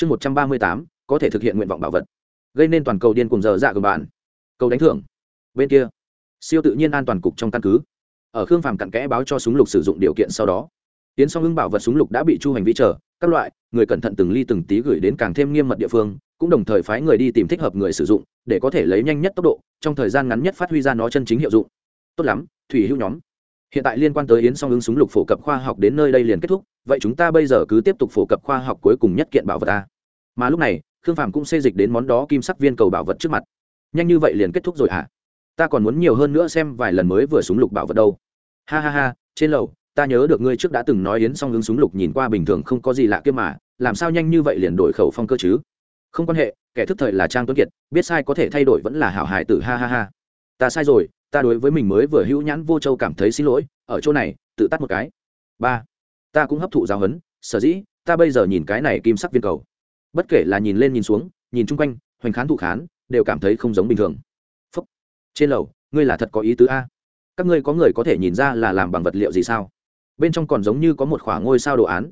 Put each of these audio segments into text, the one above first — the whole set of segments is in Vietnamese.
chương một trăm ba mươi tám, có thể thực hiện nguyện vọng bảo vật. Gây nên toàn cầu điên cùng giờ dạ của bạn cầu đánh thưởng. Bên kia, siêu tự nhiên an toàn cục trong căn cứ. Ở khương phàm cặn kẽ báo cho súng lục sử dụng điều kiện sau đó, tiến song hưng bảo vật súng lục đã bị chu hành vi trở các loại, người cẩn thận từng ly từng tí gửi đến càng thêm nghiêm mật địa phương, cũng đồng thời phái người đi tìm thích hợp người sử dụng, để có thể lấy nhanh nhất tốc độ, trong thời gian ngắn nhất phát huy ra nó chân chính hiệu dụng. Tốt lắm, thủy hữu nhóm hiện tại liên quan tới yến song ứng súng lục phổ cập khoa học đến nơi đây liền kết thúc, vậy chúng ta bây giờ cứ tiếp tục phổ cập khoa học cuối cùng nhất kiện bảo vật ta. mà lúc này, khương phàm cũng xây dịch đến món đó kim sắc viên cầu bảo vật trước mặt. Nhanh như vậy liền kết thúc rồi hả? Ta còn muốn nhiều hơn nữa xem vài lần mới vừa súng lục bảo vật đâu. Ha ha ha, trên lầu, ta nhớ được ngươi trước đã từng nói yến song ứng súng lục nhìn qua bình thường không có gì lạ kia mà, làm sao nhanh như vậy liền đổi khẩu phong cơ chứ? Không quan hệ, kẻ thức thời là trang tuấn kiệt, biết sai có thể thay đổi vẫn là hảo hải tử, ha ha ha ta sai rồi, ta đối với mình mới vừa hữu nhãn vô châu cảm thấy xin lỗi, ở chỗ này, tự tắt một cái. Ba, ta cũng hấp thụ giáo huấn, sở dĩ, ta bây giờ nhìn cái này kim sắc viên cầu. Bất kể là nhìn lên nhìn xuống, nhìn chung quanh, hoành khán thụ khán, đều cảm thấy không giống bình thường. Phúc, trên lầu, ngươi là thật có ý tứ a. Các ngươi có người có thể nhìn ra là làm bằng vật liệu gì sao? Bên trong còn giống như có một khoảng ngôi sao đồ án.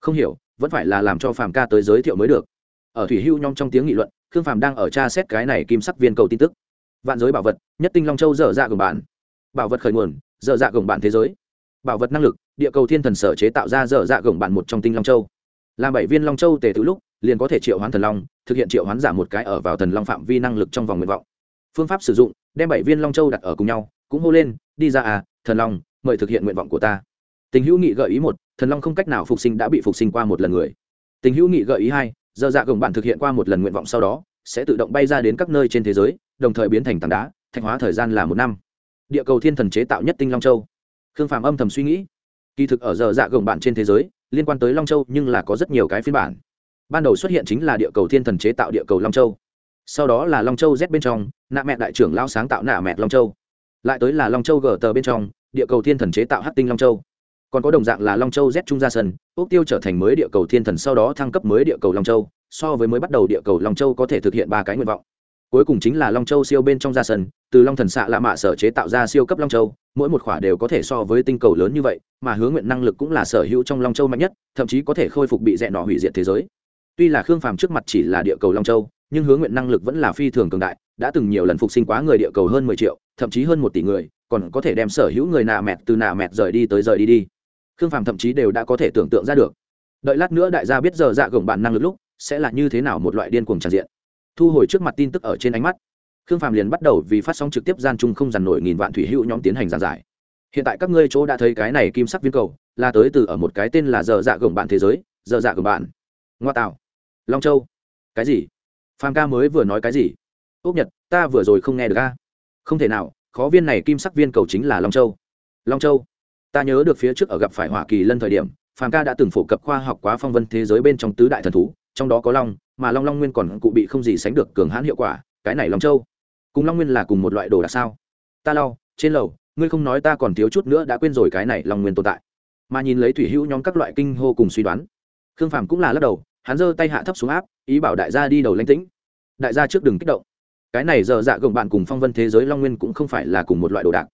Không hiểu, vẫn phải là làm cho phàm ca tới giới thiệu mới được. Ở thủy hưu nhong trong tiếng nghị luận, khương phàm đang ở tra xét cái này kim sắc viên cầu tin tức vạn giới bảo vật, nhất tinh long châu dở dạ gồng bạn bảo vật khởi nguồn, dở dạ gồng bạn thế giới. Bảo vật năng lực, địa cầu thiên thần sở chế tạo ra dở dạ gồng bạn một trong tinh long châu. Làm bảy viên long châu tề tự lúc, liền có thể triệu hoán thần long, thực hiện triệu hoán giả một cái ở vào thần long phạm vi năng lực trong vòng nguyện vọng. Phương pháp sử dụng, đem bảy viên long châu đặt ở cùng nhau, cũng hô lên, đi ra à thần long, mời thực hiện nguyện vọng của ta. Tình hữu nghị gợi ý một, thần long không cách nào phục sinh đã bị phục sinh qua một lần người. Tình hữu nghị gợi ý hai giờ dạ gồng bạn thực hiện qua một lần nguyện vọng sau đó, sẽ tự động bay ra đến các nơi trên thế giới đồng thời biến thành tảng đá, thạch hóa thời gian là một năm. Địa cầu thiên thần chế tạo nhất tinh long châu. Khương phàm âm thầm suy nghĩ. Kỳ thực ở giờ dạ gồng bạn trên thế giới, liên quan tới long châu nhưng là có rất nhiều cái phiên bản. Ban đầu xuất hiện chính là địa cầu thiên thần chế tạo địa cầu long châu. Sau đó là long châu z bên trong, nạ mẹ đại trưởng lao sáng tạo nạ mẹ long châu. Lại tới là long châu g tờ bên trong, địa cầu thiên thần chế tạo hát tinh long châu. Còn có đồng dạng là long châu z trung ra sân ốc tiêu trở thành mới địa cầu thiên thần sau đó thăng cấp mới địa cầu long châu, so với mới bắt đầu địa cầu long châu có thể thực hiện ba cái nguyện vọng cuối cùng chính là long châu siêu bên trong ra sân, từ long thần xạ lạ mạ sở chế tạo ra siêu cấp long châu, mỗi một khỏa đều có thể so với tinh cầu lớn như vậy, mà hướng nguyện năng lực cũng là sở hữu trong long châu mạnh nhất, thậm chí có thể khôi phục bị dẹ nọ hủy diệt thế giới. Tuy là khương phàm trước mặt chỉ là địa cầu long châu, nhưng hướng nguyện năng lực vẫn là phi thường cường đại, đã từng nhiều lần phục sinh quá người địa cầu hơn mười triệu, thậm chí hơn một tỷ người, còn có thể đem sở hữu người nạ mẹt từ nạ mẹt rời đi tới rời đi đi. Khương phàm thậm chí đều đã có thể tưởng tượng ra được. Đợi lát nữa đại gia biết giờ dạ gồng bản năng lực lúc, sẽ là như thế nào một loại điên cuồng tràn diện thu hồi trước mặt tin tức ở trên ánh mắt. Khương Phạm liền bắt đầu vì phát sóng trực tiếp gian trung không dằn nổi nghìn vạn thủy hữu nhóm tiến hành giàn giải. Hiện tại các ngươi chỗ đã thấy cái này kim sắc viên cầu, là tới từ ở một cái tên là giờ dạ gồng bạn thế giới giờ dạ gồng bạn. Ngoa tạo. Long châu. Cái gì? Phàm ca mới vừa nói cái gì? Ốc nhật, ta vừa rồi không nghe được ca không thể nào, khó viên này kim sắc viên cầu chính là long châu. Long châu. Ta nhớ được phía trước ở gặp phải hoa kỳ lân thời điểm, phàm ca đã từng phổ cập khoa học quá phong vân thế giới bên trong tứ đại thần thú trong đó có long, mà long long nguyên còn cụ bị không gì sánh được cường hãn hiệu quả, cái này long châu, cùng long nguyên là cùng một loại đồ đạc sao? Ta lau, trên lầu, ngươi không nói ta còn thiếu chút nữa đã quên rồi cái này long nguyên tồn tại. Mà nhìn lấy thủy hữu nhóm các loại kinh hô cùng suy đoán, khương phàm cũng là lắc đầu, hắn giơ tay hạ thấp xuống áp, ý bảo đại gia đi đầu lánh tĩnh. Đại gia trước đừng kích động. Cái này giờ dạ gồng bạn cùng phong vân thế giới long nguyên cũng không phải là cùng một loại đồ đạc.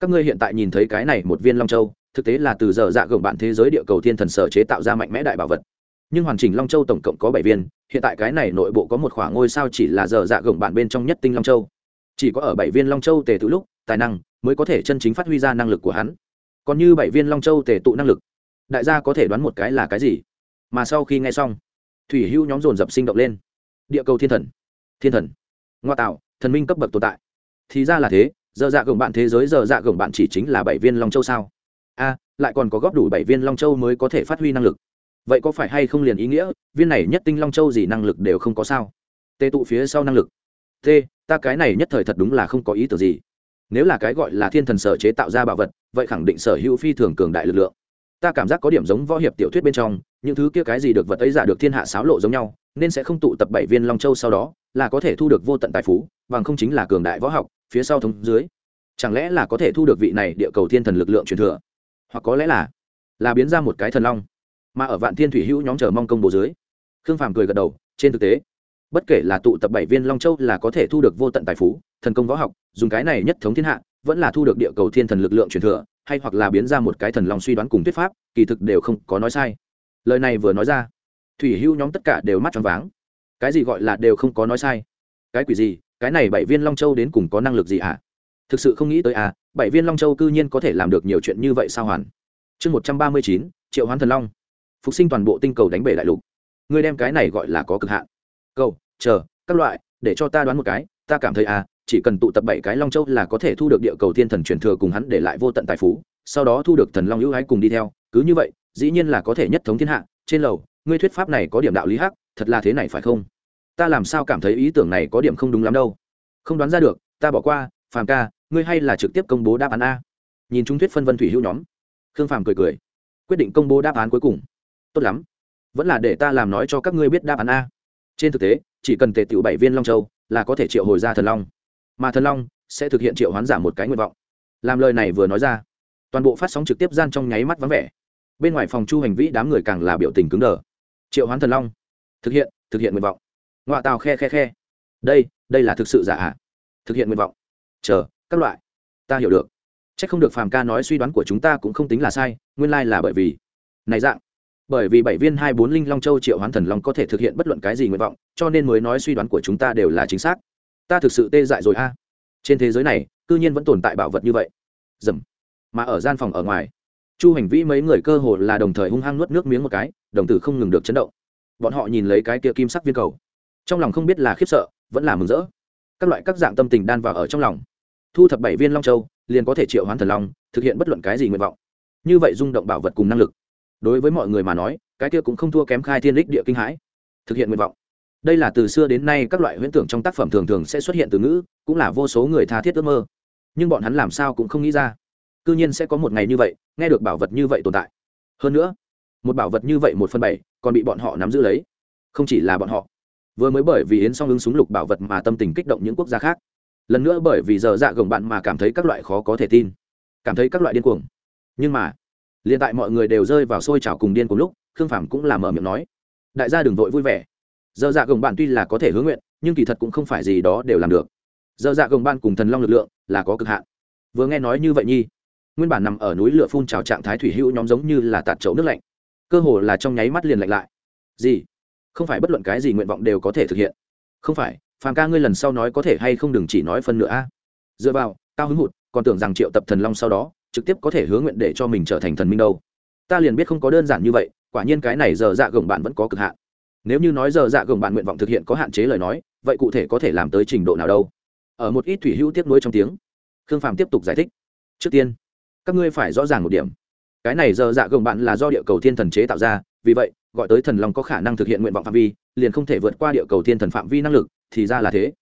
Các ngươi hiện tại nhìn thấy cái này một viên long châu, thực tế là từ giờ dạ gồng bạn thế giới địa cầu thiên thần sở chế tạo ra mạnh mẽ đại bảo vật nhưng hoàn chỉnh long châu tổng cộng có bảy viên, hiện tại cái này nội bộ có một khoảng ngôi sao chỉ là giờ dạ gồng bạn bên trong nhất tinh long châu. Chỉ có ở bảy viên long châu tề tự lúc, tài năng mới có thể chân chính phát huy ra năng lực của hắn. Còn như bảy viên long châu tề tụ năng lực, đại gia có thể đoán một cái là cái gì? Mà sau khi nghe xong, thủy Hưu nhóm dồn dập sinh động lên. Địa cầu thiên thần thiên thần, ngoa tạo, thần minh cấp bậc tồn tại. Thì ra là thế, giờ dạ gồng bạn thế giới giờ dạ gồng bạn chỉ chính là bảy viên long châu sao? A, lại còn có góp đủ bảy viên long châu mới có thể phát huy năng lực vậy có phải hay không liền ý nghĩa, viên này nhất tinh long châu gì năng lực đều không có sao? Tê tụ phía sau năng lực. T ta cái này nhất thời thật đúng là không có ý tưởng gì. Nếu là cái gọi là thiên thần sở chế tạo ra bảo vật, vậy khẳng định sở hữu phi thường cường đại lực lượng. Ta cảm giác có điểm giống võ hiệp tiểu thuyết bên trong, những thứ kia cái gì được vật ấy giả được thiên hạ xáo lộ giống nhau, nên sẽ không tụ tập bảy viên long châu sau đó, là có thể thu được vô tận tài phú, bằng không chính là cường đại võ học, phía sau thống dưới. Chẳng lẽ là có thể thu được vị này địa cầu thiên thần lực lượng truyền thừa? Hoặc có lẽ là là biến ra một cái thần long? Mà ở vạn thiên thủy hữu nhóm chờ mong công bố dưới. Khương phàm cười gật đầu, trên thực tế, bất kể là tụ tập bảy viên long châu là có thể thu được vô tận tài phú, thần công võ học, dùng cái này nhất thống thiên hạ, vẫn là thu được địa cầu thiên thần lực lượng truyền thừa, hay hoặc là biến ra một cái thần long suy đoán cùng thuyết pháp, kỳ thực đều không có nói sai. Lời này vừa nói ra, thủy hữu nhóm tất cả đều mắt tròn váng. Cái gì gọi là đều không có nói sai? Cái quỷ gì? Cái này bảy viên long châu đến cùng có năng lực gì hả à? thực sự không nghĩ tới à bảy viên long châu cư nhiên có thể làm được nhiều chuyện như vậy sao hoàn? Chương một trăm ba mươi chín, triệu hoán thần long phục sinh toàn bộ tinh cầu đánh bể đại lục. Ngươi đem cái này gọi là có cực hạn. Cầu, chờ, các loại, để cho ta đoán một cái, ta cảm thấy à chỉ cần tụ tập bảy cái long châu là có thể thu được địa cầu thiên thần truyền thừa cùng hắn để lại vô tận tài phú, sau đó thu được thần long hữu ái cùng đi theo, cứ như vậy, dĩ nhiên là có thể nhất thống thiên hạ, trên lầu, ngươi thuyết pháp này có điểm đạo lý hắc, thật là thế này phải không? Ta làm sao cảm thấy ý tưởng này có điểm không đúng lắm đâu. Không đoán ra được, ta bỏ qua, phàm ca, ngươi hay là trực tiếp công bố đáp án a. Nhìn chúng thuyết phân vân thủy hữu nhóm. Khương phàm cười cười. Quyết định công bố đáp án cuối cùng tốt lắm. Vẫn là để ta làm nói cho các ngươi biết đáp án a. Trên thực tế, chỉ cần tề tiểu bảy viên long châu là có thể triệu hồi ra thần long. Mà thần long sẽ thực hiện triệu hoán giả một cái nguyện vọng. Làm lời này vừa nói ra, toàn bộ phát sóng trực tiếp gian trong nháy mắt vắng vẻ. Bên ngoài phòng chu hành vĩ đám người càng là biểu tình cứng đờ. Triệu hoán thần long, thực hiện thực hiện nguyện vọng. Ngoại tàu khe khe khe. Đây đây là thực sự giả ạ. Thực hiện nguyện vọng. Chờ, các loại. Ta hiểu được. C h ắ c không được phàm ca nói suy đoán của chúng ta cũng không tính là sai, nguyên lai là bởi vì. Này dạng bởi vì bảy viên hai bốn linh long châu triệu hoán thần long có thể thực hiện bất luận cái gì nguyện vọng, cho nên mới nói suy đoán của chúng ta đều là chính xác. Ta thực sự tê dại rồi a. Trên thế giới này c ư nhiên vẫn tồn tại bảo vật như vậy. Dầm. Mà ở gian phòng ở ngoài, chu hành vĩ mấy người cơ hồ là đồng thời hung hăng nuốt nước miếng một cái, đồng tử không ngừng được chấn động. Bọn họ nhìn lấy cái kia kim sắc viên cầu. Trong lòng không biết là khiếp sợ, vẫn là mừng rỡ. Các loại các dạng tâm tình đan vào ở trong lòng. Thu thập bảy viên long châu, liền có thể triệu hoán thần long, thực hiện bất luận cái gì nguyện vọng. Như vậy rung động bảo vật cùng năng lực đối với mọi người mà nói, cái kia cũng không thua kém khai thiên đích địa kinh hãi. Thực hiện nguyện vọng. Đây là từ xưa đến nay các loại huyễn tưởng trong tác phẩm thường thường sẽ xuất hiện từ ngữ, cũng là vô số người tha thiết ước mơ. Nhưng bọn hắn làm sao cũng không nghĩ ra. C ư nhiên sẽ có một ngày như vậy, nghe được bảo vật như vậy tồn tại. Hơn nữa, một bảo vật như vậy một phần bảy, còn bị bọn họ nắm giữ lấy. Không chỉ là bọn họ. Vừa mới bởi vì yến song ứng súng lục bảo vật mà tâm tình kích động những quốc gia khác. Lần nữa bởi vì giờ dạ gồng bạn mà cảm thấy các loại khó có thể tin. Cảm thấy các loại điên cuồng. Nhưng mà liền tại mọi người đều rơi vào sôi trào cùng điên cùng lúc, khương phàm cũng làm mở miệng nói, đại gia đừng vội vui vẻ. Dơ dạ gồng bạn tuy là có thể hướng nguyện, nhưng kỳ thật cũng không phải gì đó đều làm được. Dơ dạ gồng bạn cùng thần long lực lượng là có cực hạn. Vừa nghe nói như vậy nhi, nguyên bản nằm ở núi lửa phun trào trạng thái thủy hữu nhóm giống như là tạt chậu nước lạnh. Cơ hồ là trong nháy mắt liền lạnh lại. Gì? Không phải bất luận cái gì nguyện vọng đều có thể thực hiện. Không phải, phàm ca ngươi lần sau nói có thể hay không đừng chỉ nói phân nữa a. Dựa vào, cao hứng hụt, còn tưởng rằng triệu tập thần long sau đó trực tiếp có thể hứa nguyện để cho mình trở thành thần minh đâu. Ta liền biết không có đơn giản như vậy, quả nhiên cái này giờ dạ gồng bạn vẫn có cực hạn. Nếu như nói giờ dạ gồng bạn nguyện vọng thực hiện có hạn chế lời nói, vậy cụ thể có thể làm tới trình độ nào đâu? Ở một ít thủy hữu tiếp nối trong tiếng, khương phàm tiếp tục giải thích. Trước tiên, các ngươi phải rõ ràng một điểm. Cái này giờ dạ gồng bạn là do địa cầu thiên thần chế tạo ra, vì vậy, gọi tới thần long có khả năng thực hiện nguyện vọng phạm vi, liền không thể vượt qua địa cầu thiên thần phạm vi năng lực, thì ra là thế.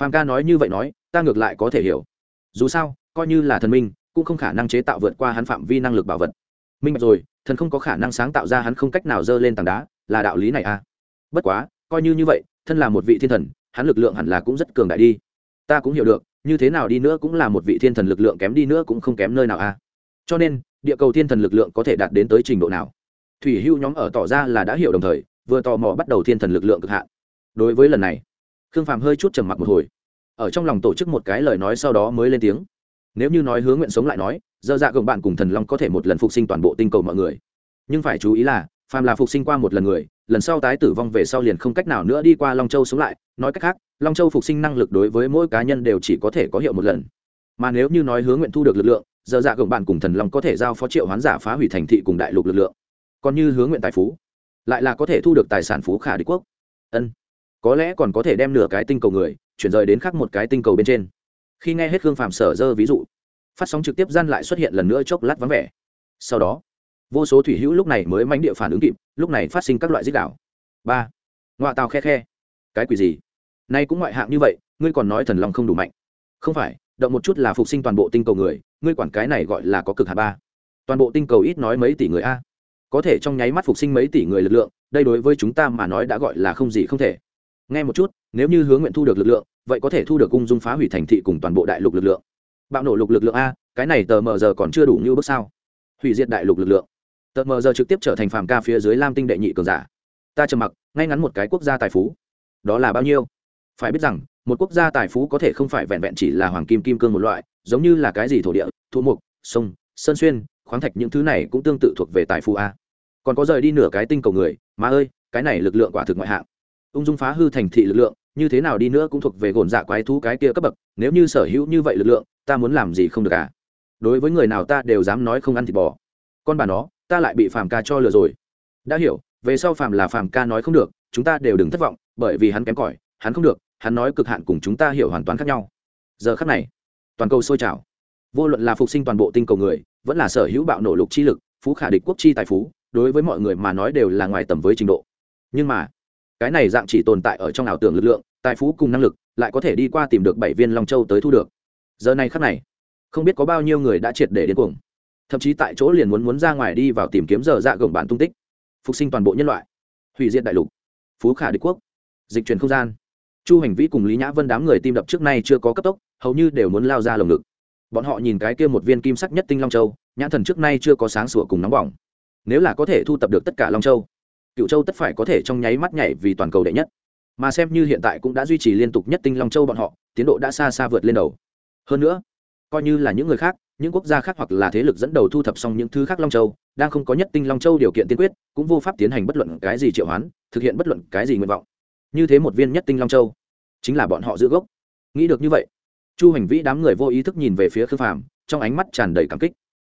Phàm ca nói như vậy nói, ta ngược lại có thể hiểu. Dù sao, coi như là thần minh cũng không khả năng chế tạo vượt qua hắn phạm vi năng lực bảo vật. Minh bạch rồi, thần không có khả năng sáng tạo ra hắn không cách nào dơ lên tảng đá, là đạo lý này à? Bất quá, coi như như vậy, thân là một vị thiên thần, hắn lực lượng hẳn là cũng rất cường đại đi. Ta cũng hiểu được, như thế nào đi nữa cũng là một vị thiên thần lực lượng kém đi nữa cũng không kém nơi nào à? Cho nên, địa cầu thiên thần lực lượng có thể đạt đến tới trình độ nào? Thủy hưu nhóm ở tỏ ra là đã hiểu đồng thời, vừa tò mò bắt đầu thiên thần lực lượng cực hạn. Đối với lần này, khương phàm hơi chút trầm mặc một hồi. Ở trong lòng tổ chức một cái lời nói sau đó mới lên tiếng nếu như nói hướng nguyện sống lại nói, dơ dạ gồng bạn cùng thần long có thể một lần phục sinh toàn bộ tinh cầu mọi người. Nhưng phải chú ý là, phàm là phục sinh qua một lần người, lần sau tái tử vong về sau liền không cách nào nữa đi qua long châu sống lại. Nói cách khác, long châu phục sinh năng lực đối với mỗi cá nhân đều chỉ có thể có hiệu một lần. Mà nếu như nói hướng nguyện thu được lực lượng, dơ dạ gồng bạn cùng thần long có thể giao phó triệu hoán giả phá hủy thành thị cùng đại lục lực lượng. Còn như hướng nguyện tài phú, lại là có thể thu được tài sản phú khả đế quốc. Ân, có lẽ còn có thể đem nửa cái tinh cầu người, chuyển rời đến khác một cái tinh cầu bên trên khi nghe hết khương phạm sở dơ ví dụ, phát sóng trực tiếp gian lại xuất hiện lần nữa chốc lát vắng vẻ. Sau đó, vô số thủy hữu lúc này mới mánh địa phản ứng kịp, lúc này phát sinh các loại dích đảo ba ngoại tàu khe khe. Cái quỷ gì? Nay cũng ngoại hạng như vậy, ngươi còn nói thần long không đủ mạnh. Không phải, động một chút là phục sinh toàn bộ tinh cầu người, ngươi quản cái này gọi là có cực hạt ba. Toàn bộ tinh cầu ít nói mấy tỷ người a. Có thể trong nháy mắt phục sinh mấy tỷ người lực lượng, đây đối với chúng ta mà nói đã gọi là không gì không thể nghe một chút, nếu như hướng nguyện thu được lực lượng, vậy có thể thu được cung dung phá hủy thành thị cùng toàn bộ đại lục lực lượng. Bạo nổ lục lực lượng a, cái này tờ mờ giờ còn chưa đủ như bước sao? Hủy diệt đại lục lực lượng. Tờ mờ giờ trực tiếp trở thành phàm ca phía dưới lam tinh đệ nhị cường giả. Ta trầm mặc, ngay ngắn một cái quốc gia tài phú. Đó là bao nhiêu? Phải biết rằng, một quốc gia tài phú có thể không phải vẹn vẹn chỉ là hoàng kim kim cương một loại, giống như là cái gì thổ địa, thụ mục, sông, sơn xuyên, khoáng thạch những thứ này cũng tương tự thuộc về tài phú a. Còn có rời đi nửa cái tinh cầu người, mà ơi, cái này lực lượng quả thực ngoại hạng ung dung phá hư thành thị lực lượng, như thế nào đi nữa cũng thuộc về gồn dạ quái thú cái kia cấp bậc, nếu như sở hữu như vậy lực lượng, ta muốn làm gì không được à? Đối với người nào ta đều dám nói không ăn thịt bò. Con bà nó, ta lại bị phàm ca cho lừa rồi. Đã hiểu, về sau phàm là phàm ca nói không được, chúng ta đều đừng thất vọng, bởi vì hắn kém cỏi, hắn không được, hắn nói cực hạn cùng chúng ta hiểu hoàn toàn khác nhau. Giờ khắc này, toàn cầu sôi trào. Vô luận là phục sinh toàn bộ tinh cầu người, vẫn là sở hữu bạo nổ lục chi lực, phú khả địch quốc chi tài phú, đối với mọi người mà nói đều là ngoài tầm với trình độ. Nhưng mà cái này dạng chỉ tồn tại ở trong ảo tưởng lực lượng, tài phú cùng năng lực, lại có thể đi qua tìm được bảy viên long châu tới thu được. Giờ này khắc này, không biết có bao nhiêu người đã triệt để điên cuồng. Thậm chí tại chỗ liền muốn muốn ra ngoài đi vào tìm kiếm giờ dạ gồng bản tung tích. Phục sinh toàn bộ nhân loại. Hủy diệt đại lục. Phú khả địch quốc. Dịch chuyển không gian. Chu hành vĩ cùng lý nhã vân đám người tim đập trước nay chưa có cấp tốc, hầu như đều muốn lao ra lồng ngực. Bọn họ nhìn cái kia một viên kim sắc nhất tinh long châu, nhãn thần trước nay chưa có sáng sủa cùng nóng bỏng. Nếu là có thể thu tập được tất cả long châu cựu châu tất phải có thể trong nháy mắt nhảy vì toàn cầu đệ nhất. Mà xem như hiện tại cũng đã duy trì liên tục nhất tinh long châu bọn họ, tiến độ đã xa xa vượt lên đầu. Hơn nữa, coi như là những người khác, những quốc gia khác hoặc là thế lực dẫn đầu thu thập xong những thứ khác long châu, đang không có nhất tinh long châu điều kiện tiên quyết, cũng vô pháp tiến hành bất luận cái gì triệu hoán, thực hiện bất luận cái gì nguyện vọng. Như thế một viên nhất tinh long châu, chính là bọn họ giữ gốc. Nghĩ được như vậy, chu hành vĩ đám người vô ý thức nhìn về phía khư phàm, trong ánh mắt tràn đầy cảm kích.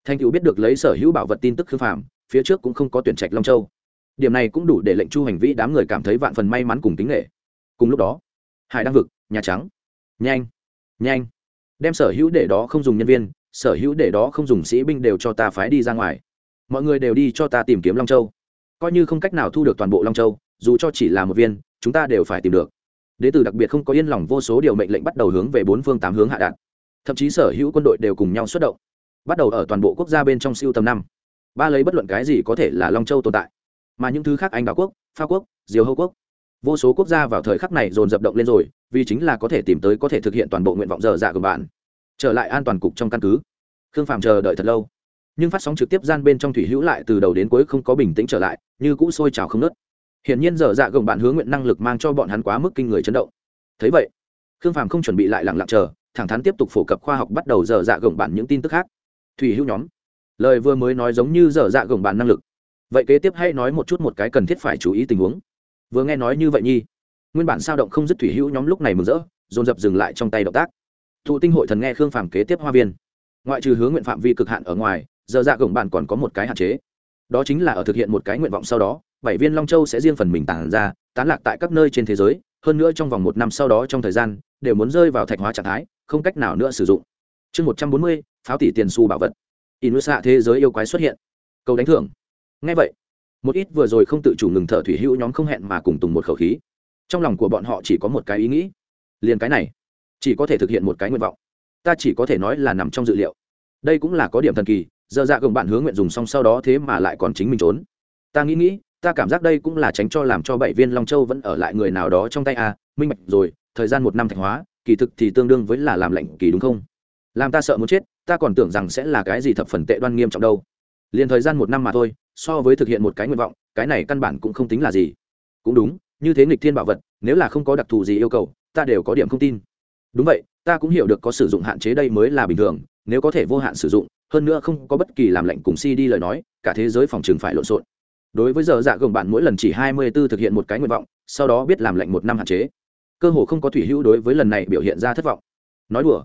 Thanh cựu biết được lấy sở hữu bảo vật tin tức khư phàm, phía trước cũng không có tuyển trạch long châu điểm này cũng đủ để lệnh chu hành vĩ đám người cảm thấy vạn phần may mắn cùng tính nghệ cùng lúc đó, hải đăng vực, nhà trắng. Nhanh nhanh. Đem sở hữu để đó không dùng nhân viên, sở hữu để đó không dùng sĩ binh đều cho ta phái đi ra ngoài. Mọi người đều đi cho ta tìm kiếm long châu. Coi như không cách nào thu được toàn bộ long châu, dù cho chỉ là một viên, chúng ta đều phải tìm được. Đế tử đặc biệt không có yên lòng vô số điều mệnh lệnh bắt đầu hướng về bốn phương tám hướng hạ đạn thậm chí sở hữu quân đội đều cùng nhau xuất động. Bắt đầu ở toàn bộ quốc gia bên trong siêu tầm năm. Ba lấy bất luận cái gì có thể là long châu tồn tại mà những thứ khác anh đảo quốc, pha quốc, diều hâu quốc. Vô số quốc gia vào thời khắc này dồn dập động lên rồi, vì chính là có thể tìm tới có thể thực hiện toàn bộ nguyện vọng dở dạ của bạn. Trở lại an toàn cục trong căn cứ. Khương phạm chờ đợi thật lâu. Nhưng phát sóng trực tiếp gian bên trong thủy hữu lại từ đầu đến cuối không có bình tĩnh trở lại, như cũ sôi trào không nớt hiển nhiên dở dạ gồng bạn hướng nguyện năng lực mang cho bọn hắn quá mức kinh người chấn động. Thấy vậy, khương phàm không chuẩn bị lại lặng lặng chờ, thẳng thắn tiếp tục phổ cập khoa học bắt đầu dở dạ gồng bạn những tin tức khác. Thủy hữu nhóm. Lời vừa mới nói giống như dở dạ gồng bạn năng lực vậy kế tiếp hãy nói một chút một cái cần thiết phải chú ý tình huống. Vừa nghe nói như vậy nhi, nguyên bản sao động không dứt thủy hữu nhóm lúc này mừng rỡ, dồn dập dừng lại trong tay động tác. Thụ tinh hội thần nghe khương phàm kế tiếp hoa viên. Ngoại trừ hướng nguyện phạm vi cực hạn ở ngoài, giờ dạ gồng bạn còn có một cái hạn chế. Đó chính là ở thực hiện một cái nguyện vọng sau đó, bảy viên long châu sẽ riêng phần mình tản ra, tán lạc tại các nơi trên thế giới, hơn nữa trong vòng một năm sau đó trong thời gian, đều muốn rơi vào thạch hóa trạng thái, không cách nào nữa sử dụng. Chương một trăm bốn mươi, pháo tỷ tiền su bảo vật. In xạ thế giới yêu quái xuất hiện. Câu đánh thưởng ngay vậy, một ít vừa rồi không tự chủ ngừng thở thủy hữu nhóm không hẹn mà cùng tùng một khẩu khí. Trong lòng của bọn họ chỉ có một cái ý nghĩ, liền cái này, chỉ có thể thực hiện một cái nguyện vọng. Ta chỉ có thể nói là nằm trong dự liệu. Đây cũng là có điểm thần kỳ, giờ dạ gồng bạn hướng nguyện dùng xong sau đó thế mà lại còn chính mình trốn. Ta nghĩ nghĩ, ta cảm giác đây cũng là tránh cho làm cho bảy viên long châu vẫn ở lại người nào đó trong tay a. Minh mạch rồi, thời gian một năm thạch hóa, kỳ thực thì tương đương với là làm lệnh kỳ đúng không? Làm ta sợ muốn chết, ta còn tưởng rằng sẽ là cái gì thập phần tệ đoan nghiêm trọng đâu. Liền thời gian một năm mà thôi so với thực hiện một cái nguyện vọng, cái này căn bản cũng không tính là gì. Cũng đúng, như thế nghịch thiên bảo vật, nếu là không có đặc thù gì yêu cầu, ta đều có điểm không tin. Đúng vậy, ta cũng hiểu được có sử dụng hạn chế đây mới là bình thường, nếu có thể vô hạn sử dụng, hơn nữa không có bất kỳ làm lệnh cùng si đi lời nói, cả thế giới phòng trường phải lộn xộn. Đối với giờ dạ gồng bạn mỗi lần chỉ hai mươi b ố thực hiện một cái nguyện vọng, sau đó biết làm lệnh một năm hạn chế. Cơ hồ không có thủy hữu đối với lần này biểu hiện ra thất vọng. Nói đùa.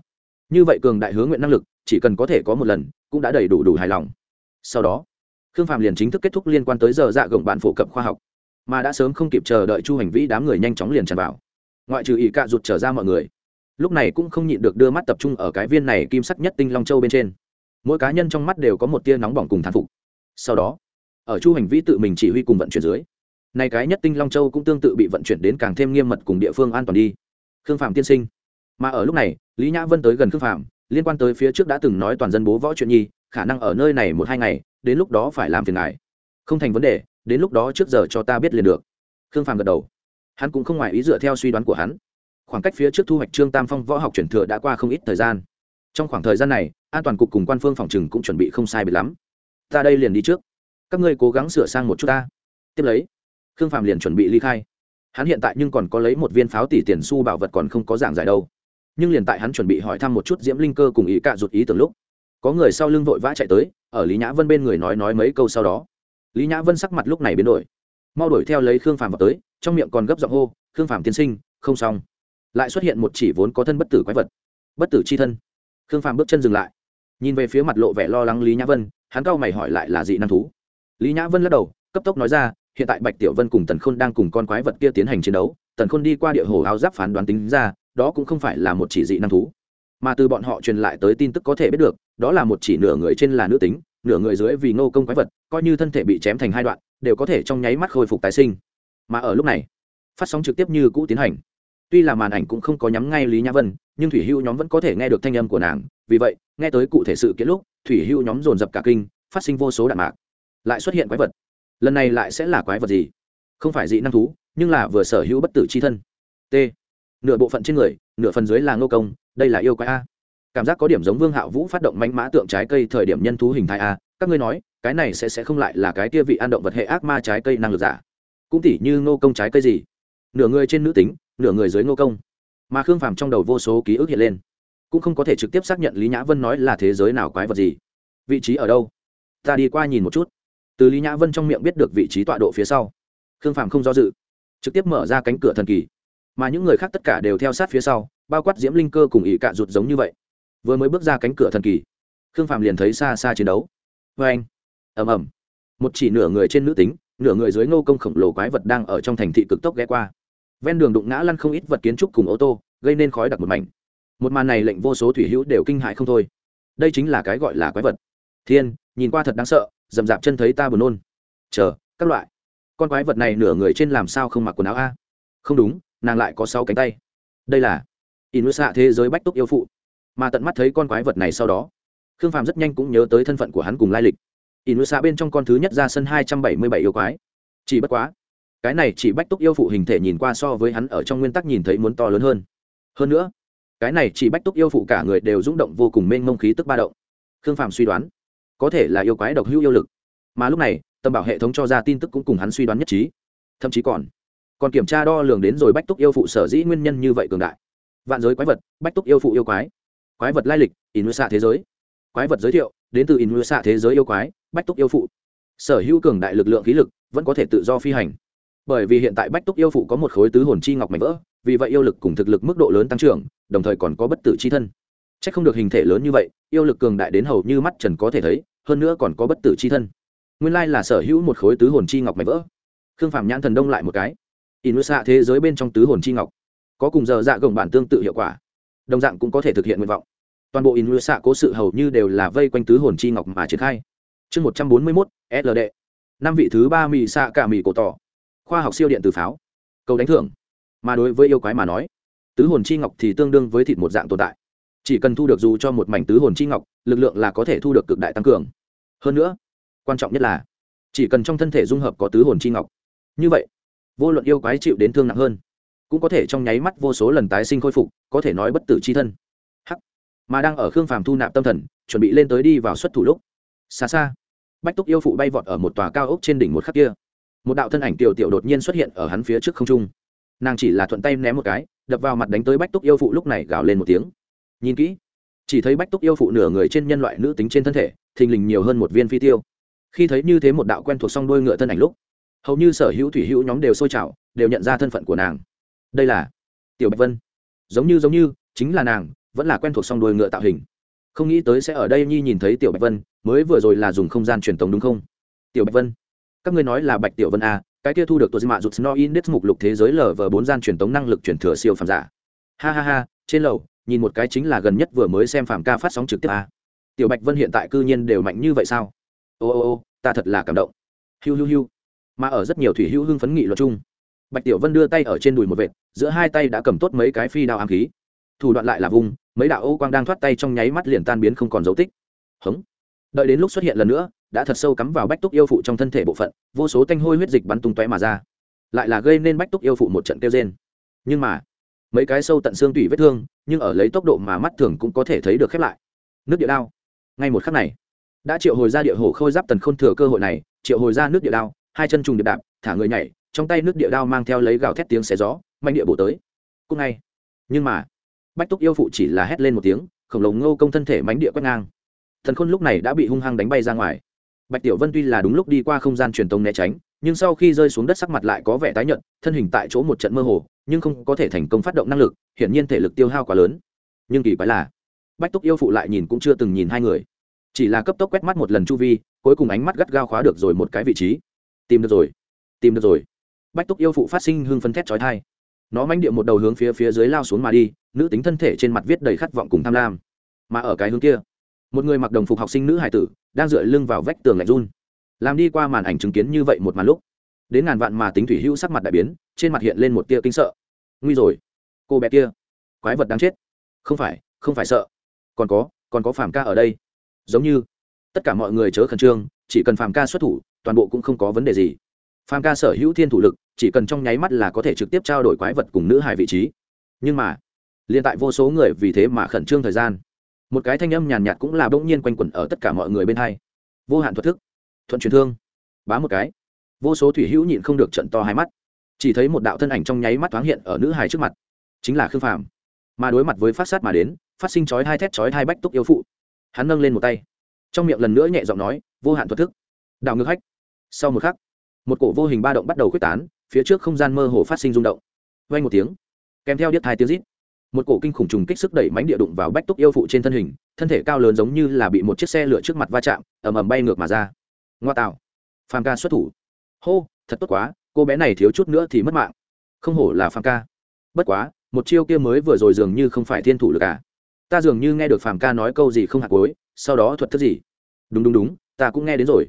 Như vậy cường đại hướng nguyện năng lực, chỉ cần có thể có một lần, cũng đã đầy đủ đủ hài lòng. Sau đó khương phạm liền chính thức kết thúc liên quan tới giờ dạ gồng bạn phổ cập khoa học, mà đã sớm không kịp chờ đợi chu hành vĩ đám người nhanh chóng liền tràn vào. Ngoại trừ ỷ cạ rụt trở ra mọi người, lúc này cũng không nhịn được đưa mắt tập trung ở cái viên này kim sắc nhất tinh long châu bên trên. Mỗi cá nhân trong mắt đều có một tia nóng bỏng cùng thán phục. Sau đó, ở chu hành vĩ tự mình chỉ huy cùng vận chuyển dưới, nay cái nhất tinh long châu cũng tương tự bị vận chuyển đến càng thêm nghiêm mật cùng địa phương an toàn đi. Khương phạm tiên sinh. Mà ở lúc này, lý nhã vân tới gần khương phạm liên quan tới phía trước đã từng nói toàn dân bố võ chuyện nhi khả năng ở nơi này một hai ngày, đến lúc đó phải làm phiền ngài. Không thành vấn đề, đến lúc đó trước giờ cho ta biết liền được. Khương Phàm gật đầu. Hắn cũng không ngoài ý dựa theo suy đoán của hắn. Khoảng cách phía trước thu hoạch trương tam phong võ học chuyển thừa đã qua không ít thời gian. Trong khoảng thời gian này, an toàn cục cùng quan phương phòng trừng cũng chuẩn bị không sai bị lắm. Ta đây liền đi trước. Các ngươi cố gắng sửa sang một chút ta. Tiếp lấy, khương phạm liền chuẩn bị ly khai. Hắn hiện tại nhưng còn có lấy một viên pháo tỷ tiền su bảo vật còn không có giảng giải đâu. Nhưng liền tại hắn chuẩn bị hỏi thăm một chút diễm linh cơ cùng ý cạ rụt ý từ lúc có người sau lưng vội vã chạy tới, ở lý nhã vân bên người nói nói mấy câu sau đó. Lý nhã vân sắc mặt lúc này biến đổi. Mau đuổi theo lấy khương phàm vào tới, trong miệng còn gấp giọng hô, khương phàm tiên sinh, không xong. Lại xuất hiện một chỉ vốn có thân bất tử quái vật. Bất tử c h i thân. Khương phàm bước chân dừng lại. Nhìn về phía mặt lộ vẻ lo lắng lý nhã vân, hắn cau mày hỏi lại là dị năng thú. Lý nhã vân lắc đầu, cấp tốc nói ra, hiện tại bạch tiểu vân cùng tần khôn đang cùng con quái vật kia tiến hành chiến đấu, tần khôn đi qua địa hồ áo giáp phán đoán tính ra, đó cũng không phải là một chỉ dị năng thú mà từ bọn họ truyền lại tới tin tức có thể biết được, đó là một chỉ nửa người trên là nữ tính, nửa người dưới vì ngô công quái vật, coi như thân thể bị chém thành hai đoạn, đều có thể trong nháy mắt khôi phục tái sinh. Mà ở lúc này, phát sóng trực tiếp như cũ tiến hành. Tuy là màn ảnh cũng không có nhắm ngay lý nhã vân, nhưng thủy hưu nhóm vẫn có thể nghe được thanh âm của nàng, vì vậy, nghe tới cụ thể sự kiện lúc, thủy hưu nhóm dồn dập cả kinh, phát sinh vô số đạn mạc. Lại xuất hiện quái vật. Lần này lại sẽ là quái vật gì? Không phải dị năng thú, nhưng là vừa sở hữu bất tử c h i thân. T. Nửa bộ phận trên người, nửa phần dưới là ngô công đây là yêu quái a. Cảm giác có điểm giống vương hạo vũ phát động mánh mã tượng trái cây thời điểm nhân thú hình thái a. Các ngươi nói, cái này sẽ sẽ không lại là cái kia vị ăn động vật hệ ác ma trái cây năng lực giả. Cũng tỉ như ngô công trái cây gì? Nửa người trên nữ tính, nửa người dưới ngô công. Mà khương phàm trong đầu vô số ký ức hiện lên. Cũng không có thể trực tiếp xác nhận lý nhã vân nói là thế giới nào quái vật gì. Vị trí ở đâu? Ta đi qua nhìn một chút. Từ lý nhã vân trong miệng biết được vị trí tọa độ phía sau. Khương phàm không do dự. Trực tiếp mở ra cánh cửa thần kỳ. Mà những người khác tất cả đều theo sát phía sau bao quát diễm linh cơ cùng ỵ cạ rụt giống như vậy. Vừa mới bước ra cánh cửa thần kỳ, khương phàm liền thấy xa xa chiến đấu. Vê anh, ầm ầm, một chỉ nửa người trên nữ tính, nửa người dưới ngô công khổng lồ quái vật đang ở trong thành thị cực tốc ghé qua. Ven đường đụng ngã lăn không ít vật kiến trúc cùng ô tô, gây nên khói đặc một mảnh. Một màn này lệnh vô số thủy hữu đều kinh hại không thôi. Đây chính là cái gọi là quái vật. Thiên, nhìn qua thật đáng sợ d ầ m d ạ p chân thấy ta buồn nôn. Chờ, các loại. Con quái vật này nửa người trên làm sao không mặc quần áo a? Không đúng, nàng lại có sáu cánh tay. Đây là in xạ thế giới bách túc yêu phụ. Mà tận mắt thấy con quái vật này sau đó, khương phàm rất nhanh cũng nhớ tới thân phận của hắn cùng lai lịch. In xạ bên trong con thứ nhất ra sân hai trăm bảy mươi bảy yêu quái. Chỉ bất quá, cái này chỉ bách túc yêu phụ hình thể nhìn qua so với hắn ở trong nguyên tắc nhìn thấy muốn to lớn hơn. Hơn nữa, cái này chỉ bách túc yêu phụ cả người đều rung động vô cùng mênh mông khí tức ba động. Khương phàm suy đoán, có thể là yêu quái độc hữu yêu lực. Mà lúc này tâm bảo hệ thống cho ra tin tức cũng cùng hắn suy đoán nhất trí. Thậm chí còn còn kiểm tra đo lường đến rồi bách túc yêu phụ sở dĩ nguyên nhân như vậy cường đại vạn giới quái vật, bách túc yêu phụ yêu quái. Quái vật lai lịch in xạ thế giới. Quái vật giới thiệu, đến từ in xạ thế giới yêu quái, bách túc yêu phụ. Sở hữu cường đại lực lượng khí lực vẫn có thể tự do phi hành. Bởi vì hiện tại bách túc yêu phụ có một khối tứ hồn chi ngọc mạnh vỡ, vì vậy yêu lực cùng thực lực mức độ lớn tăng trưởng, đồng thời còn có bất tử chi thân. C h ắ c không được hình thể lớn như vậy, yêu lực cường đại đến hầu như mắt trần có thể thấy, hơn nữa còn có bất tử chi thân. Nguyên lai là sở hữu một khối tứ hồn chi ngọc mạnh vỡ. Khương phạm nhãn thần đông lại một cái. In xạ thế giới bên trong tứ hồn chi ngọc có cùng giờ dạ gồng bản tương tự hiệu quả. Đồng dạng cũng có thể thực hiện nguyện vọng. Toàn bộ in xạ cố sự hầu như đều là vây quanh tứ hồn chi ngọc mà triển khai. Chương một trăm bốn mươi mốt đệ năm vị thứ ba mì xạ cả mì cổ tỏ. Khoa học siêu điện từ pháo. Cầu đánh thưởng. Mà đối với yêu quái mà nói, tứ hồn chi ngọc thì tương đương với thịt một dạng tồn tại. Chỉ cần thu được dù cho một mảnh tứ hồn chi ngọc, lực lượng là có thể thu được cực đại tăng cường. Hơn nữa, quan trọng nhất là, chỉ cần trong thân thể dung hợp có tứ hồn chi ngọc. Như vậy, vô luận yêu quái chịu đến thương nặng hơn cũng có thể trong nháy mắt vô số lần tái sinh khôi phục, có thể nói bất tử c h i thân. Hắc. Mà đang ở khương phàm thu nạp tâm thần, chuẩn bị lên tới đi vào xuất thủ lúc. Xa xa, bách túc yêu phụ bay vọt ở một tòa cao ốc trên đỉnh một khắc kia. Một đạo thân ảnh tiểu tiểu đột nhiên xuất hiện ở hắn phía trước không trung. Nàng chỉ là thuận tay ném một cái, đập vào mặt đánh tới bách túc yêu phụ lúc này gào lên một tiếng. Nhìn kỹ, chỉ thấy bách túc yêu phụ nửa người trên nhân loại nữ tính trên thân thể, thình lình nhiều hơn một viên phi tiêu. Khi thấy như thế một đạo quen thuộc song đôi ngựa thân ảnh lúc, hầu như sở hữu thủy hữu nhóm đều sôi trào, đều nhận ra thân phận của nàng đây là tiểu bạch vân giống như giống như chính là nàng vẫn là quen thuộc song đuôi ngựa tạo hình không nghĩ tới sẽ ở đây nhi nhìn thấy tiểu bạch vân mới vừa rồi là dùng không gian truyền tống đúng không tiểu bạch vân các ngươi nói là bạch tiểu vân à, cái kia thu được tổ mạ rụt no index mục lục thế giới lờ vờ bốn gian truyền tống năng lực truyền thừa siêu phàm giả. Ha ha ha trên lầu nhìn một cái chính là gần nhất vừa mới xem phàm ca phát sóng trực tiếp à. tiểu bạch vân hiện tại cư nhiên đều mạnh như vậy sao? Ô ô ô ta thật là cảm động. Hiu hiu hiu. Mà ở rất nhiều thủy hữu hưng phấn nghị luật chung bạch tiểu vân đưa tay ở trên đùi một vệt, giữa hai tay đã cầm tốt mấy cái phi đao ám khí. Thủ đoạn lại là vùng, mấy đạo ô quang đang thoát tay trong nháy mắt liền tan biến không còn dấu tích. Hống. Đợi đến lúc xuất hiện lần nữa, đã thật sâu cắm vào bách túc yêu phụ trong thân thể bộ phận, vô số tanh hôi huyết dịch bắn tung tóe mà ra. Lại là gây nên bách túc yêu phụ một trận kêu trên nhưng mà, mấy cái sâu tận xương tủy vết thương, nhưng ở lấy tốc độ mà mắt thường cũng có thể thấy được khép lại. Nước địa đao. Ngay một khắc này, đã triệu hồi ra địa hồ khôi giáp tần khôn thừa cơ hội này, triệu hồi ra nước địa đao, hai chân trùng điệp đạp, thả người nhảy trong tay nước địa đao mang theo lấy gào thét tiếng xé gió, mạnh địa bổ tới. Cúc ngay. Nhưng mà, bách túc yêu phụ chỉ là hét lên một tiếng, khổng lồ ngô công thân thể mánh địa quét ngang. Thần khôn lúc này đã bị hung hăng đánh bay ra ngoài. Bạch tiểu vân tuy là đúng lúc đi qua không gian truyền tông né tránh, nhưng sau khi rơi xuống đất sắc mặt lại có vẻ tái nhợt, thân hình tại chỗ một trận mơ hồ, nhưng không có thể thành công phát động năng lực, hiển nhiên thể lực tiêu hao quá lớn. Nhưng kỳ quái là, bách túc yêu phụ lại nhìn cũng chưa từng nhìn hai người. Chỉ là cấp tốc quét mắt một lần chu vi, cuối cùng ánh mắt gắt gao khóa được rồi một cái vị trí. Tìm được rồi. Tìm được rồi bách túc yêu phụ phát sinh hưng phân thét trói thai nó manh điệu một đầu hướng phía phía dưới lao xuống mà đi, nữ tính thân thể trên mặt viết đầy khát vọng cùng tham lam. Mà ở cái hướng kia, một người mặc đồng phục học sinh nữ hải tử đang dựa lưng vào vách tường lạnh run. Làm đi qua màn ảnh chứng kiến như vậy một màn lúc, đến ngàn vạn mà tính thủy hữu sắc mặt đại biến, trên mặt hiện lên một tia kinh sợ. Nguy rồi, cô bé kia, quái vật đáng chết. Không phải không phải sợ. Còn có còn có phàm ca ở đây. Giống như, tất cả mọi người chớ khẩn trương, chỉ cần phàm ca xuất thủ, toàn bộ cũng không có vấn đề gì. Phàm ca sở hữu thiên thủ lực chỉ cần trong nháy mắt là có thể trực tiếp trao đổi quái vật cùng nữ hài vị trí. Nhưng mà liên tại vô số người vì thế mà khẩn trương thời gian, một cái thanh âm nhàn nhạt cũng là bỗng nhiên quanh quẩn ở tất cả mọi người bên hai. Vô hạn thuật thức, thuận truyền thương, bá một cái. Vô số thủy hữu nhịn không được trận to hai mắt. Chỉ thấy một đạo thân ảnh trong nháy mắt thoáng hiện ở nữ hài trước mặt, chính là khương phàm. Mà đối mặt với phát sát mà đến, phát sinh chói hai thét chói hai bách túc yêu phụ. Hắn nâng lên một tay, trong miệng lần nữa nhẹ giọng nói, vô hạn thuật thức. Đảo ngược hách. Sau một khắc, một cổ vô hình ba động bắt đầu quyết tán phía trước không gian mơ hồ phát sinh rung động. Vay một tiếng, kèm theo điếc thai tiếng rít, một cổ kinh khủng trùng kích sức đẩy mánh địa đụng vào bách túc yêu phụ trên thân hình, thân thể cao lớn giống như là bị một chiếc xe lửa trước mặt va chạm, ầm ầm bay ngược mà ra. Ngoa tạo, phàm ca xuất thủ. Hô, thật tốt quá, cô bé này thiếu chút nữa thì mất mạng. Không hổ là phàm ca. Bất quá, một chiêu kia mới vừa rồi dường như không phải thiên thủ lực cả ta dường như nghe được phàm ca nói câu gì không hạt cối sau đó thuật thức gì. Đúng đúng đúng, ta cũng nghe đến rồi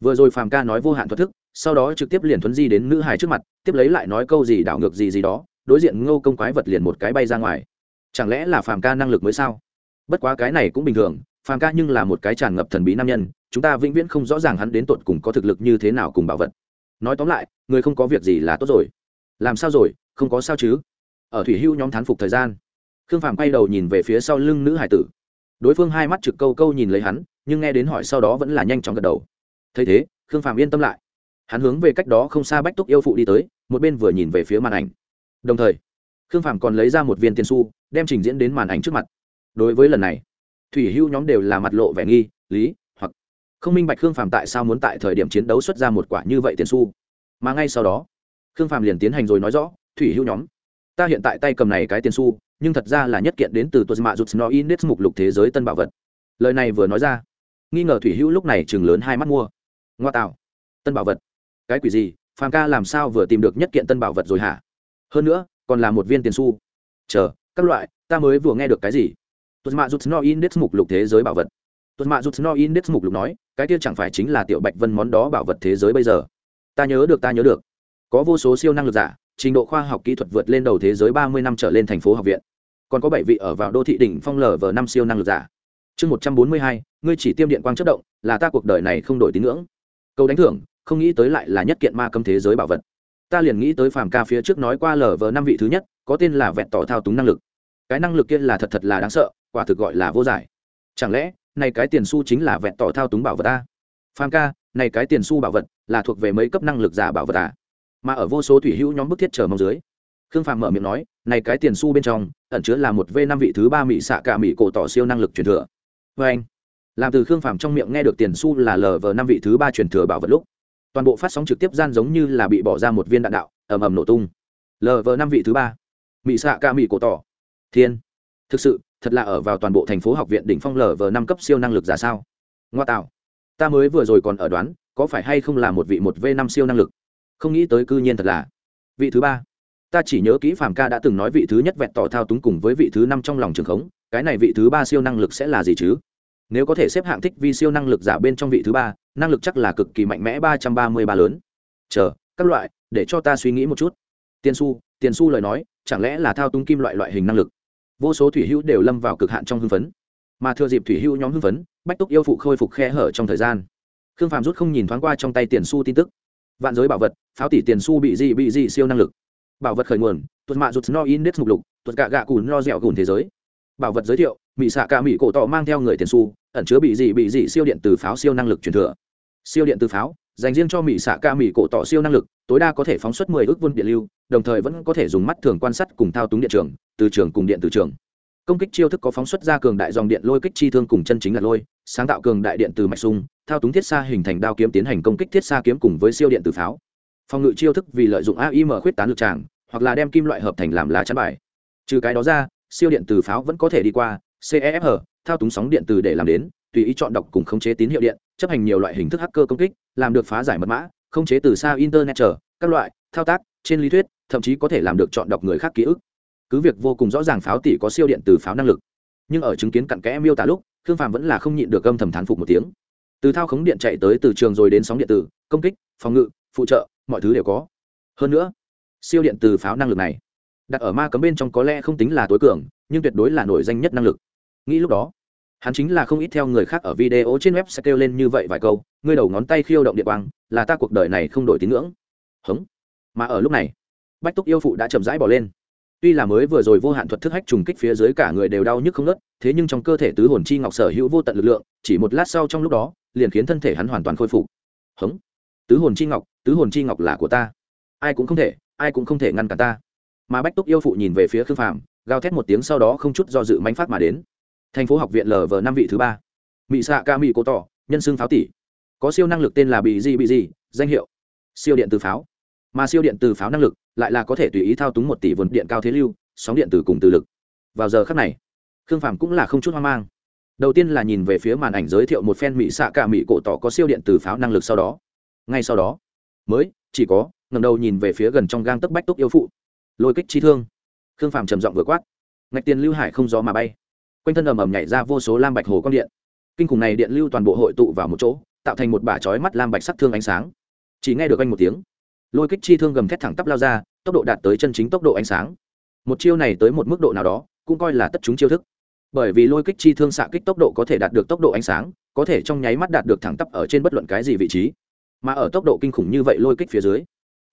vừa rồi phàm ca nói vô hạn thuật thức, sau đó trực tiếp liền thuấn di đến nữ Hải trước mặt, tiếp lấy lại nói câu gì đảo ngược gì gì đó, đối diện ngô công quái vật liền một cái bay ra ngoài. Chẳng lẽ là phàm ca năng lực mới sao? Bất quá cái này cũng bình thường, phàm ca nhưng là một cái tràn ngập thần bí nam nhân, chúng ta vĩnh viễn không rõ ràng hắn đến tột cùng có thực lực như thế nào cùng bảo vật. Nói tóm lại, người không có việc gì là tốt rồi. Làm sao rồi, không có sao chứ? Ở thủy hưu nhóm thán phục thời gian, khương phàm quay đầu nhìn về phía sau lưng nữ hải tử. Đối phương hai mắt trực câu câu nhìn lấy hắn, nhưng nghe đến hỏi sau đó vẫn là nhanh chóng gật đầu thấy thế, khương phàm yên tâm lại. Hắn hướng về cách đó không xa bách túc yêu phụ đi tới, một bên vừa nhìn về phía màn ảnh. Đồng thời, khương phàm còn lấy ra một viên tiền su, đem trình diễn đến màn ảnh trước mặt. Đối với lần này, thủy hưu nhóm đều là mặt lộ vẻ nghi, lý, hoặc không minh bạch khương phàm tại sao muốn tại thời điểm chiến đấu xuất ra một quả như vậy tiền su. Mà ngay sau đó, khương phàm liền tiến hành rồi nói rõ, thủy hưu nhóm, ta hiện tại tay cầm này cái tiền su, nhưng thật ra là nhất kiện đến từ tuột mạ rụt no index mục lục thế giới tân bảo vật. Lời này vừa nói ra, nghi ngờ thủy hưu lúc này chừng lớn hai mắt mua ngoa tạo tân bảo vật. Cái quỷ gì? Phàm ca làm sao vừa tìm được nhất kiện tân bảo vật rồi hả? Hơn nữa, còn là một viên tiền su chờ, các loại, ta mới vừa nghe được cái gì? Tuột mạ rút no index mục lục thế giới bảo vật. Tuột mạ rút no index mục lục nói, cái kia chẳng phải chính là tiểu bạch vân món đó bảo vật thế giới bây giờ? Ta nhớ được, ta nhớ được. Có vô số siêu năng lực giả, trình độ khoa học kỹ thuật vượt lên đầu thế giới ba mươi năm trở lên thành phố học viện. Còn có bảy vị ở vào đô thị đỉnh phong lở vờ năm siêu năng lực giả. Chương một trăm bốn mươi hai, ngươi chỉ tiêm điện quang chất động, là ta cuộc đời này không đổi tín ngưỡng câu đánh thưởng, không nghĩ tới lại là nhất kiện ma cấm thế giới bảo vật. Ta liền nghĩ tới phàm ca phía trước nói qua lờ vờ năm vị thứ nhất, có tên là vẹn tỏ thao túng năng lực. Cái năng lực kia là thật thật là đáng sợ, quả thực gọi là vô giải. Chẳng lẽ, này cái tiền su chính là vẹn tỏ thao túng bảo vật ta? Phàm ca, này cái tiền su bảo vật là thuộc về mấy cấp năng lực giả bảo vật à mà ở vô số thủy hữu nhóm bức thiết chờ mong dưới, khương phàm mở miệng nói, này cái tiền su bên trong ẩn chứa là một v năm vị thứ ba mỹ xạ cả mỹ cổ tỏ siêu năng lực truyền thừa. Vê anh làm từ khương phàm trong miệng nghe được tiền su là lờ vờ năm vị thứ ba truyền thừa bảo vật lúc, toàn bộ phát sóng trực tiếp gian giống như là bị bỏ ra một viên đạn đạo, ầm ầm nổ tung. Lờ vờ năm vị thứ ba. Mỹ xạ ca mỹ cổ tỏ. Thiên. Thực sự, thật là ở vào toàn bộ thành phố học viện đỉnh phong lờ vờ năm cấp siêu năng lực giả sao? Ngoa tạo. Ta mới vừa rồi còn ở đoán, có phải hay không là một vị một v năm siêu năng lực? Không nghĩ tới cư nhiên thật là. Vị thứ ba. Ta chỉ nhớ kỹ phàm ca đã từng nói vị thứ nhất vẹn tỏ thao túng cùng với vị thứ năm trong lòng trường khống, cái này vị thứ ba siêu năng lực sẽ là gì chứ? Nếu có thể xếp hạng thích vi siêu năng lực giả bên trong vị thứ ba, năng lực chắc là cực kỳ mạnh mẽ ba trăm ba mươi ba lớn. Chờ, các loại, để cho ta suy nghĩ một chút. Tiền su tiền su lời nói, chẳng lẽ là thao túng kim loại loại hình năng lực? Vô số thủy hữu đều lâm vào cực hạn trong hưng phấn. Mà thừa dịp thủy hữu nhóm hưng phấn, bách túc yêu phụ khôi phục khe hở trong thời gian. Khương phàm rút không nhìn thoáng qua trong tay tiền su tin tức. Vạn giới bảo vật, pháo tỷ tiền su bị gì bị gì siêu năng lực. Bảo vật khởi nguồn, tuột mạ rút no index mục lục, tuột gạ gạ cùn no dẻo gùn thế giới. Bảo vật giới thiệu mỹ xạ cả mỹ cổ tọ mang theo người tiền su ẩn chứa bị gì bị gì siêu điện từ pháo siêu năng lực truyền thừa. Siêu điện từ pháo, dành riêng cho mỹ xạ ca mỹ cổ tỏ siêu năng lực, tối đa có thể phóng xuất 10 ước vun điện lưu, đồng thời vẫn có thể dùng mắt thường quan sát cùng thao túng điện trường, từ trường cùng điện từ trường. Công kích chiêu thức có phóng xuất ra cường đại dòng điện lôi kích chi thương cùng chân chính là lôi, sáng tạo cường đại điện từ mạch sung thao túng thiết xa hình thành đao kiếm tiến hành công kích thiết xa kiếm cùng với siêu điện từ pháo. Phòng ngự chiêu thức vì lợi dụng aim khuyết tán lực tràng, hoặc là đem kim loại hợp thành làm lá chắn bài. Trừ cái đó ra, siêu điện từ pháo vẫn có thể đi qua cefh thao túng sóng điện từ để làm đến, tùy ý chọn đọc cùng khống chế tín hiệu điện, chấp hành nhiều loại hình thức hacker công kích, làm được phá giải mật mã, khống chế từ xa internet chờ, các loại, thao tác, trên lý thuyết, thậm chí có thể làm được chọn đọc người khác ký ức. Cứ việc vô cùng rõ ràng pháo tỷ có siêu điện từ pháo năng lực, nhưng ở chứng kiến cặn kẽ miêu tả lúc thương phàm vẫn là không nhịn được âm thầm thán phục một tiếng. Từ thao khống điện chạy tới từ trường rồi đến sóng điện tử công kích, phòng ngự, phụ trợ, mọi thứ đều có. Hơn nữa, siêu điện từ pháo năng lực này, đặt ở ma cấm bên trong có lẽ không tính là tối cường, nhưng tuyệt đối là nổi danh nhất năng lực. Nghĩ lúc đó hắn chính là không ít theo người khác ở video trên web sẽ kêu lên như vậy vài câu, ngươi đầu ngón tay khiêu động địa quang, là ta cuộc đời này không đổi tín ngưỡng. Hống. Mà ở lúc này, bách túc yêu phụ đã chậm rãi bỏ lên. Tuy là mới vừa rồi vô hạn thuật thức hách trùng kích phía dưới cả người đều đau nhức không nớt thế nhưng trong cơ thể tứ hồn chi ngọc sở hữu vô tận lực lượng, chỉ một lát sau trong lúc đó, liền khiến thân thể hắn hoàn toàn khôi phục. Hống. Tứ hồn chi ngọc, tứ hồn chi ngọc là của ta. Ai cũng không thể, ai cũng không thể ngăn cản ta. Mà bách túc yêu phụ nhìn về phía khương phàm, gào thét một tiếng sau đó không chút do dự mánh phát mà đến thành phố học viện lv năm vị thứ ba. Mỹ xạ ca mỹ cố tỏ nhân xương pháo tỷ. Có siêu năng lực tên là bị gì bị gì danh hiệu. Siêu điện từ pháo. Mà siêu điện từ pháo năng lực lại là có thể tùy ý thao túng một tỷ vốn điện cao thế lưu, sóng điện từ cùng từ lực. Vào giờ khắc này, khương phàm cũng là không chút hoang mang. Đầu tiên là nhìn về phía màn ảnh giới thiệu một phen mỹ xạ cả mỹ cổ tỏ có siêu điện từ pháo năng lực sau đó. Ngay sau đó, mới chỉ có ngầm đầu nhìn về phía gần trong gang tấc bách túc yêu phụ. Lôi kích chi thương. Khương phàm trầm giọng vừa quát. Ngạch tiền lưu hải không gió mà bay quanh thân ầm ầm nhảy ra vô số lam bạch hồ con điện. Kinh khủng này điện lưu toàn bộ hội tụ vào một chỗ, tạo thành một bả chói mắt lam bạch sắc thương ánh sáng. Chỉ nghe được anh một tiếng, lôi kích chi thương gầm thét thẳng tắp lao ra, tốc độ đạt tới chân chính tốc độ ánh sáng. Một chiêu này tới một mức độ nào đó, cũng coi là tất chúng chiêu thức. Bởi vì lôi kích chi thương xạ kích tốc độ có thể đạt được tốc độ ánh sáng, có thể trong nháy mắt đạt được thẳng tắp ở trên bất luận cái gì vị trí. Mà ở tốc độ kinh khủng như vậy lôi kích phía dưới,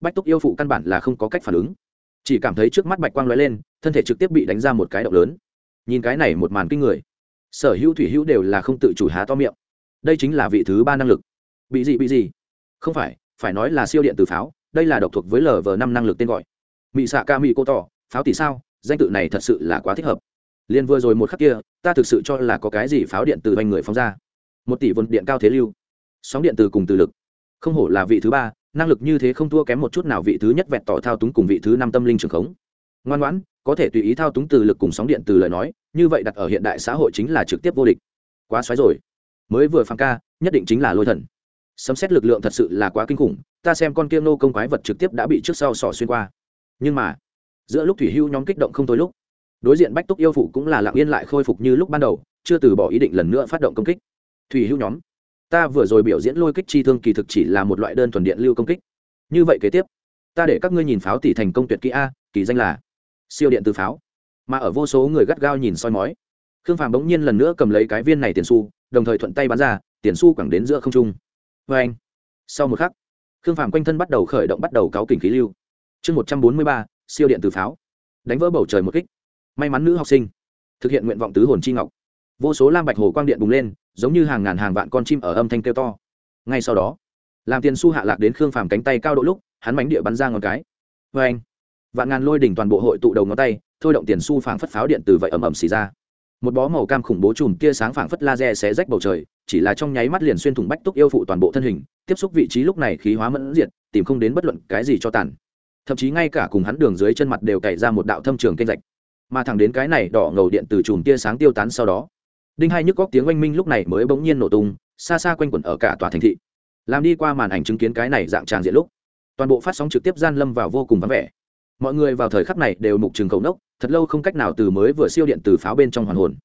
bách túc yêu phụ căn bản là không có cách phản ứng. Chỉ cảm thấy trước mắt bạch quang lóe lên, thân thể trực tiếp bị đánh ra một cái động lớn nhìn cái này một màn kinh người, sở hữu thủy hữu đều là không tự chủ há to miệng. Đây chính là vị thứ ba năng lực. Bị gì bị gì? Không phải phải nói là siêu điện từ pháo, đây là độc thuộc với lv năm năng lực tên gọi. Mỹ xạ ca mỹ cô tỏ, pháo tỷ sao? Danh tự này thật sự là quá thích hợp. Liên vừa rồi một khắc kia, ta thực sự cho là có cái gì pháo điện từ doanh người phóng ra. Một tỷ vốn điện cao thế lưu, sóng điện từ cùng từ lực. Không hổ là vị thứ ba, năng lực như thế không thua kém một chút nào vị thứ nhất vẹn tỏ thao túng cùng vị thứ năm tâm linh trường khống ngoan ngoãn, có thể tùy ý thao túng từ lực cùng sóng điện từ lời nói, như vậy đặt ở hiện đại xã hội chính là trực tiếp vô địch. Quá xoáy rồi. Mới vừa phăng ca, nhất định chính là lôi thần. Sấm xét lực lượng thật sự là quá kinh khủng, ta xem con kia nô công quái vật trực tiếp đã bị trước sau sỏ xuyên qua. Nhưng mà, giữa lúc thủy hưu nhóm kích động không tối lúc, đối diện bách túc yêu phụ cũng là lặng yên lại khôi phục như lúc ban đầu, chưa từ bỏ ý định lần nữa phát động công kích. Thủy hưu nhóm, ta vừa rồi biểu diễn lôi kích chi thương kỳ thực chỉ là một loại đơn thuần điện lưu công kích. Như vậy kế tiếp, ta để các ngươi nhìn pháo tỷ thành công tuyệt kỹ a, kỳ danh là siêu điện từ pháo. Mà ở vô số người gắt gao nhìn soi mói, khương phàm bỗng nhiên lần nữa cầm lấy cái viên này tiền su đồng thời thuận tay bắn ra, tiền su quẳng đến giữa không trung. Vê anh, sau một khắc, khương phàm quanh thân bắt đầu khởi động bắt đầu cáo kình khí lưu. Chương một trăm bốn mươi ba, siêu điện từ pháo. Đánh vỡ bầu trời một kích. May mắn nữ học sinh, thực hiện nguyện vọng tứ hồn chi ngọc. Vô số lam bạch hồ quang điện bùng lên, giống như hàng ngàn hàng vạn con chim ở âm thanh kêu to. Ngay sau đó, làm tiền su hạ lạc đến khương phàm cánh tay cao độ lúc, hắn mánh địa bắn ra ngón cái. Vê anh vạn ngàn lôi đỉnh toàn bộ hội tụ đầu ngón tay, thôi động tiền su phảng phất pháo điện từ vậy ầm ầm xì ra. Một bó màu cam khủng bố chùm tia sáng phảng phất laser xé rách bầu trời, chỉ là trong nháy mắt liền xuyên thủng bách túc yêu phụ toàn bộ thân hình, tiếp xúc vị trí lúc này khí hóa mẫn diệt, tìm không đến bất luận cái gì cho tàn. Thậm chí ngay cả cùng hắn đường dưới chân mặt đều cày ra một đạo thâm trường kênh rạch. Mà thẳng đến cái này đỏ ngầu điện từ chùm tia sáng tiêu tán sau đó, đinh hai nhức góc tiếng oanh minh lúc này mới bỗng nhiên nổ tung, xa xa quanh quẩn ở cả tòa thành thị. Làm đi qua màn ảnh chứng kiến cái này dạng tràng diện lúc, toàn bộ phát sóng trực tiếp gian lâm vào vô cùng vắng vẻ mọi người vào thời khắc này đều mục trường cầu nốc, thật lâu không cách nào từ mới vừa siêu điện từ pháo bên trong hoàn hồn.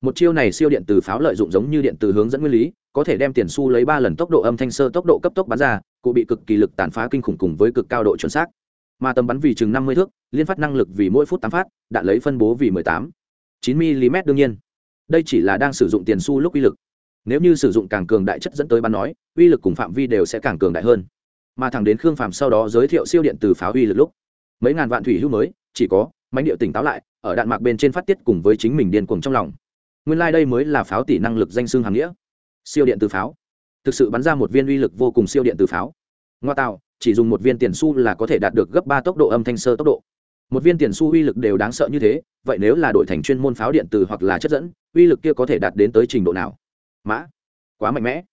Một chiêu này siêu điện từ pháo lợi dụng giống như điện từ hướng dẫn nguyên lý, có thể đem tiền su lấy ba lần tốc độ âm thanh sơ tốc độ cấp tốc bắn ra, cụ bị cực kỳ lực tàn phá kinh khủng cùng với cực cao độ chuẩn xác. Mà tầm bắn vì chừng năm mươi thước, liên phát năng lực vì mỗi phút tám phát, đạn lấy phân bố vì mười tám. Chín mm đương nhiên. Đây chỉ là đang sử dụng tiền su lúc uy lực. Nếu như sử dụng càng cường đại chất dẫn tới bắn nói, uy lực cùng phạm vi đều sẽ càng cường đại hơn. Mà thẳng đến khương phạm sau đó giới thiệu siêu điện từ pháo uy lực lúc mấy ngàn vạn thủy hữu mới, chỉ có mánh điệu tỉnh táo lại, ở đạn mạc bên trên phát tiết cùng với chính mình điên cuồng trong lòng. Nguyên lai、like、đây mới là pháo tỷ năng lực danh xương hàm nghĩa. Siêu điện từ pháo. Thực sự bắn ra một viên uy lực vô cùng siêu điện từ pháo. Ngoa tạo, chỉ dùng một viên tiền su là có thể đạt được gấp ba tốc độ âm thanh sơ tốc độ. Một viên tiền su uy lực đều đáng sợ như thế, vậy nếu là đổi thành chuyên môn pháo điện từ hoặc là chất dẫn, uy lực kia có thể đạt đến tới trình độ nào? Mã, quá mạnh mẽ.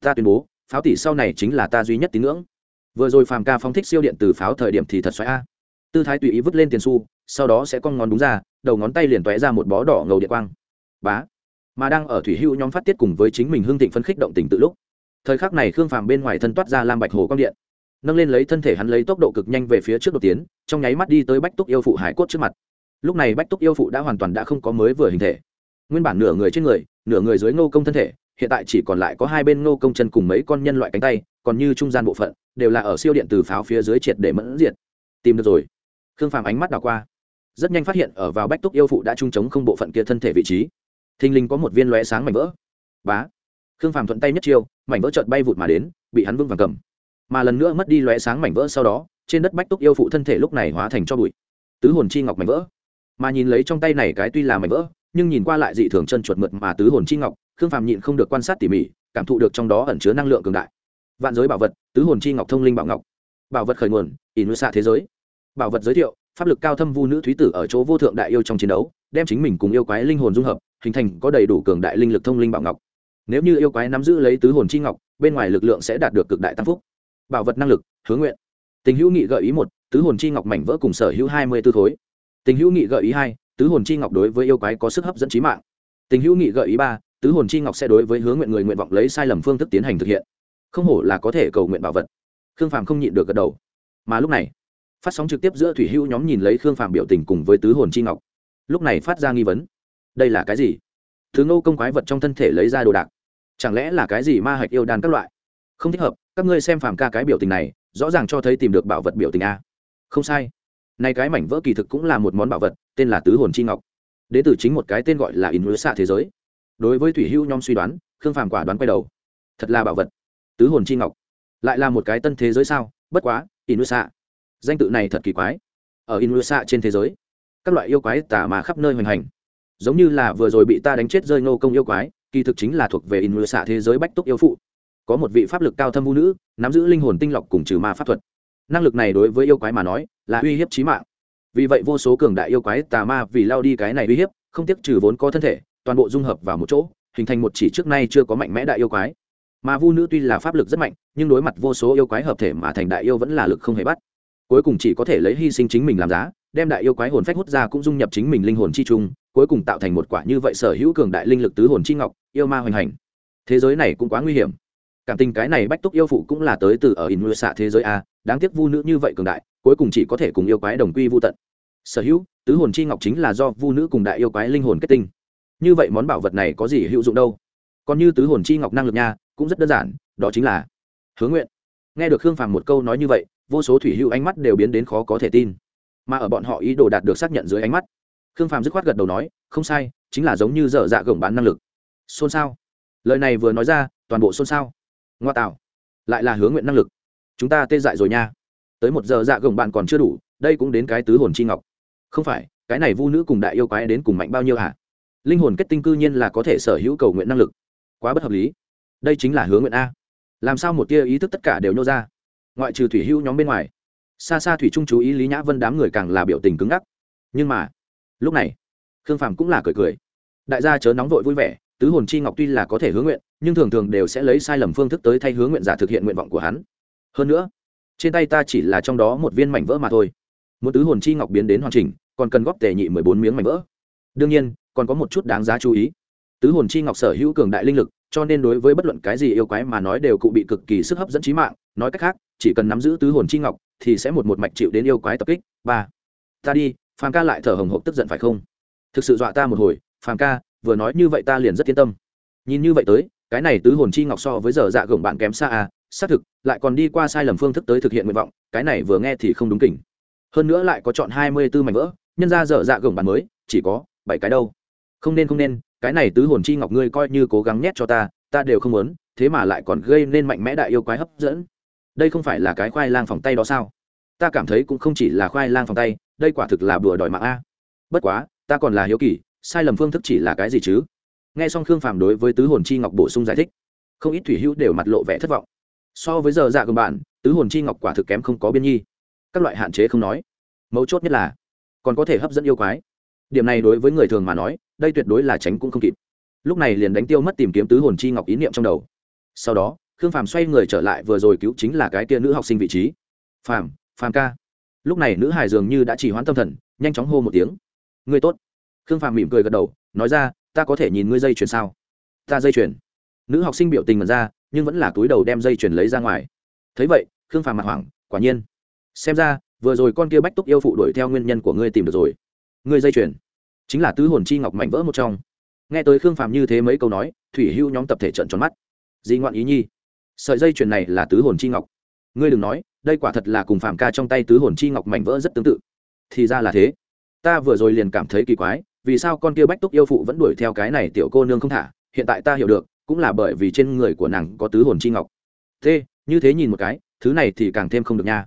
Ta tuyên bố, pháo tỷ sau này chính là ta duy nhất tín ngưỡng. Vừa rồi phàm ca phóng thích siêu điện từ pháo thời điểm thì thật xoáy a tư thái tùy ý vứt lên tiền xu, sau đó sẽ con ngón đúng ra, đầu ngón tay liền tóe ra một bó đỏ ngầu địa quang. Bá. Mà đang ở thủy hữu nhóm phát tiết cùng với chính mình hưng thịnh phấn khích động tình tự lúc, thời khắc này khương phàm bên ngoài thân toát ra lam bạch hồ quang điện, nâng lên lấy thân thể hắn lấy tốc độ cực nhanh về phía trước đột tiến, trong nháy mắt đi tới bách túc yêu phụ hải cốt trước mặt. Lúc này bách túc yêu phụ đã hoàn toàn đã không có mới vừa hình thể. Nguyên bản nửa người trên người, nửa người dưới ngô công thân thể, hiện tại chỉ còn lại có hai bên ngô công chân cùng mấy con nhân loại cánh tay, còn như trung gian bộ phận, đều là ở siêu điện từ pháo phía dưới triệt để mẫn diệt. Tìm được rồi khương phàm ánh mắt đảo qua. Rất nhanh phát hiện ở vào bách túc yêu phụ đã trung chống không bộ phận kia thân thể vị trí. Thình lình có một viên lóe sáng mảnh vỡ. Bá! Khương phàm thuận tay nhất chiêu, mảnh vỡ chợt bay vụt mà đến, bị hắn vững vàng cầm. Mà lần nữa mất đi lóe sáng mảnh vỡ sau đó, trên đất bách túc yêu phụ thân thể lúc này hóa thành cho bụi. Tứ hồn chi ngọc mảnh vỡ. Mà nhìn lấy trong tay này cái tuy là mảnh vỡ, nhưng nhìn qua lại dị thường chân chuột mượt mà tứ hồn chi ngọc, khương phàm nhịn không được quan sát tỉ mỉ, cảm thụ được trong đó ẩn chứa năng lượng cường đại. Vạn giới bảo vật, tứ hồn chi ngọc thông linh bảo ngọc. Bảo vật khởi nguồn, ỷ núi xạ thế giới bảo vật giới thiệu, pháp lực cao thâm vu nữ thúy tử ở chỗ vô thượng đại yêu trong chiến đấu, đem chính mình cùng yêu quái linh hồn dung hợp, hình thành có đầy đủ cường đại linh lực thông linh bảo ngọc. Nếu như yêu quái nắm giữ lấy tứ hồn chi ngọc, bên ngoài lực lượng sẽ đạt được cực đại tăng phúc. Bảo vật năng lực hướng nguyện. Tình hữu nghị gợi ý một, tứ hồn chi ngọc mảnh vỡ cùng sở hữu hai mươi tư thối. Tình hữu nghị gợi ý hai, tứ hồn chi ngọc đối với yêu quái có sức hấp dẫn trí mạng. Tình hữu nghị gợi ý ba, tứ hồn chi ngọc sẽ đối với hướng nguyện người nguyện vọng lấy sai lầm phương thức tiến hành thực hiện. Không hổ là có thể cầu nguyện bảo vật. Khương phàm không nhịn được gật đầu. Mà lúc này phát sóng trực tiếp giữa thủy hữu nhóm nhìn lấy khương phàm biểu tình cùng với tứ hồn chi ngọc lúc này phát ra nghi vấn đây là cái gì thứ ngô công quái vật trong thân thể lấy ra đồ đạc chẳng lẽ là cái gì ma hạch yêu đan các loại không thích hợp các ngươi xem phàm ca cái biểu tình này rõ ràng cho thấy tìm được bảo vật biểu tình a không sai nay cái mảnh vỡ kỳ thực cũng là một món bảo vật tên là tứ hồn chi ngọc đến từ chính một cái tên gọi là in lúa xạ thế giới đối với thủy hữu nhóm suy đoán khương phàm quả đoán quay đầu thật là bảo vật tứ hồn chi ngọc lại là một cái tân thế giới sao bất quá in lúa xạ danh tự này thật kỳ quái. Ở in trên thế giới, các loại yêu quái tả mà khắp nơi hoành hành. Giống như là vừa rồi bị ta đánh chết rơi nô công yêu quái, kỳ thực chính là thuộc về in thế giới bách túc yêu phụ. Có một vị pháp lực cao thâm vũ nữ, nắm giữ linh hồn tinh lọc cùng trừ ma pháp thuật. Năng lực này đối với yêu quái mà nói, là uy hiếp chí mạng. Vì vậy vô số cường đại yêu quái tà ma vì lao đi cái này uy hiếp, không tiếc trừ vốn có thân thể, toàn bộ dung hợp vào một chỗ, hình thành một chỉ trước nay chưa có mạnh mẽ đại yêu quái. Mà vu nữ tuy là pháp lực rất mạnh, nhưng đối mặt vô số yêu quái hợp thể mà thành đại yêu vẫn là lực không hề bắt cuối cùng chỉ có thể lấy hy sinh chính mình làm giá, đem đại yêu quái hồn phách hút ra cũng dung nhập chính mình linh hồn chi chung cuối cùng tạo thành một quả như vậy sở hữu cường đại linh lực tứ hồn chi ngọc, yêu ma hoành hành. Thế giới này cũng quá nguy hiểm. Cảm tình cái này bách túc yêu phụ cũng là tới từ ở in mưa xạ thế giới a, đáng tiếc vu nữ như vậy cường đại, cuối cùng chỉ có thể cùng yêu quái đồng quy vô tận. Sở hữu, tứ hồn chi ngọc chính là do vu nữ cùng đại yêu quái linh hồn kết tinh. Như vậy món bảo vật này có gì hữu dụng đâu? Còn như tứ hồn chi ngọc năng lực nha, cũng rất đơn giản, đó chính là hướng nguyện. Nghe được khương phàm một câu nói như vậy vô số thủy hữu ánh mắt đều biến đến khó có thể tin. Mà ở bọn họ ý đồ đạt được xác nhận dưới ánh mắt, khương phàm dứt khoát gật đầu nói, không sai, chính là giống như dở dạ gồng bán năng lực. Xôn xao. Lời này vừa nói ra, toàn bộ xôn xao. Ngoa tạo, lại là hướng nguyện năng lực. Chúng ta tê dại rồi nha. Tới một giờ dạ gồng bạn còn chưa đủ, đây cũng đến cái tứ hồn chi ngọc. Không phải, cái này vu nữ cùng đại yêu quái đến cùng mạnh bao nhiêu hả? Linh hồn kết tinh cư nhiên là có thể sở hữu cầu nguyện năng lực. Quá bất hợp lý. Đây chính là hướng nguyện a. Làm sao một tia ý thức tất cả đều nhô ra? Ngoại trừ thủy hữu nhóm bên ngoài, xa xa thủy trung chú ý lý nhã vân đám người càng là biểu tình cứng ngắc. Nhưng mà, lúc này, khương phàm cũng là cười cười. Đại gia chớ nóng vội vui vẻ, tứ hồn chi ngọc tuy là có thể hướng nguyện, nhưng thường thường đều sẽ lấy sai lầm phương thức tới thay hướng nguyện giả thực hiện nguyện vọng của hắn. Hơn nữa, trên tay ta chỉ là trong đó một viên mảnh vỡ mà thôi. Một tứ hồn chi ngọc biến đến hoàn chỉnh, còn cần góp tề nhị mười bốn miếng mảnh vỡ. Đương nhiên, còn có một chút đáng giá chú ý. Tứ hồn chi ngọc sở hữu cường đại linh lực, cho nên đối với bất luận cái gì yêu quái mà nói đều cụ bị cực kỳ sức hấp dẫn trí mạng, nói cách khác chỉ cần nắm giữ tứ hồn chi ngọc, thì sẽ một một mạch chịu đến yêu quái tập kích. Ba, ta đi, phàm ca lại thở hồng hộc tức giận phải không? Thực sự dọa ta một hồi, phàm ca, vừa nói như vậy ta liền rất yên tâm. Nhìn như vậy tới, cái này tứ hồn chi ngọc so với giờ dạ gồng bạn kém xa à xác thực, lại còn đi qua sai lầm phương thức tới thực hiện nguyện vọng, cái này vừa nghe thì không đúng kỉnh. Hơn nữa lại có chọn hai mươi b ố mảnh vỡ, nhân ra dở dạ gồng bạn mới, chỉ có bảy cái đâu. Không nên không nên, cái này tứ hồn chi ngọc ngươi coi như cố gắng nhét cho ta ta đều không muốn, thế mà lại còn gây nên mạnh mẽ đại yêu quái hấp dẫn đây không phải là cái khoai lang phòng tay đó sao? Ta cảm thấy cũng không chỉ là khoai lang phòng tay, đây quả thực là bừa đòi mạng a. Bất quá, ta còn là hiếu kỳ, sai lầm phương thức chỉ là cái gì chứ? Nghe xong khương phàm đối với tứ hồn chi ngọc bổ sung giải thích, không ít thủy hữu đều mặt lộ vẻ thất vọng. So với giờ dạ gần bạn, tứ hồn chi ngọc quả thực kém không có biên nhi. Các loại hạn chế không nói. Mấu chốt nhất là, còn có thể hấp dẫn yêu quái. Điểm này đối với người thường mà nói, đây tuyệt đối là tránh cũng không kịp. Lúc này liền đánh tiêu mất tìm kiếm tứ hồn chi ngọc ý niệm trong đầu. Sau đó khương phàm xoay người trở lại vừa rồi cứu chính là cái tia nữ học sinh vị trí. Phàm phàm ca. Lúc này nữ hải dường như đã chỉ hoãn tâm thần, nhanh chóng hô một tiếng. Ngươi tốt. Khương phàm mỉm cười gật đầu, nói ra, ta có thể nhìn ngươi dây chuyền sao? Ta dây chuyền. Nữ học sinh biểu tình mật ra, nhưng vẫn là túi đầu đem dây chuyền lấy ra ngoài. Thấy vậy, khương phàm mặt hoảng, quả nhiên. Xem ra, vừa rồi con kia bách túc yêu phụ đuổi theo nguyên nhân của ngươi tìm được rồi. Ngươi dây chuyền. Chính là tứ hồn chi ngọc mảnh vỡ một trong. Nghe tới khương phàm như thế mấy câu nói, thủy hưu nhóm tập thể trận tròn mắt. Di ngoạn ý nhi sợi dây chuyền này là tứ hồn chi ngọc. Ngươi đừng nói, đây quả thật là cùng phàm ca trong tay tứ hồn chi ngọc mảnh vỡ rất tương tự. Thì ra là thế. Ta vừa rồi liền cảm thấy kỳ quái, vì sao con kia bách túc yêu phụ vẫn đuổi theo cái này tiểu cô nương không thả? Hiện tại ta hiểu được, cũng là bởi vì trên người của nàng có tứ hồn chi ngọc. Thế, như thế nhìn một cái, thứ này thì càng thêm không được nha.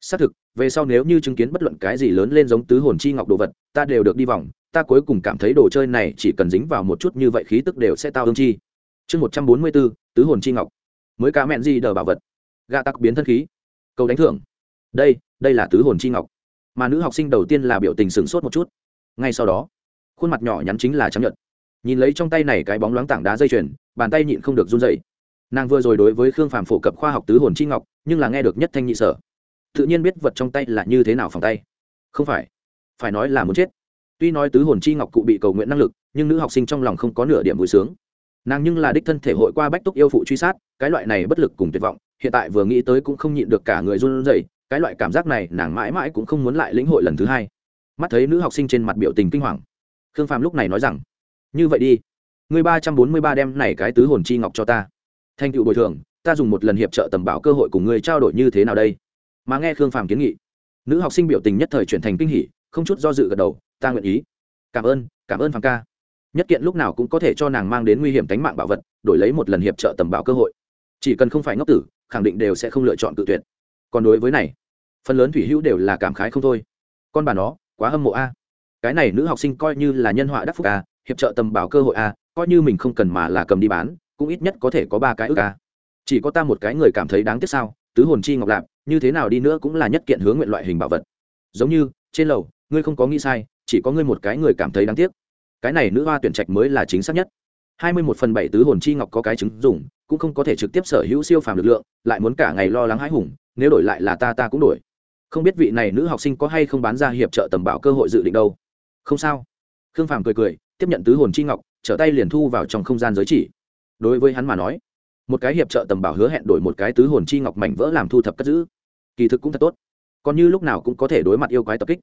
Xác thực, về sau nếu như chứng kiến bất luận cái gì lớn lên giống tứ hồn chi ngọc đồ vật, ta đều được đi vòng. Ta cuối cùng cảm thấy đồ chơi này chỉ cần dính vào một chút như vậy khí tức đều sẽ tao ương chi. Chương một trăm bốn mươi bốn tứ hồn chi ngọc mới cá mẹn gì đờ bảo vật. Gạ tặc biến thân khí. Cầu đánh thưởng. Đây đây là tứ hồn chi ngọc. Mà nữ học sinh đầu tiên là biểu tình sửng sốt một chút. Ngay sau đó, khuôn mặt nhỏ nhắn chính là chấm nhận nhìn lấy trong tay này cái bóng loáng tảng đá dây chuyền, bàn tay nhịn không được run dậy nàng vừa rồi đối với khương phàm phổ cập khoa học tứ hồn chi ngọc, nhưng là nghe được nhất thanh nhị sở. Tự nhiên biết vật trong tay là như thế nào phòng tay. Không phải. Phải nói là muốn chết. Tuy nói tứ hồn chi ngọc cụ bị cầu nguyện năng lực, nhưng nữ học sinh trong lòng không có nửa điểm vui sướng nàng nhưng là đích thân thể hội qua bách túc yêu phụ truy sát, cái loại này bất lực cùng tuyệt vọng, hiện tại vừa nghĩ tới cũng không nhịn được cả người run rẩy, cái loại cảm giác này nàng mãi mãi cũng không muốn lại lĩnh hội lần thứ hai. Mắt thấy nữ học sinh trên mặt biểu tình kinh hoàng. Khương phàm lúc này nói rằng, như vậy đi người ba trăm bốn mươi ba đem này cái tứ hồn chi ngọc cho ta. Thành tựu bồi thường, ta dùng một lần hiệp trợ tầm bảo cơ hội cùng người trao đổi như thế nào đây? Mà nghe khương phàm kiến nghị, nữ học sinh biểu tình nhất thời chuyển thành kinh hỉ, không chút do dự gật đầu, ta nguyện ý. Cảm ơn cảm ơn phàm ca nhất kiện lúc nào cũng có thể cho nàng mang đến nguy hiểm tính mạng bảo vật, đổi lấy một lần hiệp trợ tầm bảo cơ hội. Chỉ cần không phải ngốc tử, khẳng định đều sẽ không lựa chọn tự tuyệt. Còn đối với này, phần lớn thủy hữu đều là cảm khái không thôi. Con bà nó, quá hâm mộ a. Cái này nữ học sinh coi như là nhân họa đắc phúc a, hiệp trợ tầm bảo cơ hội a, coi như mình không cần mà là cầm đi bán, cũng ít nhất có thể có ba cái ước a. Chỉ có ta một cái người cảm thấy đáng tiếc sao, tứ hồn chi ngọc lạp, như thế nào đi nữa cũng là nhất kiện hướng nguyện loại hình bảo vật. Giống như, trên lầu, ngươi không có nghĩ sai, chỉ có ngươi một cái người cảm thấy đáng tiếc cái này nữ hoa tuyển trạch mới là chính xác nhất. Hai mươi một phần bảy tứ hồn chi ngọc có cái chứng dùng, cũng không có thể trực tiếp sở hữu siêu phàm lực lượng, lại muốn cả ngày lo lắng hãi hùng, nếu đổi lại là ta ta cũng đổi. Không biết vị này nữ học sinh có hay không bán ra hiệp trợ tầm bảo cơ hội dự định đâu. Không sao. Khương phàm cười cười, tiếp nhận tứ hồn chi ngọc, trở tay liền thu vào trong không gian giới chỉ. Đối với hắn mà nói, một cái hiệp trợ tầm bảo hứa hẹn đổi một cái tứ hồn chi ngọc mảnh vỡ làm thu thập cất giữ, kỳ thực cũng thật tốt. Còn như lúc nào cũng có thể đối mặt yêu quái tập kích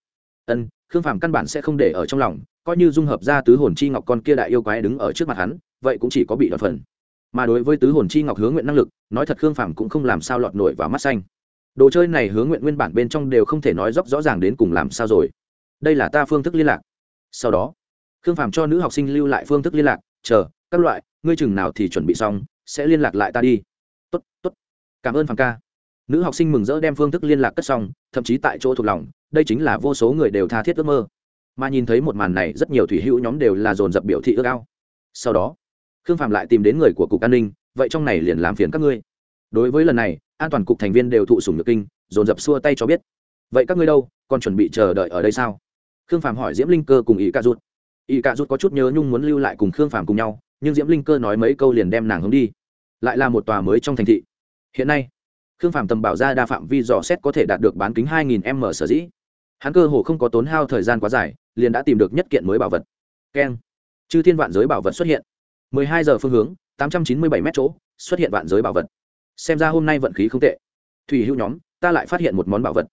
ân, khương phàm căn bản sẽ không để ở trong lòng, coi như dung hợp ra tứ hồn chi ngọc con kia đại yêu quái đứng ở trước mặt hắn, vậy cũng chỉ có bị đoạt phần. Mà đối với tứ hồn chi ngọc hướng nguyện năng lực, nói thật khương phàm cũng không làm sao lọt nổi vào mắt xanh. Đồ chơi này hướng nguyện nguyên bản bên trong đều không thể nói dốc rõ ràng đến cùng làm sao rồi. Đây là ta phương thức liên lạc. Sau đó, khương phàm cho nữ học sinh lưu lại phương thức liên lạc, chờ, các loại, ngươi chừng nào thì chuẩn bị xong, sẽ liên lạc lại ta đi. Tốt tốt. Cảm ơn phàm ca nữ học sinh mừng rỡ đem phương thức liên lạc cất xong, thậm chí tại chỗ thuộc lòng, đây chính là vô số người đều tha thiết ước mơ. Mà nhìn thấy một màn này, rất nhiều thủy hữu nhóm đều là dồn dập biểu thị ước ao. Sau đó, khương phạm lại tìm đến người của cục an ninh, vậy trong này liền làm phiền các ngươi. Đối với lần này, an toàn cục thành viên đều thụ sùng nhược kinh, dồn dập xua tay cho biết, vậy các ngươi đâu, còn chuẩn bị chờ đợi ở đây sao? Khương phạm hỏi diễm linh cơ cùng ý ca rút ý ca rút có chút nhớ nhung muốn lưu lại cùng khương phạm cùng nhau, nhưng diễm linh cơ nói mấy câu liền đem nàng hướng đi. Lại là một tòa mới trong thành thị. Hiện nay khương phạm tầm bảo ra đa phạm vi dò xét có thể đạt được bán kính 2.000 m sở dĩ. Hắn cơ hồ không có tốn hao thời gian quá dài, liền đã tìm được nhất kiện mới bảo vật. Keng. Chư thiên vạn giới bảo vật xuất hiện. 12 giờ phương hướng 897 m chỗ, xuất hiện vạn giới bảo vật. Xem ra hôm nay vận khí không tệ. Thủy hữu nhóm, ta lại phát hiện một món bảo vật.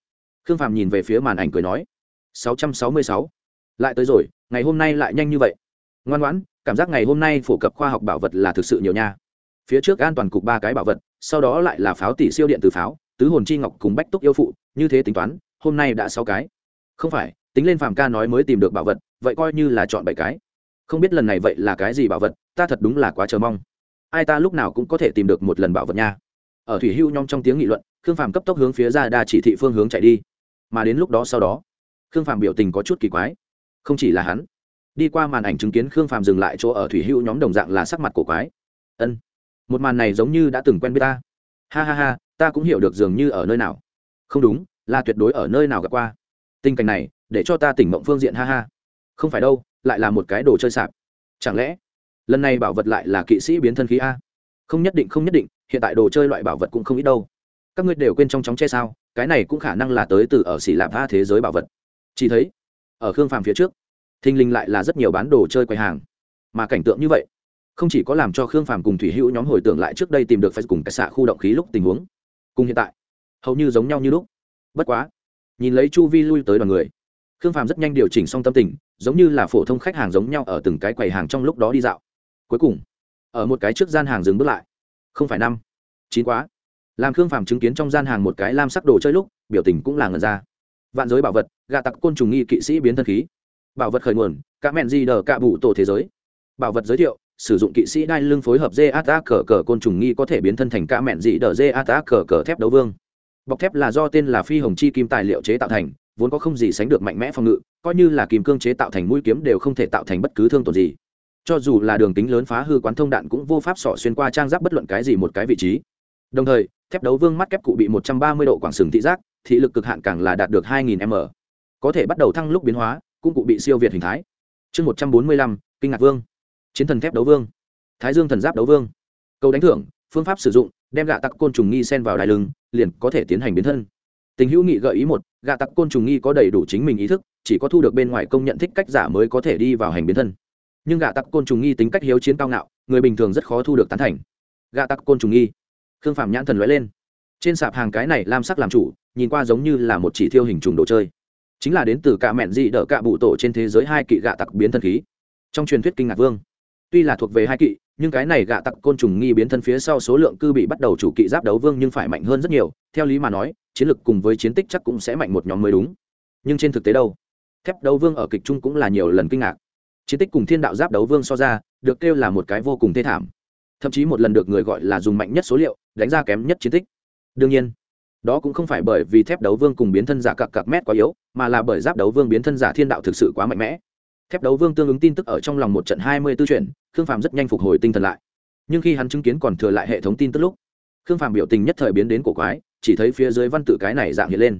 Khương phàm nhìn về phía màn ảnh cười nói. 666. lại tới rồi, ngày hôm nay lại nhanh như vậy. Ngoan ngoãn, cảm giác ngày hôm nay phổ cập khoa học bảo vật là thực sự nhiều nha phía trước an toàn cục ba cái bảo vật, sau đó lại là pháo tỷ siêu điện từ pháo, tứ hồn chi ngọc cùng bách túc yêu phụ, như thế tính toán, hôm nay đã sáu cái. Không phải, tính lên phàm ca nói mới tìm được bảo vật, vậy coi như là chọn bảy cái. Không biết lần này vậy là cái gì bảo vật, ta thật đúng là quá chờ mong. Ai ta lúc nào cũng có thể tìm được một lần bảo vật nha. Ở thủy hưu nhong trong tiếng nghị luận, khương phàm cấp tốc hướng phía ra đa chỉ thị phương hướng chạy đi. Mà đến lúc đó sau đó, khương phàm biểu tình có chút kỳ quái. Không chỉ là hắn, đi qua màn ảnh chứng kiến khương phàm dừng lại chỗ ở thủy hưu nhóm đồng dạng là sắc mặt của quái. Ân một màn này giống như đã từng quen biết ta. Ha ha ha, ta cũng hiểu được dường như ở nơi nào. Không đúng, là tuyệt đối ở nơi nào gặp qua. Tình cảnh này, để cho ta tỉnh mộng phương diện, ha ha. Không phải đâu, lại là một cái đồ chơi sạp. Chẳng lẽ, lần này bảo vật lại là kỵ sĩ biến thân khí a? Không nhất định, không nhất định, hiện tại đồ chơi loại bảo vật cũng không ít đâu. Các ngươi đều quên trong chóng che sao, cái này cũng khả năng là tới từ ở xỉ lạp tha thế giới bảo vật. Chỉ thấy, ở khương phàm phía trước, thình linh lại là rất nhiều bán đồ chơi quầy hàng. Mà cảnh tượng như vậy không chỉ có làm cho khương phàm cùng thủy hữu nhóm hồi tưởng lại trước đây tìm được phải cùng cái xạ khu động khí lúc tình huống, cùng hiện tại, hầu như giống nhau như lúc. Bất quá, nhìn lấy chu vi lui tới đoàn người, khương phàm rất nhanh điều chỉnh xong tâm tình, giống như là phổ thông khách hàng giống nhau ở từng cái quầy hàng trong lúc đó đi dạo. Cuối cùng, ở một cái trước gian hàng dừng bước lại. Không phải năm, chín quá. Làm khương phàm chứng kiến trong gian hàng một cái lam sắc đồ chơi lúc, biểu tình cũng là ngần ra. Vạn giới bảo vật, gạ tặc côn trùng nghi kỵ sĩ biến thân khí. Bảo vật khởi nguồn, cả mẹn di đờ cả bụ tổ thế giới. Bảo vật giới thiệu sử dụng kỵ sĩ đai lưng phối hợp dê cờ cờ côn trùng nghi có thể biến thân thành cả mẹn dị đờ dê cờ cờ thép đấu vương. Bọc thép là do tên là phi hồng chi kim tài liệu chế tạo thành, vốn có không gì sánh được mạnh mẽ phòng ngự, coi như là kim cương chế tạo thành mũi kiếm đều không thể tạo thành bất cứ thương tổn gì. Cho dù là đường kính lớn phá hư quán thông đạn cũng vô pháp sỏ xuyên qua trang giáp bất luận cái gì một cái vị trí. Đồng thời, thép đấu vương mắt kép cụ bị một trăm ba mươi độ quảng sừng thị giác, thị lực cực hạn càng là đạt được hai nghìn m. Có thể bắt đầu thăng lúc biến hóa, cũng cụ bị siêu việt hình thái. Chương một trăm bốn mươi lăm, kinh ngạc vương chiến thần thép đấu vương, thái dương thần giáp đấu vương. Câu đánh thưởng, phương pháp sử dụng, đem gạ tặc côn trùng nghi sen vào đài lưng, liền có thể tiến hành biến thân. Tình hữu nghị gợi ý một, gạ tặc côn trùng nghi có đầy đủ chính mình ý thức, chỉ có thu được bên ngoài công nhận thích cách giả mới có thể đi vào hành biến thân. Nhưng gạ tặc côn trùng nghi tính cách hiếu chiến cao ngạo, người bình thường rất khó thu được tán thành. Gạ tặc côn trùng nghi. Khương phạm nhãn thần lóe lên. Trên sạp hàng cái này lam sắc làm chủ, nhìn qua giống như là một chỉ thiêu hình trùng đồ chơi. Chính là đến từ cạ mẹn dị đỡ cạ bụ tổ trên thế giới hai kỵ gạ tặc biến thân khí. Trong truyền thuyết kinh ngạc vương tuy là thuộc về hai kỵ, nhưng cái này gạ tặc côn trùng nghi biến thân phía sau số lượng cư bị bắt đầu chủ kỵ giáp đấu vương nhưng phải mạnh hơn rất nhiều, theo lý mà nói, chiến lực cùng với chiến tích chắc cũng sẽ mạnh một nhóm mới đúng. Nhưng trên thực tế đâu? Thép đấu vương ở kịch trung cũng là nhiều lần kinh ngạc. Chiến tích cùng thiên đạo giáp đấu vương so ra, được kêu là một cái vô cùng thê thảm. Thậm chí một lần được người gọi là dùng mạnh nhất số liệu, đánh ra kém nhất chiến tích. Đương nhiên, đó cũng không phải bởi vì thép đấu vương cùng biến thân giả cặp cặp mét quá yếu, mà là bởi giáp đấu vương biến thân giả thiên đạo thực sự quá mạnh mẽ thép đấu vương tương ứng tin tức ở trong lòng một trận hai mươi tư chuyển, khương phàm rất nhanh phục hồi tinh thần lại. Nhưng khi hắn chứng kiến còn thừa lại hệ thống tin tức lúc, khương phàm biểu tình nhất thời biến đến cổ quái, chỉ thấy phía dưới văn tự cái này dạng hiện lên.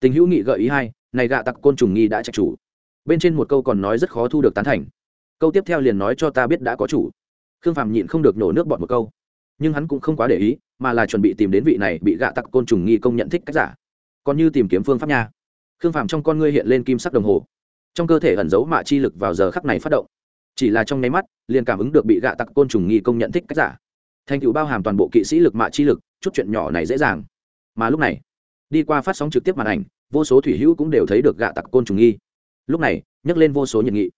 Tình hữu nghị gợi ý hai, này gạ tặc côn trùng nghi đã trạch chủ. Bên trên một câu còn nói rất khó thu được tán thành. Câu tiếp theo liền nói cho ta biết đã có chủ. Khương phàm nhịn không được nổ nước bọn một câu. Nhưng hắn cũng không quá để ý, mà là chuẩn bị tìm đến vị này bị gạ tặc côn trùng nghi công nhận thích cách giả. Còn như tìm kiếm phương pháp nha. Khương phàm trong con ngươi hiện lên kim sắc đồng hồ trong cơ thể ẩn giấu mạ chi lực vào giờ khắc này phát động. Chỉ là trong nháy mắt, liền cảm ứng được bị gạ tặc côn trùng nghi công nhận thích cách giả. Thành tựu bao hàm toàn bộ kỵ sĩ lực mạ chi lực, chút chuyện nhỏ này dễ dàng. Mà lúc này, đi qua phát sóng trực tiếp màn ảnh, vô số thủy hữu cũng đều thấy được gạ tặc côn trùng nghi. Lúc này, nhắc lên vô số nhiệt nghị.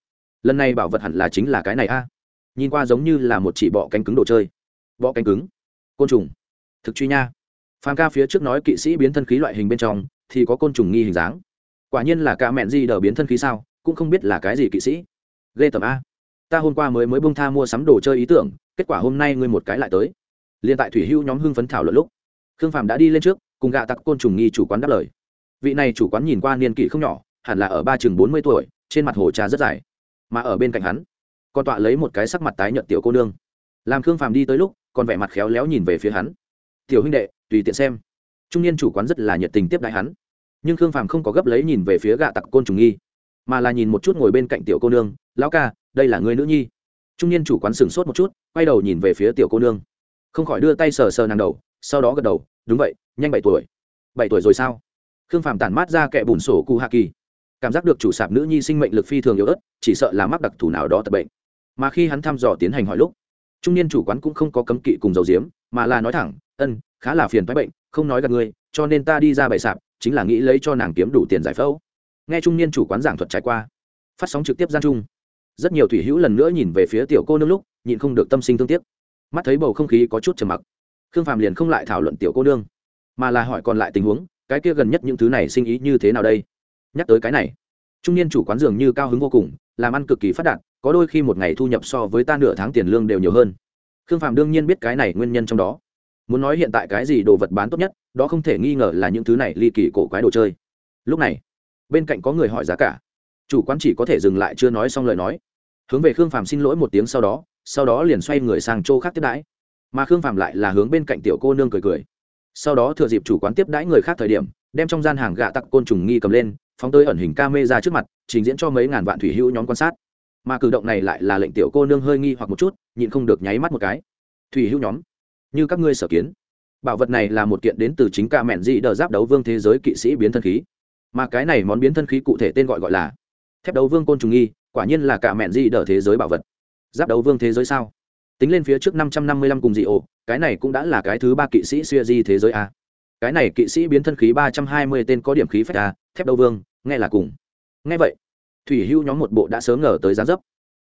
Lần này bảo vật hẳn là chính là cái này a. Nhìn qua giống như là một chỉ bọ cánh cứng đồ chơi. Bọ cánh cứng. Côn trùng. Thực truy nha. Phan ca phía trước nói kỵ sĩ biến thân khí loại hình bên trong, thì có côn trùng nghi hình dáng. Quả nhiên là cả mẹn di đờ biến thân khí sao? Cũng không biết là cái gì kỵ sĩ. Ghê tầm a. Ta hôm qua mới mới bông tha mua sắm đồ chơi ý tưởng, kết quả hôm nay ngươi một cái lại tới. Liền tại thủy hữu nhóm hưng phấn thảo luận lúc, khương phạm đã đi lên trước, cùng gạ tặc côn trùng nghi chủ quán đáp lời. Vị này chủ quán nhìn qua niên kỷ không nhỏ, hẳn là ở ba chừng bốn mươi tuổi, trên mặt hồ trà rất dài. Mà ở bên cạnh hắn, còn tọa lấy một cái sắc mặt tái nhợt tiểu cô nương. Làm khương phàm đi tới lúc, còn vẻ mặt khéo léo nhìn về phía hắn. Tiểu huynh đệ, tùy tiện xem. Trung niên chủ quán rất là nhiệt tình tiếp đại hắn. Nhưng khương phàm không có gấp lấy nhìn về phía gạ tặc côn trùng nghi mà là nhìn một chút ngồi bên cạnh tiểu cô nương, lão ca, đây là người nữ nhi. Trung niên chủ quán sửng sốt một chút, quay đầu nhìn về phía tiểu cô nương. Không khỏi đưa tay sờ sờ nàng đầu, sau đó gật đầu, đúng vậy, nhanh bảy tuổi. Bảy tuổi rồi sao? Khương phàm tản mát ra kẻ bùn sổ cu hạ kỳ. Cảm giác được chủ sạp nữ nhi sinh mệnh lực phi thường yếu ớt, chỉ sợ là mắc đặc thù nào đó tập bệnh. Mà khi hắn thăm dò tiến hành hỏi lúc, trung niên chủ quán cũng không có cấm kỵ cùng dầu diếm, mà là nói thẳng, ân, khá là phiền phái bệnh, không nói gặp ngươi, cho nên ta đi ra bày sạp, chính là nghĩ lấy cho nàng kiếm đủ tiền giải phẫu nghe trung niên chủ quán giảng thuật trải qua, phát sóng trực tiếp gian trung. Rất nhiều thủy hữu lần nữa nhìn về phía tiểu cô nương lúc, nhịn không được tâm sinh thương tiếc. Mắt thấy bầu không khí có chút trầm mặc, khương phạm liền không lại thảo luận tiểu cô nương, mà là hỏi còn lại tình huống, cái kia gần nhất những thứ này sinh ý như thế nào đây? Nhắc tới cái này, trung niên chủ quán dường như cao hứng vô cùng, làm ăn cực kỳ phát đạt, có đôi khi một ngày thu nhập so với ta nửa tháng tiền lương đều nhiều hơn. Khương phạm đương nhiên biết cái này nguyên nhân trong đó. Muốn nói hiện tại cái gì đồ vật bán tốt nhất, đó không thể nghi ngờ là những thứ này ly kỳ cổ quái đồ chơi. Lúc này bên cạnh có người hỏi giá cả. Chủ quán chỉ có thể dừng lại chưa nói xong lời nói. Hướng về khương phàm xin lỗi một tiếng sau đó sau đó liền xoay người sang chỗ khác tiếp đãi. Mà khương phàm lại là hướng bên cạnh tiểu cô nương cười cười. Sau đó thừa dịp chủ quán tiếp đãi người khác thời điểm, đem trong gian hàng gạ tặc côn trùng nghi cầm lên, phóng tới ẩn hình ca mê ra trước mặt, trình diễn cho mấy ngàn vạn thủy hữu nhóm quan sát. Mà cử động này lại là lệnh tiểu cô nương hơi nghi hoặc một chút, nhịn không được nháy mắt một cái. Thủy hữu nhóm, như các ngươi sở kiến. Bảo vật này là một kiện đến từ chính ca mẹn dị đờ giáp đấu vương thế giới kỵ sĩ biến thân khí mà cái này món biến thân khí cụ thể tên gọi gọi là thép đấu vương côn trùng nghi, quả nhiên là cả mẹn di đờ thế giới bảo vật. Giáp đấu vương thế giới sao? Tính lên phía trước năm trăm năm mươi lăm cùng dị ổ, cái này cũng đã là cái thứ ba kỵ sĩ xuya di thế giới a. Cái này kỵ sĩ biến thân khí ba trăm hai mươi tên có điểm khí phép a, thép đấu vương, nghe là cùng. Nghe vậy, thủy hưu nhóm một bộ đã sớm ngờ tới gián dấp.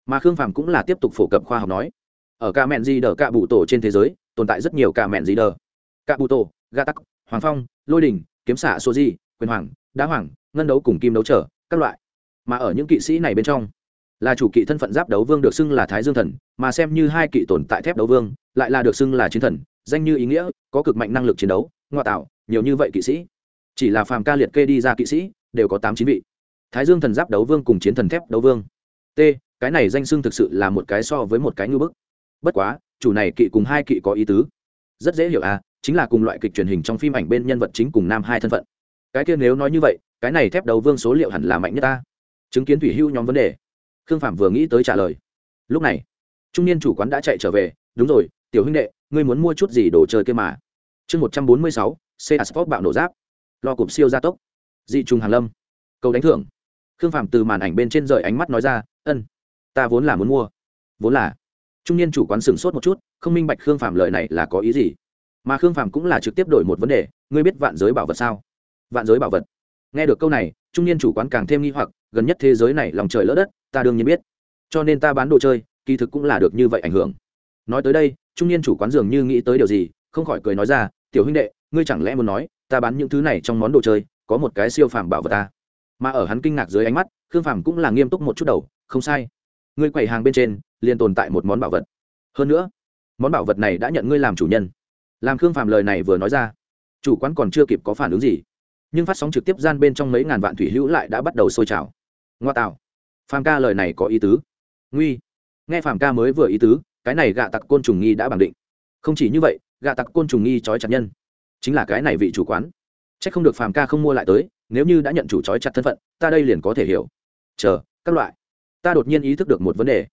Mà khương phàm cũng là tiếp tục phổ cập khoa học nói, ở cả mẹn di đờ cả bụ tổ trên thế giới, tồn tại rất nhiều cả mẹn di đờ cả bụ tổ, ga tắc, hoàng phong, lôi đình kiếm xạ số di, quyền hoàng đá hoàng, ngân đấu cùng kim đấu trở, các loại. Mà ở những kỵ sĩ này bên trong, là chủ kỵ thân phận giáp đấu vương được xưng là thái dương thần, mà xem như hai kỵ tồn tại thép đấu vương, lại là được xưng là chiến thần, danh như ý nghĩa, có cực mạnh năng lực chiến đấu ngoại tạo, nhiều như vậy kỵ sĩ. Chỉ là phàm ca liệt kê đi ra kỵ sĩ, đều có tám chín vị. Thái dương thần giáp đấu vương cùng chiến thần thép đấu vương. T, cái này danh xưng thực sự là một cái so với một cái ngư bức. Bất quá, chủ này kỵ cùng hai kỵ có ý tứ. Rất dễ hiểu à chính là cùng loại kịch truyền hình trong phim ảnh bên nhân vật chính cùng nam hai thân phận cái kia nếu nói như vậy, cái này thép đầu vương số liệu hẳn là mạnh nhất ta. Chứng kiến thủy hưu nhóm vấn đề, khương phạm vừa nghĩ tới trả lời. Lúc này, trung niên chủ quán đã chạy trở về, đúng rồi, tiểu huynh đệ, ngươi muốn mua chút gì đồ chơi kia mà? Chương một trăm bốn mươi sáu c sport bạo nổ giáp. Lo cụp siêu gia tốc. Dị trùng hàn lâm. Cầu đánh thưởng. Khương phạm từ màn ảnh bên trên rời ánh mắt nói ra, ân, ta vốn là muốn mua. Vốn là? Trung niên chủ quán sửng sốt một chút, không minh bạch khương phạm lời này là có ý gì. Mà khương phạm cũng là trực tiếp đổi một vấn đề, ngươi biết vạn giới bảo vật sao? Vạn giới bảo vật. Nghe được câu này, trung niên chủ quán càng thêm nghi hoặc, gần nhất thế giới này lòng trời lỡ đất, ta đương nhiên biết. Cho nên ta bán đồ chơi, kỳ thực cũng là được như vậy ảnh hưởng. Nói tới đây, trung niên chủ quán dường như nghĩ tới điều gì, không khỏi cười nói ra, tiểu huynh đệ, ngươi chẳng lẽ muốn nói, ta bán những thứ này trong món đồ chơi, có một cái siêu phàm bảo vật ta? Mà ở hắn kinh ngạc dưới ánh mắt, khương phàm cũng là nghiêm túc một chút đầu, không sai. Ngươi quầy hàng bên trên, liền tồn tại một món bảo vật. Hơn nữa, món bảo vật này đã nhận ngươi làm chủ nhân. Làm khương phàm lời này vừa nói ra, chủ quán còn chưa kịp có phản ứng gì nhưng phát sóng trực tiếp gian bên trong mấy ngàn vạn thủy hữu lại đã bắt đầu sôi trào. Ngoa tạo. Phàm ca lời này có ý tứ. Nguy. Nghe phàm ca mới vừa ý tứ, cái này gạ tặc côn trùng nghi đã bằng định. Không chỉ như vậy, gạ tặc côn trùng nghi trói chặt nhân. Chính là cái này vị chủ quán. C h ắ c không được phàm ca không mua lại tới, nếu như đã nhận chủ trói chặt thân phận, ta đây liền có thể hiểu. Chờ, các loại. Ta đột nhiên ý thức được một vấn đề.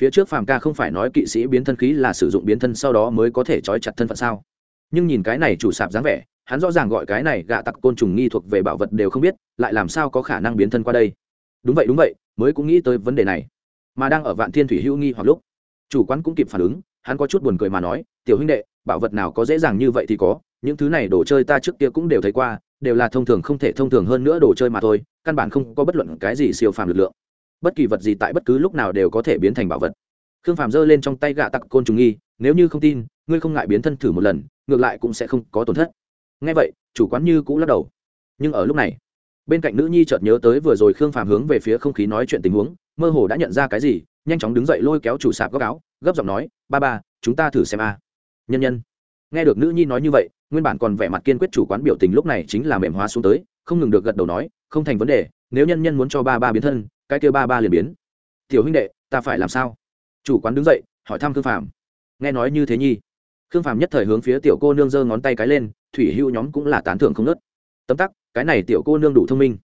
Phía trước phàm ca không phải nói kỵ sĩ biến thân khí là sử dụng biến thân sau đó mới có thể trói chặt thân phận sao? Nhưng nhìn cái này chủ sạp dáng vẻ hắn rõ ràng gọi cái này gạ tặc côn trùng nghi thuộc về bảo vật đều không biết, lại làm sao có khả năng biến thân qua đây? Đúng vậy đúng vậy, mới cũng nghĩ tới vấn đề này. Mà đang ở vạn thiên thủy hữu nghi hoặc lúc, chủ quán cũng kịp phản ứng, hắn có chút buồn cười mà nói, tiểu huynh đệ, bảo vật nào có dễ dàng như vậy thì có, những thứ này đồ chơi ta trước kia cũng đều thấy qua, đều là thông thường không thể thông thường hơn nữa đồ chơi mà thôi, căn bản không có bất luận cái gì siêu phàm lực lượng. Bất kỳ vật gì tại bất cứ lúc nào đều có thể biến thành bảo vật. Khương phàm giơ lên trong tay gạ tặc côn trùng nghi, nếu như không tin, ngươi không ngại biến thân thử một lần, ngược lại cũng sẽ không có tổn thất ngay vậy, chủ quán như cũng lắc đầu. Nhưng ở lúc này, bên cạnh nữ nhi chợt nhớ tới vừa rồi khương phàm hướng về phía không khí nói chuyện tình huống, mơ hồ đã nhận ra cái gì, nhanh chóng đứng dậy lôi kéo chủ sạp góc áo, gấp giọng nói, ba ba, chúng ta thử xem a. Nhân nhân. Nghe được nữ nhi nói như vậy, nguyên bản còn vẻ mặt kiên quyết chủ quán biểu tình lúc này chính là mềm hóa xuống tới, không ngừng được gật đầu nói, không thành vấn đề, nếu nhân nhân muốn cho ba ba biến thân, cái kêu ba ba liền biến. Tiểu huynh đệ, ta phải làm sao? Chủ quán đứng dậy, hỏi thăm khương phàm. Nghe nói như thế nhi. Khương phàm nhất thời hướng phía tiểu cô nương giơ ngón tay cái lên thủy hưu nhóm cũng là tán thưởng không nớt. Tấm tắc, cái này tiểu cô nương đủ thông minh.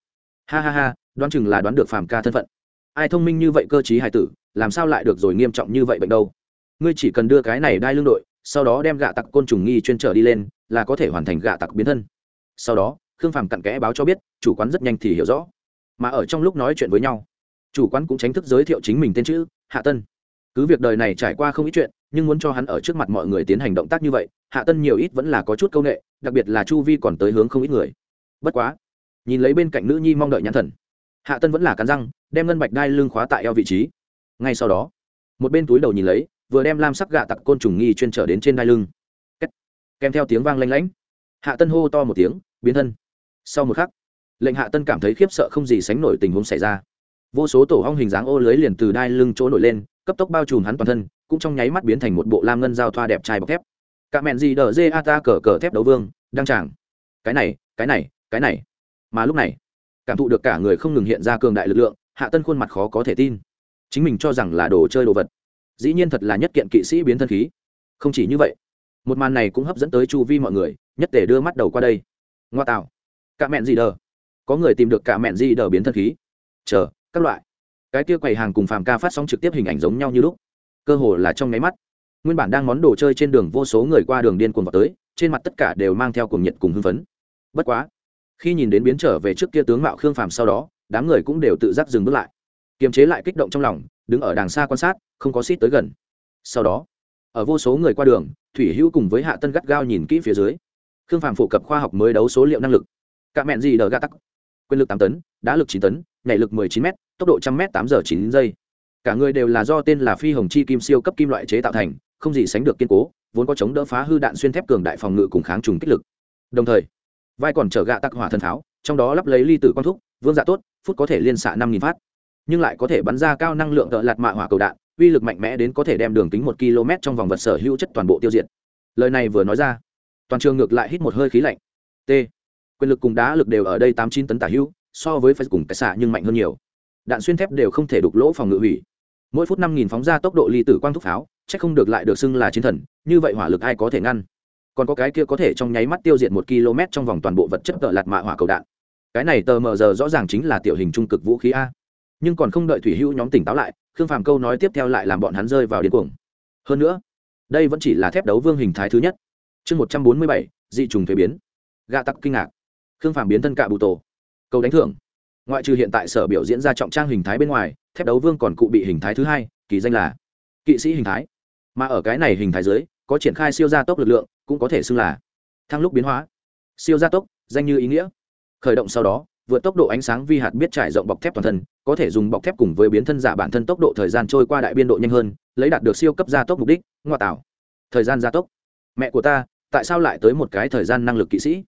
Ha ha ha, đoán chừng là đoán được phàm ca thân phận. Ai thông minh như vậy cơ chí hài tử, làm sao lại được rồi nghiêm trọng như vậy bệnh đâu? Ngươi chỉ cần đưa cái này đai lương đội, sau đó đem gạ tặc côn trùng nghi chuyên trở đi lên, là có thể hoàn thành gạ tặc biến thân. Sau đó, khương phàm cặn kẽ báo cho biết, chủ quán rất nhanh thì hiểu rõ. Mà ở trong lúc nói chuyện với nhau, chủ quán cũng tránh thức giới thiệu chính mình tên chữ, hạ tân. Cứ việc đời này trải qua không ít chuyện nhưng muốn cho hắn ở trước mặt mọi người tiến hành động tác như vậy, hạ tân nhiều ít vẫn là có chút c â u n ệ đặc biệt là chu vi còn tới hướng không ít người. Bất quá, nhìn lấy bên cạnh nữ nhi mong đợi nhãn thần, hạ tân vẫn là cắn răng, đem ngân bạch đai lưng khóa tại eo vị trí. Ngay sau đó, một bên túi đầu nhìn lấy, vừa đem lam sắc gạ tặc côn trùng nghi chuyên trở đến trên đai lưng. Kèm theo tiếng vang lanh lãnh hạ tân hô to một tiếng, biến thân. Sau một khắc, lệnh hạ tân cảm thấy khiếp sợ không gì sánh nổi tình huống xảy ra. Vô số tổ hong hình dáng ô lưới liền từ đai lưng chỗ nổi lên, cấp tốc bao trùm hắn toàn thân cũng trong nháy mắt biến thành một bộ lam ngân giao thoa đẹp trai bọc thép. Cả mẹn gì đờ dê a ta cờ cờ thép đấu vương, đăng tràng. Cái này cái này cái này. Mà lúc này, cảm thụ được cả người không ngừng hiện ra cường đại lực lượng, hạ tân khuôn mặt khó có thể tin. Chính mình cho rằng là đồ chơi đồ vật. Dĩ nhiên thật là nhất kiện kỵ sĩ biến thân khí. Không chỉ như vậy, một màn này cũng hấp dẫn tới chu vi mọi người, nhất để đưa mắt đầu qua đây. Ngoa tạo. Cả mẹn gì đờ. Có người tìm được cả mẹn gì đờ biến thân khí. Chờ, các loại. Cái kia quầy hàng cùng phàm ca phát sóng trực tiếp hình ảnh giống nhau như lúc cơ hồ là trong nháy mắt. Nguyên bản đang món đồ chơi trên đường vô số người qua đường điên cuồng vào tới, trên mặt tất cả đều mang theo cuồng nhiệt cùng hưng phấn. Bất quá, khi nhìn đến biến trở về trước kia tướng mạo khương phàm sau đó, đám người cũng đều tự giác dừng bước lại. Kiềm chế lại kích động trong lòng, đứng ở đàng xa quan sát, không có xít tới gần. Sau đó, ở vô số người qua đường, thủy hữu cùng với hạ tân gắt gao nhìn kỹ phía dưới. Khương phàm phổ cập khoa học mới đấu số liệu năng lực. Cả mẹn gì đờ gà tắc. Quyền lực tám tấn, đá lực chín tấn, nhảy lực mười chín m tốc độ trăm m tám giờ chín giây cả người đều là do tên là phi hồng chi kim siêu cấp kim loại chế tạo thành, không gì sánh được kiên cố, vốn có chống đỡ phá hư đạn xuyên thép cường đại phòng ngự cùng kháng trùng kích lực. Đồng thời, vai còn chở gạ tặc hỏa thần tháo, trong đó lắp lấy ly tử quang thúc, vương dạ tốt, phút có thể liên xạ năm nghìn phát. Nhưng lại có thể bắn ra cao năng lượng đỡ lạt mạ hỏa cầu đạn, uy lực mạnh mẽ đến có thể đem đường kính một km trong vòng vật sở hữu chất toàn bộ tiêu diệt. Lời này vừa nói ra, toàn trường ngược lại hít một hơi khí lạnh. T. Quyền lực cùng đá lực đều ở đây tám chín tấn tả hữu, so với phải cùng cái xạ nhưng mạnh hơn nhiều. Đạn xuyên thép đều không thể đục lỗ phòng ngự hủy mỗi phút năm nghìn phóng ra tốc độ ly tử quang thúc pháo, chắc không được lại được xưng là chiến thần, như vậy hỏa lực ai có thể ngăn? Còn có cái kia có thể trong nháy mắt tiêu diệt một km trong vòng toàn bộ vật chất tợ lạt mạ hỏa cầu đạn. Cái này tờ mờ giờ rõ ràng chính là tiểu hình trung cực vũ khí a. Nhưng còn không đợi thủy hữu nhóm tỉnh táo lại, khương phàm câu nói tiếp theo lại làm bọn hắn rơi vào điên cuồng. Hơn nữa, đây vẫn chỉ là thép đấu vương hình thái thứ nhất. Chương một trăm bốn mươi bảy, dị trùng thuế biến. Gạ tặc kinh ngạc. Khương phàm biến thân cạ bù tổ. Câu đánh thưởng ngoại trừ hiện tại sở biểu diễn ra trọng trang hình thái bên ngoài, thép đấu vương còn cụ bị hình thái thứ hai, kỳ danh là kỵ sĩ hình thái. Mà ở cái này hình thái dưới, có triển khai siêu gia tốc lực lượng, cũng có thể xưng là thăng lúc biến hóa. Siêu gia tốc, danh như ý nghĩa. Khởi động sau đó, vượt tốc độ ánh sáng vi hạt biết trải rộng bọc thép toàn thân, có thể dùng bọc thép cùng với biến thân giả bản thân tốc độ thời gian trôi qua đại biên độ nhanh hơn, lấy đạt được siêu cấp gia tốc mục đích, ngoại tạo. Thời gian gia tốc. Mẹ của ta, tại sao lại tới một cái thời gian năng lực kỵ sĩ?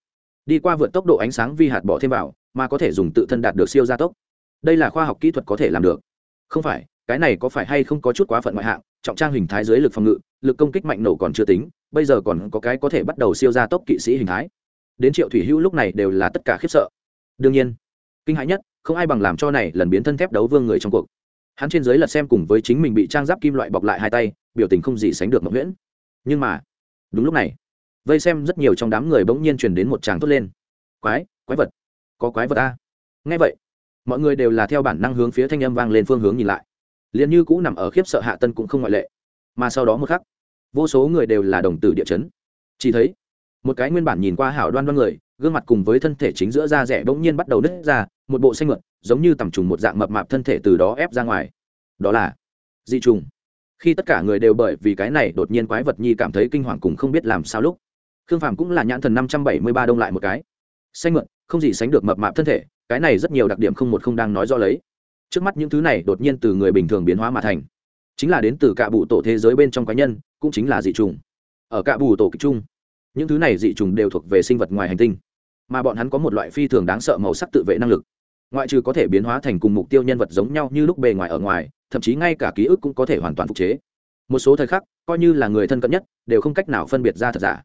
Đi qua vượt tốc độ ánh sáng vi hạt bỏ thêm vào mà có thể dùng tự thân đạt được siêu gia tốc. Đây là khoa học kỹ thuật có thể làm được. Không phải, cái này có phải hay không có chút quá phận ngoại hạng, trọng trang hình thái dưới lực phòng ngự, lực công kích mạnh nổ còn chưa tính, bây giờ còn có cái có thể bắt đầu siêu gia tốc kỵ sĩ hình thái. Đến triệu thủy hữu lúc này đều là tất cả khiếp sợ. Đương nhiên, kinh hãi nhất, không ai bằng làm cho này lần biến thân thép đấu vương người trong cuộc. Hắn trên dưới lật xem cùng với chính mình bị trang giáp kim loại bọc lại hai tay, biểu tình không gì sánh được mộng nguyễn nhưng mà, đúng lúc này, vây xem rất nhiều trong đám người bỗng nhiên truyền đến một tràng thốt lên. Quái quái vật! Có quái vật a ngay vậy, mọi người đều là theo bản năng hướng phía thanh âm vang lên phương hướng nhìn lại. Liền như cũ nằm ở khiếp sợ hạ tân cũng không ngoại lệ. Mà sau đó một khắc, vô số người đều là đồng tử địa chấn. Chỉ thấy, một cái nguyên bản nhìn qua hảo đoan đoan người, gương mặt cùng với thân thể chính giữa da rẻ bỗng nhiên bắt đầu nứt ra, một bộ xanh mượn giống như tầm trùng một dạng mập mạp thân thể từ đó ép ra ngoài. Đó là dị trùng. Khi tất cả người đều bởi vì cái này đột nhiên quái vật nhi cảm thấy kinh hoàng cùng không biết làm sao lúc, khương phàm cũng là nhãn thần năm trăm bảy mươi ba đông lại một cái xanh mượn không gì sánh được mập mạp thân thể, cái này rất nhiều đặc điểm không một không đang nói rõ lấy. Trước mắt những thứ này đột nhiên từ người bình thường biến hóa mà thành. Chính là đến từ cả bụ tổ thế giới bên trong cá nhân, cũng chính là dị trùng. Ở cả bù tổ kịch chung, những thứ này dị trùng đều thuộc về sinh vật ngoài hành tinh, mà bọn hắn có một loại phi thường đáng sợ màu sắc tự vệ năng lực. Ngoại trừ có thể biến hóa thành cùng mục tiêu nhân vật giống nhau như lúc bề ngoài ở ngoài, thậm chí ngay cả ký ức cũng có thể hoàn toàn phục chế. Một số thời khắc, coi như là người thân cận nhất, đều không cách nào phân biệt ra thật giả.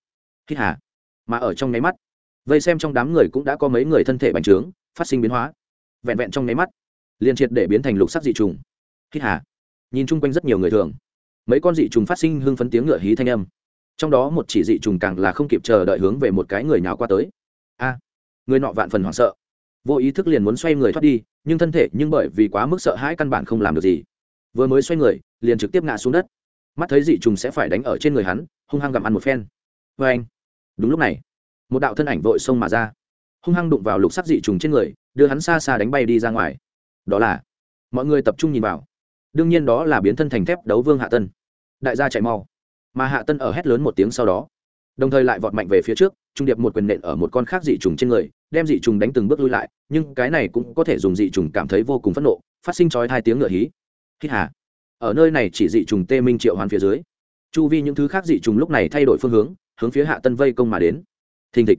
Hít hà. Mà ở trong nháy mắt vây xem trong đám người cũng đã có mấy người thân thể bành trướng, phát sinh biến hóa. Vẹn vẹn trong nháy mắt, liền triệt để biến thành lục sắc dị trùng. Hít hà. Nhìn chung quanh rất nhiều người thường, mấy con dị trùng phát sinh hưng phấn tiếng ngựa hí thanh âm. Trong đó một chỉ dị trùng càng là không kịp chờ đợi hướng về một cái người nào qua tới. A, người nọ vạn phần hoảng sợ. Vô ý thức liền muốn xoay người thoát đi, nhưng thân thể nhưng bởi vì quá mức sợ hãi căn bản không làm được gì. Vừa mới xoay người, liền trực tiếp ngã xuống đất. Mắt thấy dị trùng sẽ phải đánh ở trên người hắn, hung hăng gặm ăn một phen. Vê anh đúng lúc này một đạo thân ảnh vội xông mà ra. Hung hăng đụng vào lục sắc dị trùng trên người, đưa hắn xa xa đánh bay đi ra ngoài. Đó là, mọi người tập trung nhìn vào. Đương nhiên đó là biến thân thành thép đấu vương hạ tân. Đại gia chạy mau. Mà hạ tân ở hét lớn một tiếng sau đó, đồng thời lại vọt mạnh về phía trước, trung điệp một quyền nện ở một con khác dị trùng trên người, đem dị trùng đánh từng bước lui lại, nhưng cái này cũng có thể dùng dị trùng cảm thấy vô cùng phẫn nộ, phát sinh trói hai tiếng ngựa hí. Hít hà. Ở nơi này chỉ dị trùng tê minh triệu hoàn phía dưới, chu vi những thứ khác dị trùng lúc này thay đổi phương hướng hướng phía hạ tân vây công mà đến thình thịch.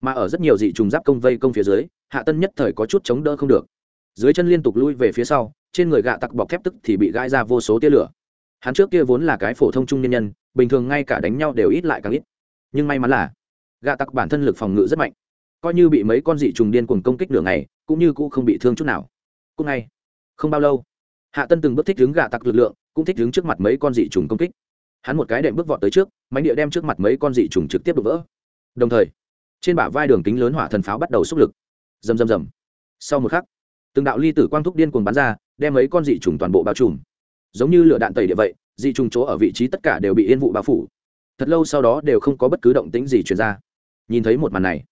Mà ở rất nhiều dị trùng giáp công vây công phía dưới, hạ tân nhất thời có chút chống đỡ không được. Dưới chân liên tục lui về phía sau, trên người gạ tặc bọc thép tức thì bị gãi ra vô số tia lửa. Hắn trước kia vốn là cái phổ thông trung nhân nhân, bình thường ngay cả đánh nhau đều ít lại càng ít. Nhưng may mắn là, gạ tặc bản thân lực phòng ngự rất mạnh. Coi như bị mấy con dị trùng điên cuồng công kích đường này, cũng như cũng không bị thương chút nào. Cũng ngay, không bao lâu, hạ tân từng bước thích đứng gạ tặc lực lượng, cũng thích đứng trước mặt mấy con dị trùng công kích. Hắn một cái đệm bước vọt tới trước mánh địa đem trước mặt mấy con dị trùng trực tiếp đổ vỡ đồng thời, trên bả vai đường kính lớn hỏa thần pháo bắt đầu xúc lực. Rầm rầm rầm. Sau một khắc, từng đạo ly tử quang thúc điên cuồng bắn ra, đem mấy con dị trùng toàn bộ bao trùm. Giống như lửa đạn tẩy địa vậy, dị trùng chỗ ở vị trí tất cả đều bị yên vụ bao phủ. Thật lâu sau đó đều không có bất cứ động tĩnh gì chuyển ra. Nhìn thấy một màn này,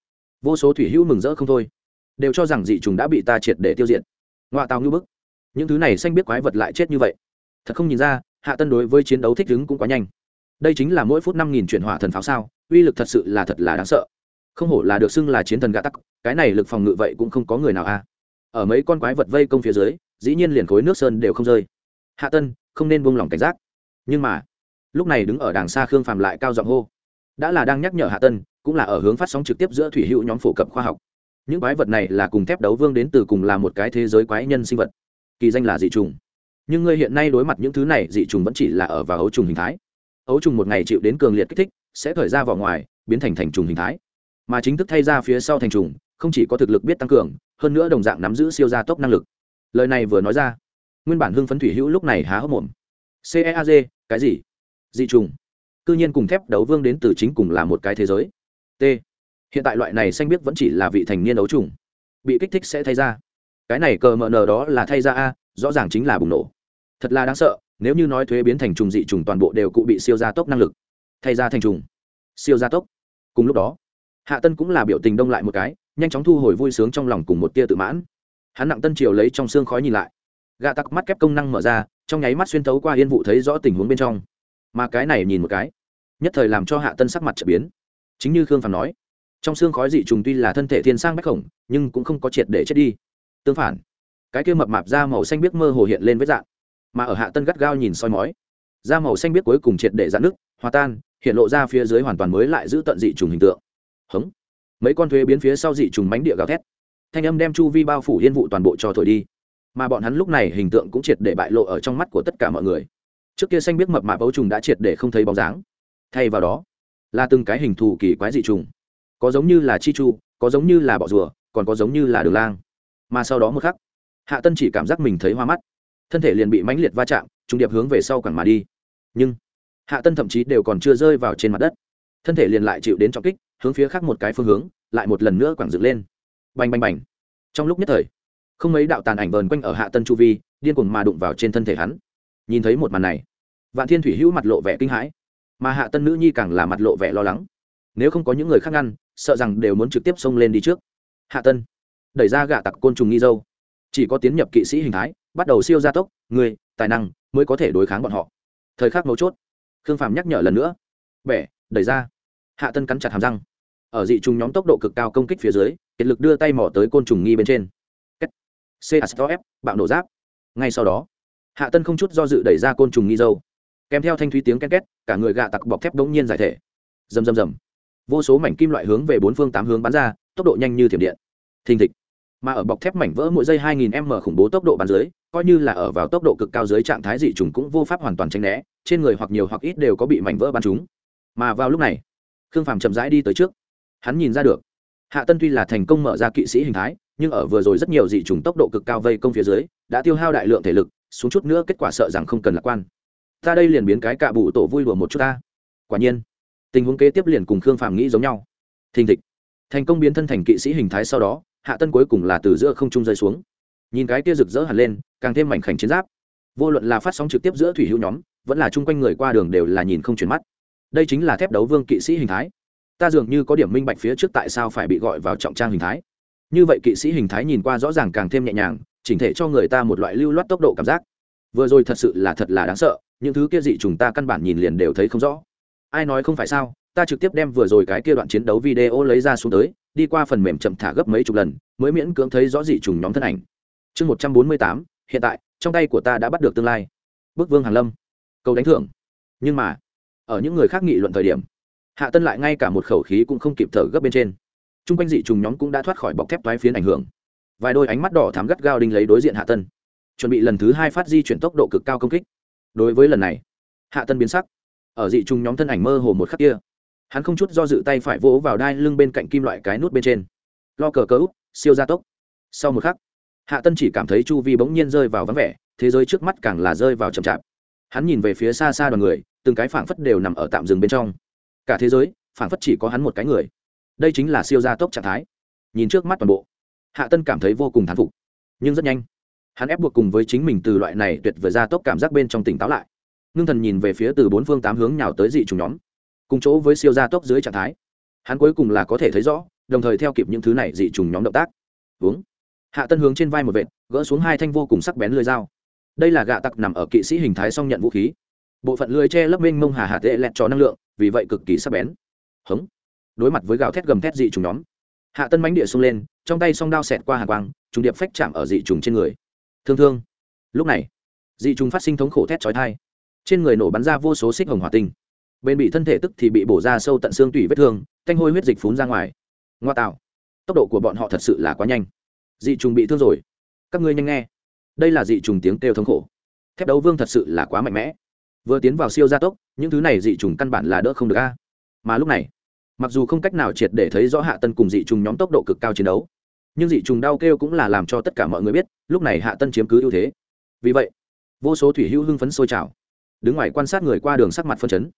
vô số thủy hữu mừng rỡ không thôi. Đều cho rằng dị trùng đã bị ta triệt để tiêu diệt. Ngoại tàu như bức. Những thứ này xanh biết quái vật lại chết như vậy. Thật không nhìn ra, hạ tân đối với chiến đấu thích ứng cũng quá nhanh đây chính là mỗi phút năm nghìn chuyển hỏa thần pháo sao, uy lực thật sự là thật là đáng sợ. Không hổ là được xưng là chiến thần gã tắc, cái này lực phòng ngự vậy cũng không có người nào a. Ở mấy con quái vật vây công phía dưới, dĩ nhiên liền khối nước sơn đều không rơi. Hạ tân, không nên buông lỏng cảnh giác. Nhưng mà, lúc này đứng ở đàng xa khương phàm lại cao giọng hô. Đã là đang nhắc nhở hạ tân, cũng là ở hướng phát sóng trực tiếp giữa thủy hữu nhóm phổ cập khoa học. Những quái vật này là cùng thép đấu vương đến từ cùng là một cái thế giới quái nhân sinh vật. Kỳ danh là dị trùng. Nhưng ngươi hiện nay đối mặt những thứ này, dị trùng vẫn chỉ là ở vào ấu trùng hình thái ấu trùng một ngày chịu đến cường liệt kích thích, sẽ khởi ra vào ngoài, biến thành thành trùng hình thái. Mà chính thức thay ra phía sau thành trùng, không chỉ có thực lực biết tăng cường, hơn nữa đồng dạng nắm giữ siêu gia tốc năng lực. Lời này vừa nói ra, nguyên bản hưng phấn thủy hữu lúc này há hốc mồm. Ceaz cái gì? Dị trùng. Cư nhiên cùng thép đấu vương đến từ chính cùng là một cái thế giới. T. Hiện tại loại này xanh biết vẫn chỉ là vị thành niên đấu trùng. Bị kích thích sẽ thay ra. Cái này cờ mờ nờ đó là thay ra a, rõ ràng chính là bùng nổ. Thật là đáng sợ nếu như nói thuế biến thành trùng dị trùng toàn bộ đều cụ bị siêu gia tốc năng lực, thay ra thành trùng. Siêu gia tốc. Cùng lúc đó, hạ tân cũng là biểu tình đông lại một cái, nhanh chóng thu hồi vui sướng trong lòng cùng một tia tự mãn. Hắn nặng tân triều lấy trong xương khói nhìn lại. Gạ tặc mắt kép công năng mở ra, trong nháy mắt xuyên tấu qua yên vụ thấy rõ tình huống bên trong. Mà cái này nhìn một cái, nhất thời làm cho hạ tân sắc mặt trở biến. Chính như khương phàm nói, trong xương khói dị trùng tuy là thân thể thiên sang bách khổng, nhưng cũng không có triệt để chết đi. Tương phản, cái kia mập mạp da màu xanh biếc mơ hồ hiện lên với dạng mà ở hạ tân gắt gao nhìn soi mói. Da màu xanh biết cuối cùng triệt để dạn nước hòa tan, hiện lộ ra phía dưới hoàn toàn mới lại giữ tận dị trùng hình tượng. Hống. Mấy con thuế biến phía sau dị trùng mánh địa gào thét. Thanh âm đem chu vi bao phủ yên vụ toàn bộ cho thổi đi. Mà bọn hắn lúc này hình tượng cũng triệt để bại lộ ở trong mắt của tất cả mọi người. Trước kia xanh biết mập mạp ấu trùng đã triệt để không thấy bóng dáng. Thay vào đó, là từng cái hình thù kỳ quái dị trùng. Có giống như là chi chu, có giống như là bọ rùa, còn có giống như là đường lang. Mà sau đó một khắc, hạ tân chỉ cảm giác mình thấy hoa mắt thân thể liền bị mãnh liệt va chạm trung điệp hướng về sau cẳng mà đi. Nhưng, hạ tân thậm chí đều còn chưa rơi vào trên mặt đất. Thân thể liền lại chịu đến trọng kích, hướng phía khác một cái phương hướng, lại một lần nữa quẳng dựng lên. Bành bành bành. Trong lúc nhất thời, không mấy đạo tàn ảnh vờn quanh ở hạ tân chu vi, điên cuồng mà đụng vào trên thân thể hắn. Nhìn thấy một màn này, vạn thiên thủy hữu mặt lộ vẻ kinh hãi, mà hạ tân nữ nhi càng là mặt lộ vẻ lo lắng. Nếu không có những người khác ngăn, sợ rằng đều muốn trực tiếp xông lên đi trước. Hạ tân, đẩy ra gạ tặc côn trùng nghi dâu chỉ có tiến nhập kỵ sĩ hình thái, bắt đầu siêu gia tốc, người, tài năng mới có thể đối kháng bọn họ. Thời khắc mấu chốt, khương phàm nhắc nhở lần nữa. Bẻ, đẩy ra. Hạ tân cắn chặt hàm răng. Ở dị trùng nhóm tốc độ cực cao công kích phía dưới, kiệt lực đưa tay mỏ tới côn trùng nghi bên trên. CSF bạo nổ giáp. Ngay sau đó, hạ tân không chút do dự đẩy ra côn trùng nghi dâu. Kèm theo thanh thúy tiếng két két, cả người gạ tặc bọc thép đống nhiên giải thể. Rầm rầm rầm. Vô số mảnh kim loại hướng về bốn phương tám hướng bắn ra, tốc độ nhanh như thiểm điện. Thình thịch mà ở bọc thép mảnh vỡ mỗi giây 2000 m khủng bố tốc độ bắn dưới, coi như là ở vào tốc độ cực cao dưới trạng thái dị trùng cũng vô pháp hoàn toàn tránh né, trên người hoặc nhiều hoặc ít đều có bị mảnh vỡ bắn trúng. Mà vào lúc này, khương phàm chậm rãi đi tới trước. Hắn nhìn ra được, hạ tân tuy là thành công mở ra kỵ sĩ hình thái, nhưng ở vừa rồi rất nhiều dị trùng tốc độ cực cao vây công phía dưới, đã tiêu hao đại lượng thể lực, xuống chút nữa kết quả sợ rằng không cần lạc quan. Ta đây liền biến cái cạ bụ tổ vui đùa một chút ta. Quả nhiên, tình huống kế tiếp liền cùng khương phàm nghĩ giống nhau. Thình thịch, thành công biến thân thành kỵ sĩ hình thái sau đó hạ tân cuối cùng là từ giữa không trung rơi xuống. Nhìn cái kia rực rỡ hẳn lên, càng thêm mảnh khảnh chiến giáp. Vô luận là phát sóng trực tiếp giữa thủy hữu nhóm, vẫn là chung quanh người qua đường đều là nhìn không chuyển mắt. Đây chính là thép đấu vương kỵ sĩ hình thái. Ta dường như có điểm minh bạch phía trước tại sao phải bị gọi vào trọng trang hình thái. Như vậy kỵ sĩ hình thái nhìn qua rõ ràng càng thêm nhẹ nhàng, chỉnh thể cho người ta một loại lưu loát tốc độ cảm giác. Vừa rồi thật sự là thật là đáng sợ, những thứ kia dị chúng ta căn bản nhìn liền đều thấy không rõ. Ai nói không phải sao, ta trực tiếp đem vừa rồi cái kia đoạn chiến đấu video lấy ra xuống tới đi qua phần mềm chậm thả gấp mấy chục lần, mới miễn cưỡng thấy rõ dị trùng nhóm thân ảnh. Chương một trăm bốn mươi tám, hiện tại, trong tay của ta đã bắt được tương lai. Bức vương hàn lâm. Cầu đánh thưởng. Nhưng mà, ở những người khác nghị luận thời điểm, hạ tân lại ngay cả một khẩu khí cũng không kịp thở gấp bên trên. T r u n g quanh dị trùng nhóm cũng đã thoát khỏi bọc thép toái phiến ảnh hưởng. Vài đôi ánh mắt đỏ thám gắt gao đinh lấy đối diện hạ tân. Chuẩn bị lần thứ hai phát di chuyển tốc độ cực cao công kích. Đối với lần này, hạ tân biến sắc. Ở dị trùng nhóm thân ảnh mơ hồ một khắc kia hắn không chút do dự tay phải vỗ vào đai lưng bên cạnh kim loại cái nút bên trên. Lo cờ cờ úp, siêu gia tốc. Sau một khắc, hạ tân chỉ cảm thấy chu vi bỗng nhiên rơi vào vắng vẻ, thế giới trước mắt càng là rơi vào chậm chạp. Hắn nhìn về phía xa xa đoàn người, từng cái phảng phất đều nằm ở tạm rừng bên trong. Cả thế giới, phảng phất chỉ có hắn một cái người. Đây chính là siêu gia tốc trạng thái. Nhìn trước mắt toàn bộ, hạ tân cảm thấy vô cùng thán phục. Nhưng rất nhanh, hắn ép buộc cùng với chính mình từ loại này tuyệt vời gia tốc cảm giác bên trong tỉnh táo lại. Ngưng thần nhìn về phía từ bốn phương tám hướng nhào tới dị trùng nhóm cùng chỗ với siêu gia tốc dưới trạng thái. Hắn cuối cùng là có thể thấy rõ, đồng thời theo kịp những thứ này dị trùng nhóm động tác. Uống hạ tân hướng trên vai một vệt, gỡ xuống hai thanh vô cùng sắc bén lưới dao. Đây là gạ tặc nằm ở kỵ sĩ hình thái song nhận vũ khí. Bộ phận lưới che lấp mênh mông hà hạ tệ lẹt cho năng lượng, vì vậy cực kỳ sắc bén. Hống. Đối mặt với gào thét gầm thét dị trùng nhóm, hạ tân mánh địa xông lên, trong tay song đao xẹt qua hàng quang, trùng điệp phách chạm ở dị trùng trên người. Thương thương. Lúc này, dị trùng phát sinh thống khổ thét trói thai trên người nổ bắn ra vô số xích hồng hỏa tinh bên bị thân thể tức thì bị bổ ra sâu tận xương tủy vết thương, thanh hôi huyết dịch phún ra ngoài. Ngoa tạo. Tốc độ của bọn họ thật sự là quá nhanh. Dị trùng bị thương rồi. Các ngươi nhanh nghe. Đây là dị trùng tiếng kêu thống khổ. Thép đấu vương thật sự là quá mạnh mẽ. Vừa tiến vào siêu gia tốc, những thứ này dị trùng căn bản là đỡ không được a. Mà lúc này, mặc dù không cách nào triệt để thấy rõ hạ tân cùng dị trùng nhóm tốc độ cực cao chiến đấu, nhưng dị trùng đau kêu cũng là làm cho tất cả mọi người biết, lúc này hạ tân chiếm cứ ưu thế. Vì vậy, vô số thủy hữu hưng phấn sôi trào, đứng ngoài quan sát người qua đường sắc mặt phân chấn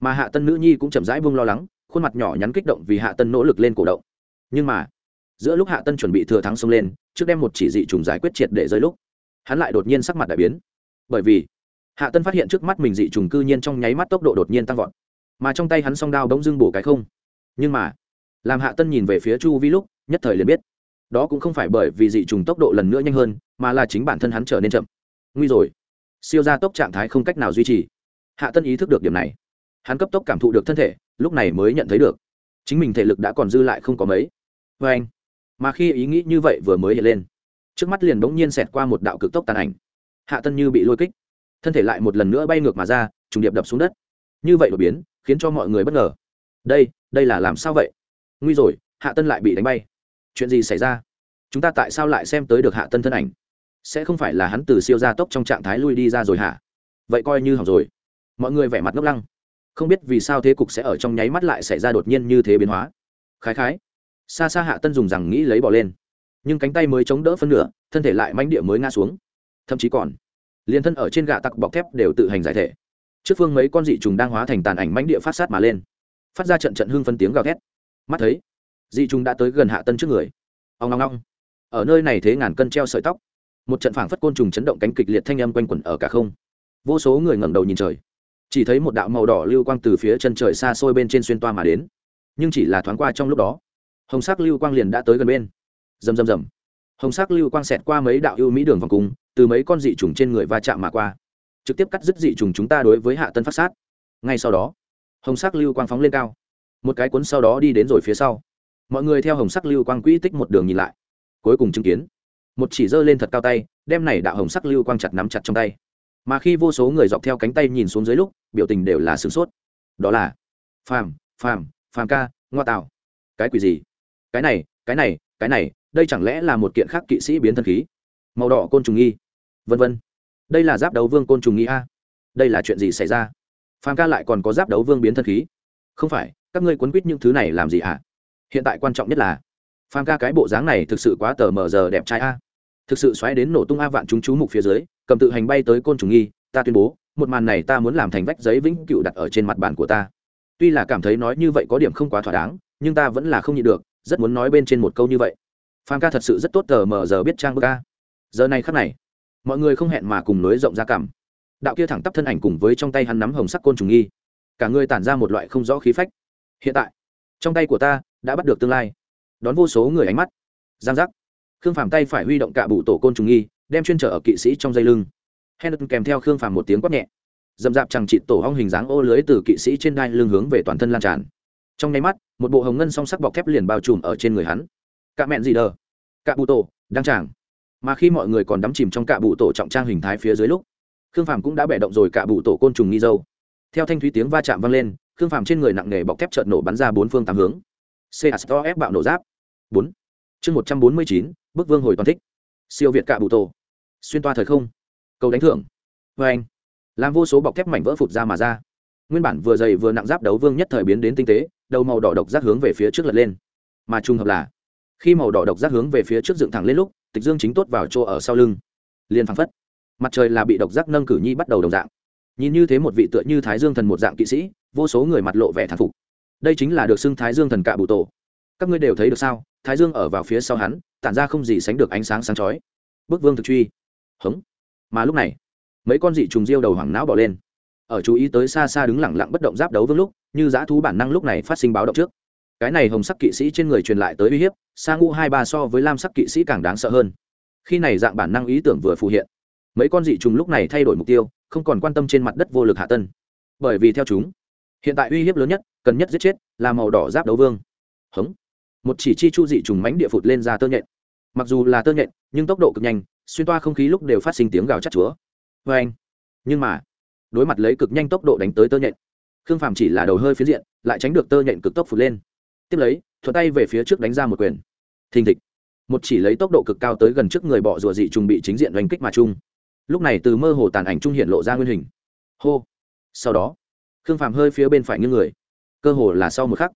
mà hạ tân nữ nhi cũng chậm rãi vung lo lắng, khuôn mặt nhỏ nhắn kích động vì hạ tân nỗ lực lên cổ động. Nhưng mà, giữa lúc hạ tân chuẩn bị thừa thắng xông lên, trước đem một chỉ dị trùng giải quyết triệt để rơi lúc, hắn lại đột nhiên sắc mặt đại biến. Bởi vì, hạ tân phát hiện trước mắt mình dị trùng cư nhiên trong nháy mắt tốc độ đột nhiên tăng vọt, mà trong tay hắn song đao bỗng dưng bổ cái không. Nhưng mà, làm hạ tân nhìn về phía chu vi lúc, nhất thời liền biết, đó cũng không phải bởi vì dị trùng tốc độ lần nữa nhanh hơn, mà là chính bản thân hắn trở nên chậm. Nguy rồi. Siêu gia tốc trạng thái không cách nào duy trì. Hạ tân ý thức được điểm này hắn cấp tốc cảm thụ được thân thể, lúc này mới nhận thấy được. Chính mình thể lực đã còn dư lại không có mấy. Vê anh, mà khi ý nghĩ như vậy vừa mới hiện lên, trước mắt liền bỗng nhiên xẹt qua một đạo cực tốc tàn ảnh. Hạ tân như bị lôi kích, thân thể lại một lần nữa bay ngược mà ra, trùng điệp đập xuống đất. Như vậy đột biến, khiến cho mọi người bất ngờ. Đây đây là làm sao vậy? Nguy rồi, hạ tân lại bị đánh bay. Chuyện gì xảy ra? Chúng ta tại sao lại xem tới được hạ tân thân ảnh? Sẽ không phải là hắn từ siêu gia tốc trong trạng thái lui đi ra rồi hả? Vậy coi như hỏng rồi. Mọi người vẻ mặt ngốc lăng không biết vì sao thế cục sẽ ở trong nháy mắt lại xảy ra đột nhiên như thế biến hóa. Khái khái. Xa xa hạ tân dùng rằng nghĩ lấy bỏ lên. Nhưng cánh tay mới chống đỡ phân nửa, thân thể lại manh địa mới ngã xuống. Thậm chí còn, liền thân ở trên gạ tặc bọc thép đều tự hành giải thể. Trước phương mấy con dị trùng đang hóa thành tàn ảnh mãnh địa phát sát mà lên. Phát ra trận trận hương phân tiếng gào thét. Mắt thấy, dị trùng đã tới gần hạ tân trước người. Ông long long ở nơi này thế ngàn cân treo sợi tóc. Một trận phảng phất côn trùng chấn động cánh kịch liệt thanh âm quanh quẩn ở cả không. Vô số người ngẩng đầu nhìn trời chỉ thấy một đạo màu đỏ lưu quang từ phía chân trời xa xôi bên trên xuyên toa mà đến. Nhưng chỉ là thoáng qua trong lúc đó, hồng sắc lưu quang liền đã tới gần bên. Rầm rầm rầm. Hồng sắc lưu quang xẹt qua mấy đạo ưu mỹ đường vòng cung, từ mấy con dị trùng trên người va chạm mà qua. Trực tiếp cắt dứt dị trùng chúng ta đối với hạ tân phát sát. Ngay sau đó, hồng sắc lưu quang phóng lên cao. Một cái cuốn sau đó đi đến rồi phía sau. Mọi người theo hồng sắc lưu quang quỹ tích một đường nhìn lại. Cuối cùng chứng kiến, một chỉ dơ lên thật cao tay, đem này đạo hồng sắc lưu quang chặt nắm chặt trong tay mà khi vô số người dọc theo cánh tay nhìn xuống dưới lúc, biểu tình đều là sửng sốt. Đó là, phàm phàm phàm ca, ngoa tạo cái quỷ gì? Cái này cái này cái này, đây chẳng lẽ là một kiện khác kỵ sĩ biến thân khí? Màu đỏ côn trùng nghi. Vân vân. Đây là giáp đấu vương côn trùng nghi a. Đây là chuyện gì xảy ra? Phàm ca lại còn có giáp đấu vương biến thân khí? Không phải, các ngươi quấn quýt những thứ này làm gì ạ? Hiện tại quan trọng nhất là, phàm ca cái bộ dáng này thực sự quá tờ mờ giờ đẹp trai a thực sự xoáy đến nổ tung a vạn chúng chú mục phía dưới, cầm tự hành bay tới côn trùng nghi, ta tuyên bố, một màn này ta muốn làm thành vách giấy vĩnh cựu đặt ở trên mặt bàn của ta. Tuy là cảm thấy nói như vậy có điểm không quá thỏa đáng, nhưng ta vẫn là không nhịn được, rất muốn nói bên trên một câu như vậy. Phan ca thật sự rất tốt tờ mờ giờ biết trang bức ca giờ này khắc này, mọi người không hẹn mà cùng nối rộng ra cảm. Đạo kia thẳng tắp thân ảnh cùng với trong tay hắn nắm hồng sắc côn trùng nghi, cả người tản ra một loại không rõ khí phách. Hiện tại, trong tay của ta đã bắt được tương lai. Đón vô số người ánh mắt. Giang giác khương phàm tay phải huy động cả bụ tổ côn trùng nghi, đem chuyên trở ở kỵ sĩ trong dây lưng. Henderson kèm theo khương phàm một tiếng quát nhẹ. Dầm dạp chẳng trị tổ hong hình dáng ô lưới từ kỵ sĩ trên đai lưng hướng về toàn thân lan tràn. Trong nháy mắt, một bộ hồng ngân song sắc bọc thép liền bao trùm ở trên người hắn. Cạ mẹn gì đờ? Cạ bụ tổ, đang tràng. Mà khi mọi người còn đắm chìm trong cạ bụ tổ trọng trang hình thái phía dưới lúc, khương phàm cũng đã bẻ động rồi cạ bụ tổ côn trùng nghi dâu. Theo thanh thúy tiếng va chạm vang lên, khương phàm trên người nặng nề bọc thép trợn nổ bắn ra bốn phương tám hướng. C astor ép bạo nổ giáp. Bốn. Chương một trăm bốn mươi chín bức vương hồi toàn thích. Siêu việt cạ bụ tổ xuyên toa thời không. Cầu đánh thưởng. Vê anh, làm vô số bọc thép mảnh vỡ phụt ra mà ra. Nguyên bản vừa dày vừa nặng giáp đấu vương nhất thời biến đến tinh tế, đầu màu đỏ độc giác hướng về phía trước lật lên. Mà trùng hợp là, khi màu đỏ độc giác hướng về phía trước dựng thẳng lên lúc, tịch dương chính tốt vào chỗ ở sau lưng. Liền phăng phất, mặt trời là bị độc giác nâng cử nhi bắt đầu đồng dạng. Nhìn như thế một vị tựa như thái dương thần một dạng kỵ sĩ, vô số người mặt lộ vẻ thán phục. Đây chính là được xưng thái dương thần cạ bụ tổ các ngươi đều thấy được sao? Thái dương ở vào phía sau hắn, tản ra không gì sánh được ánh sáng sáng chói. Bức vương thực truy. Hống. Mà lúc này, mấy con dị trùng riêu đầu hoảng não bỏ lên. Ở chú ý tới xa xa đứng lẳng lặng bất động giáp đấu vương lúc, như giã thú bản năng lúc này phát sinh báo động trước. Cái này hồng sắc kỵ sĩ trên người truyền lại tới uy hiếp, sa ngũ hai ba so với lam sắc kỵ sĩ càng đáng sợ hơn. Khi này dạng bản năng ý tưởng vừa phù hiện, mấy con dị trùng lúc này thay đổi mục tiêu, không còn quan tâm trên mặt đất vô lực hạ tân. Bởi vì theo chúng, hiện tại uy hiếp lớn nhất, cần nhất giết chết, là màu đỏ giáp đấu vương. Hống một chỉ chi chu dị trùng mánh địa phụt lên ra tơ nhện. Mặc dù là tơ nhện, nhưng tốc độ cực nhanh, xuyên toa không khí lúc đều phát sinh tiếng gào chắc chúa. Vê anh, nhưng mà, đối mặt lấy cực nhanh tốc độ đánh tới tơ nhện, khương phàm chỉ là đầu hơi phía diện, lại tránh được tơ nhện cực tốc phụt lên. Tiếp lấy thuật tay về phía trước đánh ra một quyền. Thình thịch. Một chỉ lấy tốc độ cực cao tới gần trước người bọ rùa dị trùng bị chính diện đánh kích mà chung. Lúc này từ mơ hồ tàn ảnh trung hiện lộ ra nguyên hình. Hô. Sau đó, khương phàm hơi phía bên phải như người. Cơ hồ là sau một khắc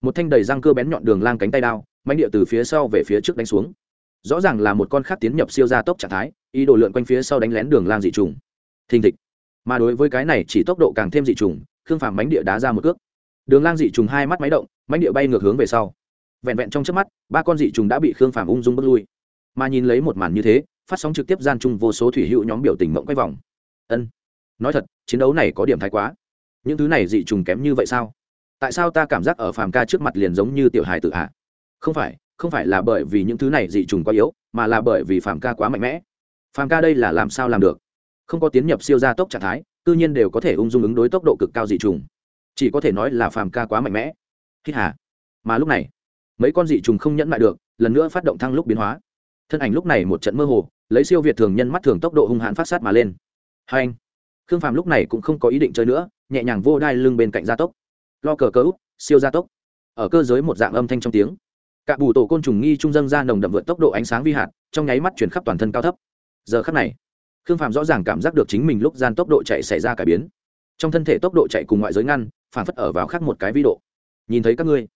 một thanh đầy răng cơ bén nhọn đường lang cánh tay đao mánh địa từ phía sau về phía trước đánh xuống. Rõ ràng là một con khác tiến nhập siêu gia tốc trạng thái, ý đồ lượn quanh phía sau đánh lén đường lang dị trùng. Thình thịch. Mà đối với cái này chỉ tốc độ càng thêm dị trùng, khương phàm mánh địa đá ra một cước. Đường lang dị trùng hai mắt máy động mánh địa bay ngược hướng về sau. Vẹn vẹn trong trước mắt, ba con dị trùng đã bị khương phàm ung dung bước lui. Mà nhìn lấy một màn như thế, phát sóng trực tiếp gian chung vô số thủy hữu nhóm biểu tình mộng quay vòng. Ân. Nói thật, chiến đấu này có điểm thái quá. Những thứ này dị trùng kém như vậy sao? Tại sao ta cảm giác ở phàm ca trước mặt liền giống như tiểu hài tự hạ không phải không phải là bởi vì những thứ này dị trùng quá yếu, mà là bởi vì phàm ca quá mạnh mẽ. Phàm ca đây là làm sao làm được? Không có tiến nhập siêu gia tốc trạng thái tự nhiên đều có thể ung dung ứng đối tốc độ cực cao dị trùng. Chỉ có thể nói là phàm ca quá mạnh mẽ. Hít hà. Mà lúc này, mấy con dị trùng không nhẫn lại được, lần nữa phát động thăng lúc biến hóa. Thân ảnh lúc này một trận mơ hồ, lấy siêu việt thường nhân mắt thường tốc độ hung hãn phát sát mà lên. Hai anh. Khương phàm lúc này cũng không có ý định chơi nữa, nhẹ nhàng vô đai lưng bên cạnh gia tốc lo cờ cớ siêu gia tốc. Ở cơ giới một dạng âm thanh trong tiếng. Cả bù tổ côn trùng nghi trung dân ra nồng đậm vượt tốc độ ánh sáng vi hạt, trong nháy mắt chuyển khắp toàn thân cao thấp. Giờ khắc này, khương phàm rõ ràng cảm giác được chính mình lúc gian tốc độ chạy xảy ra cải biến. Trong thân thể tốc độ chạy cùng ngoại giới ngăn, phản phất ở vào khác một cái vi độ. Nhìn thấy các ngươi,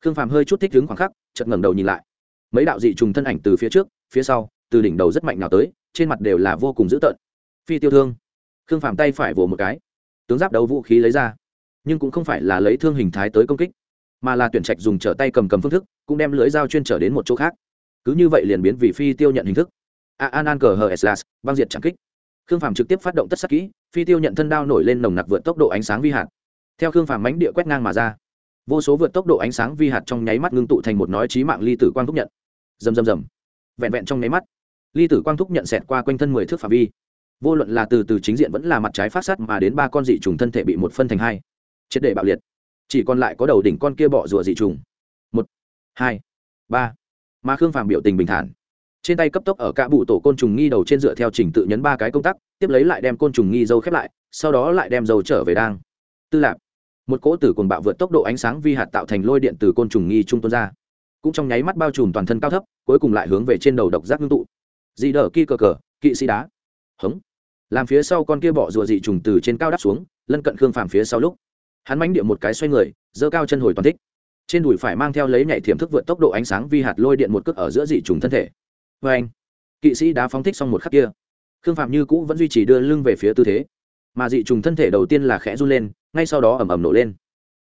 khương phàm hơi chút thích đứng khoảng khắc, chợt ngẩng đầu nhìn lại. Mấy đạo dị trùng thân ảnh từ phía trước, phía sau, từ đỉnh đầu rất mạnh nào tới, trên mặt đều là vô cùng dữ tợn. Phi tiêu thương. Khương phàm tay phải vồ một cái. Tướng giáp đấu vũ khí lấy ra nhưng cũng không phải là lấy thương hình thái tới công kích, mà là tuyển trạch dùng trở tay cầm cầm phương thức, cũng đem lưỡi dao chuyên trở đến một chỗ khác. Cứ như vậy liền biến vì phi tiêu nhận hình thức. A an an cờ hờ slas băng diệt chẳng kích. Khương phàm trực tiếp phát động tất sắc kỹ, phi tiêu nhận thân đao nổi lên nồng nặc vượt tốc độ ánh sáng vi hạt. Theo khương phàm mánh địa quét ngang mà ra, vô số vượt tốc độ ánh sáng vi hạt trong nháy mắt ngưng tụ thành một nói trí mạng ly tử quang thúc nhận. Rầm rầm rầm. Vẹn vẹn trong nháy mắt, ly tử quang thúc nhận xẹt qua quanh thân mười thước phạm vi. Vô luận là từ từ chính diện vẫn là mặt trái phát sát mà đến ba con dị trùng thân thể bị một phân thành hai triệt để bạo liệt. Chỉ còn lại có đầu đỉnh con kia bọ rùa dị trùng. Một, hai, ba. Mà khương phàm biểu tình bình thản. Trên tay cấp tốc ở cả bụ tổ côn trùng nghi đầu trên dựa theo trình tự nhấn ba cái công tắc, tiếp lấy lại đem côn trùng nghi dâu khép lại, sau đó lại đem dầu trở về đang. Tư lạc một cỗ tử cồn bạo vượt tốc độ ánh sáng vi hạt tạo thành lôi điện từ côn trùng nghi trung tuôn ra. Cũng trong nháy mắt bao trùm toàn thân cao thấp, cuối cùng lại hướng về trên đầu độc giác ngưng tụ. Dị đờ kỳ cờ cờ, kỵ sĩ đá. Hống. Làm phía sau con kia bỏ rùa dị trùng từ trên cao đắp xuống, lân cận khương phàm phía sau lúc hắn mánh địa một cái xoay người, giơ cao chân hồi toàn thích. Trên đùi phải mang theo lấy nhảy thiểm thức vượt tốc độ ánh sáng vi hạt lôi điện một cước ở giữa dị trùng thân thể. Vê anh, kỵ sĩ đá phóng thích xong một khắc kia. Khương phạm như cũ vẫn duy trì đưa lưng về phía tư thế. Mà dị trùng thân thể đầu tiên là khẽ run lên, ngay sau đó ẩm ẩm nổ lên.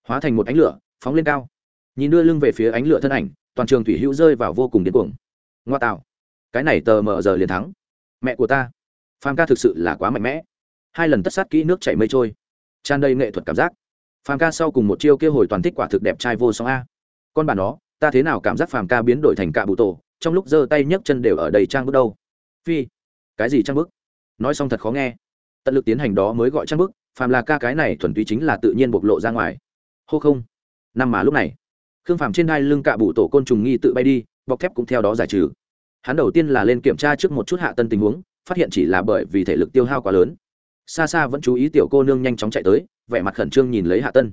Hóa thành một ánh lửa, phóng lên cao. Nhìn đưa lưng về phía ánh lửa thân ảnh, toàn trường thủy hữu rơi vào vô cùng điên cuồng. Ngoa tạo. Cái này tờ mờ giờ liền thắng. Mẹ của ta. Phàm ca thực sự là quá mạnh mẽ. Hai lần tất sát kỹ nước chảy mây trôi. Tràn đầy nghệ thuật cảm giác phàm ca sau cùng một chiêu kêu hồi toàn thích quả thực đẹp trai vô song a. Con bà nó, ta thế nào cảm giác phàm ca biến đổi thành cạ bụ tổ, trong lúc giơ tay nhấc chân đều ở đầy trang bước đâu. Phi, cái gì trang bước? nói xong thật khó nghe. Tận lực tiến hành đó mới gọi trang bước. phàm là ca cái này thuần túy chính là tự nhiên bộc lộ ra ngoài. Hô không. Năm mà lúc này, khương phàm trên đai lưng cạ bụ tổ côn trùng nghi tự bay đi, bọc thép cũng theo đó giải trừ. Hắn đầu tiên là lên kiểm tra trước một chút hạ tân tình huống, phát hiện chỉ là bởi vì thể lực tiêu hao quá lớn. Xa xa vẫn chú ý tiểu cô nương nhanh chóng chạy tới vẻ mặt khẩn trương nhìn lấy hạ tân.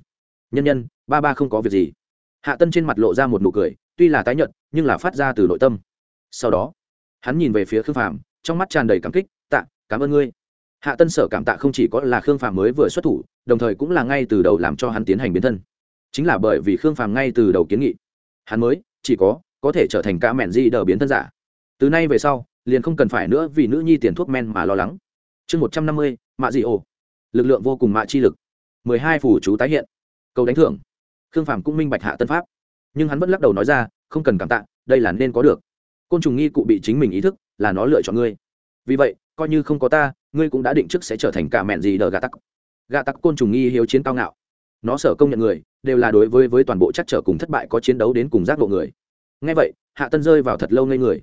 Nhân nhân, ba ba không có việc gì. Hạ tân trên mặt lộ ra một nụ cười, tuy là tái nhợt, nhưng là phát ra từ nội tâm. Sau đó, hắn nhìn về phía khương phàm, trong mắt tràn đầy cảm kích, tạ, cảm ơn ngươi. Hạ tân sở cảm tạ không chỉ có là khương phàm mới vừa xuất thủ, đồng thời cũng là ngay từ đầu làm cho hắn tiến hành biến thân. Chính là bởi vì khương phàm ngay từ đầu kiến nghị, hắn mới chỉ có có thể trở thành ca mẹn di đờ biến thân giả. Từ nay về sau, liền không cần phải nữa vì nữ nhi tiền thuốc men mà lo lắng. Chương một trăm năm mươi, mạ dị ồ lực lượng vô cùng mạ chi lực mười hai phủ chú tái hiện. Cầu đánh thưởng. Khương phàm cũng minh bạch hạ tân pháp. Nhưng hắn vẫn lắc đầu nói ra, không cần cảm tạ, đây là nên có được. Côn trùng nghi cụ bị chính mình ý thức, là nó lựa chọn ngươi. Vì vậy, coi như không có ta, ngươi cũng đã định trước sẽ trở thành cả mẹn gì đờ gà tắc gà tắc côn trùng nghi hiếu chiến cao ngạo. Nó sở công nhận người, đều là đối với với toàn bộ chắc trở cùng thất bại có chiến đấu đến cùng giác độ người. Ngay vậy, hạ tân rơi vào thật lâu ngây người.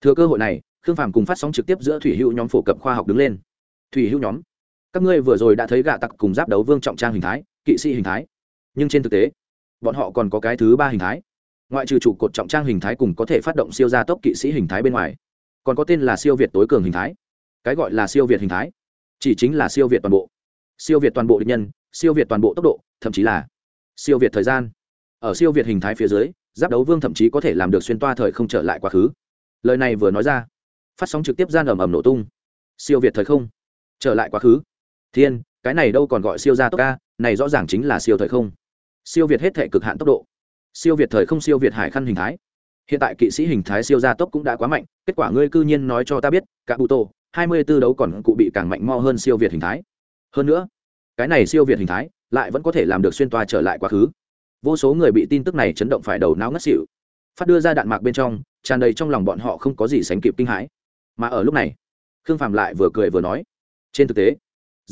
Thừa cơ hội này, khương phàm cùng phát sóng trực tiếp giữa thủy hữu nhóm phổ cập khoa học đứng lên. Thủy hữu nhóm các ngươi vừa rồi đã thấy gạ tặc cùng giáp đấu vương trọng trang hình thái, kỵ sĩ hình thái. Nhưng trên thực tế, bọn họ còn có cái thứ ba hình thái. Ngoại trừ trụ cột trọng trang hình thái cùng có thể phát động siêu gia tốc kỵ sĩ hình thái bên ngoài, còn có tên là siêu việt tối cường hình thái. Cái gọi là siêu việt hình thái, chỉ chính là siêu việt toàn bộ. Siêu việt toàn bộ định nhân, siêu việt toàn bộ tốc độ, thậm chí là siêu việt thời gian. Ở siêu việt hình thái phía dưới, giáp đấu vương thậm chí có thể làm được xuyên toa thời không trở lại quá khứ. Lời này vừa nói ra, phát sóng trực tiếp gian ầm ầm nổ tung. Siêu việt thời không, trở lại quá khứ thiên, cái này đâu còn gọi siêu gia tốc ca, này rõ ràng chính là siêu thời không. Siêu việt hết thể cực hạn tốc độ. Siêu việt thời không, siêu việt hải khăn hình thái. Hiện tại kỵ sĩ hình thái siêu gia tốc cũng đã quá mạnh, kết quả ngươi cư nhiên nói cho ta biết cả bụ tổ hai mươi 24 đấu còn cụ bị càng mạnh mo hơn siêu việt hình thái. Hơn nữa, cái này siêu việt hình thái lại vẫn có thể làm được xuyên toa trở lại quá khứ. Vô số người bị tin tức này chấn động phải đầu não ngất xỉu. Phát đưa ra đạn mạc bên trong, tràn đầy trong lòng bọn họ không có gì sánh kịp kinh hãi. Mà ở lúc này, khương phàm lại vừa cười vừa nói, trên thực tế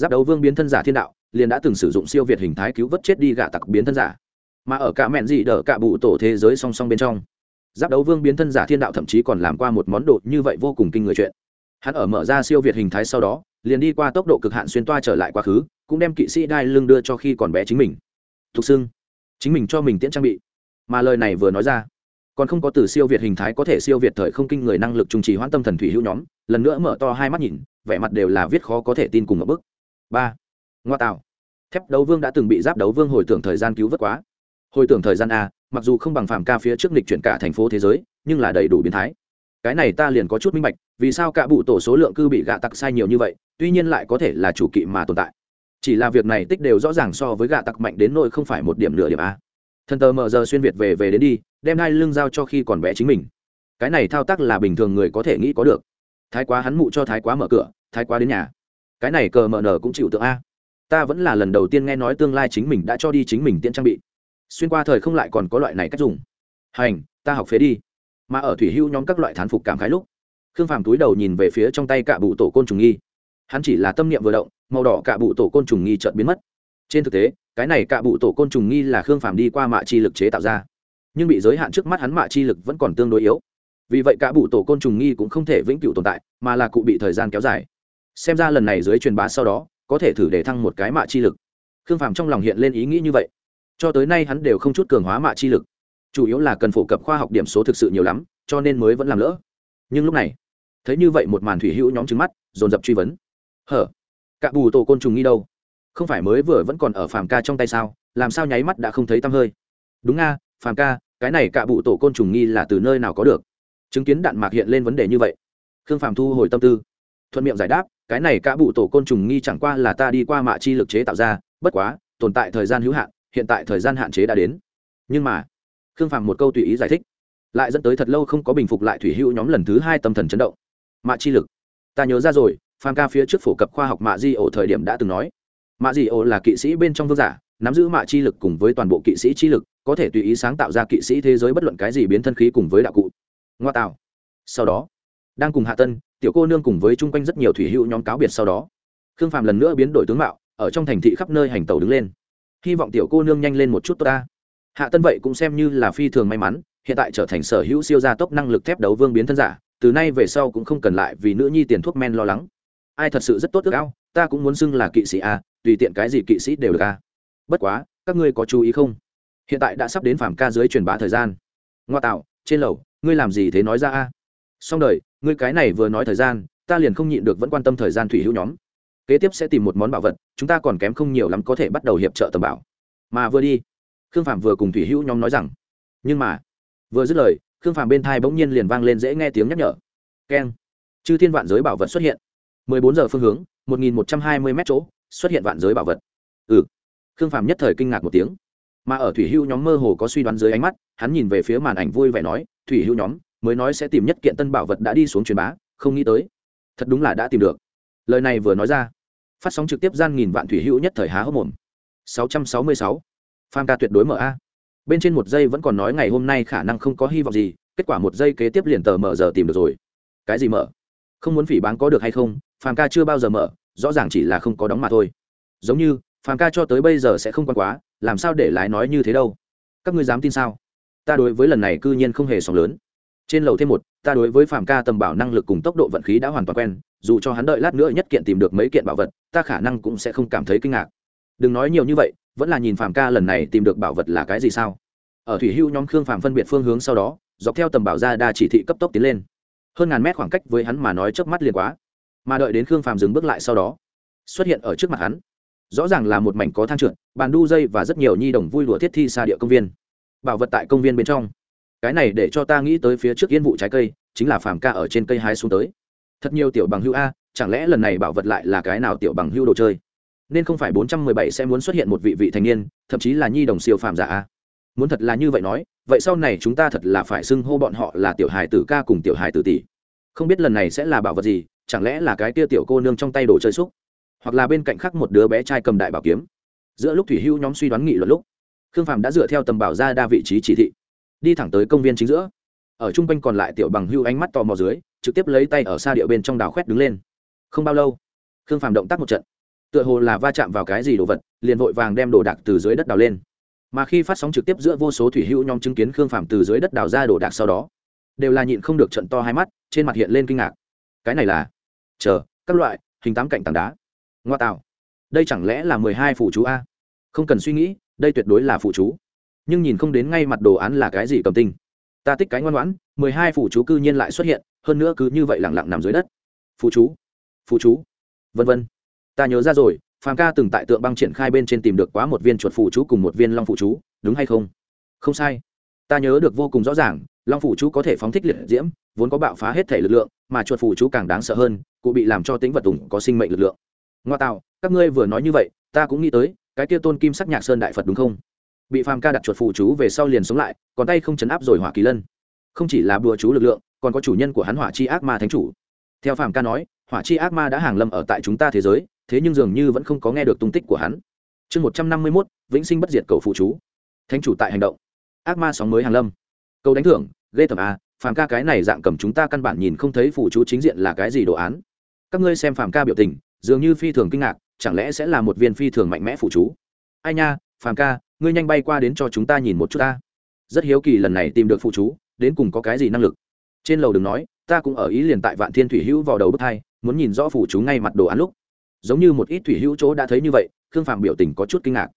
giáp đấu vương biến thân giả thiên đạo, liền đã từng sử dụng siêu việt hình thái cứu vớt chết đi gạ tặc biến thân giả. Mà ở cả mẹn dị đỡ cả bụ tổ thế giới song song bên trong, giáp đấu vương biến thân giả thiên đạo thậm chí còn làm qua một món đồ như vậy vô cùng kinh người chuyện. Hắn ở mở ra siêu việt hình thái sau đó, liền đi qua tốc độ cực hạn xuyên toa trở lại quá khứ, cũng đem kỵ sĩ đai lưng đưa cho khi còn bé chính mình. Thục xưng chính mình cho mình tiễn trang bị. Mà lời này vừa nói ra, còn không có từ siêu việt hình thái có thể siêu việt thời không kinh người năng lực trung trì hoãn tâm thần thủy hữu nhóm, lần nữa mở to hai mắt nhìn, vẻ mặt đều là viết khó có thể tin cùng ở bức ba. Ngoa tạo. Thép đấu vương đã từng bị giáp đấu vương hồi tưởng thời gian cứu vớt quá. Hồi tưởng thời gian a, mặc dù không bằng phàm ca phía trước lịch chuyển cả thành phố thế giới, nhưng là đầy đủ biến thái. Cái này ta liền có chút minh bạch, vì sao cả bụ tổ số lượng cư bị gạ tặc sai nhiều như vậy, tuy nhiên lại có thể là chủ kỵ mà tồn tại. Chỉ là việc này tích đều rõ ràng so với gạ tặc mạnh đến nỗi không phải một điểm nửa điểm a. Thần tờ mờ giờ xuyên việt về về đến đi, đem hai lưng giao cho khi còn bé chính mình. Cái này thao tác là bình thường người có thể nghĩ có được. Thái quá hắn mụ cho thái quá mở cửa, thái quá đến nhà cái này cờ mờ nở cũng chịu tượng a. Ta vẫn là lần đầu tiên nghe nói tương lai chính mình đã cho đi chính mình tiện trang bị. Xuyên qua thời không lại còn có loại này cách dùng. Hành, ta học phế đi. Mà ở thủy hưu nhóm các loại thán phục cảm khái lúc, khương phàm túi đầu nhìn về phía trong tay cạ bụ tổ côn trùng nghi. Hắn chỉ là tâm niệm vừa động, màu đỏ cạ bụ tổ côn trùng nghi chợt biến mất. Trên thực tế, cái này cạ bụ tổ côn trùng nghi là khương phàm đi qua mạ chi lực chế tạo ra. Nhưng bị giới hạn trước mắt hắn mạ chi lực vẫn còn tương đối yếu. Vì vậy cả bụ tổ côn trùng nghi cũng không thể vĩnh cửu tồn tại, mà là cụ bị thời gian kéo dài xem ra lần này dưới truyền bá sau đó, có thể thử để thăng một cái mạ chi lực. Khương phàm trong lòng hiện lên ý nghĩ như vậy. Cho tới nay hắn đều không chút cường hóa mạ chi lực. Chủ yếu là cần phổ cập khoa học điểm số thực sự nhiều lắm, cho nên mới vẫn làm lỡ. Nhưng lúc này, thấy như vậy một màn thủy hữu nhóm trứng mắt, dồn dập truy vấn. Hở? Cạ bù tổ côn trùng nghi đâu? Không phải mới vừa vẫn còn ở phàm ca trong tay sao? Làm sao nháy mắt đã không thấy tăm hơi? Đúng nga phàm ca, cái này cạ bụ tổ côn trùng nghi là từ nơi nào có được? Chứng kiến đạn mạc hiện lên vấn đề như vậy. Khương phàm thu hồi tâm tư, thuận miệng giải đáp cái này cả bụ tổ côn trùng nghi chẳng qua là ta đi qua mạ chi lực chế tạo ra, bất quá, tồn tại thời gian hữu hạn, hiện tại thời gian hạn chế đã đến. Nhưng mà, khương phàm một câu tùy ý giải thích, lại dẫn tới thật lâu không có bình phục lại thủy hữu nhóm lần thứ hai tâm thần chấn động. Mạ chi lực. Ta nhớ ra rồi, phàm ca phía trước phổ cập khoa học mạ di ổ thời điểm đã từng nói. Mạ di ổ là kỵ sĩ bên trong vương giả, nắm giữ mạ chi lực cùng với toàn bộ kỵ sĩ chi lực, có thể tùy ý sáng tạo ra kỵ sĩ thế giới bất luận cái gì biến thân khí cùng với đạo cụ. Ngoa tạo. Sau đó đang cùng hạ tân, tiểu cô nương cùng với chung quanh rất nhiều thủy hữu nhóm cáo biệt sau đó. Khương phạm lần nữa biến đổi tướng mạo, ở trong thành thị khắp nơi hành tàu đứng lên. Hy vọng tiểu cô nương nhanh lên một chút tốt ta. Hạ tân vậy cũng xem như là phi thường may mắn, hiện tại trở thành sở hữu siêu gia tốc năng lực thép đấu vương biến thân giả, từ nay về sau cũng không cần lại vì nữ nhi tiền thuốc men lo lắng. Ai thật sự rất tốt ước ao, ta cũng muốn xưng là kỵ sĩ a, tùy tiện cái gì kỵ sĩ đều được a. Bất quá, các ngươi có chú ý không? Hiện tại đã sắp đến phàm ca dưới truyền bá thời gian. Ngoa tạo, trên lầu, ngươi làm gì thế nói ra a? Xong đời ngươi cái này vừa nói thời gian, ta liền không nhịn được vẫn quan tâm thời gian thủy hữu nhóm. Kế tiếp sẽ tìm một món bảo vật, chúng ta còn kém không nhiều lắm có thể bắt đầu hiệp trợ tầm bảo. Mà vừa đi, khương phạm vừa cùng thủy hữu nhóm nói rằng, nhưng mà, vừa dứt lời, khương phạm bên thai bỗng nhiên liền vang lên dễ nghe tiếng nhắc nhở. Keng, chư thiên vạn giới bảo vật xuất hiện. 14 giờ phương hướng 1120 m chỗ, xuất hiện vạn giới bảo vật. Ừ. Khương phạm nhất thời kinh ngạc một tiếng. Mà ở thủy hữu nhóm mơ hồ có suy đoán dưới ánh mắt, hắn nhìn về phía màn ảnh vui vẻ nói, thủy hữu nhóm mới nói sẽ tìm nhất kiện tân bảo vật đã đi xuống truyền bá, không nghĩ tới. Thật đúng là đã tìm được. Lời này vừa nói ra, phát sóng trực tiếp gian nghìn vạn thủy hữu nhất thời há hốc mồm. 666. Pham ca tuyệt đối mở a. Bên trên một giây vẫn còn nói ngày hôm nay khả năng không có hy vọng gì, kết quả một giây kế tiếp liền tờ mở giờ tìm được rồi. Cái gì mở? Không muốn phỉ bán có được hay không phàm ca chưa bao giờ mở, rõ ràng chỉ là không có đóng mà thôi. Giống như phàm ca cho tới bây giờ sẽ không quan quá, làm sao để lái nói như thế đâu? Các ngươi dám tin sao? Ta đối với lần này cư nhiên không hề sóng lớn trên lầu thêm một, ta đối với Phạm ca tầm bảo năng lực cùng tốc độ vận khí đã hoàn toàn quen, dù cho hắn đợi lát nữa nhất kiện tìm được mấy kiện bảo vật, ta khả năng cũng sẽ không cảm thấy kinh ngạc. Đừng nói nhiều như vậy, vẫn là nhìn Phạm ca lần này tìm được bảo vật là cái gì sao? Ở thủy hưu nhóm khương Phạm phân biệt phương hướng sau đó, dọc theo tầm bảo ra đa chỉ thị cấp tốc tiến lên. Hơn ngàn mét khoảng cách với hắn mà nói chớp mắt liền quá. Mà đợi đến khương Phạm dừng bước lại sau đó, xuất hiện ở trước mặt hắn. Rõ ràng là một mảnh có thang trượt, bàn đu dây và rất nhiều nhi đồng vui lụa thiết thi xa địa công viên. Bảo vật tại công viên bên trong cái này để cho ta nghĩ tới phía trước yên vụ trái cây, chính là phàm ca ở trên cây hái xuống tới. Thật nhiều tiểu bằng hưu a, chẳng lẽ lần này bảo vật lại là cái nào tiểu bằng hưu đồ chơi? Nên không phải bốn trăm mười bảy sẽ muốn xuất hiện một vị vị thành niên, thậm chí là nhi đồng siêu phàm giả a. Muốn thật là như vậy nói, vậy sau này chúng ta thật là phải xưng hô bọn họ là tiểu hài tử ca cùng tiểu hài tử tỷ. Không biết lần này sẽ là bảo vật gì, chẳng lẽ là cái tia tiểu cô nương trong tay đồ chơi xúc? Hoặc là bên cạnh khác một đứa bé trai cầm đại bảo kiếm. Giữa lúc thủy hưu nhóm suy đoán nghị luận lúc, khương phàm đã dựa theo tầm bảo ra đa vị trí chỉ thị đi thẳng tới công viên chính giữa. Ở chung quanh còn lại tiểu bằng hưu ánh mắt tò mò dưới, trực tiếp lấy tay ở xa địa bên trong đào khoét đứng lên. Không bao lâu, khương phàm động tác một trận. Tựa hồ là va chạm vào cái gì đồ vật, liền vội vàng đem đồ đạc từ dưới đất đào lên. Mà khi phát sóng trực tiếp giữa vô số thủy hữu nhóm chứng kiến khương phàm từ dưới đất đào ra đồ đạc sau đó, đều là nhịn không được trận to hai mắt, trên mặt hiện lên kinh ngạc. Cái này là, chờ, các loại, hình tám cạnh tảng đá. Ngoa tạo. Đây chẳng lẽ là mười hai phụ chú a? Không cần suy nghĩ, đây tuyệt đối là phụ chú nhưng nhìn không đến ngay mặt đồ án là cái gì cầm tinh. Ta tích cái ngoan ngoãn, mười hai phụ chú cư nhiên lại xuất hiện, hơn nữa cứ như vậy lẳng lặng nằm dưới đất. Phụ chú phụ chú, vân vân. Ta nhớ ra rồi, phàm ca từng tại tượng băng triển khai bên trên tìm được quá một viên chuột phụ chú cùng một viên long phụ chú, đúng hay không? Không sai. Ta nhớ được vô cùng rõ ràng, long phụ chú có thể phóng thích liệt diễm, vốn có bạo phá hết thể lực lượng, mà chuột phụ chú càng đáng sợ hơn, cụ bị làm cho tính vật tùng có sinh mệnh lực lượng. Ngoa tạo, các ngươi vừa nói như vậy, ta cũng nghĩ tới, cái kia tôn kim sắc nhạc sơn đại phật đúng không? Bị phàm ca đặt chuột phụ chú về sau liền sống lại, còn tay không chấn áp rồi hỏa kỳ lân. Không chỉ là bùa chú lực lượng, còn có chủ nhân của hắn hỏa chi ác ma thánh chủ. Theo phàm ca nói, hỏa chi ác ma đã hàng lâm ở tại chúng ta thế giới, thế nhưng dường như vẫn không có nghe được tung tích của hắn. Chương một trăm năm mươi mốt, vĩnh sinh bất diệt cầu phụ chú. Thánh chủ tại hành động. Ác ma sóng mới hàng lâm. Câu đánh thưởng, ghê tầm a à, phàm ca cái này dạng cầm chúng ta căn bản nhìn không thấy phụ chú chính diện là cái gì đồ án. Các ngươi xem phàm ca biểu tình, dường như phi thường kinh ngạc, chẳng lẽ sẽ là một viên phi thường mạnh mẽ phụ chú? Ai nha, phàm ca ngươi nhanh bay qua đến cho chúng ta nhìn một chút ta. Rất hiếu kỳ lần này tìm được phụ chú, đến cùng có cái gì năng lực. Trên lầu đừng nói, ta cũng ở ý liền tại vạn thiên thủy hữu vào đầu bước hai muốn nhìn rõ phụ chú ngay mặt đồ án lúc. Giống như một ít thủy hữu chỗ đã thấy như vậy, khương phàm biểu tình có chút kinh ngạc.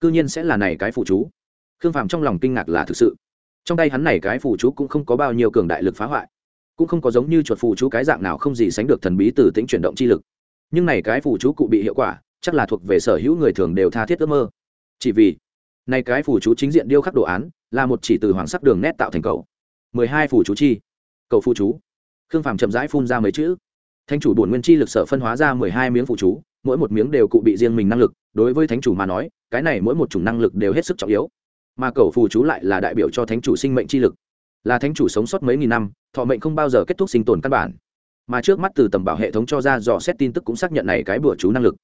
C ư nhiên sẽ là này cái phụ chú. Khương phàm trong lòng kinh ngạc là thực sự. Trong tay hắn này cái phụ chú cũng không có bao nhiêu cường đại lực phá hoại, cũng không có giống như chuột phụ chú cái dạng nào không gì sánh được thần bí từ tính chuyển động chi lực. Nhưng này cái phụ chú cụ bị hiệu quả, chắc là thuộc về sở hữu người thường đều tha thiết ước mơ. Chỉ vì này cái phù chú chính diện điêu khắc đồ án, là một chỉ từ hoàng sắc đường nét tạo thành cầu. Mười hai phụ chú chi. Cầu phù chú. Khương phàm chậm rãi phun ra mấy chữ. Thánh chủ bổn nguyên chi lực sở phân hóa ra mười hai miếng phù chú, mỗi một miếng đều cụ bị riêng mình năng lực, đối với thánh chủ mà nói, cái này mỗi một chủng năng lực đều hết sức trọng yếu. Mà cầu phù chú lại là đại biểu cho thánh chủ sinh mệnh chi lực. Là thánh chủ sống sót mấy nghìn năm, thọ mệnh không bao giờ kết thúc sinh tồn căn bản. Mà trước mắt từ tầm bảo hệ thống cho ra dò xét tin tức cũng xác nhận này cái bữa chú năng lực.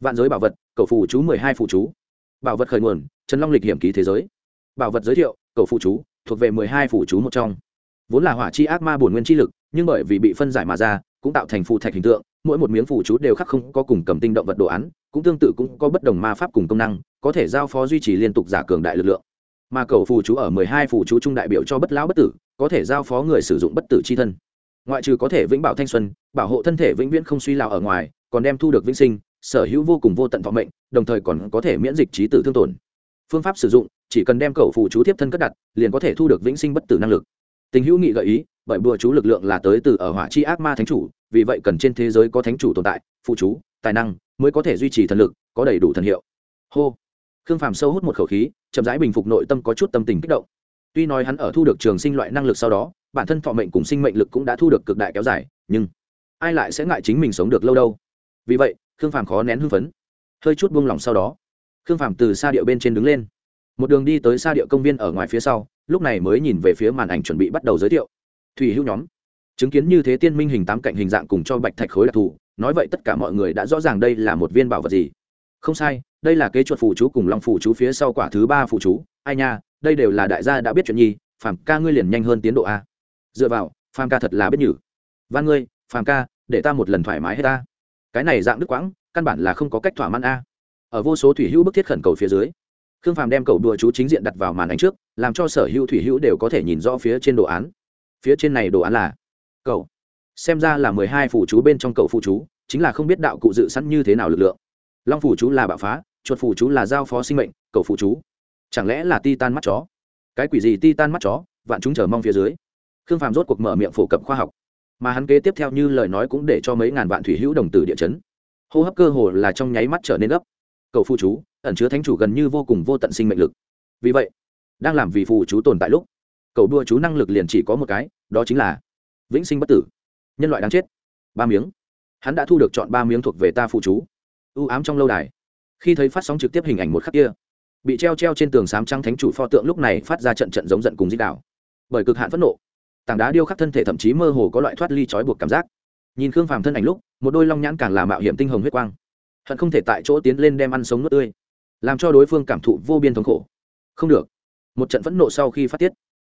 Vạn giới bảo vật, cầu phù chú mười hai phụ chú. Bảo vật khởi nguồn trần long lịch hiểm ký thế giới. Bảo vật giới thiệu, cầu phụ chú, thuộc về mười hai phụ chú một trong. Vốn là hỏa chi ác ma bổn nguyên chi lực, nhưng bởi vì bị phân giải mà ra, cũng tạo thành phụ thạch hình tượng, mỗi một miếng phụ chú đều khắc không có cùng cầm tinh động vật đồ án, cũng tương tự cũng có bất đồng ma pháp cùng công năng, có thể giao phó duy trì liên tục giả cường đại lực lượng. Mà cầu phù chú ở mười hai phù chú trung đại biểu cho bất lão bất tử, có thể giao phó người sử dụng bất tử c h i thân. Ngoại trừ có thể vĩnh bảo thanh xuân, bảo hộ thân thể vĩnh viễn không suy lào ở ngoài, còn đem thu được vĩnh sinh, sở hữu vô cùng vô tận thọ mệnh, đồng thời còn có thể miễn dịch trí tử thương tổn phương pháp sử dụng, chỉ cần đem cầu phù chú tiếp thân cất đặt, liền có thể thu được vĩnh sinh bất tử năng lực. Tình hữu nghị gợi ý, bởi bùa chú lực lượng là tới từ ở hỏa chi ác ma thánh chủ, vì vậy cần trên thế giới có thánh chủ tồn tại phụ chú, tài năng mới có thể duy trì thần lực, có đầy đủ thần hiệu. Hô. Khương phàm sâu hút một khẩu khí, chậm rãi bình phục nội tâm có chút tâm tình kích động. Tuy nói hắn ở thu được trường sinh loại năng lực sau đó, bản thân thọ mệnh cùng sinh mệnh lực cũng đã thu được cực đại kéo dài, nhưng ai lại sẽ ngại chính mình sống được lâu đâu? Vì vậy, khương phàm khó nén hưng phấn. Hơi chút buông lỏng sau đó khương phàm từ xa điệu bên trên đứng lên. Một đường đi tới xa điệu công viên ở ngoài phía sau, lúc này mới nhìn về phía màn ảnh chuẩn bị bắt đầu giới thiệu. Thủy hữu nhóm. Chứng kiến như thế tiên minh hình tám cạnh hình dạng cùng cho bạch thạch khối đặc thù, nói vậy tất cả mọi người đã rõ ràng đây là một viên bảo vật gì. Không sai, đây là kế chuột phù chú cùng long phù chú phía sau quả thứ ba phù chú. Ai nha, đây đều là đại gia đã biết chuyện nhi, phàm ca ngươi liền nhanh hơn tiến độ a. Dựa vào, phàm ca thật là biết nhử. Van ngươi, phàm ca, để ta một lần thoải mái hết ta. Cái này dạng đức quãng, căn bản là không có cách thỏa mãn a ở vô số thủy hữu bức thiết khẩn cầu phía dưới. Khương phàm đem cầu đùa chú chính diện đặt vào màn ảnh trước, làm cho sở hữu thủy hữu đều có thể nhìn rõ phía trên đồ án. Phía trên này đồ án là cầu. Xem ra là mười hai phủ chú bên trong cầu phụ chú, chính là không biết đạo cụ dự sẵn như thế nào lực lượng. Long phủ chú là bạo phá, chuột phủ chú là giao phó sinh mệnh, cầu phụ chú chẳng lẽ là ti tan mắt chó? Cái quỷ gì ti tan mắt chó, vạn chúng chờ mong phía dưới. Khương phàm rốt cuộc mở miệng phổ cập khoa học, mà hắn kế tiếp theo như lời nói cũng để cho mấy ngàn vạn thủy hữu đồng tử địa chấn. Hô hấp cơ hồ là trong nháy mắt trở nên gấp cầu phụ chú, ẩn chứa thánh chủ gần như vô cùng vô tận sinh mệnh lực. Vì vậy, đang làm vì phù chú tồn tại lúc, cầu đua chú năng lực liền chỉ có một cái, đó chính là vĩnh sinh bất tử. Nhân loại đáng chết. Ba miếng. Hắn đã thu được chọn ba miếng thuộc về ta phụ chú. Ưu ám trong lâu đài. Khi thấy phát sóng trực tiếp hình ảnh một khắc kia, bị treo treo trên tường sám trăng thánh chủ pho tượng lúc này phát ra trận trận giống giận cùng dích đạo. Bởi cực hạn phẫn nộ, tảng đá điêu khắc thân thể thậm chí mơ hồ có loại thoát ly trói buộc cảm giác. Nhìn khương phàm thân ảnh lúc, một đôi long nhãn càng làm mạo hiểm tinh hồng huyết quang hận không thể tại chỗ tiến lên đem ăn sống nước tươi, làm cho đối phương cảm thụ vô biên thống khổ. Không được. Một trận phẫn nộ sau khi phát tiết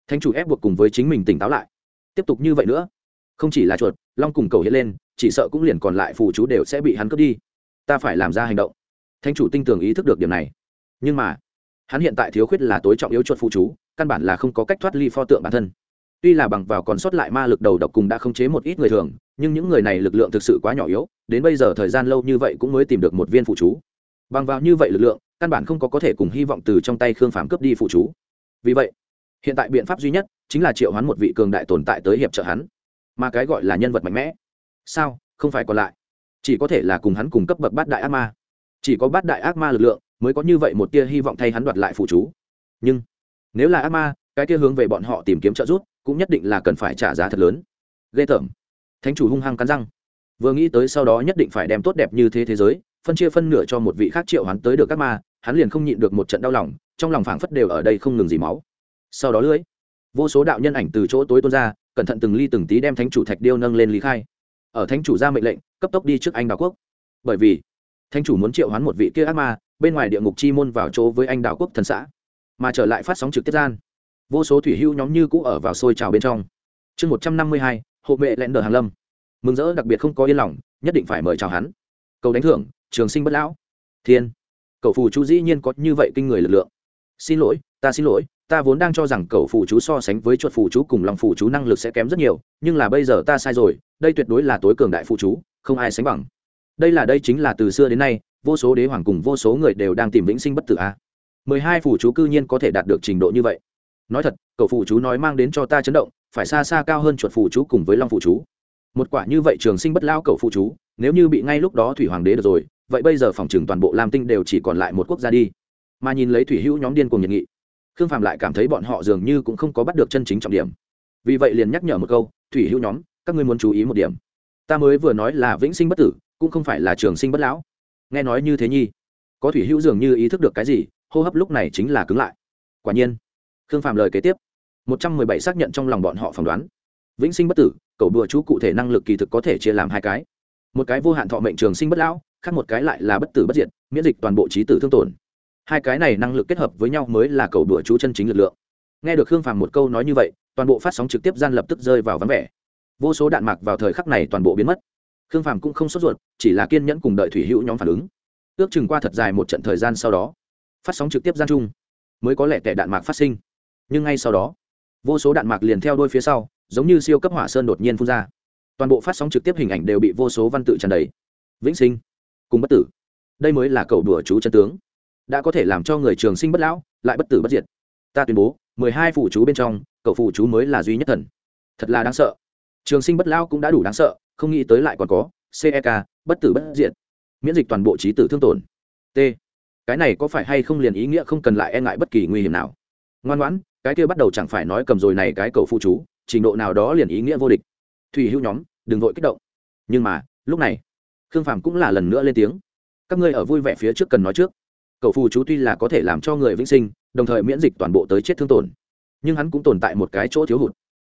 thanh chủ ép buộc cùng với chính mình tỉnh táo lại. Tiếp tục như vậy nữa, không chỉ là chuột, long cùng cầu hiện lên, chỉ sợ cũng liền còn lại phù chú đều sẽ bị hắn cướp đi. Ta phải làm ra hành động. Thanh chủ tinh tường ý thức được điểm này. Nhưng mà, hắn hiện tại thiếu khuyết là tối trọng yếu chuột phù chú, căn bản là không có cách thoát ly pho tượng bản thân. Tuy là bằng vào còn sót lại ma lực đầu độc cùng đã khống chế một ít người thường nhưng những người này lực lượng thực sự quá nhỏ yếu, đến bây giờ thời gian lâu như vậy cũng mới tìm được một viên phụ chú. Bằng vào như vậy lực lượng, căn bản không có có thể cùng hy vọng từ trong tay khương phàm cướp đi phụ chú. Vì vậy, hiện tại biện pháp duy nhất chính là triệu hoán một vị cường đại tồn tại tới hiệp trợ hắn, mà cái gọi là nhân vật mạnh mẽ. Sao? Không phải còn lại. Chỉ có thể là cùng hắn cùng cấp bậc bát đại ác ma. Chỉ có bát đại ác ma lực lượng mới có như vậy một tia hy vọng thay hắn đoạt lại phụ chú. Nhưng, nếu là ác ma, cái tia hướng về bọn họ tìm kiếm trợ giúp cũng nhất định là cần phải trả giá thật lớn. Ghê tởm thánh chủ hung hăng cắn răng. Vừa nghĩ tới sau đó nhất định phải đem tốt đẹp như thế thế giới, phân chia phân nửa cho một vị khác triệu hắn tới được các ma, hắn liền không nhịn được một trận đau lòng, trong lòng phảng phất đều ở đây không ngừng gì máu. Sau đó lưỡi, vô số đạo nhân ảnh từ chỗ tối tuôn ra, cẩn thận từng ly từng tí đem thánh chủ thạch điêu nâng lên lý khai. Ở thánh chủ ra mệnh lệnh, cấp tốc đi trước anh đảo quốc. Bởi vì, thánh chủ muốn triệu hoán một vị kia ác ma, bên ngoài địa ngục chi môn vào chỗ với anh đảo quốc thần xã, mà trở lại phát sóng trực tiếp gian. Vô số thủy hưu nhóm như cũ ở vào sôi trào bên trong. Chương một trăm năm mươi hai hộ vệ lẹn đờ hàn lâm. Mừng rỡ đặc biệt không có yên lòng, nhất định phải mời chào hắn. Cầu đánh thưởng, trường sinh bất lão. Thiên. Cậu phù chú dĩ nhiên có như vậy kinh người lực lượng. Xin lỗi, ta xin lỗi, ta vốn đang cho rằng cậu phù chú so sánh với chuột phù chú cùng lòng phù chú năng lực sẽ kém rất nhiều, nhưng là bây giờ ta sai rồi, đây tuyệt đối là tối cường đại phù chú, không ai sánh bằng. Đây là đây chính là từ xưa đến nay, vô số đế hoàng cùng vô số người đều đang tìm vĩnh sinh bất tử a. Mười hai phù chú cư nhiên có thể đạt được trình độ như vậy. Nói thật cậu phù chú nói mang đến cho ta chấn động phải xa xa cao hơn chuột phụ chú cùng với long phụ chú. Một quả như vậy trường sinh bất lao cầu phụ chú, nếu như bị ngay lúc đó thủy hoàng đế được rồi, vậy bây giờ phòng trừng toàn bộ lam tinh đều chỉ còn lại một quốc gia đi. Mà nhìn lấy thủy hữu nhóm điên cùng nhiệt nghị, khương phạm lại cảm thấy bọn họ dường như cũng không có bắt được chân chính trọng điểm. Vì vậy liền nhắc nhở một câu, thủy hữu nhóm, các ngươi muốn chú ý một điểm. Ta mới vừa nói là vĩnh sinh bất tử, cũng không phải là trường sinh bất lão. Nghe nói như thế nhi, có thủy hữu dường như ý thức được cái gì, hô hấp lúc này chính là cứng lại. Quả nhiên, khương phạm lời kế tiếp một trăm mười bảy xác nhận trong lòng bọn họ phỏng đoán. Vĩnh sinh bất tử, cầu đùa chú cụ thể năng lực kỳ thực có thể chia làm hai cái. Một cái vô hạn thọ mệnh trường sinh bất lão, khác một cái lại là bất tử bất diệt, miễn dịch toàn bộ trí tử thương tổn. Hai cái này năng lực kết hợp với nhau mới là cầu đùa chú chân chính lực lượng. Nghe được khương phàm một câu nói như vậy, toàn bộ phát sóng trực tiếp gian lập tức rơi vào vắng vẻ. Vô số đạn mạc vào thời khắc này toàn bộ biến mất. Khương phàm cũng không sốt ruột, chỉ là kiên nhẫn cùng đợi thủy hữu nhóm phản ứng. Ước chừng qua thật dài một trận thời gian sau đó, phát sóng trực tiếp gian chung, mới có lẽ tệ đạn mạc phát sinh. Nhưng ngay sau đó vô số đạn mạc liền theo đôi phía sau, giống như siêu cấp hỏa sơn đột nhiên phun ra. Toàn bộ phát sóng trực tiếp hình ảnh đều bị vô số văn tự tràn đầy. Vĩnh sinh, cùng bất tử. Đây mới là cầu đùa chú chân tướng. Đã có thể làm cho người trường sinh bất lão, lại bất tử bất diệt. Ta tuyên bố, mười hai phụ chú bên trong, cậu phụ chú mới là duy nhất thần. Thật là đáng sợ. Trường sinh bất lão cũng đã đủ đáng sợ, không nghĩ tới lại còn có cek bất tử bất diệt. Miễn dịch toàn bộ trí tử thương tổn. T. Cái này có phải hay không liền ý nghĩa không cần lại e ngại bất kỳ nguy hiểm nào. Ngoan ngoãn cái kia bắt đầu chẳng phải nói cầm rồi này cái cầu phụ chú, trình độ nào đó liền ý nghĩa vô địch. Thủy hữu nhóm, đừng vội kích động. Nhưng mà, lúc này, khương phàm cũng là lần nữa lên tiếng. Các ngươi ở vui vẻ phía trước cần nói trước. Cầu phù chú tuy là có thể làm cho người vĩnh sinh, đồng thời miễn dịch toàn bộ tới chết thương tổn, nhưng hắn cũng tồn tại một cái chỗ thiếu hụt.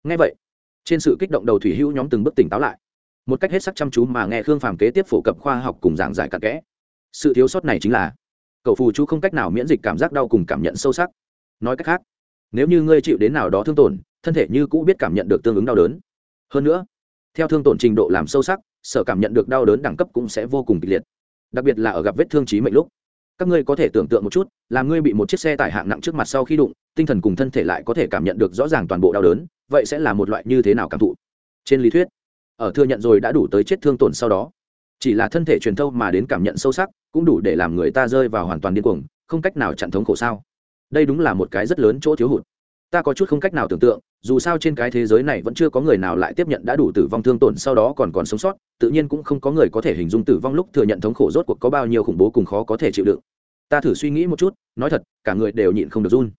Ngay vậy, trên sự kích động đầu thủy hữu nhóm từng bước tỉnh táo lại. Một cách hết sắc chăm chú mà nghe khương phàm kế tiếp phổ cập khoa học cùng giảng giải cặn kẽ. Sự thiếu sót này chính là, cầu phù chú không cách nào miễn dịch cảm giác đau cùng cảm nhận sâu sắc. Nói cách khác nếu như ngươi chịu đến nào đó thương tổn, thân thể như cũ biết cảm nhận được tương ứng đau đớn. Hơn nữa, theo thương tổn trình độ làm sâu sắc, sợ cảm nhận được đau đớn đẳng cấp cũng sẽ vô cùng kịch liệt, đặc biệt là ở gặp vết thương trí mệnh lúc. Các ngươi có thể tưởng tượng một chút, là ngươi bị một chiếc xe tải hạng nặng trước mặt sau khi đụng, tinh thần cùng thân thể lại có thể cảm nhận được rõ ràng toàn bộ đau đớn, vậy sẽ là một loại như thế nào cảm thụ? Trên lý thuyết, ở thừa nhận rồi đã đủ tới chết thương tổn sau đó, chỉ là thân thể truyền thâu mà đến cảm nhận sâu sắc, cũng đủ để làm người ta rơi vào hoàn toàn điên cuồng, không cách nào chặn thống khổ sao? Đây đúng là một cái rất lớn chỗ thiếu hụt. Ta có chút không cách nào tưởng tượng, dù sao trên cái thế giới này vẫn chưa có người nào lại tiếp nhận đã đủ tử vong thương tổn, sau đó còn còn sống sót, tự nhiên cũng không có người có thể hình dung tử vong lúc thừa nhận thống khổ rốt cuộc có bao nhiêu khủng bố cùng khó có thể chịu đựng. Ta thử suy nghĩ một chút, nói thật, cả người đều nhịn không được run.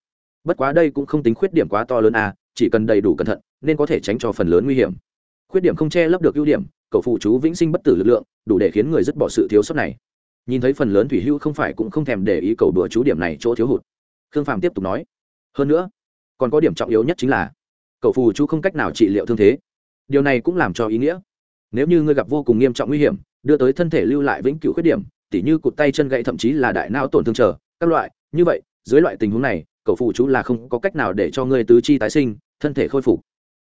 Bất quá đây cũng không tính khuyết điểm quá to lớn à chỉ cần đầy đủ cẩn thận, nên có thể tránh cho phần lớn nguy hiểm. Khuyết điểm không che lấp được ưu điểm cậu phụ chú vĩnh sinh bất tử lực lượng, đủ để khiến người dứt bỏ sự thiếu sót này. Nhìn thấy phần lớn thủy hưu không phải cũng không thèm để ý cầu đùa chú điểm này chỗ thiếu hụt khương phàm tiếp tục nói, hơn nữa, còn có điểm trọng yếu nhất chính là, cậu phù chú không cách nào trị liệu thương thế. Điều này cũng làm cho ý nghĩa. Nếu như ngươi gặp vô cùng nghiêm trọng nguy hiểm, đưa tới thân thể lưu lại vĩnh cửu khuyết điểm, tỉ như cụt tay chân gãy thậm chí là đại não tổn thương trở các loại, như vậy, dưới loại tình huống này, cậu phù chú là không có cách nào để cho ngươi tứ chi tái sinh, thân thể khôi phục.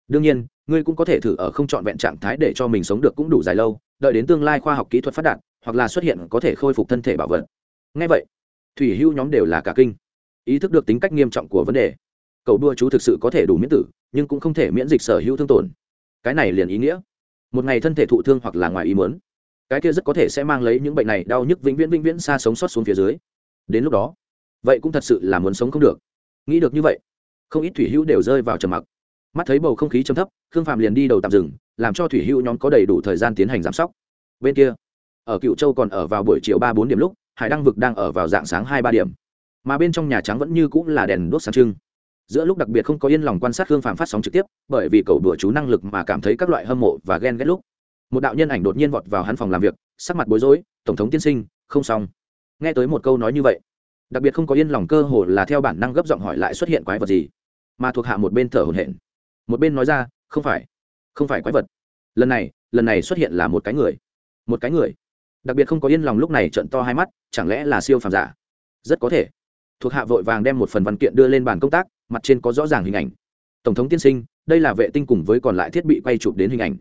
Đương nhiên, ngươi cũng có thể thử ở không trọn vẹn trạng thái để cho mình sống được cũng đủ dài lâu, đợi đến tương lai khoa học kỹ thuật phát đạt, hoặc là xuất hiện có thể khôi phục thân thể bảo vật. Ngay vậy, thủy hưu nhóm đều là cả kinh ý thức được tính cách nghiêm trọng của vấn đề. Cầu đua chú thực sự có thể đủ miễn tử, nhưng cũng không thể miễn dịch sở hữu thương tổn. Cái này liền ý nghĩa. Một ngày thân thể thụ thương hoặc là ngoài ý muốn, cái kia rất có thể sẽ mang lấy những bệnh này đau nhức vĩnh viễn vĩnh viễn xa sống sót xuống phía dưới. Đến lúc đó, vậy cũng thật sự là muốn sống không được. Nghĩ được như vậy, không ít thủy hữu đều rơi vào trầm mặc. Mắt thấy bầu không khí chấm thấp, khương phạm liền đi đầu tạm dừng, làm cho thủy hữu nhóm có đầy đủ thời gian tiến hành giám sóc bên kia, ở cựu châu còn ở vào buổi chiều ba bốn điểm lúc, hải đăng vực đang ở vào dạng sáng hai ba điểm mà bên trong nhà trắng vẫn như cũng là đèn đốt sáng trưng. Giữa lúc đặc biệt không có yên lòng quan sát khương phạm phát sóng trực tiếp, bởi vì cầu đùa chú năng lực mà cảm thấy các loại hâm mộ và ghen ghét lúc. Một đạo nhân ảnh đột nhiên vọt vào hắn phòng làm việc, sắc mặt bối rối, tổng thống tiên sinh, không xong. Nghe tới một câu nói như vậy, đặc biệt không có yên lòng cơ hồ là theo bản năng gấp giọng hỏi lại xuất hiện quái vật gì, mà thuộc hạ một bên thở hổn hển. Một bên nói ra, không phải không phải quái vật. Lần này lần này xuất hiện là một cái người, một cái người. Đặc biệt không có yên lòng lúc này trận to hai mắt, chẳng lẽ là siêu phàm giả? Rất có thể thuộc hạ vội vàng đem một phần văn kiện đưa lên bàn công tác, mặt trên có rõ ràng hình ảnh. Tổng thống tiên sinh, đây là vệ tinh cùng với còn lại thiết bị quay chụp đến hình ảnh.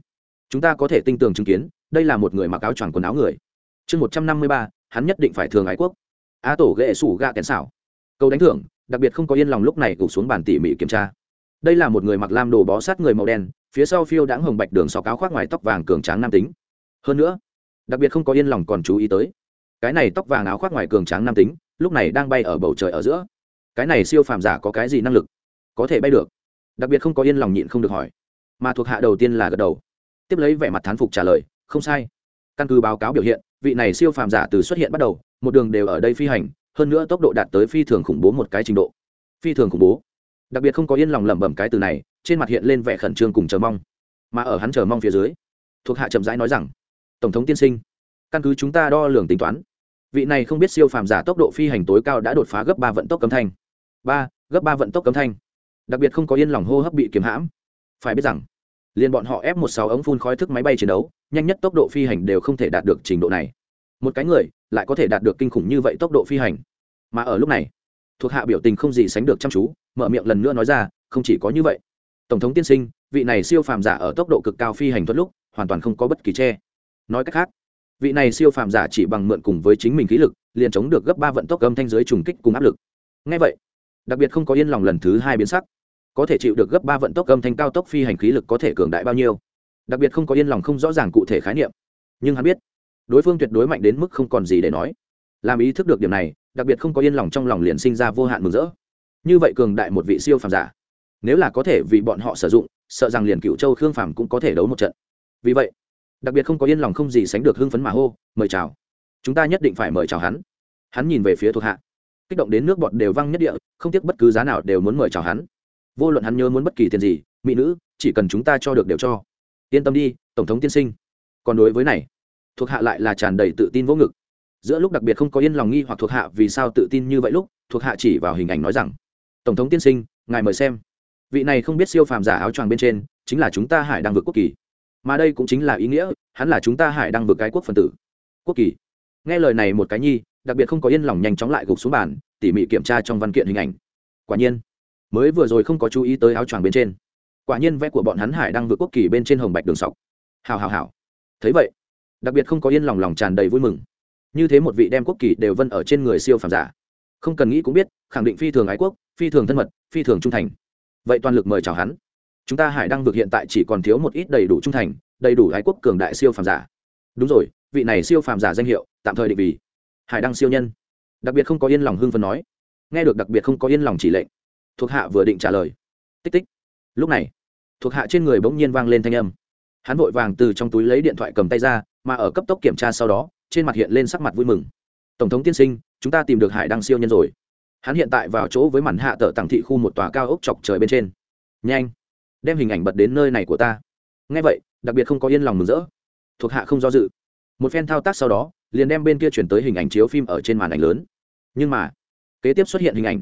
Chúng ta có thể tinh tường chứng kiến, đây là một người mặc áo choàng quần áo người. Chương một trăm năm mươi ba, hắn nhất định phải thường ái quốc. Á tổ ghệ sủ gạ kèn xảo. Câu đánh thưởng, đặc biệt không có yên lòng lúc này gục xuống bàn tỉ mỉ kiểm tra. Đây là một người mặc lam đồ bó sát người màu đen, phía sau phiêu đãng hồng bạch đường sọc áo khoác ngoài tóc vàng cường tráng nam tính. Hơn nữa, đặc biệt không có yên lòng còn chú ý tới. Cái này tóc vàng áo khoác ngoài cường tráng nam tính lúc này đang bay ở bầu trời ở giữa. Cái này siêu phàm giả có cái gì năng lực? Có thể bay được. Đặc biệt không có yên lòng nhịn không được hỏi. Mà thuộc hạ đầu tiên là gật đầu. Tiếp lấy vẻ mặt thán phục trả lời, không sai. Căn cứ báo cáo biểu hiện, vị này siêu phàm giả từ xuất hiện bắt đầu, một đường đều ở đây phi hành, hơn nữa tốc độ đạt tới phi thường khủng bố một cái trình độ. Phi thường khủng bố. Đặc biệt không có yên lòng lẩm bẩm cái từ này, trên mặt hiện lên vẻ khẩn trương cùng chờ mong. Mà ở hắn chờ mong phía dưới, thuộc hạ chậm rãi nói rằng, tổng thống tiên sinh, căn cứ chúng ta đo lường tính toán vị này không biết siêu phàm giả tốc độ phi hành tối cao đã đột phá gấp ba vận tốc cấm thanh. Ba, gấp ba vận tốc cấm thanh. Đặc biệt không có yên lòng hô hấp bị kiếm hãm. Phải biết rằng, liền bọn họ ép một sáu ống phun khói thức máy bay chiến đấu, nhanh nhất tốc độ phi hành đều không thể đạt được trình độ này. Một cái người lại có thể đạt được kinh khủng như vậy tốc độ phi hành. Mà ở lúc này, thuộc hạ biểu tình không gì sánh được chăm chú, mở miệng lần nữa nói ra, không chỉ có như vậy. Tổng thống tiên sinh, vị này siêu phàm giả ở tốc độ cực cao phi hành thuật lúc, hoàn toàn không có bất kỳ che. Nói cách khác vị này siêu phàm giả chỉ bằng mượn cùng với chính mình khí lực, liền chống được gấp ba vận tốc âm thanh giới trùng kích cùng áp lực. Ngay vậy, đặc biệt không có yên lòng lần thứ hai biến sắc. Có thể chịu được gấp ba vận tốc âm thanh cao tốc phi hành khí lực có thể cường đại bao nhiêu? Đặc biệt không có yên lòng không rõ ràng cụ thể khái niệm. Nhưng hắn biết, đối phương tuyệt đối mạnh đến mức không còn gì để nói. Làm ý thức được điểm này, đặc biệt không có yên lòng trong lòng liền sinh ra vô hạn mừng rỡ. Như vậy cường đại một vị siêu phàm giả, nếu là có thể vì bọn họ sử dụng, sợ rằng liền cựu châu khương phàm cũng có thể đấu một trận. Vì vậy đặc biệt không có yên lòng không gì sánh được hưng phấn mà hô, mời chào. Chúng ta nhất định phải mời chào hắn. Hắn nhìn về phía thuộc hạ. Kích động đến nước bọt đều văng nhất địa, không tiếc bất cứ giá nào đều muốn mời chào hắn. Vô luận hắn nhớ muốn bất kỳ tiền gì, mỹ nữ, chỉ cần chúng ta cho được đều cho. Yên tâm đi, tổng thống tiên sinh. Còn đối với này, thuộc hạ lại là tràn đầy tự tin vô ngực. Giữa lúc đặc biệt không có yên lòng nghi hoặc thuộc hạ vì sao tự tin như vậy lúc, thuộc hạ chỉ vào hình ảnh nói rằng, tổng thống tiên sinh, ngài mời xem. Vị này không biết siêu phàm giả áo choàng bên trên, chính là chúng ta hải đang vượt quốc kỳ mà đây cũng chính là ý nghĩa, hắn là chúng ta hải đang vượt cái quốc phần tử. Quốc kỳ. Nghe lời này một cái nhi, đặc biệt không có yên lòng nhanh chóng lại gục xuống bàn, tỉ mỉ kiểm tra trong văn kiện hình ảnh. Quả nhiên, mới vừa rồi không có chú ý tới áo choàng bên trên. Quả nhiên vẽ của bọn hắn hải đang vượt quốc kỳ bên trên hồng bạch đường sọc. Hào hào hào. Thấy vậy, đặc biệt không có yên lòng lòng tràn đầy vui mừng. Như thế một vị đem quốc kỳ đều vân ở trên người siêu phàm giả. Không cần nghĩ cũng biết, khẳng định phi thường ái quốc, phi thường thân mật, phi thường trung thành. Vậy toàn lực mời chào hắn chúng ta hải đăng vực hiện tại chỉ còn thiếu một ít đầy đủ trung thành, đầy đủ ái quốc cường đại siêu phàm giả. Đúng rồi, vị này siêu phàm giả danh hiệu, tạm thời định vì hải đăng siêu nhân. Đặc biệt không có yên lòng hưng phấn nói. Nghe được đặc biệt không có yên lòng chỉ lệnh. Thuộc hạ vừa định trả lời. Tích tích. Lúc này, thuộc hạ trên người bỗng nhiên vang lên thanh âm. Hắn vội vàng từ trong túi lấy điện thoại cầm tay ra, mà ở cấp tốc kiểm tra sau đó, trên mặt hiện lên sắc mặt vui mừng. Tổng thống tiên sinh, chúng ta tìm được hải đăng siêu nhân rồi. Hắn hiện tại vào chỗ với màn hạ tờ tàng thị khu một tòa cao ốc chọc trời bên trên. Nhanh đem hình ảnh bật đến nơi này của ta. Ngay vậy, đặc biệt không có yên lòng mừng rỡ. Thuộc hạ không do dự. Một phen thao tác sau đó, liền đem bên kia chuyển tới hình ảnh chiếu phim ở trên màn ảnh lớn. Nhưng mà, kế tiếp xuất hiện hình ảnh,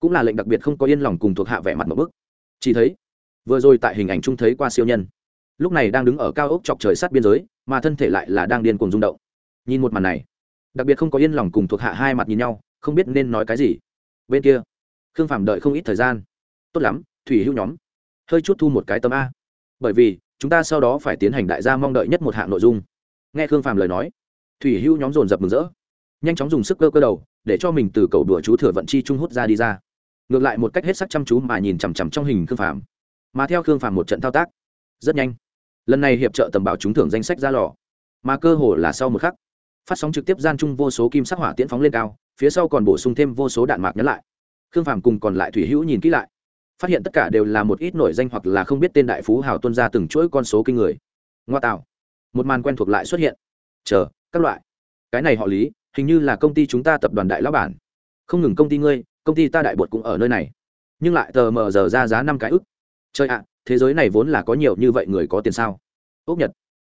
cũng là lệnh đặc biệt không có yên lòng cùng thuộc hạ vẻ mặt một bức. Chỉ thấy, vừa rồi tại hình ảnh trung thấy qua siêu nhân. Lúc này đang đứng ở cao ốc chọc trời sát biên giới, mà thân thể lại là đang điên cuồng rung động. Nhìn một màn này, đặc biệt không có yên lòng cùng thuộc hạ hai mặt nhìn nhau, không biết nên nói cái gì. Bên kia, khương phàm đợi không ít thời gian. Tốt lắm, thủy hữu nhóm hơi chút thu một cái tấm a. Bởi vì, chúng ta sau đó phải tiến hành đại gia mong đợi nhất một hạng nội dung. Nghe khương phàm lời nói, thủy hưu nhóm dồn dập mừng rỡ. Nhanh chóng dùng sức cơ cơ đầu, để cho mình từ cầu đùa chú thừa vận chi trung hút ra đi ra. Ngược lại một cách hết sắc chăm chú mà nhìn chằm chằm trong hình khương phàm. Mà theo khương phàm một trận thao tác, rất nhanh. Lần này hiệp trợ tầm bảo trúng thưởng danh sách ra lò. Mà cơ hồ là sau một khắc, phát sóng trực tiếp gian chung vô số kim sắc hỏa tiễn phóng lên cao, phía sau còn bổ sung thêm vô số đạn mạc nhấn lại. Khương phàm cùng còn lại thủy hữu nhìn kỹ lại phát hiện tất cả đều là một ít nổi danh hoặc là không biết tên đại phú hào tuân ra từng chuỗi con số kinh người. Ngoa tạo. Một màn quen thuộc lại xuất hiện. Chờ, các loại. Cái này họ lý, hình như là công ty chúng ta tập đoàn đại lão bản. Không ngừng công ty ngươi, công ty ta đại bột cũng ở nơi này. Nhưng lại tờ mờ giờ ra giá năm cái ức. Chơi ạ, thế giới này vốn là có nhiều như vậy người có tiền sao? Ốc nhật.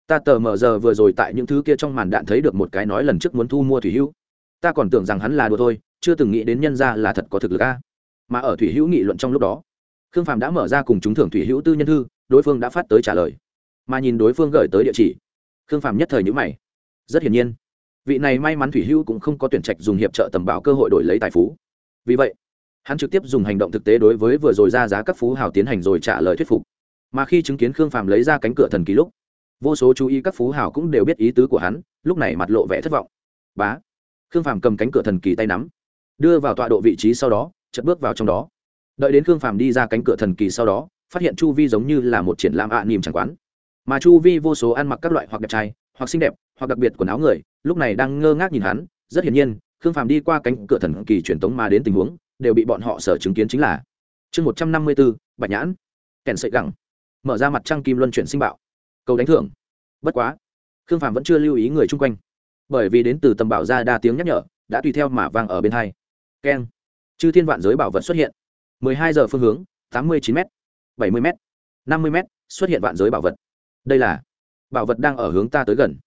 Ta tờ mờ giờ vừa rồi tại những thứ kia trong màn đạn thấy được một cái nói lần trước muốn thu mua thủy hữu. Ta còn tưởng rằng hắn là đùa thôi, chưa từng nghĩ đến nhân ra là thật có thực lực a. Mà ở thủy hữu nghị luận trong lúc đó khương phàm đã mở ra cùng chúng thưởng thủy hữu tư nhân thư, đối phương đã phát tới trả lời. Mà nhìn đối phương gửi tới địa chỉ, khương phàm nhất thời nhữ mày. Rất hiển nhiên, vị này may mắn thủy hữu cũng không có tuyển trạch dùng hiệp trợ tầm bảo cơ hội đổi lấy tài phú. Vì vậy, hắn trực tiếp dùng hành động thực tế đối với vừa rồi ra giá các phú hào tiến hành rồi trả lời thuyết phục. Mà khi chứng kiến khương phàm lấy ra cánh cửa thần kỳ lúc, vô số chú ý các phú hào cũng đều biết ý tứ của hắn, lúc này mặt lộ vẻ thất vọng. Bá! Khương phàm cầm cánh cửa thần kỳ tay nắm, đưa vào tọa độ vị trí sau đó chật bước vào trong đó đợi đến khương phàm đi ra cánh cửa thần kỳ sau đó, phát hiện chu vi giống như là một triển lãm ạ à nỉm chẳng quán. Mà chu vi vô số ăn mặc các loại hoặc đẹp trai, hoặc xinh đẹp, hoặc đặc biệt quần áo người, lúc này đang ngơ ngác nhìn hắn, rất hiển nhiên, khương phàm đi qua cánh cửa thần kỳ truyền tống mà đến tình huống, đều bị bọn họ sở chứng kiến chính là chương một trăm năm mươi bốn, bạch nhãn. Kèn sợi gẳng. Mở ra mặt trăng kim luân chuyển sinh bạo. Cầu đánh thưởng. Bất quá, khương phàm vẫn chưa lưu ý người chung quanh. Bởi vì đến từ tầm bảo ra đa tiếng nhắc nhở, đã tùy theo mà vang ở bên hai. Keng. Chư thiên vạn giới bảo vật xuất hiện mười hai giờ phương hướng tám mươi chín m bảy mươi m năm mươi m xuất hiện vạn giới bảo vật. Đây là bảo vật đang ở hướng ta tới gần.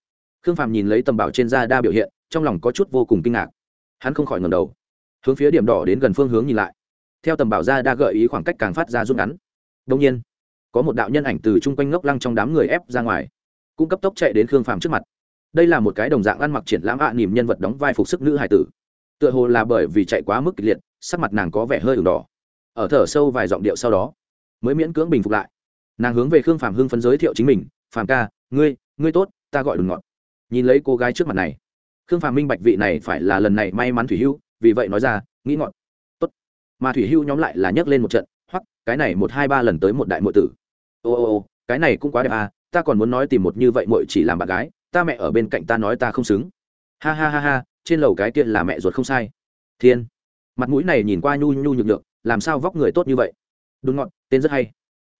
Khương phàm nhìn lấy tầm bảo trên da đa biểu hiện trong lòng có chút vô cùng kinh ngạc. Hắn không khỏi ngẩng đầu hướng phía điểm đỏ đến gần phương hướng nhìn lại. Theo tầm bảo da đa gợi ý khoảng cách càng phát ra rút ngắn. Đương nhiên có một đạo nhân ảnh từ trung quanh ngốc lăng trong đám người ép ra ngoài cũng cấp tốc chạy đến khương phàm trước mặt. Đây là một cái đồng dạng ăn mặc triển lãm ạ à, nhân vật đóng vai phục sức nữ hài tử. Tựa hồ là bởi vì chạy quá mức kịch liệt sắc mặt nàng có vẻ hơi ửng đỏ ở thở sâu vài giọng điệu sau đó, mới miễn cưỡng bình phục lại. Nàng hướng về khương phàm hưng phấn giới thiệu chính mình, phàm ca, ngươi ngươi tốt, ta gọi đùn ngọt. Nhìn lấy cô gái trước mặt này, khương phàm minh bạch vị này phải là lần này may mắn thủy hưu, vì vậy nói ra, nghĩ ngọt. Tốt. Mà thủy hưu nhóm lại là nhấc lên một trận hoặc cái này một, hai, ba lần tới một đại mộ tử. Ô ô ô, cái này cũng quá đẹp à ta còn muốn nói tìm một như vậy muội chỉ làm bạn gái, ta mẹ ở bên cạnh ta nói ta không xứng. Ha ha ha ha, trên lầu cái kia là mẹ ruột không sai. Thiên. Mặt mũi này nhìn qua nhu nhu nhược lượng làm sao vóc người tốt như vậy? Đúng ngọt tên rất hay.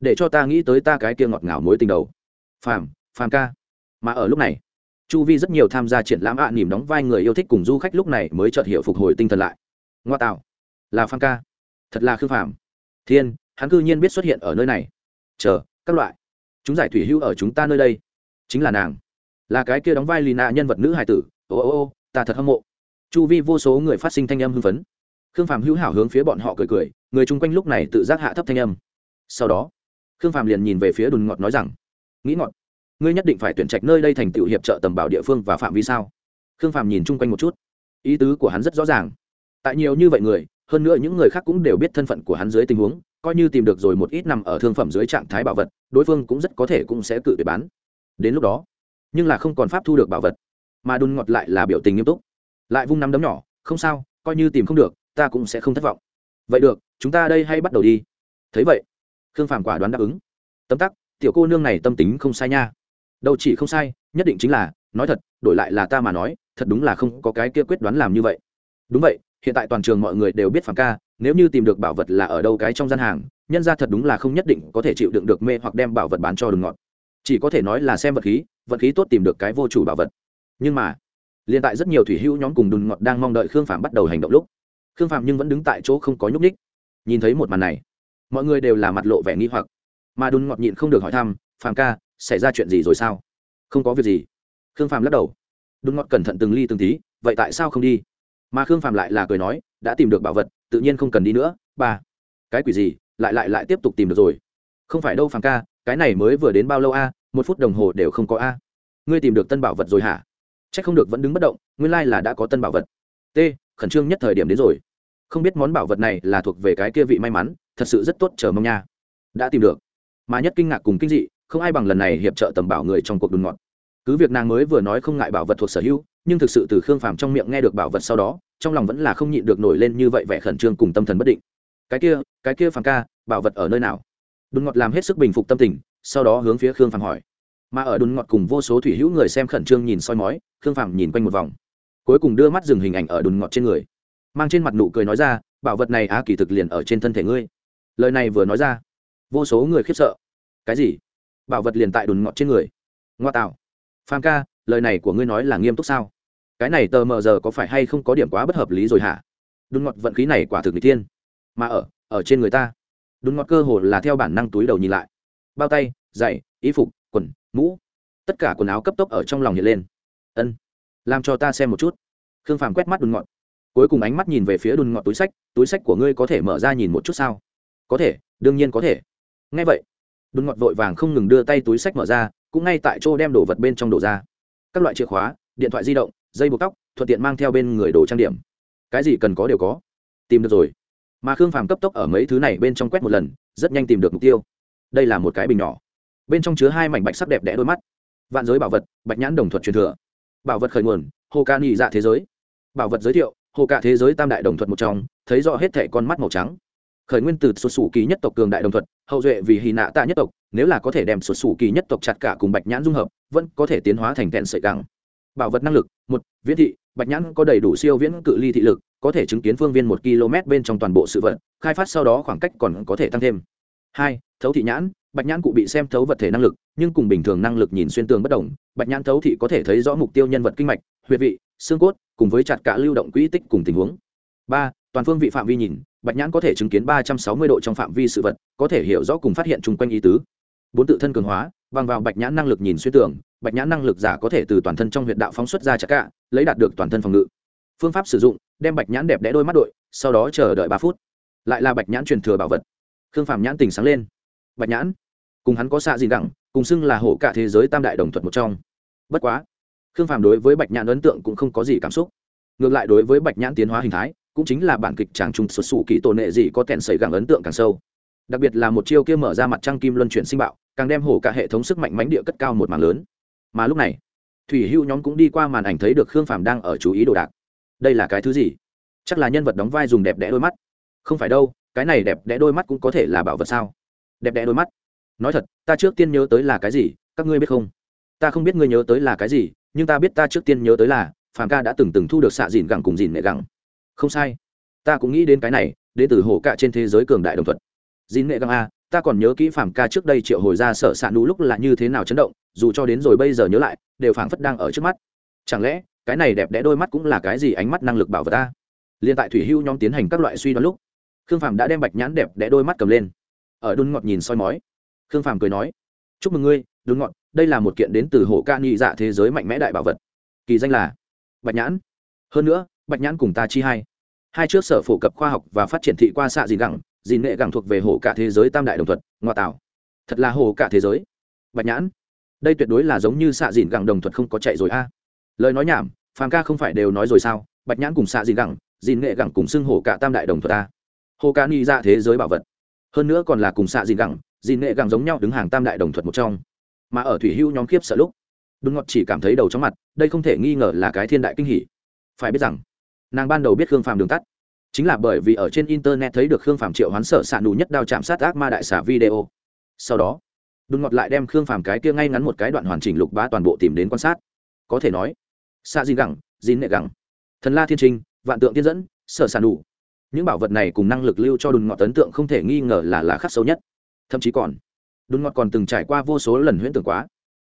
Để cho ta nghĩ tới ta cái kia ngọt ngào mối tình đầu. Phàm phàm ca. Mà ở lúc này chu vi rất nhiều tham gia triển lãm ạ à, nỉm đóng vai người yêu thích cùng du khách lúc này mới chợt hiểu phục hồi tinh thần lại. Ngoa tạo. Là phàm ca. Thật là khư phàm. Thiên hắn cư nhiên biết xuất hiện ở nơi này. Chờ các loại. Chúng giải thủy hữu ở chúng ta nơi đây. Chính là nàng. Là cái kia đóng vai lì nạ nhân vật nữ hài tử. Ô ô ô ta thật hâm mộ. Chu vi vô số người phát sinh thanh âm hưng phấn khương phàm hữu hảo hướng phía bọn họ cười cười, người chung quanh lúc này tự giác hạ thấp thanh âm. Sau đó, khương phàm liền nhìn về phía đùn ngọt nói rằng, nghĩ ngọt, ngươi nhất định phải tuyển trạch nơi đây thành tựu hiệp trợ tầm bảo địa phương và phạm vi sao? Khương phàm nhìn chung quanh một chút. Ý tứ của hắn rất rõ ràng. Tại nhiều như vậy người, hơn nữa những người khác cũng đều biết thân phận của hắn dưới tình huống, coi như tìm được rồi một ít nằm ở thương phẩm dưới trạng thái bảo vật, đối phương cũng rất có thể cũng sẽ cự để bán. Đến lúc đó, nhưng là không còn pháp thu được bảo vật, mà đun ngọt lại là biểu tình nghiêm túc. Lại vung nắm đấm nhỏ, không sao, coi như tìm không được ta cũng sẽ không thất vọng. Vậy được, chúng ta đây hay bắt đầu đi. Thấy vậy, khương phàm quả đoán đáp ứng. Tấm tắc, tiểu cô nương này tâm tính không sai nha. Đâu chỉ không sai, nhất định chính là, nói thật, đổi lại là ta mà nói, thật đúng là không có cái kia quyết đoán làm như vậy. Đúng vậy, hiện tại toàn trường mọi người đều biết phàm ca, nếu như tìm được bảo vật là ở đâu cái trong gian hàng, nhân ra thật đúng là không nhất định có thể chịu đựng được mê hoặc đem bảo vật bán cho đường ngọt. Chỉ có thể nói là xem vật khí vật khí tốt tìm được cái vô chủ bảo vật. Nhưng mà liền tại rất nhiều thủy hữu nhóm cùng đùn ngọt đang mong đợi khương phàm bắt đầu hành động lúc khương phạm nhưng vẫn đứng tại chỗ không có nhúc ních nhìn thấy một màn này, mọi người đều là mặt lộ vẻ nghi hoặc. Mà đun ngọt nhịn không được hỏi thăm phạm ca, xảy ra chuyện gì rồi sao? Không có việc gì. Khương phạm lắc đầu. Đun ngọt cẩn thận từng ly từng tí, vậy tại sao không đi? Mà khương phạm lại là cười nói, đã tìm được bảo vật, tự nhiên không cần đi nữa, ba. Cái quỷ gì? Lại lại lại tiếp tục tìm được rồi. Không phải đâu phạm ca, cái này mới vừa đến bao lâu a? Một phút đồng hồ đều không có a. Ngươi tìm được tân bảo vật rồi hả? C h ắ c không được, vẫn đứng bất động, nguyên lai là đã có tân bảo vật. T, khẩn trương nhất thời điểm đến rồi không biết món bảo vật này là thuộc về cái kia vị may mắn, thật sự rất tốt, chờ mong nha. Đã tìm được. Mà nhất kinh ngạc cùng kinh dị, không ai bằng lần này hiệp trợ tầm bảo người trong cuộc đùn ngọt cứ việc nàng mới vừa nói không ngại bảo vật thuộc sở hữu, nhưng thực sự từ khương phàm trong miệng nghe được bảo vật sau đó, trong lòng vẫn là không nhịn được nổi lên như vậy vẻ khẩn trương cùng tâm thần bất định. Cái kia cái kia phàm ca, bảo vật ở nơi nào? Đùn ngọt làm hết sức bình phục tâm tình, sau đó hướng phía khương phàm hỏi. Mà ở đùn ngọt cùng vô số thủy hữu người xem khẩn trương nhìn soi mói, khương phàm nhìn quanh một vòng. Cuối cùng đưa mắt dừng hình ảnh ở đùn ngọt trên người mang trên mặt nụ cười nói ra, bảo vật này á, kỳ thực liền ở trên thân thể ngươi. Lời này vừa nói ra, vô số người khiếp sợ. Cái gì? Bảo vật liền tại đùn ngọt trên người? Ngoa tạo. Phan ca, lời này của ngươi nói là nghiêm túc sao? Cái này tờ mờ giờ có phải hay không có điểm quá bất hợp lý rồi hả? Đùn ngọt vận khí này quả thực n g tiên mà ở ở trên người ta, đùn ngọt cơ hồ là theo bản năng túi đầu nhìn lại. Bao tay, giày, y phục, quần, mũ, tất cả quần áo cấp tốc ở trong lòng hiện lên. Ân, làm cho ta xem một chút. Khương phàm quét mắt đùn ngọt cuối cùng ánh mắt nhìn về phía đùn ngọt túi sách túi sách của ngươi có thể mở ra nhìn một chút sao? Có thể, đương nhiên có thể. Ngay vậy đùn ngọt vội vàng không ngừng đưa tay túi sách mở ra, cũng ngay tại chỗ đem đồ vật bên trong đổ ra. Các loại chìa khóa, điện thoại di động, dây buộc tóc, thuận tiện mang theo bên người đồ trang điểm. Cái gì cần có đều có. Tìm được rồi. Mà khương phàm cấp tốc ở mấy thứ này bên trong quét một lần, rất nhanh tìm được mục tiêu. Đây là một cái bình nhỏ. Bên trong chứa hai mảnh bạch sắc đẹp đẽ đôi mắt. Vạn giới bảo vật, bạch nhãn đồng thuật truyền thừa. Bảo vật khởi nguồn hồ ca nghị dạ thế giới. Bảo vật giới thiệu hồ cả thế giới tam đại đồng thuật một trong, thấy rõ hết thẻ con mắt màu trắng. Khởi nguyên từ xuất xù kỳ nhất tộc cường đại đồng thuật, hậu duệ vì hy nạ tạ nhất tộc, nếu là có thể đem xuất xù kỳ nhất tộc chặt cả cùng bạch nhãn dung hợp, vẫn có thể tiến hóa thành thẹn sợi gẳng. Bảo vật năng lực, một, viễn thị, bạch nhãn có đầy đủ siêu viễn cự ly thị lực, có thể chứng kiến phương viên một km bên trong toàn bộ sự vật, khai phát sau đó khoảng cách còn có thể tăng thêm. Hai, thấu thị nhãn, bạch nhãn cụ bị xem thấu vật thể năng lực, nhưng cùng bình thường năng lực nhìn xuyên tường bất đồng, bạch nhãn thấu thị có thể thấy rõ mục tiêu nhân vật kinh mạch, huyệt vị xương cốt, cùng với chặt cả lưu động quỹ tích cùng tình huống. Ba, toàn phương vị phạm vi nhìn, bạch nhãn có thể chứng kiến ba trăm sáu mươi độ trong phạm vi sự vật, có thể hiểu rõ cùng phát hiện chung quanh ý tứ. Bốn tự thân cường hóa, bằng vào bạch nhãn năng lực nhìn xuyên tưởng, bạch nhãn năng lực giả có thể từ toàn thân trong huyệt đạo phóng xuất ra chặt cả, lấy đạt được toàn thân phòng ngự. Phương pháp sử dụng, đem bạch nhãn đẹp đẽ đôi mắt đội, sau đó chờ đợi ba phút. Lại là bạch nhãn truyền thừa bảo vật. Khương phạm nhãn tình sáng lên. Bạch nhãn, cùng hắn có xạ gì đẳng cùng xưng là hổ cả thế giới tam đại đồng thuật một trong. Bất quá khương phàm đối với bạch nhãn ấn tượng cũng không có gì cảm xúc. Ngược lại đối với bạch nhãn tiến hóa hình thái, cũng chính là bản kịch tràng trung xuất sụ kỹ tổ nệ gì có tèn xảy gẳng ấn tượng càng sâu. Đặc biệt là một chiêu kia mở ra mặt trăng kim luân chuyển sinh bạo, càng đem hổ cả hệ thống sức mạnh mánh địa cất cao một mảng lớn. Mà lúc này, thủy hưu nhóm cũng đi qua màn ảnh thấy được khương phàm đang ở chú ý đồ đạc. Đây là cái thứ gì? Chắc là nhân vật đóng vai dùng đẹp đẽ đôi mắt. Không phải đâu, cái này đẹp đẽ đôi mắt cũng có thể là bảo vật sao? Đẹp đẽ đôi mắt. Nói thật, ta trước tiên nhớ tới là cái gì, các ngươi biết không? Ta không biết ngươi nhớ tới là cái gì nhưng ta biết ta trước tiên nhớ tới là, phàm ca đã từng từng thu được xạ dìn gẳng cùng dìn nệ gẳng. Không sai. Ta cũng nghĩ đến cái này, đến từ hồ cạ trên thế giới cường đại đồng thuận. Dìn nệ gẳng a ta còn nhớ kỹ phàm ca trước đây triệu hồi ra sở xạ nú lúc là như thế nào chấn động, dù cho đến rồi bây giờ nhớ lại, đều phảng phất đang ở trước mắt. Chẳng lẽ, cái này đẹp đẽ đôi mắt cũng là cái gì ánh mắt năng lực bảo vật ta? Liên tại thủy hưu nhóm tiến hành các loại suy đoán lúc, khương phàm đã đem bạch nhãn đẹp đẽ đôi mắt cầm lên. Ở đun ngọt nhìn soi mói, khương phàm cười nói, chúc mừng ngươi đúng ngọn, đây là một kiện đến từ hộ ca nhị dạ thế giới mạnh mẽ đại bảo vật. Kỳ danh là bạch nhãn. Hơn nữa, bạch nhãn cùng ta chi hai. Hai trước sở phổ cập khoa học và phát triển thị qua xạ dìn gẳng dìn nghệ gẳng thuộc về hồ cả thế giới tam đại đồng thuật, ngoại tảo. thật là hồ cả thế giới. Bạch nhãn. Đây tuyệt đối là giống như xạ dìn gẳng đồng thuật không có chạy rồi a. Lời nói nhảm, phàm ca không phải đều nói rồi sao? Bạch nhãn cùng xạ dìn gẳng dìn nghệ gẳng cùng xưng hồ cả tam đại đồng thuật a. Hồ ca ni dạ thế giới bảo vật. Hơn nữa còn là cùng xạ dìn gẳng dìn nghệ gẳng giống nhau đứng hàng tam đại đồng thuật một trong mà ở thủy hưu nhóm khiếp sợ lúc đùn ngọt chỉ cảm thấy đầu chóng mặt, đây không thể nghi ngờ là cái thiên đại kinh hỷ phải biết rằng, nàng ban đầu biết khương phàm đường tắt, chính là bởi vì ở trên internet thấy được khương phàm triệu hoán sở xạ nù nhất đao chạm sát ác ma đại xả video. Sau đó đùn ngọt lại đem khương phàm cái kia ngay ngắn một cái đoạn hoàn chỉnh lục bá toàn bộ tìm đến quan sát. Có thể nói xạ gì gẳng di nệ gẳng, thần la thiên trinh, vạn tượng tiên dẫn, sở sản đủ những bảo vật này cùng năng lực lưu cho đùn ngọt ấn tượng không thể nghi ngờ là là khắc sâu nhất. Thậm chí còn đùn ngọt còn từng trải qua vô số lần huyễn tưởng quá.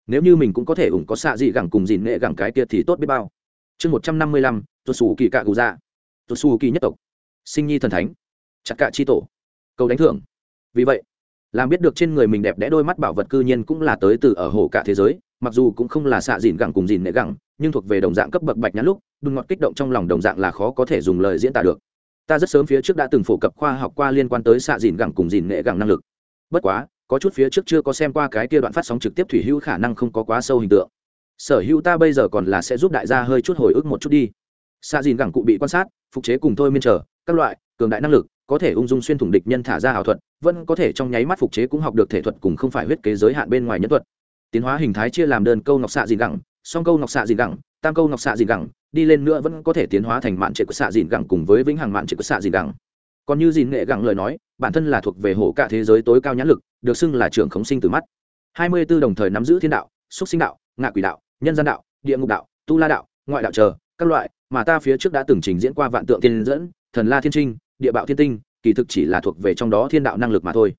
Nếu như mình cũng có thể ủng có xạ dị gẳng cùng dìn nghệ gẳng cái kia thì tốt biết bao. Chương một trăm năm mươi lăm tuột xù kỳ cạ cụ dạ tuột xù kỳ nhất tộc. Sinh nhi thần thánh. Chặt cạ chi tổ. Cầu đánh thưởng. Vì vậy, làm biết được trên người mình đẹp đẽ đôi mắt bảo vật cư nhiên cũng là tới từ ở hồ cả thế giới, mặc dù cũng không là xạ dìn gẳng cùng dìn nệ gẳng, nhưng thuộc về đồng dạng cấp bậc bạch nhãn lúc đùn ngọt kích động trong lòng đồng dạng là khó có thể dùng lời diễn tả được. Ta rất sớm phía trước đã từng phổ cập khoa học qua liên quan tới xạ dìn gẳng cùng dìn nệ gẳng năng lực. Bất quá có chút phía trước chưa có xem qua cái kia đoạn phát sóng trực tiếp thủy hữu khả năng không có quá sâu hình tượng. Sở hữu ta bây giờ còn là sẽ giúp đại gia hơi chút hồi ức một chút đi. Xạ dìn gẳng cụ bị quan sát, phục chế cùng thôi miên trở, các loại, cường đại năng lực, có thể ung dung xuyên thủng địch nhân thả ra ảo thuật, vẫn có thể trong nháy mắt phục chế cũng học được thể thuật cùng không phải huyết kế giới hạn bên ngoài nhân thuật. Tiến hóa hình thái chia làm đơn câu ngọc xạ dìn gẳng, song câu ngọc xạ dìn gẳng, tam câu ngọc xạ dìn gẳng, đi lên nữa vẫn có thể tiến hóa thành mạn trệ của xạ dìn gẳng cùng với vĩnh hằng mạn trệ của xạ dìn gẳng. Còn như dìn nghệ gẳng lời nói, bản thân là thuộc về hổ cả thế giới tối cao nhãn lực được xưng là trưởng khống sinh từ mắt. Hai mươi 24 đồng thời nắm giữ thiên đạo, xúc sinh đạo, ngạ quỷ đạo, nhân gian đạo, địa ngục đạo, tu la đạo, ngoại đạo chờ, các loại mà ta phía trước đã từng trình diễn qua vạn tượng tiên dẫn, thần la thiên trinh, địa bạo thiên tinh, kỳ thực chỉ là thuộc về trong đó thiên đạo năng lực mà thôi.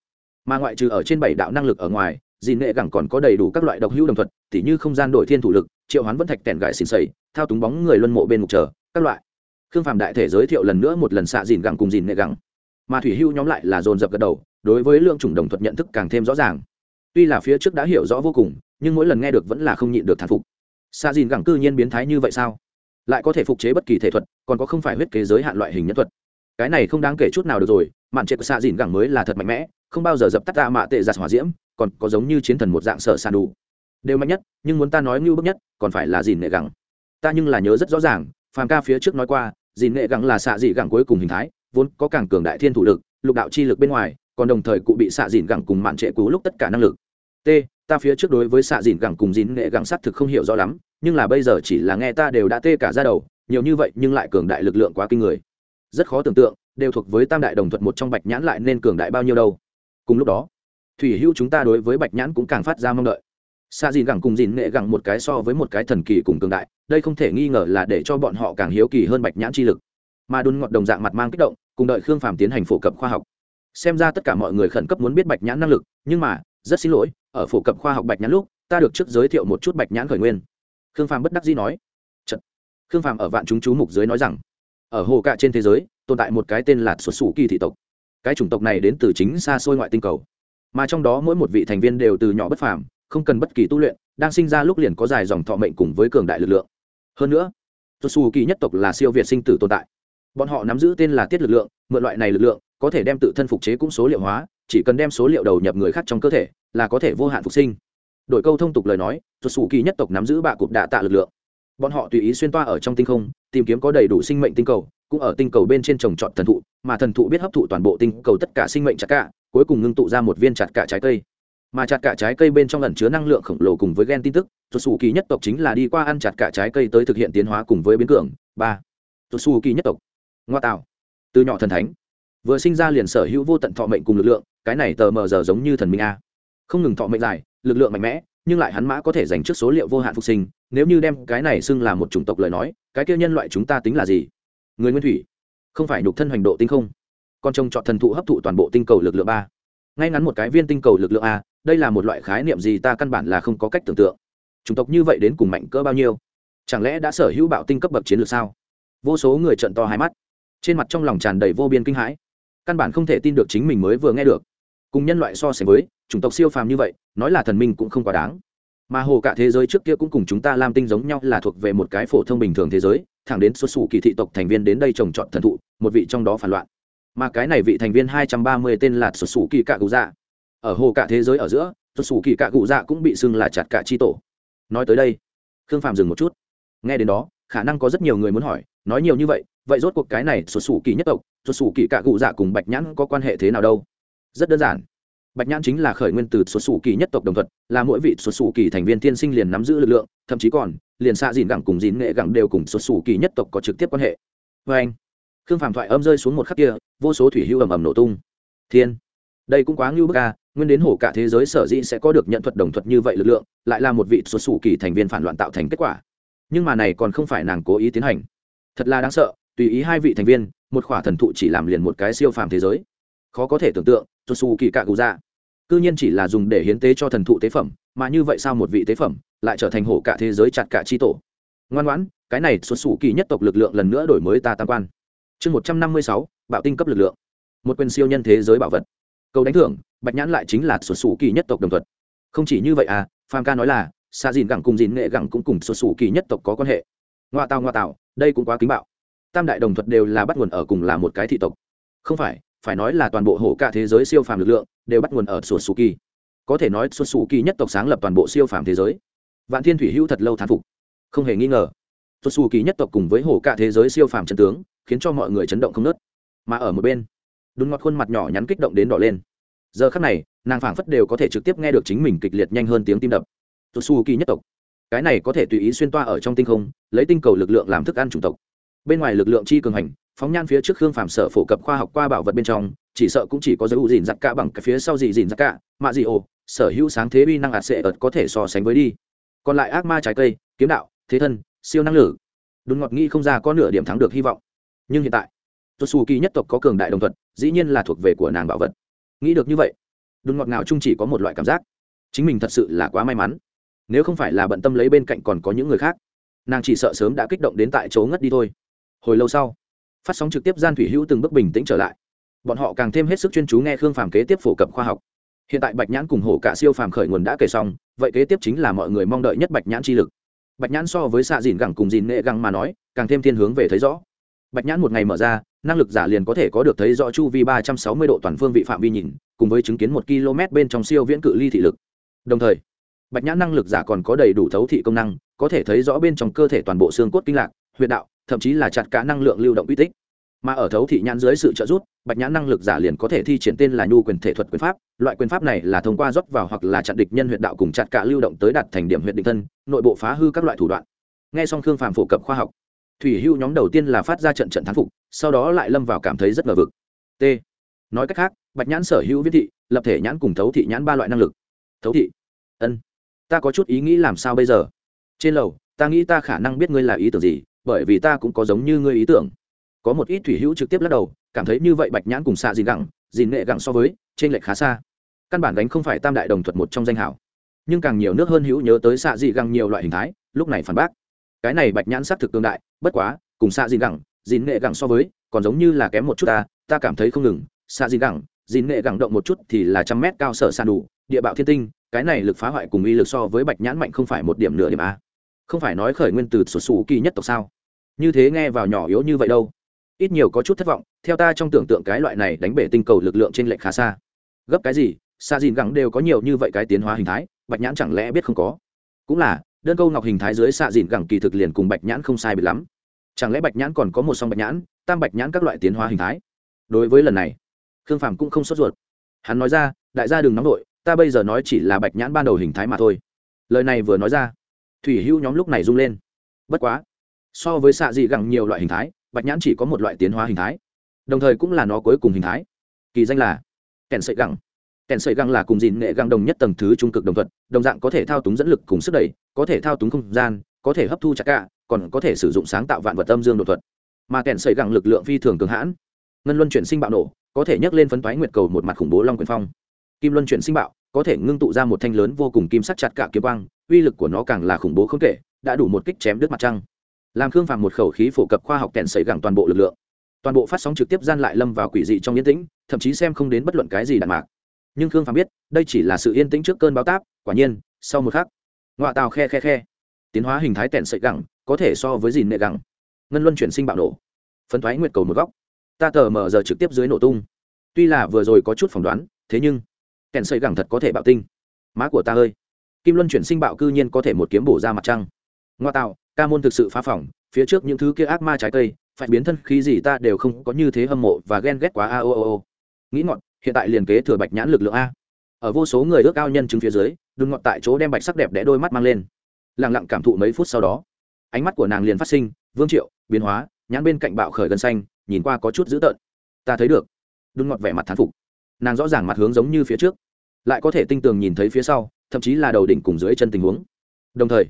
Mà ngoại trừ ở trên bảy đạo năng lực ở ngoài dìn nghệ gẳng còn có đầy đủ các loại độc hữu đồng thuật, tỉ như không gian đổi thiên thủ lực, triệu hoán vẫn thạch tẻn gãi xìn xầy thao túng bóng người luân mộ bên mục chờ, các loại. Khương phạm đại thể giới thiệu lần nữa một lần xạ dìn gẳng cùng dìn nghệ gẳng. Mà thủy hưu nhóm lại là dồn dập gật đầu đối với lượng chủng đồng thuật nhận thức càng thêm rõ ràng. Tuy là phía trước đã hiểu rõ vô cùng, nhưng mỗi lần nghe được vẫn là không nhịn được thán phục. Sa dìn gẳng cư nhiên biến thái như vậy sao? Lại có thể phục chế bất kỳ thể thuật, còn có không phải huyết kế giới hạn loại hình nhân thuật. Cái này không đáng kể chút nào được rồi, mạn trệ của Sa dìn gẳng mới là thật mạnh mẽ, không bao giờ dập tắt tạ mạ tệ giặt hỏa diễm, còn có giống như chiến thần một dạng sở sàn đủ. Đều mạnh nhất, nhưng muốn ta nói ngưu bức nhất, còn phải là dìn nệ gẳng. Ta nhưng là nhớ rất rõ ràng, phàm ca phía trước nói qua, dìn nệ gẳng là xạ dị gẳng cuối cùng hình thái, vốn có càng cường đại thiên thủ lực, lục đạo chi lực bên ngoài còn đồng thời cụ bị xạ dìn gẳng cùng mạn trệ cú lúc tất cả năng lực. T, ta phía trước đối với xạ dìn gẳng cùng dìn nghệ gẳng xác thực không hiểu rõ lắm, nhưng là bây giờ chỉ là nghe ta đều đã tê cả ra đầu, nhiều như vậy nhưng lại cường đại lực lượng quá kinh người. Rất khó tưởng tượng, đều thuộc với tam đại đồng thuận một trong bạch nhãn lại nên cường đại bao nhiêu đâu. Cùng lúc đó, thủy hữu chúng ta đối với bạch nhãn cũng càng phát ra mong đợi. Xa dìn gẳng cùng dìn nghệ gẳng một cái so với một cái thần kỳ cùng cường đại, đây không thể nghi ngờ là để cho bọn họ càng hiếu kỳ hơn bạch nhãn chi lực. Mà đun ngọt đồng dạng mặt mang kích động, cùng đợi khương phàm tiến hành phổ cập khoa học xem ra tất cả mọi người khẩn cấp muốn biết bạch nhãn năng lực, nhưng mà, rất xin lỗi, ở phổ cập khoa học bạch nhãn lúc, ta được trước giới thiệu một chút bạch nhãn khởi nguyên. Khương phàm bất đắc dĩ nói. Chật. khương phàm ở vạn chúng chú mục dưới nói rằng, ở hồ cạ trên thế giới, tồn tại một cái tên là xuất xù kỳ thị tộc. Cái chủng tộc này đến từ chính xa xôi ngoại tinh cầu. Mà trong đó mỗi một vị thành viên đều từ nhỏ bất phàm, không cần bất kỳ tu luyện, đang sinh ra lúc liền có dài dòng thọ mệnh cùng với cường đại lực lượng. Hơn nữa, xuất xù kỳ nhất tộc là siêu việt sinh tử tồn tại bọn họ nắm giữ tên là tiết lực lượng, mượn loại này lực lượng, có thể đem tự thân phục chế cũng số liệu hóa, chỉ cần đem số liệu đầu nhập người khác trong cơ thể, là có thể vô hạn phục sinh. Đổi câu thông tục lời nói xuất xù kỳ nhất tộc nắm giữ bạ cục đạ tạ lực lượng. Bọn họ tùy ý xuyên toa ở trong tinh không, tìm kiếm có đầy đủ sinh mệnh tinh cầu, cũng ở tinh cầu bên trên trồng trọt thần thụ, mà thần thụ biết hấp thụ toàn bộ tinh cầu tất cả sinh mệnh chặt cả, cuối cùng ngưng tụ ra một viên chặt cả trái cây. Mà chặt cả trái cây bên trong ẩn chứa năng lượng khổng lồ cùng với gen tin tức tuột xù kỳ nhất tộc chính là đi qua ăn chặt cả trái cây tới thực hiện tiến hóa cùng với biến cường. Ba. Tuột xù kỳ nhất tộc ngoa tạo từ nhỏ thần thánh. Vừa sinh ra liền sở hữu vô tận thọ mệnh cùng lực lượng, cái này tờ mờ giờ giống như thần minh a. Không ngừng thọ mệnh dài, lực lượng mạnh mẽ, nhưng lại hắn mã có thể dành trước số liệu vô hạn phục sinh, nếu như đem cái này xưng là một chủng tộc lời nói, cái kia nhân loại chúng ta tính là gì? Người nguyên thủy. Không phải nhục thân hoành độ tinh không. Còn trông chọn thần thụ hấp thụ toàn bộ tinh cầu lực lượng ba. Ngay ngắn một cái viên tinh cầu lực lượng a, đây là một loại khái niệm gì ta căn bản là không có cách tưởng tượng. Chủng tộc như vậy đến cùng mạnh cỡ bao nhiêu? Chẳng lẽ đã sở hữu bạo tinh cấp bậc chiến lược sao? Vô số người trận to hai mắt trên mặt trong lòng tràn đầy vô biên kinh hãi. Căn bản không thể tin được chính mình mới vừa nghe được. Cùng nhân loại so sánh với, chủng tộc siêu phàm như vậy, nói là thần minh cũng không quá đáng. Mà hồ cả thế giới trước kia cũng cùng chúng ta lam tinh giống nhau là thuộc về một cái phổ thông bình thường thế giới, thẳng đến xuất xù kỳ thị tộc thành viên đến đây trồng trọt thần thụ, một vị trong đó phản loạn. Mà cái này vị thành viên hai trăm ba mươi tên là xuất xù kỳ cạ cụ dạ. Ở hồ cả thế giới ở giữa, xuất xù kỳ cạ cụ dạ cũng bị xưng là chặt cả chi tổ. Nói tới đây, khương phạm dừng một chút. Nghe đến đó, khả năng có rất nhiều người muốn hỏi, nói nhiều như vậy vậy rốt cuộc cái này xuất xù kỳ nhất tộc, xuất xù kỳ cạ cụ dạ cùng bạch nhãn có quan hệ thế nào đâu? Rất đơn giản. Bạch nhãn chính là khởi nguyên từ xuất xù kỳ nhất tộc đồng thuận, là mỗi vị xuất xù kỳ thành viên tiên sinh liền nắm giữ lực lượng, thậm chí còn, liền xạ dìn gẳng cùng dìn nghệ gẳng đều cùng xuất xù kỳ nhất tộc có trực tiếp quan hệ. Vê anh, khương phàm thoại âm rơi xuống một khắc kia, vô số thủy hưu ầm ầm nổ tung. Thiên, đây cũng quá ngưu bức ca nguyên đến hổ cả thế giới sở dĩ sẽ có được nhận thuật đồng thuật như vậy lực lượng, lại là một vị xuất xù kỳ thành viên phản loạn tạo thành kết quả. Nhưng mà này còn không phải nàng cố ý tiến hành. Thật là đáng sợ tùy ý hai vị thành viên, một khỏa thần thụ chỉ làm liền một cái siêu phàm thế giới. Khó có thể tưởng tượng cho su kỳ cạ cụ ra cư nhiên chỉ là dùng để hiến tế cho thần thụ tế phẩm, mà như vậy sao một vị tế phẩm lại trở thành hổ cả thế giới chặt cả chi tổ? Ngoan ngoãn, cái này xuất xù kỳ nhất tộc lực lượng lần nữa đổi mới ta tam quan. Chương một trăm năm mươi sáu, bạo tinh cấp lực lượng. Một quyền siêu nhân thế giới bảo vật. Câu đánh thưởng, bạch nhãn lại chính là xuất xù kỳ nhất tộc đồng thuật không chỉ như vậy à phan ca nói là xa dìn gẳng cùng dìn nghệ gẳng cũng cùng xuất xù kỳ nhất tộc có quan hệ. Ngoa tào ngoa tào, đây cũng quá kính bạo tam đại đồng thuật đều là bắt nguồn ở cùng là một cái thị tộc. Không phải phải nói là toàn bộ hổ cả thế giới siêu phàm lực lượng đều bắt nguồn ở xuất sù kỳ có thể nói xuất sù kỳ nhất tộc sáng lập toàn bộ siêu phàm thế giới. Vạn thiên thủy hữu thật lâu thán phục. Không hề nghi ngờ xuất sù kỳ nhất tộc cùng với hổ cả thế giới siêu phàm chân tướng, khiến cho mọi người chấn động không nớt mà ở một bên, đun ngọt khuôn mặt nhỏ nhắn kích động đến đỏ lên. Giờ khắc này, nàng phảng phất đều có thể trực tiếp nghe được chính mình kịch liệt nhanh hơn tiếng tim đập. Xuất sù kỳ nhất tộc, cái này có thể tùy ý xuyên toa ở trong tinh không, lấy tinh cầu lực lượng làm thức ăn chủng tộc bên ngoài lực lượng chi cường hành, phóng nhan phía trước khương phàm sở phổ cập khoa học qua bảo vật bên trong, chỉ sợ cũng chỉ có dấu dìn giặc cả bằng cái phía sau gì dìn giặc cả mạ gì ồ, sở hữu sáng thế uy năng ạt sệ ợt có thể so sánh với đi. Còn lại ác ma trái cây, kiếm đạo, thế thân, siêu năng lử. Đùn ngọt nghi không ra có nửa điểm thắng được hy vọng. Nhưng hiện tại tuột xù kỳ nhất tộc có cường đại đồng thuận, dĩ nhiên là thuộc về của nàng bảo vật. Nghĩ được như vậy đùn ngọt nào chung chỉ có một loại cảm giác. Chính mình thật sự là quá may mắn. Nếu không phải là bận tâm lấy bên cạnh còn có những người khác, nàng chỉ sợ sớm đã kích động đến tại chỗ ngất đi thôi hồi lâu sau, phát sóng trực tiếp gian thủy hữu từng bước bình tĩnh trở lại. Bọn họ càng thêm hết sức chuyên chú nghe khương phàm kế tiếp phổ cập khoa học. Hiện tại bạch nhãn cùng hổ cả siêu phàm khởi nguồn đã kể xong, vậy kế tiếp chính là mọi người mong đợi nhất bạch nhãn chi lực. Bạch nhãn so với xạ dìn gẳng cùng dìn nghệ gẳng mà nói, càng thêm thiên hướng về thấy rõ. Bạch nhãn một ngày mở ra, năng lực giả liền có thể có được thấy rõ chu vi ba trăm sáu mươi độ toàn phương vị phạm vi nhìn, cùng với chứng kiến một km bên trong siêu viễn cự ly thị lực. Đồng thời, bạch nhãn năng lực giả còn có đầy đủ thấu thị công năng, có thể thấy rõ bên trong cơ thể toàn bộ xương cốt kinh lạc huyệt đạo, thậm chí là chặt cả năng lượng lưu động uy tích. Mà ở thấu thị nhãn dưới sự trợ giúp, bạch nhãn năng lực giả liền có thể thi triển tên là nhu quyền thể thuật quyền pháp. Loại quyền pháp này là thông qua rót vào hoặc là chặn địch nhân huyệt đạo cùng chặt cả lưu động tới đạt thành điểm huyệt định thân, nội bộ phá hư các loại thủ đoạn. Nghe xong khương phàm phổ cập khoa học, thủy hưu nhóm đầu tiên là phát ra trận trận thán phục, sau đó lại lâm vào cảm thấy rất ngờ vực. T. Nói cách khác, bạch nhãn sở hữu viết thị, lập thể nhãn cùng thấu thị nhãn ba loại năng lực. Thấu thị. Ân. Ta có chút ý nghĩ làm sao bây giờ? Trên lầu, ta nghĩ ta khả năng biết ngươi là ý tưởng gì? Bởi vì ta cũng có giống như ngươi ý tưởng. Có một ít thủy hữu trực tiếp lắc đầu, cảm thấy như vậy bạch nhãn cùng xạ dìn gẳng dìn nghệ gẳng so với trên lệch khá xa. Căn bản đánh không phải tam đại đồng thuật một trong danh hảo. Nhưng càng nhiều nước hơn hữu nhớ tới xạ dị gẳng nhiều loại hình thái, lúc này phản bác. Cái này bạch nhãn xác thực tương đại, bất quá, cùng xạ dìn gẳng dìn nghệ gẳng so với, còn giống như là kém một chút ta ta cảm thấy không ngừng. Xạ dìn gẳng dìn nghệ gẳng động một chút thì là trăm mét cao sở sàn đủ, địa bạo thiên tinh, cái này lực phá hoại cùng uy lực so với bạch nhãn mạnh không phải một điểm nửa điểm a không phải nói khởi nguyên từ sổ sủ kỳ nhất tộc sao? Như thế nghe vào nhỏ yếu như vậy đâu. Ít nhiều có chút thất vọng, theo ta trong tưởng tượng cái loại này đánh bể tinh cầu lực lượng trên lệch khá xa. Gấp cái gì? Xa dìn gẳng đều có nhiều như vậy cái tiến hóa hình thái, bạch nhãn chẳng lẽ biết không có? Cũng là, đơn câu ngọc hình thái dưới xạ dìn gẳng kỳ thực liền cùng bạch nhãn không sai biệt lắm. Chẳng lẽ bạch nhãn còn có một song bạch nhãn, tam bạch nhãn các loại tiến hóa hình thái? Đối với lần này, khương phàm cũng không sốt ruột. Hắn nói ra, đại gia đừng nóng đội ta bây giờ nói chỉ là bạch nhãn ban đầu hình thái mà thôi. Lời này vừa nói ra thủy hưu nhóm lúc này rung lên. Bất quá, so với xạ dị gẳng nhiều loại hình thái, bạch nhãn chỉ có một loại tiến hóa hình thái. Đồng thời cũng là nó cuối cùng hình thái. Kỳ danh là kèn sợi gẳng. Kèn sợi gẳng là cùng dìn nghệ găng đồng nhất tầng thứ trung cực đồng thuận đồng dạng có thể thao túng dẫn lực cùng sức đẩy, có thể thao túng không gian, có thể hấp thu chặt cả còn có thể sử dụng sáng tạo vạn vật âm dương đột thuật. Mà kèn sợi gẳng lực lượng phi thường cường hãn. Ngân luân chuyển sinh bạo nổ, có thể nhấc lên phấn toái nguyệt cầu một mặt khủng bố long quyền phong. Kim luân chuyển sinh bạo có thể ngưng tụ ra một thanh lớn vô cùng kim sắc chặt cả kiếm quang, uy lực của nó càng là khủng bố không kể, đã đủ một kích chém đứt mặt trăng. Làm khương phàm một khẩu khí phổ cập khoa học kèn sấy gẳng toàn bộ lực lượng. Toàn bộ phát sóng trực tiếp gian lại lâm vào quỷ dị trong yên tĩnh, thậm chí xem không đến bất luận cái gì đạn mạc. Nhưng khương phàm biết, đây chỉ là sự yên tĩnh trước cơn báo táp, quả nhiên, sau một khắc ngoại tàu khe khe khe, tiến hóa hình thái tèn sợi gẳng, có thể so với dìn nệ gẳng. Ngân luân chuyển sinh bạo nổ. Phân thoái nguyệt cầu một góc. Ta tờ mở giờ trực tiếp dưới nổ tung. Tuy là vừa rồi có chút phỏng đoán, thế nhưng kèn xây gẳng thật có thể bạo tinh. Má của ta ơi. Kim luân chuyển sinh bạo cư nhiên có thể một kiếm bổ ra mặt trăng. Ngoa tạo, ca môn thực sự phá phỏng, phía trước những thứ kia ác ma trái cây, phải biến thân khí gì ta đều không có như thế hâm mộ và ghen ghét quá a o o o nghĩ ngọn hiện tại liền kế thừa bạch nhãn lực lượng a. Ở vô số người ước ao nhân chứng phía dưới, đun ngọn tại chỗ đem bạch sắc đẹp đẽ đôi mắt mang lên. Lẳng lặng cảm thụ mấy phút sau đó, ánh mắt của nàng liền phát sinh, vương triệu, biến hóa, nhãn bên cạnh bạo khởi gần xanh, nhìn qua có chút dữ tợn. Ta thấy được. Đun ngọt vẻ mặt thán phục nàng rõ ràng mặt hướng giống như phía trước, lại có thể tinh tường nhìn thấy phía sau, thậm chí là đầu đỉnh cùng dưới chân tình huống. Đồng thời,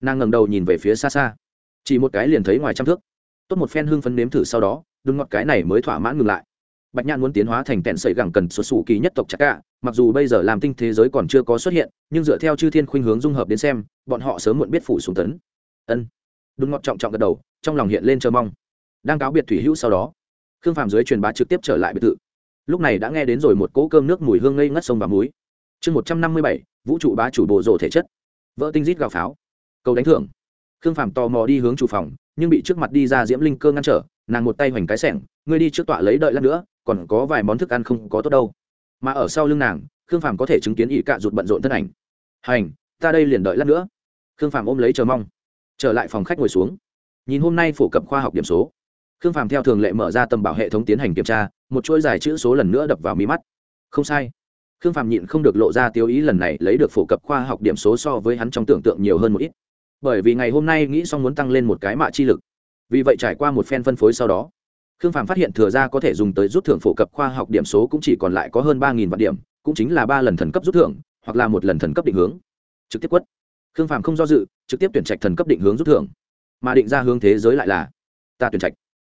nàng ngẩng đầu nhìn về phía xa xa, chỉ một cái liền thấy ngoài trăm thước. Tốt một phen hương phấn nếm thử sau đó đun ngọt cái này mới thỏa mãn ngừng lại. Bạch nhãn muốn tiến hóa thành tẹn sẩy gẳng cần xuất xù kỳ nhất tộc chắc cả mặc dù bây giờ làm tinh thế giới còn chưa có xuất hiện, nhưng dựa theo chư thiên khuynh hướng dung hợp đến xem, bọn họ sớm muộn biết phủ xuống tấn. Ân. Đun ngọt trọng trọng gật đầu, trong lòng hiện lên chờ mong. Đang cáo biệt thủy hữu sau đó, khương phạm dưới truyền bá trực tiếp trở lại biệt thự lúc này đã nghe đến rồi một cỗ cơm nước mùi hương ngây ngất sông và muối. Chương một trăm năm mươi bảy, vũ trụ bá chủ bộ rộ thể chất. Vỡ tinh rít gào pháo. Cầu đánh thưởng. Khương phạm tò mò đi hướng chủ phòng, nhưng bị trước mặt đi ra diễm linh cơ ngăn trở, nàng một tay hoành cái sẻng, ngươi đi trước tọa lấy đợi lát nữa, còn có vài món thức ăn không có tốt đâu. Mà ở sau lưng nàng, khương phàm có thể chứng kiến ỵ cạ rụt bận rộn thân ảnh. Hành, ta đây liền đợi lát nữa. Khương phàm ôm lấy chờ mong. Trở lại phòng khách ngồi xuống. Nhìn hôm nay phổ cập khoa học điểm số. Khương phàm theo thường lệ mở ra tầm bảo hệ thống tiến hành kiểm tra một chuỗi dài chữ số lần nữa đập vào mí mắt. Không sai. Khương Phạm nhịn không được lộ ra tiêu ý lần này lấy được phổ cập khoa học điểm số so với hắn trong tưởng tượng nhiều hơn một ít. Bởi vì ngày hôm nay nghĩ xong muốn tăng lên một cái mạ chi lực. Vì vậy trải qua một phen phân phối sau đó, khương Phạm phát hiện thừa ra có thể dùng tới rút thưởng phổ cập khoa học điểm số cũng chỉ còn lại có hơn ba vạn điểm, cũng chính là ba lần thần cấp rút thưởng, hoặc là một lần thần cấp định hướng. Trực tiếp quất. Khương Phạm không do dự, trực tiếp tuyển trạch thần cấp định hướng rút thưởng. Mà định ra hướng thế giới lại là, ta tuyển trạch.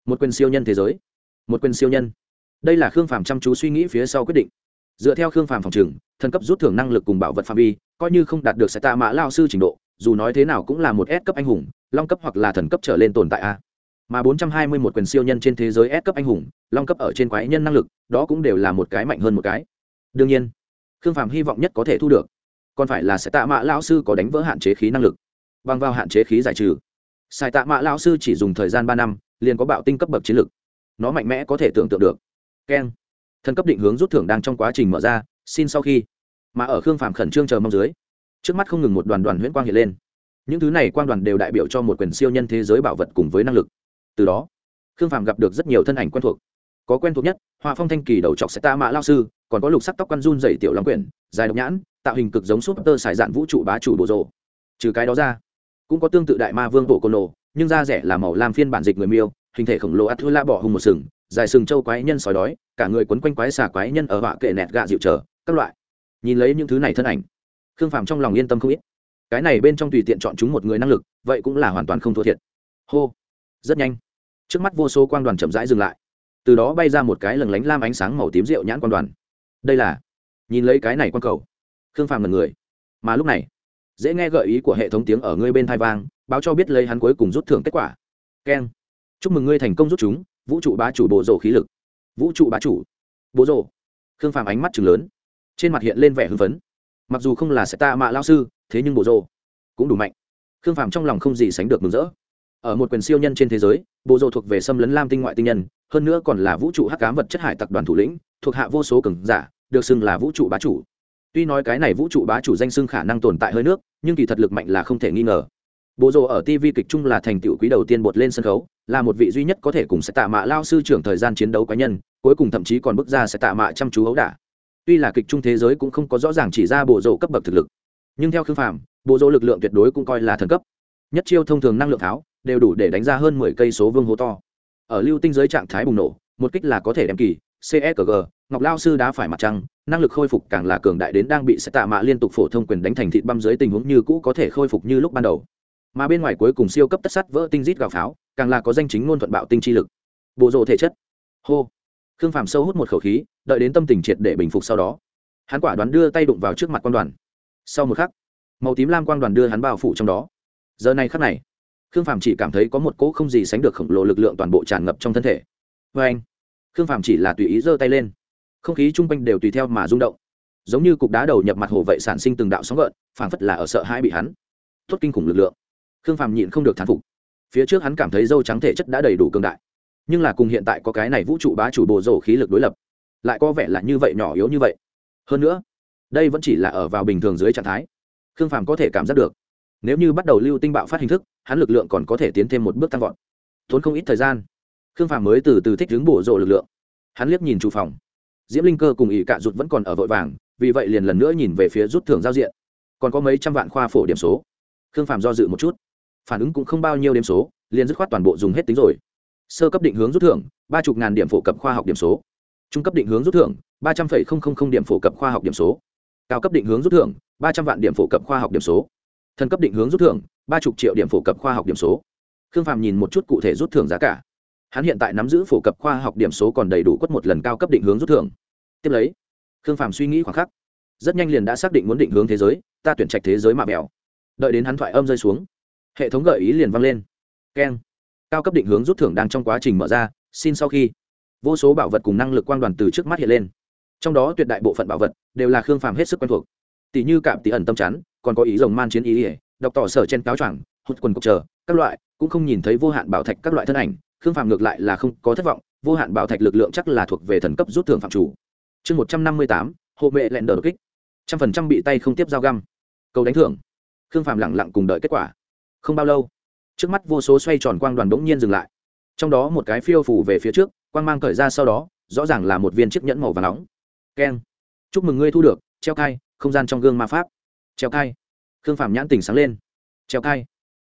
Một quyền siêu nhân thế giới. Một quyền siêu nhân đây là khương phàm chăm chú suy nghĩ phía sau quyết định. Dựa theo khương phàm phòng trừng thần cấp rút thưởng năng lực cùng bảo vật phạm vi, coi như không đạt được sẽ tạ mã lao sư trình độ, dù nói thế nào cũng là một S cấp anh hùng, long cấp hoặc là thần cấp trở lên tồn tại a. Mà 421 quyền siêu nhân trên thế giới S cấp anh hùng, long cấp ở trên quái nhân năng lực, đó cũng đều là một cái mạnh hơn một cái. Đương nhiên, khương phàm hy vọng nhất có thể thu được, còn phải là sẽ tạ mã lão sư có đánh vỡ hạn chế khí năng lực. Bằng vào hạn chế khí giải trừ, sai tạ mã lão sư chỉ dùng thời gian ba năm, liền có bạo tinh cấp bậc chiến lực. Nó mạnh mẽ có thể tưởng tượng được keng. Thần cấp định hướng rút thưởng đang trong quá trình mở ra, xin sau khi. Mà ở khương Phạm khẩn trương chờ mong dưới, trước mắt không ngừng một đoàn đoàn huyễn quang hiện lên. Những thứ này quang đoàn đều đại biểu cho một quyền siêu nhân thế giới bảo vật cùng với năng lực. Từ đó, khương Phạm gặp được rất nhiều thân ảnh quen thuộc. Có quen thuộc nhất, hoa phong thanh kỳ đầu trọc sẽ ta mã lao sư, còn có lục sắc tóc quan run dày tiểu long quyển, dài độc nhãn, tạo hình cực giống súp tơ sải dạn vũ trụ bá chủ bộ rộ trừ cái đó ra, cũng có tương tự đại ma vương bộ côn đồ nhưng da rẻ là màu lam phiên bản dịch người miêu, hình thể khổng lồ ắt thư la bỏ hùng một sừng dài sừng châu quái nhân sói đói, cả người quấn quanh quái xà quái nhân ở họa kệ nẹt gạ dịu chờ, các loại. Nhìn lấy những thứ này thân ảnh, khương phàm trong lòng yên tâm không ít. Cái này bên trong tùy tiện chọn chúng một người năng lực, vậy cũng là hoàn toàn không thua thiệt. Hô, rất nhanh. Trước mắt vô số quang đoàn chậm rãi dừng lại. Từ đó bay ra một cái lừng lánh lam ánh sáng màu tím rượu nhãn quang đoàn. Đây là, nhìn lấy cái này quan cầu, khương phàm là người. Mà lúc này, dễ nghe gợi ý của hệ thống tiếng ở ngươi bên thai vang, báo cho biết lấy hắn cuối cùng rút thưởng kết quả. Keng, chúc mừng ngươi thành công rút chúng vũ trụ bá chủ bộ rồ khí lực. Vũ trụ bá chủ. Bộ rồ. Khương phàm ánh mắt chừng lớn. Trên mặt hiện lên vẻ hưng phấn. Mặc dù không là sẽ ta mạ lao sư, thế nhưng bộ rồ cũng đủ mạnh. Khương phàm trong lòng không gì sánh được mừng rỡ. Ở một quyền siêu nhân trên thế giới, bộ rồ thuộc về xâm lấn lam tinh ngoại tinh nhân, hơn nữa còn là vũ trụ hắc cám vật chất hải tập đoàn thủ lĩnh, thuộc hạ vô số cường giả, được xưng là vũ trụ bá chủ. Tuy nói cái này vũ trụ bá chủ danh xưng khả năng tồn tại hơi nước, nhưng kỳ thật lực mạnh là không thể nghi ngờ bộ rồ ở tv kịch trung là thành tựu quý đầu tiên bột lên sân khấu, là một vị duy nhất có thể cùng sẽ tạ mạ lao sư trưởng thời gian chiến đấu cá nhân, cuối cùng thậm chí còn bước ra sẽ tạ mạ chăm chú ấu đả. Tuy là kịch trung thế giới cũng không có rõ ràng chỉ ra bộ rồ cấp bậc thực lực, nhưng theo khương phạm bộ rồ lực lượng tuyệt đối cũng coi là thần cấp. Nhất chiêu thông thường năng lượng tháo, đều đủ để đánh ra hơn mười cây số vương hố to. Ở lưu tinh giới trạng thái bùng nổ, một kích là có thể đem kỳ csg ngọc lao sư đã phải mặt trăng, năng lực khôi phục càng là cường đại đến đang bị sẽ tạ mạ liên tục phổ thông quyền đánh thành thịt băm dưới tình huống như cũ có thể khôi phục như lúc ban đầu mà bên ngoài cuối cùng siêu cấp tất sắt vỡ tinh rít gào pháo, càng là có danh chính ngôn thuận bạo tinh chi lực. Bộ rộ thể chất. Hô. Khương phàm sâu hút một khẩu khí, đợi đến tâm tình triệt để bình phục sau đó, hắn quả đoán đưa tay đụng vào trước mặt quan đoàn. Sau một khắc, màu tím lam quang đoàn đưa hắn bao phủ trong đó. Giờ này khắc này, khương phàm chỉ cảm thấy có một cỗ không gì sánh được khổng lồ lực lượng toàn bộ tràn ngập trong thân thể. Vê anh, khương phàm chỉ là tùy ý giơ tay lên. Không khí chung quanh đều tùy theo mà rung động. Giống như cục đá đầu nhập mặt hồ vậy sản sinh từng đạo sóng gợn, phảng phất là ở sợ hãi bị hắn. Thốt kinh khủng lực lượng khương phàm nhịn không được thán phục. Phía trước hắn cảm thấy dâu trắng thể chất đã đầy đủ cường đại. Nhưng là cùng hiện tại có cái này vũ trụ bá chủ bộ rổ khí lực đối lập, lại có vẻ là như vậy nhỏ yếu như vậy. Hơn nữa, đây vẫn chỉ là ở vào bình thường dưới trạng thái. Khương phàm có thể cảm giác được, nếu như bắt đầu lưu tinh bạo phát hình thức, hắn lực lượng còn có thể tiến thêm một bước tăng vọt. Tốn không ít thời gian, khương phàm mới từ từ thích đứng bổ rộ lực lượng. Hắn liếc nhìn chủ phòng. Diễm linh cơ cùng ỵ cạ rụt vẫn còn ở vội vàng, vì vậy liền lần nữa nhìn về phía rút thưởng giao diện. Còn có mấy trăm vạn khoa phổ điểm số. Khương phàm do dự một chút phản ứng cũng không bao nhiêu điểm số, liền dứt khoát toàn bộ dùng hết tính rồi. Sơ cấp định hướng rút thưởng, ba chục ngàn điểm phổ cập khoa học điểm số. Trung cấp định hướng rút thưởng, ba trăm linh điểm phổ cập khoa học điểm số. Cao cấp định hướng rút thưởng, ba trăm vạn điểm phổ cập khoa học điểm số. Thần cấp định hướng rút thưởng, ba chục triệu điểm phổ cập khoa học điểm số. Khương phàm nhìn một chút cụ thể rút thưởng giá cả. Hắn hiện tại nắm giữ phổ cập khoa học điểm số còn đầy đủ quất một lần cao cấp định hướng rút thưởng. Tiếp lấy, khương phàm suy nghĩ khoảng khắc. Rất nhanh liền đã xác định muốn định hướng thế giới, ta tuyển trạch thế giới mạ mèo. Đợi đến hắn thoại âm rơi xuống hệ thống gợi ý liền vang lên. Keng. Cao cấp định hướng rút thưởng đang trong quá trình mở ra, xin sau khi. Vô số bảo vật cùng năng lực quang đoàn từ trước mắt hiện lên. Trong đó tuyệt đại bộ phận bảo vật đều là khương phàm hết sức quen thuộc. Tỷ như cạm tỷ ẩn tâm chắn, còn có ý rồng man chiến ý ỉa đọc tỏ sở trên cáo choàng, hút quần cục chờ các loại, cũng không nhìn thấy vô hạn bảo thạch các loại thân ảnh. Khương phàm ngược lại là không có thất vọng, vô hạn bảo thạch lực lượng chắc là thuộc về thần cấp rút thưởng phạm chủ. Chương một trăm năm mươi tám, hộ mệ lẹn đờ kích. Trăm phần trăm bị tay không tiếp dao găm. Cầu đánh thưởng. Khương phàm lẳng lặng cùng đợi kết quả không bao lâu, trước mắt vô số xoay tròn quang đoàn bỗng nhiên dừng lại. Trong đó một cái phiêu phủ về phía trước, quang mang cởi ra sau đó, rõ ràng là một viên chiếc nhẫn màu và nóng. Keng. Chúc mừng ngươi thu được, treo cai, không gian trong gương ma pháp. Treo cai. Khương phạm nhãn tỉnh sáng lên. Treo cai.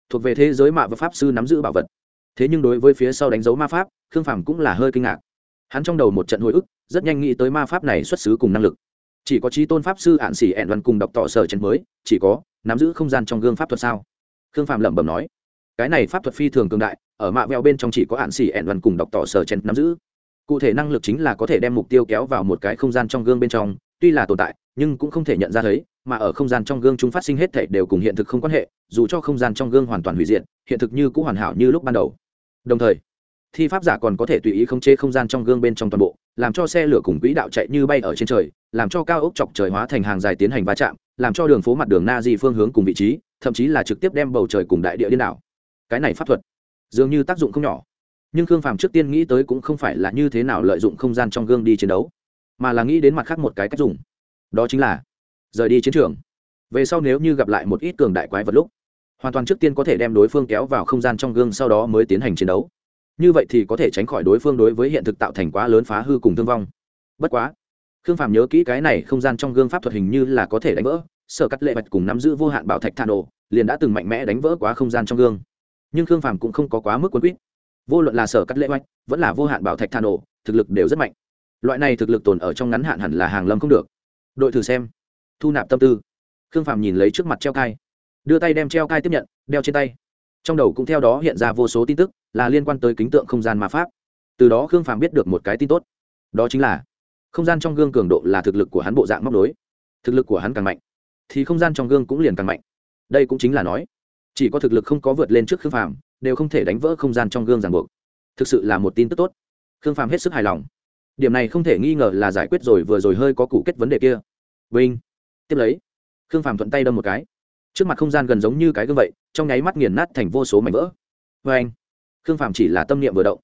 Thuộc về thế giới mạ và pháp sư nắm giữ bảo vật. Thế nhưng đối với phía sau đánh dấu ma pháp, khương phạm cũng là hơi kinh ngạc. Hắn trong đầu một trận hồi ức, rất nhanh nghĩ tới ma pháp này xuất xứ cùng năng lực. Chỉ có trí tôn pháp sư ạn xỉ ẹn đoàn cùng đọc tỏ sở chân mới, chỉ có, nắm giữ không gian trong gương pháp thuật sao? Khương phạm lẩm bẩm nói, cái này pháp thuật phi thường cường đại, ở mạ veo bên trong chỉ có hạn xỉ ẹn văn cùng đọc tỏ sở chen nắm giữ. Cụ thể năng lực chính là có thể đem mục tiêu kéo vào một cái không gian trong gương bên trong, tuy là tồn tại, nhưng cũng không thể nhận ra thấy, mà ở không gian trong gương chúng phát sinh hết thể đều cùng hiện thực không quan hệ, dù cho không gian trong gương hoàn toàn hủy diệt, hiện thực như cũng hoàn hảo như lúc ban đầu. Đồng thời, thi pháp giả còn có thể tùy ý khống chế không gian trong gương bên trong toàn bộ, làm cho xe lửa cùng quỹ đạo chạy như bay ở trên trời, làm cho cao ốc chọc trời hóa thành hàng dài tiến hành va chạm làm cho đường phố mặt đường na di phương hướng cùng vị trí, thậm chí là trực tiếp đem bầu trời cùng đại địa điên đảo. Cái này pháp thuật, dường như tác dụng không nhỏ. Nhưng khương phàm trước tiên nghĩ tới cũng không phải là như thế nào lợi dụng không gian trong gương đi chiến đấu, mà là nghĩ đến mặt khác một cái cách dùng. Đó chính là, rời đi chiến trường. Về sau nếu như gặp lại một ít cường đại quái vật lúc, hoàn toàn trước tiên có thể đem đối phương kéo vào không gian trong gương sau đó mới tiến hành chiến đấu. Như vậy thì có thể tránh khỏi đối phương đối với hiện thực tạo thành quá lớn phá hư cùng thương vong. Bất quá khương phàm nhớ kỹ cái này không gian trong gương pháp thuật hình như là có thể đánh vỡ, sở cắt lệ bạch cùng nắm giữ vô hạn bảo thạch thà nổ, liền đã từng mạnh mẽ đánh vỡ quá không gian trong gương. Nhưng khương phàm cũng không có quá mức quân quýt. Vô luận là sở cắt lệ bạch, vẫn là vô hạn bảo thạch thà nổ, thực lực đều rất mạnh. Loại này thực lực tồn ở trong ngắn hạn hẳn là hàng lâm không được. Đội thử xem. Thu nạp tâm tư. Khương phàm nhìn lấy trước mặt treo cai. Đưa tay đem treo cai tiếp nhận, đeo trên tay. Trong đầu cũng theo đó hiện ra vô số tin tức, là liên quan tới kính tượng không gian ma pháp. Từ đó khương phàm biết được một cái tin tốt. Đó chính là không gian trong gương cường độ là thực lực của hắn bộ dạng móc đối thực lực của hắn càng mạnh, thì không gian trong gương cũng liền càng mạnh. Đây cũng chính là nói, chỉ có thực lực không có vượt lên trước khương phàm, đều không thể đánh vỡ không gian trong gương ràng buộc. Thực sự là một tin tức tốt. Khương phàm hết sức hài lòng. Điểm này không thể nghi ngờ là giải quyết rồi vừa rồi hơi có củ kết vấn đề kia. Vinh. Tiếp lấy, khương phàm thuận tay đâm một cái. Trước mặt không gian gần giống như cái gương vậy, trong nháy mắt nghiền nát thành vô số mảnh vỡ. Vê anh. Khương phàm chỉ là tâm niệm vừa động.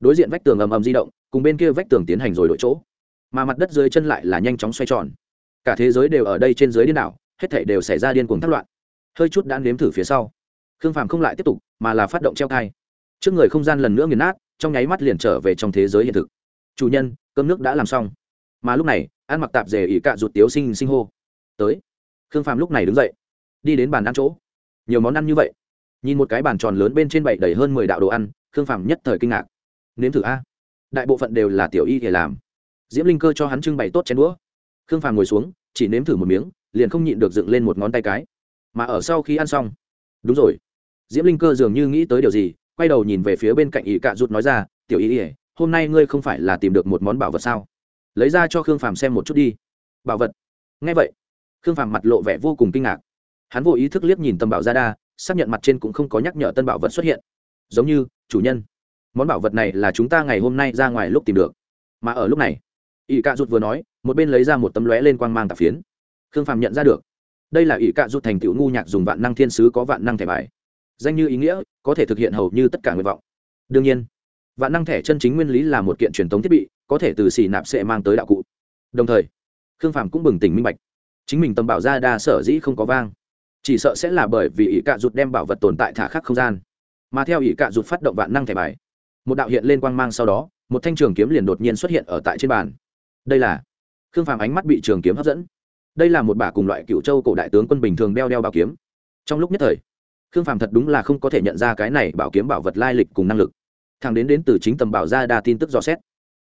Đối diện vách tường ầm ầm di động, cùng bên kia vách tường tiến hành rồi đổi chỗ mà mặt đất dưới chân lại là nhanh chóng xoay tròn. Cả thế giới đều ở đây trên dưới điên đảo, hết thể đều xảy ra điên cuồng thất loạn. Hơi chút đã nếm thử phía sau. Khương phàm không lại tiếp tục, mà là phát động treo thai. Trước người không gian lần nữa nghiền nát, trong nháy mắt liền trở về trong thế giới hiện thực. Chủ nhân, cơm nước đã làm xong. Mà lúc này, ăn mặc tạp dề ỉ cạ rụt tiếu sinh sinh hô. Tới. Khương phàm lúc này đứng dậy, đi đến bàn ăn chỗ. Nhiều món ăn như vậy. Nhìn một cái bàn tròn lớn bên trên bảy đầy hơn mười đạo đồ ăn, khương phàm nhất thời kinh ngạc. Nếm thử a. Đại bộ phận đều là tiểu y để làm diễm linh cơ cho hắn trưng bày tốt chén đũa. Khương phàm ngồi xuống, chỉ nếm thử một miếng, liền không nhịn được dựng lên một ngón tay cái. Mà ở sau khi ăn xong, đúng rồi, diễm linh cơ dường như nghĩ tới điều gì, quay đầu nhìn về phía bên cạnh ỷ cạ rụt nói ra, tiểu y ỉa hôm nay ngươi không phải là tìm được một món bảo vật sao? Lấy ra cho khương phàm xem một chút đi. Bảo vật? Ngay vậy. Khương phàm mặt lộ vẻ vô cùng kinh ngạc. Hắn vô ý thức liếc nhìn tâm bảo ra đa, xác nhận mặt trên cũng không có nhắc nhở tân bảo vật xuất hiện. Giống như, chủ nhân, món bảo vật này là chúng ta ngày hôm nay ra ngoài lúc tìm được. Mà ở lúc này ỷ cạ rụt vừa nói, một bên lấy ra một tấm lóe lên quang mang tạp phiến. Khương phàm nhận ra được. Đây là ỷ cạ rụt thành tựu ngu nhạc dùng vạn năng thiên sứ có vạn năng thẻ bài. Danh như ý nghĩa, có thể thực hiện hầu như tất cả nguyện vọng. Đương nhiên, vạn năng thẻ chân chính nguyên lý là một kiện truyền thống thiết bị, có thể từ xì nạp sẽ mang tới đạo cụ. Đồng thời, khương phàm cũng bừng tỉnh minh bạch. Chính mình tầm bảo ra đa sở dĩ không có vang, chỉ sợ sẽ là bởi vì ỷ cạ rụt đem bảo vật tồn tại thả khắc không gian. Mà theo ỷ cạ rụt phát động vạn năng thẻ bài, một đạo hiện lên quang mang sau đó, một thanh trường kiếm liền đột nhiên xuất hiện ở tại trên bàn đây là khương phàm ánh mắt bị trường kiếm hấp dẫn. Đây là một bả cùng loại cựu châu cổ đại tướng quân bình thường đeo đeo bảo kiếm. Trong lúc nhất thời, khương phàm thật đúng là không có thể nhận ra cái này bảo kiếm bảo vật lai lịch cùng năng lực. Thằng đến đến từ chính tầm bảo ra đa tin tức dò xét,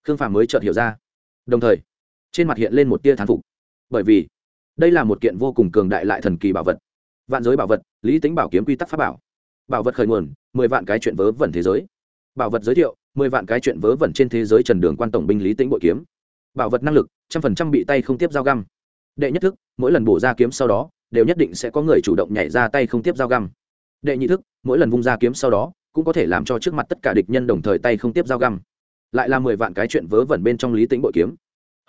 khương phàm mới chợt hiểu ra. Đồng thời, trên mặt hiện lên một tia thán phục. Bởi vì, đây là một kiện vô cùng cường đại lại thần kỳ bảo vật. Vạn giới bảo vật, lý tính bảo kiếm quy tắc pháp bảo. Bảo vật khởi nguồn, mười vạn cái chuyện vớ vẩn thế giới. Bảo vật giới thiệu, mười vạn cái chuyện vớ vẩn trên thế giới trần đường quan tổng binh lý tĩnh bội kiếm bảo vật năng lực, trăm phần trăm bị tay không tiếp dao găm. Đệ nhất thức, mỗi lần bổ ra kiếm sau đó, đều nhất định sẽ có người chủ động nhảy ra tay không tiếp dao găm. Đệ nhị thức, mỗi lần vung ra kiếm sau đó, cũng có thể làm cho trước mặt tất cả địch nhân đồng thời tay không tiếp dao găm. Lại là mười vạn cái chuyện vớ vẩn bên trong lý tính bội kiếm.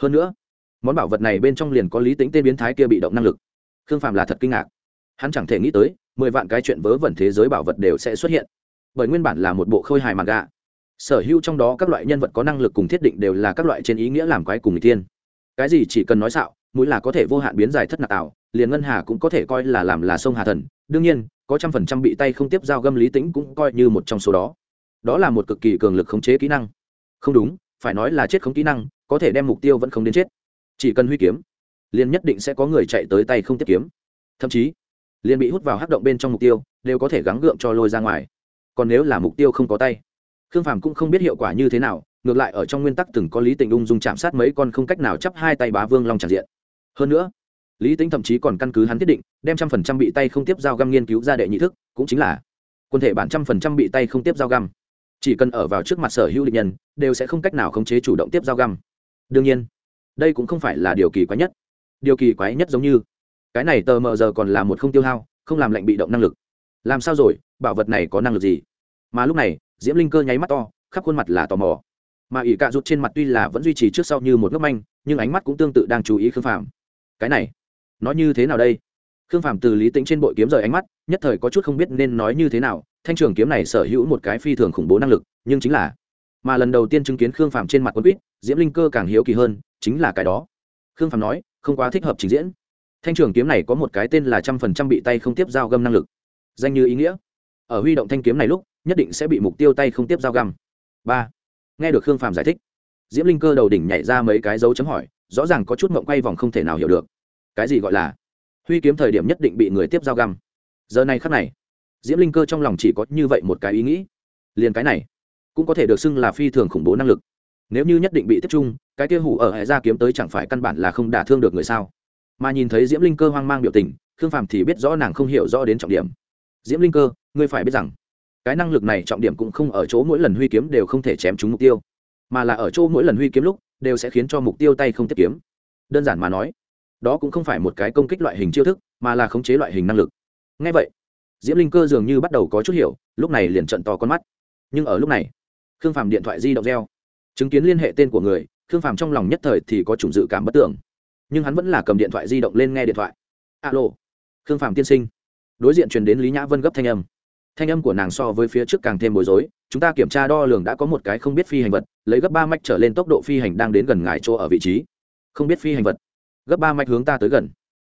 Hơn nữa, món bảo vật này bên trong liền có lý tính tên biến thái kia bị động năng lực. Khương phàm là thật kinh ngạc. Hắn chẳng thể nghĩ tới, mười vạn cái chuyện vớ vẩn thế giới bảo vật đều sẽ xuất hiện. Bởi nguyên bản là một bộ khôi hài màn gạ sở hữu trong đó các loại nhân vật có năng lực cùng thiết định đều là các loại trên ý nghĩa làm quái cùng người tiên. Cái gì chỉ cần nói xạo, mũi là có thể vô hạn biến dài thất nạp tạo, liền ngân hà cũng có thể coi là làm là sông hà thần. Đương nhiên, có trăm phần trăm bị tay không tiếp giao găm lý tính cũng coi như một trong số đó. Đó là một cực kỳ cường lực khống chế kỹ năng. Không đúng, phải nói là chết không kỹ năng, có thể đem mục tiêu vẫn không đến chết. Chỉ cần huy kiếm, liền nhất định sẽ có người chạy tới tay không tiếp kiếm. Thậm chí, liền bị hút vào hắc động bên trong mục tiêu, đều có thể gắng gượng cho lôi ra ngoài. Còn nếu là mục tiêu không có tay khương phàm cũng không biết hiệu quả như thế nào, ngược lại ở trong nguyên tắc từng có lý tình ung dung chạm sát mấy con không cách nào chấp hai tay bá vương long tràn diện. Hơn nữa, lý tính thậm chí còn căn cứ hắn thiết định, đem trăm phần trăm bị tay không tiếp giao găm nghiên cứu ra đệ nhị thức, cũng chính là quân thể bản trăm phần trăm bị tay không tiếp giao găm. Chỉ cần ở vào trước mặt sở hữu địch nhân, đều sẽ không cách nào khống chế chủ động tiếp giao găm. Đương nhiên, đây cũng không phải là điều kỳ quái nhất. Điều kỳ quái nhất giống như, cái này tờ mờ giờ còn là một không tiêu hao, không làm lệnh bị động năng lực. Làm sao rồi? Bảo vật này có năng lực gì? Mà lúc này diễm linh cơ nháy mắt to, khắp khuôn mặt là tò mò. Mà ỷ cạ rụt trên mặt tuy là vẫn duy trì trước sau như một ngốc manh, nhưng ánh mắt cũng tương tự đang chú ý khương phàm. Cái này nói như thế nào đây? Khương phàm từ lý tính trên bội kiếm rời ánh mắt, nhất thời có chút không biết nên nói như thế nào. Thanh trường kiếm này sở hữu một cái phi thường khủng bố năng lực, nhưng chính là, mà lần đầu tiên chứng kiến khương phàm trên mặt quân quýt, diễm linh cơ càng hiếu kỳ hơn, chính là cái đó. Khương phàm nói, không quá thích hợp trình diễn. Thanh trường kiếm này có một cái tên là trăm phần trăm bị tay không tiếp dao găm năng lực. Danh như ý nghĩa. Ở huy động thanh kiếm này lúc nhất định sẽ bị mục tiêu tay không tiếp dao găm. Ba, nghe được khương phàm giải thích, diễm linh cơ đầu đỉnh nhảy ra mấy cái dấu chấm hỏi, rõ ràng có chút mộng quay vòng không thể nào hiểu được. Cái gì gọi là? Huy kiếm thời điểm nhất định bị người tiếp dao găm. Giờ này khắc này, diễm linh cơ trong lòng chỉ có như vậy một cái ý nghĩ. Liền cái này, cũng có thể được xưng là phi thường khủng bố năng lực. Nếu như nhất định bị tiếp trung, cái kia hủ ở hệ ra kiếm tới chẳng phải căn bản là không đả thương được người sao? Mà nhìn thấy diễm linh cơ hoang mang biểu tình, khương phàm thì biết rõ nàng không hiểu rõ đến trọng điểm. Diễm linh cơ, ngươi phải biết rằng cái năng lực này trọng điểm cũng không ở chỗ mỗi lần huy kiếm đều không thể chém trúng mục tiêu, mà là ở chỗ mỗi lần huy kiếm lúc đều sẽ khiến cho mục tiêu tay không tiếp kiếm. Đơn giản mà nói, đó cũng không phải một cái công kích loại hình chiêu thức, mà là khống chế loại hình năng lực. Ngay vậy, diễm linh cơ dường như bắt đầu có chút hiểu, lúc này liền trận to con mắt. Nhưng ở lúc này, khương phàm điện thoại di động reo. Chứng kiến liên hệ tên của người, khương phàm trong lòng nhất thời thì có chủng dự cảm bất tưởng nhưng hắn vẫn là cầm điện thoại di động lên nghe điện thoại. Alo, khương phàm tiên sinh. Đối diện truyền đến lý nhã vân gấp thanh âm thanh âm của nàng so với phía trước càng thêm bối rối, chúng ta kiểm tra đo lường đã có một cái không biết phi hành vật, lấy gấp ba mạch trở lên tốc độ phi hành đang đến gần ngài chỗ ở vị trí. Không biết phi hành vật. Gấp ba mạch hướng ta tới gần.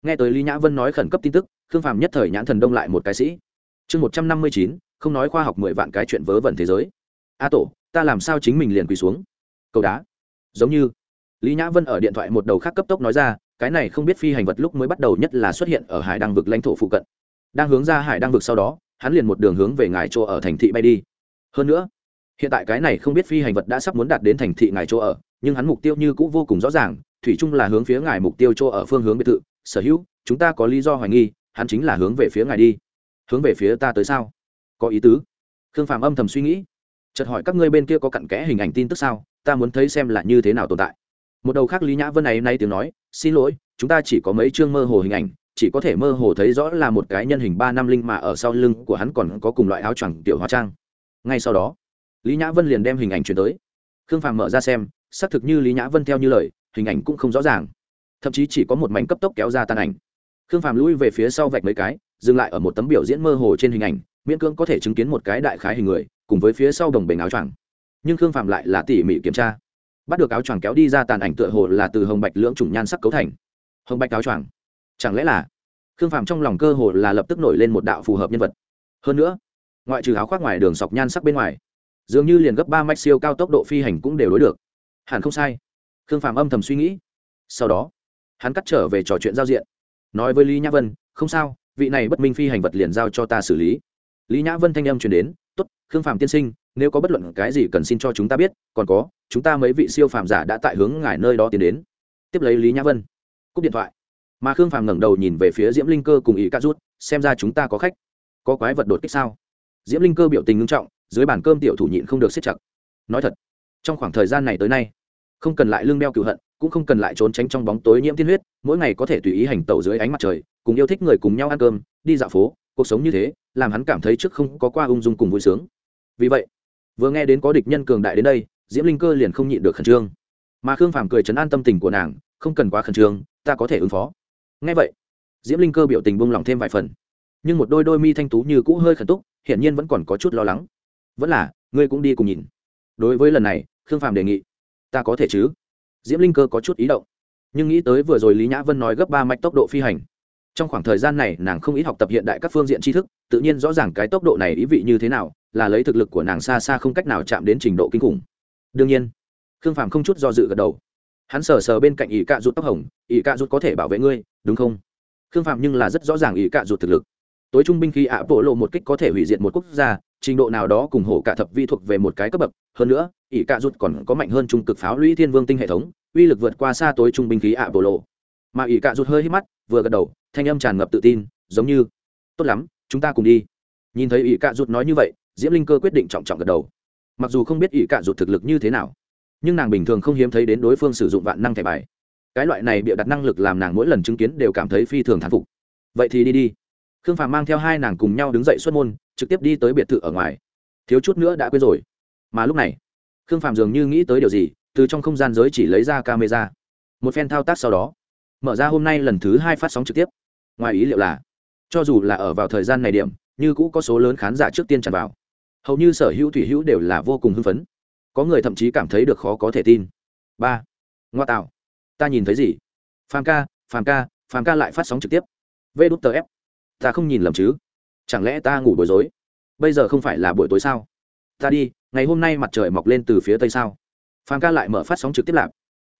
Nghe tới lý nhã vân nói khẩn cấp tin tức, khương phàm nhất thời nhãn thần đông lại một cái sĩ. Chương một trăm năm mươi chín, không nói khoa học mười vạn cái chuyện vớ vẩn thế giới. A tổ, ta làm sao chính mình liền quỳ xuống? Cầu đá. Giống như lý nhã vân ở điện thoại một đầu khác cấp tốc nói ra, cái này không biết phi hành vật lúc mới bắt đầu nhất là xuất hiện ở hải đăng vực lãnh thổ phụ cận. Đang hướng ra hải đăng vực sau đó hắn liền một đường hướng về ngài chỗ ở thành thị bay đi. Hơn nữa, hiện tại cái này không biết phi hành vật đã sắp muốn đạt đến thành thị ngài chỗ ở, nhưng hắn mục tiêu như cũ vô cùng rõ ràng, thủy chung là hướng phía ngài mục tiêu chỗ ở phương hướng biệt thự. Sở hữu, chúng ta có lý do hoài nghi, hắn chính là hướng về phía ngài đi. Hướng về phía ta tới sao? Có ý tứ. Khương phàm âm thầm suy nghĩ. Chợt hỏi các ngươi bên kia có cặn kẽ hình ảnh tin tức sao? Ta muốn thấy xem là như thế nào tồn tại. Một đầu khác lý nhã vân này nay tiếng nói, xin lỗi, chúng ta chỉ có mấy chương mơ hồ hình ảnh chỉ có thể mơ hồ thấy rõ là một cái nhân hình ba năm linh mà ở sau lưng của hắn còn có cùng loại áo choàng tiểu hóa trang. Ngay sau đó, lý nhã vân liền đem hình ảnh chuyển tới. Khương phàm mở ra xem, xác thực như lý nhã vân theo như lời, hình ảnh cũng không rõ ràng. Thậm chí chỉ có một mảnh cấp tốc kéo ra tan ảnh. Khương phàm lui về phía sau vạch mấy cái, dừng lại ở một tấm biểu diễn mơ hồ trên hình ảnh, miễn cưỡng có thể chứng kiến một cái đại khái hình người, cùng với phía sau đồng bể áo choàng. Nhưng khương phàm lại là tỉ mỉ kiểm tra. Bắt được áo choàng kéo đi ra tàn ảnh tựa hồ là từ hồng bạch lưỡng chủng nhan sắc cấu thành. Hồng bạch áo choàng chẳng lẽ là khương phàm trong lòng cơ hồ là lập tức nổi lên một đạo phù hợp nhân vật. Hơn nữa, ngoại trừ áo khoác ngoài đường sọc nhan sắc bên ngoài, dường như liền gấp ba mạch siêu cao tốc độ phi hành cũng đều đối được. Hẳn không sai. Khương phàm âm thầm suy nghĩ. Sau đó, hắn cắt trở về trò chuyện giao diện. Nói với lý nhã vân, không sao, vị này bất minh phi hành vật liền giao cho ta xử lý. Lý nhã vân thanh âm truyền đến, tốt, khương phàm tiên sinh, nếu có bất luận cái gì cần xin cho chúng ta biết, còn có, chúng ta mấy vị siêu phàm giả đã tại hướng ngài nơi đó tiến đến. Tiếp lấy lý nhã vân, cúp điện thoại mà khương phàm ngẩng đầu nhìn về phía diễm linh cơ cùng ý ca rút, xem ra chúng ta có khách. Có quái vật đột kích sao? Diễm linh cơ biểu tình ngưng trọng, dưới bàn cơm tiểu thủ nhịn không được siết chặt. Nói thật, trong khoảng thời gian này tới nay, không cần lại lương đeo cựu hận, cũng không cần lại trốn tránh trong bóng tối nhiễm tiên huyết, mỗi ngày có thể tùy ý hành tẩu dưới ánh mặt trời, cùng yêu thích người cùng nhau ăn cơm, đi dạo phố, cuộc sống như thế, làm hắn cảm thấy trước không có qua ung dung cùng vui sướng. Vì vậy, vừa nghe đến có địch nhân cường đại đến đây, diễm linh cơ liền không nhịn được khẩn trương. Mà khương phàm cười chấn an tâm tình của nàng, không cần quá khẩn trương, ta có thể ứng phó ngay vậy, diễm linh cơ biểu tình buông lỏng thêm vài phần. Nhưng một đôi đôi mi thanh tú như cũ hơi khẩn túc, hiển nhiên vẫn còn có chút lo lắng. Vẫn là, ngươi cũng đi cùng nhìn. Đối với lần này, khương phàm đề nghị, ta có thể chứ? Diễm linh cơ có chút ý động. Nhưng nghĩ tới vừa rồi lý nhã vân nói gấp ba mạch tốc độ phi hành. Trong khoảng thời gian này, nàng không ít học tập hiện đại các phương diện tri thức, tự nhiên rõ ràng cái tốc độ này ý vị như thế nào, là lấy thực lực của nàng xa xa không cách nào chạm đến trình độ kinh khủng. Đương nhiên, khương phàm không chút do dự gật đầu hắn sờ sờ bên cạnh ỷ cạ rụt tóc hồng, ỷ cạ rụt có thể bảo vệ ngươi, đúng không? Khương Phạm nhưng là rất rõ ràng ỷ cạ rụt thực lực. Tối trung binh khi ạ bộ lộ một kích có thể hủy diệt một quốc gia, trình độ nào đó cùng hổ cả thập vi thuộc về một cái cấp bậc. Hơn nữa, ỷ cạ rụt còn có mạnh hơn trung cực pháo lũy thiên vương tinh hệ thống, uy lực vượt qua xa tối trung binh khí ạ bộ lộ. Mà ỷ cạ rụt hơi hít mắt, vừa gật đầu, thanh âm tràn ngập tự tin, giống như, tốt lắm, chúng ta cùng đi. Nhìn thấy ỷ cạ rụt nói như vậy, diễm linh cơ quyết định trọng trọng gật đầu. Mặc dù không biết ỷ cạ rụt thực lực như thế nào nhưng nàng bình thường không hiếm thấy đến đối phương sử dụng vạn năng thẻ bài. Cái loại này bịa đặt năng lực làm nàng mỗi lần chứng kiến đều cảm thấy phi thường thán phục. Vậy thì đi đi. Khương phàm mang theo hai nàng cùng nhau đứng dậy xuất môn, trực tiếp đi tới biệt thự ở ngoài. Thiếu chút nữa đã quên rồi. Mà lúc này, khương phàm dường như nghĩ tới điều gì, từ trong không gian giới chỉ lấy ra camera. Một phen thao tác sau đó, mở ra hôm nay lần thứ hai phát sóng trực tiếp. Ngoài ý liệu là, cho dù là ở vào thời gian này điểm, như cũ có số lớn khán giả trước tiên tràn vào. Hầu như sở hữu thủy hữu đều là vô cùng hưng phấn có người thậm chí cảm thấy được khó có thể tin. Ba, ngoa tạo. Ta nhìn thấy gì? Phàm ca phàm ca phàm ca lại phát sóng trực tiếp. Vê đút tờ ép. Ta không nhìn lầm chứ? Chẳng lẽ ta ngủ bối rối? Bây giờ không phải là buổi tối sao? Ta đi, ngày hôm nay mặt trời mọc lên từ phía tây sao? Phàm ca lại mở phát sóng trực tiếp lạp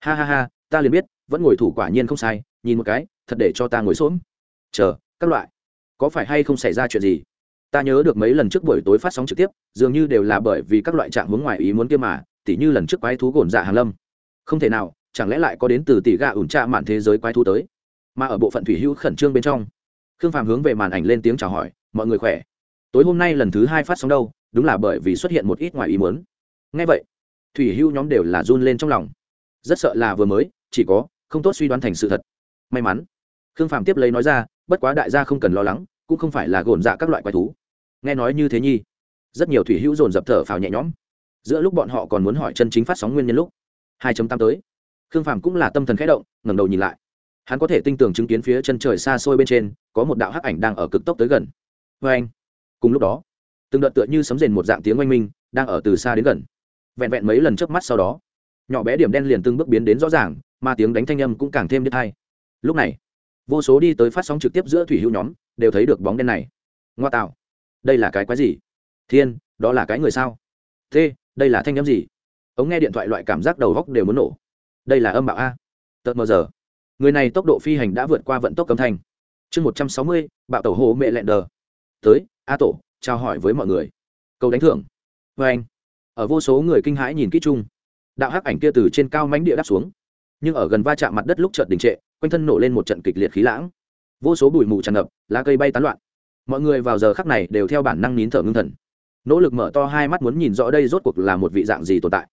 ha ha ha, ta liền biết, vẫn ngồi thủ quả nhiên không sai, nhìn một cái, thật để cho ta ngồi xổm. Chờ, các loại. Có phải hay không xảy ra chuyện gì? Ta nhớ được mấy lần trước buổi tối phát sóng trực tiếp, dường như đều là bởi vì các loại trạng hướng ngoài ý muốn kia mà, tỉ như lần trước quái thú gồn dạ hàn lâm. Không thể nào, chẳng lẽ lại có đến từ tỷ gà ủn trạ mạn thế giới quái thú tới? Mà ở bộ phận thủy hữu khẩn trương bên trong, khương phàm hướng về màn ảnh lên tiếng chào hỏi, mọi người khỏe? Tối hôm nay lần thứ hai phát sóng đâu? Đúng là bởi vì xuất hiện một ít ngoài ý muốn. Ngay vậy, thủy hữu nhóm đều là run lên trong lòng. Rất sợ là vừa mới, chỉ có, không tốt suy đoán thành sự thật. May mắn, khương phàm tiếp lấy nói ra, bất quá đại gia không cần lo lắng cũng không phải là gồn dạ các loại quái thú. Nghe nói như thế nhi, rất nhiều thủy hữu dồn dập thở phào nhẹ nhõm. Giữa lúc bọn họ còn muốn hỏi chân chính phát sóng nguyên nhân lúc, hai tám tới, khương phàm cũng là tâm thần khẽ động, ngẩng đầu nhìn lại. Hắn có thể tinh tường chứng kiến phía chân trời xa xôi bên trên, có một đạo hắc ảnh đang ở cực tốc tới gần. Vê anh, cùng lúc đó, từng đợt tựa như sấm rền một dạng tiếng oanh minh đang ở từ xa đến gần. Vẹn vẹn mấy lần trước mắt sau đó, nhỏ bé điểm đen liền từng bước biến đến rõ ràng, mà tiếng đánh thanh âm cũng càng thêm đứt hay lúc này, vô số đi tới phát sóng trực tiếp giữa thủy hữu nhóm đều thấy được bóng đen này. Ngoa tạo. Đây là cái quái gì? Thiên, đó là cái người sao? Thế, đây là thanh âm gì? Ống nghe điện thoại loại cảm giác đầu góc đều muốn nổ. Đây là âm bạo a. Tợt mờ giờ. Người này tốc độ phi hành đã vượt qua vận tốc âm thanh. Chương một trăm sáu mươi, bạo tàu hồ mẹ lẹn đờ. Tới, a tổ, chào hỏi với mọi người. Câu đánh thưởng. Vê anh. Ở vô số người kinh hãi nhìn kỹ chung. Đạo hắc ảnh kia từ trên cao mánh địa đáp xuống. Nhưng ở gần va chạm mặt đất lúc chợt đình trệ, quanh thân nổ lên một trận kịch liệt khí lãng vô số bụi mù tràn ngập, lá cây bay tán loạn. Mọi người vào giờ khắc này đều theo bản năng nín thở ngưng thần. Nỗ lực mở to hai mắt muốn nhìn rõ đây rốt cuộc là một vị dạng gì tồn tại.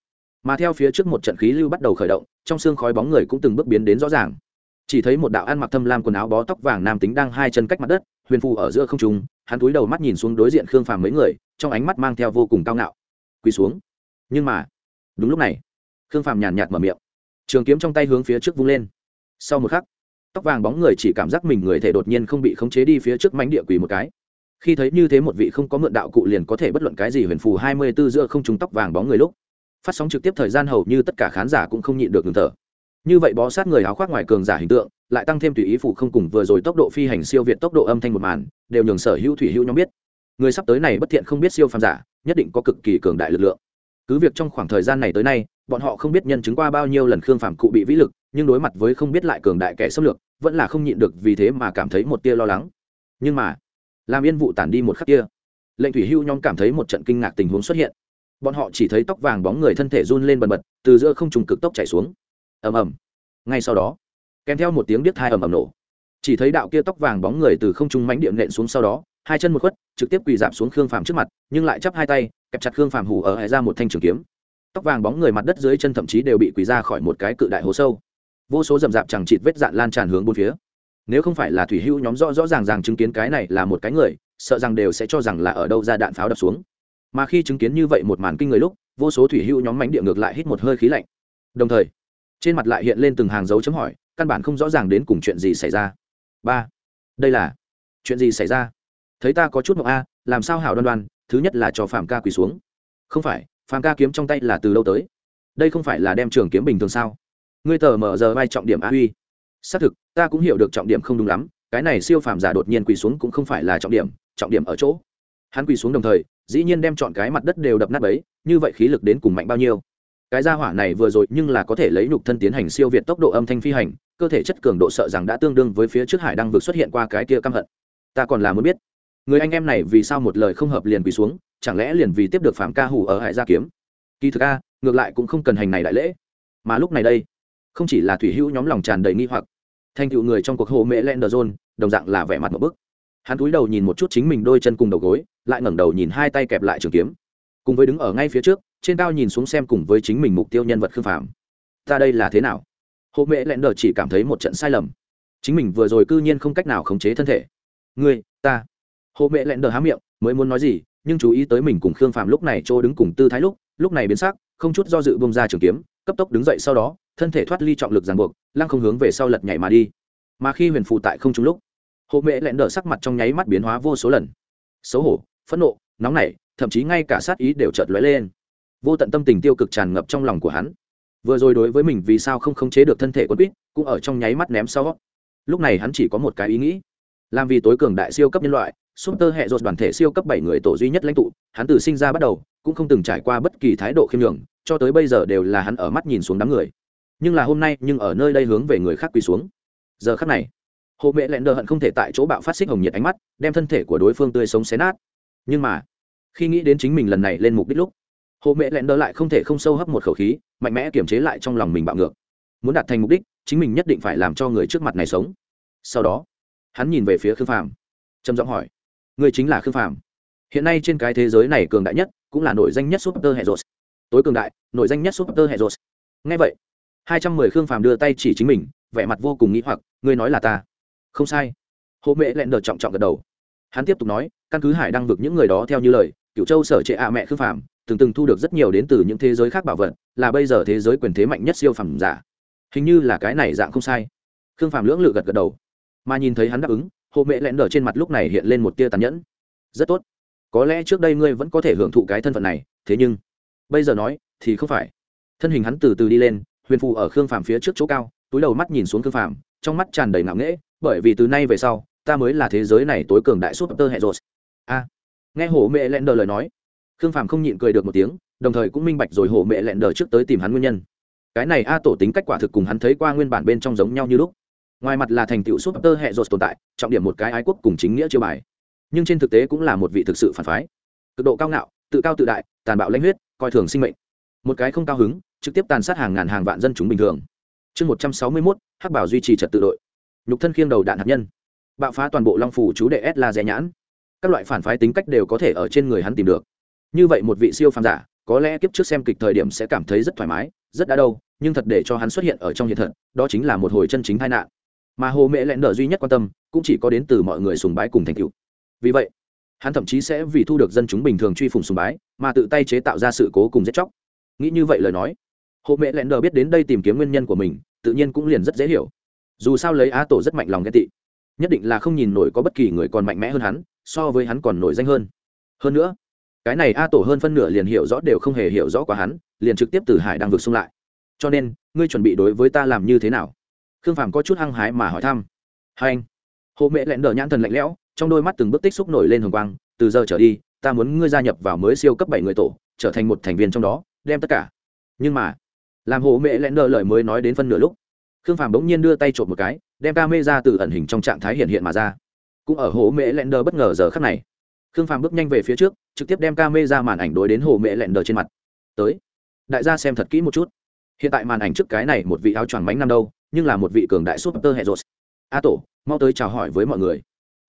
Mà theo phía trước một trận khí lưu bắt đầu khởi động, trong xương khói bóng người cũng từng bước biến đến rõ ràng. Chỉ thấy một đạo ăn mặc thâm lam quần áo bó tóc vàng nam tính đang hai chân cách mặt đất, huyền phù ở giữa không trung, hắn túi đầu mắt nhìn xuống đối diện khương phàm mấy người, trong ánh mắt mang theo vô cùng cao ngạo. Quỳ xuống. Nhưng mà, đúng lúc này, khương phàm nhàn nhạt mở miệng. Trường kiếm trong tay hướng phía trước vung lên. Sau một khắc tóc vàng bóng người chỉ cảm giác mình người thể đột nhiên không bị khống chế đi phía trước mánh địa quỳ một cái. Khi thấy như thế một vị không có mượn đạo cụ liền có thể bất luận cái gì huyền phù hai mươi tư giữa không trúng tóc vàng bóng người lúc. Phát sóng trực tiếp thời gian hầu như tất cả khán giả cũng không nhịn được ngừng thở. Như vậy bó sát người áo khoác ngoài cường giả hình tượng, lại tăng thêm tùy ý phụ không cùng vừa rồi tốc độ phi hành siêu việt tốc độ âm thanh một màn, đều nhường sở hữu thủy hữu nhóm biết. Người sắp tới này bất thiện không biết siêu phàm giả, nhất định có cực kỳ cường đại lực lượng. Cứ việc trong khoảng thời gian này tới nay, bọn họ không biết nhân chứng qua bao nhiêu lần khương phàm cụ bị vĩ lực nhưng đối mặt với không biết lại cường đại kẻ xâm lược, vẫn là không nhịn được vì thế mà cảm thấy một tia lo lắng. Nhưng mà, làm yên vụ tản đi một khắc kia, lệnh thủy hưu nhóm cảm thấy một trận kinh ngạc tình huống xuất hiện. Bọn họ chỉ thấy tóc vàng bóng người thân thể run lên bần bật, từ giữa không trùng cực tốc chảy xuống. Ầm ầm. Ngay sau đó, kèm theo một tiếng biết thai ầm ầm nổ. Chỉ thấy đạo kia tóc vàng bóng người từ không trung mánh điện nện xuống sau đó, hai chân một khuất, trực tiếp quỳ dạp xuống khương phàm trước mặt, nhưng lại chắp hai tay, kẹp chặt khương phàm hủ ở hệ ra một thanh trường kiếm. Tóc vàng bóng người mặt đất dưới chân thậm chí đều bị quỳ ra khỏi một cái cự đại hố sâu vô số rậm rạp chẳng chịt vết dạn lan tràn hướng bốn phía. Nếu không phải là thủy hưu nhóm rõ rõ ràng ràng chứng kiến cái này là một cái người, sợ rằng đều sẽ cho rằng là ở đâu ra đạn pháo đập xuống. Mà khi chứng kiến như vậy một màn kinh người lúc, vô số thủy hưu nhóm mánh địa ngược lại hít một hơi khí lạnh. Đồng thời, trên mặt lại hiện lên từng hàng dấu chấm hỏi, căn bản không rõ ràng đến cùng chuyện gì xảy ra. Ba, đây là chuyện gì xảy ra? Thấy ta có chút mộng a, làm sao hảo đoan đoan, thứ nhất là cho phạm ca quỳ xuống. Không phải, phạm ca kiếm trong tay là từ lâu tới? Đây không phải là đem trường kiếm bình thường sao? Ngươi tờ mở giờ vai trọng điểm a uy xác thực, ta cũng hiểu được trọng điểm không đúng lắm, cái này siêu phàm giả đột nhiên quỳ xuống cũng không phải là trọng điểm trọng điểm ở chỗ. Hắn quỳ xuống đồng thời, dĩ nhiên đem chọn cái mặt đất đều đập nát ấy như vậy khí lực đến cùng mạnh bao nhiêu? Cái gia hỏa này vừa rồi nhưng là có thể lấy nhục thân tiến hành siêu việt tốc độ âm thanh phi hành, cơ thể chất cường độ sợ rằng đã tương đương với phía trước hải đang vượt xuất hiện qua cái kia căm hận. Ta còn là muốn biết, người anh em này vì sao một lời không hợp liền quỳ xuống, chẳng lẽ liền vì tiếp được phạm ca hủ ở hải gia kiếm? Kỳ thực a, ngược lại cũng không cần hành này đại lễ. Mà lúc này đây không chỉ là thủy hữu nhóm lòng tràn đầy nghi hoặc, thành tựu người trong cuộc hồ mễ len đờ rôn đồng dạng là vẻ mặt một bức. Hắn cúi đầu nhìn một chút chính mình đôi chân cùng đầu gối, lại ngẩng đầu nhìn hai tay kẹp lại trường kiếm. Cùng với đứng ở ngay phía trước, trên cao nhìn xuống xem cùng với chính mình mục tiêu nhân vật khương phạm ta đây là thế nào? Hộ mễ lẹn đờ chỉ cảm thấy một trận sai lầm. Chính mình vừa rồi cư nhiên không cách nào khống chế thân thể. Ngươi, ta. Hộ mễ lẹn đờ há miệng, mới muốn nói gì, nhưng chú ý tới mình cùng khương phạm lúc này chỗ đứng cùng tư thái lúc lúc này biến sắc, không chút do dự bông ra trường kiếm cấp tốc đứng dậy sau đó, thân thể thoát ly trọng lực ràng buộc, lăng không hướng về sau lật nhảy mà đi. Mà khi huyền phụ tại không trúng lúc, hộ mễ lẹn đỡ sắc mặt trong nháy mắt biến hóa vô số lần. Xấu hổ, phẫn nộ, nóng nảy, thậm chí ngay cả sát ý đều chợt lóe lên. Vô tận tâm tình tiêu cực tràn ngập trong lòng của hắn. Vừa rồi đối với mình vì sao không khống chế được thân thể quân quýt, cũng ở trong nháy mắt ném sau. Lúc này hắn chỉ có một cái ý nghĩ. Làm vì tối cường đại siêu cấp nhân loại, super hệ rột đoàn thể siêu cấp bảy người tổ duy nhất lãnh tụ, hắn từ sinh ra bắt đầu, cũng không từng trải qua bất kỳ thái độ khiêm nhường cho tới bây giờ đều là hắn ở mắt nhìn xuống đám người. Nhưng là hôm nay, nhưng ở nơi đây hướng về người khác quỳ xuống. Giờ khắc này hộ mẹ lẹn đờ hận không thể tại chỗ bạo phát xích hồng nhiệt ánh mắt, đem thân thể của đối phương tươi sống xé nát. Nhưng mà, khi nghĩ đến chính mình lần này lên mục đích lúc hộ mẹ lẹn đờ lại không thể không sâu hấp một khẩu khí, mạnh mẽ kiềm chế lại trong lòng mình bạo ngược. Muốn đạt thành mục đích, chính mình nhất định phải làm cho người trước mặt này sống. Sau đó, hắn nhìn về phía khương phàm, trầm giọng hỏi người chính là khương phàm? Hiện nay trên cái thế giới này cường đại nhất, cũng là nổi danh nhất super hệ rột tối cường đại, nổi danh nhất super hệ rột ngay vậy, hai trăm mười khương phàm đưa tay chỉ chính mình, vẻ mặt vô cùng nghĩ hoặc, ngươi nói là ta? Không sai. Hộ mẹ lẹn đờ trọng trọng gật đầu. Hắn tiếp tục nói, căn cứ hải đang vực những người đó theo như lời cựu châu sở trệ ạ mẹ khương phàm, từng từng thu được rất nhiều đến từ những thế giới khác bảo vật, là bây giờ thế giới quyền thế mạnh nhất siêu phẩm giả. Hình như là cái này dạng không sai. Khương phàm lưỡng lự gật gật đầu. Mà nhìn thấy hắn đáp ứng hộ mẹ lẹn đờ trên mặt lúc này hiện lên một tia tàn nhẫn. Rất tốt. Có lẽ trước đây ngươi vẫn có thể hưởng thụ cái thân phận này, thế nhưng bây giờ nói, thì không phải. Thân hình hắn từ từ đi lên, huyền phù ở khương phàm phía trước chỗ cao, túi đầu mắt nhìn xuống khương phàm, trong mắt tràn đầy ngạo nghễ, bởi vì từ nay về sau, ta mới là thế giới này tối cường đại súp tơ hệ rột a. Nghe hổ mẹ lẹn đờ lời nói, khương phàm không nhịn cười được một tiếng, đồng thời cũng minh bạch rồi hổ mẹ lẹn đờ trước tới tìm hắn nguyên nhân. Cái này a tổ tính cách quả thực cùng hắn thấy qua nguyên bản bên trong giống nhau như lúc. Ngoài mặt là thành tựu súp tơ hệ rột tồn tại, trọng điểm một cái ái quốc cùng chính nghĩa chiêu bài. Nhưng trên thực tế cũng là một vị thực sự phản phái. Cực độ cao ngạo, tự cao tự đại, tàn bạo lãnh huyết coi thường sinh mệnh. Một cái không cao hứng, trực tiếp tàn sát hàng ngàn hàng vạn dân chúng bình thường. Chương một trăm sáu mươi mốt, hắc bảo duy trì trật tự đội. Nhục thân khiêng đầu đạn hạt nhân. Bạo phá toàn bộ long phủ chú đệ s là rẻ nhãn. Các loại phản phái tính cách đều có thể ở trên người hắn tìm được. Như vậy một vị siêu phàm giả, có lẽ kiếp trước xem kịch thời điểm sẽ cảm thấy rất thoải mái, rất đã đâu, nhưng thật để cho hắn xuất hiện ở trong hiện thật đó chính là một hồi chân chính tai nạn. Mà hồ mẹ lẽn đờ duy nhất quan tâm, cũng chỉ có đến từ mọi người sùng bái cùng thành cựu vì vậy hắn thậm chí sẽ vì thu được dân chúng bình thường truy phủng sùng bái, mà tự tay chế tạo ra sự cố cùng giết chóc. Nghĩ như vậy lời nói hộ mẹ lẹn đờ biết đến đây tìm kiếm nguyên nhân của mình, tự nhiên cũng liền rất dễ hiểu. Dù sao lấy á tổ rất mạnh lòng ghen tị, nhất định là không nhìn nổi có bất kỳ người còn mạnh mẽ hơn hắn, so với hắn còn nổi danh hơn. Hơn nữa, cái này a tổ hơn phân nửa liền hiểu rõ đều không hề hiểu rõ quá hắn, liền trực tiếp từ hải đang vượt xung lại. Cho nên, ngươi chuẩn bị đối với ta làm như thế nào? Khương phàm có chút hăng hái mà hỏi thăm. Hai anh hộ mẹ lẹn đờ nhãn thần lạnh lẽo trong đôi mắt từng bước tích xúc nổi lên hồng quang, từ giờ trở đi, ta muốn ngươi gia nhập vào mới siêu cấp bảy người tổ, trở thành một thành viên trong đó, đem tất cả. Nhưng mà, làm hồ mẹ lẹn đờ lời mới nói đến phân nửa lúc, khương phàm bỗng nhiên đưa tay trộm một cái, đem ca mê ra từ ẩn hình trong trạng thái hiện hiện mà ra. Cũng ở hồ mẹ lẹn đờ bất ngờ giờ khắc này, khương phàm bước nhanh về phía trước, trực tiếp đem ca mê ra màn ảnh đối đến hồ mẹ lẹn đờ trên mặt. Tới, đại gia xem thật kỹ một chút. Hiện tại màn ảnh trước cái này một vị áo choàng bánh năm đâu, nhưng là một vị cường đại súp tơ hệ rột a tổ, mau tới chào hỏi với mọi người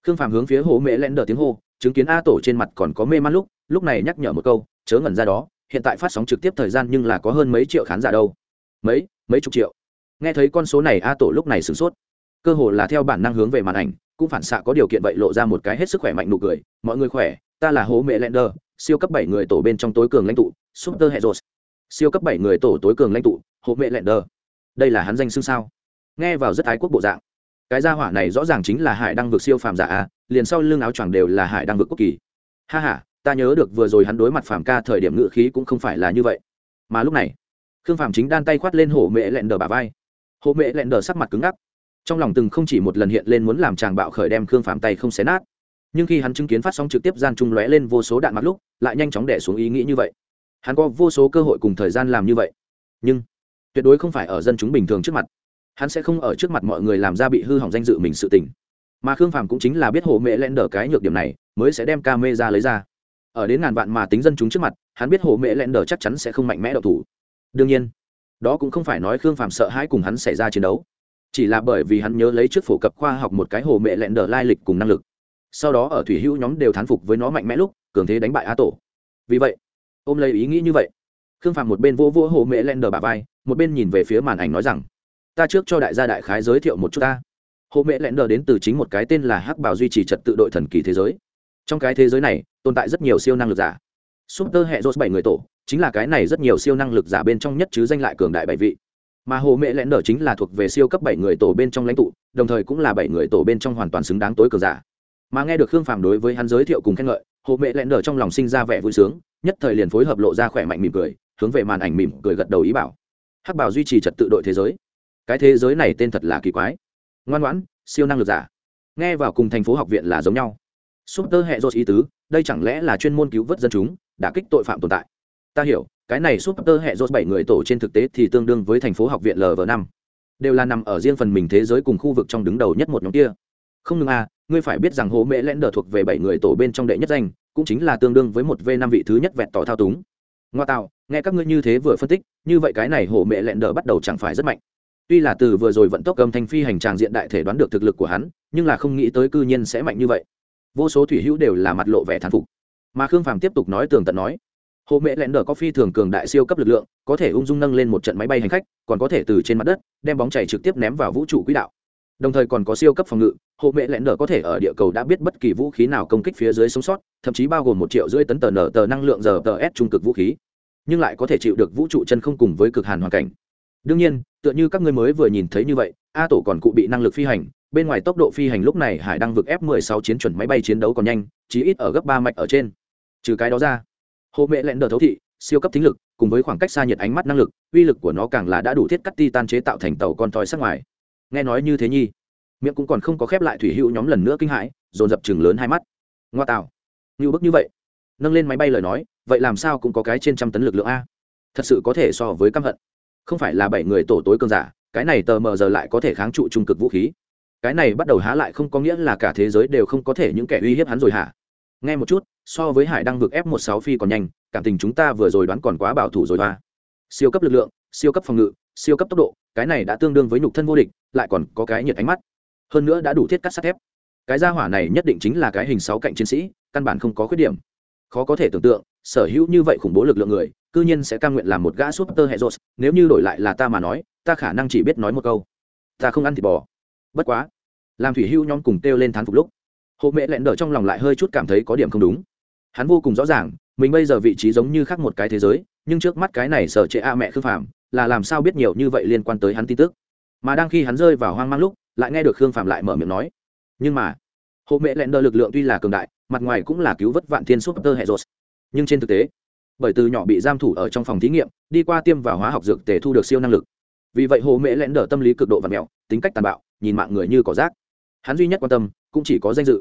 khương phàm hướng phía hồ mẹ lẹn đờ tiếng hô, chứng kiến a tổ trên mặt còn có mê man lúc lúc này nhắc nhở một câu, chớ ngẩn ra đó, hiện tại phát sóng trực tiếp thời gian nhưng là có hơn mấy triệu khán giả đâu. Mấy mấy chục triệu. Nghe thấy con số này a tổ lúc này sửng sốt. Cơ hồ là theo bản năng hướng về màn ảnh, cũng phản xạ có điều kiện vậy lộ ra một cái hết sức khỏe mạnh nụ cười. Mọi người khỏe, ta là hố mẹ lender siêu cấp bảy người tổ bên trong tối cường lãnh tụ, super heroes. Siêu cấp bảy người tổ tối cường lãnh tụ hố mẹ lender đây là hắn danh xưng sao? Nghe vào rất ái quốc bộ dạng cái gia hỏa này rõ ràng chính là hải đăng vực siêu phàm giả a, liền sau lưng áo choàng đều là hải đăng vực quốc kỳ. Ha ha, ta nhớ được vừa rồi hắn đối mặt phàm ca thời điểm ngự khí cũng không phải là như vậy. Mà lúc này, khương phàm chính đan tay khoát lên hổ mẹ lẹn đờ bà vai. Hổ mẹ lẹn đờ sắc mặt cứng ngắc. Trong lòng từng không chỉ một lần hiện lên muốn làm chàng bạo khởi đem khương phàm tay không xé nát. Nhưng khi hắn chứng kiến phát sóng trực tiếp gian trung lóe lên vô số đạn mặt lúc, lại nhanh chóng đẻ xuống ý nghĩ như vậy. Hắn có vô số cơ hội cùng thời gian làm như vậy. Nhưng, tuyệt đối không phải ở dân chúng bình thường trước mặt hắn sẽ không ở trước mặt mọi người làm ra bị hư hỏng danh dự mình sự tình. Mà khương phàm cũng chính là biết hồ mẹ len đờ cái nhược điểm này, mới sẽ đem ca mê ra lấy ra. Ở đến ngàn vạn mà tính dân chúng trước mặt, hắn biết hồ mẹ len đờ chắc chắn sẽ không mạnh mẽ đậu thủ. Đương nhiên, đó cũng không phải nói khương phàm sợ hãi cùng hắn xảy ra chiến đấu. Chỉ là bởi vì hắn nhớ lấy trước phổ cập khoa học một cái hồ mẹ lẹn đờ lai lịch cùng năng lực. Sau đó ở thủy hữu nhóm đều thán phục với nó mạnh mẽ lúc, cường thế đánh bại á tổ. Vì vậy, ôm lấy ý nghĩ như vậy, khương phàm một bên vô vô hồ mẹ lẹn đờ bà vai, một bên nhìn về phía màn ảnh nói rằng ta trước cho đại gia đại khái giới thiệu một chút ta. Hồ mẹ lẹn đờ đến từ chính một cái tên là hắc bảo duy trì trật tự đội thần kỳ thế giới. Trong cái thế giới này, tồn tại rất nhiều siêu năng lực giả. Súp tơ hệ rốt bảy người tổ, chính là cái này rất nhiều siêu năng lực giả bên trong nhất chứ danh lại cường đại bảy vị. Mà hồ mẹ lẽn đờ chính là thuộc về siêu cấp bảy người tổ bên trong lãnh tụ, đồng thời cũng là bảy người tổ bên trong hoàn toàn xứng đáng tối cường giả. Mà nghe được khương phàm đối với hắn giới thiệu cùng khen ngợi, hồ mẹ lẽn đờ trong lòng sinh ra vẻ vui sướng, nhất thời liền phối hợp lộ ra khỏe mạnh mỉm cười, hướng về màn ảnh mỉm cười gật đầu ý bảo. Hắc bảo duy trì trật tự đội thế giới cái thế giới này tên thật là kỳ quái. Ngoan ngoãn, siêu năng lực giả. Nghe vào cùng thành phố học viện là giống nhau. Súp tơ hệ dốt ý tứ, đây chẳng lẽ là chuyên môn cứu vớt dân chúng, đã kích tội phạm tồn tại? Ta hiểu, cái này súp tơ hệ dốt bảy người tổ trên thực tế thì tương đương với thành phố học viện lv năm. Đều là nằm ở riêng phần mình thế giới cùng khu vực trong đứng đầu nhất một nhóm kia. Không ngừng à ngươi phải biết rằng hố mễ lẽn đờ thuộc về bảy người tổ bên trong đệ nhất danh, cũng chính là tương đương với một v năm vị thứ nhất vẹn tỏ thao túng. Ngoa tạo, nghe các ngươi như thế vừa phân tích, như vậy cái này hổ mẹ lẹn đờ bắt đầu chẳng phải rất mạnh tuy là từ vừa rồi vận tốc âm thanh phi hành tràng diện đại thể đoán được thực lực của hắn, nhưng là không nghĩ tới cư nhiên sẽ mạnh như vậy. Vô số thủy hữu đều là mặt lộ vẻ thán phục. Mà khương phàm tiếp tục nói tường tận nói hộ mẹ lẹn đờ có phi thường cường đại siêu cấp lực lượng, có thể ung dung nâng lên một trận máy bay hành khách, còn có thể từ trên mặt đất đem bóng chảy trực tiếp ném vào vũ trụ quỹ đạo. Đồng thời còn có siêu cấp phòng ngự hộ mẹ lẹn đờ có thể ở địa cầu đã biết bất kỳ vũ khí nào công kích phía dưới sống sót, thậm chí bao gồm một triệu rưỡi tấn tờ nở tờ năng lượng giờ tờ s trung cực vũ khí, nhưng lại có thể chịu được vũ trụ chân không cùng với cực hàn hoàn cảnh đương nhiên, tựa như các ngươi mới vừa nhìn thấy như vậy, a tổ còn cụ bị năng lực phi hành, bên ngoài tốc độ phi hành lúc này hải đang vực f 16 chiến chuẩn máy bay chiến đấu còn nhanh chỉ ít ở gấp ba mạch ở trên. Trừ cái đó ra hộ mẹ lẹn đờ thấu thị, siêu cấp thính lực, cùng với khoảng cách xa nhiệt ánh mắt năng lực, uy lực của nó càng là đã đủ thiết cắt ti tan chế tạo thành tàu con thoi sắc ngoài. Nghe nói như thế nhi, miệng cũng còn không có khép lại thủy hữu nhóm lần nữa kinh hãi, dồn dập chừng lớn hai mắt. Ngoa tạo như bức như vậy, nâng lên máy bay lời nói, vậy làm sao cũng có cái trên trăm tấn lực lượng a. Thật sự có thể so với căm hận không phải là bảy người tổ tối cơn giả, cái này tờ mờ giờ lại có thể kháng trụ trung cực vũ khí. Cái này bắt đầu há lại không có nghĩa là cả thế giới đều không có thể những kẻ uy hiếp hắn rồi hả? Nghe một chút, so với hải đang vực f một sáu phi còn nhanh, cảm tình chúng ta vừa rồi đoán còn quá bảo thủ rồi hoa siêu cấp lực lượng, siêu cấp phòng ngự, siêu cấp tốc độ, cái này đã tương đương với nhục thân vô địch, lại còn có cái nhiệt ánh mắt. Hơn nữa đã đủ thiết cắt sắt thép. Cái gia hỏa này nhất định chính là cái hình sáu cạnh chiến sĩ, căn bản không có khuyết điểm. Khó có thể tưởng tượng, sở hữu như vậy khủng bố lực lượng người cư nhiên sẽ cam nguyện làm một gã súp tơ hệ rột nếu như đổi lại là ta mà nói, ta khả năng chỉ biết nói một câu. Ta không ăn thịt bò. Bất quá, làm thủy hưu nhóm cùng kêu lên thán phục lúc, hộ mẹ lẹn đỡ trong lòng lại hơi chút cảm thấy có điểm không đúng. Hắn vô cùng rõ ràng, mình bây giờ vị trí giống như khác một cái thế giới, nhưng trước mắt cái này sở trệ a mẹ khư phạm là làm sao biết nhiều như vậy liên quan tới hắn tin tức. Mà đang khi hắn rơi vào hoang mang lúc, lại nghe được khương phạm lại mở miệng nói. Nhưng mà, hộ mẹ lẹn đỡ lực lượng tuy là cường đại, mặt ngoài cũng là cứu vớt vạn thiên súp tơ hệ rột nhưng trên thực tế bởi từ nhỏ bị giam thủ ở trong phòng thí nghiệm, đi qua tiêm vào hóa học dược tề thu được siêu năng lực. Vì vậy hồ mễ lẽn đỡ tâm lý cực độ và mẹo, tính cách tàn bạo, nhìn mạng người như cỏ rác. Hắn duy nhất quan tâm cũng chỉ có danh dự.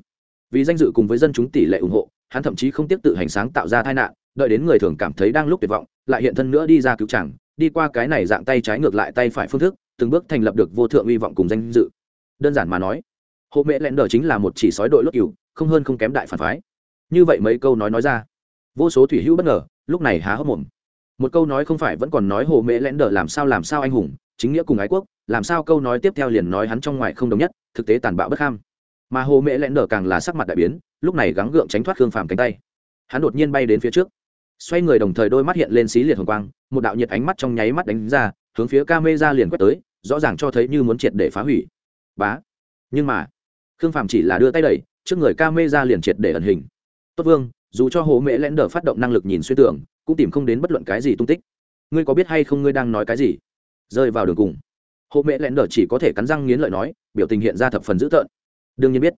Vì danh dự cùng với dân chúng tỷ lệ ủng hộ, hắn thậm chí không tiếp tự hành sáng tạo ra tai nạn, đợi đến người thường cảm thấy đang lúc tuyệt vọng, lại hiện thân nữa đi ra cứu chẳng đi qua cái này dạng tay trái ngược lại tay phải phương thức, từng bước thành lập được vô thượng hy vọng cùng danh dự. Đơn giản mà nói hộ mẹ lẹn đờ chính là một chỉ sói đội lốt cừu, không hơn không kém đại phản phái. Như vậy mấy câu nói nói ra, vô số thủy hữu bất ngờ lúc này há hốc mồm. Một câu nói không phải vẫn còn nói hồ mễ lẽn đờ làm sao làm sao anh hùng, chính nghĩa cùng ái quốc, làm sao câu nói tiếp theo liền nói hắn trong ngoài không đồng nhất, thực tế tàn bạo bất kham. Mà hồ mễ lẽn đờ càng là sắc mặt đại biến, lúc này gắng gượng tránh thoát khương phàm cánh tay. Hắn đột nhiên bay đến phía trước. Xoay người đồng thời đôi mắt hiện lên xí liệt hồng quang, một đạo nhiệt ánh mắt trong nháy mắt đánh ra, hướng phía ca mê ra liền quét tới, rõ ràng cho thấy như muốn triệt để phá hủy. Bá. Nhưng mà, khương phàm chỉ là đưa tay đẩy, trước người ca mê ra liền triệt để ẩn hình. Tốt vương dù cho hồ mễ lẽn đờ phát động năng lực nhìn xuyên tưởng cũng tìm không đến bất luận cái gì tung tích. Ngươi có biết hay không ngươi đang nói cái gì? Rơi vào đường cùng. Hồ mễ lẽn đờ chỉ có thể cắn răng nghiến lợi nói, biểu tình hiện ra thập phần dữ tợn. Đương nhiên biết.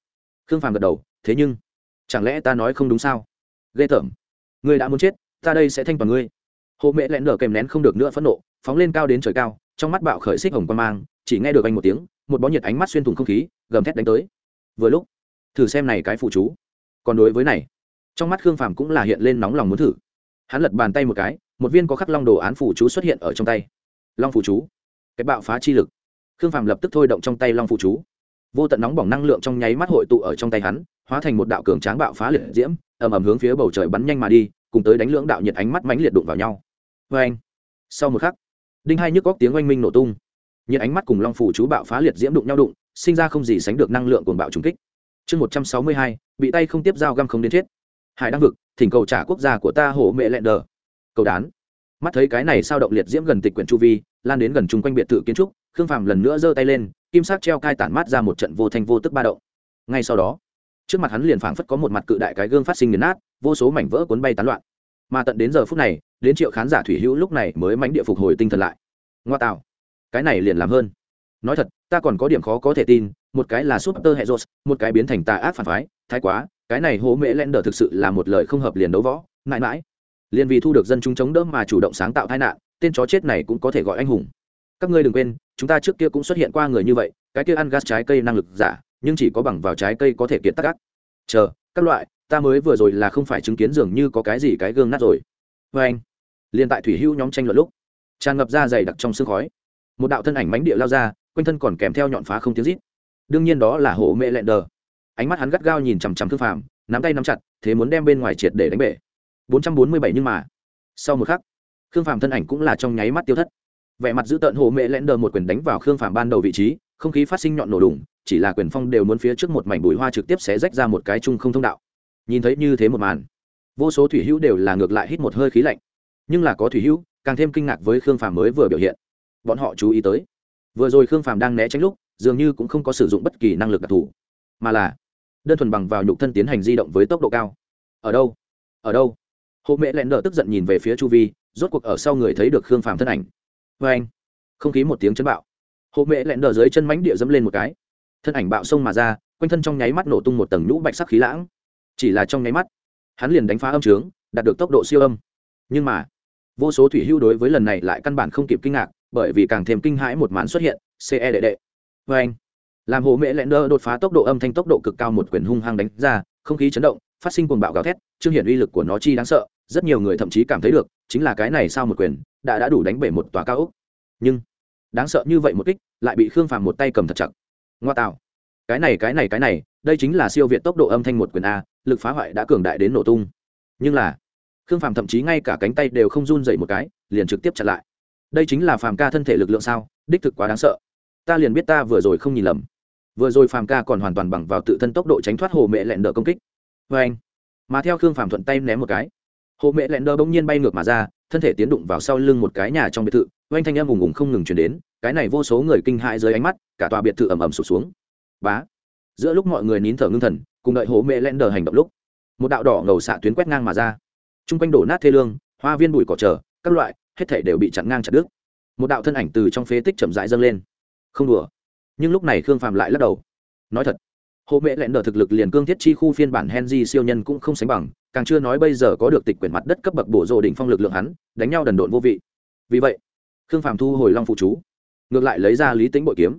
Khương phàm gật đầu, thế nhưng, chẳng lẽ ta nói không đúng sao? Ghê tởm. Ngươi đã muốn chết, ta đây sẽ thanh toàn ngươi. Hồ mễ lẽn đờ kèm nén không được nữa phẫn nộ, phóng lên cao đến trời cao, trong mắt bạo khởi xích hồng quan mang, chỉ nghe được anh một tiếng, một bó nhiệt ánh mắt xuyên thủng không khí, gầm thét đánh tới. Vừa lúc, thử xem này cái phụ chú. Còn đối với này trong mắt khương phàm cũng là hiện lên nóng lòng muốn thử. Hắn lật bàn tay một cái, một viên có khắc long đồ án phụ chú xuất hiện ở trong tay. Long phụ chú. Cái bạo phá chi lực. Khương phàm lập tức thôi động trong tay long phụ chú. Vô tận nóng bỏng năng lượng trong nháy mắt hội tụ ở trong tay hắn, hóa thành một đạo cường tráng bạo phá liệt diễm, ầm ầm hướng phía bầu trời bắn nhanh mà đi, cùng tới đánh lưỡng đạo nhiệt ánh mắt mãnh liệt đụng vào nhau. Vê anh, sau một khắc, đinh hai nhức góc tiếng oanh minh nổ tung. Nhiệt ánh mắt cùng long phủ chú bạo phá liệt diễm đụng nhau đụng, sinh ra không gì sánh được năng lượng cuồng bạo trùng kích. Chương một trăm sáu mươi hai, bị tay không tiếp dao găm không đến chết hải đăng vực, thỉnh cầu trả quốc gia của ta hổ mẹ lẹn đờ. Cầu đán. Mắt thấy cái này sao động liệt diễm gần tịch quyển chu vi, lan đến gần chung quanh biệt thự kiến trúc, khương phàm lần nữa giơ tay lên, kim sắc treo cai tản mát ra một trận vô thanh vô tức ba động. Ngay sau đó, trước mặt hắn liền phảng phất có một mặt cự đại cái gương phát sinh nghiền nát, vô số mảnh vỡ cuốn bay tán loạn. Mà tận đến giờ phút này, đến triệu khán giả thủy hữu lúc này mới mánh địa phục hồi tinh thần lại. Ngoa tạo. Cái này liền làm hơn. Nói thật, ta còn có điểm khó có thể tin, một cái là súp tơ hệ rột một cái biến thành tà ác phản phái, thái quá cái này hố mễ len đờ thực sự là một lời không hợp liền đấu võ, mãi mãi. Liền vì thu được dân chúng chống đỡ mà chủ động sáng tạo tai nạn, tên chó chết này cũng có thể gọi anh hùng. Các ngươi đừng quên, chúng ta trước kia cũng xuất hiện qua người như vậy, cái kia ăn gas trái cây năng lực giả, nhưng chỉ có bằng vào trái cây có thể kiệt tác gác chờ, các loại, ta mới vừa rồi là không phải chứng kiến dường như có cái gì cái gương nát rồi. Vê anh, liền tại thủy hữu nhóm tranh luận lúc, tràn ngập ra dày đặc trong sương khói. Một đạo thân ảnh mánh địa lao ra, quanh thân còn kèm theo nhọn phá không tiếng rít. Đương nhiên đó là hổ mẹ lẹn đờ ánh mắt hắn gắt gao nhìn chằm chằm thương phàm, nắm tay nắm chặt, thế muốn đem bên ngoài triệt để đánh bể. Bốn trăm bốn mươi bảy nhưng mà, sau một khắc khương phàm thân ảnh cũng là trong nháy mắt tiêu thất. Vẻ mặt giữ tợn hồ mẹ lẽn đờ một quyền đánh vào khương phàm ban đầu vị trí, không khí phát sinh nhọn nổ đùng, chỉ là quyền phong đều muốn phía trước một mảnh bụi hoa trực tiếp sẽ rách ra một cái chung không thông đạo. Nhìn thấy như thế một màn, vô số thủy hữu đều là ngược lại hít một hơi khí lạnh. Nhưng là có thủy hữu, càng thêm kinh ngạc với khương phàm mới vừa biểu hiện. Bọn họ chú ý tới, vừa rồi khương phàm đang né tránh lúc, dường như cũng không có sử dụng bất kỳ năng lực đặc thù, mà là đơn thuần bằng vào nhục thân tiến hành di động với tốc độ cao. Ở đâu? Ở đâu? Hộ mẹ lẹn đờ tức giận nhìn về phía chu vi, rốt cuộc ở sau người thấy được khương phàm thân ảnh. Vê anh, không khí một tiếng chấn bạo. Hộ mẹ lẹn đờ dưới chân mánh địa dẫm lên một cái. Thân ảnh bạo sông mà ra, quanh thân trong nháy mắt nổ tung một tầng nhũ bạch sắc khí lãng. Chỉ là trong nháy mắt, hắn liền đánh phá âm trướng, đạt được tốc độ siêu âm. Nhưng mà, vô số thủy hưu đối với lần này lại căn bản không kịp kinh ngạc, bởi vì càng thêm kinh hãi một màn xuất hiện ce đệ đệ. Vê anh làm hồ mễ lẹn đơ đột phá tốc độ âm thanh tốc độ cực cao một quyền hung hăng đánh ra, không khí chấn động, phát sinh cuồng bạo gào thét chương hiện uy lực của nó chi đáng sợ, rất nhiều người thậm chí cảm thấy được, chính là cái này sao một quyền, đã đã đủ đánh bể một tòa cao ốc. Nhưng, đáng sợ như vậy một kích, lại bị khương phàm một tay cầm thật chặt. Ngoa tạo. Cái này cái này cái này, đây chính là siêu việt tốc độ âm thanh một quyền a, lực phá hoại đã cường đại đến nổ tung. Nhưng là, khương phàm thậm chí ngay cả cánh tay đều không run dậy một cái, liền trực tiếp chặn lại. Đây chính là phàm ca thân thể lực lượng sao, đích thực quá đáng sợ. Ta liền biết ta vừa rồi không nhìn lầm vừa rồi phàm ca còn hoàn toàn bằng vào tự thân tốc độ tránh thoát hồ mẹ lẹn đờ công kích. Vê anh, mà theo khương phàm thuận tay ném một cái. Hồ mẹ lẹn đờ bỗng nhiên bay ngược mà ra, thân thể tiến đụng vào sau lưng một cái nhà trong biệt thự. Oanh thanh em ùng ùng không ngừng chuyển đến, cái này vô số người kinh hãi dưới ánh mắt, cả tòa biệt thự ẩm ẩm sụt xuống. Bá, giữa lúc mọi người nín thở ngưng thần, cùng đợi hồ mẹ lẹn đờ hành động lúc, một đạo đỏ ngầu xạ tuyến quét ngang mà ra. T r u n g quanh đổ nát thê lương, hoa viên bụi cỏ trở các loại, hết thể đều bị chặn ngang chặt đứt. Một đạo thân ảnh từ trong phế tích chậm rãi dâng lên. Không đùa nhưng lúc này khương phàm lại lắc đầu nói thật hộ mẹ lẹn đờ thực lực liền cương thiết chi khu phiên bản henry siêu nhân cũng không sánh bằng càng chưa nói bây giờ có được tịch quyển mặt đất cấp bậc bổ rộ đỉnh phong lực lượng hắn đánh nhau đần độn vô vị vì vậy khương phàm thu hồi long phụ chú ngược lại lấy ra lý tính bội kiếm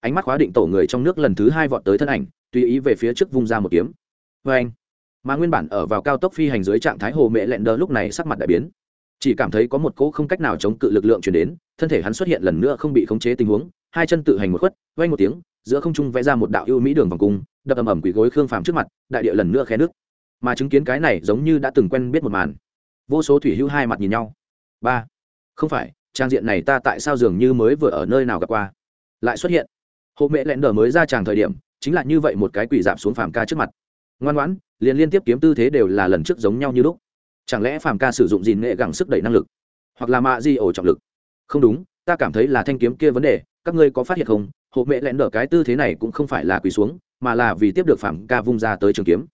ánh mắt khóa định tổ người trong nước lần thứ hai vọt tới thân ảnh tùy ý về phía trước vung ra một kiếm vê anh mà nguyên bản ở vào cao tốc phi hành dưới trạng thái hồ mẹ lẹn đờ lúc này sắc mặt đại biến chỉ cảm thấy có một cỗ không cách nào chống cự lực lượng chuyển đến thân thể hắn xuất hiện lần nữa không bị khống chế tình huống, hai chân tự hành một khuất vay một tiếng, giữa không trung vẽ ra một đạo ưu mỹ đường vòng cung, đập ầm ầm quỷ gối khương phàm trước mặt, đại địa lần nữa khe nước mà chứng kiến cái này giống như đã từng quen biết một màn. Vô số thủy hữu hai mặt nhìn nhau. Ba. Không phải, trang diện này ta tại sao dường như mới vừa ở nơi nào gặp qua? Lại xuất hiện. Hộ mẹ lẹn đờ mới ra tràng thời điểm, chính là như vậy một cái quỷ dạp xuống phàm ca trước mặt. Ngoan ngoãn, liền liên tiếp kiếm tư thế đều là lần trước giống nhau như lúc. Chẳng lẽ phàm ca sử dụng gì nghệ gẳng sức đẩy năng lực, hoặc là mạ di ổ trọng lực? Không đúng, ta cảm thấy là thanh kiếm kia vấn đề, các ngươi có phát hiện không? Hộ mẹ lẹn đỡ cái tư thế này cũng không phải là quỳ xuống, mà là vì tiếp được phạm ca vung ra tới trường kiếm.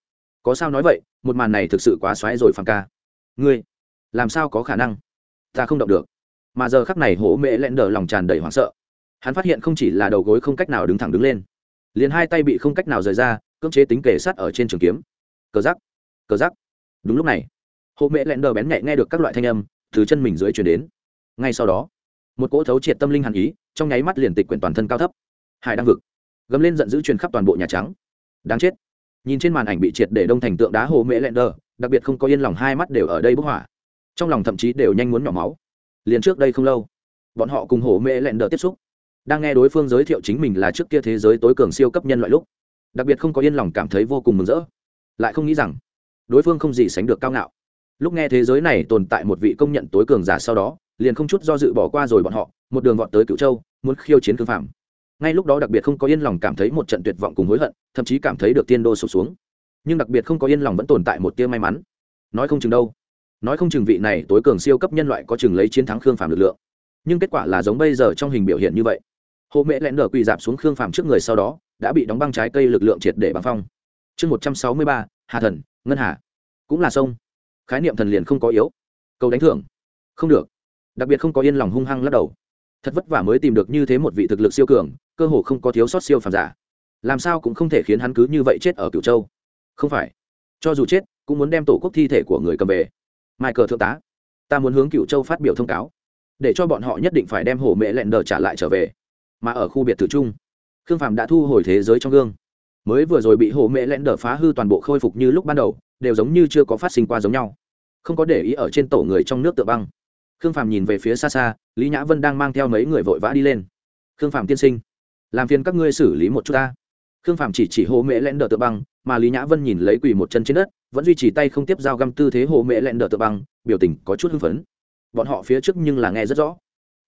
Có sao nói vậy, một màn này thực sự quá xoáy rồi phạm ca. Ngươi, làm sao có khả năng? Ta không động được. Mà giờ khắc này hổ mẹ lẹn đờ lòng tràn đầy hoảng sợ. Hắn phát hiện không chỉ là đầu gối không cách nào đứng thẳng đứng lên, liền hai tay bị không cách nào rời ra, cưỡng chế tính kể sát ở trên trường kiếm. Cờ giắc cờ giắc đúng lúc này hộ mẹ lẹn đờ bén nhạy nghe được các loại thanh âm từ chân mình dưới chuyển đến. Ngay sau đó một cỗ thấu triệt tâm linh hàn ý, trong nháy mắt liền tịch quyển toàn thân cao thấp. Hải đang vực. Gấm lên giận dữ truyền khắp toàn bộ nhà trắng. Đáng chết. Nhìn trên màn ảnh bị triệt để đông thành tượng đá hồ mễ lẹn đờ, đặc biệt không có yên lòng hai mắt đều ở đây bức hỏa. Trong lòng thậm chí đều nhanh muốn nhỏ máu. Liền trước đây không lâu, bọn họ cùng hồ mễ lẹn đờ tiếp xúc, đang nghe đối phương giới thiệu chính mình là trước kia thế giới tối cường siêu cấp nhân loại lúc, đặc biệt không có yên lòng cảm thấy vô cùng mừng rỡ. Lại không nghĩ rằng, đối phương không gì sánh được cao ngạo. Lúc nghe thế giới này tồn tại một vị công nhận tối cường giả sau đó liền không chút do dự bỏ qua rồi bọn họ, một đường vọt tới cựu châu, muốn khiêu chiến cương phạm ngay lúc đó đặc biệt không có yên lòng cảm thấy một trận tuyệt vọng cùng hối hận, thậm chí cảm thấy được tiên đô sụp xuống. Nhưng đặc biệt không có yên lòng vẫn tồn tại một tia may mắn. Nói không chừng đâu. Nói không chừng vị này tối cường siêu cấp nhân loại có chừng lấy chiến thắng khương phạm lực lượng. Nhưng kết quả là giống bây giờ trong hình biểu hiện như vậy. Hộ mễ lẹn đờ quỳ dạp xuống khương phạm trước người sau đó, đã bị đóng băng trái cây lực lượng triệt để băng phong. Chương một trăm sáu mươi ba, hà thần, ngân hà. Cũng là sông. Khái niệm thần liền không có yếu. Cầu đánh thưởng. Không được đặc biệt không có yên lòng hung hăng lắc đầu. Thật vất vả mới tìm được như thế một vị thực lực siêu cường, cơ hồ không có thiếu sót siêu phàm giả. Làm sao cũng không thể khiến hắn cứ như vậy chết ở cửu châu. Không phải. Cho dù chết, cũng muốn đem tổ quốc thi thể của người cầm về. Mai cờ thượng tá, ta muốn hướng Cửu châu phát biểu thông cáo. Để cho bọn họ nhất định phải đem hồ mẹ lẹn đờ trả lại trở về. Mà ở khu biệt thự chung, khương phàm đã thu hồi thế giới trong gương. Mới vừa rồi bị hồ mẹ lẹn đờ phá hư toàn bộ khôi phục như lúc ban đầu, đều giống như chưa có phát sinh qua giống nhau. Không có để ý ở trên tổ người trong nước tựa băng khương phàm nhìn về phía xa xa, lý nhã vân đang mang theo mấy người vội vã đi lên. Khương phàm tiên sinh, làm phiền các ngươi xử lý một chút ta. Khương phàm chỉ chỉ hồ mễ lẽn đờ tựa băng, mà lý nhã vân nhìn lấy quỳ một chân trên đất, vẫn duy trì tay không tiếp dao găm tư thế hồ mễ lẽn đờ tựa băng, biểu tình có chút hưng phấn. Bọn họ phía trước nhưng là nghe rất rõ.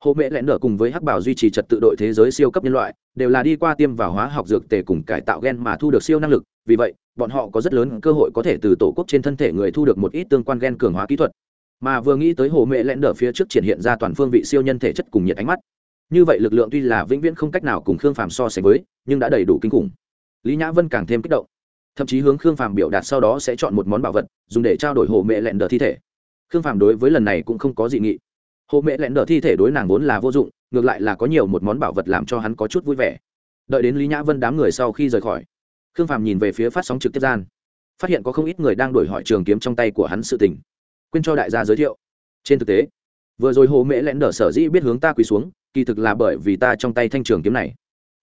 Hồ mễ lẽn đờ cùng với hắc bảo duy trì trật tự đội thế giới siêu cấp nhân loại, đều là đi qua tiêm vào hóa học dược tề cùng cải tạo gen mà thu được siêu năng lực, vì vậy, bọn họ có rất lớn cơ hội có thể từ tổ quốc trên thân thể người thu được một ít tương quan gen cường hóa kỹ thuật mà vừa nghĩ tới hồ mẹ lẽn đờ phía trước triển hiện ra toàn phương vị siêu nhân thể chất cùng nhiệt ánh mắt. Như vậy lực lượng tuy là vĩnh viễn không cách nào cùng khương phàm so sánh với, nhưng đã đầy đủ kinh khủng. Lý nhã vân càng thêm kích động. Thậm chí hướng khương phàm biểu đạt sau đó sẽ chọn một món bảo vật, dùng để trao đổi hồ mẹ lẹn đờ thi thể. Khương phàm đối với lần này cũng không có dị nghị. Hồ mẹ lẹn đờ thi thể đối nàng vốn là vô dụng, ngược lại là có nhiều một món bảo vật làm cho hắn có chút vui vẻ. Đợi đến lý nhã vân đám người sau khi rời khỏi, khương phàm nhìn về phía phát sóng trực tiếp gian, phát hiện có không ít người đang đổi hỏi trường kiếm trong tay của hắn sự tình quên cho đại gia giới thiệu. Trên thực tế, vừa rồi hồ mễ lẽn đờ sở dĩ biết hướng ta quỳ xuống, kỳ thực là bởi vì ta trong tay thanh trường kiếm này.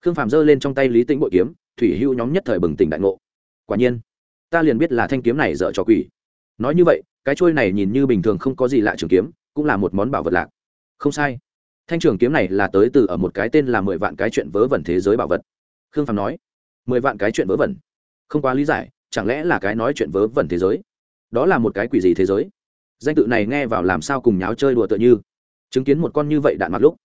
Khương phàm giơ lên trong tay lý tĩnh bội kiếm, thủy hưu nhóm nhất thời bừng tỉnh đại ngộ. Quả nhiên, ta liền biết là thanh kiếm này dở cho quỷ. Nói như vậy, cái trôi này nhìn như bình thường không có gì lạ trường kiếm, cũng là một món bảo vật lạc. Không sai. Thanh trường kiếm này là tới từ ở một cái tên là mười vạn cái chuyện vớ vẩn thế giới bảo vật. Khương phàm nói, mười vạn cái chuyện vớ vẩn? Không quá lý giải, chẳng lẽ là cái nói chuyện vớ vẩn thế giới? Đó là một cái quỷ gì thế giới? Danh tự này nghe vào làm sao cùng nháo chơi đùa tựa như. Chứng kiến một con như vậy đạn mặt lúc,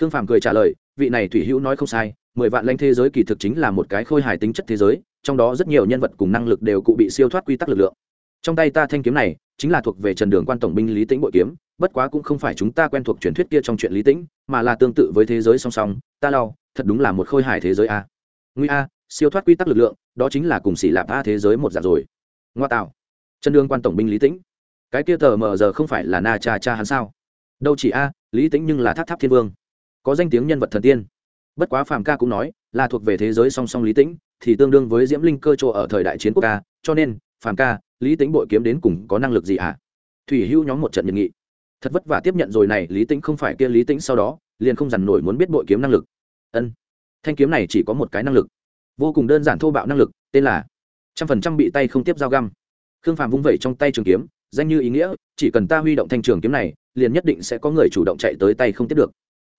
khương phàm cười trả lời, vị này thủy hữu nói không sai, mười vạn lanh thế giới kỳ thực chính là một cái khôi hài tính chất thế giới, trong đó rất nhiều nhân vật cùng năng lực đều cụ bị siêu thoát quy tắc lực lượng. Trong tay ta thanh kiếm này, chính là thuộc về trần đường quan tổng binh lý tĩnh bội kiếm, bất quá cũng không phải chúng ta quen thuộc truyền thuyết kia trong chuyện lý tĩnh, mà là tương tự với thế giới song song, ta lau thật đúng là một khôi hài thế giới a. Nguy a, siêu thoát quy tắc lực lượng, đó chính là cùng xỉ lạp a thế giới một dạng rồi. Ngoa tạo. Trần đường quan tổng binh lý tĩnh cái kia tờ mờ giờ không phải là na cha cha hắn sao? Đâu chỉ a, lý tính nhưng là tháp tháp thiên vương. Có danh tiếng nhân vật thần tiên. Bất quá phàm ca cũng nói, là thuộc về thế giới song song lý tĩnh, thì tương đương với diễm linh cơ chỗ ở thời đại chiến quốc ca cho nên, phàm ca, lý Tĩnh bội kiếm đến cùng có năng lực gì ạ à? thủy Hưu nhóm một trận nhiệt nghị. Thật vất vả tiếp nhận rồi này, lý tĩnh không phải kia lý tĩnh sau đó, liền không dằn nổi muốn biết bội kiếm năng lực. Ân, thanh kiếm này chỉ có một cái năng lực. Vô cùng đơn giản thô bạo năng lực, tên là trăm phần trăm bị tay không tiếp dao găm. Khương phàm vung vẩy trong tay trường kiếm danh như ý nghĩa, chỉ cần ta huy động thanh trường kiếm này, liền nhất định sẽ có người chủ động chạy tới tay không tiếp được.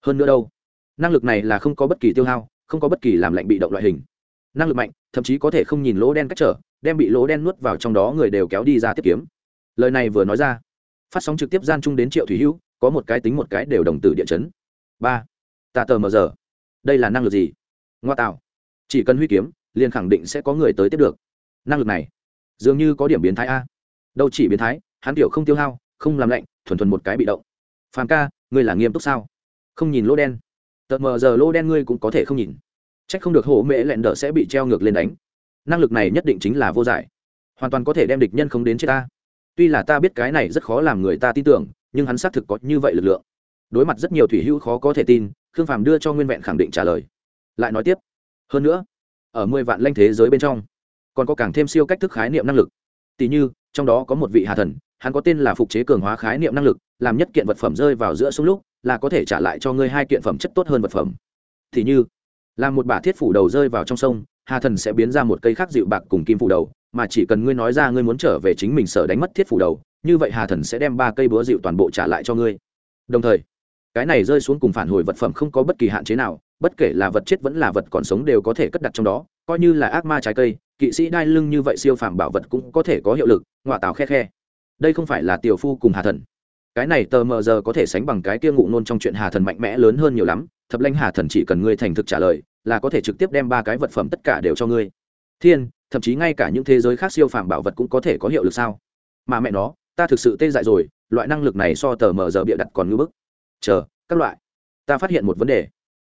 Hơn nữa đâu, năng lực này là không có bất kỳ tiêu hao, không có bất kỳ làm lạnh bị động loại hình. Năng lực mạnh, thậm chí có thể không nhìn lỗ đen cách trở, đem bị lỗ đen nuốt vào trong đó người đều kéo đi ra tiếp kiếm. Lời này vừa nói ra, phát sóng trực tiếp gian chung đến triệu thủy hữu, có một cái tính một cái đều đồng tử địa chấn. Ba, ta tờ mờ giờ. Đây là năng lực gì? Ngoa tạo. Chỉ cần huy kiếm, liền khẳng định sẽ có người tới tiếp được. Năng lực này, dường như có điểm biến thái a đâu chỉ biến thái, hắn kiểu không tiêu hao, không làm lạnh, thuần thuần một cái bị động. Phàm ca, ngươi là nghiêm túc sao? Không nhìn lỗ đen. Tợt mờ giờ lỗ đen ngươi cũng có thể không nhìn. C h ắ c không được hổ mễ lẹn đỡ sẽ bị treo ngược lên đánh. Năng lực này nhất định chính là vô giải. Hoàn toàn có thể đem địch nhân không đến chết ta. Tuy là ta biết cái này rất khó làm người ta tin tưởng, nhưng hắn xác thực có như vậy lực lượng. Đối mặt rất nhiều thủy hữu khó có thể tin, khương phàm đưa cho nguyên vẹn khẳng định trả lời. Lại nói tiếp. Hơn nữa, ở mười vạn lanh thế giới bên trong, còn có càng thêm siêu cách thức khái niệm năng lực. Tỷ như trong đó có một vị hà thần, hắn có tên là phục chế cường hóa khái niệm năng lực, làm nhất kiện vật phẩm rơi vào giữa sông lúc, là có thể trả lại cho ngươi hai kiện phẩm chất tốt hơn vật phẩm. Thì như, làm một bả thiết phủ đầu rơi vào trong sông, hà thần sẽ biến ra một cây khác dịu bạc cùng kim phủ đầu, mà chỉ cần ngươi nói ra ngươi muốn trở về chính mình sở đánh mất thiết phủ đầu, như vậy hà thần sẽ đem ba cây búa dịu toàn bộ trả lại cho ngươi. Đồng thời, cái này rơi xuống cùng phản hồi vật phẩm không có bất kỳ hạn chế nào, bất kể là vật chết vẫn là vật còn sống đều có thể cất đặt trong đó, coi như là ác ma trái cây kỵ sĩ đai lưng như vậy siêu phàm bảo vật cũng có thể có hiệu lực ngoại tảo khe khe. Đây không phải là tiểu phu cùng hà thần. Cái này tờ mờ giờ có thể sánh bằng cái kia ngụ nôn trong chuyện hà thần mạnh mẽ lớn hơn nhiều lắm, thập lanh hà thần chỉ cần ngươi thành thực trả lời, là có thể trực tiếp đem ba cái vật phẩm tất cả đều cho ngươi. Thiên, thậm chí ngay cả những thế giới khác siêu phàm bảo vật cũng có thể có hiệu lực sao? Mà mẹ nó, ta thực sự tê dại rồi, loại năng lực này so tờ mờ giờ bịa đặt còn ngưỡng bức. Chờ, các loại. Ta phát hiện một vấn đề.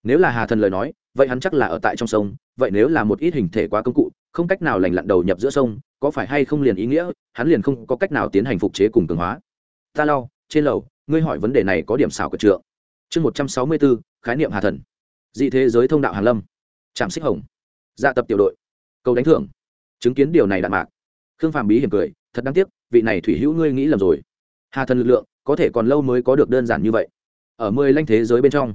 Nếu là hà thần lời nói, vậy hắn chắc là ở tại trong sông, vậy nếu là một ít hình thể quá công cụ không cách nào lành lặn đầu nhập giữa sông, có phải hay không liền ý nghĩa, hắn liền không có cách nào tiến hành phục chế cùng cường hóa. Ta lau trên lầu, ngươi hỏi vấn đề này có điểm xảo cật trượng. Chương một trăm sáu mươi bốn khái niệm hà thần. Dị thế giới thông đạo hàn lâm. Trạm xích hồng. Dạ tập tiểu đội. Cầu đánh thưởng. Chứng kiến điều này đạn mạc. Khương phàm bí hiểm cười, thật đáng tiếc, vị này thủy hữu ngươi nghĩ lầm rồi. Hà thần lực lượng, có thể còn lâu mới có được đơn giản như vậy. Ở mười lanh thế giới bên trong,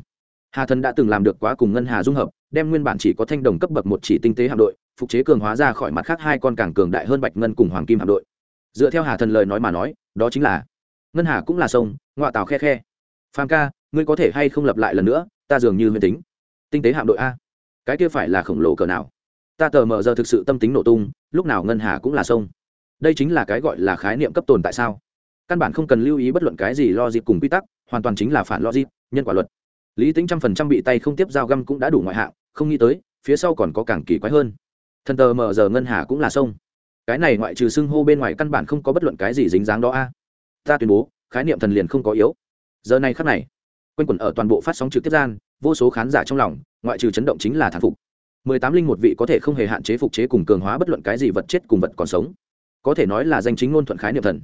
hà thần đã từng làm được quá cùng ngân hà dung hợp, đem nguyên bản chỉ có thanh đồng cấp bậc một chỉ tinh tế hạm đội phục chế cường hóa ra khỏi mặt khác hai con càng cường đại hơn bạch ngân cùng hoàng kim hạm đội. Dựa theo hà thần lời nói mà nói, đó chính là ngân hà cũng là sông ngoại tàu khe khe. Phàm ca, ngươi có thể hay không lập lại lần nữa, ta dường như huyền tính. Tinh tế hạm đội a. Cái kia phải là khổng lồ cỡ nào? Ta tờ mờ giờ thực sự tâm tính nổ tung, lúc nào ngân hà cũng là sông. Đây chính là cái gọi là khái niệm cấp tồn tại sao? Căn bản không cần lưu ý bất luận cái gì lo dịp cùng quy tắc, hoàn toàn chính là phản lo dịp nhân quả luật. Lý tính trăm phần trăm bị tay không tiếp giao găm cũng đã đủ ngoại hạng, không nghĩ tới, phía sau còn có càng kỳ quái hơn thần tờ mờ giờ ngân hà cũng là sông. Cái này ngoại trừ xưng hô bên ngoài căn bản không có bất luận cái gì dính dáng đó a. Ta tuyên bố, khái niệm thần liền không có yếu. Giờ này khắc này, quanh quẩn ở toàn bộ phát sóng trực tiếp gian, vô số khán giả trong lòng, ngoại trừ chấn động chính là thản phục. Mười tám linh một vị có thể không hề hạn chế phục chế cùng cường hóa bất luận cái gì vật chết cùng vật còn sống. Có thể nói là danh chính ngôn thuận khái niệm thần.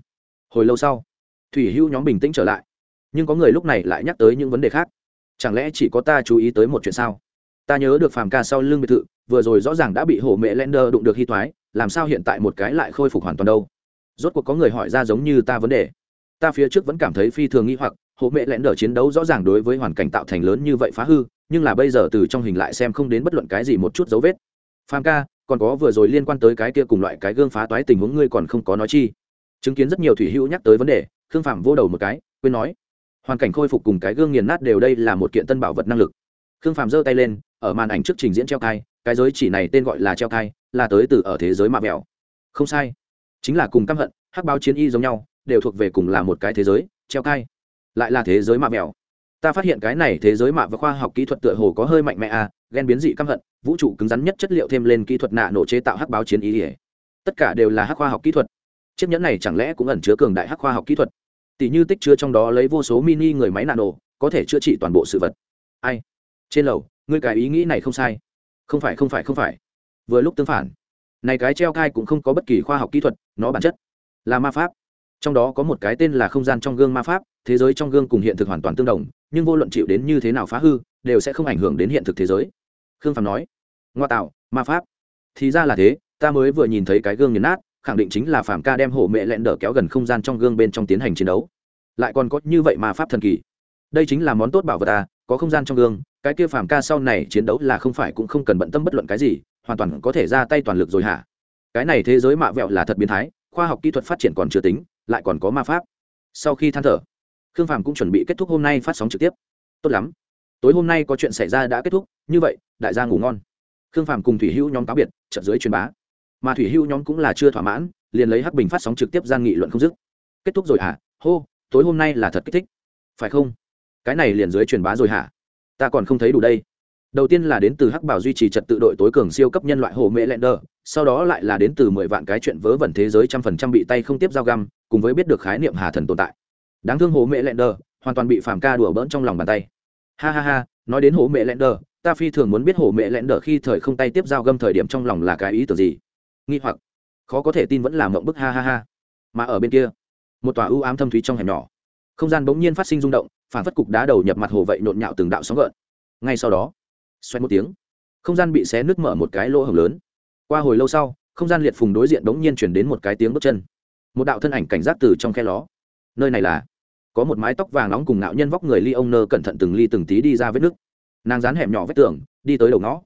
Hồi lâu sau, thủy hưu nhóm bình tĩnh trở lại. Nhưng có người lúc này lại nhắc tới những vấn đề khác. Chẳng lẽ chỉ có ta chú ý tới một chuyện sao? Ta nhớ được phàm ca sau lưng biệt thự vừa rồi rõ ràng đã bị hổ mẹ lender đụng được hy thoái, làm sao hiện tại một cái lại khôi phục hoàn toàn đâu? Rốt cuộc có người hỏi ra giống như ta vấn đề. Ta phía trước vẫn cảm thấy phi thường nghi hoặc, hổ mẹ lender chiến đấu rõ ràng đối với hoàn cảnh tạo thành lớn như vậy phá hư, nhưng là bây giờ từ trong hình lại xem không đến bất luận cái gì một chút dấu vết. Pham ca, còn có vừa rồi liên quan tới cái kia cùng loại cái gương phá toái tình huống ngươi còn không có nói chi? Chứng kiến rất nhiều thủy hữu nhắc tới vấn đề, khương phạm vô đầu một cái, quên nói. Hoàn cảnh khôi phục cùng cái gương nghiền nát đều đây là một kiện tân bảo vật năng lực. Khương phạm giơ tay lên, ở màn ảnh trước trình diễn treo cai cái giới chỉ này tên gọi là treo thai, là tới từ ở thế giới mạ mẹo. Không sai. Chính là cùng căm hận, hắc báo chiến y giống nhau, đều thuộc về cùng là một cái thế giới, treo thai. Lại là thế giới mạ mẹo. Ta phát hiện cái này thế giới mạ và khoa học kỹ thuật tựa hồ có hơi mạnh mẽ à ghen biến dị căm hận, vũ trụ cứng rắn nhất chất liệu thêm lên kỹ thuật nạ nổ chế tạo hắc báo chiến y ỉa tất cả đều là hắc khoa học kỹ thuật. Chiếc nhẫn này chẳng lẽ cũng ẩn chứa cường đại hắc khoa học kỹ thuật? Tỷ như tích chứa trong đó lấy vô số mini người máy nano, có thể chữa trị toàn bộ sự vật. Ai? Trên lầu, ngươi cái ý nghĩ này không sai không phải không phải không phải. Vừa lúc tương phản. Này cái treo cai cũng không có bất kỳ khoa học kỹ thuật, nó bản chất là ma pháp. Trong đó có một cái tên là không gian trong gương ma pháp, thế giới trong gương cùng hiện thực hoàn toàn tương đồng, nhưng vô luận chịu đến như thế nào phá hư, đều sẽ không ảnh hưởng đến hiện thực thế giới. Khương phạm nói, ngoa tạo, ma pháp. Thì ra là thế, ta mới vừa nhìn thấy cái gương nhấn nát, khẳng định chính là phạm ca đem hổ mẹ lẹn đỡ kéo gần không gian trong gương bên trong tiến hành chiến đấu. Lại còn có như vậy ma pháp thần kỳ. Đây chính là món tốt bảo vật ta có không gian trong gương, cái kia phạm ca sau này chiến đấu là không phải cũng không cần bận tâm bất luận cái gì, hoàn toàn có thể ra tay toàn lực rồi hả? Cái này thế giới mạ vẹo là thật biến thái, khoa học kỹ thuật phát triển còn chưa tính, lại còn có ma pháp. Sau khi than thở, khương phàm cũng chuẩn bị kết thúc hôm nay phát sóng trực tiếp. Tốt lắm. Tối hôm nay có chuyện xảy ra đã kết thúc, như vậy, đại gia ngủ ngon. Khương phàm cùng thủy hữu nhóm cáo biệt trận dưới truyền bá. Mà thủy hưu nhóm cũng là chưa thỏa mãn, liền lấy hắc bình phát sóng trực tiếp gian nghị luận không dứt. Kết thúc rồi hả? Hô, tối hôm nay là thật kích thích. Phải không? Cái này liền dưới truyền bá rồi hả? Ta còn không thấy đủ đây. Đầu tiên là đến từ hắc bảo duy trì trật tự đội tối cường siêu cấp nhân loại hồ mễ lender sau đó lại là đến từ mười vạn cái chuyện vớ vẩn thế giới trăm phần trăm bị tay không tiếp giao găm, cùng với biết được khái niệm hà thần tồn tại. Đáng thương hồ mễ lender hoàn toàn bị phàm ca đùa bỡn trong lòng bàn tay. Ha ha ha, nói đến hồ mễ lender ta phi thường muốn biết hồ mễ lender khi thời không tay tiếp giao găm thời điểm trong lòng là cái ý tưởng gì. Nghi hoặc. Khó có thể tin vẫn là mộng bức, ha ha ha. Mà ở bên kia, một tòa ưu ám thâm thúy trong hẻm nhỏ không gian bỗng nhiên phát sinh rung động phản phất cục đá đầu nhập mặt hồ vậy nhộn nhạo từng đạo sóng gợn. Ngay sau đó xoay một tiếng, không gian bị xé nứt mở một cái lỗ hổng lớn. Qua hồi lâu sau, không gian liệt phùng đối diện bỗng nhiên chuyển đến một cái tiếng bước chân. Một đạo thân ảnh cảnh giác từ trong khe ló. Nơi này là, có một mái tóc vàng nóng cùng ngạo nhân vóc người ly ông nơ cẩn thận từng ly từng tí đi ra vết nước nàng dán hẻm nhỏ vết tường, đi tới đầu ngõ.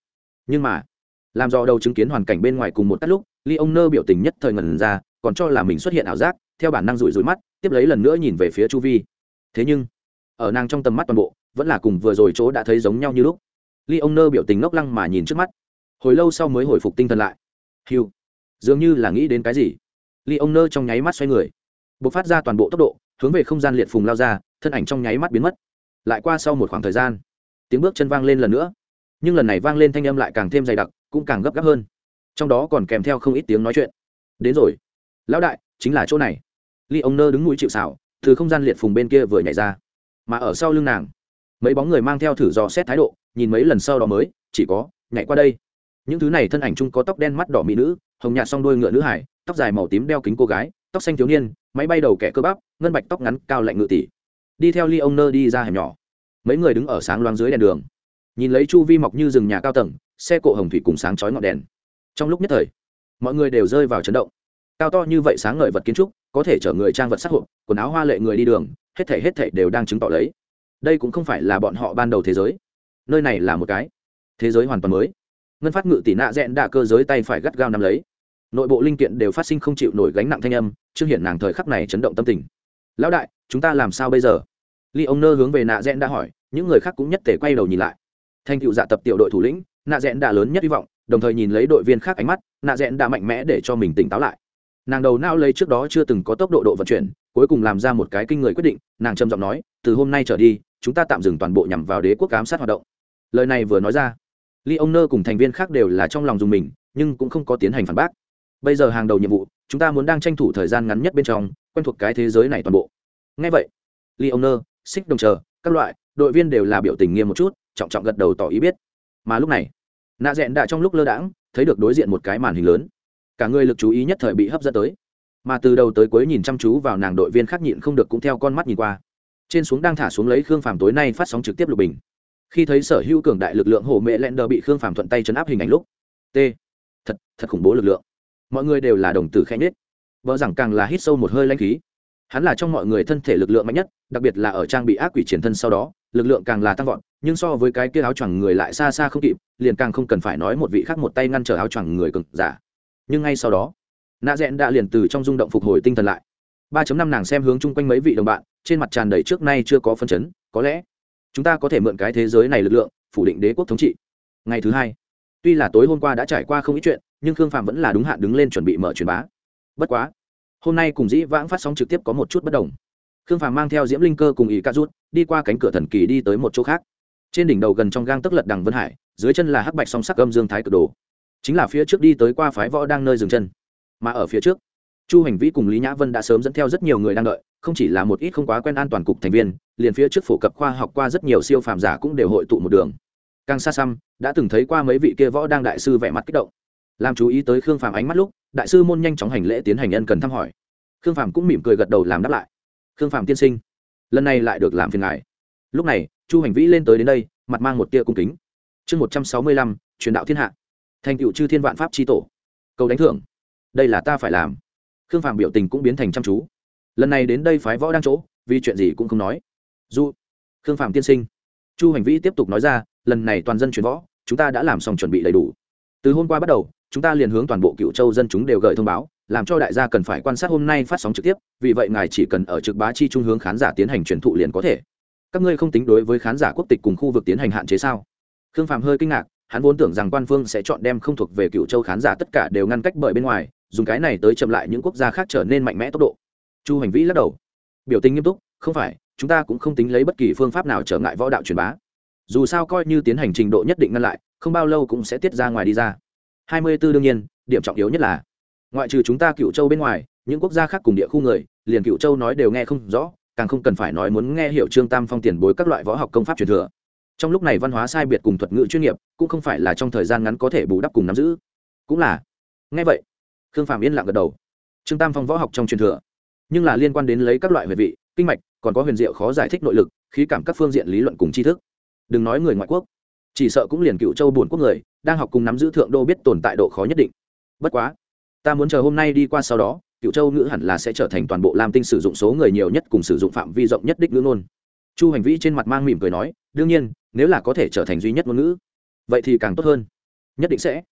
Nhưng mà, làm do đầu chứng kiến hoàn cảnh bên ngoài cùng một cắt lúc, ly ông nơ biểu tình nhất thời ngần ra, còn cho là mình xuất hiện ảo giác theo bản năng rủi rủi mắt, tiếp lấy lần nữa nhìn về phía chu vi. Thế nhưng, ở nàng trong tầm mắt toàn bộ, vẫn là cùng vừa rồi chỗ đã thấy giống nhau như lúc. Ly ông nơ biểu tình ngốc lăng mà nhìn trước mắt. Hồi lâu sau mới hồi phục tinh thần lại. Hiu dường như là nghĩ đến cái gì. Ly ông nơ trong nháy mắt xoay người. B ộ c phát ra toàn bộ tốc độ, hướng về không gian liệt phùng lao ra, thân ảnh trong nháy mắt biến mất. Lại qua sau một khoảng thời gian, tiếng bước chân vang lên lần nữa. Nhưng lần này vang lên thanh âm lại càng thêm dày đặc, cũng càng gấp gáp hơn. Trong đó còn kèm theo không ít tiếng nói chuyện. Đến rồi. Lão đại, chính là chỗ này ly ông nơ đứng mũi chịu xảo từ không gian liệt phùng bên kia vừa nhảy ra. Mà ở sau lưng nàng, mấy bóng người mang theo thử dò xét thái độ, nhìn mấy lần sau đó mới, chỉ có, nhảy qua đây. Những thứ này thân ảnh chung có tóc đen mắt đỏ mỹ nữ, hồng nhạt song đôi ngựa nữ hải, tóc dài màu tím đeo kính cô gái, tóc xanh thiếu niên, máy bay đầu kẻ cơ bắp, ngân bạch tóc ngắn, cao lạnh ngự tỷ. Đi theo ly ông nơ đi ra hẻm nhỏ. Mấy người đứng ở sáng loáng dưới đèn đường. Nhìn lấy chu vi mọc như rừng nhà cao tầng, xe cộ hồng thủy cùng sáng chói ngọn đèn. Trong lúc nhất thời, mọi người đều rơi vào chấn động. Cao to như vậy sáng ngời vật kiến trúc có thể chở người trang vật sắc hộp, quần áo hoa lệ người đi đường, hết thể hết thể đều đang chứng tỏ lấy. Đây cũng không phải là bọn họ ban đầu thế giới. Nơi này là một cái thế giới hoàn toàn mới. Ngân phát ngự tỷ nạ rẽn đạ cơ giới tay phải gắt gao nắm lấy. Nội bộ linh kiện đều phát sinh không chịu nổi gánh nặng thanh âm chương hiện nàng thời khắc này chấn động tâm tình. Lão đại, chúng ta làm sao bây giờ? Ly ông nơ hướng về nạ rẽn đã hỏi, những người khác cũng nhất thể quay đầu nhìn lại. Thanh cựu dạ tập tiểu đội thủ lĩnh, nạ rẽn đã lớn nhất hy vọng, đồng thời nhìn lấy đội viên khác ánh mắt, nạ rẽn đã mạnh mẽ để cho mình tỉnh táo lại nàng đầu nao lấy trước đó chưa từng có tốc độ độ vận chuyển, cuối cùng làm ra một cái kinh người quyết định, nàng trầm giọng nói, từ hôm nay trở đi, chúng ta tạm dừng toàn bộ nhằm vào đế quốc ám sát hoạt động. Lời này vừa nói ra lee ông nơ cùng thành viên khác đều là trong lòng dùng mình, nhưng cũng không có tiến hành phản bác. Bây giờ hàng đầu nhiệm vụ, chúng ta muốn đang tranh thủ thời gian ngắn nhất bên trong, quen thuộc cái thế giới này toàn bộ. Ngay vậy lee ông nơ xích đồng chờ, các loại, đội viên đều là biểu tình nghiêm một chút, trọng trọng gật đầu tỏ ý biết. Mà lúc này, nạ rẽn đã trong lúc lơ đãng, thấy được đối diện một cái màn hình lớn cả người lực chú ý nhất thời bị hấp dẫn tới. Mà từ đầu tới cuối nhìn chăm chú vào nàng đội viên khác nhịn không được cũng theo con mắt nhìn qua. Trên xuống đang thả xuống lấy khương phàm tối nay phát sóng trực tiếp lục bình. Khi thấy sở hữu cường đại lực lượng hồ mẹ len đờ bị khương phàm thuận tay chấn áp hình ảnh lúc, t, thật thật khủng bố lực lượng. Mọi người đều là đồng tử khẽ nết vợ rằng càng là hít sâu một hơi lanh khí. Hắn là trong mọi người thân thể lực lượng mạnh nhất, đặc biệt là ở trang bị ác quỷ triển thân sau đó, lực lượng càng là tăng vọt, nhưng so với cái kia áo choàng người lại xa xa không kịp, liền càng không cần phải nói một vị khác một tay ngăn trở áo choàng người cực giả nhưng ngay sau đó, nạ rẽn đã liền từ trong rung động phục hồi tinh thần lại. Ba năm nàng xem hướng chung quanh mấy vị đồng bạn, trên mặt tràn đầy trước nay chưa có phân chấn, có lẽ chúng ta có thể mượn cái thế giới này lực lượng, phủ định đế quốc thống trị. Ngày thứ hai, tuy là tối hôm qua đã trải qua không ít chuyện, nhưng khương phạm vẫn là đúng hạn đứng lên chuẩn bị mở truyền bá. Bất quá, hôm nay cùng dĩ vãng phát sóng trực tiếp có một chút bất đồng. Khương phạm mang theo diễm linh cơ cùng ý ca rút đi qua cánh cửa thần kỳ đi tới một chỗ khác. Trên đỉnh đầu gần trong gang tức lật đằng vân hải, dưới chân là hắc bạch song sắc âm dương thái cực đồ chính là phía trước đi tới qua phái võ đang nơi dừng chân. Mà ở phía trước, chu hành vĩ cùng lý nhã vân đã sớm dẫn theo rất nhiều người đang đợi, không chỉ là một ít không quá quen an toàn cục thành viên, liền phía trước phổ cập khoa học qua rất nhiều siêu phàm giả cũng đều hội tụ một đường. Càng xa xăm, đã từng thấy qua mấy vị kia võ đang đại sư vẻ mặt kích động. Làm chú ý tới khương phàm ánh mắt lúc, đại sư môn nhanh chóng hành lễ tiến hành ân cần thăm hỏi. Khương phàm cũng mỉm cười gật đầu làm đáp lại. Khương phàm tiên sinh, lần này lại được làm phiền ngài. Lúc này, chu hành vĩ lên tới đến đây, mặt mang một tia cung kính. Chương một trăm sáu mươi lăm, truyền đạo thiên hạ thành cựu chư thiên vạn pháp tri tổ. Cầu đánh thưởng. Đây là ta phải làm. Khương phàm biểu tình cũng biến thành chăm chú. Lần này đến đây phái võ đang chỗ, vì chuyện gì cũng không nói. Dù khương phàm tiên sinh, chu hành vĩ tiếp tục nói ra, lần này toàn dân chuyển võ, chúng ta đã làm xong chuẩn bị đầy đủ. Từ hôm qua bắt đầu, chúng ta liền hướng toàn bộ cựu châu dân chúng đều gửi thông báo, làm cho đại gia cần phải quan sát hôm nay phát sóng trực tiếp, vì vậy ngài chỉ cần ở trực bá chi trung hướng khán giả tiến hành truyền thụ liền có thể. Các ngươi không tính đối với khán giả quốc tịch cùng khu vực tiến hành hạn chế sao? Khương phàm hơi kinh ngạc hắn vốn tưởng rằng quan phương sẽ chọn đem không thuộc về cựu châu khán giả tất cả đều ngăn cách bởi bên ngoài, dùng cái này tới chậm lại những quốc gia khác trở nên mạnh mẽ tốc độ. Chu hành vĩ lắc đầu. Biểu tình nghiêm túc, không phải, chúng ta cũng không tính lấy bất kỳ phương pháp nào trở ngại võ đạo truyền bá. Dù sao coi như tiến hành trình độ nhất định ngăn lại, không bao lâu cũng sẽ tiết ra ngoài đi ra. Hai mươi 24 đương nhiên, điểm trọng yếu nhất là, ngoại trừ chúng ta cựu châu bên ngoài, những quốc gia khác cùng địa khu người, liền cựu châu nói đều nghe không rõ, càng không cần phải nói muốn nghe hiểu trương tam phong tiền bối các loại võ học công pháp truyền thừa trong lúc này văn hóa sai biệt cùng thuật ngữ chuyên nghiệp cũng không phải là trong thời gian ngắn có thể bù đắp cùng nắm giữ. Cũng là. Nghe vậy, khương phạm yên lặng gật đầu. Trương tam phong võ học trong truyền thừa, nhưng là liên quan đến lấy các loại huyệt vị, kinh mạch, còn có huyền diệu khó giải thích nội lực, khí cảm các phương diện lý luận cùng tri thức. Đừng nói người ngoại quốc, chỉ sợ cũng liền cựu châu buồn quốc người, đang học cùng nắm giữ thượng đô biết tồn tại độ khó nhất định. Bất quá, ta muốn chờ hôm nay đi qua sau đó, cựu châu ngữ hẳn là sẽ trở thành toàn bộ lam tinh sử dụng số người nhiều nhất cùng sử dụng phạm vi rộng nhất đích ngữ ngôn. Chu hành vĩ trên mặt mang mỉm cười nói, đương nhiên nếu là có thể trở thành duy nhất ngôn ngữ, vậy thì càng tốt hơn. Nhất định sẽ.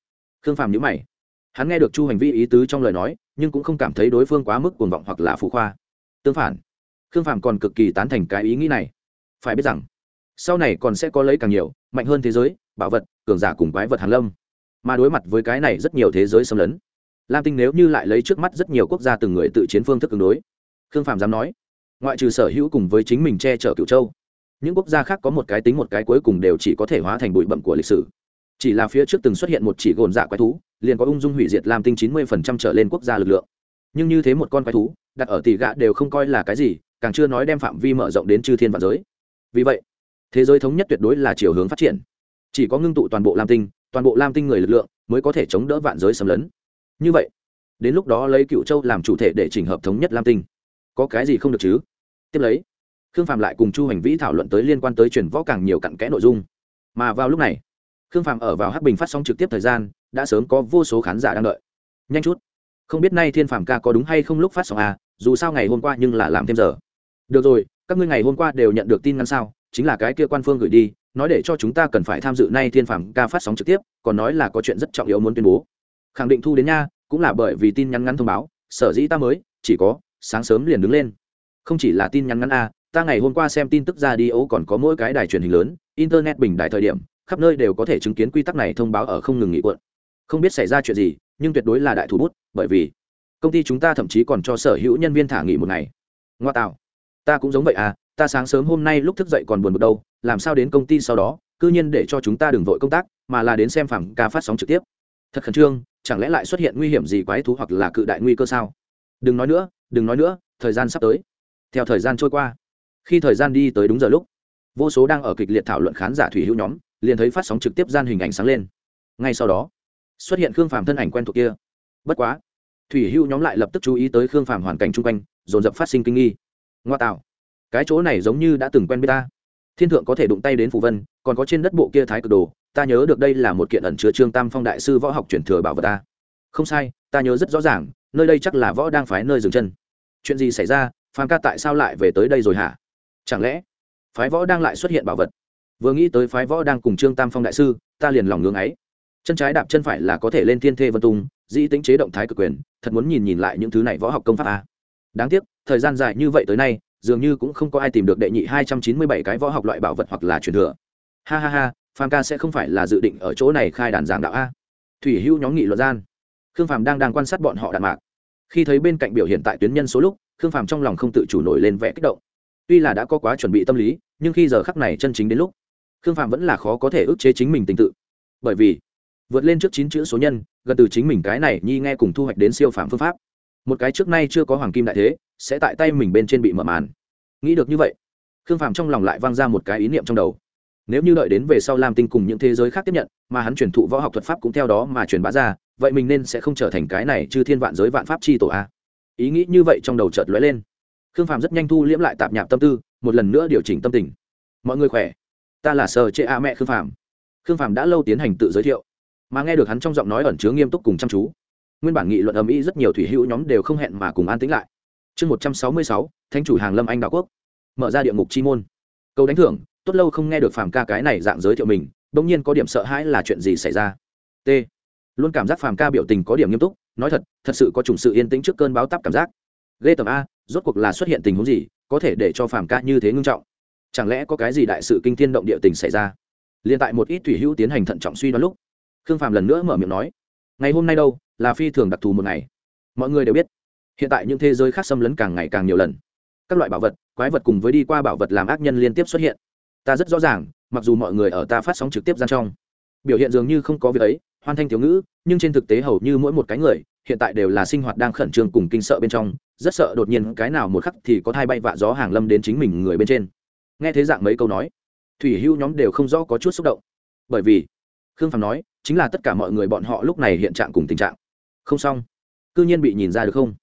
Khương phàm nhữ mày. Hắn nghe được chu hành vi ý tứ trong lời nói, nhưng cũng không cảm thấy đối phương quá mức cuồng vọng hoặc là phú khoa. Tương phản, khương phàm còn cực kỳ tán thành cái ý nghĩ này. Phải biết rằng, sau này còn sẽ có lấy càng nhiều, mạnh hơn thế giới, bảo vật, cường giả cùng quái vật hàn lâm. Mà đối mặt với cái này rất nhiều thế giới xâm lấn, lam tinh nếu như lại lấy trước mắt rất nhiều quốc gia từng người tự chiến phương thức ứng đối, khương phàm dám nói, ngoại trừ sở hữu cùng với chính mình che chở cựu châu những quốc gia khác có một cái tính một cái cuối cùng đều chỉ có thể hóa thành bụi bậm của lịch sử. Chỉ là phía trước từng xuất hiện một chỉ gồn dạ quái thú, liền có ung dung hủy diệt làm tinh chín mươi phần trăm trở lên quốc gia lực lượng. Nhưng như thế một con quái thú, đặt ở tỷ gạ đều không coi là cái gì, càng chưa nói đem phạm vi mở rộng đến chư thiên vạn giới. Vì vậy, thế giới thống nhất tuyệt đối là chiều hướng phát triển. Chỉ có ngưng tụ toàn bộ lam tinh, toàn bộ lam tinh người lực lượng mới có thể chống đỡ vạn giới xâm lấn. Như vậy, đến lúc đó lấy cựu châu làm chủ thể để chỉnh hợp thống nhất lam tinh. Có cái gì không được chứ? Tiếp lấy khương phạm lại cùng chu hành vĩ thảo luận tới liên quan tới truyền võ càng nhiều cặn kẽ nội dung. Mà vào lúc này, khương phạm ở vào hắc bình phát sóng trực tiếp thời gian, đã sớm có vô số khán giả đang đợi. Nhanh chút. Không biết nay thiên phạm ca có đúng hay không lúc phát sóng à dù sao ngày hôm qua nhưng là làm thêm giờ. Được rồi, các ngươi ngày hôm qua đều nhận được tin ngắn sao, chính là cái kia quan phương gửi đi, nói để cho chúng ta cần phải tham dự nay thiên phạm ca phát sóng trực tiếp, còn nói là có chuyện rất trọng yếu muốn tuyên bố. Khẳng định thu đến nha, cũng là bởi vì tin nhắn ngắn thông báo, sở dĩ ta mới, chỉ có, sáng sớm liền đứng lên. Không chỉ là tin nhắn ngắn a ta ngày hôm qua xem tin tức ra đi ấu còn có mỗi cái đài truyền hình lớn, internet bình đại thời điểm, khắp nơi đều có thể chứng kiến quy tắc này thông báo ở không ngừng nghị quận không biết xảy ra chuyện gì, nhưng tuyệt đối là đại thủ bút, bởi vì công ty chúng ta thậm chí còn cho sở hữu nhân viên thả nghỉ một ngày. Ngoa tạo. Ta cũng giống vậy à ta sáng sớm hôm nay lúc thức dậy còn buồn bực đâu, làm sao đến công ty sau đó, cư nhiên để cho chúng ta đừng vội công tác, mà là đến xem phẳng ca phát sóng trực tiếp. Thật khẩn trương, chẳng lẽ lại xuất hiện nguy hiểm gì quái thú hoặc là cự đại nguy cơ sao? Đừng nói nữa, đừng nói nữa, thời gian sắp tới. Theo thời gian trôi qua khi thời gian đi tới đúng giờ lúc, vô số đang ở kịch liệt thảo luận khán giả thủy hữu nhóm liền thấy phát sóng trực tiếp gian hình ảnh sáng lên. Ngay sau đó, xuất hiện khương phàm thân ảnh quen thuộc kia. Bất quá, thủy hữu nhóm lại lập tức chú ý tới khương phàm hoàn cảnh chung quanh, dồn dập phát sinh kinh nghi. Ngoa tạo, cái chỗ này giống như đã từng quen biết ta. Thiên thượng có thể đụng tay đến phù vân, còn có trên đất bộ kia thái cực đồ, ta nhớ được đây là một kiện ẩn chứa trương tam phong đại sư võ học truyền thừa bảo vật ta. Không sai, ta nhớ rất rõ ràng, nơi đây chắc là võ đang phái nơi dừng chân. Chuyện gì xảy ra? Phan ca tại sao lại về tới đây rồi hả? Chẳng lẽ phái võ đang lại xuất hiện bảo vật? Vừa nghĩ tới phái võ đang cùng trương tam phong đại sư, ta liền lòng ngưng ấy. Chân trái đạp chân phải là có thể lên thiên thê vân tung, dĩ tính chế động thái cực quyền, thật muốn nhìn nhìn lại những thứ này võ học công pháp a đáng tiếc, thời gian dài như vậy tới nay, dường như cũng không có ai tìm được đệ nhị hai trăm chín mươi bảy cái võ học loại bảo vật hoặc là truyền thừa. Ha ha ha, phàm ca sẽ không phải là dự định ở chỗ này khai đàn giảng đạo a. Thủy hưu nhóm nghị luận gian. Khương phàm đang đang quan sát bọn họ đạn mạc. Khi thấy bên cạnh biểu hiện tại tuyến nhân số lúc, khương phàm trong lòng không tự chủ nổi lên vẽ kích động tuy là đã có quá chuẩn bị tâm lý, nhưng khi giờ khắc này chân chính đến lúc, khương Phạm vẫn là khó có thể ức chế chính mình tình tự. Bởi vì, vượt lên trước chín chữ số nhân, gần từ chính mình cái này nhi nghe cùng thu hoạch đến siêu phạm phương pháp. Một cái trước nay chưa có hoàng kim đại thế, sẽ tại tay mình bên trên bị mở màn. Nghĩ được như vậy, khương Phạm trong lòng lại vang ra một cái ý niệm trong đầu. Nếu như đợi đến về sau lam tinh cùng những thế giới khác tiếp nhận, mà hắn truyền thụ võ học thuật pháp cũng theo đó mà truyền bá ra, vậy mình nên sẽ không trở thành cái này chư thiên vạn giới vạn pháp chi tổ a. Ý nghĩ như vậy trong đầu chợt lóe lên khương phàm rất nhanh thu liễm lại tạp nhạp tâm tư, một lần nữa điều chỉnh tâm tình. Mọi người khỏe? Ta là sờ chệ a mẹ khương phàm. Khương phàm đã lâu tiến hành tự giới thiệu, mà nghe được hắn trong giọng nói ẩn chứa nghiêm túc cùng chăm chú. Nguyên bản nghị luận ầm ĩ rất nhiều thủy hữu nhóm đều không hẹn mà cùng an tĩnh lại. Chương một trăm sáu mươi sáu, thánh chủ hàng lâm anh đạo quốc. Mở ra địa ngục chi môn. Câu đánh thưởng, tốt lâu không nghe được phàm ca cái này dạng giới thiệu mình, bỗng nhiên có điểm sợ hãi là chuyện gì xảy ra. T. Luôn cảm giác phàm ca biểu tình có điểm nghiêm túc, nói thật thật sự có chủng sự yên tĩnh trước cơn báo tắp cảm giác ghê tầm a, rốt cuộc là xuất hiện tình huống gì, có thể để cho phàm ca như thế ngưng trọng? Chẳng lẽ có cái gì đại sự kinh thiên động địa tình xảy ra? Liền tại một ít thủy hữu tiến hành thận trọng suy đoán lúc, khương phàm lần nữa mở miệng nói, ngày hôm nay đâu, là phi thường đặc thù một ngày. Mọi người đều biết, hiện tại những thế giới khác xâm lấn càng ngày càng nhiều lần. Các loại bảo vật, quái vật cùng với đi qua bảo vật làm ác nhân liên tiếp xuất hiện. Ta rất rõ ràng, mặc dù mọi người ở ta phát sóng trực tiếp gian trong, biểu hiện dường như không có việc ấy, hoan thanh thiếu ngữ, nhưng trên thực tế hầu như mỗi một cái người hiện tại đều là sinh hoạt đang khẩn trương cùng kinh sợ bên trong rất sợ đột nhiên cái nào một khắc thì có thai bay vạ gió hàng lâm đến chính mình người bên trên. Nghe thế dạng mấy câu nói thủy hưu nhóm đều không rõ có chút xúc động. Bởi vì khương phàm nói chính là tất cả mọi người bọn họ lúc này hiện trạng cùng tình trạng. Không xong. C ư nhiên bị nhìn ra được không?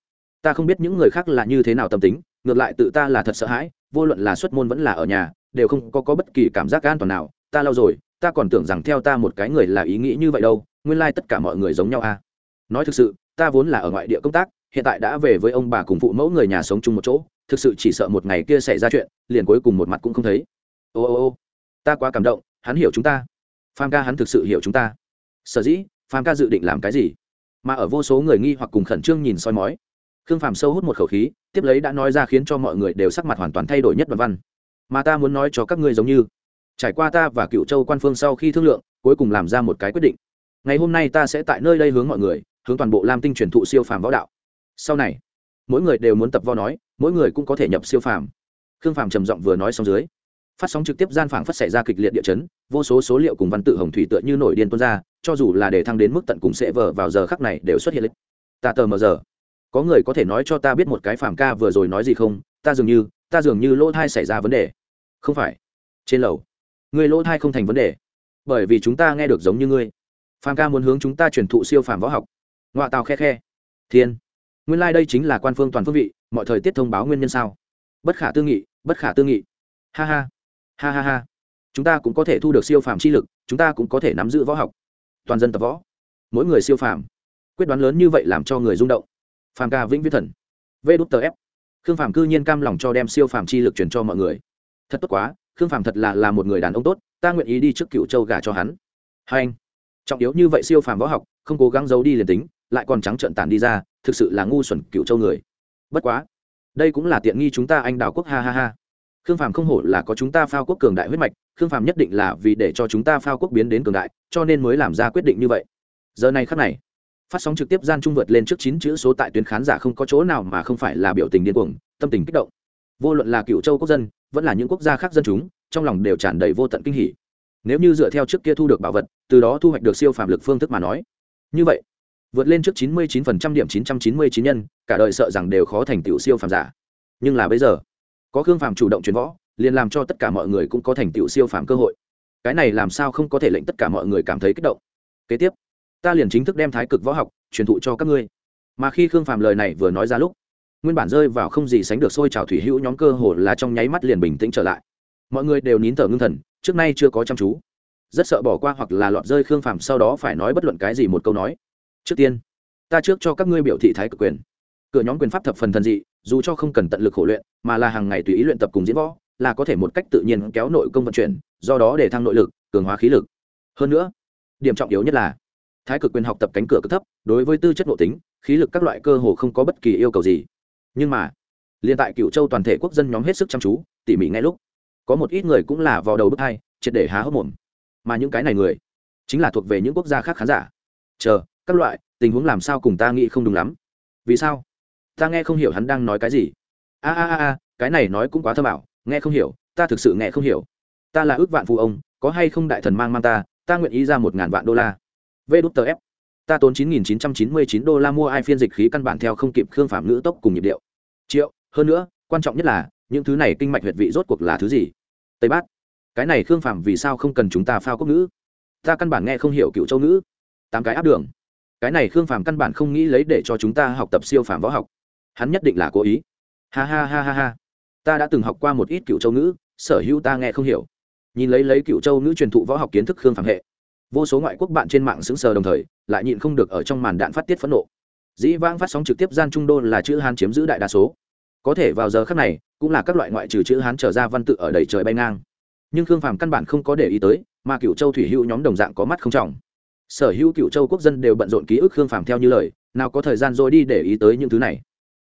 Ta không biết những người khác là như thế nào tâm tính ngược lại tự ta là thật sợ hãi vô luận là xuất môn vẫn là ở nhà đều không có, có bất kỳ cảm giác an toàn nào. Ta lâu rồi ta còn tưởng rằng theo ta một cái người là ý nghĩ như vậy đâu nguyên lai、like、tất cả mọi người giống nhau à. Nói thực sự ta vốn là ở ngoại địa công tác, hiện tại đã về với ông bà cùng phụ mẫu người nhà sống chung một chỗ, thực sự chỉ sợ một ngày kia xảy ra chuyện, liền cuối cùng một mặt cũng không thấy. Ô ô ô, ta quá cảm động, hắn hiểu chúng ta. Pham ca hắn thực sự hiểu chúng ta. Sở dĩ, pham ca dự định làm cái gì? Mà ở vô số người nghi hoặc cùng khẩn trương nhìn soi mói. Khương phàm sâu hút một khẩu khí, tiếp lấy đã nói ra khiến cho mọi người đều sắc mặt hoàn toàn thay đổi nhất đoạn văn. Mà ta muốn nói cho các ngươi giống như, trải qua ta và cựu châu quan phương sau khi thương lượng, cuối cùng làm ra một cái quyết định. Ngày hôm nay ta sẽ tại nơi đây hướng mọi người hướng toàn bộ lam tinh truyền thụ siêu phàm võ đạo. Sau này, mỗi người đều muốn tập võ nói, mỗi người cũng có thể nhập siêu phàm. Khương phàm trầm giọng vừa nói xong dưới, phát sóng trực tiếp gian phảng phất xảy ra kịch liệt địa chấn, vô số số liệu cùng văn tự hồng thủy tựa như nổi điên tuôn ra, cho dù là để thăng đến mức tận cùng sẽ vờ vào giờ khắc này đều xuất hiện lịch. Ta tờ mờ giờ. Có người có thể nói cho ta biết một cái phàm ca vừa rồi nói gì không? Ta dường như, ta dường như lỗ thai xảy ra vấn đề. Không phải. Trên lầu. Người lỗ thai không thành vấn đề. Bởi vì chúng ta nghe được giống như ngươi. Phàm ca muốn hướng chúng ta truyền thụ siêu phàm võ học ngoạ tàu khe khe. Thiên. Nguyên lai、like、đây chính là quan phương toàn phương vị, mọi thời tiết thông báo nguyên nhân sao? Bất khả tư nghị, bất khả tư nghị. Ha ha. Ha ha ha. Chúng ta cũng có thể thu được siêu phàm chi lực, chúng ta cũng có thể nắm giữ võ học. Toàn dân tập võ. Mỗi người siêu phàm. Quyết đoán lớn như vậy làm cho người rung động. Phàm ca vĩnh viết thần. Vê đút tờ ép. Khương phàm cư nhiên cam lòng cho đem siêu phàm chi lực truyền cho mọi người. Thật tốt quá, khương phàm thật là là một người đàn ông tốt, ta nguyện ý đi trước cựu châu gà cho hắn. Hai anh. Trọng yếu như vậy siêu phàm võ học, không cố gắng giấu đi liền tính lại còn trắng trợn tản đi ra, thực sự là ngu xuẩn cựu châu người. Bất quá, đây cũng là tiện nghi chúng ta anh đào quốc, ha ha ha. Khương phàm không hổ là có chúng ta phao quốc cường đại huyết mạch, khương phàm nhất định là vì để cho chúng ta phao quốc biến đến cường đại, cho nên mới làm ra quyết định như vậy. Giờ này khắc này, phát sóng trực tiếp gian trung vượt lên trước chín chữ số tại tuyến khán giả không có chỗ nào mà không phải là biểu tình điên cuồng, tâm tình kích động. Vô luận là cựu châu quốc dân, vẫn là những quốc gia khác dân chúng, trong lòng đều tràn đầy vô tận kinh hỉ. Nếu như dựa theo trước kia thu được bảo vật, từ đó thu hoạch được siêu phàm lực phương thức mà nói. Như vậy vượt lên trước 99% điểm 999 nhân, cả đời sợ rằng đều khó thành tựu siêu phàm giả. Nhưng là bây giờ, có khương phàm chủ động chuyển võ, liền làm cho tất cả mọi người cũng có thành tựu siêu phàm cơ hội. Cái này làm sao không có thể lệnh tất cả mọi người cảm thấy kích động? Kế tiếp, ta liền chính thức đem thái cực võ học truyền thụ cho các ngươi. Mà khi khương phàm lời này vừa nói ra lúc, nguyên bản rơi vào không gì sánh được sôi trào thủy hữu nhóm cơ hồ là trong nháy mắt liền bình tĩnh trở lại. Mọi người đều nín thở ngưng thần, trước nay chưa có chăm chú. Rất sợ bỏ qua hoặc là lọt rơi khương phàm, sau đó phải nói bất luận cái gì một câu nói trước tiên, ta trước cho các ngươi biểu thị thái cực quyền. Cửa nhóm quyền pháp thập phần thần dị, dù cho không cần tận lực khổ luyện, mà là hàng ngày tùy ý luyện tập cùng diễn võ, là có thể một cách tự nhiên kéo nội công vận chuyển, do đó để thăng nội lực, cường hóa khí lực. Hơn nữa, điểm trọng yếu nhất là, thái cực quyền học tập cánh cửa cực thấp, đối với tư chất nội tính, khí lực các loại cơ hồ không có bất kỳ yêu cầu gì. Nhưng mà liên tại cựu châu toàn thể quốc dân nhóm hết sức chăm chú, tỉ mỉ ngay lúc, có một ít người cũng là vào đầu bước hai, triệt để há hốc mồm. Mà những cái này người, chính là thuộc về những quốc gia khác khán giả. Chờ các loại, tình huống làm sao cùng ta nghĩ không đúng lắm. Vì sao? Ta nghe không hiểu hắn đang nói cái gì. A a a cái này nói cũng quá thơ bảo nghe không hiểu, ta thực sự nghe không hiểu. Ta là ước vạn phụ ông, có hay không đại thần mang mang ta ta nguyện ý ra một ngàn vạn đô la. V đút tờ f. Ta tốn chín nghìn chín trăm chín mươi chín đô la mua ai phiên dịch khí căn bản theo không kịp khương phạm ngữ tốc cùng nhịp điệu. Triệu, hơn nữa, quan trọng nhất là, những thứ này kinh mạch huyệt vị rốt cuộc là thứ gì? Tây bát. Cái này khương phạm vì sao không cần chúng ta phao cốc ngữ? Ta căn bản nghe không hiểu cựu châu ngữ. Tám cái áp đường cái này khương phàm căn bản không nghĩ lấy để cho chúng ta học tập siêu phàm võ học. Hắn nhất định là cố ý. Ha ha ha ha ha. Ta đã từng học qua một ít cựu châu ngữ, sở hữu ta nghe không hiểu. Nhìn lấy lấy cựu châu ngữ truyền thụ võ học kiến thức khương phàm hệ, vô số ngoại quốc bạn trên mạng xứng sờ đồng thời, lại nhịn không được ở trong màn đạn phát tiết phẫn nộ. Dĩ vãng phát sóng trực tiếp gian trung đô là chữ hán chiếm giữ đại đa số. Có thể vào giờ khác này, cũng là các loại ngoại trừ chữ hán trở ra văn tự ở đầy trời bay ngang. Nhưng khương phàm căn bản không có để ý tới, mà cựu châu thủy hữu nhóm đồng dạng có mắt không trọng sở hữu cựu châu quốc dân đều bận rộn ký ức khương phàm theo như lời, nào có thời gian rồi đi để ý tới những thứ này.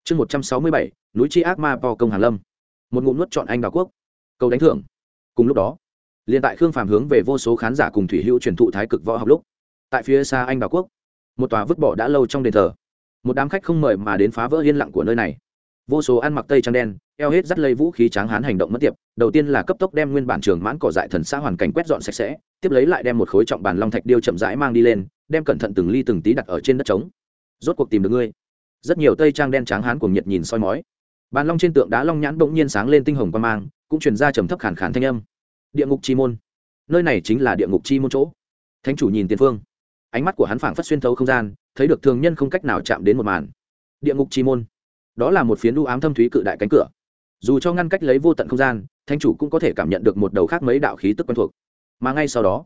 Chương một trăm sáu mươi bảy, núi chi ác ma po công hàn lâm. Một ngụm nuốt chọn anh đào quốc. Cầu đánh thưởng. Cùng lúc đó, liền tại khương phàm hướng về vô số khán giả cùng thủy hữu truyền thụ thái cực võ học lúc, tại phía xa anh đào quốc, một tòa vứt bỏ đã lâu trong đền thờ. Một đám khách không mời mà đến phá vỡ yên lặng của nơi này vô số ăn mặc tây trang đen, eo hết dắt lây vũ khí tráng hán hành động mất tiệp, đầu tiên là cấp tốc đem nguyên bản trường mãn cỏ dại thần xã hoàn cảnh quét dọn sạch sẽ, tiếp lấy lại đem một khối trọng bàn long thạch điêu chậm rãi mang đi lên, đem cẩn thận từng ly từng tí đặt ở trên đất trống. Rốt cuộc tìm được ngươi. Rất nhiều tây trang đen tráng hán cùng nhiệt nhìn soi mói. Bàn long trên tượng đá long nhãn bỗng nhiên sáng lên tinh hồng quan mang, cũng truyền ra trầm thấp khản khản thanh âm. Địa ngục chi môn. Nơi này chính là địa ngục chi môn chỗ. Thánh chủ nhìn tiền phương. Ánh mắt của hắn phảng phất xuyên thấu không gian, thấy được thường nhân không cách nào chạm đến một màn. Địa ngục chi môn đó là một phiến đu ám thâm thúy cự đại cánh cửa. Dù cho ngăn cách lấy vô tận không gian thanh chủ cũng có thể cảm nhận được một đầu khác mấy đạo khí tức quen thuộc. Mà ngay sau đó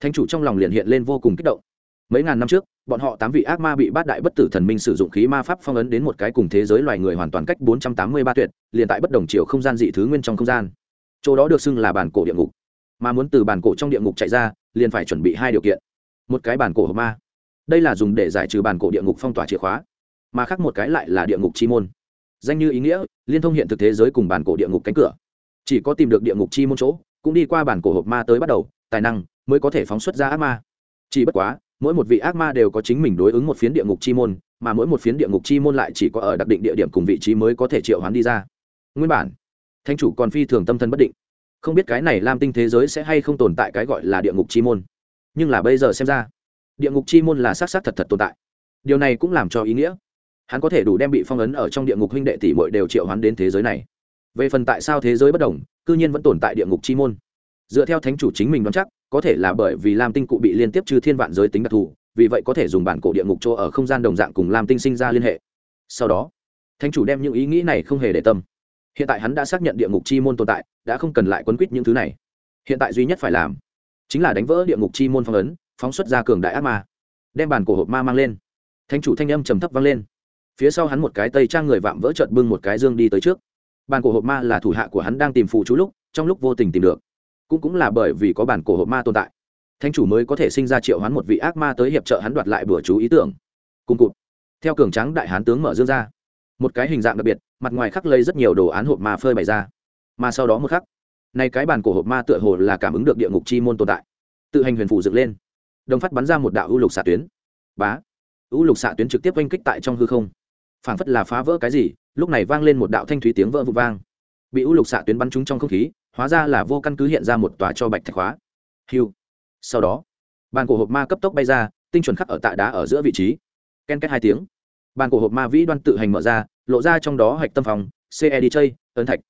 thanh chủ trong lòng liền hiện lên vô cùng kích động. Mấy ngàn năm trước, bọn họ tám vị ác ma bị bát đại bất tử thần minh sử dụng khí ma pháp phong ấn đến một cái cùng thế giới loài người hoàn toàn cách bốn trăm tám mươi ba tuyệt, liền tại bất đồng chiều không gian dị thứ nguyên trong không gian. Chỗ đó được xưng là bản cổ địa ngục. Mà muốn từ bản cổ trong địa ngục chạy ra, liền phải chuẩn bị hai điều kiện. Một cái bản cổ hộp ma. Đây là dùng để giải trừ bản cổ địa ngục phong tỏa chìa khóa mà khác một cái lại là địa ngục chi môn. Danh như ý nghĩa, liên thông hiện thực thế giới cùng bản cổ địa ngục cánh cửa. Chỉ có tìm được địa ngục chi môn chỗ, cũng đi qua bản cổ hộp ma tới bắt đầu, tài năng mới có thể phóng xuất ra ác ma. Chỉ bất quá, mỗi một vị ác ma đều có chính mình đối ứng một phiến địa ngục chi môn, mà mỗi một phiến địa ngục chi môn lại chỉ có ở đặc định địa điểm cùng vị trí mới có thể triệu hoán đi ra. Nguyên bản thanh chủ còn phi thường tâm thân bất định. Không biết cái này lam tinh thế giới sẽ hay không tồn tại cái gọi là địa ngục chi môn. Nhưng là bây giờ xem ra, địa ngục chi môn là xác xác thật thật tồn tại. Điều này cũng làm cho ý nghĩa hắn có thể đủ đem bị phong ấn ở trong địa ngục huynh đệ tỷ muội đều triệu hoán đến thế giới này. Về phần tại sao thế giới bất đồng, cư nhiên vẫn tồn tại địa ngục chi môn. Dựa theo thánh chủ chính mình đoán chắc, có thể là bởi vì lam tinh cụ bị liên tiếp trừ thiên vạn giới tính đặc thù, vì vậy có thể dùng bản cổ địa ngục chỗ ở không gian đồng dạng cùng lam tinh sinh ra liên hệ. Sau đó, thánh chủ đem những ý nghĩ này không hề để tâm. Hiện tại hắn đã xác nhận địa ngục chi môn tồn tại, đã không cần lại quấn quýt những thứ này. Hiện tại duy nhất phải làm, chính là đánh vỡ địa ngục chi môn phong ấn, phóng xuất ra cường đại ác ma, đem bản cổ hộp ma mang lên. Thánh chủ thanh âm trầm thấp vang lên phía sau hắn một cái tây trang người vạm vỡ trợt bưng một cái dương đi tới trước. Bàn cổ hộp ma là thủ hạ của hắn đang tìm phụ chú lúc, trong lúc vô tình tìm được. Cũng cũng là bởi vì có bản cổ hộp ma tồn tại. Thánh chủ mới có thể sinh ra triệu hoán một vị ác ma tới hiệp trợ hắn đoạt lại bữa chú ý tưởng. Cùng cụt. Theo cường trắng đại hán tướng mở dương ra. Một cái hình dạng đặc biệt, mặt ngoài khắc lây rất nhiều đồ án hộp ma phơi bày ra. Mà sau đó một khắc nay cái bàn cổ hộp ma tựa hồ là cảm ứng được địa ngục chi môn tồn tại. Tự hành huyền phủ dựng lên. Đồng phát bắn ra một đạo ưu lục xạ tuyến. Bá. Ưu lục xạ tuyến trực tiếp oanh kích tại trong hư không phảng phất là phá vỡ cái gì, lúc này vang lên một đạo thanh thúy tiếng vỡ vụ vang. Bị u lục xạ tuyến bắn trúng trong không khí, hóa ra là vô căn cứ hiện ra một tòa cho bạch thạch hóa hiu sau đó, bàn cổ hộp ma cấp tốc bay ra, tinh chuẩn khắc ở tạ đá ở giữa vị trí. Ken kết hai tiếng. Bàn cổ hộp ma vĩ đoan tự hành mở ra, lộ ra trong đó hạch tâm phòng cedj chơi ấn thạch.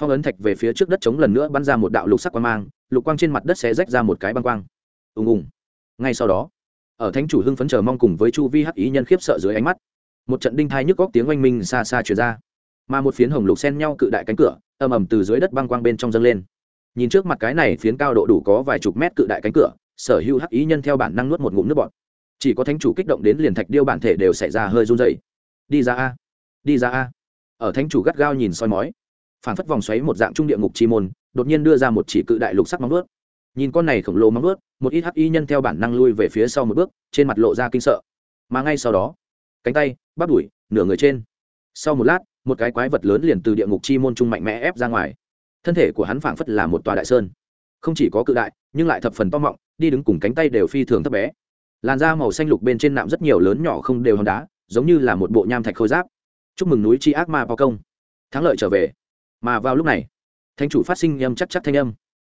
Phong ấn thạch về phía trước đất chống lần nữa bắn ra một đạo lục sắc quang mang, lục quang trên mặt đất sẽ rách ra một cái băng quang. Ùng ùng. Ngay sau đó, ở thánh chủ hưng phấn chờ mong cùng với chu vi hắc ý nhân khiếp sợ dưới ánh mắt một trận đinh thai nhức góc tiếng oanh minh xa xa chuyển ra. Mà một phiến hồng lục xen nhau cự đại cánh cửa, ầm ầm từ dưới đất băng quang bên trong dâng lên. Nhìn trước mặt cái này phiến cao độ đủ có vài chục mét cự đại cánh cửa, sở hữu hắc ý nhân theo bản năng nuốt một ngụm nước bọt. Chỉ có thánh chủ kích động đến liền thạch điêu bản thể đều xảy ra hơi run dày đi ra a, đi ra a. Ở thánh chủ gắt gao nhìn soi mói phản phất vòng xoáy một dạng trung địa ngục chi môn, đột nhiên đưa ra một chỉ cự đại lục sắc móng vuốt. Nhìn con này khổng lồ móng vuốt, một ít hắc y nhân theo bản năng lui về phía sau một bước, trên mặt lộ ra kinh sợ. Mà ngay sau đó, cánh tay bắp đùi, nửa người trên. Sau một lát, một cái quái vật lớn liền từ địa ngục chi môn trung mạnh mẽ ép ra ngoài. Thân thể của hắn phảng phất là một tòa đại sơn. Không chỉ có cự đại, nhưng lại thập phần to mọng, đi đứng cùng cánh tay đều phi thường thấp bé. Làn da màu xanh lục bên trên nạm rất nhiều lớn nhỏ không đều hòn đá, giống như là một bộ nham thạch khôi giáp. Chúc mừng núi chi ác ma bao công. Thắng lợi trở về. Mà vào lúc này thanh chủ phát sinh âm chắc chắc thanh âm.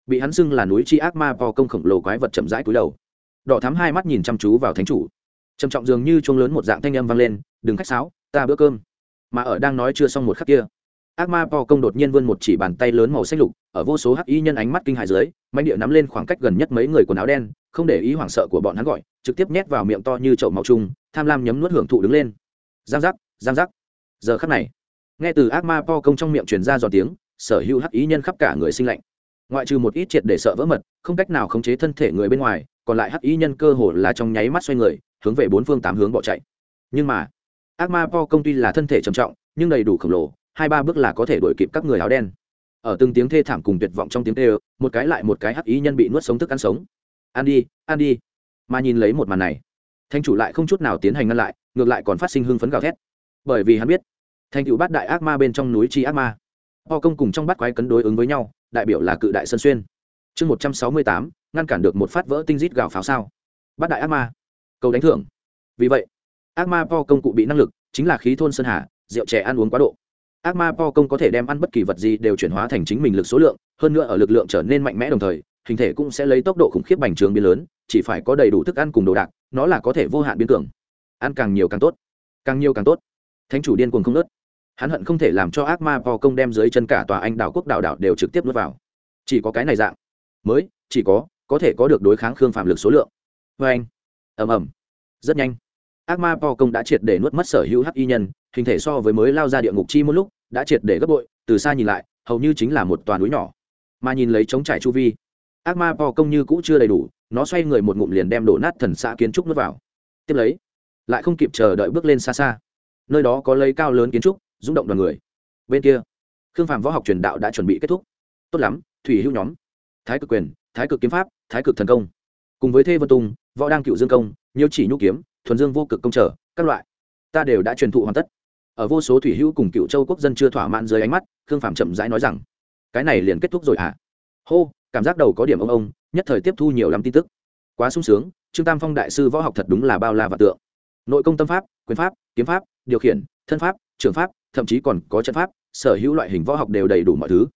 Bị hắn xưng là núi chi ác ma bao công khổng lồ quái vật chậm rãi cúi đầu. Đỏ thắm hai mắt nhìn chăm chú vào thánh chủ. Trầm trọng dường như chuông lớn một dạng thanh âm vang lên đừng khách sáo, ta bữa cơm. Mà ở đang nói chưa xong một khắc kia ác ma po công đột nhiên vươn một chỉ bàn tay lớn màu xanh lục, ở vô số hắc y nhân ánh mắt kinh hài dưới mạnh địa nắm lên khoảng cách gần nhất mấy người quần áo đen, không để ý hoảng sợ của bọn hắn gọi, trực tiếp nhét vào miệng to như chậu màu chung, tham lam nhấm nuốt hưởng thụ đứng lên. Giang giác giang giác. Giờ khắc này, nghe từ ác ma po công trong miệng truyền ra giòn tiếng, sở hữu hắc ý nhân khắp cả người sinh lạnh. Ngoại trừ một ít triệt để sợ vỡ mật, không cách nào khống chế thân thể người bên ngoài, còn lại hắc ý nhân cơ hồ là trong nháy mắt xoay người, hướng về bốn phương tám hướng bỏ chạy. Nhưng mà ác ma po công tuy là thân thể trầm trọng, nhưng đầy đủ khổng lồ, hai ba bước là có thể đuổi kịp các người áo đen. Ở từng tiếng thê thảm cùng tuyệt vọng trong tiếng tê một cái lại một cái hắc ý nhân bị nuốt sống thức ăn sống. Ăn đi ăn đi. Mà nhìn lấy một màn này. Thanh chủ lại không chút nào tiến hành ngăn lại, ngược lại còn phát sinh hưng phấn gào thét. Bởi vì hắn biết, thanh cựu bắt đại ác ma bên trong núi chi ác ma po công cùng trong bắt quái cấn đối ứng với nhau, đại biểu là cự đại sơn xuyên. Chương một trăm sáu mươi tám, ngăn cản được một phát vỡ tinh rít gạo pháo sao. Bắt đại ác ma, cầu đánh thưởng. Vì vậy ác ma po công cụ bị năng lực, chính là khí thôn sơn hà, rượu trẻ ăn uống quá độ. Ác ma po công có thể đem ăn bất kỳ vật gì đều chuyển hóa thành chính mình lực số lượng, hơn nữa ở lực lượng trở nên mạnh mẽ đồng thời, hình thể cũng sẽ lấy tốc độ khủng khiếp bành trướng biến lớn, chỉ phải có đầy đủ thức ăn cùng đồ đạc, nó là có thể vô hạn biến cường. Ăn càng nhiều càng tốt. Càng nhiều càng tốt. Thánh chủ điên cuồng không nớt hắn hận không thể làm cho ác ma po công đem dưới chân cả tòa anh đảo quốc đảo đảo đều trực tiếp nuốt vào. Chỉ có cái này dạng. Mới, chỉ có có thể có được đối kháng khương phạm lực số lượng. Vê anh. Ầm ầm. Rất nhanh ác ma po công đã triệt để nuốt mất sở hữu hắc y nhân, hình thể so với mới lao ra địa ngục chi một lúc, đã triệt để gấp bội, từ xa nhìn lại, hầu như chính là một toàn núi nhỏ. Mà nhìn lấy chống trải chu vi, ác ma po công như cũ chưa đầy đủ, nó xoay người một ngụm liền đem đổ nát thần xã kiến trúc nuốt vào. Tiếp lấy, lại không kịp chờ đợi bước lên xa xa. Nơi đó có lấy cao lớn kiến trúc, rung động đoàn người. Bên kia, khương phạm võ học truyền đạo đã chuẩn bị kết thúc. Tốt lắm, thủy hữu nhóm. Thái cực quyền, thái cực kiếm pháp, thái cực thần công. Cùng với thê vân Tùng, võ đăng cựu dương công nhiều chỉ nhu kiếm thuần dương vô cực công trở, các loại. Ta đều đã truyền thụ hoàn tất. Ở vô số thủy hữu cùng cựu châu quốc dân chưa thỏa mãn dưới ánh mắt, khương phạm chậm rãi nói rằng, cái này liền kết thúc rồi hả? À? hô, cảm giác đầu có điểm ông ông, nhất thời tiếp thu nhiều lắm tin tức. Quá sung sướng, trương tam phong đại sư võ học thật đúng là bao la và tượng. Nội công tâm pháp, quyền pháp, kiếm pháp, điều khiển, thân pháp, trường pháp, thậm chí còn có trận pháp, sở hữu loại hình võ học đều đầy đủ mọi thứ.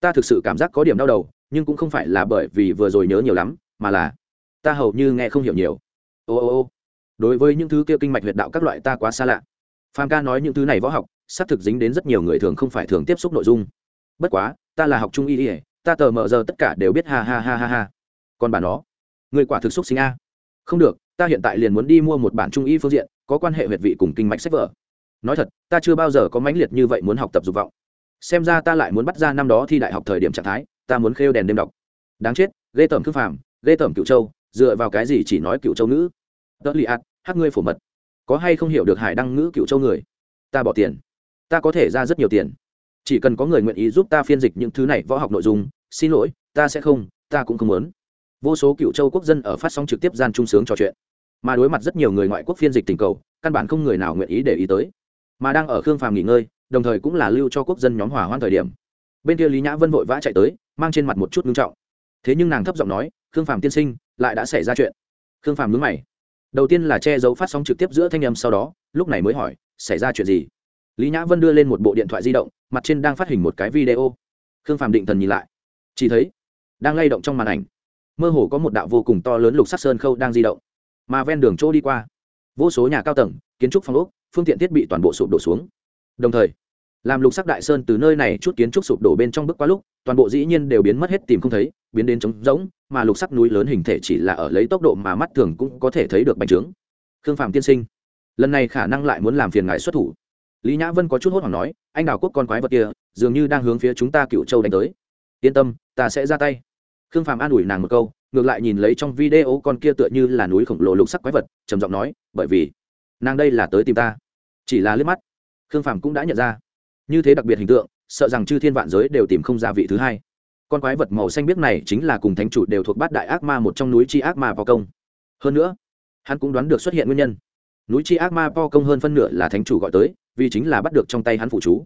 Ta thực sự cảm giác có điểm đau đầu, nhưng cũng không phải là bởi vì vừa rồi nhớ nhiều lắm, mà là ta hầu như nghe không hiểu nhiều. Ô ô ô đối với những thứ kia kinh mạch huyệt đạo các loại ta quá xa lạ. Phan ca nói những thứ này võ học, xác thực dính đến rất nhiều người thường không phải thường tiếp xúc nội dung. Bất quá, ta là học trung y ỉa ta tờ mờ giờ tất cả đều biết ha ha ha ha ha. Còn bản đó người quả thực xúc sinh a. Không được, ta hiện tại liền muốn đi mua một bản trung y phương diện, có quan hệ huyệt vị cùng kinh mạch sách vở. Nói thật, ta chưa bao giờ có mãnh liệt như vậy muốn học tập dục vọng. Xem ra ta lại muốn bắt ra năm đó thi đại học thời điểm trạng thái, ta muốn khêu đèn đêm đọc. Đáng chết, ghê tởm thức phàm, ghê tởm cựu châu, dựa vào cái gì chỉ nói cựu châu nữ. tớ li ạt hát ngươi phổ mật. Có hay không hiểu được hải đăng ngữ cựu châu người? Ta bỏ tiền. Ta có thể ra rất nhiều tiền. Chỉ cần có người nguyện ý giúp ta phiên dịch những thứ này võ học nội dung, xin lỗi, ta sẽ không, ta cũng không muốn. Vô số cựu châu quốc dân ở phát sóng trực tiếp gian trung sướng trò chuyện. Mà đối mặt rất nhiều người ngoại quốc phiên dịch tình cầu, căn bản không người nào nguyện ý để ý tới. Mà đang ở khương phàm nghỉ ngơi, đồng thời cũng là lưu cho quốc dân nhóm hỏa hoan thời điểm. Bên kia lý nhã vân vội vã chạy tới, mang trên mặt một chút ngưng trọng. Thế nhưng nàng thấp giọng nói, khương phàm tiên sinh, lại đã xảy ra chuyện. Khương phàm nhướng mày đầu tiên là che giấu phát sóng trực tiếp giữa thanh âm sau đó, lúc này mới hỏi, xảy ra chuyện gì? Lý nhã vân đưa lên một bộ điện thoại di động, mặt trên đang phát hình một cái video. Khương Phạm định thần nhìn lại. Chỉ thấy, đang lay động trong màn ảnh, mơ hồ có một đạo vô cùng to lớn lục sắc sơn khâu đang di động, mà ven đường chỗ đi qua, vô số nhà cao tầng, kiến trúc phong ốc, phương tiện thiết bị toàn bộ sụp đổ xuống. Đồng thời làm lục sắc đại sơn từ nơi này chút kiến trúc sụp đổ bên trong bước qua lúc, toàn bộ dĩ nhiên đều biến mất hết tìm không thấy, biến đến trống rỗng, mà lục sắc núi lớn hình thể chỉ là ở lấy tốc độ mà mắt thường cũng có thể thấy được bành trướng. Khương phạm tiên sinh, lần này khả năng lại muốn làm phiền ngài xuất thủ. Lý nhã vân có chút hốt hoảng nói, anh đào quốc con quái vật kia, dường như đang hướng phía chúng ta cựu châu đánh tới. Yên tâm, ta sẽ ra tay. Khương phạm an ủi nàng một câu, ngược lại nhìn lấy trong video con kia tựa như là núi khổng lồ lục sắc quái vật, trầm giọng nói, bởi vì, nàng đây là tới tìm ta. Chỉ là liếc mắt, khương Phạm cũng đã nhận ra như thế đặc biệt hình tượng, sợ rằng chư thiên vạn giới đều tìm không ra vị thứ hai. Con quái vật màu xanh biếc này chính là cùng thánh chủ đều thuộc bát đại ác ma một trong núi chi ác ma po công. Hơn nữa, hắn cũng đoán được xuất hiện nguyên nhân. Núi chi ác ma po công hơn phân nửa là thánh chủ gọi tới, vì chính là bắt được trong tay hắn phụ chú.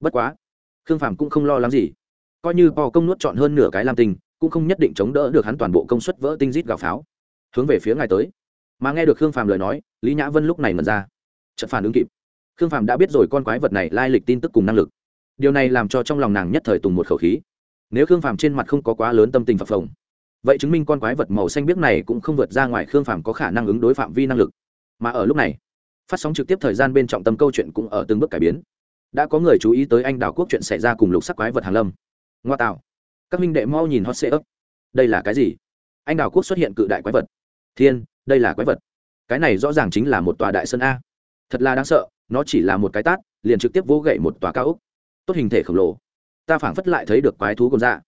Bất quá, khương phàm cũng không lo lắng gì. Coi như po công nuốt chọn hơn nửa cái lam tinh, cũng không nhất định chống đỡ được hắn toàn bộ công suất vỡ tinh rít gào pháo. Hướng về phía ngài tới. Mà nghe được khương phàm lời nói, lý nhã vân lúc này mật ra. Chợt phản ứng kịp khương phàm đã biết rồi con quái vật này lai lịch tin tức cùng năng lực. Điều này làm cho trong lòng nàng nhất thời tùng một khẩu khí. Nếu khương phàm trên mặt không có quá lớn tâm tình phập phồng, vậy chứng minh con quái vật màu xanh biếc này cũng không vượt ra ngoài khương phàm có khả năng ứng đối phạm vi năng lực. Mà ở lúc này, phát sóng trực tiếp thời gian bên trọng tâm câu chuyện cũng ở từng bước cải biến. Đã có người chú ý tới anh đào quốc chuyện xảy ra cùng lục sắc quái vật hàn lâm. Ngoa tạo. Các minh đệ mau nhìn hot sê ấp đây là cái gì? Anh đào quốc xuất hiện cự đại quái vật. Thiên, đây là quái vật. Cái này rõ ràng chính là một tòa đại sơn a thật là đáng sợ, nó chỉ là một cái tát, liền trực tiếp vỗ gậy một tòa cao úc tốt hình thể khổng lồ. Ta phảng phất lại thấy được quái thú còn ra dạ.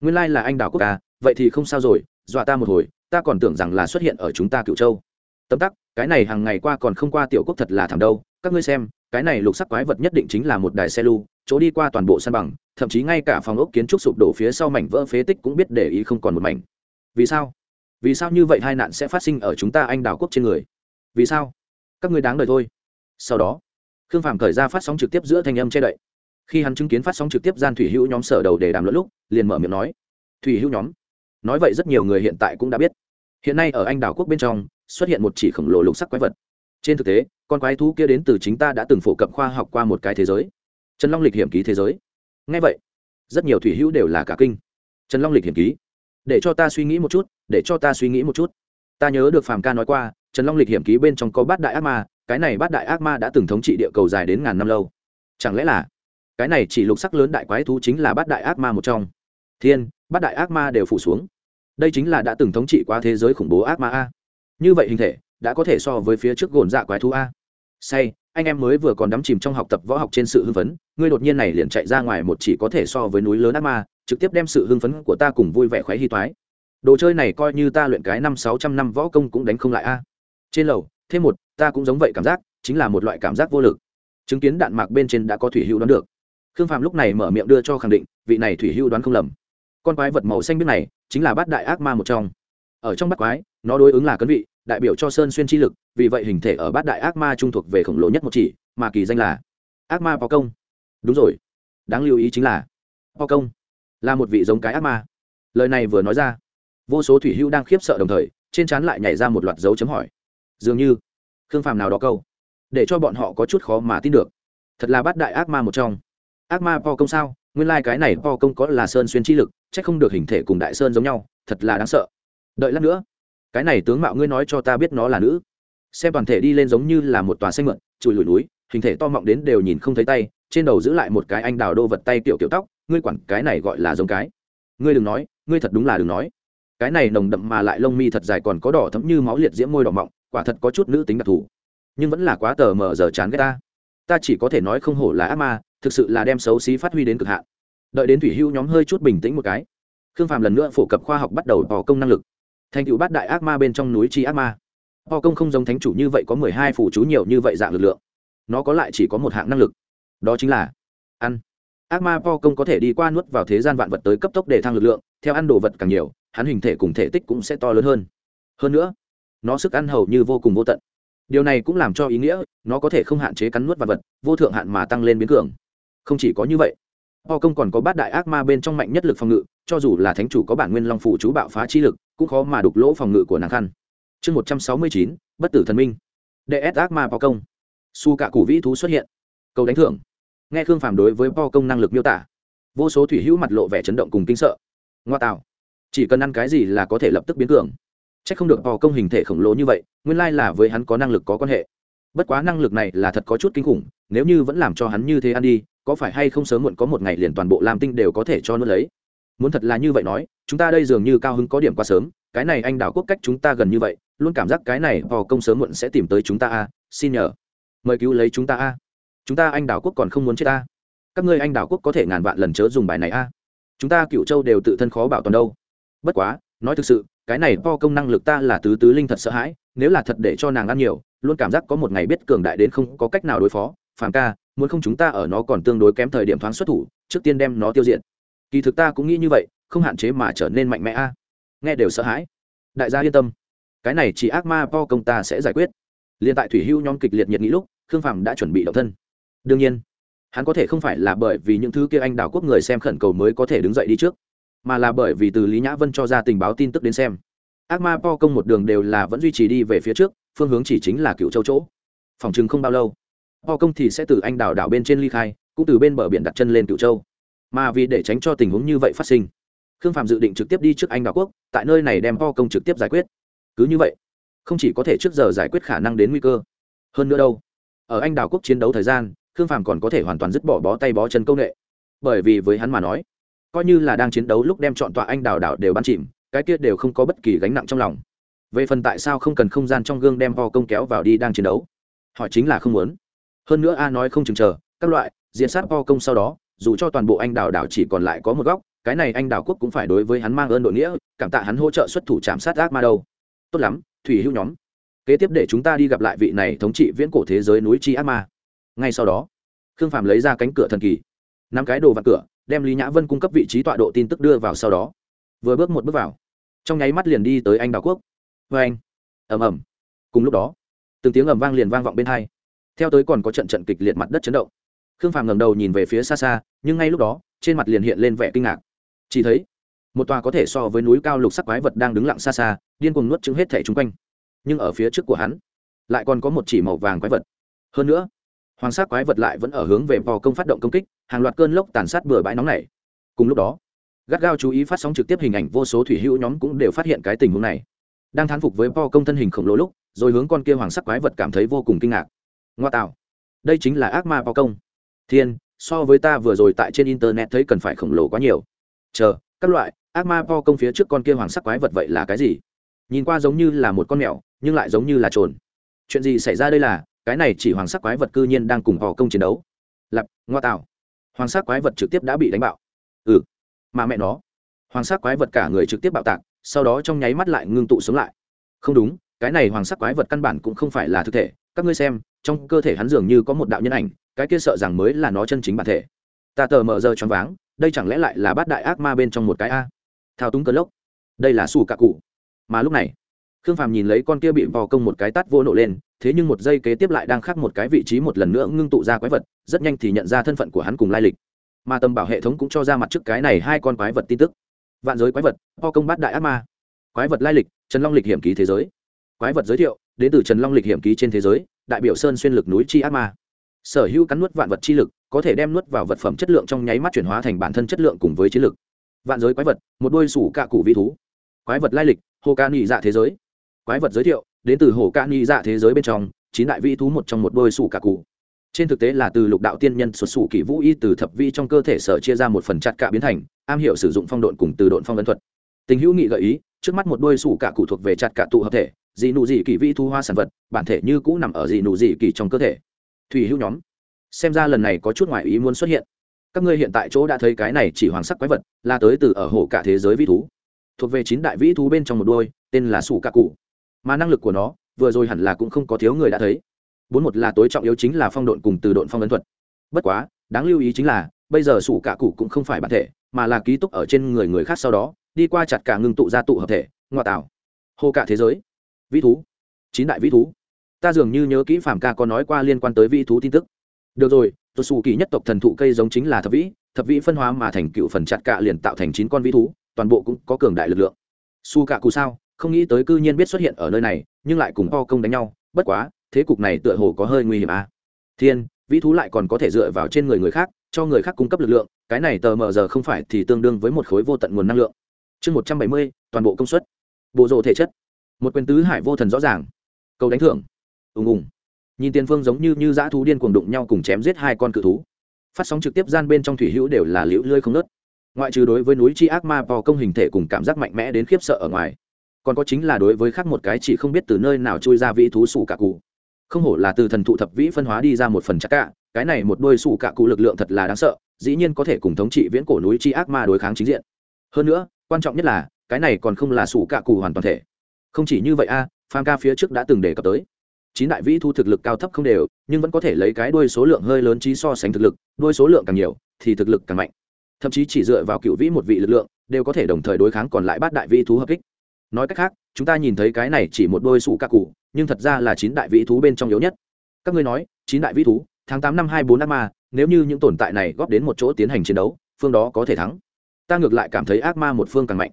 nguyên lai là anh đào quốc ca, vậy thì không sao rồi, dọa ta một hồi, ta còn tưởng rằng là xuất hiện ở chúng ta cựu châu. Tấm tắc, cái này hàng ngày qua còn không qua tiểu quốc thật là thảm đâu, các ngươi xem, cái này lục sắc quái vật nhất định chính là một đài xe lưu chỗ đi qua toàn bộ sân bằng, thậm chí ngay cả phòng ốc kiến trúc sụp đổ phía sau mảnh vỡ phế tích cũng biết để ý không còn một mảnh. Vì sao? Vì sao như vậy hai nạn sẽ phát sinh ở chúng ta anh đào quốc trên người? Vì sao? Các ngươi đáng đời thôi sau đó, khương phàm khởi ra phát sóng trực tiếp giữa thanh âm che đậy. Khi hắn chứng kiến phát sóng trực tiếp gian thủy hữu nhóm sở đầu để đàm luận lúc, liền mở miệng nói, thủy hữu nhóm, nói vậy rất nhiều người hiện tại cũng đã biết. Hiện nay ở anh đảo quốc bên trong, xuất hiện một chỉ khổng lồ lục sắc quái vật. Trên thực tế, con quái thú kia đến từ chính ta đã từng phổ cập khoa học qua một cái thế giới. Trần long lịch hiểm ký thế giới. Ngay vậy, rất nhiều thủy hữu đều là cả kinh. Trần long lịch hiểm ký, để cho ta suy nghĩ một chút, để cho ta suy nghĩ một chút. Ta nhớ được phàm ca nói qua, trần long lịch hiểm ký bên trong có bát đại ác ma cái này bát đại ác ma đã từng thống trị địa cầu dài đến ngàn năm lâu. Chẳng lẽ là cái này chỉ lục sắc lớn đại quái thú chính là bát đại ác ma một trong? Thiên, bát đại ác ma đều phủ xuống. Đây chính là đã từng thống trị qua thế giới khủng bố ác ma a. Như vậy hình thể đã có thể so với phía trước gồn dạ quái thú a. Say, anh em mới vừa còn đắm chìm trong học tập võ học trên sự hưng phấn, ngươi đột nhiên này liền chạy ra ngoài một chỉ có thể so với núi lớn ác ma, trực tiếp đem sự hưng phấn của ta cùng vui vẻ khoái hy toái. Đồ chơi này coi như ta luyện cái năm sáu trăm năm võ công cũng đánh không lại a. Trên lầu, thêm một ta cũng giống vậy cảm giác, chính là một loại cảm giác vô lực. Chứng kiến đạn mạc bên trên đã có thủy hữu đoán được. Khương phạm lúc này mở miệng đưa cho khẳng định, vị này thủy hữu đoán không lầm. Con quái vật màu xanh biết này, chính là bát đại ác ma một trong. Ở trong bát quái, nó đối ứng là cấn vị, đại biểu cho sơn xuyên chi lực, vì vậy hình thể ở bát đại ác ma trung thuộc về khổng lồ nhất một chỉ, mà kỳ danh là ác ma po công. Đúng rồi. Đáng lưu ý chính là po công là một vị giống cái ác ma. Lời này vừa nói ra, vô số thủy hữu đang khiếp sợ đồng thời, trên trán lại nhảy ra một loạt dấu chấm hỏi. Dường như khương phàm nào đó câu, để cho bọn họ có chút khó mà tin được. Thật là bát đại ác ma một trong. Ác ma po công sao? Nguyên lai、like、cái này po công có là sơn xuyên chi lực c h ắ c không được hình thể cùng đại sơn giống nhau, thật là đáng sợ. Đợi lát nữa, cái này tướng mạo ngươi nói cho ta biết nó là nữ. Xem toàn thể đi lên giống như là một tòa xanh mượn, chùi lùi núi, hình thể to mọng đến đều nhìn không thấy tay, trên đầu giữ lại một cái anh đào đô vật tay kiểu kiểu tóc, ngươi quản cái này gọi là giống cái. Ngươi đừng nói, ngươi thật đúng là đừng nói cái này nồng đậm mà lại lông mi thật dài còn có đỏ thấm như máu liệt diễm môi đỏ mọng, quả thật có chút nữ tính đặc thù. Nhưng vẫn là quá tờ mờ giờ chán ghét ta. Ta chỉ có thể nói không hổ là ác ma, thực sự là đem xấu xí phát huy đến cực hạn. Đợi đến thủy hưu nhóm hơi chút bình tĩnh một cái, khương phàm lần nữa phổ cập khoa học bắt đầu bỏ công năng lực. Thành cựu bát đại ác ma bên trong núi chi ác ma. Bỏ công không giống thánh chủ như vậy có mười hai phủ chú nhiều như vậy dạng lực lượng. Nó có lại chỉ có một hạng năng lực. Đó chính là ăn ác ma po công có thể đi qua nuốt vào thế gian vạn vật tới cấp tốc để thăng lực lượng, theo ăn đồ vật càng nhiều, hắn hình thể cùng thể tích cũng sẽ to lớn hơn. Hơn nữa, nó sức ăn hầu như vô cùng vô tận. Điều này cũng làm cho ý nghĩa, nó có thể không hạn chế cắn nuốt vật vật, vô thượng hạn mà tăng lên biến cường. Không chỉ có như vậy po công còn có bát đại ác ma bên trong mạnh nhất lực phòng ngự, cho dù là thánh chủ có bản nguyên long phụ chú bạo phá chi lực, cũng khó mà đục lỗ phòng ngự của nàng khăn. Chương một trăm sáu mươi chín, bất tử thần minh. Đệ s ác ma po công. Su cả củ vĩ thú xuất hiện. Cầu đánh thưởng nghe khương phàm đối với po công năng lực miêu tả, vô số thủy hữu mặt lộ vẻ chấn động cùng kinh sợ. Ngoa tạo, chỉ cần ăn cái gì là có thể lập tức biến cường. C h ắ c không được po công hình thể khổng lồ như vậy, nguyên lai là với hắn có năng lực có quan hệ. Bất quá năng lực này là thật có chút kinh khủng, nếu như vẫn làm cho hắn như thế ăn đi, có phải hay không sớm muộn có một ngày liền toàn bộ làm tinh đều có thể cho nuốt lấy? Muốn thật là như vậy nói, chúng ta đây dường như cao hứng có điểm quá sớm, cái này anh đảo quốc cách chúng ta gần như vậy, luôn cảm giác cái này po công sớm muộn sẽ tìm tới chúng ta a, xin nhờ, mời cứu lấy chúng ta a chúng ta anh đảo quốc còn không muốn chết ta, các ngươi anh đảo quốc có thể ngàn vạn lần chớ dùng bài này a. Chúng ta cựu châu đều tự thân khó bảo toàn đâu. Bất quá nói thực sự cái này po công năng lực ta là tứ tứ linh thật sợ hãi nếu là thật để cho nàng ăn nhiều luôn cảm giác có một ngày biết cường đại đến không có cách nào đối phó. Phàm ca muốn không chúng ta ở nó còn tương đối kém thời điểm thoáng xuất thủ trước tiên đem nó tiêu diệt. Kỳ thực ta cũng nghĩ như vậy không hạn chế mà trở nên mạnh mẽ a. Nghe đều sợ hãi. Đại gia yên tâm. Cái này chỉ ác ma po công ta sẽ giải quyết. Liên tại thủy hưu nhóm kịch liệt nhiệt nghĩ lúc khương phàm đã chuẩn bị động thân đương nhiên, hắn có thể không phải là bởi vì những thứ kia anh đảo quốc người xem khẩn cầu mới có thể đứng dậy đi trước, mà là bởi vì từ lý nhã vân cho ra tình báo tin tức đến xem. Ác ma po công một đường đều là vẫn duy trì đi về phía trước, phương hướng chỉ chính là cựu châu chỗ. Phòng chừng không bao lâu, po công thì sẽ từ anh đảo đảo bên trên ly khai, cũng từ bên bờ biển đặt chân lên cựu châu. Mà vì để tránh cho tình huống như vậy phát sinh, khương phạm dự định trực tiếp đi trước anh đảo quốc, tại nơi này đem po công trực tiếp giải quyết. Cứ như vậy, không chỉ có thể trước giờ giải quyết khả năng đến nguy cơ, hơn nữa đâu, ở anh đảo quốc chiến đấu thời gian khương phàm còn có thể hoàn toàn dứt bỏ bó tay bó chân công nghệ. Bởi vì với hắn mà nói, coi như là đang chiến đấu lúc đem chọn tọa anh đào đảo đều bắn chìm, cái kia đều không có bất kỳ gánh nặng trong lòng. Về phần tại sao không cần không gian trong gương đem vo công kéo vào đi đang chiến đấu, họ chính là không muốn. Hơn nữa a nói không chừng chờ, các loại diện sát vo công sau đó, dù cho toàn bộ anh đào đảo chỉ còn lại có một góc, cái này anh đào quốc cũng phải đối với hắn mang ơn đội nghĩa, cảm tạ hắn hỗ trợ xuất thủ chạm sát ác ma đâu. Tốt lắm, thủy hữu nhóm, kế tiếp để chúng ta đi gặp lại vị này thống trị viễn cổ thế giới núi chi ác ma ngay sau đó, khương phàm lấy ra cánh cửa thần kỳ năm cái đồ vặt cửa, đem lý nhã vân cung cấp vị trí tọa độ tin tức đưa vào sau đó. Vừa bước một bước vào, trong nháy mắt liền đi tới anh đào quốc. Vê anh ẩm ẩm cùng lúc đó, từng tiếng ẩm vang liền vang vọng bên hai. Theo tới còn có trận trận kịch liệt mặt đất chấn động. Khương phàm ngầm đầu nhìn về phía xa xa, nhưng ngay lúc đó, trên mặt liền hiện lên vẻ kinh ngạc. Chỉ thấy, một tòa có thể so với núi cao lục sắc quái vật đang đứng lặng xa xa, điên cuồng nuốt trứng hết thẻ chung quanh. Nhưng ở phía trước của hắn, lại còn có một chỉ màu vàng quái vật. Hơn nữa hoàng sắc quái vật lại vẫn ở hướng về vò công phát động công kích, hàng loạt cơn lốc tàn sát bừa bãi nóng này. Cùng lúc đó, gắt gao chú ý phát sóng trực tiếp hình ảnh vô số thủy hữu nhóm cũng đều phát hiện cái tình huống này. Đang thán phục với Po công thân hình khổng lồ lúc, rồi hướng con kia hoàng sắc quái vật cảm thấy vô cùng kinh ngạc. Ngoa tạo, đây chính là ác ma Po công. Thiên, so với ta vừa rồi tại trên internet thấy cần phải khổng lồ quá nhiều. Chờ, các loại, ác ma Po công phía trước con kia hoàng sắc quái vật vậy là cái gì? Nhìn qua giống như là một con mèo, nhưng lại giống như là trồn. Chuyện gì xảy ra đây là cái này chỉ hoàng sắc quái vật cư nhiên đang cùng họ công chiến đấu. Lặp ngoa tạo. Hoàng sắc quái vật trực tiếp đã bị đánh bạo. Ừ mà mẹ nó. Hoàng sắc quái vật cả người trực tiếp bạo tạc, sau đó trong nháy mắt lại ngưng tụ xuống lại. Không đúng, cái này hoàng sắc quái vật căn bản cũng không phải là thực thể. Các ngươi xem, trong cơ thể hắn dường như có một đạo nhân ảnh, cái kia sợ rằng mới là nó chân chính bản thể. Ta tờ mờ giờ choáng váng, đây chẳng lẽ lại là bát đại ác ma bên trong một cái a? Thao túng cơn lốc. Đây là xù cạ cụ. Mà lúc này khương phàm nhìn lấy con kia bị vò công một cái tát vô nổ lên, thế nhưng một giây kế tiếp lại đang khác một cái vị trí một lần nữa ngưng tụ ra quái vật, rất nhanh thì nhận ra thân phận của hắn cùng lai lịch. Mà tầm bảo hệ thống cũng cho ra mặt trước cái này hai con quái vật tin tức. Vạn giới quái vật ho công bát đại ác ma. Quái vật lai lịch, trần long lịch hiểm ký thế giới. Quái vật giới thiệu, đến từ trần long lịch hiểm ký trên thế giới, đại biểu sơn xuyên lực núi chi ác ma. Sở hữu cắn nuốt vạn vật chi lực, có thể đem nuốt vào vật phẩm chất lượng trong nháy mắt chuyển hóa thành bản thân chất lượng cùng với chiến lực. Vạn giới quái vật, một đôi sủ cạ cụ vị thú. Quái vật lai lịch hồ ca nhị dạ thế giới quái vật giới thiệu, đến từ hồ ca ni dạ thế giới bên trong, chín đại vĩ thú một trong một đôi sủ cạ cụ. Trên thực tế là từ lục đạo tiên nhân xuất xù kỷ vũ y từ thập vi trong cơ thể sở chia ra một phần chặt cạ biến thành, am hiểu sử dụng phong độn cùng từ độn phong ấn thuật. Tình hữu nghị gợi ý, trước mắt một đôi sủ cạ cụ thuộc về chặt cạ tụ hợp thể, dị nụ dị kỳ vĩ thu hoa sản vật, bản thể như cũ nằm ở dị nụ dị kỳ trong cơ thể. Thủy hữu nhóm. Xem ra lần này có chút ngoại ý muốn xuất hiện. Các ngươi hiện tại chỗ đã thấy cái này chỉ hoàng sắc quái vật, là tới từ ở hồ cả thế giới vĩ thú. Thuộc về chín đại vĩ thú bên trong một đôi, tên là sủ cạ cụ mà năng lực của nó, vừa rồi hẳn là cũng không có thiếu người đã thấy. Bốn một là tối trọng yếu chính là phong độn cùng từ độn phong ấn thuật. Bất quá, đáng lưu ý chính là, bây giờ sủ cả cụ cũng không phải bản thể, mà là ký túc ở trên người người khác sau đó, đi qua chặt cả ngưng tụ ra tụ hợp thể, ngoại tảo hồ cả thế giới. Vĩ thú. Chín đại vĩ thú. Ta dường như nhớ kỹ phạm ca có nói qua liên quan tới vĩ thú tin tức. Được rồi tôi xù kỳ nhất tộc thần thụ cây giống chính là thập vĩ thập vĩ phân hóa mà thành cựu phần chặt cả liền tạo thành chín con vĩ thú, toàn bộ cũng có cường đại lực lượng. Su cả cụ sao? Không nghĩ tới cư nhiên biết xuất hiện ở nơi này, nhưng lại cùng ho công đánh nhau, bất quá, thế cục này tựa hồ có hơi nguy hiểm à. thiên, vĩ thú lại còn có thể dựa vào trên người người khác, cho người khác cung cấp lực lượng, cái này tờ mờ giờ không phải thì tương đương với một khối vô tận nguồn năng lượng. Chương một trăm bảy mươi, toàn bộ công suất. Bộ rộ thể chất. Một quyền tứ hải vô thần rõ ràng. Cầu đánh thưởng. Ùng ùng. Nhìn tiền phương giống như như dã thú điên cuồng đụng nhau cùng chém giết hai con cự thú. Phát sóng trực tiếp gian bên trong thủy hữu đều là liễu lơi không nớt ngoại trừ đối với núi chi ác ma vào công hình thể cùng cảm giác mạnh mẽ đến khiếp sợ ở ngoài còn có chính là đối với khác một cái chỉ không biết từ nơi nào chui ra vĩ thú sủ cả cụ. Không hổ là từ thần thụ thập vĩ phân hóa đi ra một phần chắc cả cái này một đôi sủ cả cụ lực lượng thật là đáng sợ dĩ nhiên có thể cùng thống trị viễn cổ núi chi ác ma đối kháng chính diện. Hơn nữa quan trọng nhất là cái này còn không là sủ cả cụ hoàn toàn thể. Không chỉ như vậy a à, ca phía trước đã từng đề cập tới. Chín đại vĩ thu thực lực cao thấp không đều nhưng vẫn có thể lấy cái đuôi số lượng hơi lớn trí so sánh thực lực đuôi số lượng càng nhiều thì thực lực càng mạnh. Thậm chí chỉ dựa vào cựu vĩ một vị lực lượng đều có thể đồng thời đối kháng còn lại bát đại vĩ thú hợp kích nói cách khác, chúng ta nhìn thấy cái này chỉ một đôi sủ ca cụ, nhưng thật ra là chín đại vĩ thú bên trong yếu nhất. Các ngươi nói, chín đại vĩ thú, tháng tám năm hai bốn ác ma, nếu như những tồn tại này góp đến một chỗ tiến hành chiến đấu, phương đó có thể thắng. Ta ngược lại cảm thấy ác ma một phương càng mạnh.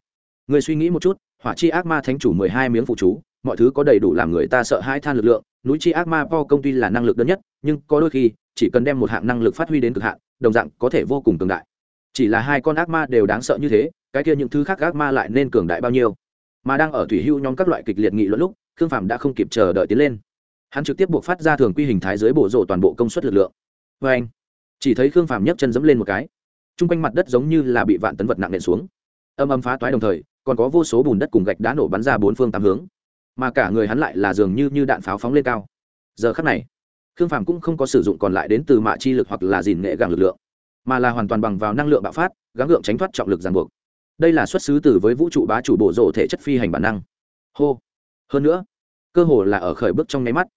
Người suy nghĩ một chút, hỏa chi ác ma thánh chủ mười hai miếng phụ chú, mọi thứ có đầy đủ làm người ta sợ hai than lực lượng, núi chi ác ma po công ty là năng lực đơn nhất, nhưng có đôi khi, chỉ cần đem một hạng năng lực phát huy đến cực hạn, đồng dạng có thể vô cùng cường đại. Chỉ là hai con ác ma đều đáng sợ như thế, cái kia những thứ khác ác ma lại nên cường đại bao nhiêu? Mà đang ở thủy hưu nhóm các loại kịch liệt nghị luận lúc, khương phạm đã không kịp chờ đợi tiến lên. Hắn trực tiếp buộc phát ra thường quy hình thái dưới bộ rộ toàn bộ công suất lực lượng. Vê anh, chỉ thấy khương phạm nhấc chân dẫm lên một cái. T r u n g quanh mặt đất giống như là bị vạn tấn vật nặng nện xuống. Âm âm phá toái đồng thời, còn có vô số bùn đất cùng gạch đá nổ bắn ra bốn phương tám hướng. Mà cả người hắn lại là dường như như đạn pháo phóng lên cao. Giờ khắc này, khương phạm cũng không có sử dụng còn lại đến từ mạ chi lực hoặc là dìn nghệ gàng lực lượng, mà là hoàn toàn bằng vào năng lượng bạo phát, gắng gượng tránh thoát trọng lực ràng buộc đây là xuất xứ từ với vũ trụ bá chủ bộ rộ thể chất phi hành bản năng. Hô. Hơn nữa, cơ hồ là ở khởi bước trong nháy mắt.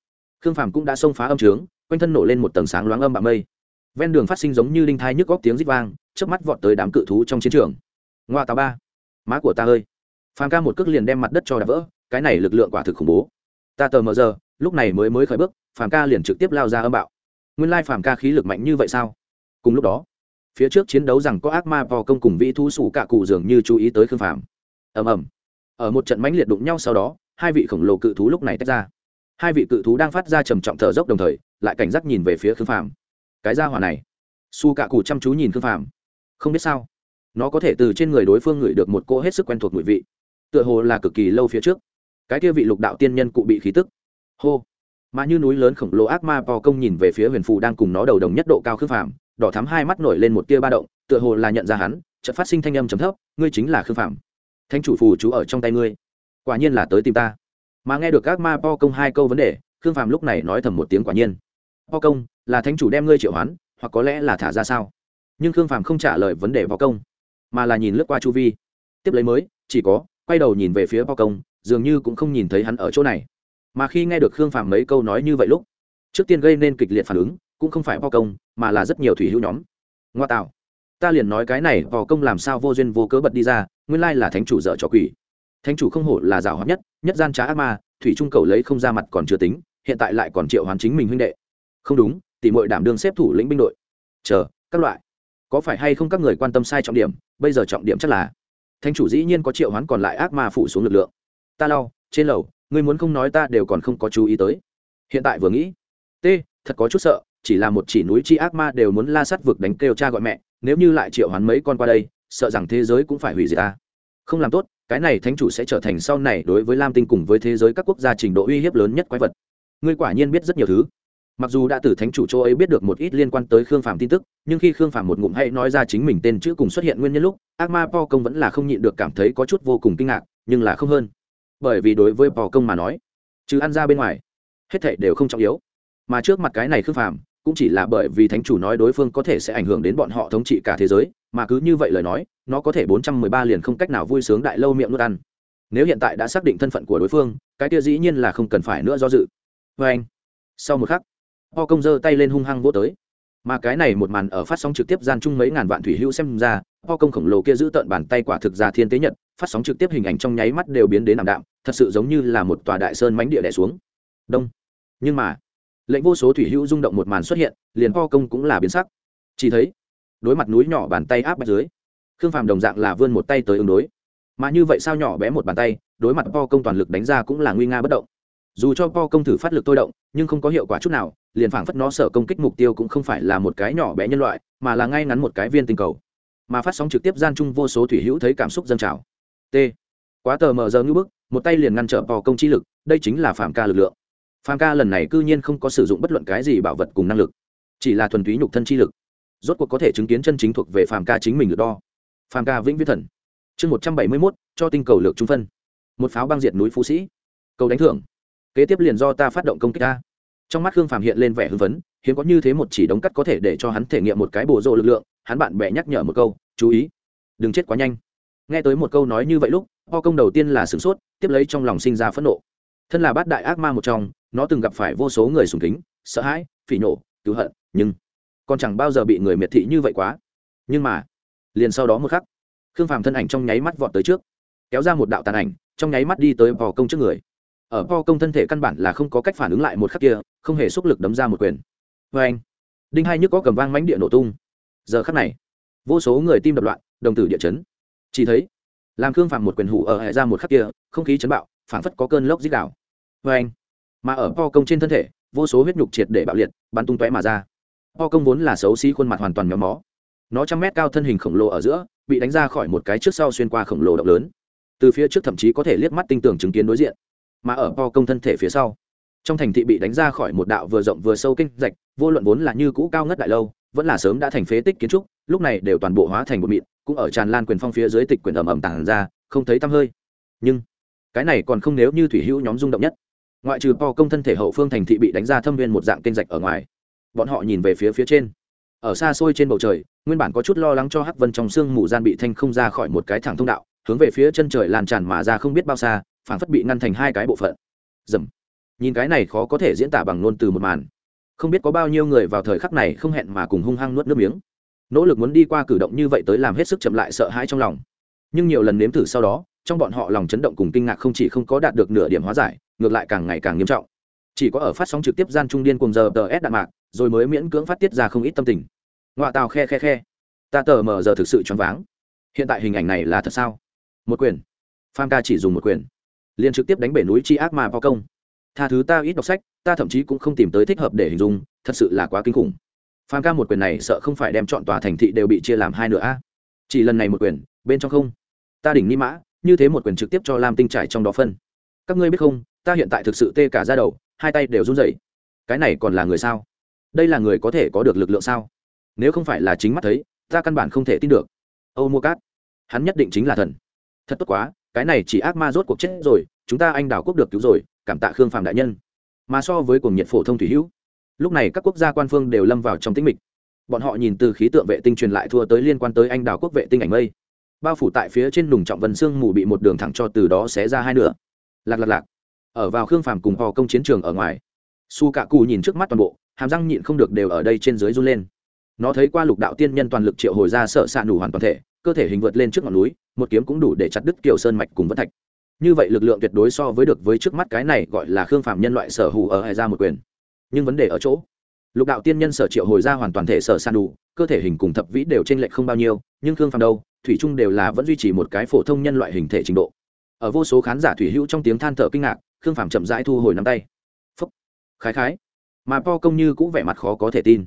Khương phàm cũng đã xông phá âm trướng, quanh thân nổ lên một tầng sáng loáng âm bạc mây. Ven đường phát sinh giống như linh thai nhức góc tiếng rít vang trước mắt vọt tới đám cự thú trong chiến trường. Ngoa tà ba. Má của ta ơi. Phàm ca một cước liền đem mặt đất cho đạp vỡ, cái này lực lượng quả thực khủng bố. Ta tờ mờ giờ, lúc này mới mới khởi bước, phàm ca liền trực tiếp lao ra âm bạo. Nguyên lai phàm ca khí lực mạnh như vậy sao? Cùng lúc đó phía trước chiến đấu rằng có ác ma vò công cùng vị thu sủ cả cụ dường như chú ý tới khương phàm. Ầm ầm. Ở một trận mãnh liệt đụng nhau sau đó, hai vị khổng lồ cự thú lúc này tách ra. Hai vị cự thú đang phát ra trầm trọng thở dốc đồng thời, lại cảnh giác nhìn về phía khương phàm. Cái ra hỏa này su cả cụ chăm chú nhìn khương phàm. Không biết sao, nó có thể từ trên người đối phương ngửi được một cô hết sức quen thuộc mùi vị, tựa hồ là cực kỳ lâu phía trước. Cái kia vị lục đạo tiên nhân cụ bị khí tức. Hô. Mà như núi lớn khổng lồ ác ma bò công nhìn về phía huyền phù đang cùng nó đầu đồng nhất độ cao khương phàm đỏ thắm hai mắt nổi lên một tia ba động, tựa hồ là nhận ra hắn, chợt phát sinh thanh âm trầm thấp, ngươi chính là khương phàm. Thanh chủ phù chú ở trong tay ngươi. Quả nhiên là tới tìm ta. Mà nghe được các ma po công hai câu vấn đề, khương phàm lúc này nói thầm một tiếng quả nhiên. Po công, là thánh chủ đem ngươi triệu hoán, hoặc có lẽ là thả ra sao? Nhưng khương phàm không trả lời vấn đề po công, mà là nhìn lướt qua chu vi. Tiếp lấy mới, chỉ có, quay đầu nhìn về phía po công, dường như cũng không nhìn thấy hắn ở chỗ này. Mà khi nghe được khương phàm mấy câu nói như vậy lúc, trước tiên gây nên kịch liệt phản ứng, cũng không phải po công mà là rất nhiều thủy hữu nhóm. Ngoa tạo. Ta liền nói cái này, vò công làm sao vô duyên vô cớ bật đi ra, nguyên lai là thánh chủ dợ trò quỷ. Thánh chủ không hổ là rào hóa nhất nhất gian trá ác ma, thủy trung cầu lấy không ra mặt còn chưa tính, hiện tại lại còn triệu hoàn chính mình huynh đệ. Không đúng tỷ mọi đảm đương xếp thủ lĩnh binh đội. Chờ, các loại. Có phải hay không các người quan tâm sai trọng điểm, bây giờ trọng điểm chắc là thánh chủ dĩ nhiên có triệu hoán còn lại ác ma phủ xuống lực lượng. Ta lau, trên lầu, ngươi muốn không nói ta đều còn không có chú ý tới. Hiện tại vừa nghĩ t thật có chút sợ chỉ là một chỉ núi chi ác ma đều muốn la sắt vực đánh kêu cha gọi mẹ, nếu như lại triệu hoán mấy con qua đây, sợ rằng thế giới cũng phải hủy diệt ta. Không làm tốt, cái này thánh chủ sẽ trở thành sau này đối với lam tinh cùng với thế giới các quốc gia trình độ uy hiếp lớn nhất quái vật. Ngươi quả nhiên biết rất nhiều thứ. Mặc dù đã từ thánh chủ châu ấy biết được một ít liên quan tới khương phàm tin tức, nhưng khi khương phàm một ngụm hay nói ra chính mình tên chữ cùng xuất hiện nguyên nhân lúc, ác ma po công vẫn là không nhịn được cảm thấy có chút vô cùng kinh ngạc, nhưng là không hơn. Bởi vì đối với po công mà nói chứ ăn ra bên ngoài, hết thảy đều không trọng yếu. Mà trước mặt cái này khương phàm cũng chỉ là bởi vì thánh chủ nói đối phương có thể sẽ ảnh hưởng đến bọn họ thống trị cả thế giới, mà cứ như vậy lời nói, nó có thể bốn trăm mười ba liền không cách nào vui sướng đại lâu miệng nuốt ăn. Nếu hiện tại đã xác định thân phận của đối phương, cái kia dĩ nhiên là không cần phải nữa do dự. Vê anh, sau một khắc, ho công giơ tay lên hung hăng vỗ tới. Mà cái này một màn ở phát sóng trực tiếp gian chung mấy ngàn vạn thủy hữu xem ra, ho công khổng lồ kia giữ tợn bàn tay quả thực ra thiên tế nhật, phát sóng trực tiếp hình ảnh trong nháy mắt đều biến đến ảm đạm, thật sự giống như là một tòa đại sơn mánh địa đẻ xuống. Đông. Nhưng mà lệnh vô số thủy hữu rung động một màn xuất hiện, liền ho công cũng là biến sắc. Chỉ thấy, đối mặt núi nhỏ bàn tay áp bách dưới, khương phàm đồng dạng là vươn một tay tới ứng đối. Mà như vậy sao nhỏ bé một bàn tay, đối mặt po công toàn lực đánh ra cũng là nguy nga bất động. Dù cho po công thử phát lực tôi động, nhưng không có hiệu quả chút nào, liền phảng phất nó sở công kích mục tiêu cũng không phải là một cái nhỏ bé nhân loại, mà là ngay ngắn một cái viên tinh cầu. Mà phát sóng trực tiếp gian chung vô số thủy hữu thấy cảm xúc dâng trào. T. Quá tờ mờ giờ ngữ bức, một tay liền ngăn trở po công chi lực, đây chính là phạm ca lực lượng phạm ca lần này cư nhiên không có sử dụng bất luận cái gì bảo vật cùng năng lực, chỉ là thuần túy nhục thân chi lực. Rốt cuộc có thể chứng kiến chân chính thuộc về phạm ca chính mình được đo. Phạm ca vĩnh viễn thần. Chương một trăm bảy mươi mốt, cho tinh cầu lược trung phân. Một pháo băng diệt núi phú sĩ. Cầu đánh thưởng. Kế tiếp liền do ta phát động công kích ta. Trong mắt khương phàm hiện lên vẻ hưng phấn, hiếm có như thế một chỉ đống cắt có thể để cho hắn thể nghiệm một cái bổ rộ lực lượng, hắn bạn bè nhắc nhở một câu, chú ý, đừng chết quá nhanh. Nghe tới một câu nói như vậy lúc, ho công đầu tiên là sửng sốt, tiếp lấy trong lòng sinh ra phẫn nộ. Thân là bát đại ác ma một trong nó từng gặp phải vô số người sùng kính, sợ hãi, phỉ nổ cứu hận, nhưng còn chẳng bao giờ bị người miệt thị như vậy quá. Nhưng mà, liền sau đó một khắc, khương phàm thân ảnh trong nháy mắt vọt tới trước, kéo ra một đạo tàn ảnh, trong nháy mắt đi tới vò công trước người. Ở vò công thân thể căn bản là không có cách phản ứng lại một khắc kia, không hề xúc lực đấm ra một quyền. Vê anh, đinh hai nhức có cầm vang mánh địa nổ tung. Giờ khắc này, vô số người tim đập loạn, đồng tử địa chấn. Chỉ thấy, làm khương phàm một quyền hủ ở hệ ra một khắc kia, không khí chấn bạo, phảng phất có cơn lốc dích đảo. Vê anh mà ở po công trên thân thể, vô số huyết nhục triệt để bạo liệt, bắn tung tóe mà ra. Po công vốn là xấu xí khuôn mặt hoàn toàn méo mó. Nó trăm mét cao thân hình khổng lồ ở giữa, bị đánh ra khỏi một cái trước sau xuyên qua khổng lồ động lớn. Từ phía trước thậm chí có thể liếc mắt tinh tưởng chứng kiến đối diện. Mà ở po công thân thể phía sau, trong thành thị bị đánh ra khỏi một đạo vừa rộng vừa sâu kinh rạch, vô luận vốn là như cũ cao ngất đại lâu, vẫn là sớm đã thành phế tích kiến trúc, lúc này đều toàn bộ hóa thành một mịn, cũng ở tràn lan quyền phong phía dưới tịch quyền ẩm ẩm tàng ra, không thấy tăm hơi. Nhưng, cái này còn không nếu như thủy hữu nhóm rung động nhất ngoại trừ po công thân thể hậu phương thành thị bị đánh ra thâm viên một dạng kênh rạch ở ngoài. Bọn họ nhìn về phía phía trên. Ở xa xôi trên bầu trời, nguyên bản có chút lo lắng cho hắc vân trong sương mù gian bị thanh không ra khỏi một cái thẳng thông đạo, hướng về phía chân trời lan tràn mà ra không biết bao xa, phảng phất bị ngăn thành hai cái bộ phận. Dầm. Nhìn cái này khó có thể diễn tả bằng ngôn từ một màn. Không biết có bao nhiêu người vào thời khắc này không hẹn mà cùng hung hăng nuốt nước miếng. Nỗ lực muốn đi qua cử động như vậy tới làm hết sức chậm lại sợ hãi trong lòng. Nhưng nhiều lần nếm thử sau đó, trong bọn họ lòng chấn động cùng kinh ngạc không chỉ không có đạt được nửa điểm hóa giải ngược lại càng ngày càng nghiêm trọng. Chỉ có ở phát sóng trực tiếp gian trung điên cùng giờ tờ s đạn mạc, rồi mới miễn cưỡng phát tiết ra không ít tâm tình. Ngoại tàu khe khe khe. Ta tờ mờ giờ thực sự choáng váng. Hiện tại hình ảnh này là thật sao? Một quyền. Pham ca chỉ dùng một quyền. Liền trực tiếp đánh bể núi chi ác mà bao công. Tha thứ ta ít đọc sách, ta thậm chí cũng không tìm tới thích hợp để hình dung, thật sự là quá kinh khủng. Pham ca một quyền này sợ không phải đem chọn tòa thành thị đều bị chia làm hai nửa a. Chỉ lần này một quyền, bên trong không. Ta đỉnh ni mã, như thế một quyền trực tiếp cho lam tinh trải trong đó phân. Các ngươi biết không ta hiện tại thực sự tê cả ra đầu, hai tay đều run rẩy. Cái này còn là người sao? Đây là người có thể có được lực lượng sao? Nếu không phải là chính mắt thấy, ta căn bản không thể tin được. Âu mua cát, hắn nhất định chính là thần. Thật tốt quá, cái này chỉ ác ma rốt cuộc chết rồi, chúng ta anh đào quốc được cứu rồi, cảm tạ khương phạm đại nhân. Mà so với cuồng nhiệt phổ thông thủy hữu, lúc này các quốc gia quan phương đều lâm vào trong tĩnh mịch. Bọn họ nhìn từ khí tượng vệ tinh truyền lại thua tới liên quan tới anh đào quốc vệ tinh ảnh mây. Bao phủ tại phía trên đùng trọng vân xương mù bị một đường thẳng cho từ đó xé ra hai nửa. Lạc lạc lạc ở vào khương phàm cùng hò công chiến trường ở ngoài. Su cạ cù nhìn trước mắt toàn bộ, hàm răng nhịn không được đều ở đây trên dưới run lên. Nó thấy qua lục đạo tiên nhân toàn lực triệu hồi ra sợ xạ đủ hoàn toàn thể, cơ thể hình vượt lên trước ngọn núi, một kiếm cũng đủ để chặt đứt kiều sơn mạch cùng vân thạch. Như vậy lực lượng tuyệt đối so với được với trước mắt cái này gọi là khương phàm nhân loại sở hữu ở hải ra một quyền. Nhưng vấn đề ở chỗ, lục đạo tiên nhân sở triệu hồi ra hoàn toàn thể sở san đủ cơ thể hình cùng thập vĩ đều t r ê n lệch không bao nhiêu, nhưng khương phàm đâu, thủy trung đều là vẫn duy trì một cái phổ thông nhân loại hình thể trình độ. Ở vô số khán giả thủy hữu trong tiếng than thở kinh ngạc khương phàm chậm rãi thu hồi nắm tay. Phúc. Khái khái. Mà po công như cũng vẻ mặt khó có thể tin.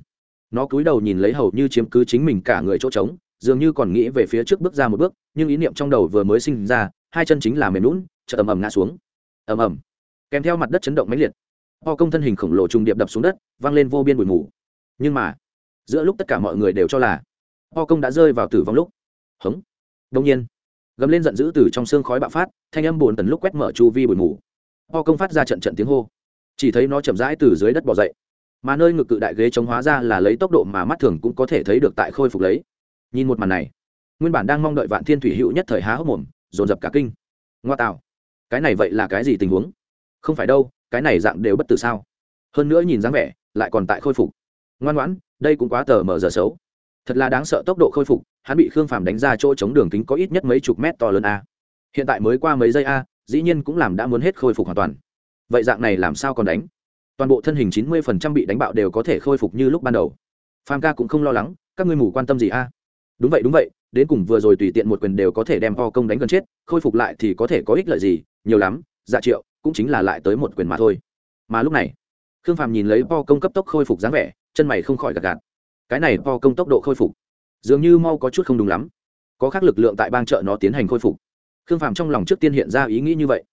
Nó cúi đầu nhìn lấy hầu như chiếm cứ chính mình cả người chỗ trống, dường như còn nghĩ về phía trước bước ra một bước, nhưng ý niệm trong đầu vừa mới sinh ra, hai chân chính là mềm lún chợt ầm ầm ngã xuống. Ầm ầm. Kèm theo mặt đất chấn động mãnh liệt. Po công thân hình khổng lồ trùng điệp đập xuống đất văng lên vô biên bụi mù. Nhưng mà, giữa lúc tất cả mọi người đều cho là, po công đã rơi vào tử vong lúc. Hống. Đông nhiên, gầm lên giận dữ từ trong xương khói bạo phát, thanh âm bồn tần lúc quét mở chu vi bụi mù. Ho công phát ra trận trận tiếng hô. Chỉ thấy nó chậm rãi từ dưới đất bỏ dậy. Mà nơi ngực cự đại ghế chống hóa ra là lấy tốc độ mà mắt thường cũng có thể thấy được tại khôi phục lấy. Nhìn một màn này, nguyên bản đang mong đợi vạn thiên thủy hữu nhất thời há hốc mồm, dồn dập cả kinh. Ngoa tạo, cái này vậy là cái gì tình huống? Không phải đâu, cái này dạng đều bất tử sao? Hơn nữa nhìn dáng vẻ, lại còn tại khôi phục. Ngoan ngoãn, đây cũng quá tờ mở giờ xấu. Thật là đáng sợ tốc độ khôi phục, hắn bị khương phàm đánh ra chỗ chống đường kính có ít nhất mấy chục mét to lớn a. Hiện tại mới qua mấy giây a dĩ nhiên cũng làm đã muốn hết khôi phục hoàn toàn. Vậy dạng này làm sao còn đánh? Toàn bộ thân hình chín mươi phần trăm bị đánh bạo đều có thể khôi phục như lúc ban đầu. Phàm ca cũng không lo lắng, các ngươi mù quan tâm gì a? Đúng vậy đúng vậy, đến cùng vừa rồi tùy tiện một quyền đều có thể đem po công đánh gần chết, khôi phục lại thì có thể có ích lợi gì, nhiều lắm dạ triệu, cũng chính là lại tới một quyền mà thôi. Mà lúc này, khương phàm nhìn lấy po công cấp tốc khôi phục dáng vẻ, chân mày không khỏi gạt gạt. Cái này po công tốc độ khôi phục, dường như mau có chút không đúng lắm. Có khác lực lượng tại bang chợ nó tiến hành khôi phục khương phàm trong lòng trước tiên hiện ra ý nghĩ như vậy.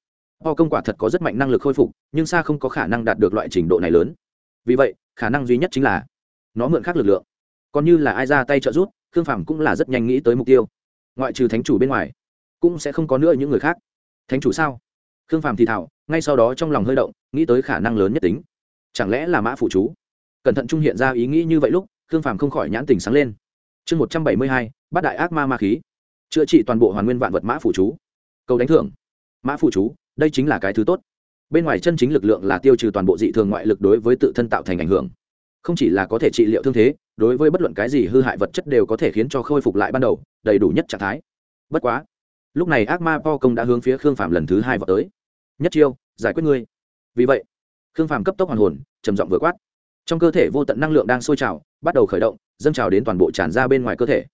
Ho công quả thật có rất mạnh năng lực khôi phục, nhưng xa không có khả năng đạt được loại trình độ này lớn. Vì vậy, khả năng duy nhất chính là nó mượn khác lực lượng. Còn như là ai ra tay trợ giúp, khương phàm cũng là rất nhanh nghĩ tới mục tiêu. Ngoại trừ thánh chủ bên ngoài, cũng sẽ không có nữa những người khác. Thánh chủ sao? Khương phàm thì thảo ngay sau đó trong lòng hơi động, nghĩ tới khả năng lớn nhất tính. Chẳng lẽ là mã phụ chú? Cẩn thận trung hiện ra ý nghĩ như vậy lúc, khương phàm không khỏi nhãn tình sáng lên. Chương một trăm bảy mươi hai, bát đại ác ma ma khí. Chữa trị toàn bộ hoàn nguyên vạn vật mã phụ chú. Cầu đánh thưởng. Mã phụ chú, đây chính là cái thứ tốt. Bên ngoài chân chính lực lượng là tiêu trừ toàn bộ dị thường ngoại lực đối với tự thân tạo thành ảnh hưởng. Không chỉ là có thể trị liệu thương thế, đối với bất luận cái gì hư hại vật chất đều có thể khiến cho khôi phục lại ban đầu, đầy đủ nhất trạng thái. Bất quá, lúc này ác ma po công đã hướng phía khương phạm lần thứ hai vào tới. Nhất chiêu, giải quyết ngươi. Vì vậy, khương phạm cấp tốc hoàn hồn, trầm giọng vừa quát. Trong cơ thể vô tận năng lượng đang sôi trào, bắt đầu khởi động, dâng trào đến toàn bộ tràn ra bên ngoài cơ thể.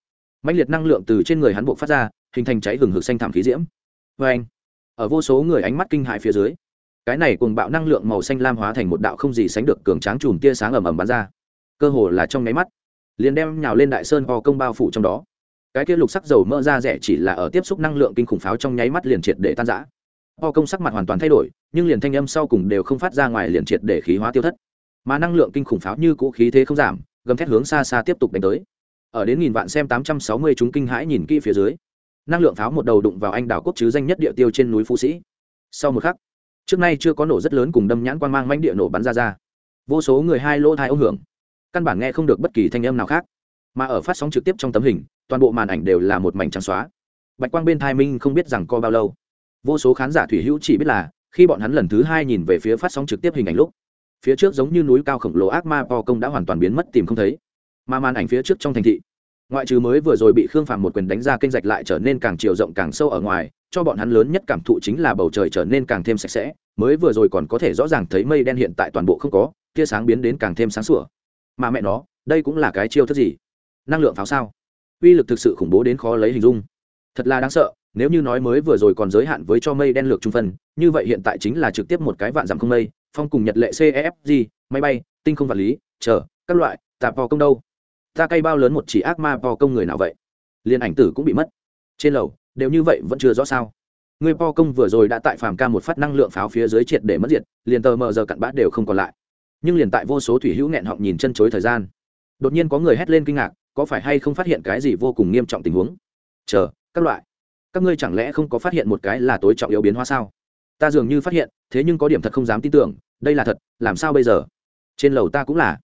Mạnh liệt năng lượng từ trên người hắn buộc phát ra, hình thành cháy hừng hực xanh thảm khí diễm vê anh, ở vô số người ánh mắt kinh hại phía dưới, cái này cùng bạo năng lượng màu xanh lam hóa thành một đạo không gì sánh được cường tráng chùm tia sáng ầm ầm bắn ra. Cơ hồ là trong nháy mắt, liền đem nhào lên đại sơn ho công bao phủ trong đó. Cái kia lục sắc dầu mỡ ra rẻ chỉ là ở tiếp xúc năng lượng kinh khủng pháo trong nháy mắt liền triệt để tan rã. Ho công sắc mặt hoàn toàn thay đổi, nhưng liền thanh âm sau cùng đều không phát ra ngoài liền triệt để khí hóa tiêu thất. Mà năng lượng kinh khủng pháo như cũ khí thế không giảm, gầm thét hướng xa xa tiếp tục đánh tới. Ở đến nghìn vạn xem tám trăm sáu mươi chúng kinh hãi nhìn kỹ phía dưới năng lượng pháo một đầu đụng vào anh đảo quốc chứ danh nhất địa tiêu trên núi phú sĩ. Sau một khắc, trước nay chưa có nổ rất lớn cùng đâm nhãn quan mang manh địa nổ bắn ra ra. Vô số người hai lỗ thai ống hưởng. Căn bản nghe không được bất kỳ thanh âm nào khác. Mà ở phát sóng trực tiếp trong tấm hình, toàn bộ màn ảnh đều là một mảnh trắng xóa. Bạch quang bên thai minh không biết rằng co bao lâu. Vô số khán giả thủy hữu chỉ biết là, khi bọn hắn lần thứ hai nhìn về phía phát sóng trực tiếp hình ảnh lúc, phía trước giống như núi cao khổng lồ ác ma po công đã hoàn toàn biến mất tìm không thấy. Mà màn ảnh phía trước trong thành thị ngoại trừ mới vừa rồi bị khương phàm một quyền đánh ra kênh rạch lại trở nên càng chiều rộng càng sâu ở ngoài, cho bọn hắn lớn nhất cảm thụ chính là bầu trời trở nên càng thêm sạch sẽ. Mới vừa rồi còn có thể rõ ràng thấy mây đen hiện tại toàn bộ không có, tia sáng biến đến càng thêm sáng sủa. Mà mẹ nó, đây cũng là cái chiêu thức gì? Năng lượng pháo sao? Uy lực thực sự khủng bố đến khó lấy hình dung. Thật là đáng sợ, nếu như nói mới vừa rồi còn giới hạn với cho mây đen lược trung phân, như vậy hiện tại chính là trực tiếp một cái vạn dặm không mây, phong cùng nhật lệ cfg máy bay, tinh không vật lý, chờ, các loại, tạp vào công đâu? Ta cây bao lớn một chỉ ác ma po công người nào vậy? Liên ảnh tử cũng bị mất. Trên lầu, đều như vậy vẫn chưa rõ sao. Người po công vừa rồi đã tại phàm ca một phát năng lượng pháo phía dưới triệt để mất diệt, liền tờ mờ giờ cặn bát đều không còn lại. Nhưng liền tại vô số thủy hữu nghẹn họng nhìn chân chối thời gian. Đột nhiên có người hét lên kinh ngạc, có phải hay không phát hiện cái gì vô cùng nghiêm trọng tình huống? Chờ, các loại. Các ngươi chẳng lẽ không có phát hiện một cái là tối trọng yếu biến hóa sao? Ta dường như phát hiện, thế nhưng có điểm thật không dám tin tưởng, đây là thật, làm sao bây giờ? Trên lầu ta cũng là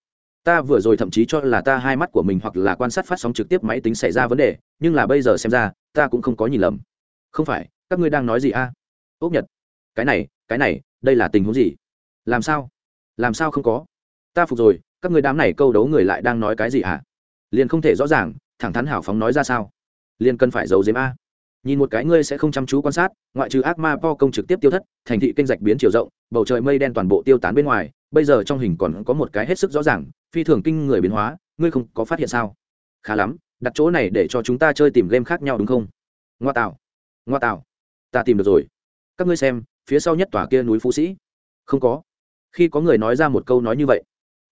ta vừa rồi thậm chí cho là ta hai mắt của mình hoặc là quan sát phát sóng trực tiếp máy tính xảy ra vấn đề, nhưng là bây giờ xem ra, ta cũng không có nhìn lầm. Không phải, các ngươi đang nói gì a? À? ốc nhật. Cái này cái này, đây là tình huống gì? Làm sao? Làm sao không có? Ta phục rồi, các ngươi đám này câu đấu người lại đang nói cái gì hả? À? liền không thể rõ ràng, thẳng thắn hảo phóng nói ra sao? Liền cần phải giấu giếm a. Nhìn một cái ngươi sẽ không chăm chú quan sát, ngoại trừ ác ma po công trực tiếp tiêu thất, thành thị kênh rạch biến chiều rộng, bầu trời mây đen toàn bộ tiêu tán bên ngoài bây giờ trong hình còn có một cái hết sức rõ ràng, phi thường kinh người biến hóa, ngươi không có phát hiện sao? Khá lắm, đặt chỗ này để cho chúng ta chơi tìm game khác nhau đúng không? Ngoa tạo ngoa tạo, ta tìm được rồi. Các ngươi xem, phía sau nhất tòa kia núi phú sĩ. Không có. Khi có người nói ra một câu nói như vậy,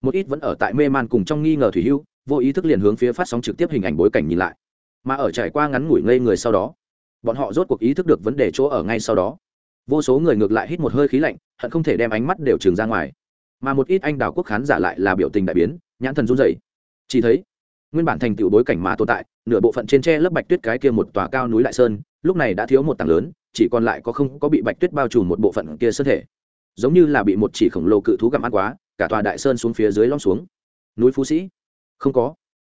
một ít vẫn ở tại mê man cùng trong nghi ngờ thủy hưu vô ý thức liền hướng phía phát sóng trực tiếp hình ảnh bối cảnh nhìn lại. Mà ở trải qua ngắn ngủi ngây người sau đó, bọn họ rốt cuộc ý thức được vấn đề chỗ ở ngay sau đó. Vô số người ngược lại hít một hơi khí lạnh, hận không thể đem ánh mắt đều trường ra ngoài mà một ít anh đào quốc khán giả lại là biểu tình đại biến, nhãn thần run rẩy. Chỉ thấy, nguyên bản thành tựu bối cảnh mà tồn tại, nửa bộ phận trên tre lớp bạch tuyết cái kia một tòa cao núi đại sơn, lúc này đã thiếu một tảng lớn, chỉ còn lại có không có bị bạch tuyết bao trùm một bộ phận kia sơn thể. Giống như là bị một chỉ khổng lồ cự thú gặm ăn quá, cả tòa đại sơn xuống phía dưới lom xuống. Núi phú sĩ? Không có.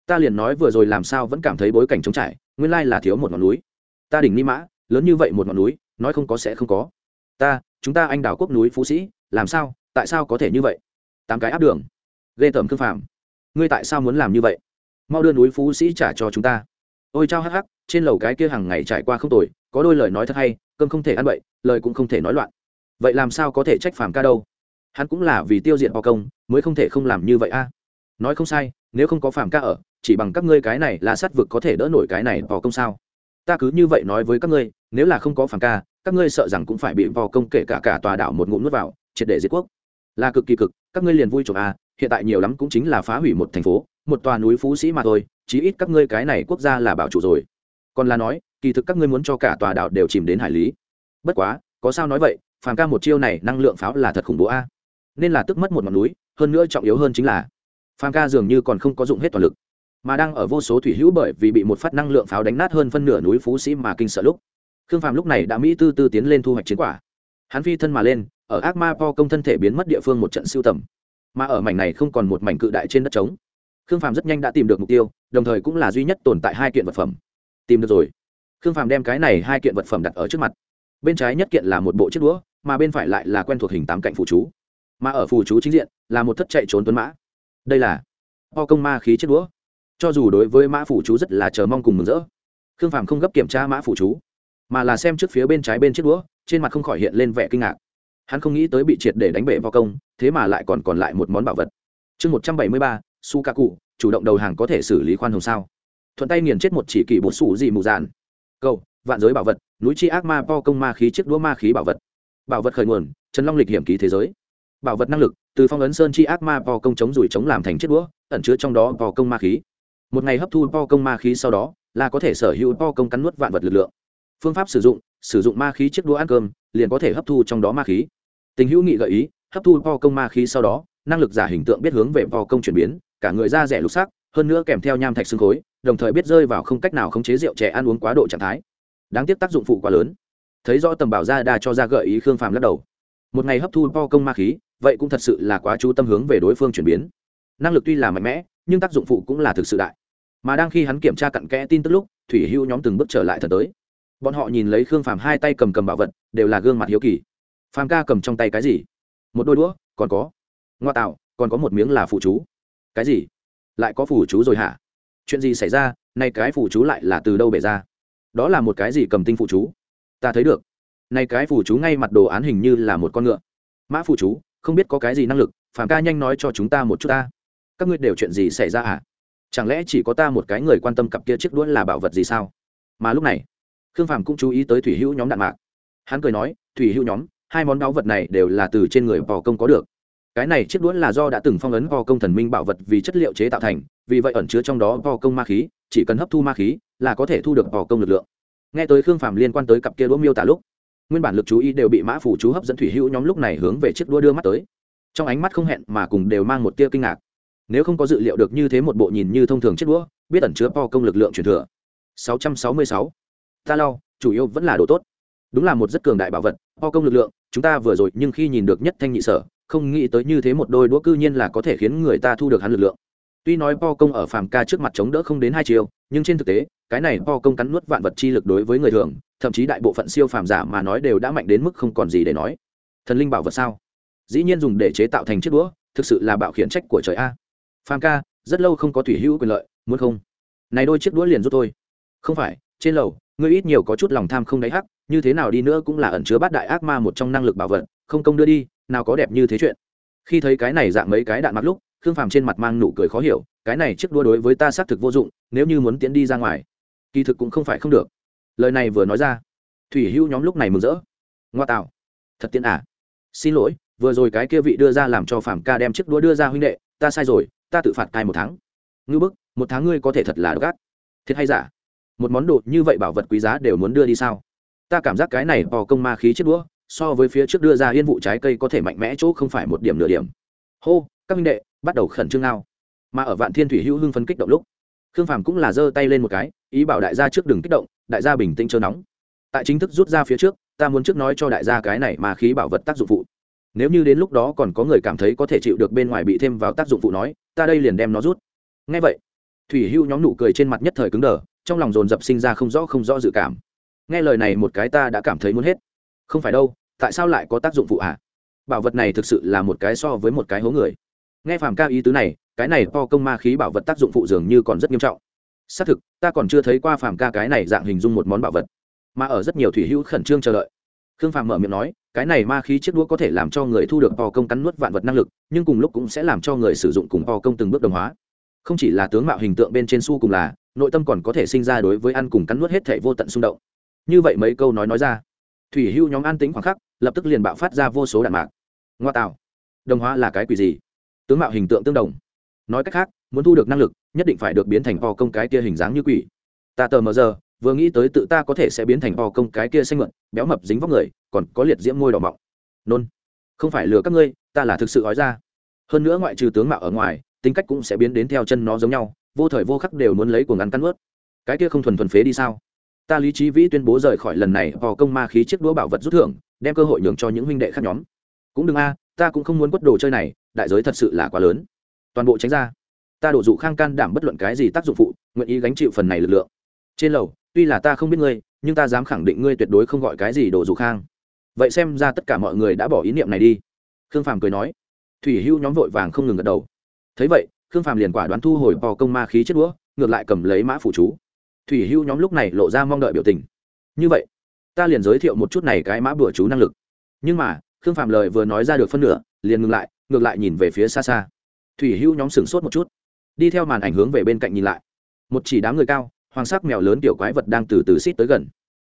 Ta liền nói vừa rồi làm sao vẫn cảm thấy bối cảnh trống trải, nguyên lai là thiếu một ngọn núi. Ta đỉnh ni mã, lớn như vậy một ngọn núi, nói không có sẽ không có. Ta, chúng ta anh đào quốc núi phú sĩ, làm sao? Tại sao có thể như vậy? Tám cái áp đường. Ghê tởm khương phạm ngươi tại sao muốn làm như vậy? Mau đưa núi phú sĩ trả cho chúng ta. Ôi chao hắc hắc, trên lầu cái kia hàng ngày trải qua không tồi, có đôi lời nói thật hay, cơm không thể ăn bậy, lời cũng không thể nói loạn. Vậy làm sao có thể trách phàm ca đâu? Hắn cũng là vì tiêu diệt bò công, mới không thể không làm như vậy a. Nói không sai, nếu không có phàm ca ở, chỉ bằng các ngươi cái này là sát vực có thể đỡ nổi cái này bò công sao? Ta cứ như vậy nói với các ngươi, nếu là không có phàm ca, các ngươi sợ rằng cũng phải bị bò công kể cả cả tòa đảo một ngụm nuốt vào, triệt để diệt quốc là cực kỳ cực, các ngươi liền vui chụp a hiện tại nhiều lắm cũng chính là phá hủy một thành phố, một tòa núi phú sĩ mà thôi, chí ít các ngươi cái này quốc gia là bảo chủ rồi. Còn là nói, kỳ thực các ngươi muốn cho cả tòa đảo đều chìm đến hải lý. Bất quá, có sao nói vậy, phàm ca một chiêu này năng lượng pháo là thật khủng bố a nên là tức mất một ngọn núi, hơn nữa trọng yếu hơn chính là, phàm ca dường như còn không có dụng hết toàn lực, mà đang ở vô số thủy hữu bởi vì bị một phát năng lượng pháo đánh nát hơn phân nửa núi phú sĩ mà kinh sợ lúc. Khương phàm lúc này đã mỹ tư tư tiến lên thu hoạch chiến quả. Hắn phi thân mà lên ở ác ma po công thân thể biến mất địa phương một trận siêu tầm. Mà ở mảnh này không còn một mảnh cự đại trên đất trống. Khương phàm rất nhanh đã tìm được mục tiêu, đồng thời cũng là duy nhất tồn tại hai kiện vật phẩm. Tìm được rồi. Khương phàm đem cái này hai kiện vật phẩm đặt ở trước mặt. Bên trái nhất kiện là một bộ chiếc đũa, mà bên phải lại là quen thuộc hình tám cạnh phụ chú. Mà ở phù chú chính diện là một thất chạy trốn tuấn mã. Đây là Po công ma khí chiếc đũa. Cho dù đối với mã phụ chú rất là chờ mong cùng mừng rỡ, khương phàm không gấp kiểm tra mã phụ chú, mà là xem trước phía bên trái bên chiếc đũa, trên mặt không khỏi hiện lên vẻ kinh ngạc hắn không nghĩ tới bị triệt để đánh bể vào công, thế mà lại còn còn lại một món bảo vật. Chương một trăm bảy mươi ba su ca cụ chủ động đầu hàng có thể xử lý khoan hồng sao? Thuận tay nghiền chết một chỉ kỷ bột sủ dị mù dạn. Câu vạn giới bảo vật, núi chi ác ma, po công ma khí, chiếc đũa ma khí bảo vật. Bảo vật khởi nguồn, trần long lịch hiểm ký thế giới. Bảo vật năng lực, từ phong ấn sơn chi ác ma, po công chống rủi chống làm thành chiếc đũa, ẩn chứa trong đó po công ma khí. Một ngày hấp thu po công ma khí sau đó, là có thể sở hữu po công cắn nuốt vạn vật lực lượng. Phương pháp sử dụng sử dụng ma khí chiếc đũa ăn cơm, liền có thể hấp thu trong đó ma khí tình hữu nghị gợi ý, hấp thu po công ma khí sau đó, năng lực giả hình tượng biết hướng về po công chuyển biến, cả người da rẻ lục sắc, hơn nữa kèm theo nham thạch xương khối, đồng thời biết rơi vào không cách nào khống chế rượu trẻ ăn uống quá độ trạng thái. Đáng tiếc tác dụng phụ quá lớn. Thấy rõ tầm bảo ra đa cho ra gợi ý khương phàm lắc đầu. Một ngày hấp thu po công ma khí, vậy cũng thật sự là quá chú tâm hướng về đối phương chuyển biến. Năng lực tuy là mạnh mẽ, nhưng tác dụng phụ cũng là thực sự đại. Mà đang khi hắn kiểm tra cặn kẽ tin tức lúc, thủy hưu nhóm từng bước trở lại thật tới. Bọn họ nhìn lấy khương phàm hai tay cầm cầm bảo vật, đều là gương mặt hiếu kỳ phàm ca cầm trong tay cái gì? Một đôi đũa, còn có. Ngoa tạo, còn có một miếng là phụ chú. Cái gì? Lại có phụ chú rồi hả? Chuyện gì xảy ra? Nay cái phụ chú lại là từ đâu bể ra? Đó là một cái gì cầm tinh phụ chú? Ta thấy được. Nay cái phụ chú ngay mặt đồ án hình như là một con ngựa. Mã phụ chú, không biết có cái gì năng lực, phàm ca nhanh nói cho chúng ta một chút ta. Các ngươi đều chuyện gì xảy ra hả? Chẳng lẽ chỉ có ta một cái người quan tâm cặp kia chiếc đũa là bảo vật gì sao? Mà lúc này, khương phàm cũng chú ý tới thủy hữu nhóm đạn mạc. Hắn cười nói, thủy hữu nhóm hai món báu vật này đều là từ trên người bò công có được. Cái này chiếc đũa là do đã từng phong ấn bò công thần minh bảo vật vì chất liệu chế tạo thành, vì vậy ẩn chứa trong đó bò công ma khí, chỉ cần hấp thu ma khí là có thể thu được bò công lực lượng. Nghe tới khương phàm liên quan tới cặp kia đũa miêu tả lúc, nguyên bản lực chú ý đều bị mã phủ chú hấp dẫn thủy hữu nhóm lúc này hướng về chiếc đũa đưa mắt tới. Trong ánh mắt không hẹn mà cùng đều mang một tia kinh ngạc. Nếu không có dự liệu được như thế một bộ nhìn như thông thường chiếc đũa, biết ẩn chứa bò công lực lượng truyền thừa. 666. ta lau chủ yếu vẫn là đồ tốt. Đúng là một rất cường đại bảo vật ho công lực lượng, chúng ta vừa rồi nhưng khi nhìn được nhất thanh nhị sở, không nghĩ tới như thế một đôi đũa cư nhiên là có thể khiến người ta thu được hắn lực lượng. Tuy nói po công ở phàm ca trước mặt chống đỡ không đến hai chiều, nhưng trên thực tế, cái này po công cắn nuốt vạn vật chi lực đối với người thường, thậm chí đại bộ phận siêu phàm giả mà nói đều đã mạnh đến mức không còn gì để nói. Thần linh bảo vật sao? Dĩ nhiên dùng để chế tạo thành chiếc đũa, thực sự là bạo khiển trách của trời a. Phàm ca, rất lâu không có thủy hữu quyền lợi, muốn không? Này đôi chiếc đũa liền rút thôi không phải, trên lầu, ngươi ít nhiều có chút lòng tham không đáy hắc như thế nào đi nữa cũng là ẩn chứa bát đại ác ma một trong năng lực bảo vật, không công đưa đi, nào có đẹp như thế chuyện. Khi thấy cái này dạng mấy cái đạn mặt lúc, khương phàm trên mặt mang nụ cười khó hiểu, cái này chiếc đua đối với ta xác thực vô dụng, nếu như muốn tiến đi ra ngoài, kỳ thực cũng không phải không được. Lời này vừa nói ra, thủy hữu nhóm lúc này mừng rỡ. Ngoa tạo. Thật tiện à? Xin lỗi, vừa rồi cái kia vị đưa ra làm cho phàm ca đem chiếc đua đưa ra huynh đệ, ta sai rồi, ta tự phạt cai một tháng. Ngư bức, một tháng ngươi có thể thật là đ ộ thiệt hay giả? Một món đồ như vậy bảo vật quý giá đều muốn đưa đi sao? Ta cảm giác cái này bò công ma khí chết đũa, so với phía trước đưa ra yên vụ trái cây có thể mạnh mẽ chỗ không phải một điểm nửa điểm. Hô, các minh đệ, bắt đầu khẩn trương nào. Mà ở vạn thiên thủy hữu hưng phấn kích động lúc, khương phàm cũng là giơ tay lên một cái, ý bảo đại gia trước đừng kích động, đại gia bình tĩnh chờ nóng. Tại chính thức rút ra phía trước, ta muốn trước nói cho đại gia cái này mà khí bảo vật tác dụng phụ. Nếu như đến lúc đó còn có người cảm thấy có thể chịu được bên ngoài bị thêm vào tác dụng phụ nói, ta đây liền đem nó rút. Ngay vậy, thủy hưu nhóm nụ cười trên mặt nhất thời cứng đờ, trong lòng dồn dập sinh ra không rõ không rõ dự cảm nghe lời này một cái ta đã cảm thấy muốn hết. Không phải đâu, tại sao lại có tác dụng phụ ạ à? bảo vật này thực sự là một cái so với một cái hố người. Nghe phàm ca ý tứ này, cái này po công ma khí bảo vật tác dụng phụ dường như còn rất nghiêm trọng. Xác thực, ta còn chưa thấy qua phàm ca cái này dạng hình dung một món bảo vật. Mà ở rất nhiều thủy hữu khẩn trương chờ đợi. Khương phàm mở miệng nói, cái này ma khí chiếc đũa có thể làm cho người thu được po công cắn nuốt vạn vật năng lực, nhưng cùng lúc cũng sẽ làm cho người sử dụng cùng po công từng bước đồng hóa. Không chỉ là tướng mạo hình tượng bên trên su cùng là, nội tâm còn có thể sinh ra đối với ăn cùng cắn nuốt hết thể vô tận xung động như vậy mấy câu nói nói ra, thủy hưu nhóm an tính khoảng khắc, lập tức liền bạo phát ra vô số đạn mạc. Ngoa tạo. Đồng hóa là cái quỷ gì? Tướng mạo hình tượng tương đồng. Nói cách khác, muốn thu được năng lực, nhất định phải được biến thành o công cái kia hình dáng như quỷ. Ta tờ mờ giờ, vừa nghĩ tới tự ta có thể sẽ biến thành o công cái kia xanh mượn, béo mập dính vóc người, còn có liệt diễm môi đỏ mọng. Nôn. Không phải lừa các ngươi, ta là thực sự nói ra. Hơn nữa ngoại trừ tướng mạo ở ngoài, tính cách cũng sẽ biến đến theo chân nó giống nhau, vô thời vô khắc đều muốn lấy cuồng ngắn cắn ướt cái kia không thuần thuần phế đi sao? Ta lý trí vĩ tuyên bố rời khỏi lần này, vào công ma khí chiếc đũa bảo vật rút thưởng, đem cơ hội nhường cho những huynh đệ khác nhóm. Cũng đừng a, ta cũng không muốn quất đồ chơi này, đại giới thật sự là quá lớn. Toàn bộ tránh ra. Ta đổ dụ khang can đảm bất luận cái gì tác dụng phụ, nguyện ý gánh chịu phần này lực lượng. Trên lầu, tuy là ta không biết ngươi, nhưng ta dám khẳng định ngươi tuyệt đối không gọi cái gì đổ dụ khang. Vậy xem ra tất cả mọi người đã bỏ ý niệm này đi. Khương phàm cười nói. Thủy hưu nhóm vội vàng không ngừng gật đầu. Thấy vậy, khương phàm liền quả đoán thu hồi bò công ma khí chết đũa, ngược lại cầm lấy mã phủ chú thủy hưu nhóm lúc này lộ ra mong đợi biểu tình. Như vậy, ta liền giới thiệu một chút này cái mã bùa chú năng lực. Nhưng mà, khương Phạm lời vừa nói ra được phân nửa, liền ngừng lại, ngược lại nhìn về phía xa xa. Thủy hưu nhóm sửng sốt một chút. Đi theo màn ảnh hướng về bên cạnh nhìn lại. Một chỉ đám người cao, hoàng sắc mèo lớn tiểu quái vật đang từ từ xít tới gần.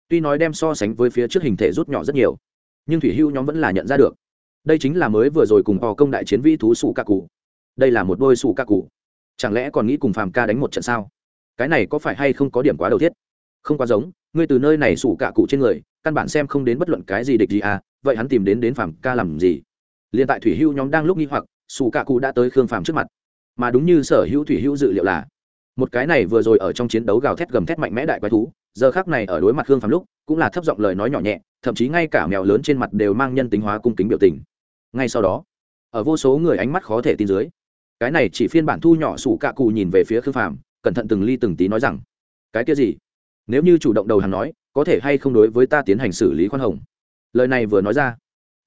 Tuy nói đem so sánh với phía trước hình thể rút nhỏ rất nhiều, nhưng thủy hưu nhóm vẫn là nhận ra được. Đây chính là mới vừa rồi cùng bò công đại chiến vi thú sủ ca cụ. Đây là một đôi sủ ca cụ. Chẳng lẽ còn nghĩ cùng phàm ca đánh một trận sao? Cái này có phải hay không có điểm quá đầu thiết? Không quá giống, ngươi từ nơi này sủ cả cụ trên người, căn bản xem không đến bất luận cái gì địch gì à vậy hắn tìm đến đến phàm ca làm gì? Liền tại thủy hưu nhóm đang lúc nghi hoặc, sủ cả cụ đã tới khương phàm trước mặt. Mà đúng như sở hữu thủy hữu dự liệu là, một cái này vừa rồi ở trong chiến đấu gào thét gầm thét mạnh mẽ đại quái thú, giờ khác này ở đối mặt khương phàm lúc, cũng là thấp giọng lời nói nhỏ nhẹ, thậm chí ngay cả mèo lớn trên mặt đều mang nhân tính hóa cung kính biểu tình. Ngay sau đó, ở vô số người ánh mắt khó thể tin dưới, cái này chỉ phiên bản thu nhỏ sủ cạ cụ nhìn về phía khương phàm cẩn thận từng ly từng tí nói rằng, cái kia gì? Nếu như chủ động đầu hàng nói, có thể hay không đối với ta tiến hành xử lý khoan hồng? Lời này vừa nói ra,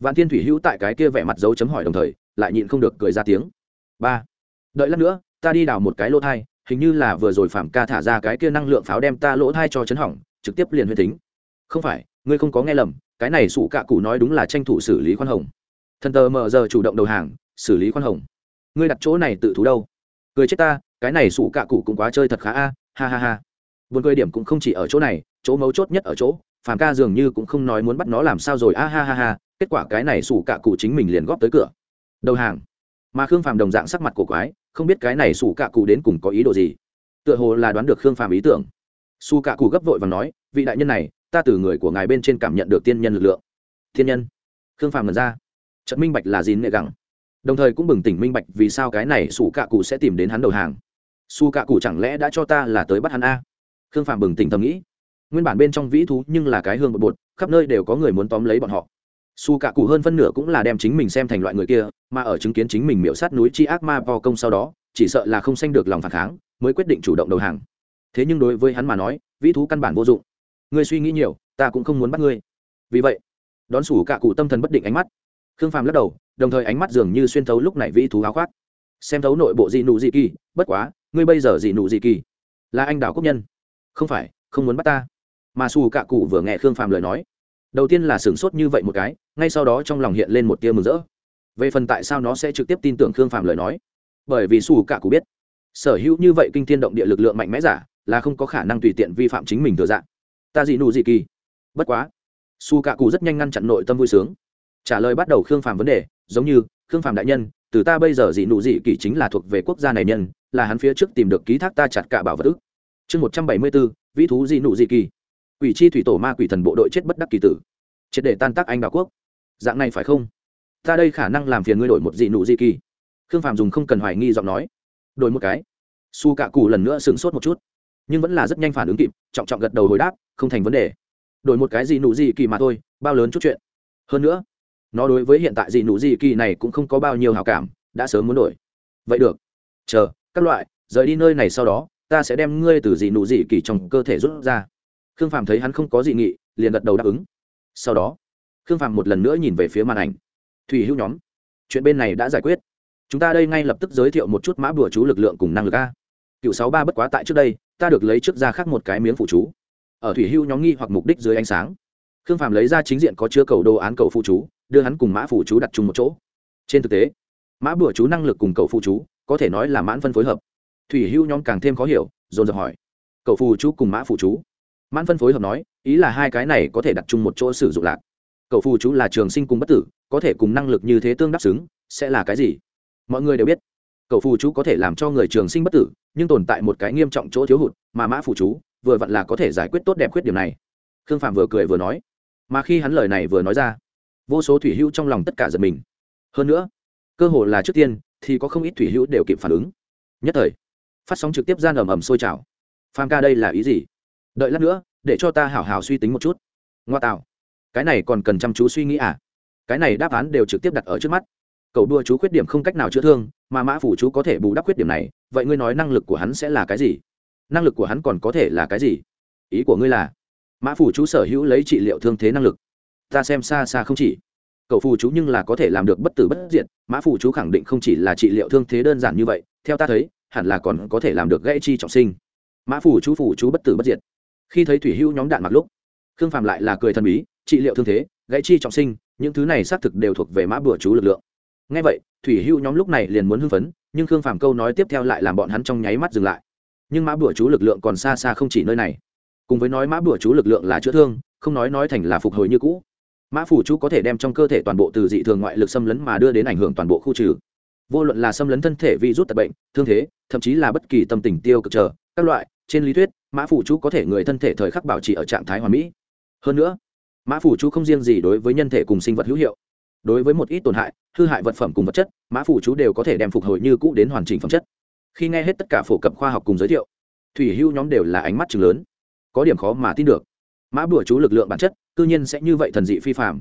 vạn thiên thủy hữu tại cái kia vẻ mặt dấu chấm hỏi đồng thời, lại nhịn không được cười ra tiếng. Ba, đợi lát nữa, ta đi đào một cái lỗ thai, hình như là vừa rồi phạm ca thả ra cái kia năng lượng pháo đem ta lỗ thai cho chấn hỏng, trực tiếp liền huyên tính. Không phải, ngươi không có nghe lầm, cái này sủ cạ cụ nói đúng là tranh thủ xử lý khoan hồng. Thần tờ mờ giờ chủ động đầu hàng, xử lý khoan hồng. Ngươi đặt chỗ này tự thú đâu? Cười chết ta, cái này sủ cạ cụ cũng quá chơi thật khá a, ha ha ha. Buồn cười điểm cũng không chỉ ở chỗ này, chỗ mấu chốt nhất ở chỗ, phàm ca dường như cũng không nói muốn bắt nó làm sao rồi, a ha ha ha, kết quả cái này sủ cạ cụ chính mình liền góp tới cửa. Đầu hàng. Mà khương phàm đồng dạng sắc mặt của quái, không biết cái này sủ cạ cụ đến cùng có ý đồ gì. Tựa hồ là đoán được khương phàm ý tưởng. Su cạ cụ gấp vội và nói, vị đại nhân này, ta từ người của ngài bên trên cảm nhận được tiên nhân lực lượng. Thiên nhân? Khương phàm lần ra. Trận minh bạch là gì nệ gẳng đồng thời cũng bừng tỉnh minh bạch vì sao cái này su cạ cụ sẽ tìm đến hắn đầu hàng. Su cạ cụ chẳng lẽ đã cho ta là tới bắt hắn a? Khương phàm bừng tỉnh thầm nghĩ. Nguyên bản bên trong vĩ thú nhưng là cái hương bột bột, khắp nơi đều có người muốn tóm lấy bọn họ. Su cạ cụ hơn phân nửa cũng là đem chính mình xem thành loại người kia, mà ở chứng kiến chính mình miễu sát núi chi ác ma vo công sau đó, chỉ sợ là không sanh được lòng phản kháng, mới quyết định chủ động đầu hàng. Thế nhưng đối với hắn mà nói, vĩ thú căn bản vô dụng. Ngươi suy nghĩ nhiều, ta cũng không muốn bắt ngươi. Vì vậy, đón sủ cạ cụ tâm thần bất định ánh mắt khương phàm lắc đầu, đồng thời ánh mắt dường như xuyên thấu lúc này vĩ thú áo khoác. Xem thấu nội bộ dị nụ dị kỳ, bất quá, ngươi bây giờ dị nụ dị kỳ. Là anh đào quốc nhân. Không phải, không muốn bắt ta. Mà xù cạ cụ vừa nghe khương phàm lời nói, đầu tiên là sửng sốt như vậy một cái, ngay sau đó trong lòng hiện lên một tia mừng rỡ. Về phần tại sao nó sẽ trực tiếp tin tưởng khương phàm lời nói? Bởi vì xù cạ cụ biết, sở hữu như vậy kinh thiên động địa lực lượng mạnh mẽ giả, là không có khả năng tùy tiện vi phạm chính mình thừa dạng. Ta dị nụ dị kỳ. Bất quá su cạ cụ rất nhanh ngăn chặn nội tâm vui sướng trả lời bắt đầu khương phàm vấn đề, giống như, khương phàm đại nhân, từ ta bây giờ dị nụ dị kỳ chính là thuộc về quốc gia này nhân, là hắn phía trước tìm được ký thác ta chặt cả bảo vật ức chương một trăm bảy mươi bốn, vĩ thú dị nụ dị kỳ quỷ chi thủy tổ ma quỷ thần bộ đội chết bất đắc kỳ tử. Triệt để tan tác anh bảo quốc. Dạng này phải không? Ta đây khả năng làm phiền ngươi đổi một dị nụ dị kỳ khương phàm dùng không cần hoài nghi giọng nói. Đổi một cái. Su cạ cụ lần nữa sửng sốt một chút, nhưng vẫn là rất nhanh phản ứng kịp, trọng trọng gật đầu hồi đáp, không thành vấn đề. Đổi một cái gì nụ gì kỳ mà thôi, bao lớn chút chuyện. Hơn nữa nó đối với hiện tại dị nụ dị kỳ này cũng không có bao nhiêu hào cảm, đã sớm muốn đổi. Vậy được. Chờ, các loại, rời đi nơi này sau đó, ta sẽ đem ngươi từ dị nụ dị kỳ trong cơ thể rút ra. Khương phàm thấy hắn không có dị nghị, liền gật đầu đáp ứng. Sau đó, khương phàm một lần nữa nhìn về phía màn ảnh. Thủy hữu nhóm, chuyện bên này đã giải quyết. Chúng ta đây ngay lập tức giới thiệu một chút mã bùa chú lực lượng cùng năng lực a. Cựu sáu ba bất quá tại trước đây, ta được lấy trước ra khác một cái miếng phụ chú. Ở thủy hưu nhóm nghi hoặc mục đích dưới ánh sáng, khương phàm lấy ra chính diện có chứa cầu đồ án cầu phụ chú đưa hắn cùng mã phụ chú đặt chung một chỗ. Trên thực tế, mã bùa chú năng lực cùng cậu phụ chú có thể nói là mãn phân phối hợp. Thủy hưu nhóm càng thêm khó hiểu, dồn dập hỏi, cậu phù chú cùng mã phụ chú? Mãn phân phối hợp nói, ý là hai cái này có thể đặt chung một chỗ sử dụng lạc. Cậu phù chú là trường sinh cùng bất tử, có thể cùng năng lực như thế tương đáp xứng, sẽ là cái gì? Mọi người đều biết, cậu phù chú có thể làm cho người trường sinh bất tử, nhưng tồn tại một cái nghiêm trọng chỗ thiếu hụt, mà mã phù chú vừa vặn là có thể giải quyết tốt đẹp khuyết điểm này. Khương phạm vừa cười vừa nói, mà khi hắn lời này vừa nói ra vô số thủy hữu trong lòng tất cả giật mình. Hơn nữa, cơ hội là trước tiên, thì có không ít thủy hữu đều kịp phản ứng. Nhất thời, phát sóng trực tiếp gian ầm ầm sôi trào. Pham ca đây là ý gì? Đợi lát nữa, để cho ta hảo hảo suy tính một chút. Ngoa tạo. Cái này còn cần chăm chú suy nghĩ à? Cái này đáp án đều trực tiếp đặt ở trước mắt. Cậu đua chú khuyết điểm không cách nào chữa thương, mà mã phủ chú có thể bù đắp khuyết điểm này, vậy ngươi nói năng lực của hắn sẽ là cái gì? Năng lực của hắn còn có thể là cái gì? Ý của ngươi là, mã phủ chú sở hữu lấy trị liệu thương thế năng lực ta xem xa xa không chỉ. Cậu phù chú nhưng là có thể làm được bất tử bất diệt, mã phù chú khẳng định không chỉ là trị liệu thương thế đơn giản như vậy, theo ta thấy, hẳn là còn có thể làm được gãy chi trọng sinh. Mã phù chú phù chú bất tử bất diệt. Khi thấy thủy hữu nhóm đạn mặc lúc, khương phàm lại là cười thần bí, trị liệu thương thế, gãy chi trọng sinh, những thứ này xác thực đều thuộc về mã bùa chú lực lượng. Ngay vậy, thủy hữu nhóm lúc này liền muốn hưng phấn, nhưng khương phàm câu nói tiếp theo lại làm bọn hắn trong nháy mắt dừng lại. Nhưng mã bùa chú lực lượng còn xa xa không chỉ nơi này. Cùng với nói mã bùa chú lực lượng là chữa thương, không nói nói thành là phục hồi như cũ mã phủ chú có thể đem trong cơ thể toàn bộ từ dị thường ngoại lực xâm lấn mà đưa đến ảnh hưởng toàn bộ khu trừ. Vô luận là xâm lấn thân thể vi rút tật bệnh thương thế thậm chí là bất kỳ tâm tình tiêu cực trở, các loại trên lý thuyết mã phủ chú có thể người thân thể thời khắc bảo trì ở trạng thái hoàn mỹ. Hơn nữa mã phủ chú không riêng gì đối với nhân thể cùng sinh vật hữu hiệu. Đối với một ít tổn hại hư hại vật phẩm cùng vật chất mã phủ chú đều có thể đem phục hồi như cũ đến hoàn chỉnh phẩm chất. Khi nghe hết tất cả phổ cập khoa học cùng giới thiệu thủy hưu nhóm đều là ánh mắt chừng lớn. Có điểm khó mà tin được. Mã bùa chú lực lượng bản chất cư nhiên sẽ như vậy thần dị phi phạm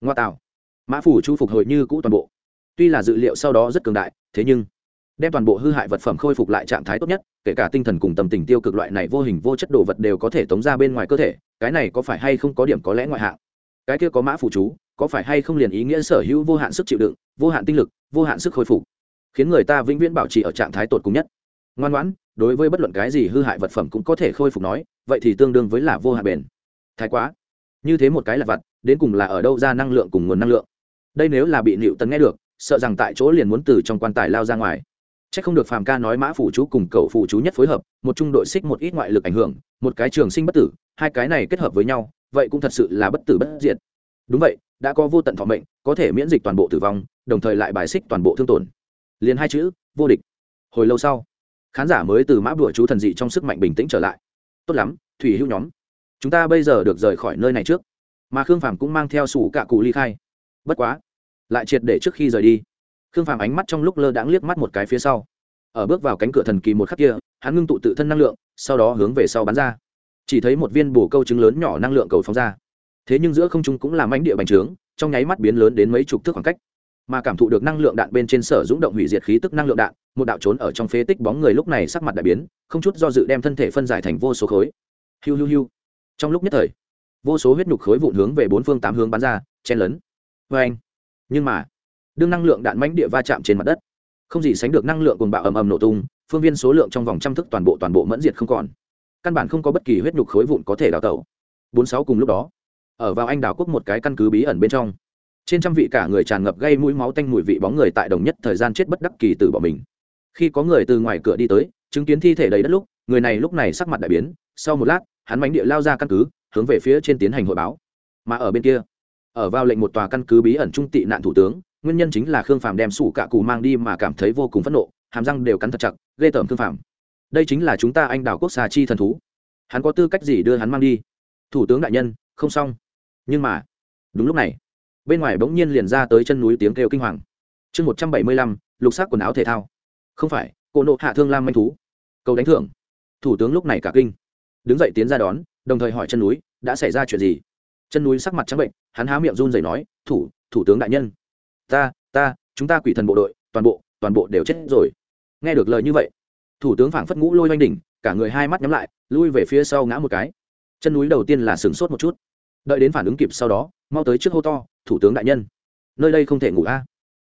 ngoa tạo. Mã phủ chú phục hồi như cũ toàn bộ. Tuy là dự liệu sau đó rất cường đại, thế nhưng đem toàn bộ hư hại vật phẩm khôi phục lại trạng thái tốt nhất, kể cả tinh thần cùng tâm tình tiêu cực loại này vô hình vô chất đồ vật đều có thể tống ra bên ngoài cơ thể, cái này có phải hay không có điểm có lẽ ngoại hạng? Cái kia có mã phủ chú, có phải hay không liền ý nghĩa sở hữu vô hạn sức chịu đựng, vô hạn tinh lực, vô hạn sức khôi phục, khiến người ta vĩnh viễn bảo trì ở trạng thái tột cùng nhất? Ngoan ngoãn, đối với bất luận cái gì hư hại vật phẩm cũng có thể khôi phục nói, vậy thì tương đương với là vô hạn bền. Thái quá như thế một cái là vật đến cùng là ở đâu ra năng lượng cùng nguồn năng lượng đây nếu là bị nịu tấn nghe được sợ rằng tại chỗ liền muốn từ trong quan tài lao ra ngoài Chắc không được Phàm ca nói Mã phủ chú cùng cậu phủ chú nhất phối hợp, một trung đội xích một ít ngoại lực ảnh hưởng, một cái trường sinh bất tử, hai cái này kết hợp với nhau, vậy cũng thật sự là bất tử bất diệt. Đúng vậy, đã có vô tận thọ mệnh, có thể miễn dịch toàn bộ tử vong, đồng thời lại bài xích toàn bộ thương tổn. Liền hai chữ, vô địch. Hồi lâu sau, khán giả mới từ Mã đùa chú thần dị trong sức mạnh bình tĩnh trở lại. Tốt lắm, thủy hữu nhóm, chúng ta bây giờ được rời khỏi nơi này trước. Mà Khương Phàm cũng mang theo sủ cả cụ ly khai. Bất quá, lại triệt để trước khi rời đi. Khương phàm ánh mắt trong lúc lơ đãng liếc mắt một cái phía sau. Ở bước vào cánh cửa thần kỳ một khắc kia hắn ngưng tụ tự thân năng lượng sau đó hướng về sau bắn ra. Chỉ thấy một viên bổ câu trứng lớn nhỏ năng lượng cầu phóng ra. Thế nhưng giữa không trung cũng làm ánh địa bành trướng trong nháy mắt biến lớn đến mấy chục thước khoảng cách. Mà cảm thụ được năng lượng đạn bên trên sở dũng động hủy diệt khí tức năng lượng đạn một đạo trốn ở trong phế tích bóng người lúc này sắc mặt đại biến không chút do dự đem thân thể phân giải thành vô số khối. Hiu hiu hiu trong lúc nhất thời, vô số huyết nhục khối vụn hướng về bốn phương tám hướng bắn ra, chen lấn. Vê anh, nhưng mà, đương năng lượng đạn mãnh địa va chạm trên mặt đất, không gì sánh được năng lượng cùng bạo ầm ầm nổ tung, phương viên số lượng trong vòng trăm thức toàn bộ toàn bộ mẫn diệt không còn. Căn bản không có bất kỳ huyết nhục khối vụn có thể đào tẩu. Bốn sáu cùng lúc đó, ở vào anh đào quốc một cái căn cứ bí ẩn bên trong, trên trăm vị cả người tràn ngập gây mũi máu tanh mùi vị bóng người tại đồng nhất thời gian chết bất đắc kỳ từ bỏ mình. Khi có người từ ngoài cửa đi tới, chứng kiến thi thể đầy đất lúc, người này lúc này sắc mặt đại biến, sau một lát hắn mánh địa lao ra căn cứ, hướng về phía trên tiến hành hội báo. Mà ở bên kia, ở vào lệnh một tòa căn cứ bí ẩn trung tị nạn thủ tướng, nguyên nhân chính là khương phàm đem sủ cạ cù mang đi mà cảm thấy vô cùng phẫn nộ, hàm răng đều cắn thật chặt, ghê tởm khương phàm. Đây chính là chúng ta anh đào quốc xà chi thần thú. Hắn có tư cách gì đưa hắn mang đi? Thủ tướng đại nhân, không xong. Nhưng mà, đúng lúc này, bên ngoài bỗng nhiên liền ra tới chân núi tiếng kêu kinh hoàng. Chương một trăm bảy mươi lăm, lục xác quần áo thể thao. Không phải, cô nộ hạ thương lam manh thú. Cầu đánh thưởng. Thủ tướng lúc này cả kinh đứng dậy tiến ra đón, đồng thời hỏi chân núi, đã xảy ra chuyện gì? Chân núi sắc mặt trắng bệnh, hắn há miệng run rẩy nói, thủ thủ tướng đại nhân. Ta ta, chúng ta quỷ thần bộ đội, toàn bộ toàn bộ đều chết rồi. Nghe được lời như vậy, thủ tướng phảng phất ngũ lôi oanh đỉnh, cả người hai mắt nhắm lại, lui về phía sau ngã một cái. Chân núi đầu tiên là sửng sốt một chút. Đợi đến phản ứng kịp sau đó, mau tới trước hô to, thủ tướng đại nhân, nơi đây không thể ngủ a.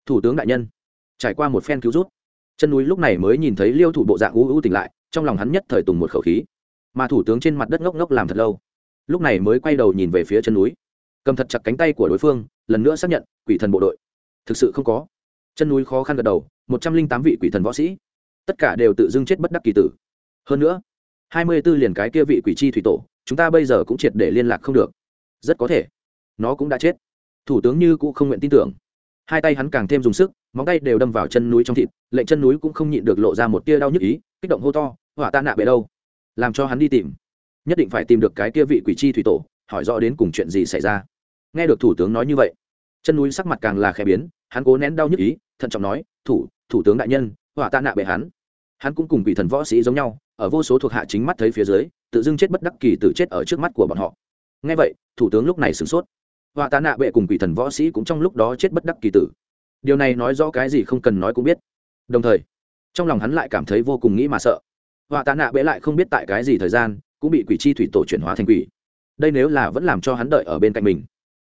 Thủ tướng đại nhân. Trải qua một phen cứu rút, chân núi lúc này mới nhìn thấy liêu thủ bộ dạng u u tỉnh lại, trong lòng hắn nhất thời tùng một khẩu khí mà thủ tướng trên mặt đất ngốc ngốc làm thật lâu. Lúc này mới quay đầu nhìn về phía chân núi. Cầm thật chặt cánh tay của đối phương, lần nữa xác nhận, quỷ thần bộ đội. Thực sự không có. Chân núi khó khăn gật đầu, một trăm linh tám vị quỷ thần võ sĩ. Tất cả đều tự dưng chết bất đắc kỳ tử. Hơn nữa, hai mươi b ố liền cái kia vị quỷ chi thủy tổ, chúng ta bây giờ cũng triệt để liên lạc không được. Rất có thể, nó cũng đã chết. Thủ tướng như cũng không nguyện tin tưởng. Hai tay hắn càng thêm dùng sức, móng tay đều đâm vào chân núi trong thịt, lệnh chân núi cũng không nhịn được lộ ra một tia đau nhức ý, kích động hô to, hỏa tạ nạ bể đâu? Làm cho hắn đi tìm. Nhất định phải tìm được cái kia vị quỷ chi thủy tổ, hỏi rõ đến cùng chuyện gì xảy ra. Nghe được thủ tướng nói như vậy, chân núi sắc mặt càng là khẽ biến, hắn cố nén đau nhức ý, thận trọng nói, thủ thủ tướng đại nhân hỏa tạ nạ bệ hắn. Hắn cũng cùng quỷ thần võ sĩ giống nhau, ở vô số thuộc hạ chính mắt thấy phía dưới, tự dưng chết bất đắc kỳ tử chết ở trước mắt của bọn họ. Nghe vậy, thủ tướng lúc này sửng sốt. Hỏa tạ nạ bệ cùng quỷ thần võ sĩ cũng trong lúc đó chết bất đắc kỳ tử. Điều này nói rõ cái gì không cần nói cũng biết. Đồng thời, trong lòng hắn lại cảm thấy vô cùng nghĩ mà sợ họa tạ nạ bệ lại không biết tại cái gì thời gian, cũng bị quỷ chi thủy tổ chuyển hóa thành quỷ. Đây nếu là vẫn làm cho hắn đợi ở bên cạnh mình,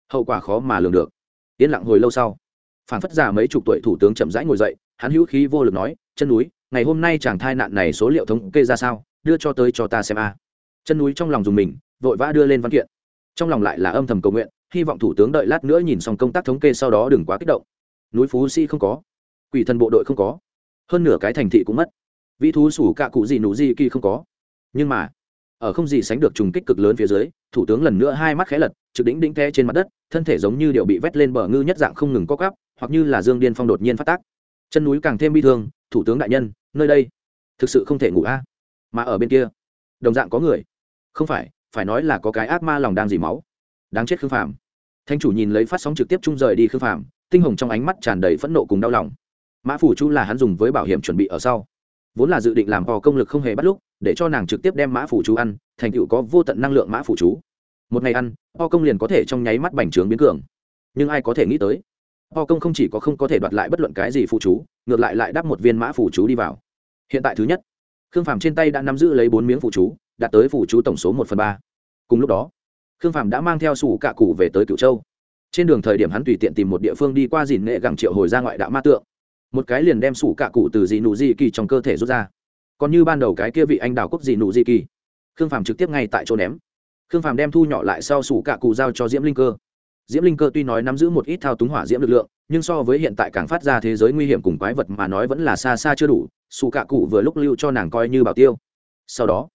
hậu quả khó mà lường được. Yên lặng hồi lâu sau phản phất già mấy chục tuổi thủ tướng chậm rãi ngồi dậy, hắn hữu khí vô lực nói, chân núi, ngày hôm nay chàng thai nạn này số liệu thống kê ra sao? Đưa cho tới cho ta xem a. Chân núi trong lòng dùng mình, vội vã đưa lên văn kiện. Trong lòng lại là âm thầm cầu nguyện, hy vọng thủ tướng đợi lát nữa nhìn xong công tác thống kê sau đó đừng quá kích động. Núi phú si không có, quỷ thần bộ đội không có, hơn nửa cái thành thị cũng mất vị thú sủ cạ cụ gì nụ gì kỳ không có. Nhưng mà, ở không gì sánh được trùng kích cực lớn phía dưới, thủ tướng lần nữa hai mắt khẽ lật, trực đỉnh đỉnh the trên mặt đất, thân thể giống như điệu bị vét lên bờ ngư nhất dạng không ngừng co cắp hoặc như là dương điên phong đột nhiên phát tác. Chân núi càng thêm bi thương, thủ tướng đại nhân, nơi đây, thực sự không thể ngủ a. À? Mà ở bên kia, đồng dạng có người. Không phải phải nói là có cái ác ma lòng đang dì máu. Đáng chết khương phàm. Thanh chủ nhìn lấy phát sóng trực tiếp chung rời đi khương phàm, tinh hồng trong ánh mắt tràn đầy phẫn nộ cùng đau lòng. Mã phủ chu là hắn dùng với bảo hiểm chuẩn bị ở sau vốn là dự định làm vò công lực không hề bắt lúc, để cho nàng trực tiếp đem mã phủ chú ăn, thành tựu có vô tận năng lượng mã phủ chú. Một ngày ăn bò công liền có thể trong nháy mắt bành trướng biến cường. Nhưng ai có thể nghĩ tới bò công không chỉ có không có thể đoạt lại bất luận cái gì phụ chú, ngược lại lại đắp một viên mã phủ chú đi vào. Hiện tại thứ nhất, khương phàm trên tay đã nắm giữ lấy bốn miếng phụ chú, đạt tới phụ chú tổng số một phần ba. Cùng lúc đó, khương phàm đã mang theo sủ cạ cụ về tới cửu châu. Trên đường thời điểm hắn tùy tiện tìm một địa phương đi qua dìn nghệ gẳng triệu hồi ra ngoại đạo ma tượng một cái liền đem sủ cạ cụ từ dị nụ dị kỳ trong cơ thể rút ra. Còn như ban đầu cái kia vị anh đào quốc dị nụ dị kỳ. Khương phàm trực tiếp ngay tại chỗ ném. Khương phàm đem thu nhỏ lại sau sủ cạ cụ giao cho diễm linh cơ. Diễm linh cơ tuy nói nắm giữ một ít thao túng hỏa diễm lực lượng, nhưng so với hiện tại càng phát ra thế giới nguy hiểm cùng quái vật mà nói vẫn là xa xa chưa đủ, sủ cạ cụ vừa lúc lưu cho nàng coi như bảo tiêu. Sau đó,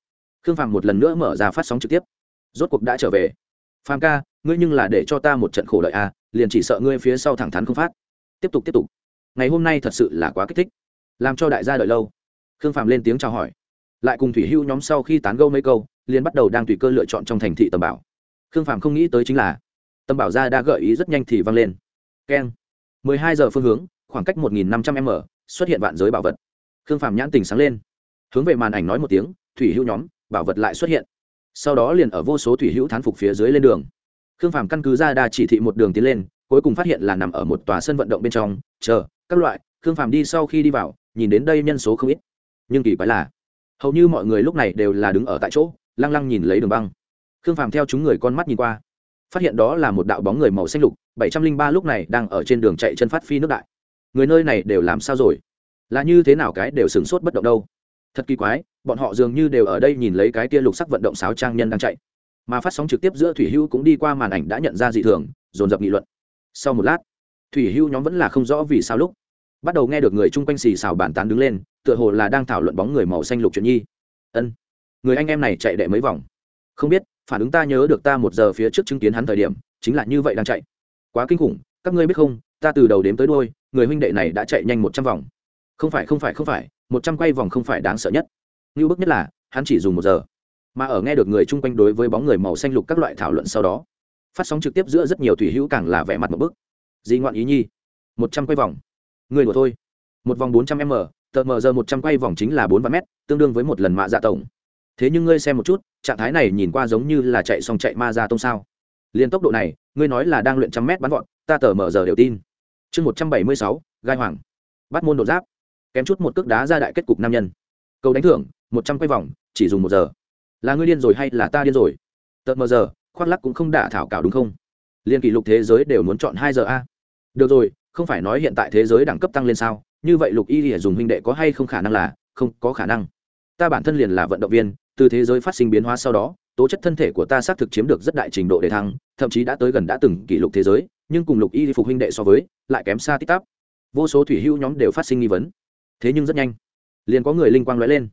khương phàm một lần nữa mở ra phát sóng trực tiếp. Rốt cuộc đã trở về. Phàm ca, ngươi nhưng là để cho ta một trận khổ lợi à liền chỉ sợ ngươi phía sau thẳng thắn không phát. Tiếp tục tiếp tục ngày hôm nay thật sự là quá kích thích, làm cho đại gia đợi lâu. Khương Phạm lên tiếng chào hỏi. Lại cùng thủy hưu nhóm sau khi tán gâu mấy câu, liền bắt đầu đang tùy cơ lựa chọn trong thành thị tầm bảo. Khương Phạm không nghĩ tới chính là, tầm bảo gia đã gợi ý rất nhanh thì vang lên. Keng. mười hai giờ phương hướng, khoảng cách một nghìn năm trăm m, xuất hiện vạn giới bảo vật. Khương Phạm nhãn tình sáng lên. Hướng về màn ảnh nói một tiếng, thủy hữu nhóm, bảo vật lại xuất hiện. Sau đó liền ở vô số thủy hữu thán phục phía dưới lên đường. Khương phàm căn cứ ra đa chỉ thị một đường tiến lên, cuối cùng phát hiện là nằm ở một tòa sân vận động bên trong, chờ các loại, khương phàm đi sau khi đi vào, nhìn đến đây nhân số không ít. Nhưng kỳ quái là, hầu như mọi người lúc này đều là đứng ở tại chỗ, lăng lăng nhìn lấy đường băng. Khương phàm theo chúng người con mắt nhìn qua, phát hiện đó là một đạo bóng người màu xanh lục, bảy trăm linh ba lúc này đang ở trên đường chạy chân phát phi nước đại. Người nơi này đều làm sao rồi? Là như thế nào cái đều sửng sốt bất động đâu? Thật kỳ quái, bọn họ dường như đều ở đây nhìn lấy cái tia lục sắc vận động sáo trang nhân đang chạy. Mà phát sóng trực tiếp giữa thủy hưu cũng đi qua màn ảnh đã nhận ra dị thường, dồn dập nghị luận. Sau một lát thủy hưu nhóm vẫn là không rõ vì sao lúc. Bắt đầu nghe được người chung quanh xì xào bàn tán đứng lên, tựa hồ là đang thảo luận bóng người màu xanh lục chuyện nhi. Ân, người anh em này chạy đệ mấy vòng? Không biết, phản ứng ta nhớ được ta một giờ phía trước chứng kiến hắn thời điểm, chính là như vậy đang chạy. Quá kinh khủng, các ngươi biết không, ta từ đầu đếm tới đôi người huynh đệ này đã chạy nhanh một trăm vòng. Không phải không phải không phải, một trăm quay vòng không phải đáng sợ nhất. Như bức nhất là, hắn chỉ dùng một giờ. Mà ở nghe được người chung quanh đối với bóng người màu xanh lục các loại thảo luận sau đó, phát sóng trực tiếp giữa rất nhiều thủy hữu càng là vẻ mặt một bức di ngoạn ý nhi. Một trăm quay vòng. Người đùa thôi. Một vòng bốn trăm m, tờ mờ giờ một trăm quay vòng chính là bốn vạn m tương đương với một lần mạ dạ tổng. Thế nhưng ngươi xem một chút, trạng thái này nhìn qua giống như là chạy xong chạy ma ra tông sao. Liên tốc độ này, ngươi nói là đang luyện trăm mét bắn gọn ta tờ mờ giờ đều tin. Chương một trăm bảy mươi sáu, gai hoàng. Bắt môn đột giáp. Kém chút một cước đá ra đại kết cục nam nhân. Cầu đánh thưởng, một trăm quay vòng, chỉ dùng một giờ. Là ngươi điên rồi hay là ta điên rồi? Tờ mờ giờ, khoác lắc cũng không đả thảo cảo đúng không? Liên kỷ lục thế giới đều muốn chọn hai giờ a được rồi, không phải nói hiện tại thế giới đẳng cấp tăng lên sao? Như vậy lục y thì dùng huynh đệ có hay không khả năng là? Không, có khả năng. Ta bản thân liền là vận động viên, từ thế giới phát sinh biến hóa sau đó, tố chất thân thể của ta xác thực chiếm được rất đại trình độ để thăng, thậm chí đã tới gần đã từng kỷ lục thế giới, nhưng cùng lục y phục huynh đệ so với, lại kém xa tích tắp vô số thủy hữu nhóm đều phát sinh nghi vấn. Thế nhưng rất nhanh, liền có người linh quang lóe lên.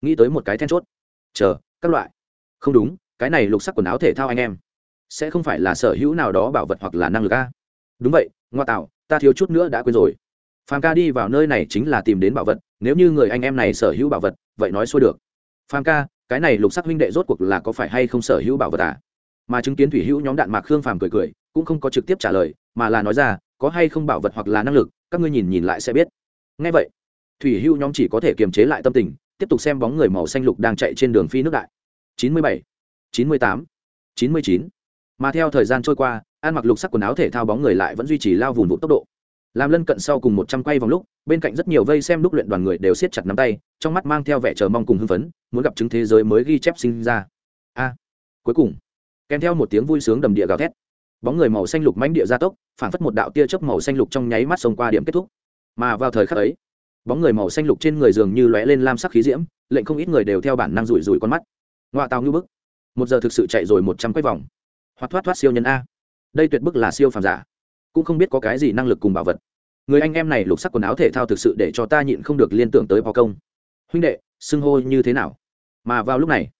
Nghĩ tới một cái then chốt. Chờ, các loại. Không đúng, cái này lục sắc quần áo thể thao anh em, sẽ không phải là sở hữu nào đó bảo vật hoặc là năng lực a đúng vậy, ngoa tạo, ta thiếu chút nữa đã quên rồi. Phàm ca đi vào nơi này chính là tìm đến bảo vật, nếu như người anh em này sở hữu bảo vật, vậy nói xuôi được. Phàm ca, cái này lục sắc huynh đệ rốt cuộc là có phải hay không sở hữu bảo vật à? Mà chứng kiến thủy hữu nhóm đạn mạc khương phàm cười cười, cũng không có trực tiếp trả lời, mà là nói ra, có hay không bảo vật hoặc là năng lực, các ngươi nhìn nhìn lại sẽ biết. Ngay vậy, thủy hữu nhóm chỉ có thể kiềm chế lại tâm tình, tiếp tục xem bóng người màu xanh lục đang chạy trên đường phi nước đại. Chín mươi bảy, chín mươi tám, chín mươi chín. Mà theo thời gian trôi qua ăn mặc lục sắc quần áo thể thao bóng người lại vẫn duy trì lao vùng vụ tốc độ. Làm lân cận sau cùng một trăm quay vòng lúc, bên cạnh rất nhiều vây xem lúc luyện đoàn người đều siết chặt nắm tay, trong mắt mang theo vẻ chờ mong cùng hưng phấn, muốn gặp chứng thế giới mới ghi chép sinh ra. A! Cuối cùng, kèm theo một tiếng vui sướng đầm địa gào thét, bóng người màu xanh lục mánh địa gia tốc phản phất một đạo tia chớp màu xanh lục trong nháy mắt xông qua điểm kết thúc. Mà vào thời khắc ấy, bóng người màu xanh lục trên người dường như lóe lên lam sắc khí diễm, lệnh không ít người đều theo bản năng rủi rủi con mắt. Ngoại tàu như bức. Một giờ thực sự chạy rồi một trăm quay vòng. Hoặc thoát thoát siêu nhân a đây tuyệt bức là siêu phàm giả. Cũng không biết có cái gì năng lực cùng bảo vật. Người anh em này lục sắc quần áo thể thao thực sự để cho ta nhịn không được liên tưởng tới phó công. Huynh đệ, xưng hô như thế nào? Mà vào lúc này,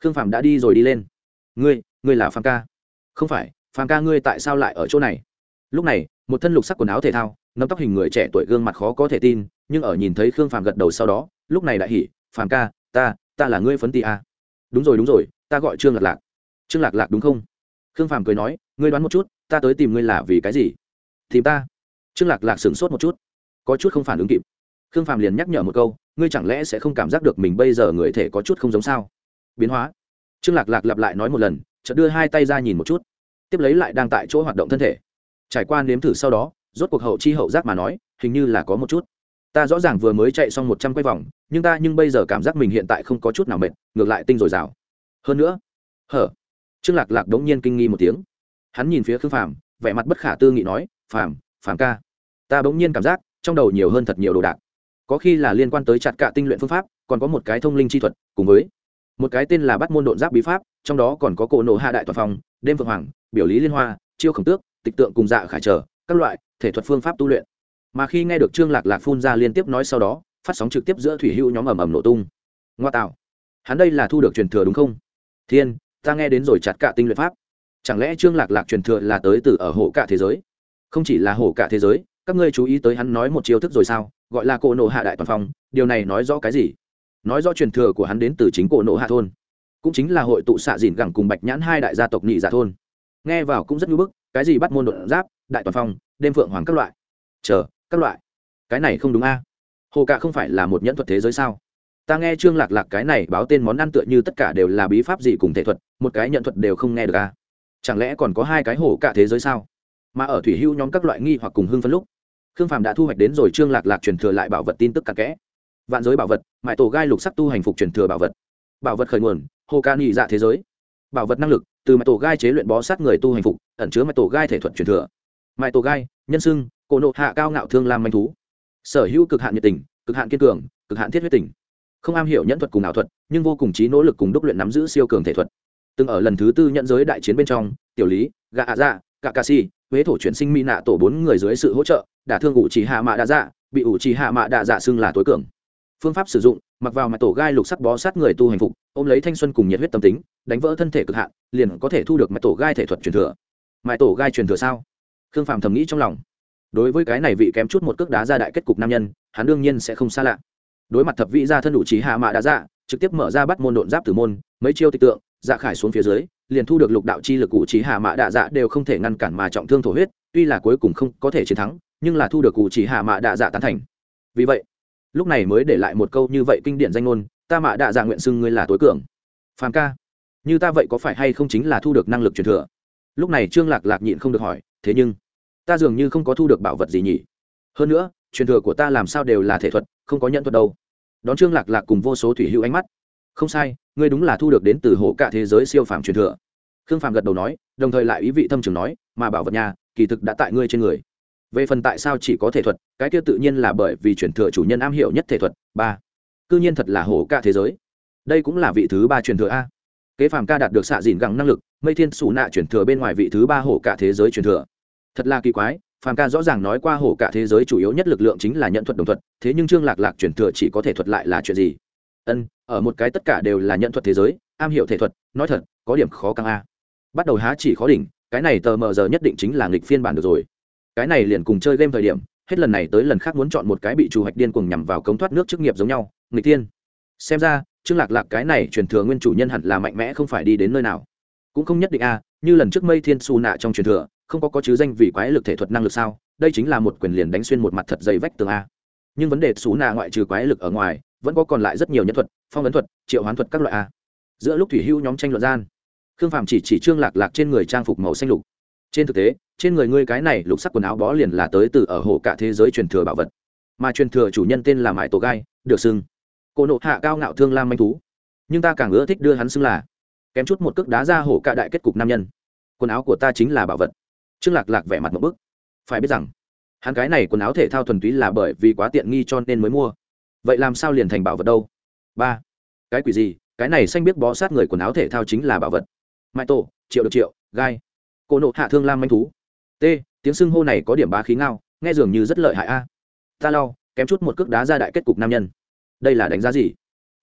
khương phàm đã đi rồi đi lên. Ngươi ngươi là phàm ca. Không phải, phàm ca ngươi tại sao lại ở chỗ này? Lúc này, một thân lục sắc quần áo thể thao nấm tóc hình người trẻ tuổi gương mặt khó có thể tin, nhưng ở nhìn thấy khương phàm gật đầu sau đó, lúc này lại hỉ, phàm ca, ta ta là ngươi phấn tì a. À. đúng rồi đúng rồi, ta gọi trương lạc lạc. Trương lạc lạc đúng không? Khương phạm cười nói, ngươi đoán một chút, ta tới tìm ngươi là vì cái gì? Tìm ta? Trương lạc lạc sửng sốt một chút, có chút không phản ứng kịp. Khương phàm liền nhắc nhở một câu, ngươi chẳng lẽ sẽ không cảm giác được mình bây giờ người thể có chút không giống sao? Biến hóa. Trương lạc lạc lặp lại nói một lần, chợt đưa hai tay ra nhìn một chút. Tiếp lấy lại đang tại chỗ hoạt động thân thể. Trải qua nếm thử sau đó, rốt cuộc hậu chi hậu giác mà nói, hình như là có một chút. Ta rõ ràng vừa mới chạy xong một trăm quay vòng, nhưng ta nhưng bây giờ cảm giác mình hiện tại không có chút nào mệt, ngược lại tinh dồi dào. Hơn nữa, hở trương lạc lạc đống nhiên kinh nghi một tiếng. Hắn nhìn phía khương phàm, vẻ mặt bất khả tư nghị nói, phàm phàm ca, ta bỗng nhiên cảm giác trong đầu nhiều hơn thật nhiều đồ đạc. Có khi là liên quan tới chặt cạ tinh luyện phương pháp, còn có một cái thông linh chi thuật, cùng với một cái tên là bắt môn độn giáp bí pháp, trong đó còn có cổ nộ hạ đại toàn phòng đêm phượng hoàng, biểu lý liên hoa, chiêu khổng tước, tịch tượng cùng dạ khải trở, các loại thể thuật phương pháp tu luyện. Mà khi nghe được trương lạc lạc phun ra liên tiếp nói sau đó, phát sóng trực tiếp giữa thủy hữu nhóm ầm ầm nổ tung. Ngoa tạo. Hắn đây là thu được truyền thừa đúng không? Thiên ta nghe đến rồi chặt cả tinh luyện pháp. Chẳng lẽ trương lạc lạc truyền thừa là tới từ ở hổ cả thế giới? Không chỉ là hổ cả thế giới, các ngươi chú ý tới hắn nói một chiêu thức rồi sao? Gọi là cổ nộ hạ đại toàn phong, điều này nói rõ cái gì? Nói rõ truyền thừa của hắn đến từ chính cổ nộ hạ thôn, cũng chính là hội tụ xạ dìn gẳng cùng bạch nhãn hai đại gia tộc nhị giả thôn. Nghe vào cũng rất ngưỡng bức, cái gì bắt môn đột giáp, đại toàn phong, đêm phượng hoàng các loại. Chờ, các loại. Cái này không đúng a. Hồ cạ không phải là một nhẫn thuật thế giới sao? Ta nghe trương lạc lạc cái này báo tên món ăn tựa như tất cả đều là bí pháp gì cùng thể thuật, một cái nhận thuật đều không nghe được à? chẳng lẽ còn có hai cái hổ cả thế giới sao? Mà ở thủy hưu nhóm các loại nghi hoặc cùng hưng phân lúc, khương phàm đã thu hoạch đến rồi trương lạc lạc truyền thừa lại bảo vật tin tức cặn kẽ. Vạn giới bảo vật mãi tổ gai lục sắc tu hành phục truyền thừa bảo vật. Bảo vật khởi nguồn, hồ ca nghị dạ thế giới. Bảo vật năng lực, từ mãi tổ gai chế luyện bó sát người tu hành phục, ẩn chứa mãi tổ gai thể thuật truyền thừa. Mãi tổ gai, nhân sưng, cổ nộ hạ cao ngạo thương lam manh thú. Sở hữu cực hạn nhiệt tình, cực hạn kiên cường, cực hạn thiết huyết tình không am hiểu nhẫn thuật cùng ảo thuật, nhưng vô cùng trí nỗ lực cùng đúc luyện nắm giữ siêu cường thể thuật. Từng ở lần thứ tư nhận giới đại chiến bên trong, tiểu lý, gà ạ dạ gạ ca si huế thổ chuyển sinh mỹ nạ tổ bốn người dưới sự hỗ trợ, đả thương ủ chỉ hạ mạ đa dạ bị ủ chỉ hạ mạ đa dạ xưng là tối cường. Phương pháp sử dụng, mặc vào mặt tổ gai lục sắc bó sát người tu hành phục, ôm lấy thanh xuân cùng nhiệt huyết tâm tính, đánh vỡ thân thể cực hạn, liền có thể thu được mặt tổ gai thể thuật truyền thừa. Mãi tổ gai truyền thừa sao? Khương phàm thầm nghĩ trong lòng. Đối với cái này vị kém chút một cước đá ra đại kết cục nam nhân, hắn đương nhiên sẽ không xa lạ đối mặt thập vị gia thân đủ trí hạ mạ đã dạ trực tiếp mở ra bắt môn độn giáp tử môn, mấy chiêu tịch tượng dạ khải xuống phía dưới, liền thu được lục đạo chi lực cụ trí hạ mạ đạ dạ đều không thể ngăn cản mà trọng thương thổ huyết, tuy là cuối cùng không có thể chiến thắng, nhưng là thu được cụ trí hạ mạ đạ dạ tán thành. Vì vậy, lúc này mới để lại một câu như vậy kinh điển danh ngôn, ta mạ đạ dạ nguyện xưng ngươi là tối cường. Phàm ca, như ta vậy có phải hay không chính là thu được năng lực truyền thừa? Lúc này trương lạc lạc nhịn không được hỏi, thế nhưng, ta dường như không có thu được bảo vật gì nhỉ? Hơn nữa, truyền thừa của ta làm sao đều là thể thuật, không có nhận thuật đâu đón trương lạc lạc cùng vô số thủy hữu ánh mắt. Không sai, ngươi đúng là thu được đến từ hộ cả thế giới siêu phàm truyền thừa. Khương phàm gật đầu nói, đồng thời lại ý vị thâm trường nói, mà bảo vật nhà, kỳ thực đã tại ngươi trên người. Về phần tại sao chỉ có thể thuật, cái kia tự nhiên là bởi vì truyền thừa chủ nhân am hiểu nhất thể thuật, ba. Cư nhiên thật là hổ cả thế giới. Đây cũng là vị thứ ba truyền thừa a. Kế phàm ca đạt được xạ dìn gẳng năng lực, mây thiên sủ nạ truyền thừa bên ngoài vị thứ ba hổ cả thế giới truyền thừa. Thật là kỳ quái phàm ca rõ ràng nói qua hổ cả thế giới chủ yếu nhất lực lượng chính là nhận thuật đồng thuật, thế nhưng trương lạc lạc truyền thừa chỉ có thể thuật lại là chuyện gì? Ân, ở một cái tất cả đều là nhận thuật thế giới, am hiểu thể thuật, nói thật, có điểm khó căng a. Bắt đầu há chỉ khó đỉnh, cái này tờ mờ giờ nhất định chính là nghịch phiên bản được rồi. Cái này liền cùng chơi game thời điểm, hết lần này tới lần khác muốn chọn một cái bị chủ hạch điên cuồng nhằm vào cống thoát nước chức nghiệp giống nhau, nghịch tiên. xem ra, trương lạc lạc cái này truyền thừa nguyên chủ nhân hẳn là mạnh mẽ không phải đi đến nơi nào. Cũng không nhất định a, như lần trước mây thiên su nạ trong truyền thừa không có có chứ danh vì quái lực thể thuật năng lực sao? Đây chính là một quyền liền đánh xuyên một mặt thật dày vách tường a. Nhưng vấn đề xú nạ ngoại trừ quái lực ở ngoài, vẫn có còn lại rất nhiều nhân thuật, phong ấn thuật, triệu hoán thuật các loại a. Giữa lúc thủy hưu nhóm tranh luận gian, khương phạm chỉ chỉ trương lạc lạc trên người trang phục màu xanh lục. Trên thực tế, trên người ngươi cái này lục sắc quần áo bó liền là tới từ ở hồ cả thế giới truyền thừa bảo vật. Mà truyền thừa chủ nhân tên là mãi tổ gai, được xưng. Cô nộ hạ cao ngạo thương lam manh thú. Nhưng ta càng ưa thích đưa hắn xưng là, kém chút một cước đá ra hổ cả đại kết cục nam nhân. Quần áo của ta chính là bảo vật trương lạc lạc vẻ mặt một bức. Phải biết rằng, hắn cái này quần áo thể thao thuần túy là bởi vì quá tiện nghi cho nên mới mua. Vậy làm sao liền thành bảo vật đâu? Ba, cái quỷ gì? Cái này xanh biết bó sát người quần áo thể thao chính là bảo vật. Mãi tổ, triệu được triệu, gai. Cô nộ hạ thương lam manh thú. T, tiếng sưng hô này có điểm bá khí ngao, nghe dường như rất lợi hại a. Ta lau kém chút một cước đá ra đại kết cục nam nhân. Đây là đánh giá gì?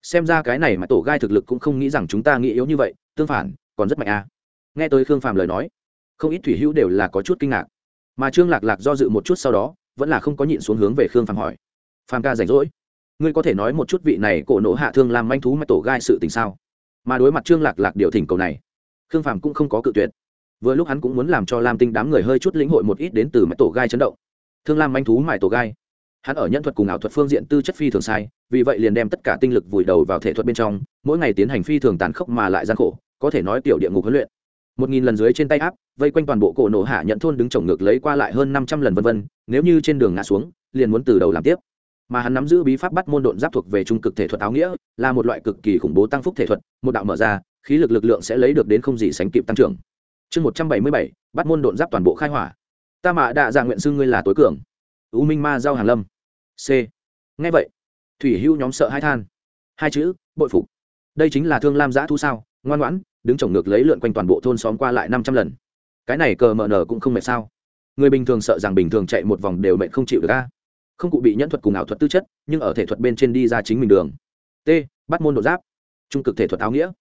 Xem ra cái này mà tổ gai thực lực cũng không nghĩ rằng chúng ta nghĩ yếu như vậy, tương phản, còn rất mạnh a. Nghe tới khương phàm lời nói không ít thủy hữu đều là có chút kinh ngạc. Mà trương lạc lạc do dự một chút sau đó, vẫn là không có nhịn xuống hướng về khương phàm hỏi. Phàm ca rảnh rỗi? Ngươi có thể nói một chút vị này cổ nộ hạ thương làm manh thú mạch tổ gai sự tình sao? Mà đối mặt trương lạc lạc điều thỉnh cầu này, khương phàm cũng không có cự tuyệt. Vừa lúc hắn cũng muốn làm cho lam tinh đám người hơi chút lĩnh hội một ít đến từ mạch tổ gai chấn động. Thương lam manh thú mải tổ gai. Hắn ở nhân thuật cùng ảo thuật phương diện tư chất phi thường sai, vì vậy liền đem tất cả tinh lực vùi đầu vào thể thuật bên trong, mỗi ngày tiến hành phi thường tàn khốc mà lại gian khổ, có thể nói tiểu địa ngục huấn luyện một nghìn lần dưới trên tay áp, vây quanh toàn bộ cổ nổ hạ nhận thôn đứng trồng ngược lấy qua lại hơn năm trăm lần vân vân, nếu như trên đường ngã xuống, liền muốn từ đầu làm tiếp. Mà hắn nắm giữ bí pháp bắt môn độn giáp thuộc về trung cực thể thuật áo nghĩa, là một loại cực kỳ khủng bố tăng phúc thể thuật, một đạo mở ra, khí lực lực lượng sẽ lấy được đến không gì sánh kịp tăng trưởng. Chương một trăm bảy mươi bảy, bắt môn độn giáp toàn bộ khai hỏa. Ta mạ đạ dạ nguyện xưng ngươi là tối cường. U minh ma giao hàn lâm. C. Ngay vậy, thủy hưu nhóm sợ hai than. Hai chữ, bội phục. Đây chính là thương lam giã thu sao? Ngoan ngoãn đứng trồng ngược lấy lượn quanh toàn bộ thôn xóm qua lại năm trăm lần. Cái này cờ mờ nở cũng không mệt sao? Người bình thường sợ rằng bình thường chạy một vòng đều mệt không chịu được a. Không cụ bị nhẫn thuật cùng ảo thuật tư chất, nhưng ở thể thuật bên trên đi ra chính mình đường. T, bắt môn đột giáp. Trung cực thể thuật áo nghĩa.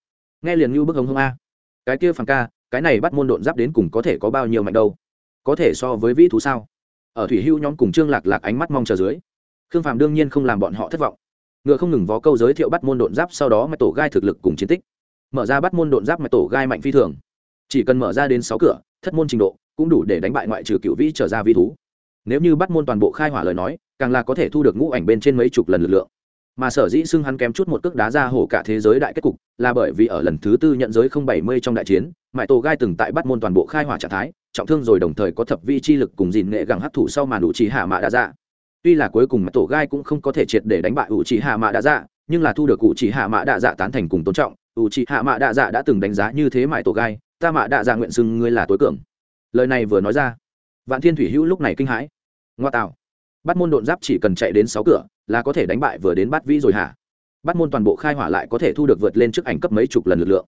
Nghe liền như bức hống hông a. Cái kia phản ca, cái này bắt môn đột giáp đến cùng có thể có bao nhiêu mạnh đâu? Có thể so với vĩ thú sao? Ở thủy hưu nhóm cùng trương lạc lạc ánh mắt mong chờ dưới, khương phàm đương nhiên không làm bọn họ thất vọng. Ngựa không ngừng vó câu giới thiệu bắt môn đột giáp sau đó mạch tổ gai thực lực cùng chiến tích mở ra bắt môn đột giáp mạch tổ gai mạnh phi thường. Chỉ cần mở ra đến sáu cửa, thất môn trình độ cũng đủ để đánh bại ngoại trừ cựu vĩ trở ra vi thú. Nếu như bắt môn toàn bộ khai hỏa lời nói, càng là có thể thu được ngũ ảnh bên trên mấy chục lần lực lượng. Mà sở dĩ xưng hắn kém chút một cước đá ra hổ cả thế giới đại kết cục, là bởi vì ở lần thứ tư nhận giới không bảy mươi trong đại chiến mãi tổ gai từng tại bắt môn toàn bộ khai hỏa trạng thái, trọng thương rồi đồng thời có thập vi chi lực cùng dìn nghệ gẳng hấp thụ sau màn đủ chỉ hạ mạ đã ra dạ. tuy là cuối cùng mãi tổ gai cũng không có thể triệt để đánh bại ủ chỉ hạ mạ đã ra dạ, nhưng là thu được ủ chỉ hạ mạ đã dạ tán thành cùng tôn trọng ủ chị hạ mạ đạ dạ đã từng đánh giá như thế mãi tổ gai, ta mạ đạ dạ nguyện xưng ngươi là tối cường. Lời này vừa nói ra, vạn thiên thủy hữu lúc này kinh hãi. Ngoa tạo. Bắt môn độn giáp chỉ cần chạy đến sáu cửa là có thể đánh bại vừa đến bắt vĩ rồi hả? Bắt môn toàn bộ khai hỏa lại có thể thu được vượt lên trước ảnh cấp mấy chục lần lực lượng.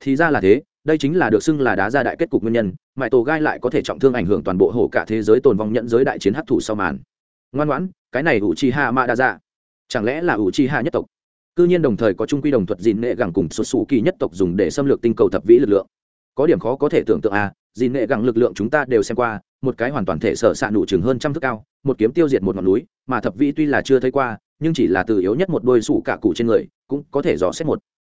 Thì ra là thế, đây chính là được xưng là đá ra đại kết cục nguyên nhân mãi tổ gai lại có thể trọng thương ảnh hưởng toàn bộ hổ cả thế giới tồn vong nhận giới đại chiến hấp thụ sau màn. Ngoan ngoãn, cái này ủ chi hạ mạ đa dạ. Chẳng lẽ là ủ chi hạ nhất tộc? Cư nhiên đồng thời có trung quy đồng thuật dìn nệ gẳng cùng xuất xù kỳ nhất tộc dùng để xâm lược tinh cầu thập vĩ lực lượng. Có điểm khó có thể tưởng tượng à dìn nệ gẳng lực lượng chúng ta đều xem qua, một cái hoàn toàn thể sở s ạ nụ chừng hơn trăm thước cao, một kiếm tiêu diệt một ngọn núi, mà thập vĩ tuy là chưa thấy qua, nhưng chỉ là từ yếu nhất một đôi sủ cả cụ trên người, cũng có thể dò xét một.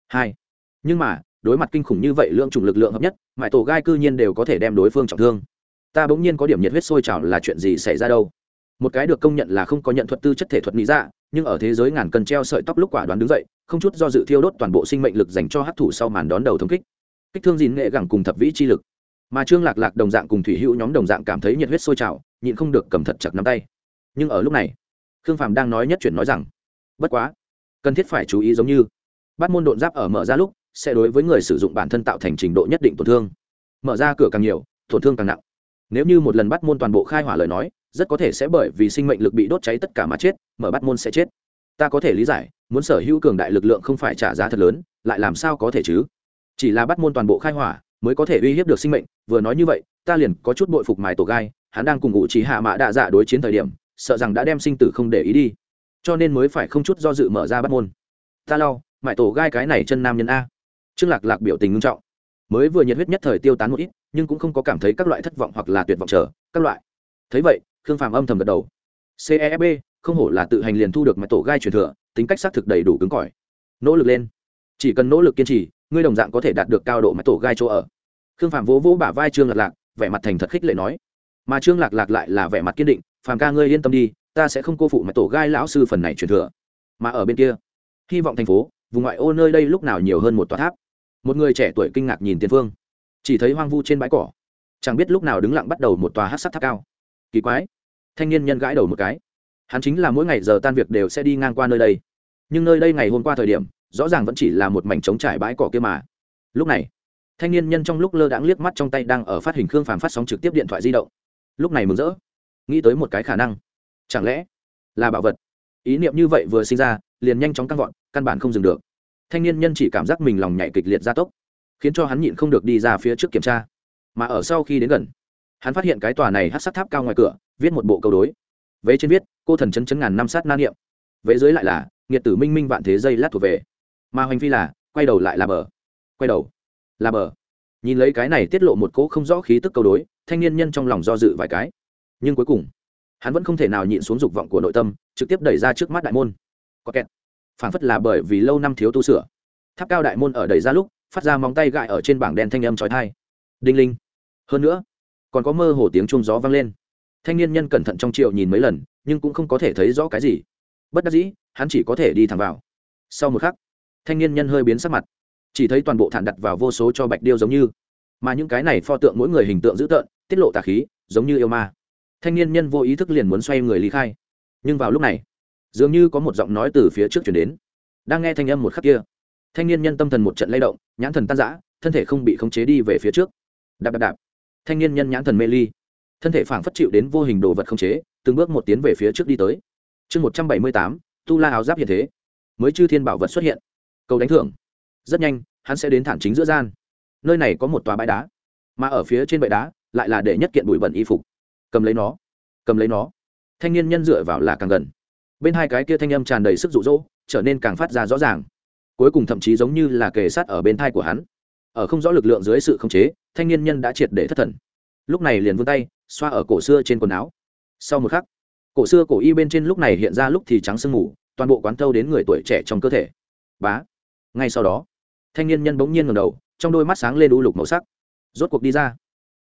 Hai. Nhưng mà, đối mặt kinh khủng như vậy lượng chủng lực lượng hợp nhất mãi tổ gai cư nhiên đều có thể đem đối phương trọng thương. Ta bỗng nhiên có điểm nhiệt huyết sôi trào là chuyện gì xảy ra đâu? Một cái được công nhận là không có nhận thuật tư chất thể thuật lý dạ nhưng ở thế giới ngàn cần treo sợi tóc lúc quả đoán đứng dậy, không chút do dự thiêu đốt toàn bộ sinh mệnh lực dành cho hấp thụ sau màn đón đầu thống kích. Kích thương dìn nghệ gẳng cùng thập vĩ chi lực. Mà trương lạc lạc đồng dạng cùng thủy hữu nhóm đồng dạng cảm thấy nhiệt huyết sôi trào, nhịn không được cầm thật chặt nắm tay. Nhưng ở lúc này, khương phàm đang nói nhất chuyển nói rằng, bất quá, cần thiết phải chú ý giống như, bắt môn độn giáp ở mở ra lúc, sẽ đối với người sử dụng bản thân tạo thành trình độ nhất định tổn thương. Mở ra cửa càng nhiều, tổn thương càng nặng. Nếu như một lần bắt môn toàn bộ khai hỏa lời nói rất có thể sẽ bởi vì sinh mệnh lực bị đốt cháy tất cả mà chết, mở bắt môn sẽ chết. Ta có thể lý giải, muốn sở hữu cường đại lực lượng không phải trả giá thật lớn, lại làm sao có thể chứ? Chỉ là bắt môn toàn bộ khai hỏa, mới có thể uy hiếp được sinh mệnh, vừa nói như vậy, ta liền có chút bội phục mài tổ gai, hắn đang cùng ngụ trí hạ mã đạ dạ đối chiến thời điểm, sợ rằng đã đem sinh tử không để ý đi. Cho nên mới phải không chút do dự mở ra bắt môn. Ta lau mại tổ gai cái này chân nam nhân a. Trương lạc lạc biểu tình nghiêm trọng. Mới vừa nhiệt huyết nhất thời tiêu tán một ít, nhưng cũng không có cảm thấy các loại thất vọng hoặc là tuyệt vọng chờ, các loại. Thấy vậy khương phàm âm thầm gật đầu. Cefb không hổ là tự hành liền thu được mại tổ gai truyền thừa, tính cách xác thực đầy đủ cứng cỏi. Nỗ lực lên. Chỉ cần nỗ lực kiên trì, ngươi đồng dạng có thể đạt được cao độ mại tổ gai chỗ ở. Khương phàm vỗ vỗ bả vai trương lạc lạc, vẻ mặt thành thật khích lệ nói. Mà trương lạc lạc lại là vẻ mặt kiên định, phàm ca ngươi yên tâm đi, ta sẽ không cô phụ mại tổ gai lão sư phần này truyền thừa. Mà ở bên kia, hy vọng thành phố, vùng ngoại ô nơi đây lúc nào nhiều hơn một tòa tháp. Một người trẻ tuổi kinh ngạc nhìn tiền phương. Chỉ thấy hoang vu trên bãi cỏ. Chẳng biết lúc nào đứng lặng bắt đầu một tòa hát sắt tháp cao kỳ quái. Thanh niên nhân gãi đầu một cái. Hắn chính là mỗi ngày giờ tan việc đều sẽ đi ngang qua nơi đây. Nhưng nơi đây ngày hôm qua thời điểm, rõ ràng vẫn chỉ là một mảnh trống trải bãi cỏ kia mà. Lúc này, thanh niên nhân trong lúc lơ đãng liếc mắt trong tay đang ở phát hình khương phàm phát sóng trực tiếp điện thoại di động. Lúc này mừng rỡ. Nghĩ tới một cái khả năng. Chẳng lẽ là bảo vật? Ý niệm như vậy vừa sinh ra, liền nhanh chóng căng vọt, căn bản không dừng được. Thanh niên nhân chỉ cảm giác mình lòng nhảy kịch liệt gia tốc, khiến cho hắn nhịn không được đi ra phía trước kiểm tra. Mà ở sau khi đến gần hắn phát hiện cái tòa này hát sắt tháp cao ngoài cửa, viết một bộ câu đối. Vế trên viết, cô thần chấn chấn ngàn năm sát na niệm. Vế dưới lại là, nghiệt tử minh minh vạn thế dây lát thuộc về. Mà hoành phi là, quay đầu lại là bờ. Quay đầu, là bờ. Nhìn lấy cái này tiết lộ một cỗ không rõ khí tức câu đối, thanh niên nhân trong lòng do dự vài cái. Nhưng cuối cùng, hắn vẫn không thể nào nhịn xuống dục vọng của nội tâm, trực tiếp đẩy ra trước mắt đại môn. Có kẹt. Phản phất là bởi vì lâu năm thiếu tu sửa. Tháp cao đại môn ở đẩy ra lúc, phát ra móng tay gại ở trên bảng đen thanh âm trói thai đinh linh. Hơn nữa còn có mơ hồ tiếng chuông gió vang lên. Thanh niên nhân cẩn thận trong triệu nhìn mấy lần, nhưng cũng không có thể thấy rõ cái gì. Bất đắc dĩ, hắn chỉ có thể đi thẳng vào. Sau một khắc, thanh niên nhân hơi biến sắc mặt. Chỉ thấy toàn bộ thản đặt vào vô số cho bạch điêu giống như. Mà những cái này pho tượng mỗi người hình tượng dữ tợn, tiết lộ tà khí, giống như yêu ma. Thanh niên nhân vô ý thức liền muốn xoay người ly khai. Nhưng vào lúc này, dường như có một giọng nói từ phía trước chuyển đến. Đang nghe thanh âm một khắc kia, thanh niên nhân tâm thần một trận lay động, nhãn thần tan giã thân thể không bị khống chế đi về phía trước. Đạp đạp đạp thanh niên nhân nhãn thần mê ly. Thân thể phảng phất chịu đến vô hình đồ vật không chế, từng bước một tiến về phía trước đi tới. Chương một trăm bảy mươi tám, tu la áo giáp hiện thế. Mới chư thiên bảo vật xuất hiện. Cầu đánh thưởng. Rất nhanh, hắn sẽ đến thản chính giữa gian. Nơi này có một tòa bãi đá, mà ở phía trên bãi đá lại là để nhất kiện bụi bẩn y phục. Cầm lấy nó, cầm lấy nó. Thanh niên nhân dựa vào là càng gần. Bên hai cái kia thanh âm tràn đầy sức rụ rỗ trở nên càng phát ra rõ ràng. Cuối cùng thậm chí giống như là kề sát ở bên thai của hắn. Ở không rõ lực lượng dưới sự khống chế thanh niên nhân đã triệt để thất thần. Lúc này liền vươn tay, xoa ở cổ xưa trên quần áo. Sau một khắc, cổ xưa cổ y bên trên lúc này hiện ra lúc thì trắng sương mù, toàn bộ quán thâu đến người tuổi trẻ trong cơ thể. Bá! Ngay sau đó, thanh niên nhân bỗng nhiên ngầm đầu, trong đôi mắt sáng lên u lục màu sắc. Rốt cuộc đi ra.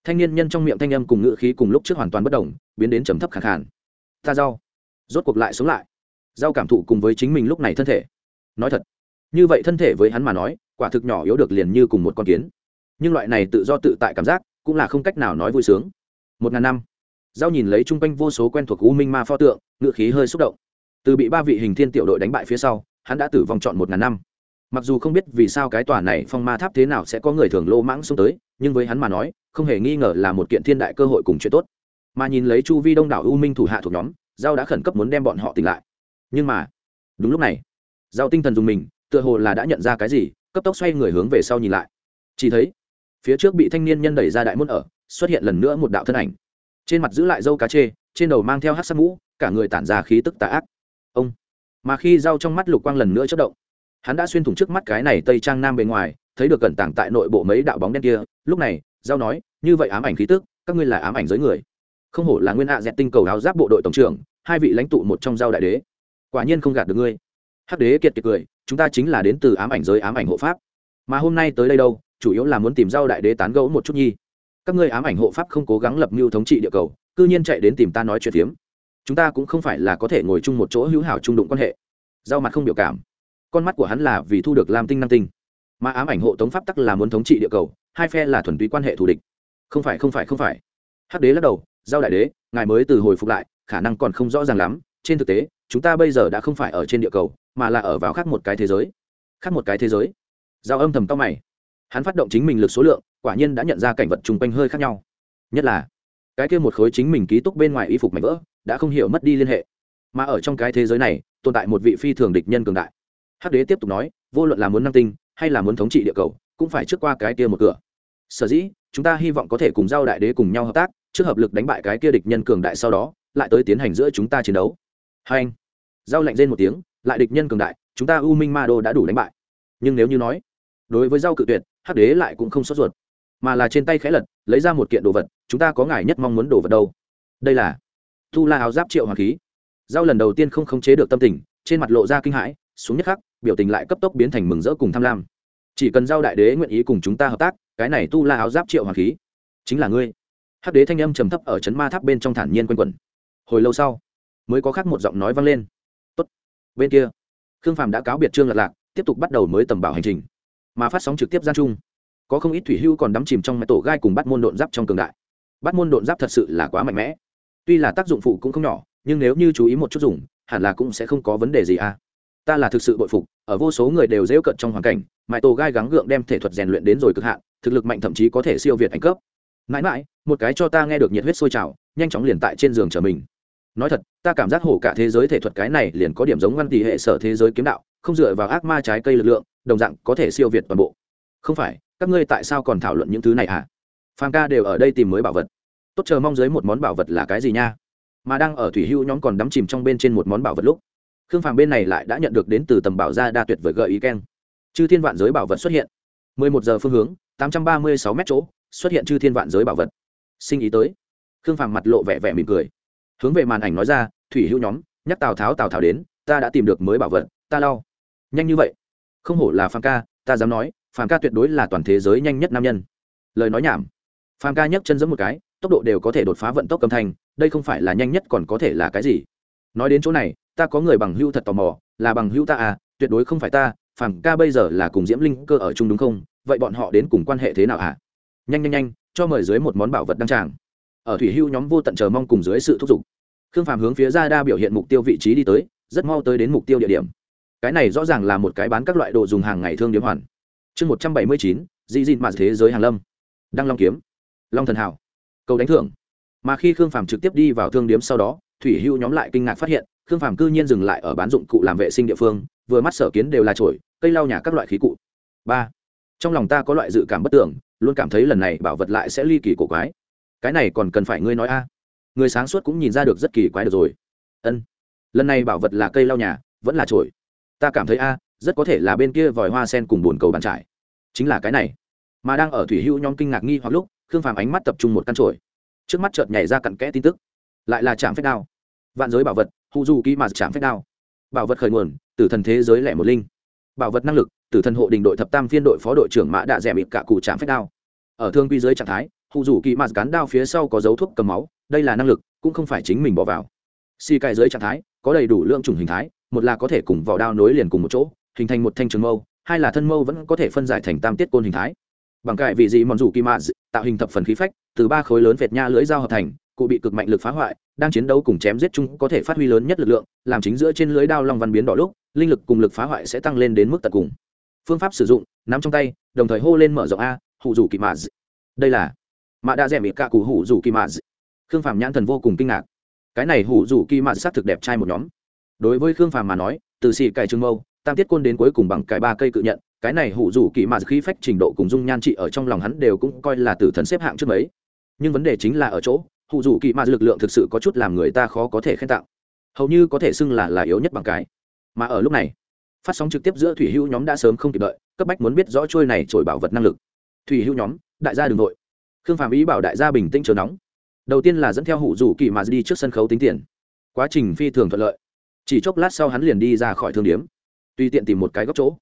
Thanh niên nhân trong miệng thanh âm cùng ngữ khí cùng lúc trước hoàn toàn bất đồng, biến đến trầm thấp khẳng khàn. Ta rau. Rốt cuộc lại sống lại. Rau cảm thụ cùng với chính mình lúc này thân thể. Nói thật, như vậy thân thể với hắn mà nói, quả thực nhỏ yếu được liền như cùng một con kiến nhưng loại này tự do tự tại cảm giác cũng là không cách nào nói vui sướng. Một ngàn năm, giao nhìn lấy chung quanh vô số quen thuộc u minh ma pho tượng, ngựa khí hơi xúc động. Từ bị ba vị hình thiên tiểu đội đánh bại phía sau, hắn đã tử vong chọn một ngàn năm. Mặc dù không biết vì sao cái tòa này phong ma tháp thế nào sẽ có người thường lô mãng xông tới, nhưng với hắn mà nói, không hề nghi ngờ là một kiện thiên đại cơ hội cùng chuyện tốt. Mà nhìn lấy chu vi đông đảo u minh thủ hạ thuộc nhóm, giao đã khẩn cấp muốn đem bọn họ tỉnh lại. Nhưng mà, đúng lúc này, giao tinh thần dùng mình, tựa hồ là đã nhận ra cái gì, cấp tốc xoay người hướng về sau nhìn lại. Chỉ thấy phía trước bị thanh niên nhân đẩy ra đại môn ở, xuất hiện lần nữa một đạo thân ảnh. Trên mặt giữ lại dâu cá chê, trên đầu mang theo hát sắc mũ, cả người tản ra khí tức tà ác. Ông! Mà khi dao trong mắt lục quang lần nữa chất động, hắn đã xuyên thủng trước mắt cái này tây trang nam bề ngoài, thấy được cẩn tàng tại nội bộ mấy đạo bóng đen kia. Lúc này dao nói, như vậy ám ảnh khí tức, các ngươi là ám ảnh giới người. Không hổ là nguyên hạ dẹt tinh cầu áo giáp bộ đội tổng trưởng, hai vị lãnh tụ một trong giao đại đế. Quả nhiên không gạt được ngươi. Hắc đế kiệt kiệt cười, chúng ta chính là đến từ ám ảnh giới ám ảnh hộ pháp. Mà hôm nay tới đây đâu? Chủ yếu là muốn tìm giao đại đế tán gẫu một chút nhi. Các ngươi ám ảnh hộ pháp không cố gắng lập mưu thống trị địa cầu, cư nhiên chạy đến tìm ta nói chuyện phiếm. Chúng ta cũng không phải là có thể ngồi chung một chỗ hữu hảo trung đụng quan hệ. Giao mặt không biểu cảm. Con mắt của hắn là vì thu được lam tinh năng tinh. Mà ám ảnh hộ tống pháp tắc là muốn thống trị địa cầu, hai phe là thuần túy quan hệ thù địch. Không phải không phải không phải. Hắc đế lắc đầu giao đại đế, ngài mới từ hồi phục lại, khả năng còn không rõ ràng lắm. Trên thực tế, chúng ta bây giờ đã không phải ở trên địa cầu, mà là ở vào khác một cái thế giới. Khác một cái thế giới. Giao âm thầm to mày hắn phát động chính mình lực số lượng, quả nhiên đã nhận ra cảnh vật chung quanh hơi khác nhau. Nhất là, cái kia một khối chính mình ký túc bên ngoài y phục mảnh vỡ, đã không hiểu mất đi liên hệ. Mà ở trong cái thế giới này, tồn tại một vị phi thường địch nhân cường đại. Hắc đế tiếp tục nói, vô luận là muốn năng tinh, hay là muốn thống trị địa cầu, cũng phải trước qua cái kia một cửa. Sở dĩ, chúng ta hy vọng có thể cùng giao đại đế cùng nhau hợp tác, trước hợp lực đánh bại cái kia địch nhân cường đại sau đó, lại tới tiến hành giữa chúng ta chiến đấu. Hai anh, giao lạnh rên một tiếng, lại địch nhân cường đại, chúng ta u minh ma đô đã đủ đánh bại. Nhưng nếu như nói, đối với giao cự tuyệt hắc đế lại cũng không sốt ruột, mà là trên tay khẽ lật, lấy ra một kiện đồ vật, chúng ta có ngài nhất mong muốn đồ vật đâu. Đây là thu la áo giáp triệu hoàng khí. Giao lần đầu tiên không khống chế được tâm tình, trên mặt lộ ra kinh hãi, xuống nhất khắc, biểu tình lại cấp tốc biến thành mừng rỡ cùng tham lam. Chỉ cần giao đại đế nguyện ý cùng chúng ta hợp tác, cái này tu la áo giáp triệu hoàng khí chính là ngươi. Hắc đế thanh âm trầm thấp ở chấn ma tháp bên trong thản nhiên quanh quẩn. Hồi lâu sau, mới có khác một giọng nói vang lên. Tốt, bên kia. Khương phàm đã cáo biệt trương lạc lạc, tiếp tục bắt đầu mới tầm bảo hành trình mà phát sóng trực tiếp gian chung. Có không ít thủy hưu còn đắm chìm trong mái tổ gai cùng bắt môn độn giáp trong cường đại. Bắt môn độn giáp thật sự là quá mạnh mẽ. Tuy là tác dụng phụ cũng không nhỏ, nhưng nếu như chú ý một chút dùng, hẳn là cũng sẽ không có vấn đề gì à. Ta là thực sự bội phục, ở vô số người đều dễu cận trong hoàn cảnh mãi tổ gai gắng gượng đem thể thuật rèn luyện đến rồi cực hạn, thực lực mạnh thậm chí có thể siêu việt thành cấp. Mãi mãi, một cái cho ta nghe được nhiệt huyết sôi trào, nhanh chóng liền tại trên giường chờ mình. Nói thật, ta cảm giác hổ cả thế giới thể thuật cái này liền có điểm giống văn tỷ hệ sở thế giới kiếm đạo không dựa vào ác ma trái cây lực lượng, đồng dạng có thể siêu việt toàn bộ. Không phải, các ngươi tại sao còn thảo luận những thứ này hả? Phan ca đều ở đây tìm mới bảo vật. Tốt, chờ mong dưới một món bảo vật là cái gì nha? Mà đang ở thủy hưu nhóm còn đắm chìm trong bên trên một món bảo vật lúc, khương phàm bên này lại đã nhận được đến từ tầm bảo gia đa tuyệt vời gợi ý keng. Chư thiên vạn giới bảo vật xuất hiện. 11 giờ phương hướng 836 mét chỗ, xuất hiện chư thiên vạn giới bảo vật. Sinh ý tới. Khương phàm mặt lộ vẻ vẻ mỉm cười. Hướng về màn ảnh nói ra, thủy hưu nhóm, nhắc tào tháo tào tháo đến, ta đã tìm được mới bảo vật, ta lau nhanh như vậy? Không hổ là phàm ca, ta dám nói, phàm ca tuyệt đối là toàn thế giới nhanh nhất nam nhân. Lời nói nhảm. Phàm ca nhấc chân giẫm một cái, tốc độ đều có thể đột phá vận tốc âm thanh, đây không phải là nhanh nhất còn có thể là cái gì. Nói đến chỗ này, ta có người bằng hữu thật tò mò, là bằng hữu ta à tuyệt đối không phải ta, phàm ca bây giờ là cùng diễm linh cơ ở chung đúng không? Vậy bọn họ đến cùng quan hệ thế nào hả? À? nhanh nhanh nhanh, cho mời dưới một món bảo vật đăng tràng. Ở thủy hưu nhóm vô tận chờ mong cùng dưới sự thúc giục. Khương phàm hướng phía ra đa biểu hiện mục tiêu vị trí đi tới, rất mau tới đến mục tiêu địa điểm cái này rõ ràng là một cái bán các loại đồ dùng hàng ngày thương điếm hoàn. Chương một trăm bảy mươi chín dị dịn mà thế giới hàng lâm. Đăng long kiếm. Long thần hảo. Cầu đánh thưởng. Mà khi khương phàm trực tiếp đi vào thương điếm sau đó, thủy hưu nhóm lại kinh ngạc phát hiện, khương phàm cư nhiên dừng lại ở bán dụng cụ làm vệ sinh địa phương, vừa mắt sở kiến đều là trổi cây lau nhà các loại khí cụ. Ba. Trong lòng ta có loại dự cảm bất tưởng, luôn cảm thấy lần này bảo vật lại sẽ ly kỳ cổ quái. Cái này còn cần phải ngươi nói a. Người sáng suốt cũng nhìn ra được rất kỳ quái được rồi. Ân. Lần này bảo vật là cây lau nhà, vẫn là trổi ta cảm thấy a, rất có thể là bên kia vòi hoa sen cùng bồn cầu bàn trải. Chính là cái này. Mà đang ở thủy hữu nhóm kinh ngạc nghi hoặc lúc, khương phàm ánh mắt tập trung một căn trổi trước mắt chợt nhảy ra cặn kẽ tin tức. Lại là trạm phép đao. Vạn giới bảo vật hụ dù kỹ mà trạm phép đao. Bảo vật khởi nguồn tử thần thế giới lẻ một linh. Bảo vật năng lực tử thần hộ đình đội thập tam phiên đội phó đội trưởng mã đã rẻ mịt cả cụ trạm phép đao. Ở thương quy giới trạng thái hụ dù kỹ mà cán đao phía sau có dấu thuốc cầm máu, đây là năng lực, cũng không phải chính mình bỏ vào. Xì cài dưới trạng thái, có đầy đủ lượng chủng hình thái một là có thể cùng vỏ đao nối liền cùng một chỗ, hình thành một thanh trường mâu, hai là thân mâu vẫn có thể phân giải thành tam tiết côn hình thái. Bằng cải vị gì mòn rủ kim mạ tạo hình thập phần khí phách, từ ba khối lớn vẹt nha lưỡi dao hợp thành, cụ bị cực mạnh lực phá hoại, đang chiến đấu cùng chém giết chung có thể phát huy lớn nhất lực lượng, làm chính giữa trên lưới đao long văn biến đỏ lúc, linh lực cùng lực phá hoại sẽ tăng lên đến mức tận cùng. Phương pháp sử dụng, nắm trong tay, đồng thời hô lên mở rộng a hụ rủ kim mạ đây là mạ đã rẻ mịt cả cụ hụ rủ kim mạ khương phạm nhãn thần vô cùng kinh ngạc. Cái này hủ rủ kim mạ xác thực đẹp trai một nhóm đối với khương phàm mà nói, từ xì cài trương mâu, tam tiết côn đến cuối cùng bằng cải ba cây cự nhận, cái này hủ rủ kỳ mạ khí phách trình độ cùng dung nhan trị ở trong lòng hắn đều cũng coi là tử thần xếp hạng trước mấy. Nhưng vấn đề chính là ở chỗ, hủ rủ kỳ mạ lực lượng thực sự có chút làm người ta khó có thể khen tặng. Hầu như có thể xưng là là yếu nhất bằng cái. Mà ở lúc này, phát sóng trực tiếp giữa thủy hữu nhóm đã sớm không kịp đợi, cấp bách muốn biết rõ trôi này trổi bảo vật năng lực. Thủy hữu nhóm, đại gia đường nội khương phàm ý bảo đại gia bình tĩnh chờ nóng. Đầu tiên là dẫn theo hủ rủ kỳ mà đi trước sân khấu tính tiền. Quá trình phi thường thuận lợi chỉ chốc lát sau hắn liền đi ra khỏi thương điếm. Tùy tiện tìm một cái góc chỗ.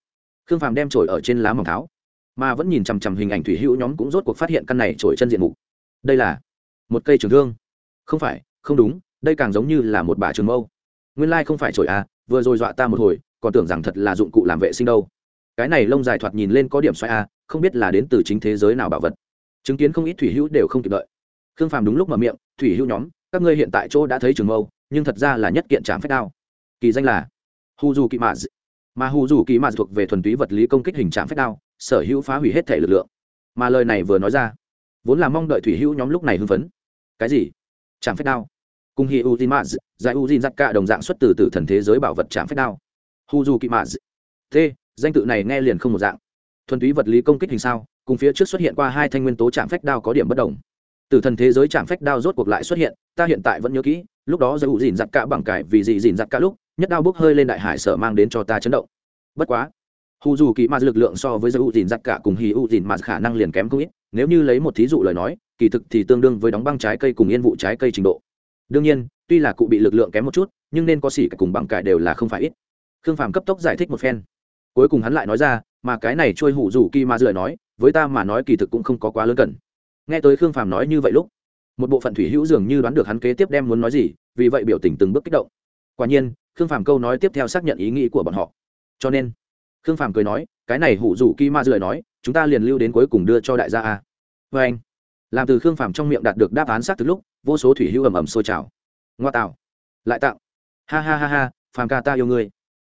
Khương phàm đem trổi ở trên lá mỏng tháo, mà vẫn nhìn chằm chằm hình ảnh thủy hữu nhóm cũng rốt cuộc phát hiện căn này trổi chân diện mục. Đây là một cây trường thương. Không phải, không đúng, đây càng giống như là một bả trường mâu. Nguyên lai、like、không phải trổi à vừa rồi dọa ta một hồi, còn tưởng rằng thật là dụng cụ làm vệ sinh đâu. Cái này lông dài thoạt nhìn lên có điểm xoay à không biết là đến từ chính thế giới nào bảo vật. Chứng kiến không ít thủy hữu đều không kịp đợi. Khương phàm đúng lúc mở miệng, thủy hữu nhóm, các ngươi hiện tại chỗ đã thấy trường mâu, nhưng thật ra là nhất kiện trạm phép đao kỳ danh là hu dù kỵ mã mà hu dù kỵ mã thuộc về thuần túy vật lý công kích hình trạm phép đao, sở hữu phá hủy hết thể lực lượng. Mà lời này vừa nói ra, vốn là mong đợi thủy hữu nhóm lúc này hưng phấn. Cái gì? Trạm phép đao. Cùng hi u tin mã giải u tin giặc cả đồng dạng xuất từ từ thần thế giới bảo vật trạm phép đao. Hu du kỵ mã t, danh tự này nghe liền không một dạng. Thuần túy vật lý công kích hình sao, cùng phía trước xuất hiện qua hai thanh nguyên tố trạm phách đao có điểm bất đồng. Từ thần thế giới trạm phách đao rốt cuộc lại xuất hiện, ta hiện tại vẫn nhớ kỹ, lúc đó giải u dìn giặc cả bằng cải vì gì dìn giặc cả lúc nhất đao bốc hơi lên đại hải sở mang đến cho ta chấn động. Bất quá, hù dù kỳ ma lực lượng so với giới u dìn giặc cả cùng hì u dìn mà khả năng liền kém không ít, nếu như lấy một thí dụ lời nói, kỳ thực thì tương đương với đóng băng trái cây cùng yên vụ trái cây trình độ. Đương nhiên, tuy là cụ bị lực lượng kém một chút, nhưng nên có xỉ cùng bằng cải đều là không phải ít. Khương phàm cấp tốc giải thích một phen. Cuối cùng hắn lại nói ra, mà cái này trôi hủ dù kỳ mà lời nói, với ta mà nói kỳ thực cũng không có quá lớn cần. Nghe tới khương phàm nói như vậy lúc, một bộ phận thủy hữu dường như đoán được hắn kế tiếp đem muốn nói gì, vì vậy biểu tình từng bước kích động quả nhiên, khương phàm câu nói tiếp theo xác nhận ý nghĩ của bọn họ. Cho nên, khương phàm cười nói, cái này hủ rủ kỳ ma lời nói, chúng ta liền lưu đến cuối cùng đưa cho đại gia a. Vê anh, làm từ khương phàm trong miệng đạt được đáp án xác từ lúc, vô số thủy hữu ầm ầm sôi trào. Ngoa tạo. Lại tạo. Ha ha ha ha, phàm ca ta yêu ngươi.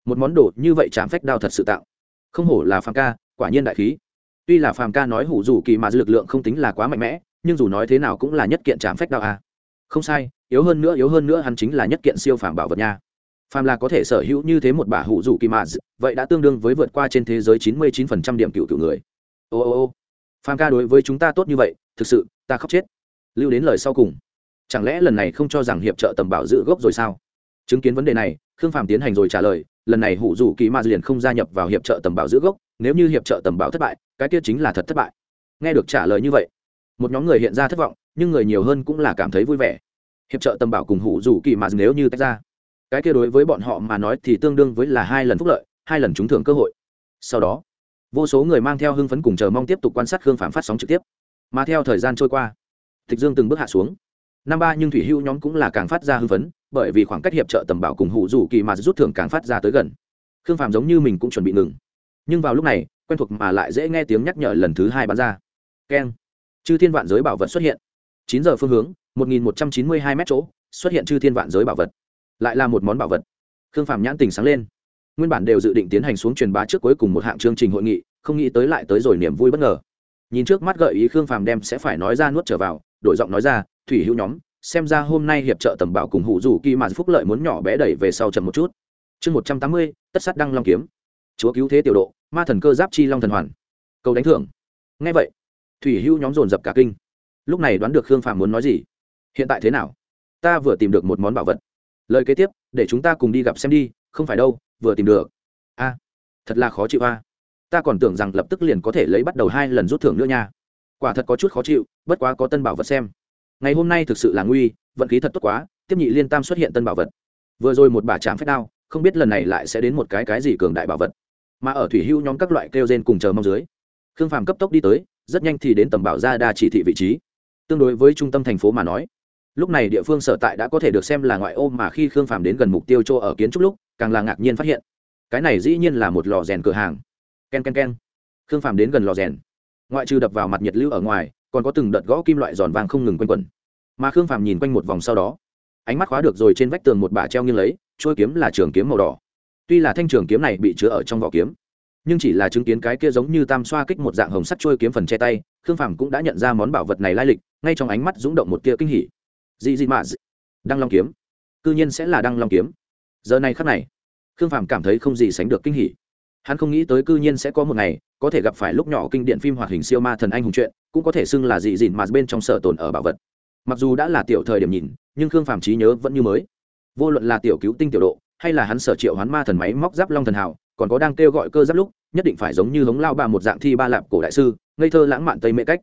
Một món đồ như vậy chạm phách đao thật sự tạo. Không hổ là phàm ca, quả nhiên đại khí. Tuy là phàm ca nói hủ rủ kỳ mà lực lượng không tính là quá mạnh mẽ, nhưng dù nói thế nào cũng là nhất kiện chạm phách đao a không sai, yếu hơn nữa, yếu hơn nữa hắn chính là nhất kiện siêu phàm bảo vật nha. Phàm là có thể sở hữu như thế một bả hữu dù kỳ mã vậy đã tương đương với vượt qua trên thế giới chín mươi chín phần trăm điểm cựu cựu người. Ô ô ô. Phàm ca đối với chúng ta tốt như vậy, thực sự, ta khóc chết. Lưu đến lời sau cùng. Chẳng lẽ lần này không cho rằng hiệp trợ tầm bảo giữ gốc rồi sao? Chứng kiến vấn đề này, khương phàm tiến hành rồi trả lời, lần này hụ dù kỳ mã liền không gia nhập vào hiệp trợ tầm bảo giữ gốc, nếu như hiệp trợ tầm bảo thất bại, cái kia chính là thật thất bại. Nghe được trả lời như vậy, một nhóm người hiện ra thất vọng nhưng người nhiều hơn cũng là cảm thấy vui vẻ. Hiệp trợ tầm bảo cùng hữu dù kỳ mà nếu như tách ra, cái kia đối với bọn họ mà nói thì tương đương với là hai lần phúc lợi, hai lần trúng thưởng cơ hội. Sau đó, vô số người mang theo hưng phấn cùng chờ mong tiếp tục quan sát khương phạm phát sóng trực tiếp. Mà theo thời gian trôi qua tịch dương từng bước hạ xuống. Năm ba nhưng thủy hưu nhóm cũng là càng phát ra hưng phấn, bởi vì khoảng cách hiệp trợ tầm bảo cùng hụ rủ kỳ mà rút thưởng càng phát ra tới gần. Khương phạm giống như mình cũng chuẩn bị ngừng. Nhưng vào lúc này, quen thuộc mà lại dễ nghe tiếng nhắc nhở lần thứ hai bắn ra. Keng. Chư thiên vạn giới bảo vật xuất hiện chín giờ phương hướng, một nghìn một trăm chín mươi hai mét chỗ, xuất hiện chư thiên vạn giới bảo vật. Lại là một món bảo vật. Khương phạm nhãn tình sáng lên. Nguyên bản đều dự định tiến hành xuống truyền bá trước cuối cùng một hạng chương trình hội nghị, không nghĩ tới lại tới rồi niềm vui bất ngờ. Nhìn trước mắt gợi ý khương phàm đem sẽ phải nói ra nuốt trở vào, đổi giọng nói ra, thủy hữu nhóm, xem ra hôm nay hiệp trợ tầm bảo cùng Hủ Dù kỳ mà phúc lợi muốn nhỏ bé đẩy về sau chậm một chút. Chương một trăm tám mươi, tất sát đăng long kiếm. Chúa cứu thế tiểu độ, ma thần cơ giáp chi long thần hoàn. Cầu đánh thưởng. Ngay vậy, thủy hữu nhóm dồn dập cả kinh lúc này đoán được khương phàm muốn nói gì. Hiện tại thế nào? Ta vừa tìm được một món bảo vật. Lời kế tiếp, để chúng ta cùng đi gặp xem đi, không phải đâu, vừa tìm được. A, thật là khó chịu a. Ta còn tưởng rằng lập tức liền có thể lấy bắt đầu hai lần rút thưởng nữa nha. Quả thật có chút khó chịu, bất quá có tân bảo vật xem. Ngày hôm nay thực sự là nguy, vận khí thật tốt quá, tiếp nhị liên tam xuất hiện tân bảo vật. Vừa rồi một bà chạm phép đao, không biết lần này lại sẽ đến một cái cái gì cường đại bảo vật. Mà ở thủy hưu nhóm các loại kêu gen cùng chờ mong dưới, khương phàm cấp tốc đi tới, rất nhanh thì đến tầm bảo ra đa chỉ thị vị trí tương đối với trung tâm thành phố mà nói. Lúc này địa phương sở tại đã có thể được xem là ngoại ô mà khi khương phàm đến gần mục tiêu chỗ ở kiến trúc lúc, càng là ngạc nhiên phát hiện. Cái này dĩ nhiên là một lò rèn cửa hàng. K e n k e n k e n khương phàm đến gần lò rèn. Ngoại trừ đập vào mặt nhiệt lưu ở ngoài, còn có từng đợt gõ kim loại giòn vàng không ngừng quanh quẩn. Mà khương phàm nhìn quanh một vòng sau đó, ánh mắt khóa được rồi trên vách tường một bà treo nghiêng lấy trôi kiếm là trường kiếm màu đỏ. Tuy là thanh trường kiếm này bị chứa ở trong vỏ kiếm nhưng chỉ là chứng kiến cái kia giống như tam xoa kích một dạng hồng sắt trôi kiếm phần che tay, khương phàm cũng đã nhận ra món bảo vật này lai lịch, ngay trong ánh mắt rúng động một tia kinh hỉ. Dị dị mạ đăng long kiếm. Cư nhiên sẽ là đăng long kiếm. Giờ này khắc này, khương phàm cảm thấy không gì sánh được kinh hỉ. Hắn không nghĩ tới cư nhiên sẽ có một ngày, có thể gặp phải lúc nhỏ kinh điện phim hoạt hình siêu ma thần anh hùng chuyện cũng có thể xưng là dị dị mà bên trong sở tồn ở bảo vật. Mặc dù đã là tiểu thời điểm nhìn, nhưng khương phàm trí nhớ vẫn như mới. Vô luận là tiểu cứu tinh tiểu độ, hay là hắn sở triệu hoán ma thần máy móc giáp long thần hào còn có đang kêu gọi cơ giáp lúc, nhất định phải giống như hống lao bà một dạng thi ba lạp cổ đại sư, ngây thơ lãng mạn tây mễ cách.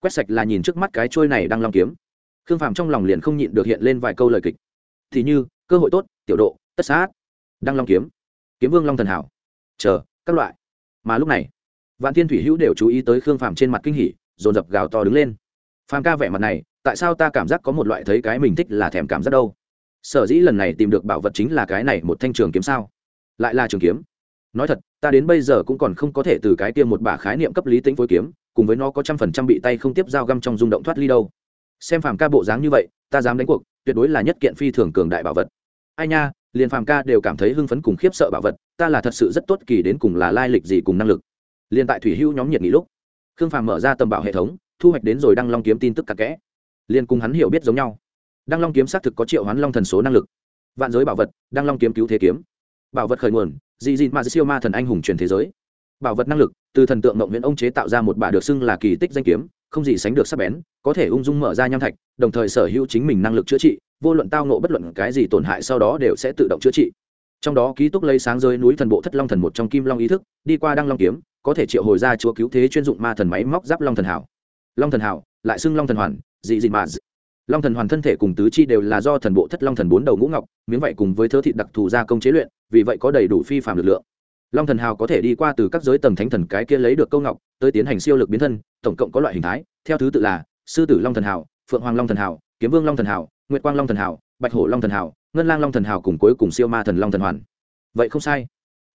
Quét sạch là nhìn trước mắt cái trôi này đang long kiếm. Khương phàm trong lòng liền không nhịn được hiện lên vài câu lời kịch. Thì như, cơ hội tốt, tiểu độ, tất sát. Đăng long kiếm. Kiếm vương long thần hảo. Chờ, các loại. Mà lúc này, vạn thiên thủy hữu đều chú ý tới khương phàm trên mặt kinh hỉ, dồn dập gào to đứng lên. Phàm ca vẻ mặt này, tại sao ta cảm giác có một loại thấy cái mình thích là thèm cảm giác đâu? Sở dĩ lần này tìm được bảo vật chính là cái này một thanh trường kiếm sao? Lại là trường kiếm nói thật, ta đến bây giờ cũng còn không có thể từ cái kia một bả khái niệm cấp lý tính phối kiếm, cùng với nó có trăm phần trăm bị tay không tiếp dao găm trong rung động thoát ly đâu. Xem phàm ca bộ dáng như vậy, ta dám đánh cuộc, tuyệt đối là nhất kiện phi thường cường đại bảo vật. Ai nha, liền phàm ca đều cảm thấy hưng phấn cùng khiếp sợ bảo vật, ta là thật sự rất tốt kỳ đến cùng là lai lịch gì cùng năng lực. Liền tại thủy hữu nhóm nhiệt nghị lúc, khương phàm mở ra tầm bảo hệ thống, thu hoạch đến rồi đăng long kiếm tin tức cặp kẽ. Liền cùng hắn hiểu biết giống nhau. Đăng long kiếm xác thực có triệu hoán long thần số năng lực. Vạn giới bảo vật, đăng long kiếm cứu thế kiếm. Bảo vật khởi nguồn dị dị ma siêu ma thần anh hùng truyền thế giới. Bảo vật năng lực, từ thần tượng mộng viễn ông chế tạo ra một bà được xưng là kỳ tích danh kiếm, không gì sánh được sắc bén, có thể ung dung mở ra nham thạch, đồng thời sở hữu chính mình năng lực chữa trị, vô luận tao nộ bất luận cái gì tổn hại sau đó đều sẽ tự động chữa trị. Trong đó ký túc lấy sáng rơi núi thần bộ thất long thần một trong kim long ý thức, đi qua đăng long kiếm, có thể triệu hồi ra chúa cứu thế chuyên dụng ma thần máy móc giáp long thần hảo. Long thần hảo, lại xưng long thần hoàn dị dị mà long thần hoàn thân thể cùng tứ chi đều là do thần bộ thất long thần bốn đầu ngũ ngọc, miếng vậy cùng với thớ thịt đặc thù gia công chế luyện, vì vậy có đầy đủ phi phạm lực lượng. Long thần hào có thể đi qua từ các giới tầng thánh thần cái kia lấy được câu ngọc, tới tiến hành siêu lực biến thân, tổng cộng có loại hình thái, theo thứ tự là, sư tử long thần hào, phượng hoàng long thần hào, kiếm vương long thần hào, nguyệt quang long thần hào, bạch hổ long thần hào, ngân lang long thần hào cùng cuối cùng siêu ma thần long thần hoàn. Vậy không sai.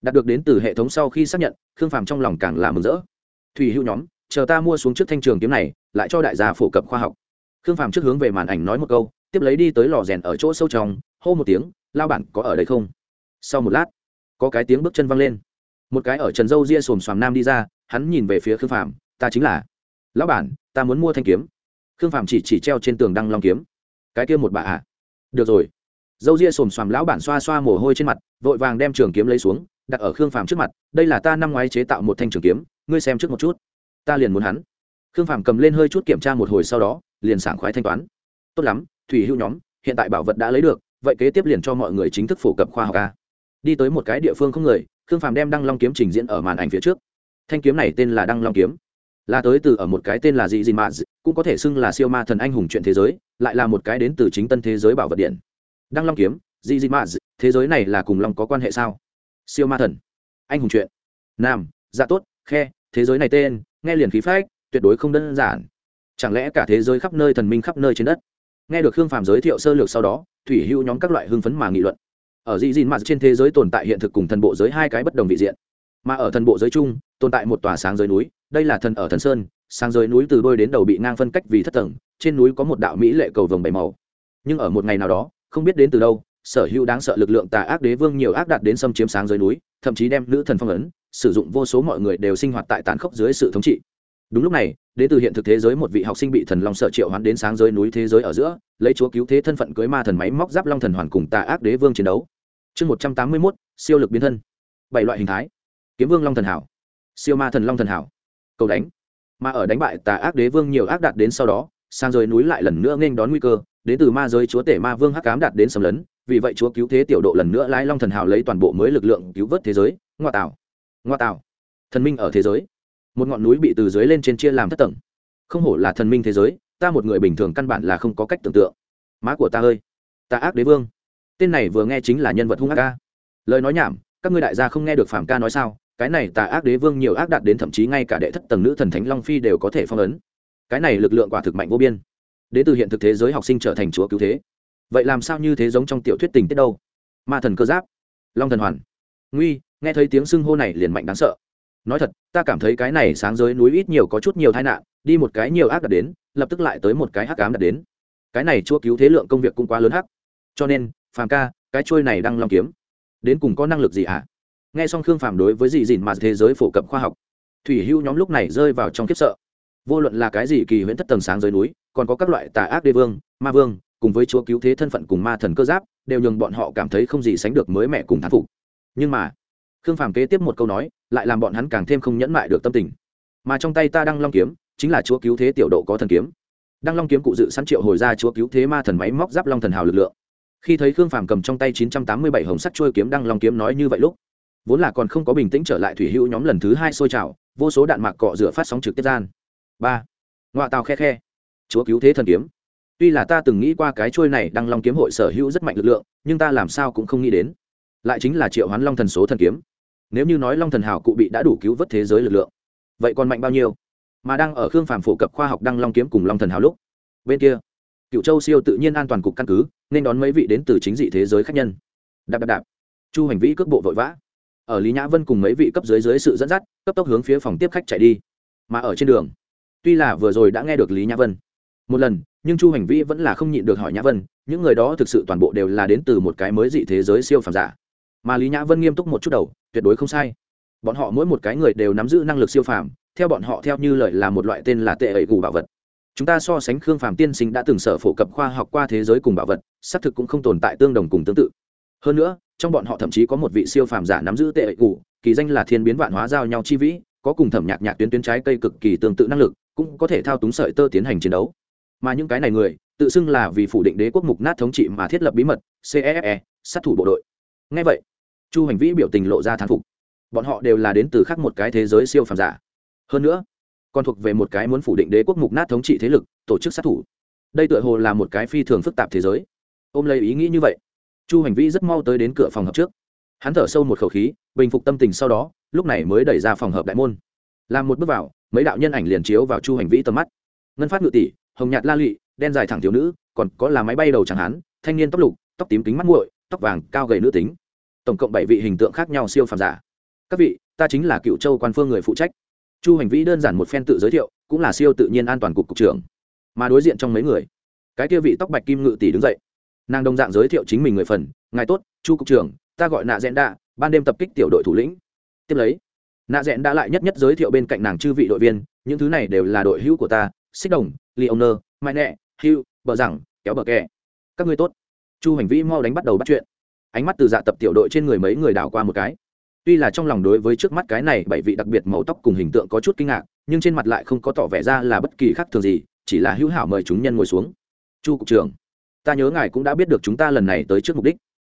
Đạt được đến từ hệ thống sau khi xác nhận, khương phàm trong lòng càng là mừng rỡ. Thủy hữu nhóm, chờ ta mua xuống trước thanh trường kiếm này, lại cho đại gia phổ cập khoa học khương phàm trước hướng về màn ảnh nói một câu, tiếp lấy đi tới lò rèn ở chỗ sâu trong, hô một tiếng, lao bản, có ở đây không? Sau một lát, có cái tiếng bước chân văng lên. Một cái ở trần dâu ria xồm xoàm nam đi ra, hắn nhìn về phía khương phàm, ta chính là. Lão bản, ta muốn mua thanh kiếm. Khương phàm chỉ chỉ treo trên tường đăng long kiếm. Cái kia một bà ạ. À? được rồi. Dâu ria xồm xoàm lão bản xoa xoa mồ hôi trên mặt, vội vàng đem trường kiếm lấy xuống, đặt ở khương phàm trước mặt. Đây là ta năm ngoái chế tạo một thanh trường kiếm, ngươi xem trước một chút. Ta liền muốn hắn khương phàm cầm lên hơi chút kiểm tra một hồi sau đó, liền sảng khoái thanh toán. Tốt lắm, thủy hữu nhóm, hiện tại bảo vật đã lấy được, vậy kế tiếp liền cho mọi người chính thức phổ cập khoa học a. Đi tới một cái địa phương không người, khương phàm đem đăng long kiếm trình diễn ở màn ảnh phía trước. Thanh kiếm này tên là đăng long kiếm. Là tới từ ở một cái tên là dị dị mạ cũng có thể xưng là siêu ma thần anh hùng chuyện thế giới, lại là một cái đến từ chính tân thế giới bảo vật điện. Đăng long kiếm, dị dị mạ thế giới này là cùng long có quan hệ sao? Siêu ma thần, anh hùng chuyện. Nam dạ tốt, khe, thế giới này tên, nghe liền khí phách tuyệt đối không đơn giản. Chẳng lẽ cả thế giới khắp nơi thần minh khắp nơi trên đất? Nghe được khương phàm giới thiệu sơ lược sau đó, thủy hữu nhóm các loại hưng phấn mà nghị luận. Ở dị dìn mặt trên thế giới tồn tại hiện thực cùng thần bộ giới hai cái bất đồng vị diện. Mà ở thần bộ giới chung, tồn tại một tòa sáng giới núi, đây là thần ở thần sơn, sáng giới núi từ đôi đến đầu bị ngang phân cách vì thất tầng, trên núi có một đạo mỹ lệ cầu vồng bảy màu. Nhưng ở một ngày nào đó, không biết đến từ đâu, sở hữu đáng sợ lực lượng tà ác đế vương nhiều ác đạt đến xâm chiếm sáng giới núi, thậm chí đem nữ thần phong ấn, sử dụng vô số mọi người đều sinh hoạt tại tàn khốc dưới sự thống trị đúng lúc này đến từ hiện thực thế giới một vị học sinh bị thần long sợ triệu hoán đến sáng giới núi thế giới ở giữa, lấy chúa cứu thế thân phận cưới ma thần máy móc giáp long thần hoàn cùng tà ác đế vương chiến đấu. Chương một trăm tám mươi mốt, siêu lực biến thân. Bảy loại hình thái. Kiếm vương long thần hảo, siêu ma thần long thần hảo. Cầu đánh. Mà ở đánh bại tà ác đế vương nhiều ác đạt đến sau đó sang giới núi lại lần nữa nghênh đón nguy cơ đến từ ma giới chúa tể ma vương hắc cám đạt đến sầm lấn, vì vậy chúa cứu thế tiểu độ lần nữa lái long thần hào lấy toàn bộ mới lực lượng cứu vớt thế giới. Ngoa tạo. Ngoa tạo. Thần minh ở thế giới một ngọn núi bị từ dưới lên trên chia làm thất tầng. Không hổ là thần minh thế giới, ta một người bình thường căn bản là không có cách tưởng tượng. Má của ta ơi, ta ác đế vương. Tên này vừa nghe chính là nhân vật hung ác ca. Lời nói nhảm, các ngươi đại gia không nghe được phạm ca nói sao, cái này tà ác đế vương nhiều ác đạt đến thậm chí ngay cả đệ thất tầng nữ thần thánh long phi đều có thể phong ấn. Cái này lực lượng quả thực mạnh vô biên. Đến từ hiện thực thế giới học sinh trở thành chúa cứu thế. Vậy làm sao như thế giống trong tiểu thuyết tình tiết đâu? Ma thần cơ giáp. Long thần hoàn. Nguy, nghe thấy tiếng sưng hô này liền mạnh đáng sợ nói thật, ta cảm thấy cái này sáng giới núi ít nhiều có chút nhiều tai nạn, đi một cái nhiều ác đạt đến, lập tức lại tới một cái hắc ám đạt đến. Cái này chúa cứu thế lượng công việc cũng quá lớn hắc. Cho nên, phàm ca, cái trôi này đang long kiếm. Đến cùng có năng lực gì ạ à? nghe xong khương phàm đối với gì dìn mà thế giới phổ cập khoa học, thủy hưu nhóm lúc này rơi vào trong kiếp sợ. Vô luận là cái gì kỳ huyễn thất tầng sáng dưới núi, còn có các loại tà ác đế vương, ma vương, cùng với chúa cứu thế thân phận cùng ma thần cơ giáp, đều nhường bọn họ cảm thấy không gì sánh được mới mẹ cùng thán phục. Nhưng mà, khương phàm kế tiếp một câu nói lại làm bọn hắn càng thêm không nhẫn mại được tâm tình. Mà trong tay ta đang long kiếm, chính là chúa cứu thế tiểu độ có thần kiếm. Đăng long kiếm cụ dự sẵn triệu hồi ra chúa cứu thế ma thần máy móc giáp long thần hào lực lượng. Khi thấy khương phàm cầm trong tay chín trăm tám mươi bảy hồng sắt trôi kiếm đăng long kiếm nói như vậy lúc, vốn là còn không có bình tĩnh trở lại thủy hữu nhóm lần thứ hai sôi trào, vô số đạn mạc cọ rửa phát sóng trực tiếp gian. Ba. Ngoại tàu khe khe. Chúa cứu thế thần kiếm. Tuy là ta từng nghĩ qua cái trôi này đăng long kiếm hội sở hữu rất mạnh lực lượng, nhưng ta làm sao cũng không nghĩ đến. Lại chính là triệu hoán long thần số thần kiếm nếu như nói long thần hào cụ bị đã đủ cứu vớt thế giới lực lượng, vậy còn mạnh bao nhiêu? Mà đang ở khương phàm phổ cập khoa học đăng long kiếm cùng long thần hào lúc, bên kia cựu châu siêu tự nhiên an toàn cục căn cứ, nên đón mấy vị đến từ chính dị thế giới khác nhân. Đạp đạp đạp. Chu hành vĩ cước bộ vội vã. Ở lý nhã vân cùng mấy vị cấp dưới dưới sự dẫn dắt, cấp tốc hướng phía phòng tiếp khách chạy đi. Mà ở trên đường, tuy là vừa rồi đã nghe được lý nhã vân một lần, nhưng chu hành vĩ vẫn là không nhịn được hỏi nhã vân, những người đó thực sự toàn bộ đều là đến từ một cái mới dị thế giới siêu phàm giả. Mà lý nhã vân nghiêm túc một chút đầu tuyệt đối không sai. Bọn họ mỗi một cái người đều nắm giữ năng lực siêu phàm theo bọn họ theo như lời là một loại tên là tệ ẩy gù bảo vật. Chúng ta so sánh khương phàm tiên sinh đã từng sở phổ cập khoa học qua thế giới cùng bảo vật xác thực cũng không tồn tại tương đồng cùng tương tự. Hơn nữa trong bọn họ thậm chí có một vị siêu phàm giả nắm giữ tệ ẩy gù kỳ danh là thiên biến vạn hóa giao nhau chi vĩ có cùng thẩm nhạc nhạc tuyến tuyến trái cây cực kỳ tương tự năng lực cũng có thể thao túng sợi tơ tiến hành chiến đấu. Mà những cái này người tự xưng là vì phủ định đế quốc mục nát thống trị mà thiết lập bí mật cefe e, sát thủ bộ đội. Ngay vậy chu hành vĩ biểu tình lộ ra thán phục. Bọn họ đều là đến từ khác một cái thế giới siêu phàm giả. Hơn nữa còn thuộc về một cái muốn phủ định đế quốc mục nát thống trị thế lực tổ chức sát thủ. Đây tựa hồ là một cái phi thường phức tạp thế giới. Ôm lấy ý nghĩ như vậy chu hành vĩ rất mau tới đến cửa phòng hợp trước. Hắn thở sâu một khẩu khí bình phục tâm tình sau đó lúc này mới đẩy ra phòng hợp đại môn. Làm một bước vào mấy đạo nhân ảnh liền chiếu vào chu hành vĩ tầm mắt. Ngân phát ngự tỷ hồng nhạt la lụy đen dài thẳng thiếu nữ còn có là máy bay đầu chẳng hán thanh niên tóc lục tóc tím kính mắt nguội, tóc vàng cao gầy nữ tính tổng cộng bảy vị hình tượng khác nhau siêu phàm giả. Các vị, ta chính là cựu châu quan phương người phụ trách. Chu hành vĩ đơn giản một phen tự giới thiệu, cũng là siêu tự nhiên an toàn cục cục trưởng. Mà đối diện trong mấy người, cái kia vị tóc bạch kim ngự tỷ đứng dậy. Nàng đồng dạng giới thiệu chính mình người phần, ngài tốt, chu cục trưởng, ta gọi nạ rẽn đa ban đêm tập kích tiểu đội thủ lĩnh. Tiếp lấy, nạ rẽn đã lại nhất nhất giới thiệu bên cạnh nàng chư vị đội viên, những thứ này đều là đội hữu của ta, xích đồng leoner mai nẹ, hugh bờ rằng kéo bờ kè. Các ngươi tốt. Chu hành vĩ mau đánh bắt đầu bắt chuyện ánh mắt từ dạ tập tiểu đội trên người mấy người đảo qua một cái. Tuy là trong lòng đối với trước mắt cái này bảy vị đặc biệt màu tóc cùng hình tượng có chút kinh ngạc, nhưng trên mặt lại không có tỏ vẻ ra là bất kỳ khác thường gì, chỉ là hữu hảo mời chúng nhân ngồi xuống. Chu cục trưởng, ta nhớ ngài cũng đã biết được chúng ta lần này tới trước mục đích.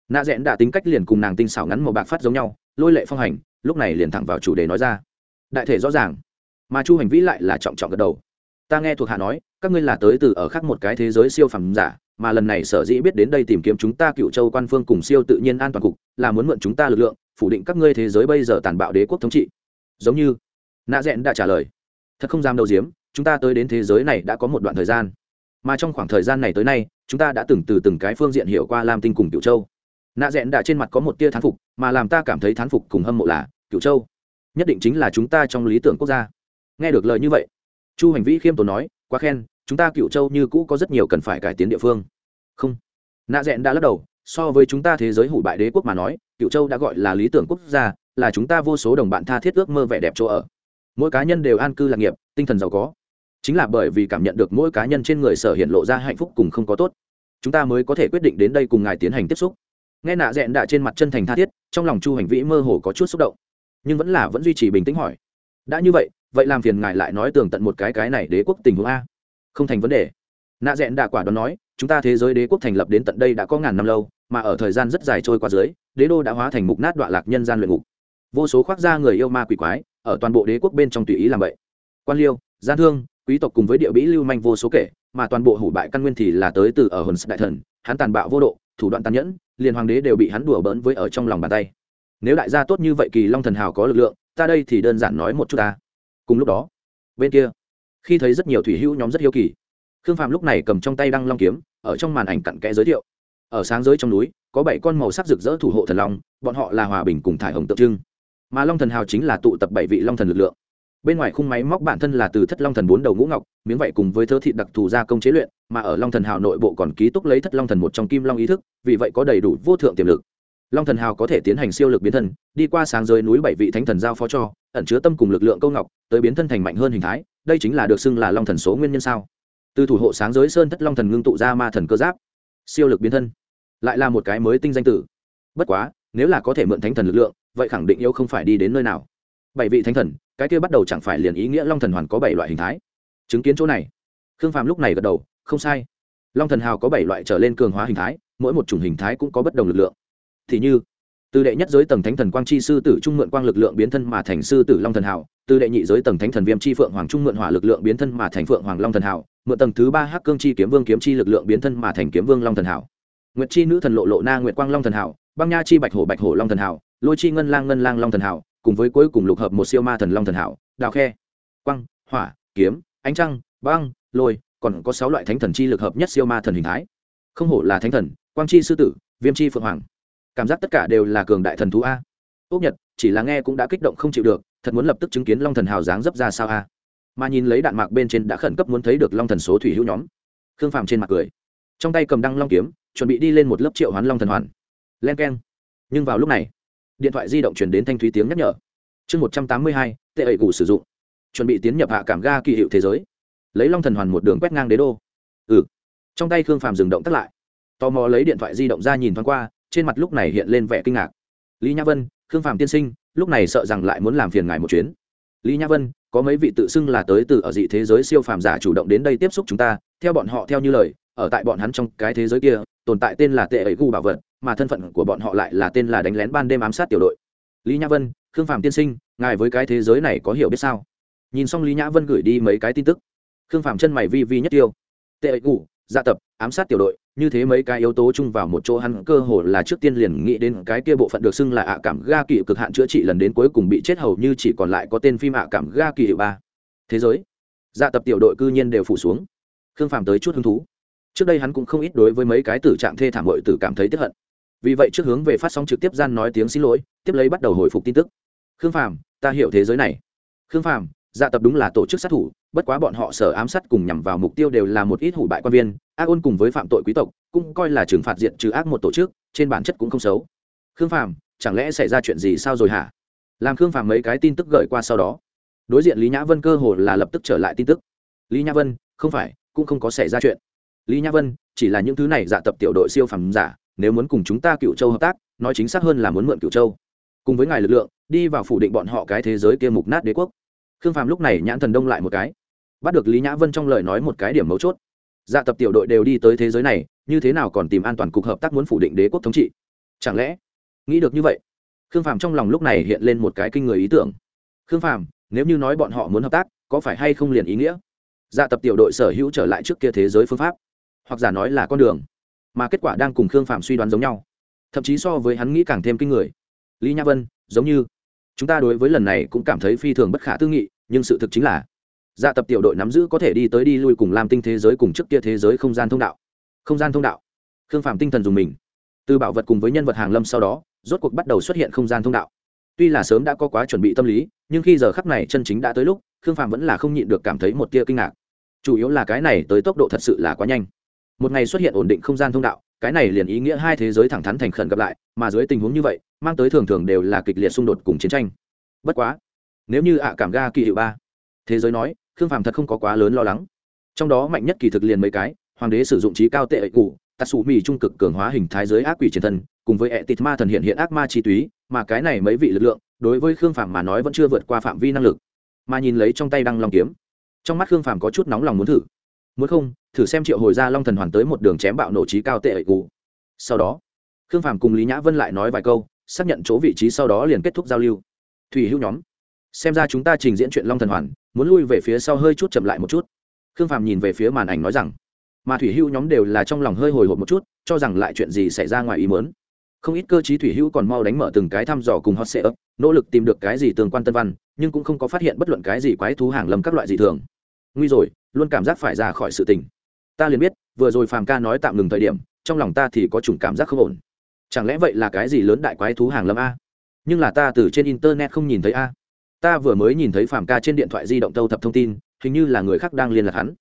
Nạ rẽn đã tính cách liền cùng nàng tinh xảo ngắn màu bạc phát giống nhau, lôi lệ phong hành, lúc này liền thẳng vào chủ đề nói ra. Đại thể rõ ràng, mà chu hành vĩ lại là trọng trọng gật đầu. Ta nghe thuộc hạ nói, các ngươi là tới từ ở khác một cái thế giới siêu phẩm giả mà lần này sở dĩ biết đến đây tìm kiếm chúng ta cựu châu quan phương cùng siêu tự nhiên an toàn cục, là muốn mượn chúng ta lực lượng, phủ định các ngươi thế giới bây giờ tàn bạo đế quốc thống trị. Giống như, nạ rẽn đã trả lời, thật không dám đầu diếm, chúng ta tới đến thế giới này đã có một đoạn thời gian. Mà trong khoảng thời gian này tới nay, chúng ta đã từng từ từng cái phương diện hiểu qua lam tinh cùng cựu châu. Nạ rẽn đã trên mặt có một tia thán phục, mà làm ta cảm thấy thán phục cùng hâm mộ là cựu châu, nhất định chính là chúng ta trong lý tưởng quốc gia. Nghe được lời như vậy, chu hành vĩ khiêm tốn nói, quá khen chúng ta cựu châu như cũ có rất nhiều cần phải cải tiến địa phương. Không. Nạ rẽn đã lắc đầu, so với chúng ta thế giới hủ bại đế quốc mà nói, cựu châu đã gọi là lý tưởng quốc gia, là chúng ta vô số đồng bạn tha thiết ước mơ vẻ đẹp chỗ ở. Mỗi cá nhân đều an cư lạc nghiệp, tinh thần giàu có. Chính là bởi vì cảm nhận được mỗi cá nhân trên người sở hiện lộ ra hạnh phúc cùng không có tốt, chúng ta mới có thể quyết định đến đây cùng ngài tiến hành tiếp xúc. Nghe nạ rẽn đạ trên mặt chân thành tha thiết, trong lòng chu hành vĩ mơ hồ có chút xúc động, nhưng vẫn là vẫn duy trì bình tĩnh hỏi. Đã như vậy vậy làm phiền ngài lại nói tường tận một cái cái này đế quốc tình huống a không thành vấn đề. Nạ rẽn đã quả đoán nói, chúng ta thế giới đế quốc thành lập đến tận đây đã có ngàn năm lâu, mà ở thời gian rất dài trôi qua dưới, đế đô đã hóa thành mục nát đoạn lạc nhân gian luyện ngục. Vô số khoác gia người yêu ma quỷ quái, ở toàn bộ đế quốc bên trong tùy ý làm vậy quan liêu, gian thương, quý tộc cùng với địa bĩ lưu manh vô số kể, mà toàn bộ hủ bại căn nguyên thì là tới từ ở hồn đại thần, hắn tàn bạo vô độ, thủ đoạn tàn nhẫn, liền hoàng đế đều bị hắn đùa bỡn với ở trong lòng bàn tay. Nếu đại gia tốt như vậy kỳ long thần hào có lực lượng, ta đây thì đơn giản nói một chút ta. Cùng lúc đó, bên kia khi thấy rất nhiều thủy hữu nhóm rất hiếu kỳ. Khương phạm lúc này cầm trong tay đăng long kiếm, ở trong màn ảnh cặn kẽ giới thiệu. Ở sáng giới trong núi, có bảy con màu sắc rực rỡ thủ hộ thần long, bọn họ là hòa bình cùng thải hồng tượng trưng. Mà long thần hào chính là tụ tập bảy vị long thần lực lượng. Bên ngoài khung máy móc bản thân là từ thất long thần bốn đầu ngũ ngọc, miếng vậy cùng với thớ thị đặc thù gia công chế luyện, mà ở long thần hào nội bộ còn ký túc lấy thất long thần một trong kim long ý thức, vì vậy có đầy đủ vô thượng tiềm lực. Long thần hào có thể tiến hành siêu lực biến thân, đi qua sáng giới núi bảy vị thánh thần giao phó cho, ẩn chứa tâm cùng lực lượng câu ngọc, tới biến thân thành mạnh hơn hình thái đây chính là được xưng là long thần số nguyên nhân sao? Từ thủ hộ sáng giới sơn thất long thần ngưng tụ ra ma thần cơ giáp, siêu lực biến thân, lại là một cái mới tinh danh tử. Bất quá, nếu là có thể mượn thánh thần lực lượng, vậy khẳng định yêu không phải đi đến nơi nào. Bảy vị thánh thần, cái kia bắt đầu chẳng phải liền ý nghĩa long thần hoàn có bảy loại hình thái. Chứng kiến chỗ này, khương phàm lúc này gật đầu, không sai. Long thần hào có bảy loại trở lên cường hóa hình thái, mỗi một chủng hình thái cũng có bất đồng lực lượng. Thì như từ đệ nhất giới tầng thánh thần quang chi sư tử trung mượn quang lực lượng biến thân mà thành sư tử long thần hào từ đệ nhị giới tầng thánh thần viêm chi phượng hoàng trung mượn hỏa lực lượng biến thân mà thành phượng hoàng long thần hào mượn tầng thứ ba hắc cương chi kiếm vương kiếm chi lực lượng biến thân mà thành kiếm vương long thần hào nguyệt chi nữ thần lộ lộ na nguyệt quang long thần hào băng nha chi bạch hổ bạch hổ long thần hào lôi chi ngân lang ngân lang long thần hào cùng với cuối cùng lục hợp một siêu ma thần long thần hảo đào khe Quang, hỏa kiếm ánh trăng băng lôi còn có sáu loại thánh thần chi lực hợp nhất siêu ma thần hình thái. Không hổ là thánh thần quang chi sư tử viêm chi phượng hoàng cảm giác tất cả đều là cường đại thần thú a. Ốc nhật, chỉ là nghe cũng đã kích động không chịu được, thật muốn lập tức chứng kiến long thần hào dáng dấp ra sao a. Mà nhìn lấy đạn mạc bên trên đã khẩn cấp muốn thấy được long thần số thủy hữu nhóm. Khương phàm trên mặt cười. Trong tay cầm đăng long kiếm, chuẩn bị đi lên một lớp triệu hoán long thần hoàn. Len k e n nhưng vào lúc này, điện thoại di động chuyển đến thanh thúy tiếng nhắc nhở. Chương một trăm tám mươi hai, tệ ẩy gù sử dụng. Chuẩn bị tiến nhập hạ cảm ga kỳ hiệu thế giới. Lấy long thần hoàn một đường quét ngang đế đô. Ừ. Trong tay khương phàm dừng động tắt lại. Tò mò lấy điện thoại di động ra nhìn thoáng qua trên mặt lúc này hiện lên vẻ kinh ngạc. Lý nhã vân, khương phàm tiên sinh, lúc này sợ rằng lại muốn làm phiền ngài một chuyến. Lý nhã vân, có mấy vị tự xưng là tới từ ở dị thế giới siêu phàm giả chủ động đến đây tiếp xúc chúng ta, theo bọn họ theo như lời, ở tại bọn hắn trong cái thế giới kia, tồn tại tên là tệ ấy gu bảo vật, mà thân phận của bọn họ lại là tên là đánh lén ban đêm ám sát tiểu đội. Lý nhã vân, khương phạm tiên sinh, ngài với cái thế giới này có hiểu biết sao? Nhìn xong lý nhã vân gửi đi mấy cái tin tức. Khương phạm chân mày vi vi nhất tiêu. Tệ ấy gu dạ tập, ám sát tiểu đội, như thế mấy cái yếu tố chung vào một chỗ hắn cơ hồ là trước tiên liền nghĩ đến cái kia bộ phận được xưng là ạ cảm ga kỳ cực hạn chữa trị lần đến cuối cùng bị chết hầu như chỉ còn lại có tên phim ạ cảm ga kỳ hiệu ba. Thế giới dạ tập tiểu đội cư nhiên đều phủ xuống. Khương phàm tới chút hứng thú. Trước đây hắn cũng không ít đối với mấy cái tử trạng thê thảm bội tử cảm thấy tiếp hận. Vì vậy trước hướng về phát sóng trực tiếp gian nói tiếng xin lỗi, tiếp lấy bắt đầu hồi phục tin tức. Khương phàm, ta hiểu thế giới này. Khương phàm dạ tập đúng là tổ chức sát thủ, bất quá bọn họ sở ám sát cùng nhằm vào mục tiêu đều là một ít hủ bại quan viên, ác ôn cùng với phạm tội quý tộc, cũng coi là trừng phạt diện trừ ác một tổ chức, trên bản chất cũng không xấu. Khương phàm, chẳng lẽ xảy ra chuyện gì sao rồi hả? Làm khương phàm mấy cái tin tức gửi qua sau đó. Đối diện lý nhã vân cơ hồ là lập tức trở lại tin tức. Lý nhã vân, không phải, cũng không có xảy ra chuyện. Lý nhã vân, chỉ là những thứ này dạ tập tiểu đội siêu phẩm giả, nếu muốn cùng chúng ta cựu châu hợp tác, nói chính xác hơn là muốn mượn cựu châu. Cùng với ngài lực lượng, đi vào phủ định bọn họ cái thế giới kia mục nát đế quốc khương phàm lúc này nhãn thần đông lại một cái. Bắt được lý nhã vân trong lời nói một cái điểm mấu chốt. Dạ tập tiểu đội đều đi tới thế giới này, như thế nào còn tìm an toàn cục hợp tác muốn phủ định đế quốc thống trị? Chẳng lẽ, nghĩ được như vậy? Khương phàm trong lòng lúc này hiện lên một cái kinh người ý tưởng. Khương phàm, nếu như nói bọn họ muốn hợp tác, có phải hay không liền ý nghĩa? Dạ tập tiểu đội sở hữu trở lại trước kia thế giới phương pháp. Hoặc giả nói là con đường. Mà kết quả đang cùng khương phạm suy đoán giống nhau. Thậm chí so với hắn nghĩ càng thêm kinh người. Lý Nhã vân, giống như chúng ta đối với lần này cũng cảm thấy phi thường bất khả tư nghị, nhưng sự thực chính là dạ tập tiểu đội nắm giữ có thể đi tới đi lui cùng làm tinh thế giới cùng trước kia thế giới không gian thông đạo. Không gian thông đạo. Khương phạm tinh thần dùng mình. Từ bảo vật cùng với nhân vật hàng lâm sau đó, rốt cuộc bắt đầu xuất hiện không gian thông đạo. Tuy là sớm đã có quá chuẩn bị tâm lý, nhưng khi giờ khắc này chân chính đã tới lúc, khương phạm vẫn là không nhịn được cảm thấy một tia kinh ngạc. Chủ yếu là cái này tới tốc độ thật sự là quá nhanh. Một ngày xuất hiện ổn định không gian thông đạo cái này liền ý nghĩa hai thế giới thẳng thắn thành khẩn gặp lại, mà dưới tình huống như vậy, mang tới thường thường đều là kịch liệt xung đột cùng chiến tranh. Bất quá, nếu như ạ cảm ga kỳ hiệu ba, thế giới nói, khương phàm thật không có quá lớn lo lắng. Trong đó mạnh nhất kỳ thực liền mấy cái, hoàng đế sử dụng trí cao tệ ệ cụ tạt xù mì trung cực cường hóa hình thái giới ác quỷ chiến thần, cùng với ẹ tịt ma thần hiện hiện ác ma chi túy, mà cái này mấy vị lực lượng, đối với khương phàm mà nói vẫn chưa vượt qua phạm vi năng lực. Mà nhìn lấy trong tay đăng long kiếm, trong mắt khương phàm có chút nóng lòng muốn thử. Muốn không thử xem triệu hồi ra long thần hoàn tới một đường chém bạo nổ trí cao tệ ẩy cụ sau đó, khương phàm cùng lý nhã vân lại nói vài câu, xác nhận chỗ vị trí sau đó liền kết thúc giao lưu. Thủy hữu nhóm, xem ra chúng ta trình diễn chuyện long thần hoàn, muốn lui về phía sau hơi chút chậm lại một chút. Khương phàm nhìn về phía màn ảnh nói rằng, mà thủy hữu nhóm đều là trong lòng hơi hồi hộp một chút, cho rằng lại chuyện gì xảy ra ngoài ý mớn không ít cơ chí thủy hữu còn mau đánh mở từng cái thăm dò cùng hot sệ ấp nỗ lực tìm được cái gì tương quan tân văn, nhưng cũng không có phát hiện bất luận cái gì quái thú hàng lầm các loại gì thường. Nguy rồi, luôn cảm giác phải ra khỏi sự tình ta liền biết, vừa rồi phàm ca nói tạm ngừng thời điểm, trong lòng ta thì có chủng cảm giác không ổn. Chẳng lẽ vậy là cái gì lớn đại quái thú hàng lâm a? Nhưng là ta từ trên internet không nhìn thấy a. Ta vừa mới nhìn thấy phàm ca trên điện thoại di động tâu thập thông tin, hình như là người khác đang liên lạc hắn.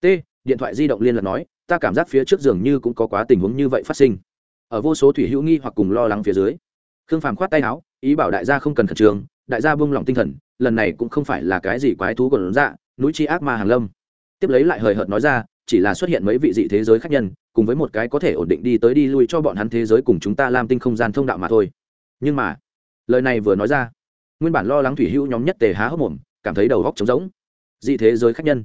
T, điện thoại di động liên lạc nói, ta cảm giác phía trước giường như cũng có quá tình huống như vậy phát sinh. Ở vô số thủy hữu nghi hoặc cùng lo lắng phía dưới, khương phàm khoát tay áo, ý bảo đại gia không cần khẩn trương, đại gia buông lỏng tinh thần, lần này cũng không phải là cái gì quái thú còn dạ núi chi ác ma hàng lâm. Tiếp lấy lại hời hợt nói ra chỉ là xuất hiện mấy vị dị thế giới khác nhân, cùng với một cái có thể ổn định đi tới đi lui cho bọn hắn thế giới cùng chúng ta làm tinh không gian thông đạo mà thôi. Nhưng mà, lời này vừa nói ra, nguyên bản lo lắng thủy hữu nhóm nhất tề há hốc mồm, cảm thấy đầu góc trống rỗng. Dị thế giới khác nhân,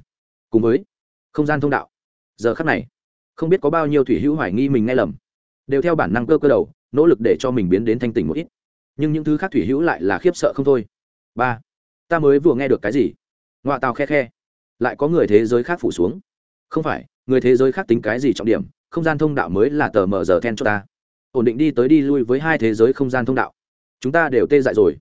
cùng với không gian thông đạo. Giờ khắc này, không biết có bao nhiêu thủy hữu hoài nghi mình nghe lầm, đều theo bản năng cơ cơ đầu, nỗ lực để cho mình biến đến thanh tỉnh một ít. Nhưng những thứ khác thủy hữu lại là khiếp sợ không thôi. Ba, ta mới vừa nghe được cái gì? Ngoại tàu khe khe, lại có người thế giới khác phủ xuống không phải, người thế giới khác tính cái gì trọng điểm, không gian thông đạo mới là tờ mờ giờ then cho ta. Ổn định đi tới đi lui với hai thế giới không gian thông đạo. Chúng ta đều tê dại rồi.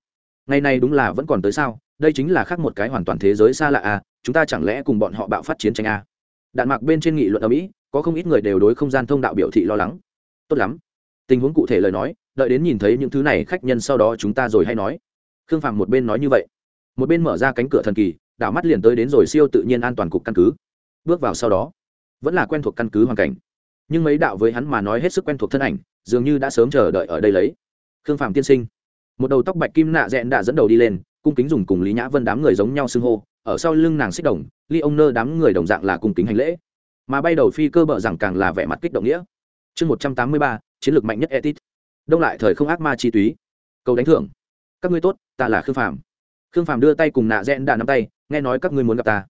Ngày này đúng là vẫn còn tới sao, đây chính là khác một cái hoàn toàn thế giới xa lạ à chúng ta chẳng lẽ cùng bọn họ bạo phát chiến tranh à? Đạn mạc bên trên nghị luận ở mỹ, có không ít người đều đối không gian thông đạo biểu thị lo lắng. Tốt lắm. Tình huống cụ thể lời nói, đợi đến nhìn thấy những thứ này khách nhân sau đó chúng ta rồi hay nói. Khương phàm một bên nói như vậy. Một bên mở ra cánh cửa thần kỳ, đảo mắt liền tới đến rồi siêu tự nhiên an toàn cục căn cứ bước vào sau đó, vẫn là quen thuộc căn cứ hoàn cảnh. Nhưng mấy đạo với hắn mà nói hết sức quen thuộc thân ảnh, dường như đã sớm chờ đợi ở đây lấy. Khương phạm tiên sinh. Một đầu tóc bạch kim nạ rẽn đã dẫn đầu đi lên, cung kính dùng cùng lý nhã vân đám người giống nhau xưng hô, ở sau lưng nàng xích đồng ly ông nơ đám người đồng dạng là cung kính hành lễ. Mà bay đầu phi cơ bợ rằng càng là vẻ mặt kích động nghĩa. Chương một trăm tám mươi ba, chiến lược mạnh nhất etit. Đông lại thời không ác ma chi túy. Cầu đánh thưởng. Các ngươi tốt, ta là khương phạm khương phạm đưa tay cùng nạ rẽn đã nắm tay, nghe nói các ngươi muốn gặp ta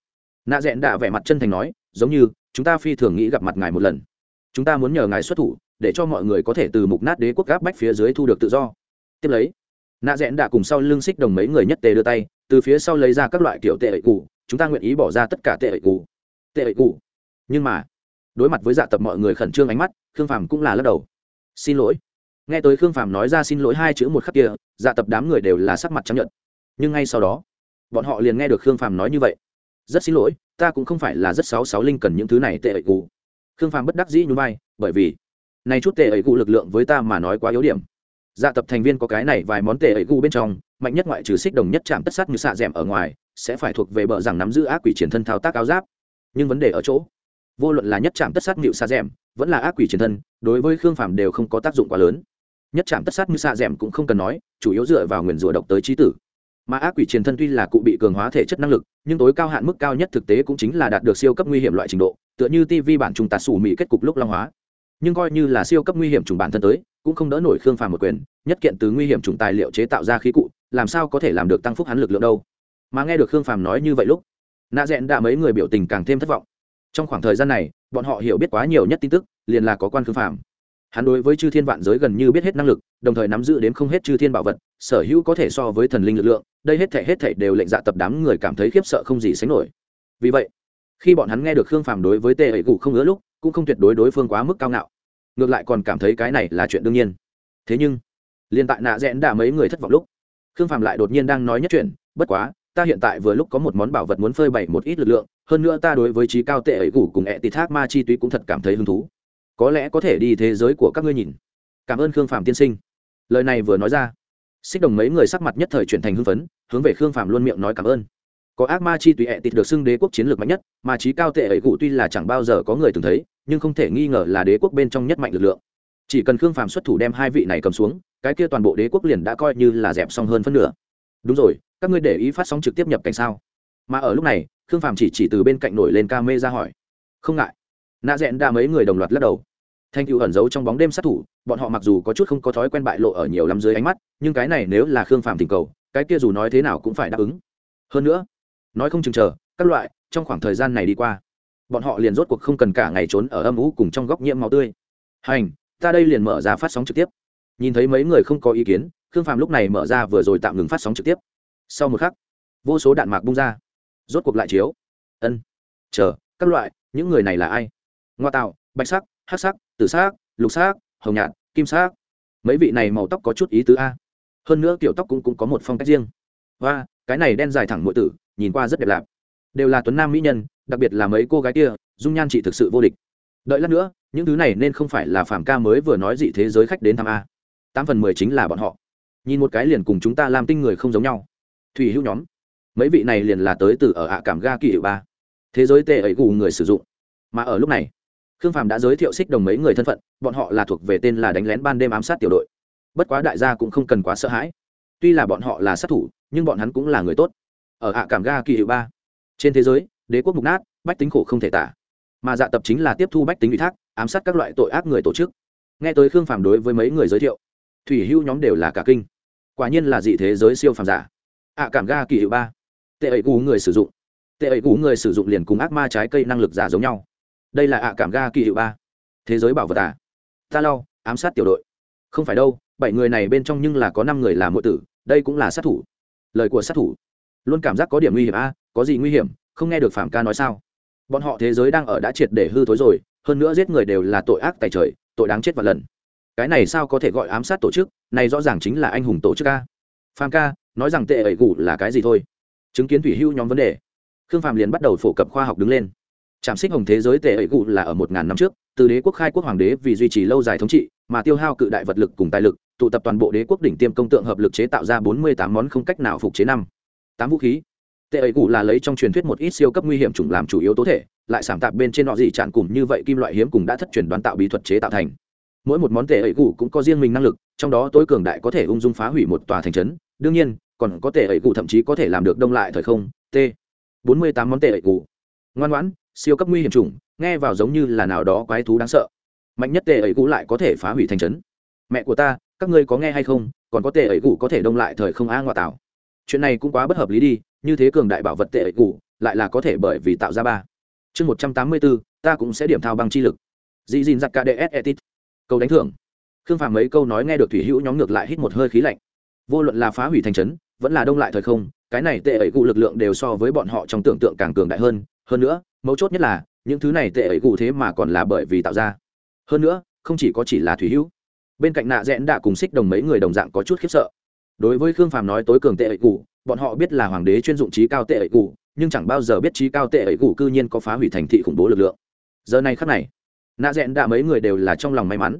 nạ rẽn đạ vẻ mặt chân thành nói, giống như, chúng ta phi thường nghĩ gặp mặt ngài một lần. Chúng ta muốn nhờ ngài xuất thủ, để cho mọi người có thể từ mục nát đế quốc gáp bách phía dưới thu được tự do. Tiếp lấy, nạ rẽn đạ cùng sau lưng xích đồng mấy người nhất tề đưa tay, từ phía sau lấy ra các loại kiểu tệ ẩy cụ, chúng ta nguyện ý bỏ ra tất cả tệ ẩy cụ. Tệ ẩy cụ. Nhưng mà, đối mặt với dạ tập mọi người khẩn trương ánh mắt, khương phàm cũng là lắc đầu. Xin lỗi. Nghe tới khương phàm nói ra xin lỗi hai chữ một khắc kia dạ tập đám người đều là sắc mặt chấp nhận nhưng ngay sau đó, bọn họ liền nghe được khương phàm nói như vậy rất xin lỗi, ta cũng không phải là rất sáu sáu linh cần những thứ này tệ ẩy cụ khương phàm bất đắc dĩ nhún vai, bởi vì này chút tệ ẩy cụ lực lượng với ta mà nói quá yếu điểm. Dạ tập thành viên có cái này vài món tệ ẩy cụ bên trong, mạnh nhất ngoại trừ xích đồng nhất chạm tất sát như xạ d ở ngoài, sẽ phải thuộc về bờ rằng nắm giữ ác quỷ triển thân thao tác áo giáp. Nhưng vấn đề ở chỗ, vô luận là nhất chạm tất sát nhịu xa rèm, vẫn là ác quỷ triển thân, đối với khương phàm đều không có tác dụng quá lớn. Nhất chạm tất sát như xa rèm cũng không cần nói, chủ yếu dựa vào nguyền rủa độc tới trí tử mà ác quỷ truyền thân tuy là cụ bị cường hóa thể chất năng lực, nhưng tối cao hạn mức cao nhất thực tế cũng chính là đạt được siêu cấp nguy hiểm loại trình độ, tựa như tv bản trùng tạt sủ mỹ kết cục lúc long hóa. Nhưng coi như là siêu cấp nguy hiểm trùng bản thân tới, cũng không đỡ nổi khương phàm một quyền, nhất kiện từ nguy hiểm trùng tài liệu chế tạo ra khí cụ, làm sao có thể làm được tăng phúc hắn lực lượng đâu. Mà nghe được khương phàm nói như vậy lúc, nạ rẽn đã mấy người biểu tình càng thêm thất vọng. Trong khoảng thời gian này, bọn họ hiểu biết quá nhiều nhất tin tức, liền là có quan khương phàm hắn đối với chư thiên vạn giới gần như biết hết năng lực, đồng thời nắm giữ đến không hết chư thiên bảo vật, sở hữu có thể so với thần linh lực lượng, đây hết thể hết thể đều lệnh dạ tập đám người cảm thấy khiếp sợ không gì sánh nổi. Vì vậy, khi bọn hắn nghe được khương phàm đối với tê ẩy cụ không ngứa lúc, cũng không tuyệt đối đối phương quá mức cao ngạo. Ngược lại còn cảm thấy cái này là chuyện đương nhiên. Thế nhưng, liền tại nạ rẽn đã mấy người thất vọng lúc, khương phàm lại đột nhiên đang nói nhất chuyện, bất quá, ta hiện tại vừa lúc có một món bảo vật muốn phơi bày một ít lực lượng, hơn nữa ta đối với trí cao tệ ấy cũ cùng ẹ tị thác ma chi túy cũng thật cảm thấy hứng thú có lẽ có thể đi thế giới của các ngươi nhìn. Cảm ơn khương phạm tiên sinh. Lời này vừa nói ra, xích đồng mấy người sắc mặt nhất thời chuyển thành hưng phấn, hướng về khương phạm luôn miệng nói cảm ơn. Có ác ma chi tùy ẹ tịt được xưng đế quốc chiến lược mạnh nhất mà trí cao tệ ấy cụ tuy là chẳng bao giờ có người từng thấy, nhưng không thể nghi ngờ là đế quốc bên trong nhất mạnh lực lượng. Chỉ cần khương phạm xuất thủ đem hai vị này cầm xuống, cái kia toàn bộ đế quốc liền đã coi như là dẹp xong hơn phân nửa. Đúng rồi, các ngươi để ý phát sóng trực tiếp nhập cảnh sao? Mà ở lúc này, khương phàm chỉ chỉ từ bên cạnh nổi lên ca mê ra hỏi. Không ngại nạ rẽn đa mấy người đồng loạt lắc đầu. Thanh cựu ẩn giấu trong bóng đêm sát thủ, bọn họ mặc dù có chút không có thói quen bại lộ ở nhiều lắm dưới ánh mắt, nhưng cái này nếu là khương phàm tình cầu, cái kia dù nói thế nào cũng phải đáp ứng. Hơn nữa, nói không chừng chờ, các loại, trong khoảng thời gian này đi qua, bọn họ liền rốt cuộc không cần cả ngày trốn ở âm ú cùng trong góc nhiễm máu tươi. Hành, ta đây liền mở ra phát sóng trực tiếp. Nhìn thấy mấy người không có ý kiến, khương phàm lúc này mở ra vừa rồi tạm ngừng phát sóng trực tiếp. Sau một khắc, vô số đạn mạc bung ra. Rốt cuộc lại chiếu. Ân, chờ, các loại, những người này là ai? Ngoa tạo bạch sắc hát sắc tử sắc lục sắc hồng nhạt kim sắc. Mấy vị này màu tóc có chút ý tứ a. Hơn nữa kiểu tóc cũng, cũng có một phong cách riêng. Và cái này đen dài thẳng mỗi tử nhìn qua rất đẹp lạp. Đều là tuấn nam mỹ nhân đặc biệt là mấy cô gái kia dung nhan chị thực sự vô địch. Đợi lát nữa những thứ này nên không phải là phạm ca mới vừa nói dị thế giới khách đến thăm a. Tám phần mười chính là bọn họ. Nhìn một cái liền cùng chúng ta làm tinh người không giống nhau. Thủy hữu nhóm. Mấy vị này liền là tới từ ở ạ cảm ga kỳ hiệu ba. Thế giới tệ ấy gù người sử dụng. Mà ở lúc này khương phàm đã giới thiệu xích đồng mấy người thân phận, bọn họ là thuộc về tên là đánh lén ban đêm ám sát tiểu đội. Bất quá đại gia cũng không cần quá sợ hãi. Tuy là bọn họ là sát thủ, nhưng bọn hắn cũng là người tốt. Ở ạ cảm ga kỳ hiệu ba, trên thế giới, đế quốc mục nát, bách tính khổ không thể tả. Mà dạ tập chính là tiếp thu bách tính ủy thác, ám sát các loại tội ác người tổ chức. Nghe tới khương phàm đối với mấy người giới thiệu, thủy hưu nhóm đều là cả kinh. Quả nhiên là dị thế giới siêu phàm giả. Ạ cảm ga kỳ hiệu ba, tệ ấy cú người sử dụng. Tệ ấy cú người sử dụng liền cùng ác ma trái cây năng lực giả giống nhau đây là ạ cảm ga kỳ hiệu ba. Thế giới bảo vật à? Ta lau ám sát tiểu đội. Không phải đâu, bảy người này bên trong nhưng là có năm người là mỗi tử, đây cũng là sát thủ. Lời của sát thủ. Luôn cảm giác có điểm nguy hiểm a, có gì nguy hiểm, không nghe được phạm ca nói sao? Bọn họ thế giới đang ở đã triệt để hư thối rồi, hơn nữa giết người đều là tội ác tài trời, tội đáng chết và lần. Cái này sao có thể gọi ám sát tổ chức, này rõ ràng chính là anh hùng tổ chức ca phạm ca, nói rằng tệ ẩy gù là cái gì thôi? Chứng kiến thủy hưu nhóm vấn đề. Khương phạm liền bắt đầu phổ cập khoa học đứng lên trạm xích hồng thế giới tệ ấy cụ là ở một ngàn năm trước, từ đế quốc khai quốc hoàng đế vì duy trì lâu dài thống trị, mà tiêu hao cự đại vật lực cùng tài lực, tụ tập toàn bộ đế quốc đỉnh tiêm công tượng hợp lực chế tạo ra bốn mươi tám món không cách nào phục chế năm. Tám vũ khí. Tệ ấy cụ là lấy trong truyền thuyết một ít siêu cấp nguy hiểm chủng làm chủ yếu tố thể, lại sản tạp bên trên họ gì chản cùng như vậy kim loại hiếm cùng đã thất truyền đoán tạo bí thuật chế tạo thành. Mỗi một món tệ ấy cụ cũng có riêng mình năng lực, trong đó tối cường đại có thể ung dung phá hủy một tòa thành trấn. Đương nhiên, còn có tệ ấy cụ thậm chí có thể làm được đông lại thời không. T. Bốn mươi tám món tệ ấy cụ ngoan ngoãn siêu cấp nguy hiểm chủng, nghe vào giống như là nào đó quái thú đáng sợ. Mạnh nhất tệ ấy cũ lại có thể phá hủy thành trấn. Mẹ của ta, các ngươi có nghe hay không? Còn có tệ ấy cũ có thể đông lại thời không a ngoại tạo chuyện này cũng quá bất hợp lý đi, như thế cường đại bảo vật tệ ấy cũ lại là có thể bởi vì tạo ra ba. Chương một trăm tám mươi bốn, ta cũng sẽ điểm thao bằng chi lực. Dị dìn giặc kds etit. Câu đánh thưởng. Khương phàm mấy câu nói nghe được thủy hữu nhóm ngược lại hít một hơi khí lạnh. Vô luận là phá hủy thành trấn, vẫn là đông lại thời không, cái này tệ ấy cụ lực lượng đều so với bọn họ trong tưởng tượng càng cường đại hơn hơn nữa, mấu chốt nhất là, những thứ này tệ ấy cụ thế mà còn là bởi vì tạo ra. Hơn nữa, không chỉ có chỉ là thủy hữu. Bên cạnh nạ rẽn đã cùng xích đồng mấy người đồng dạng có chút khiếp sợ. Đối với khương phàm nói tối cường tệ ấy cụ bọn họ biết là hoàng đế chuyên dụng trí cao tệ ấy cụ nhưng chẳng bao giờ biết trí cao tệ ấy cụ cư nhiên có phá hủy thành thị khủng bố lực lượng. Giờ này khắc này, nạ rẽn đã mấy người đều là trong lòng may mắn.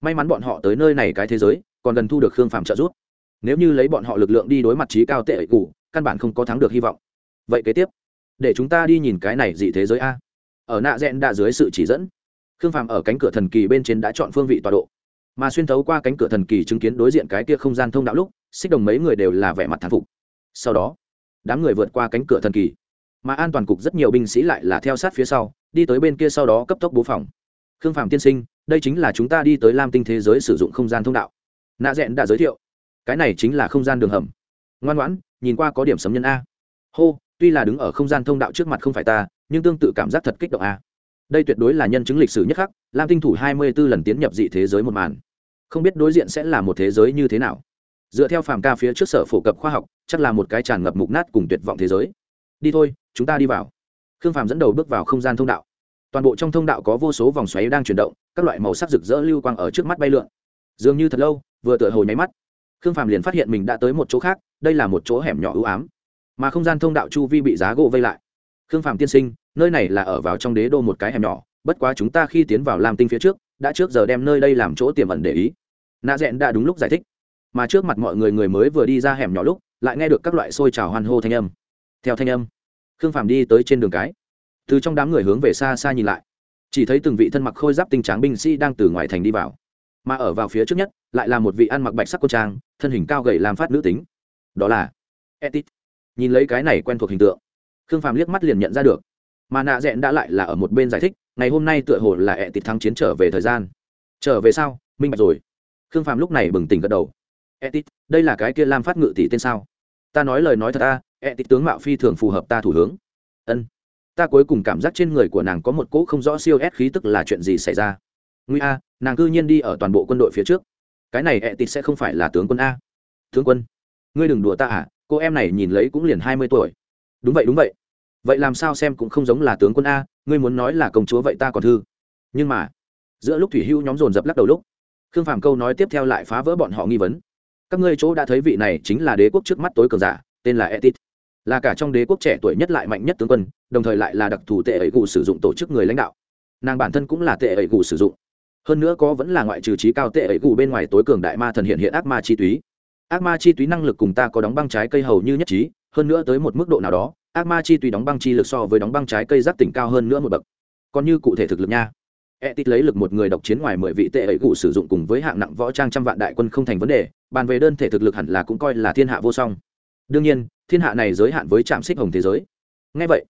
May mắn bọn họ tới nơi này cái thế giới, còn gần thu được khương phàm trợ giúp. Nếu như lấy bọn họ lực lượng đi đối mặt trí cao tệ ấy cụ căn bản không có thắng được hy vọng. Vậy kế tiếp để chúng ta đi nhìn cái này dị thế giới a. Ở nạ rẽn đã dưới sự chỉ dẫn, khương phàm ở cánh cửa thần kỳ bên trên đã chọn phương vị tọa độ. Mà xuyên thấu qua cánh cửa thần kỳ chứng kiến đối diện cái kia không gian thông đạo lúc, xích đồng mấy người đều là vẻ mặt thán phục. Sau đó, đám người vượt qua cánh cửa thần kỳ. Mà an toàn cục rất nhiều binh sĩ lại là theo sát phía sau, đi tới bên kia sau đó cấp tốc bố phòng. Khương phạm tiên sinh, đây chính là chúng ta đi tới lam tinh thế giới sử dụng không gian thông đạo. Nạ rẽn đã giới thiệu, cái này chính là không gian đường hầm. Ngoan ngoãn, nhìn qua có điểm sấm nhân a. Hô tuy là đứng ở không gian thông đạo trước mặt không phải ta, nhưng tương tự cảm giác thật kích động a. Đây tuyệt đối là nhân chứng lịch sử nhất khắc, lam tinh thủ hai mươi b ố lần tiến nhập dị thế giới một màn. Không biết đối diện sẽ là một thế giới như thế nào. Dựa theo phàm ca phía trước sở phổ cập khoa học, chắc là một cái tràn ngập mục nát cùng tuyệt vọng thế giới. Đi thôi, chúng ta đi vào. Khương phàm dẫn đầu bước vào không gian thông đạo. Toàn bộ trong thông đạo có vô số vòng xoáy đang chuyển động, các loại màu sắc rực rỡ lưu quang ở trước mắt bay lượn. Dường như thật lâu, vừa tựa hồi nháy mắt, khương phàm liền phát hiện mình đã tới một chỗ khác, đây là một chỗ hẻm nhỏ ưu ám mà không gian thông đạo chu vi bị giá gỗ vây lại. Khương phạm tiên sinh, nơi này là ở vào trong đế đô một cái hẻm nhỏ, bất quá chúng ta khi tiến vào làm tinh phía trước, đã trước giờ đem nơi đây làm chỗ tiềm ẩn để ý. Nạ rẽn đã đúng lúc giải thích. Mà trước mặt mọi người người mới vừa đi ra hẻm nhỏ lúc, lại nghe được các loại xôi trào hoan hô thanh âm. Theo thanh âm, khương phàm đi tới trên đường cái. Từ trong đám người hướng về xa xa nhìn lại. Chỉ thấy từng vị thân mặc khôi giáp tinh tráng binh sĩ đang từ ngoài thành đi vào. Mà ở vào phía trước nhất, lại là một vị ăn mặc bạch sắc quân trang, thân hình cao gầy làm phát nữ tính. Đó là etit nhìn lấy cái này quen thuộc hình tượng, khương phàm liếc mắt liền nhận ra được. Mà nạ rẽn đã lại là ở một bên giải thích, ngày hôm nay tựa hồ là tịt thắng chiến trở về thời gian. Trở về sau minh bạch rồi. Khương phàm lúc này bừng tỉnh gật đầu. Etit đây là cái kia lam phát ngự tỷ tên sao? Ta nói lời nói thật ta tịt tướng mạo phi thường phù hợp ta thủ hướng. Ân. Ta cuối cùng cảm giác trên người của nàng có một cỗ không rõ siêu ép khí tức là chuyện gì xảy ra. Nguy a, nàng cư nhiên đi ở toàn bộ quân đội phía trước. Cái này ẹ tịt sẽ không phải là tướng quân a. Tướng quân, ngươi đừng đùa ta à? Cô em này nhìn lấy cũng liền hai mươi tuổi. Đúng vậy đúng vậy. Vậy làm sao xem cũng không giống là tướng quân a, ngươi muốn nói là công chúa vậy ta còn thư. Nhưng mà, giữa lúc thủy hưu nhóm dồn dập lắc đầu lúc, khương phàm câu nói tiếp theo lại phá vỡ bọn họ nghi vấn. Các ngươi chỗ đã thấy vị này chính là đế quốc trước mắt tối cường giả, tên là etit. Là cả trong đế quốc trẻ tuổi nhất lại mạnh nhất tướng quân, đồng thời lại là đặc thù tệ ấy cụ sử dụng tổ chức người lãnh đạo. Nàng bản thân cũng là tệ ấy cụ sử dụng. Hơn nữa có vẫn là ngoại trừ trí cao tệ ấy cụ bên ngoài tối cường đại ma thần hiện hiện ác ma chi túy ác ma chi túy năng lực cùng ta có đóng băng trái cây hầu như nhất trí, hơn nữa tới một mức độ nào đó, ác ma chi túy đóng băng chi lực so với đóng băng trái cây giác tỉnh cao hơn nữa một bậc. Còn như cụ thể thực lực nha. E tít lấy lực một người độc chiến ngoài mười vị tệ ấy cụ sử dụng cùng với hạng nặng võ trang trăm vạn đại quân không thành vấn đề, bàn về đơn thể thực lực hẳn là cũng coi là thiên hạ vô song. Đương nhiên, thiên hạ này giới hạn với trạm xích hồng thế giới. Ngay vậy,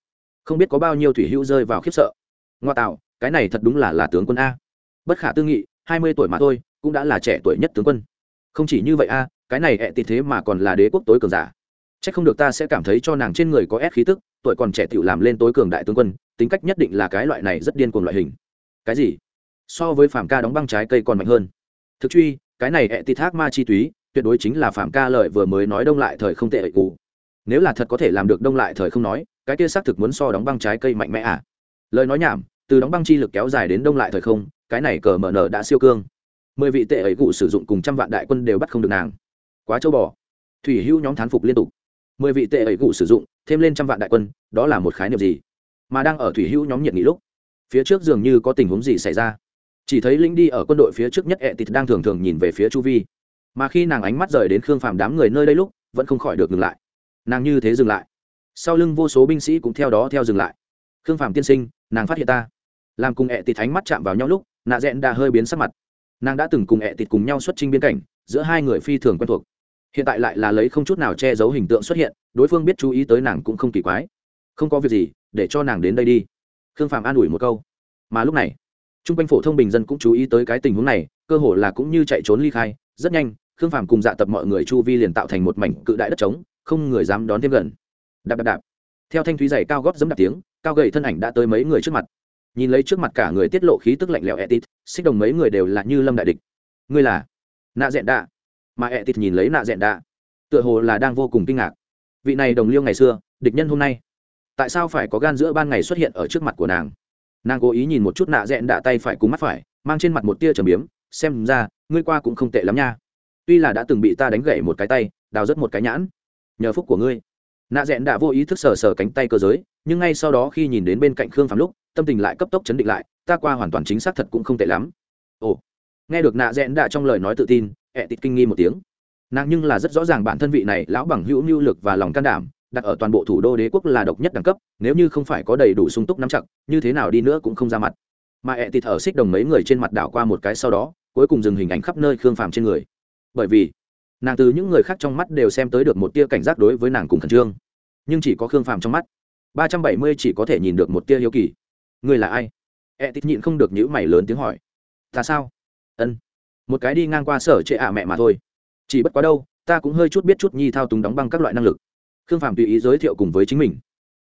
không biết có bao nhiêu thủy hữu rơi vào khiếp sợ. Ngoa tạo, cái này thật đúng là là tướng quân a. Bất khả tư nghị, hai mươi tuổi mà thôi, cũng đã là trẻ tuổi nhất tướng quân. Không chỉ như vậy a cái này ẹ tịt thế mà còn là đế quốc tối cường giả. C h ắ c không được ta sẽ cảm thấy cho nàng trên người có ép khí tức, tuổi còn trẻ tựu làm lên tối cường đại tướng quân, tính cách nhất định là cái loại này rất điên cuồng loại hình. Cái gì? So với phạm ca đóng băng trái cây còn mạnh hơn. Thực truy, cái này ẹ tịt thác ma chi túy, tuyệt đối chính là phạm ca lợi vừa mới nói đông lại thời không tệ ủ. cụ. Nếu là thật có thể làm được đông lại thời không nói, cái kia xác thực muốn so đóng băng trái cây mạnh mẽ à? Lời nói nhảm, từ đóng băng chi lực kéo dài đến đông lại thời không, cái này cờ mở nở đã siêu cương. Mười vị tệ ấy cụ sử dụng cùng trăm vạn đại quân đều bắt không được nàng quá châu bò. Thủy hưu nhóm thán phục liên tục. Mười vị tệ ấy cụ sử dụng, thêm lên trăm vạn đại quân, đó là một khái niệm gì? Mà đang ở thủy hưu nhóm nhiệt nghị lúc, phía trước dường như có tình huống gì xảy ra. Chỉ thấy lính đi ở quân đội phía trước nhất ẹ tịt đang thường thường nhìn về phía chu vi. Mà khi nàng ánh mắt rời đến khương phàm đám người nơi đây lúc, vẫn không khỏi được ngừng lại. Nàng như thế dừng lại. Sau lưng vô số binh sĩ cũng theo đó theo dừng lại. Khương phàm tiên sinh, nàng phát hiện ta. Làm cùng ẹ tịt ánh mắt chạm vào nhau lúc, nạ rẽn đã hơi biến sắc mặt. Nàng đã từng cùng ẹ tịt cùng nhau xuất trình biên cảnh, giữa hai người phi thường quen thuộc hiện tại lại là lấy không chút nào che giấu hình tượng xuất hiện đối phương biết chú ý tới nàng cũng không kỳ quái không có việc gì để cho nàng đến đây đi khương phạm an ủi một câu mà lúc này t r u n g quanh phổ thông bình dân cũng chú ý tới cái tình huống này cơ hồ là cũng như chạy trốn ly khai rất nhanh khương phạm cùng dạ tập mọi người chu vi liền tạo thành một mảnh cự đại đất trống không người dám đón thêm gần đạp đạp đạp theo thanh thúy dày cao gót dẫm đạp tiếng cao gầy thân ảnh đã tới mấy người trước mặt nhìn lấy trước mặt cả người tiết lộ khí tức lạnh lẽo etit xích đồng mấy người đều là như lâm đại địch ngươi là nạ dẹn đạ mà etit nhìn lấy nạ dẹn đạ. Tựa hồ là đang vô cùng kinh ngạc. Vị này đồng liêu ngày xưa, địch nhân hôm nay. Tại sao phải có gan giữa ban ngày xuất hiện ở trước mặt của nàng? Nàng cố ý nhìn một chút nạ dẹn đạ tay phải cùng mắt phải, mang trên mặt một tia trầm biếm, xem ra, ngươi qua cũng không tệ lắm nha. Tuy là đã từng bị ta đánh gãy một cái tay, đào rất một cái nhãn. Nhờ phúc của ngươi. Nạ dẹn đã vô ý thức sờ sờ cánh tay cơ giới, nhưng ngay sau đó khi nhìn đến bên cạnh khương phạm lúc, tâm tình lại cấp tốc chấn định lại, ta qua hoàn toàn chính xác thật cũng không tệ lắm. Ồ. Nghe được nạ dẹn đã trong lời nói tự tin ẹ tịt kinh nghi một tiếng. Nàng nhưng là rất rõ ràng bản thân vị này lão bằng hữu mưu lực và lòng can đảm, đặt ở toàn bộ thủ đô đế quốc là độc nhất đẳng cấp, nếu như không phải có đầy đủ sung túc nắm chặt, như thế nào đi nữa cũng không ra mặt. Mà ẹ tịt ở xích đồng mấy người trên mặt đảo qua một cái sau đó, cuối cùng dừng hình ảnh khắp nơi khương phàm trên người. Bởi vì, nàng từ những người khác trong mắt đều xem tới được một tia cảnh giác đối với nàng cùng khẩn trương. Nhưng chỉ có khương phàm trong mắt, ba trăm bảy mươi chỉ có thể nhìn được một tia hiếu kỳ. Ngươi là ai? Ẹ tịt nhịn không được nhữ mày lớn tiếng hỏi. Ta sao? Ân một cái đi ngang qua sở trệ ạ mẹ mà thôi. Chỉ bất quá đâu, ta cũng hơi chút biết chút nhi thao túng đóng băng các loại năng lực. Khương phàm tùy ý giới thiệu cùng với chính mình.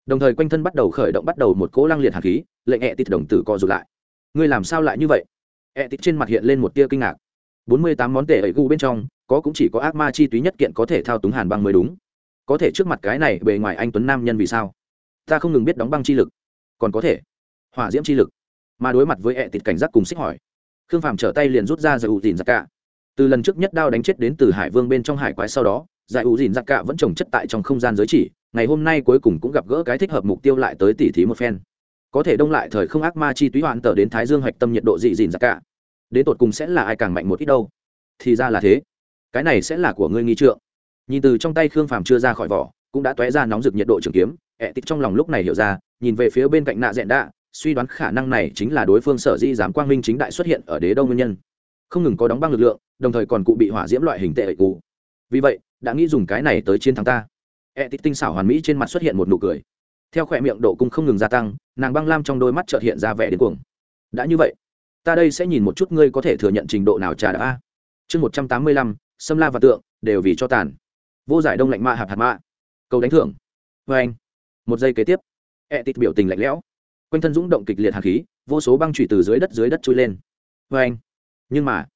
Đồng thời quanh thân bắt đầu khởi động bắt đầu một cỗ lăng liệt hạt khí, lệnh e tịt đồng tử co rụt lại. Ngươi làm sao lại như vậy? E tịt trên mặt hiện lên một tia kinh ngạc. Bốn mươi tám món tể ẩy gu bên trong, có cũng chỉ có ác ma chi túy nhất kiện có thể thao túng hàn băng mới đúng. Có thể trước mặt cái này bề ngoài anh tuấn nam nhân vì sao? Ta không ngừng biết đóng băng chi lực. Còn có thể, hỏa diễm chi lực. Mà đối mặt với ẹ tịt cảnh giác cùng xích hỏi khương phàm trở tay liền rút ra giải ủ dìn giặc cả. Từ lần trước nhất đao đánh chết đến từ hải vương bên trong hải quái sau đó giải ủ dìn giặc cả vẫn trồng chất tại trong không gian giới chỉ, ngày hôm nay cuối cùng cũng gặp gỡ cái thích hợp mục tiêu lại tới tỉ thí một phen. Có thể đông lại thời không ác ma chi túy hoạn tờ đến thái dương hạch tâm nhiệt độ dị dìn giặc cả. Đến tột cùng sẽ là ai càng mạnh một ít đâu? Thì ra là thế. Cái này sẽ là của ngươi nghi trượng. Nhìn từ trong tay khương phàm chưa ra khỏi vỏ, cũng đã t ra nóng rực nhiệt độ trường kiếm ẹ tịch trong lòng lúc này hiểu ra, nhìn về phía bên cạnh nạ dẹn đạ suy đoán khả năng này chính là đối phương sở di giám quang minh chính đại xuất hiện ở đế đông nguyên nhân. Không ngừng có đóng băng lực lượng, đồng thời còn cụ bị hỏa diễm loại hình tệ ẩy cụ vì vậy, đã nghĩ dùng cái này tới chiến thắng ta. E tịch tinh xảo hoàn mỹ trên mặt xuất hiện một nụ cười. Theo khỏe miệng độ cung không ngừng gia tăng, nàng băng lam trong đôi mắt trợt hiện ra vẻ đến cuồng. Đã như vậy, ta đây sẽ nhìn một chút ngươi có thể thừa nhận trình độ nào trà đã a. Chương một trăm tám mươi lăm, sâm la và tượng, đều vì cho tàn. Vô giải đông lạnh mạ hạp hạt mạ. Cầu đánh thưởng. Vê anh một giây kế tiếp. E tịt biểu tình lạnh lẽo quanh thân rung động kịch liệt hàn khí, vô số băng trụy từ dưới đất dưới đất trôi lên. Vê anh, nhưng mà,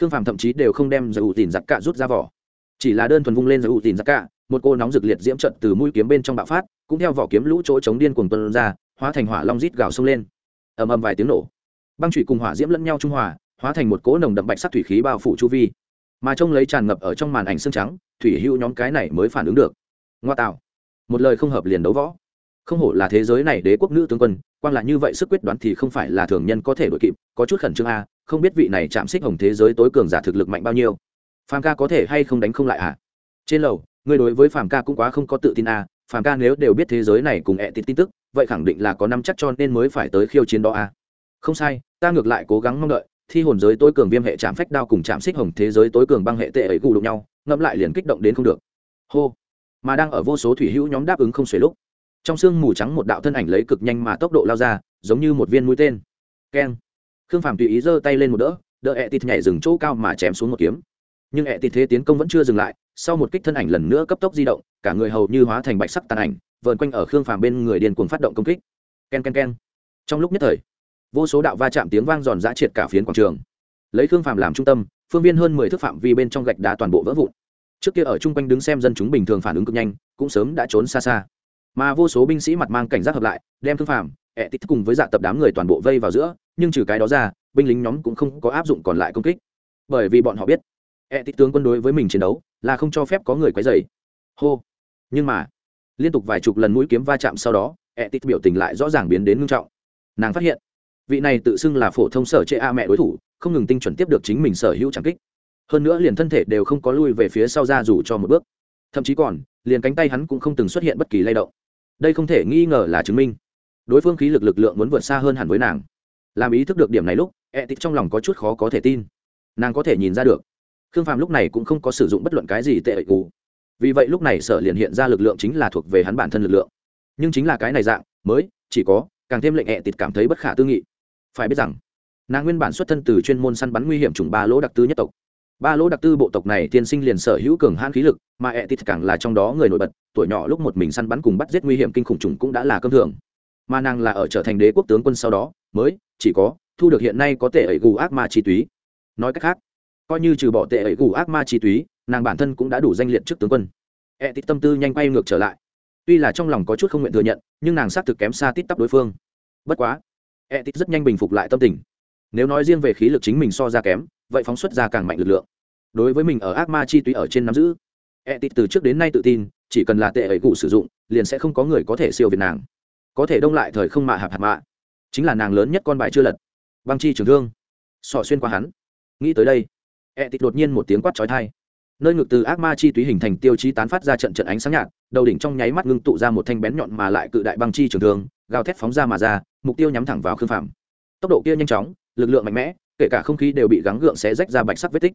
khương phàm thậm chí đều không đem giải ủ tìm giặc cạ rút ra vỏ. Chỉ là đơn thuần vung lên giải ủ tìm giặc cạ, một cô nóng rực liệt diễm trận từ mũi kiếm bên trong bạo phát, cũng theo vỏ kiếm lũ chỗ chống điên cuồng tuân ra, hóa thành hỏa long rít gào sông lên. Ầm ầm vài tiếng nổ. Băng trụy cùng hỏa diễm lẫn nhau trung hòa, hóa thành một cỗ nồng đậm bạch sắc thủy khí bao phủ chu vi. Mà trông lấy tràn ngập ở trong màn ảnh xương trắng, thủy hữu nhóm cái này mới phản ứng được. Ngoa tạo. Một lời không hợp liền đấu võ. Không hổ là thế giới này đế quốc nữ tướng quân quang là như vậy sức quyết đoán thì không phải là thường nhân có thể đội kịp, có chút khẩn trương a, không biết vị này chạm xích hồng thế giới tối cường giả thực lực mạnh bao nhiêu. Phàm ca có thể hay không đánh không lại à? Trên lầu người đối với phàm ca cũng quá không có tự tin a, phàm ca nếu đều biết thế giới này cùng ẹ tin tin tức, vậy khẳng định là có năm chắc cho nên mới phải tới khiêu chiến đó a. Không sai, ta ngược lại cố gắng mong đợi, thi hồn giới tối cường viêm hệ chạm phách đao cùng chạm xích hồng thế giới tối cường băng hệ tệ ấy gù đụng nhau, ngẫm lại liền kích động đến không được. Hô. Mà đang ở vô số thủy hữu nhóm đáp ứng không xuể lúc trong sương mù trắng một đạo thân ảnh lấy cực nhanh mà tốc độ lao ra, giống như một viên mũi tên. Keng. Khương phàm tùy ý giơ tay lên một đỡ đỡ ẹ tịt nhảy dừng chỗ cao mà chém xuống một kiếm. Nhưng ẹ tịt thế tiến công vẫn chưa dừng lại, sau một kích thân ảnh lần nữa cấp tốc di động, cả người hầu như hóa thành bạch sắc tàn ảnh, vờn quanh ở khương phàm bên người điền cuồng phát động công kích. Ken ken ken trong lúc nhất thời, vô số đạo va chạm tiếng vang giòn giã triệt cả phiến quảng trường. Lấy khương phàm làm trung tâm, phương viên hơn mười thước phạm vi bên trong gạch đá toàn bộ vỡ vụn. Trước kia ở chung quanh đứng xem dân chúng bình thường phản ứng cực nhanh, cũng sớm đã trốn xa xa mà vô số binh sĩ mặt mang cảnh giác hợp lại, đem thương phàm, ẹ tích cùng với dạ tập đám người toàn bộ vây vào giữa, nhưng trừ cái đó ra, binh lính nhóm cũng không có áp dụng còn lại công kích. Bởi vì bọn họ biết, ẹ tích tướng quân đối với mình chiến đấu là không cho phép có người quấy dày hô. Nhưng mà, liên tục vài chục lần mũi kiếm va chạm sau đó, ẹ tích biểu tình lại rõ ràng biến đến ngưng trọng. Nàng phát hiện, vị này tự xưng là phổ thông sở chệ a mẹ đối thủ, không ngừng tinh chuẩn tiếp được chính mình sở hữu tràng kích. Hơn nữa liền thân thể đều không có lui về phía sau ra dù cho một bước. Thậm chí còn, liền cánh tay hắn cũng không từng xuất hiện bất kỳ lay động đây không thể nghi ngờ là chứng minh. Đối phương khí lực lực lượng muốn vượt xa hơn hẳn với nàng. Làm ý thức được điểm này lúc e tịt trong lòng có chút khó có thể tin. Nàng có thể nhìn ra được. Khương phàm lúc này cũng không có sử dụng bất luận cái gì tệ ẩy cù vì vậy lúc này sở liền hiện ra lực lượng chính là thuộc về hắn bản thân lực lượng. Nhưng chính là cái này dạng, mới, chỉ có, càng thêm lệnh e ẹ tịt cảm thấy bất khả tư nghị. Phải biết rằng, nàng nguyên bản xuất thân từ chuyên môn săn bắn nguy hiểm chủng ba lỗ đặc tư nhất tộc ba lỗ đặc tư bộ tộc này tiên sinh liền sở hữu cường hãn khí lực, mà ẹ tịt càng là trong đó người nổi bật, tuổi nhỏ lúc một mình săn bắn cùng bắt giết nguy hiểm kinh khủng trùng cũng đã là cơm thường. Mà nàng là ở trở thành đế quốc tướng quân sau đó, mới, chỉ có, thu được hiện nay có tệ ẩy gù ác ma chi túy. Nói cách khác, coi như trừ bỏ tệ ẩy gù ác ma chi túy, nàng bản thân cũng đã đủ danh liệt trước tướng quân. Ẹ tịt tâm tư nhanh quay ngược trở lại. Tuy là trong lòng có chút không nguyện thừa nhận, nhưng nàng xác thực kém xa tít tắp đối phương. Bất quá, ẹ tịt rất nhanh bình phục lại tâm tình. Nếu nói riêng về khí lực chính mình so ra kém vậy phóng xuất ra càng mạnh lực lượng. Đối với mình ở ác ma chi túy ở trên nắm giữ e tịt từ trước đến nay tự tin, chỉ cần là tệ ấy cụ sử dụng, liền sẽ không có người có thể siêu việt nàng. Có thể đông lại thời không mạ hạp hạp mạ. Chính là nàng lớn nhất con bài chưa lật. Băng chi trường thương. Sọ xuyên qua hắn. Nghĩ tới đây e tịt đột nhiên một tiếng quát trói thai nơi ngực từ ác ma chi túy hình thành tiêu chí tán phát ra trận trận ánh sáng nhạt, đầu đỉnh trong nháy mắt ngưng tụ ra một thanh bén nhọn mà lại cự đại băng chi trường thương, gào thét phóng ra mà ra, mục tiêu nhắm thẳng vào khương phạm tốc độ kia nhanh chóng, lực lượng mạnh mẽ kể cả không khí đều bị gắng gượng xé rách ra bạch sắc vết tích.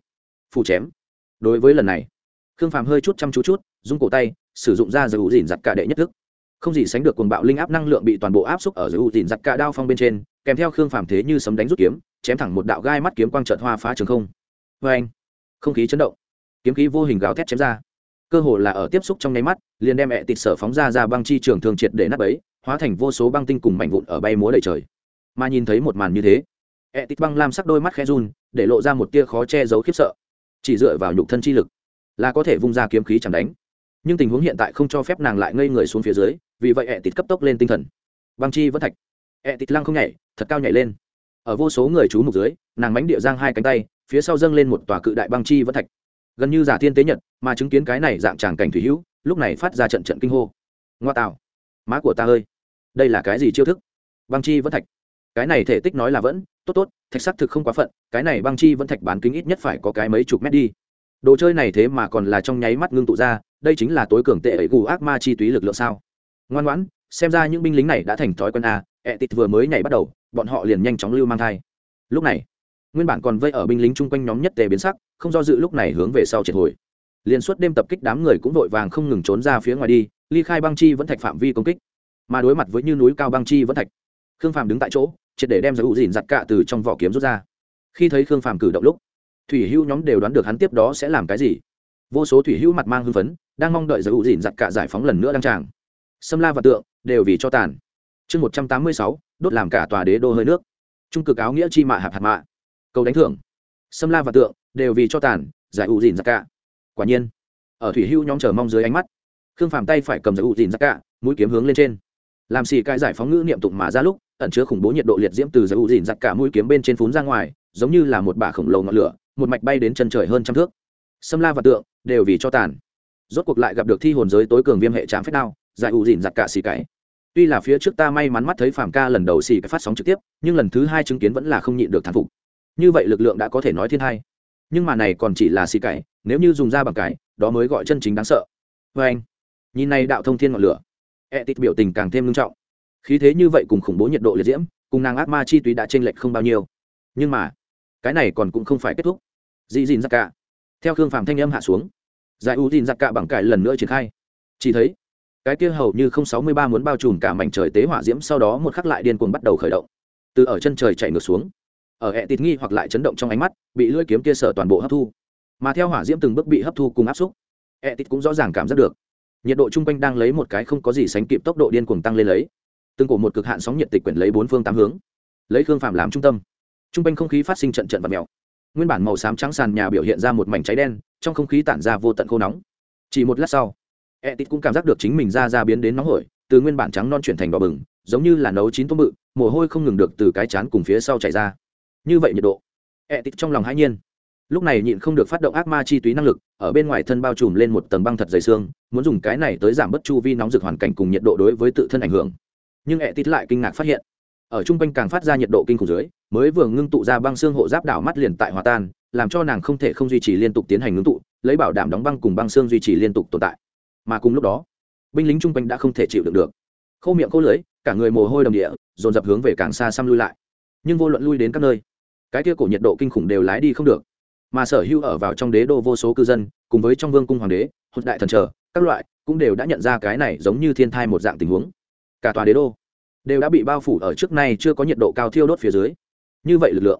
Phủ chém. Đối với lần này, khương phàm hơi chút chăm chú chút dung cổ tay, sử dụng ra giữ dìn giặt cả đệ nhất thức. Không gì sánh được cuồng bạo linh áp năng lượng bị toàn bộ áp xúc ở giữ dìn giặt cả đao phong bên trên, kèm theo khương phàm thế như sấm đánh rút kiếm, chém thẳng một đạo gai mắt kiếm quang trợt hoa phá trường không. Vê anh không khí chấn động. Kiếm khí vô hình gáo thét chém ra. Cơ hồ là ở tiếp xúc trong nháy mắt, liền đem mẹ tịt sở phóng ra ra băng chi trường thường triệt để nắp ấy hóa thành vô số băng tinh cùng mảnh vụn ở bay múa đầy trời. Mà nhìn thấy một màn như thế e tít băng lam sắc đôi mắt khe run, để lộ ra một tia khó che giấu khiếp sợ. Chỉ dựa vào nhục thân chi lực, là có thể vung ra kiếm khí chẳng đánh. Nhưng tình huống hiện tại không cho phép nàng lại ngây người xuống phía dưới, vì vậy e ẹ tịt cấp tốc lên tinh thần. Băng chi vẫn thạch. E ẹ tịt lăng không nhảy, thật cao nhảy lên. Ở vô số người chú mục dưới, nàng mánh địa giang hai cánh tay, phía sau dâng lên một tòa cự đại băng chi vẫn thạch. Gần như giả thiên tế nhật, mà chứng kiến cái này dạng tràng cảnh thủy hữu, lúc này phát ra trận trận kinh hô. Ngoa tạo. Má của ta ơi, đây là cái gì chiêu thức? Băng chi vẫn thạch cái này thể tích nói là vẫn tốt tốt thạch sắc thực không quá phận cái này băng chi vẫn thạch bán kính ít nhất phải có cái mấy chục mét đi. Đồ chơi này thế mà còn là trong nháy mắt ngưng tụ ra đây chính là tối cường tệ ấy gù ác ma chi túy lực lượng sao. Ngoan ngoãn xem ra những binh lính này đã thành thói quen a à, ẹ tịt vừa mới nhảy bắt đầu bọn họ liền nhanh chóng lưu mang thai. Lúc này nguyên bản còn vây ở binh lính chung quanh nhóm nhất tề biến sắc không do dự lúc này hướng về sau triệt hồi. Liền suốt đêm tập kích đám người cũng vội vàng không ngừng trốn ra phía ngoài đi ly khai băng chi vẫn thạch phạm vi công kích. Mà đối mặt với như núi cao băng chi vẫn thạch khương phạm đứng tại chỗ triệt để đem giải ủ dìn giặt cạ từ trong vỏ kiếm rút ra. Khi thấy khương phàm cử động lúc, thủy hữu nhóm đều đoán được hắn tiếp đó sẽ làm cái gì. Vô số thủy hữu mặt mang hưng phấn, đang mong đợi giải ủ dìn giặt cạ giải phóng lần nữa đăng tràng. Xâm la và tượng đều vì cho tàn. Chương một trăm tám mươi sáu, đốt làm cả tòa đế đô hơi nước. Trung cực áo nghĩa chi mạ hạp hạt mạ. Cầu đánh thưởng. Xâm la và tượng đều vì cho tàn, giải ủ dìn ra cả quả nhiên, ở thủy hưu nhóm chờ mong dưới ánh mắt, khương phàm tay phải cầm giải ủ dìn ra cả mũi kiếm hướng lên trên làm xì cái giải phóng ngữ niệm tụng mà ra lúc, ẩn chứa khủng bố nhiệt độ liệt diễm từ giải u dìn giặt cả mũi kiếm bên trên phún ra ngoài, giống như là một bả khổng lồ ngọn lửa, một mạch bay đến chân trời hơn trăm thước. Xâm la và tượng đều vì cho tàn. Rốt cuộc lại gặp được thi hồn giới tối cường viêm hệ trạm phép đao, giải u dìn giặt cả xì cái. Tuy là phía trước ta may mắn mắt thấy phàm ca lần đầu xì cái phát sóng trực tiếp, nhưng lần thứ hai chứng kiến vẫn là không nhịn được thán phục. Như vậy lực lượng đã có thể nói thiên hai. Nhưng mà này còn chỉ là xì cái, nếu như dùng ra bằng cái, đó mới gọi chân chính đáng sợ. Vê anh nhìn này đạo thông thiên ngọn lửa e tít biểu tình càng thêm nghiêm trọng. Khí thế như vậy cùng khủng bố nhiệt độ liệt diễm, cùng nàng ác ma chi túy đã chênh lệch không bao nhiêu. Nhưng mà, cái này còn cũng không phải kết thúc. Dị dìn giặc cả theo khương phàm thanh âm hạ xuống, giải u dìn giặc cả bằng cải lần nữa triển khai. Chỉ thấy, cái kia hầu như không sáu mươi ba muốn bao trùm cả mảnh trời tế hỏa diễm sau đó một khắc lại điên cuồng bắt đầu khởi động. Từ ở chân trời chạy ngược xuống, ở hệ tịt nghi hoặc lại chấn động trong ánh mắt, bị lưỡi kiếm kia sở toàn bộ hấp thu. Mà theo hỏa diễm từng bước bị hấp thu cùng áp xúc hệ tịt cũng rõ ràng cảm giác được nhiệt độ chung quanh đang lấy một cái không có gì sánh kịp tốc độ điên cuồng tăng lên lấy. Từng cổ một cực hạn sóng nhiệt tịch quyển lấy bốn phương tám hướng. Lấy khương phạm làm trung tâm. Chung quanh không khí phát sinh trận trận vật mèo. Nguyên bản màu xám trắng sàn nhà biểu hiện ra một mảnh cháy đen, trong không khí tản ra vô tận khô nóng. Chỉ một lát sau e tít cũng cảm giác được chính mình ra ra biến đến nóng hổi, từ nguyên bản trắng non chuyển thành đỏ bừng, giống như là nấu chín tôm bự, mồ hôi không ngừng được từ cái chán cùng phía sau chảy ra. Như vậy nhiệt độ e tít trong lòng hãi nhiên lúc này nhịn không được phát động ác ma chi túy năng lực, ở bên ngoài thân bao trùm lên một tầng băng thật dày xương, muốn dùng cái này tới giảm bớt chu vi nóng rực hoàn cảnh cùng nhiệt độ đối với tự thân ảnh hưởng. Nhưng ẹ tít lại kinh ngạc phát hiện, ở trung quanh càng phát ra nhiệt độ kinh khủng dưới, mới vừa ngưng tụ ra băng xương hộ giáp đảo mắt liền tại hòa tan, làm cho nàng không thể không duy trì liên tục tiến hành ngưng tụ, lấy bảo đảm đóng băng cùng băng xương duy trì liên tục tồn tại. Mà cùng lúc đó, binh lính trung quanh đã không thể chịu đựng được. Khô miệng khô lưới cả người mồ hôi đồng địa, dồn dập hướng về càng xa xăm lui lại. Nhưng vô luận lui đến các nơi, cái kia cổ nhiệt độ kinh khủng đều lái đi không được mà sở hữu ở vào trong đế đô vô số cư dân, cùng với trong vương cung hoàng đế, hột đại thần trở các loại, cũng đều đã nhận ra cái này giống như thiên thai một dạng tình huống. Cả tòa đế đô đều đã bị bao phủ ở trước nay chưa có nhiệt độ cao thiêu đốt phía dưới. Như vậy lực lượng,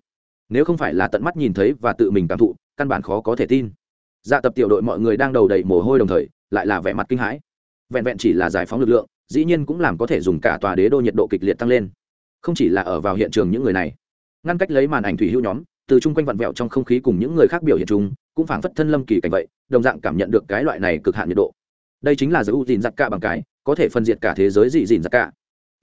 nếu không phải là tận mắt nhìn thấy và tự mình cảm thụ, căn bản khó có thể tin. Dạ tập tiểu đội mọi người đang đầu đầy mồ hôi đồng thời, lại là vẻ mặt kinh hãi. Vẹn vẹn chỉ là giải phóng lực lượng, dĩ nhiên cũng làm có thể dùng cả tòa đế đô nhiệt độ kịch liệt tăng lên. Không chỉ là ở vào hiện trường những người này, ngăn cách lấy màn ảnh thủy hữu nhóm từ chung quanh vặn vẹo trong không khí cùng những người khác biểu hiện chung, cũng phảng phất thân lâm kỳ cảnh vậy, đồng dạng cảm nhận được cái loại này cực hạn nhiệt độ. Đây chính là giới ưu dìn giặc cả bằng cái, có thể phân diệt cả thế giới dị dìn giặc cả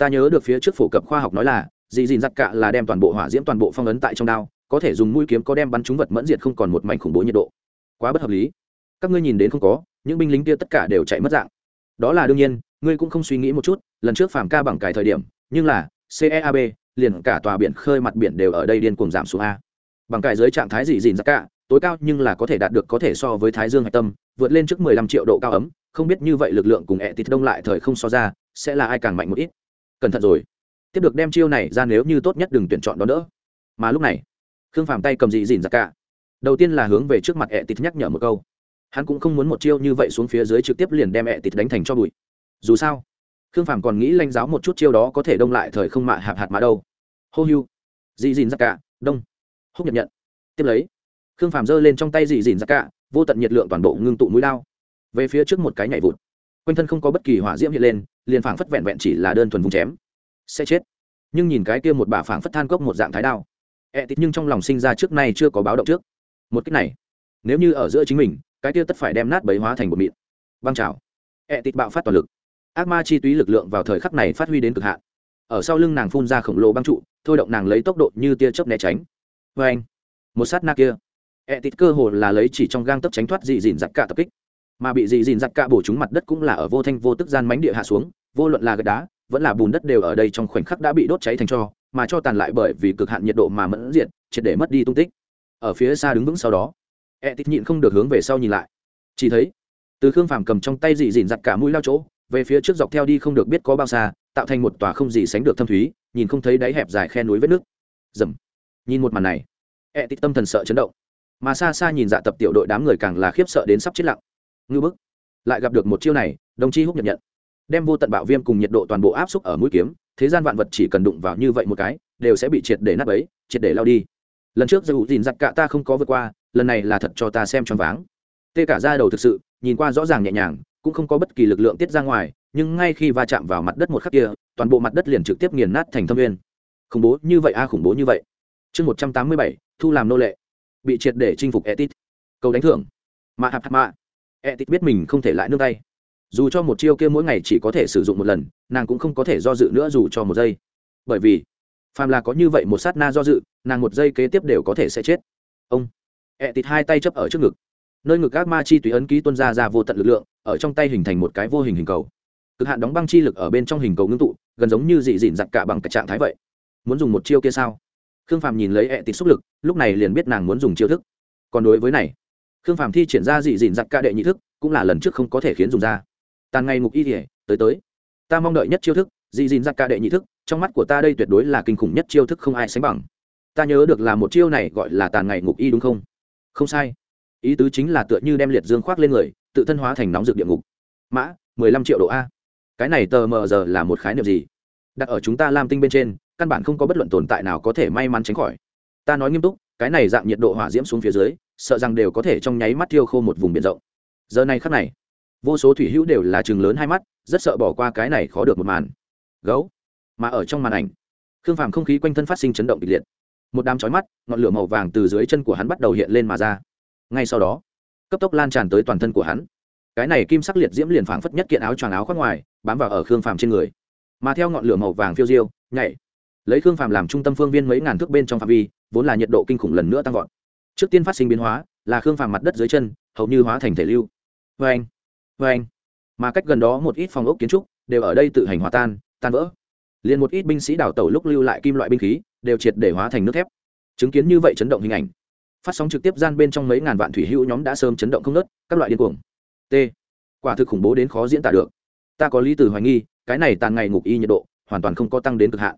ta nhớ được phía trước phổ cập khoa học nói là dị dìn giặc cả là đem toàn bộ hỏa diễm toàn bộ phong ấn tại trong đao, có thể dùng mũi kiếm có đem bắn trúng vật mẫn diệt không còn một mảnh khủng bố nhiệt độ. Quá bất hợp lý. Các ngươi nhìn đến không có, những binh lính kia tất cả đều chạy mất dạng. Đó là đương nhiên, ngươi cũng không suy nghĩ một chút, lần trước phàm ca bằng cái thời điểm, nhưng là ceab liền cả tòa biển khơi mặt biển đều ở đây điên cuồng giảm xuống a bằng cải dưới trạng thái dị dìn ra cả, tối cao nhưng là có thể đạt được có thể so với thái dương hạch tâm, vượt lên trước mười lăm triệu độ cao ấm, không biết như vậy lực lượng cùng ẹ thịt đông lại thời không so ra, sẽ là ai càng mạnh một ít. Cẩn thận rồi. Tiếp được đem chiêu này ra nếu như tốt nhất đừng tuyển chọn đó nữa. Mà lúc này, khương phàm tay cầm dị dìn ra cả. Đầu tiên là hướng về trước mặt ẹ tịt nhắc nhở một câu. Hắn cũng không muốn một chiêu như vậy xuống phía dưới trực tiếp liền đem ẹ tịt đánh thành cho bụi. Dù sao, khương phàm còn nghĩ lanh giáo một chút chiêu đó có thể đông lại thời không mạ hạp hạt mã đâu. Hô hưu. Dị dìn ra cả. Đông húc nhận nhận tiếp lấy, khương phàm giơ lên trong tay dì dìn ra cả, vô tận nhiệt lượng toàn bộ ngưng tụ mũi lao. Về phía trước một cái nhảy vụt, quanh thân không có bất kỳ hỏa diễm hiện lên, liền phảng phất vẹn vẹn chỉ là đơn thuần vùng chém. Sẽ chết. Nhưng nhìn cái kia một bà phảng phất than cốc một dạng thái đao. Ẹ tít nhưng trong lòng sinh ra trước nay chưa có báo động trước. Một cách này, nếu như ở giữa chính mình, cái kia tất phải đem nát bấy hóa thành một mịn. Băng trào. Ẹ tít bạo phát toàn lực. Ác ma chi túy lực lượng vào thời khắc này phát huy đến cực hạn. Ở sau lưng nàng phun ra khổng lồ băng trụ, thôi động nàng lấy tốc độ như tia chớp né tránh vê anh. Một sát na kia. Ẹ tít cơ hồ là lấy chỉ trong gang tấp tránh thoát dị dìn giặc cả tập kích. Mà bị dị dìn giặc cả bổ trúng mặt đất cũng là ở vô thanh vô tức gian mánh địa hạ xuống, vô luận là gạch đá, vẫn là bùn đất đều ở đây trong khoảnh khắc đã bị đốt cháy thành cho, mà cho tàn lại bởi vì cực hạn nhiệt độ mà mẫn diện triệt để mất đi tung tích. Ở phía xa đứng vững sau đó e tít nhịn không được hướng về sau nhìn lại. Chỉ thấy, từ khương phàm cầm trong tay dị dìn giặc cả mũi lao chỗ, về phía trước dọc theo đi không được biết có bao xa, tạo thành một tòa không gì sánh được thâm thúy, nhìn không thấy đáy hẹp dài khe núi vết nước. Dầm nhìn một màn này e ẹ tít tâm thần sợ chấn động. Mà xa xa nhìn dạ tập tiểu đội đám người càng là khiếp sợ đến sắp chết lặng. Ngư bức, lại gặp được một chiêu này, đồng chí húc nhận nhận. Đem vô tận bạo viêm cùng nhiệt độ toàn bộ áp xúc ở mũi kiếm, thế gian vạn vật chỉ cần đụng vào như vậy một cái, đều sẽ bị triệt để nát ấy triệt để lao đi. Lần trước dù dìn giặt cả ta không có vượt qua, lần này là thật cho ta xem choáng váng. Tê cả ra đầu thực sự, nhìn qua rõ ràng nhẹ nhàng, cũng không có bất kỳ lực lượng tiết ra ngoài, nhưng ngay khi va chạm vào mặt đất một khắc kia, toàn bộ mặt đất liền trực tiếp nghiền nát thành thâm viên khủng bố như vậy a, khủng bố như vậy chương một trăm tám mươi bảy, thu làm nô lệ. Bị triệt để chinh phục etit. Cầu đánh thưởng. Mà hạp hạp mạ. Etit biết mình không thể lại nương tay. Dù cho một chiêu kia mỗi ngày chỉ có thể sử dụng một lần, nàng cũng không có thể do dự nữa dù cho một giây. Bởi vì, phàm là có như vậy một sát na do dự, nàng một giây kế tiếp đều có thể sẽ chết. Ông. Etit hai tay chấp ở trước ngực. Nơi ngực các ma chi tùy ấn ký tuân ra ra vô tận lực lượng, ở trong tay hình thành một cái vô hình hình cầu. Cực hạn đóng băng chi lực ở bên trong hình cầu ngưng tụ, gần giống như dị dịn giặc cả bằng cái trạng thái vậy. Muốn dùng một chiêu kia sao? Khương phàm nhìn lấy ẹ tịt xúc lực, lúc này liền biết nàng muốn dùng chiêu thức. Còn đối với này, khương phàm thi triển ra dị dịn giặc ca đệ nhị thức, cũng là lần trước không có thể khiến dùng ra. Tàn ngày ngục y thể tới tới. Ta mong đợi nhất chiêu thức, dị dịn giặc ca đệ nhị thức, trong mắt của ta đây tuyệt đối là kinh khủng nhất chiêu thức không ai sánh bằng. Ta nhớ được là một chiêu này gọi là tàn ngày ngục y đúng không? Không sai. Ý tứ chính là tựa như đem liệt dương khoác lên người, tự thân hóa thành nóng rực địa ngục. Mã, mười lăm triệu độ a. Cái này tờ mờ giờ là một khái niệm gì? Đặt ở chúng ta lam tinh bên trên căn bản không có bất luận tồn tại nào có thể may mắn tránh khỏi. Ta nói nghiêm túc, cái này dạng nhiệt độ hỏa diễm xuống phía dưới, sợ rằng đều có thể trong nháy mắt thiêu khô một vùng biển rộng. Giờ này khắc này, vô số thủy hữu đều là chừng lớn hai mắt, rất sợ bỏ qua cái này khó được một màn. Gấu, mà ở trong màn ảnh, khương phàm không khí quanh thân phát sinh chấn động kịch liệt. Một đám chói mắt, ngọn lửa màu vàng từ dưới chân của hắn bắt đầu hiện lên mà ra. Ngay sau đó, cấp tốc lan tràn tới toàn thân của hắn. Cái này kim sắc liệt diễm liền phảng phất nhất kiện áo choàng áo khoác ngoài, bám vào ở khương phàm trên người. Mà theo ngọn lửa màu vàng phiêu diêu, nhảy lấy khương phàm làm trung tâm phương viên mấy ngàn thước bên trong phạm vi, vốn là nhiệt độ kinh khủng lần nữa tăng vọt. Trước tiên phát sinh biến hóa, là khương phàm mặt đất dưới chân, hầu như hóa thành thể lưu. Vê anh vê anh mà cách gần đó một ít phòng ốc kiến trúc, đều ở đây tự hành hòa tan tan vỡ. Liền một ít binh sĩ đào tẩu lúc lưu lại kim loại binh khí, đều triệt để hóa thành nước thép. Chứng kiến như vậy chấn động hình ảnh. Phát sóng trực tiếp gian bên trong mấy ngàn vạn thủy hữu nhóm đã sớm chấn động không nớt các loại điên cuồng. T. Quả thực khủng bố đến khó diễn tả được. Ta có lý từ hoài nghi, cái này tàn ngày ngục y nhiệt độ, hoàn toàn không có tăng đến cực hạn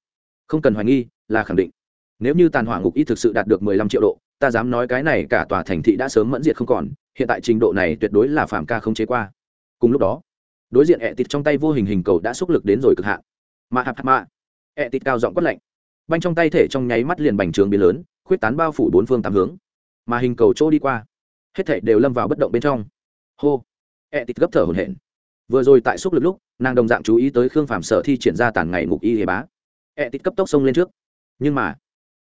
không cần hoài nghi, là khẳng định. Nếu như tàn hỏa ngục y thực sự đạt được mười lăm triệu độ, ta dám nói cái này cả tòa thành thị đã sớm mẫn diệt không còn, hiện tại trình độ này tuyệt đối là phạm ca không chế qua. Cùng lúc đó, đối diện ẹ tịt trong tay vô hình hình cầu đã xúc lực đến rồi cực hạn. Mạ hạp hạp mạ ẹ tịt cao giọng quất lạnh. Banh trong tay thể trong nháy mắt liền bành trướng biến lớn, khuyết tán bao phủ bốn phương tám hướng. Mà hình cầu chỗ đi qua, hết thể đều lâm vào bất động bên trong. Hô. Ẹ tịt gấp thở hổn hển. Vừa rồi tại xúc lực lúc, nàng đồng dạng chú ý tới khương phạm sở thi triển ra tàn ngày ngục y hề bá ẹ tít cấp tốc xông lên trước. Nhưng mà,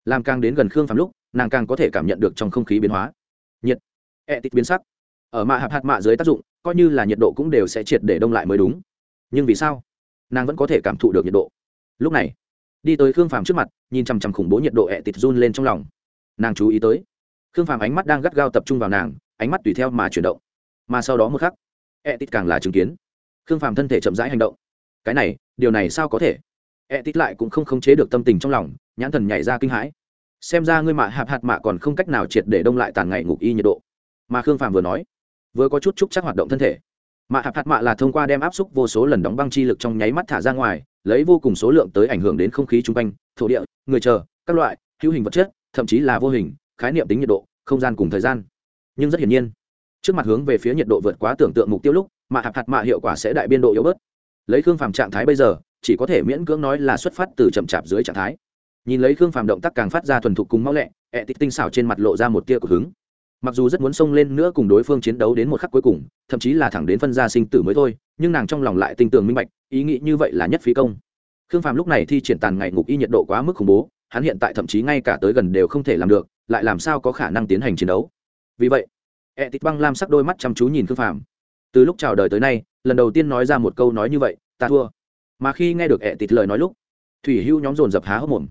làm càng đến gần khương phàm lúc, nàng càng có thể cảm nhận được trong không khí biến hóa. Nhiệt, ẹ tít biến sắc. Ở mạ hạt hạt mạ dưới tác dụng, coi như là nhiệt độ cũng đều sẽ triệt để đông lại mới đúng. Nhưng vì sao? Nàng vẫn có thể cảm thụ được nhiệt độ. Lúc này, đi tới khương phàm trước mặt, nhìn chằm chằm khủng bố nhiệt độ ẹ tịt run lên trong lòng. Nàng chú ý tới, khương phàm ánh mắt đang gắt gao tập trung vào nàng, ánh mắt tùy theo mà chuyển động. Mà sau đó một khắc, ẹ tịt càng là chứng kiến. Khương phàm thân thể chậm rãi hành động. Cái này, điều này sao có thể? E tít lại cũng không khống chế được tâm tình trong lòng, nhãn thần nhảy ra kinh hãi. Xem ra ngươi mạ hạp hạt mạ còn không cách nào triệt để đông lại tàn ngày ngục y nhiệt độ. Mà khương phàm vừa nói, vừa có chút chúc chắc hoạt động thân thể. Mạ hạp hạt mạ là thông qua đem áp xúc vô số lần đóng băng chi lực trong nháy mắt thả ra ngoài, lấy vô cùng số lượng tới ảnh hưởng đến không khí chung quanh, thổ địa, người chờ, các loại, hữu hình vật chất, thậm chí là vô hình, khái niệm tính nhiệt độ, không gian cùng thời gian. Nhưng rất hiển nhiên, trước mặt hướng về phía nhiệt độ vượt quá tưởng tượng mục tiêu lúc, mạ hạt hạt mạ hiệu quả sẽ đại biên độ yếu bớt. Lấy khương phàm trạng thái bây giờ chỉ có thể miễn cưỡng nói là xuất phát từ chậm chạp dưới trạng thái. Nhìn lấy khương phàm động tác càng phát ra thuần thục cùng mau lẹ, ẹ tịch tinh xảo trên mặt lộ ra một tia của hứng. Mặc dù rất muốn xông lên nữa cùng đối phương chiến đấu đến một khắc cuối cùng, thậm chí là thẳng đến phân gia sinh tử mới thôi, nhưng nàng trong lòng lại tinh tường minh bạch, ý nghĩ như vậy là nhất phí công. Khương phàm lúc này thi triển tàn ngày ngục y nhiệt độ quá mức khủng bố, hắn hiện tại thậm chí ngay cả tới gần đều không thể làm được, lại làm sao có khả năng tiến hành chiến đấu? Vì vậy, ẹ tịch băng lam sắc đôi mắt chăm chú nhìn khương phàm. Từ lúc chào đời tới nay, lần đầu tiên nói ra một câu nói như vậy, ta thua mà khi nghe được ẹ tịt lời nói lúc, thủy hưu nhóm dồn dập há hốc mồm.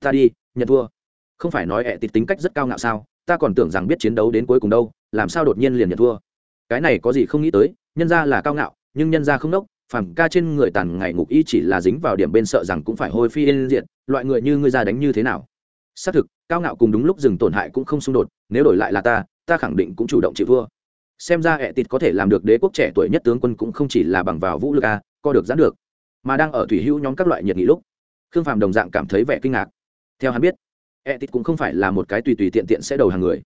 Ta đi, nhận thua. Không phải nói ẹ tịt tính cách rất cao ngạo sao, ta còn tưởng rằng biết chiến đấu đến cuối cùng đâu, làm sao đột nhiên liền nhận thua. Cái này có gì không nghĩ tới, nhân ra là cao ngạo, nhưng nhân ra không đốc, phàm ca trên người tàn ngày ngục y chỉ là dính vào điểm bên sợ rằng cũng phải hôi phi yên diện loại người như ngươi ra đánh như thế nào? Xác thực, cao ngạo cùng đúng lúc dừng tổn hại cũng không xung đột, nếu đổi lại là ta ta khẳng định cũng chủ động chịu thua. Xem ra ẹ tịt có thể làm được đế quốc trẻ tuổi nhất tướng quân cũng không chỉ là bằng vào vũ lực a, co được giãn được mà đang ở thủy hữu nhóm các loại nhiệt nghị lúc, khương phàm đồng dạng cảm thấy vẻ kinh ngạc. Theo hắn biết ẹ tịt cũng không phải là một cái tùy tùy tiện tiện sẽ đầu hàng người.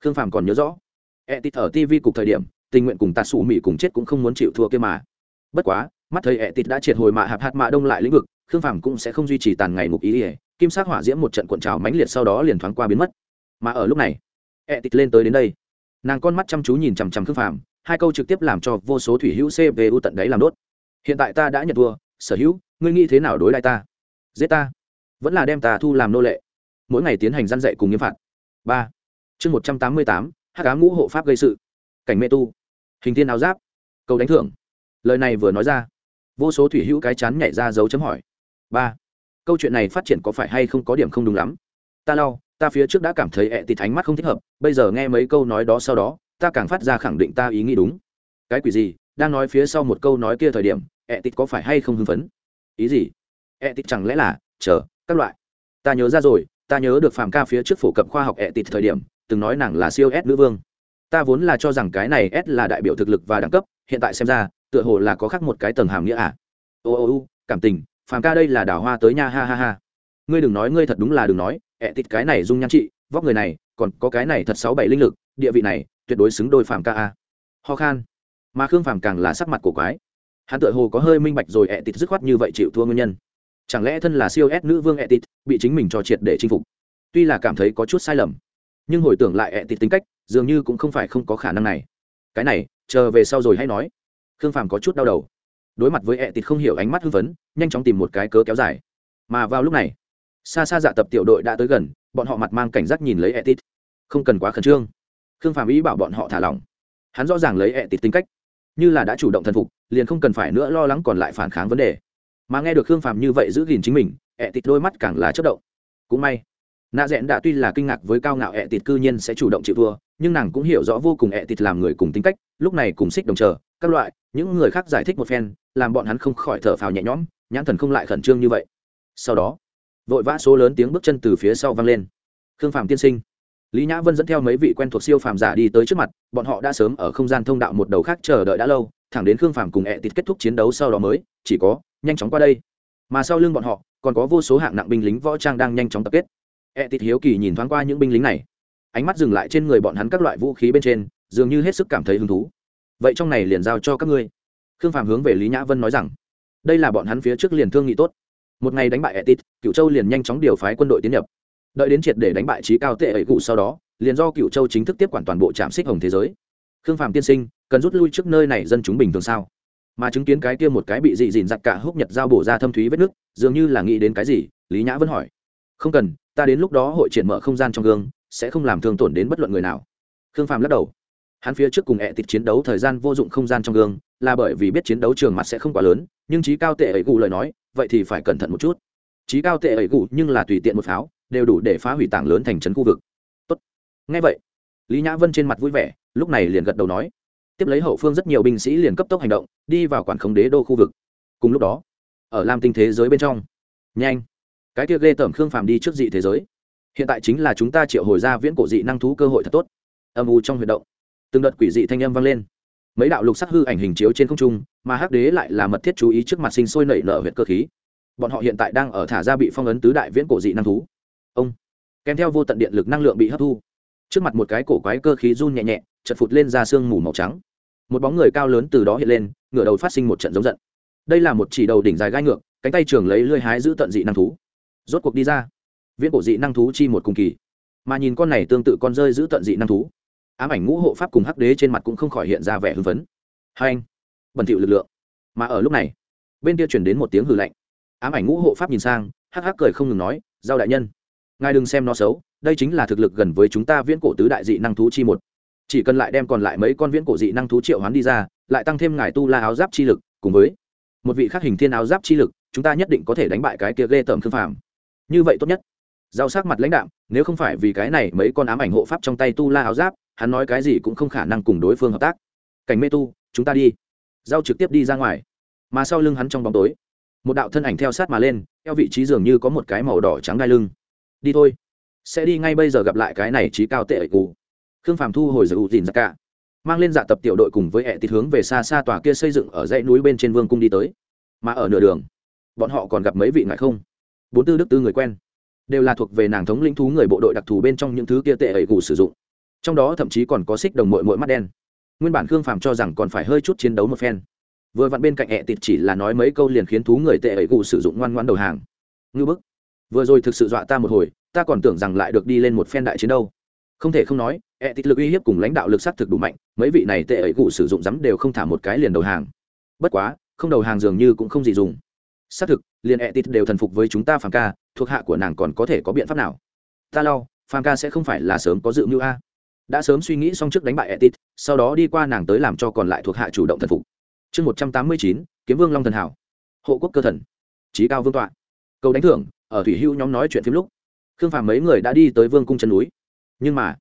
Khương phàm còn nhớ rõ ẹ tịt ở tv cục thời điểm, tình nguyện cùng tạ sủ mỹ cùng chết cũng không muốn chịu thua kia mà. Bất quá, mắt thấy ẹ tịt đã triệt hồi mạ hạp hạt mạ đông lại lĩnh vực, khương phàm cũng sẽ không duy trì tàn ngày mục ý ỉa kim sắc hỏa diễm một trận cuộn trào mãnh liệt sau đó liền thoáng qua biến mất. Mà ở lúc này ẹ tịt lên tới đến đây. Nàng con mắt chăm chú nhìn chằm chằm khương phàm, hai câu trực tiếp làm cho vô số thủy hữu cvu tận đáy làm đốt. Hiện tại ta đã nhận thua sở hữu, ngươi nghĩ thế nào đối lại ta? Giết ta. Vẫn là đem ta thu làm nô lệ. Mỗi ngày tiến hành gian dạy cùng nghiêm phạt. Ba. Chương một trăm tám mươi tám hát cá ngũ hộ pháp gây sự. Cảnh mê tu. Hình thiên áo giáp. Cầu đánh thưởng. Lời này vừa nói ra, vô số thủy hữu cái chán nhảy ra dấu chấm hỏi. Ba. Câu chuyện này phát triển có phải hay không có điểm không đúng lắm? Ta lau ta phía trước đã cảm thấy ẹ tịt ánh mắt không thích hợp, bây giờ nghe mấy câu nói đó sau đó, ta càng phát ra khẳng định ta ý nghĩ đúng. Cái quỷ gì, đang nói phía sau một câu nói kia thời điểm ẹ tịt có phải hay không hưng phấn? Ý gì? Ẹ tịt chẳng lẽ là, chờ, các loại. Ta nhớ ra rồi, ta nhớ được phàm ca phía trước phổ cập khoa học ẹ tịt thời điểm, từng nói nàng là siêu s nữ vương. Ta vốn là cho rằng cái này s là đại biểu thực lực và đẳng cấp, hiện tại xem ra, tựa hồ là có khác một cái tầng hàm nghĩa à. Ô ô ô, cảm tình phàm ca đây là đào hoa tới nha, ha ha ha. Ngươi đừng nói, ngươi thật đúng là đừng nói, ẹ tịt cái này dung nhan trị, vóc người này, còn có cái này thật sáu bảy linh lực, địa vị này, tuyệt đối xứng đôi phàm ca a ho khan. Mà khương phàm càng là sắc mặt của quái hắn tựa hồ có hơi minh bạch rồi ẹ tịt dứt khoát như vậy chịu thua nguyên nhân. Chẳng lẽ thân là siêu s nữ vương ẹ tịt bị chính mình cho triệt để chinh phục? Tuy là cảm thấy có chút sai lầm, nhưng hồi tưởng lại ẹ tịt tính cách, dường như cũng không phải không có khả năng này. Cái này, chờ về sau rồi hay nói. Khương phàm có chút đau đầu. Đối mặt với ẹ tịt không hiểu ánh mắt hưng phấn, nhanh chóng tìm một cái cớ kéo dài. Mà vào lúc này, xa xa dạ tập tiểu đội đã tới gần, bọn họ mặt mang cảnh giác nhìn lấy ẹ tịt không cần quá khẩn trương. Khương phàm ý bảo bọn họ thả lỏng. Hắn rõ ràng lấy ẹ tịt tính cách như là đã chủ động thần phục, liền không cần phải nữa lo lắng còn lại phản kháng vấn đề. Mà nghe được khương phàm như vậy giữ gìn chính mình ẹ tịt đôi mắt càng là chất động. Cũng may, nạ rẽn đã tuy là kinh ngạc với cao ngạo ẹ tịt cư nhiên sẽ chủ động chịu thua, nhưng nàng cũng hiểu rõ vô cùng ẹ tịt làm người cùng tính cách, lúc này cùng xích đồng chờ, các loại, những người khác giải thích một phen, làm bọn hắn không khỏi thở phào nhẹ nhõm, nhãn thần không lại khẩn trương như vậy. Sau đó, vội vã số lớn tiếng bước chân từ phía sau vang lên. Khương phàm tiên sinh lý nhã vân dẫn theo mấy vị quen thuộc siêu phàm giả đi tới trước mặt, bọn họ đã sớm ở không gian thông đạo một đầu khác chờ đợi đã lâu, thẳng đến khương phàm cùng ẹ tịt kết thúc chiến đấu sau đó mới, chỉ có, nhanh chóng qua đây. Mà sau lưng bọn họ, còn có vô số hạng nặng binh lính võ trang đang nhanh chóng tập kết. Ẹ tịt hiếu kỳ nhìn thoáng qua những binh lính này. Ánh mắt dừng lại trên người bọn hắn các loại vũ khí bên trên, dường như hết sức cảm thấy hứng thú. Vậy trong này liền giao cho các ngươi. Khương phàm hướng về lý nhã vân nói rằng, đây là bọn hắn phía trước liền thương nghị tốt. Một ngày đánh bại etit cựu châu liền nhanh chóng điều phái quân đội tiến nhập đợi đến triệt để đánh bại trí cao tệ ấy cụ sau đó, liền do cựu châu chính thức tiếp quản toàn bộ trạm xích hồng thế giới. Khương Phạm tiên sinh, cần rút lui trước nơi này dân chúng bình thường sao? Mà chứng kiến cái kia một cái bị dị dìn giặt cả húc nhật giao bổ ra thâm thúy vết nước, dường như là nghĩ đến cái gì, lý nhã vẫn hỏi. Không cần, ta đến lúc đó hội triển mở không gian trong gương, sẽ không làm thương tổn đến bất luận người nào. Khương Phạm lắc đầu. Hắn phía trước cùng ẹ tịt chiến đấu thời gian vô dụng không gian trong gương, là bởi vì biết chiến đấu trường mặt sẽ không quá lớn, nhưng trí cao tệ ấy Cụ lời nói, vậy thì phải cẩn thận một chút. Trí cao tệ ấy Cụ nhưng là tùy tiện một pháo đều đủ để phá hủy tảng lớn thành trấn khu vực. Tốt. ngay vậy, lý nhã vân trên mặt vui vẻ, lúc này liền gật đầu nói. Tiếp lấy hậu phương rất nhiều binh sĩ liền cấp tốc hành động, đi vào quản khống đế đô khu vực. Cùng lúc đó, ở lam tinh thế giới bên trong, nhanh. Cái kia ghê tởm khương phàm đi trước dị thế giới. Hiện tại chính là chúng ta triệu hồi ra viễn cổ dị năng thú cơ hội thật tốt. Âm u trong huy động, từng đợt quỷ dị thanh âm vang lên. Mấy đạo lục sắc hư ảnh hình chiếu trên không trung, mà hắc đế lại là mật thiết chú ý trước mặt sinh sôi nảy nở huyệt cơ khí. Bọn họ hiện tại đang ở thả ra bị phong ấn tứ đại viễn cổ dị năng thú ông. Kèm theo vô tận điện lực năng lượng bị hấp thu, trước mặt một cái cổ quái cơ khí run nhẹ nhẹ chật phụt lên ra sương mù màu trắng. Một bóng người cao lớn từ đó hiện lên, ngửa đầu phát sinh một trận giống giận. Đây là một chỉ đầu đỉnh dài gai ngược, cánh tay trường lấy lưỡi hái giữ tận dị năng thú. Rốt cuộc đi ra. Viễn cổ dị năng thú chi một cùng kỳ. Mà nhìn con này tương tự con rơi giữ tận dị năng thú. Ám ảnh ngũ hộ pháp cùng hắc đế trên mặt cũng không khỏi hiện ra vẻ hưng phấn. Hai anh, bẩn thỉu lực lượng. Mà ở lúc này, bên kia chuyển đến một tiếng hừ lạnh. Ám ảnh ngũ hộ pháp nhìn sang, hắc hắc cười không ngừng nói, giao đại nhân ngài đừng xem nó xấu, đây chính là thực lực gần với chúng ta viễn cổ tứ đại dị năng thú chi một. Chỉ cần lại đem còn lại mấy con viễn cổ dị năng thú triệu hoán đi ra, lại tăng thêm ngài tu la áo giáp chi lực, cùng với một vị khắc hình thiên áo giáp chi lực, chúng ta nhất định có thể đánh bại cái kia ghê tởm khương phàm. Như vậy tốt nhất. Giao sắc mặt lãnh đạo nếu không phải vì cái này mấy con ám ảnh hộ pháp trong tay tu la áo giáp, hắn nói cái gì cũng không khả năng cùng đối phương hợp tác. Cảnh mê tu, chúng ta đi. Giao trực tiếp đi ra ngoài. Mà sau lưng hắn trong bóng tối, một đạo thân ảnh theo sát mà lên theo vị trí dường như có một cái màu đỏ trắng đai lưng đi thôi. Sẽ đi ngay bây giờ gặp lại cái này trí cao tệ ẩy cù. Khương phàm thu hồi giữ dìn ra cả, mang lên dạ tập tiểu đội cùng với ẹ tịt hướng về xa xa tòa kia xây dựng ở dãy núi bên trên vương cung đi tới. Mà ở nửa đường, bọn họ còn gặp mấy vị ngại không? Bốn tư đức tư người quen, đều là thuộc về nàng thống lĩnh thú người bộ đội đặc thù bên trong những thứ kia tệ ẩy cù sử dụng. Trong đó thậm chí còn có xích đồng mội mội mắt đen. Nguyên bản khương phàm cho rằng còn phải hơi chút chiến đấu một phen. Vừa vặn bên cạnh ẹ tịt chỉ là nói mấy câu liền khiến thú người tệ ấy cụ sử dụng ngoan ngoan đầu hàng. Ngư bức vừa rồi thực sự dọa ta một hồi, ta còn tưởng rằng lại được đi lên một phen đại chiến đâu. Không thể không nói ẹ tịt lực uy hiếp cùng lãnh đạo lực s á t thực đủ mạnh, mấy vị này tệ ấy cụ sử dụng rắm đều không thả một cái liền đầu hàng. Bất quá, không đầu hàng dường như cũng không gì dùng. Xác thực, liền ẹ tịt đều thần phục với chúng ta phàm ca, thuộc hạ của nàng còn có thể có biện pháp nào? Ta lau phàm ca sẽ không phải là sớm có dự mưu a. Đã sớm suy nghĩ xong trước đánh bại etit sau đó đi qua nàng tới làm cho còn lại thuộc hạ chủ động thần phục. Chương một trăm tám mươi chín, kiếm vương long thần hảo. Hộ quốc cơ thần. Trí cao vương tọa. Cầu đánh thưởng ở thủy hưu nhóm nói chuyện phim lúc, khương phàm mấy người đã đi tới vương cung chân núi. Nhưng mà,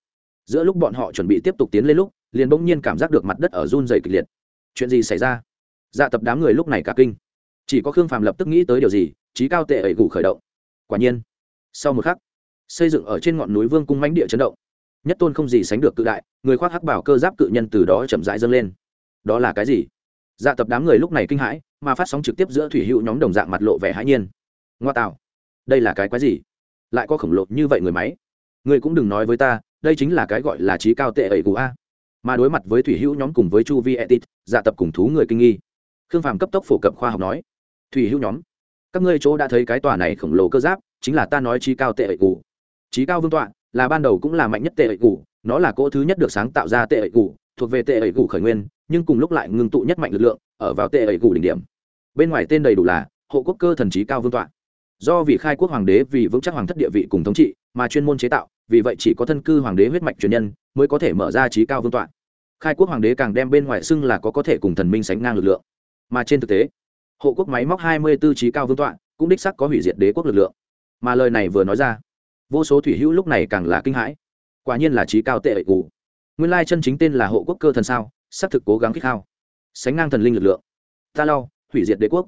giữa lúc bọn họ chuẩn bị tiếp tục tiến lên lúc, liền bỗng nhiên cảm giác được mặt đất ở run dày kịch liệt. Chuyện gì xảy ra? Dạ tập đám người lúc này cả kinh. Chỉ có khương phàm lập tức nghĩ tới điều gì, trí cao tệ ẩy gủ khởi động. Quả nhiên, sau một khắc, xây dựng ở trên ngọn núi vương cung mánh địa chấn động. Nhất tôn không gì sánh được cự đại, người khoác hắc bảo cơ giáp cự nhân từ đó chậm rãi dâng lên. Đó là cái gì? Dạ tập đám người lúc này kinh hãi, mà phát sóng trực tiếp giữa thủy hữu nhóm đồng dạng mặt lộ vẻ hãi nhiên. Ngoa tạo đây là cái quái gì? Lại có khổng lồ như vậy người máy. Người cũng đừng nói với ta, đây chính là cái gọi là trí cao tệ ẩy của a. Mà đối mặt với thủy hữu nhóm cùng với chu vi etit dạ tập cùng thú người kinh nghi. Khương phàm cấp tốc phổ cập khoa học nói, thủy hữu nhóm, các ngươi chỗ đã thấy cái tòa này khổng lồ cơ giáp, chính là ta nói trí cao tệ ẩy cụ trí cao vương tọa là ban đầu cũng là mạnh nhất tệ ẩy cụ nó là cỗ thứ nhất được sáng tạo ra tệ ẩy cụ thuộc về tệ ẩy cụ khởi nguyên, nhưng cùng lúc lại ngưng tụ nhất mạnh lực lượng ở vào tệ ẩy cụ đỉnh điểm. Bên ngoài tên đầy đủ là hộ quốc cơ thần trí cao vương tọa do vị khai quốc hoàng đế vì vững chắc hoàng thất địa vị cùng thống trị mà chuyên môn chế tạo, vì vậy chỉ có thân cư hoàng đế huyết mạch truyền nhân mới có thể mở ra trí cao vương tọa. Khai quốc hoàng đế càng đem bên ngoài xưng là có có thể cùng thần minh sánh ngang lực lượng. Mà trên thực tế, hộ quốc máy móc hai mươi b ố trí cao vương tọa cũng đích sắc có hủy diệt đế quốc lực lượng. Mà lời này vừa nói ra, vô số thủy hữu lúc này càng là kinh hãi. Quả nhiên là trí cao tệ ệ cụ nguyên lai chân chính tên là hộ quốc cơ thần sao, xác thực cố gắng kích hao sánh ngang thần linh lực lượng. Ta lau hủy diệt đế quốc.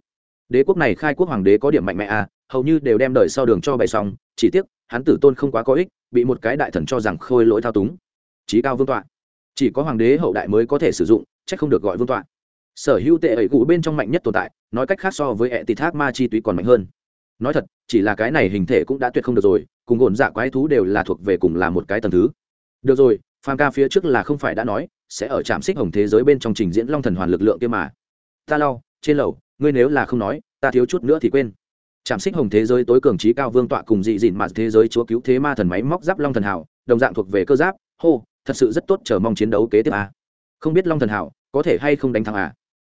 Đế quốc này khai quốc hoàng đế có điểm mạnh mẽ à hầu như đều đem đời sau đường cho bày xong, chỉ tiếc, hắn tử tôn không quá có ích, bị một cái đại thần cho rằng khôi lỗi thao túng. Trí cao vương tọa. Chỉ có hoàng đế hậu đại mới có thể sử dụng c h ắ c không được gọi vương tọa. Sở hữu tệ ẩy cụ bên trong mạnh nhất tồn tại, nói cách khác so với ẹ tị thác ma chi túy còn mạnh hơn. Nói thật, chỉ là cái này hình thể cũng đã tuyệt không được rồi, cùng gồn dạ quái thú đều là thuộc về cùng là một cái tầm thứ. Được rồi phan ca phía trước là không phải đã nói, sẽ ở trạm xích hồng thế giới bên trong trình diễn long thần hoàn lực lượng kia mà. Ta lau, trên lầu, ngươi nếu là không nói, ta thiếu chút nữa thì quên. Trảm xích hồng thế giới tối cường trí cao vương tọa cùng dị dịn mà thế giới chúa cứu thế ma thần máy móc giáp long thần hảo, đồng dạng thuộc về cơ giáp. Hô, thật sự rất tốt, chờ mong chiến đấu kế tiếp à. không biết long thần hảo có thể hay không đánh thắng à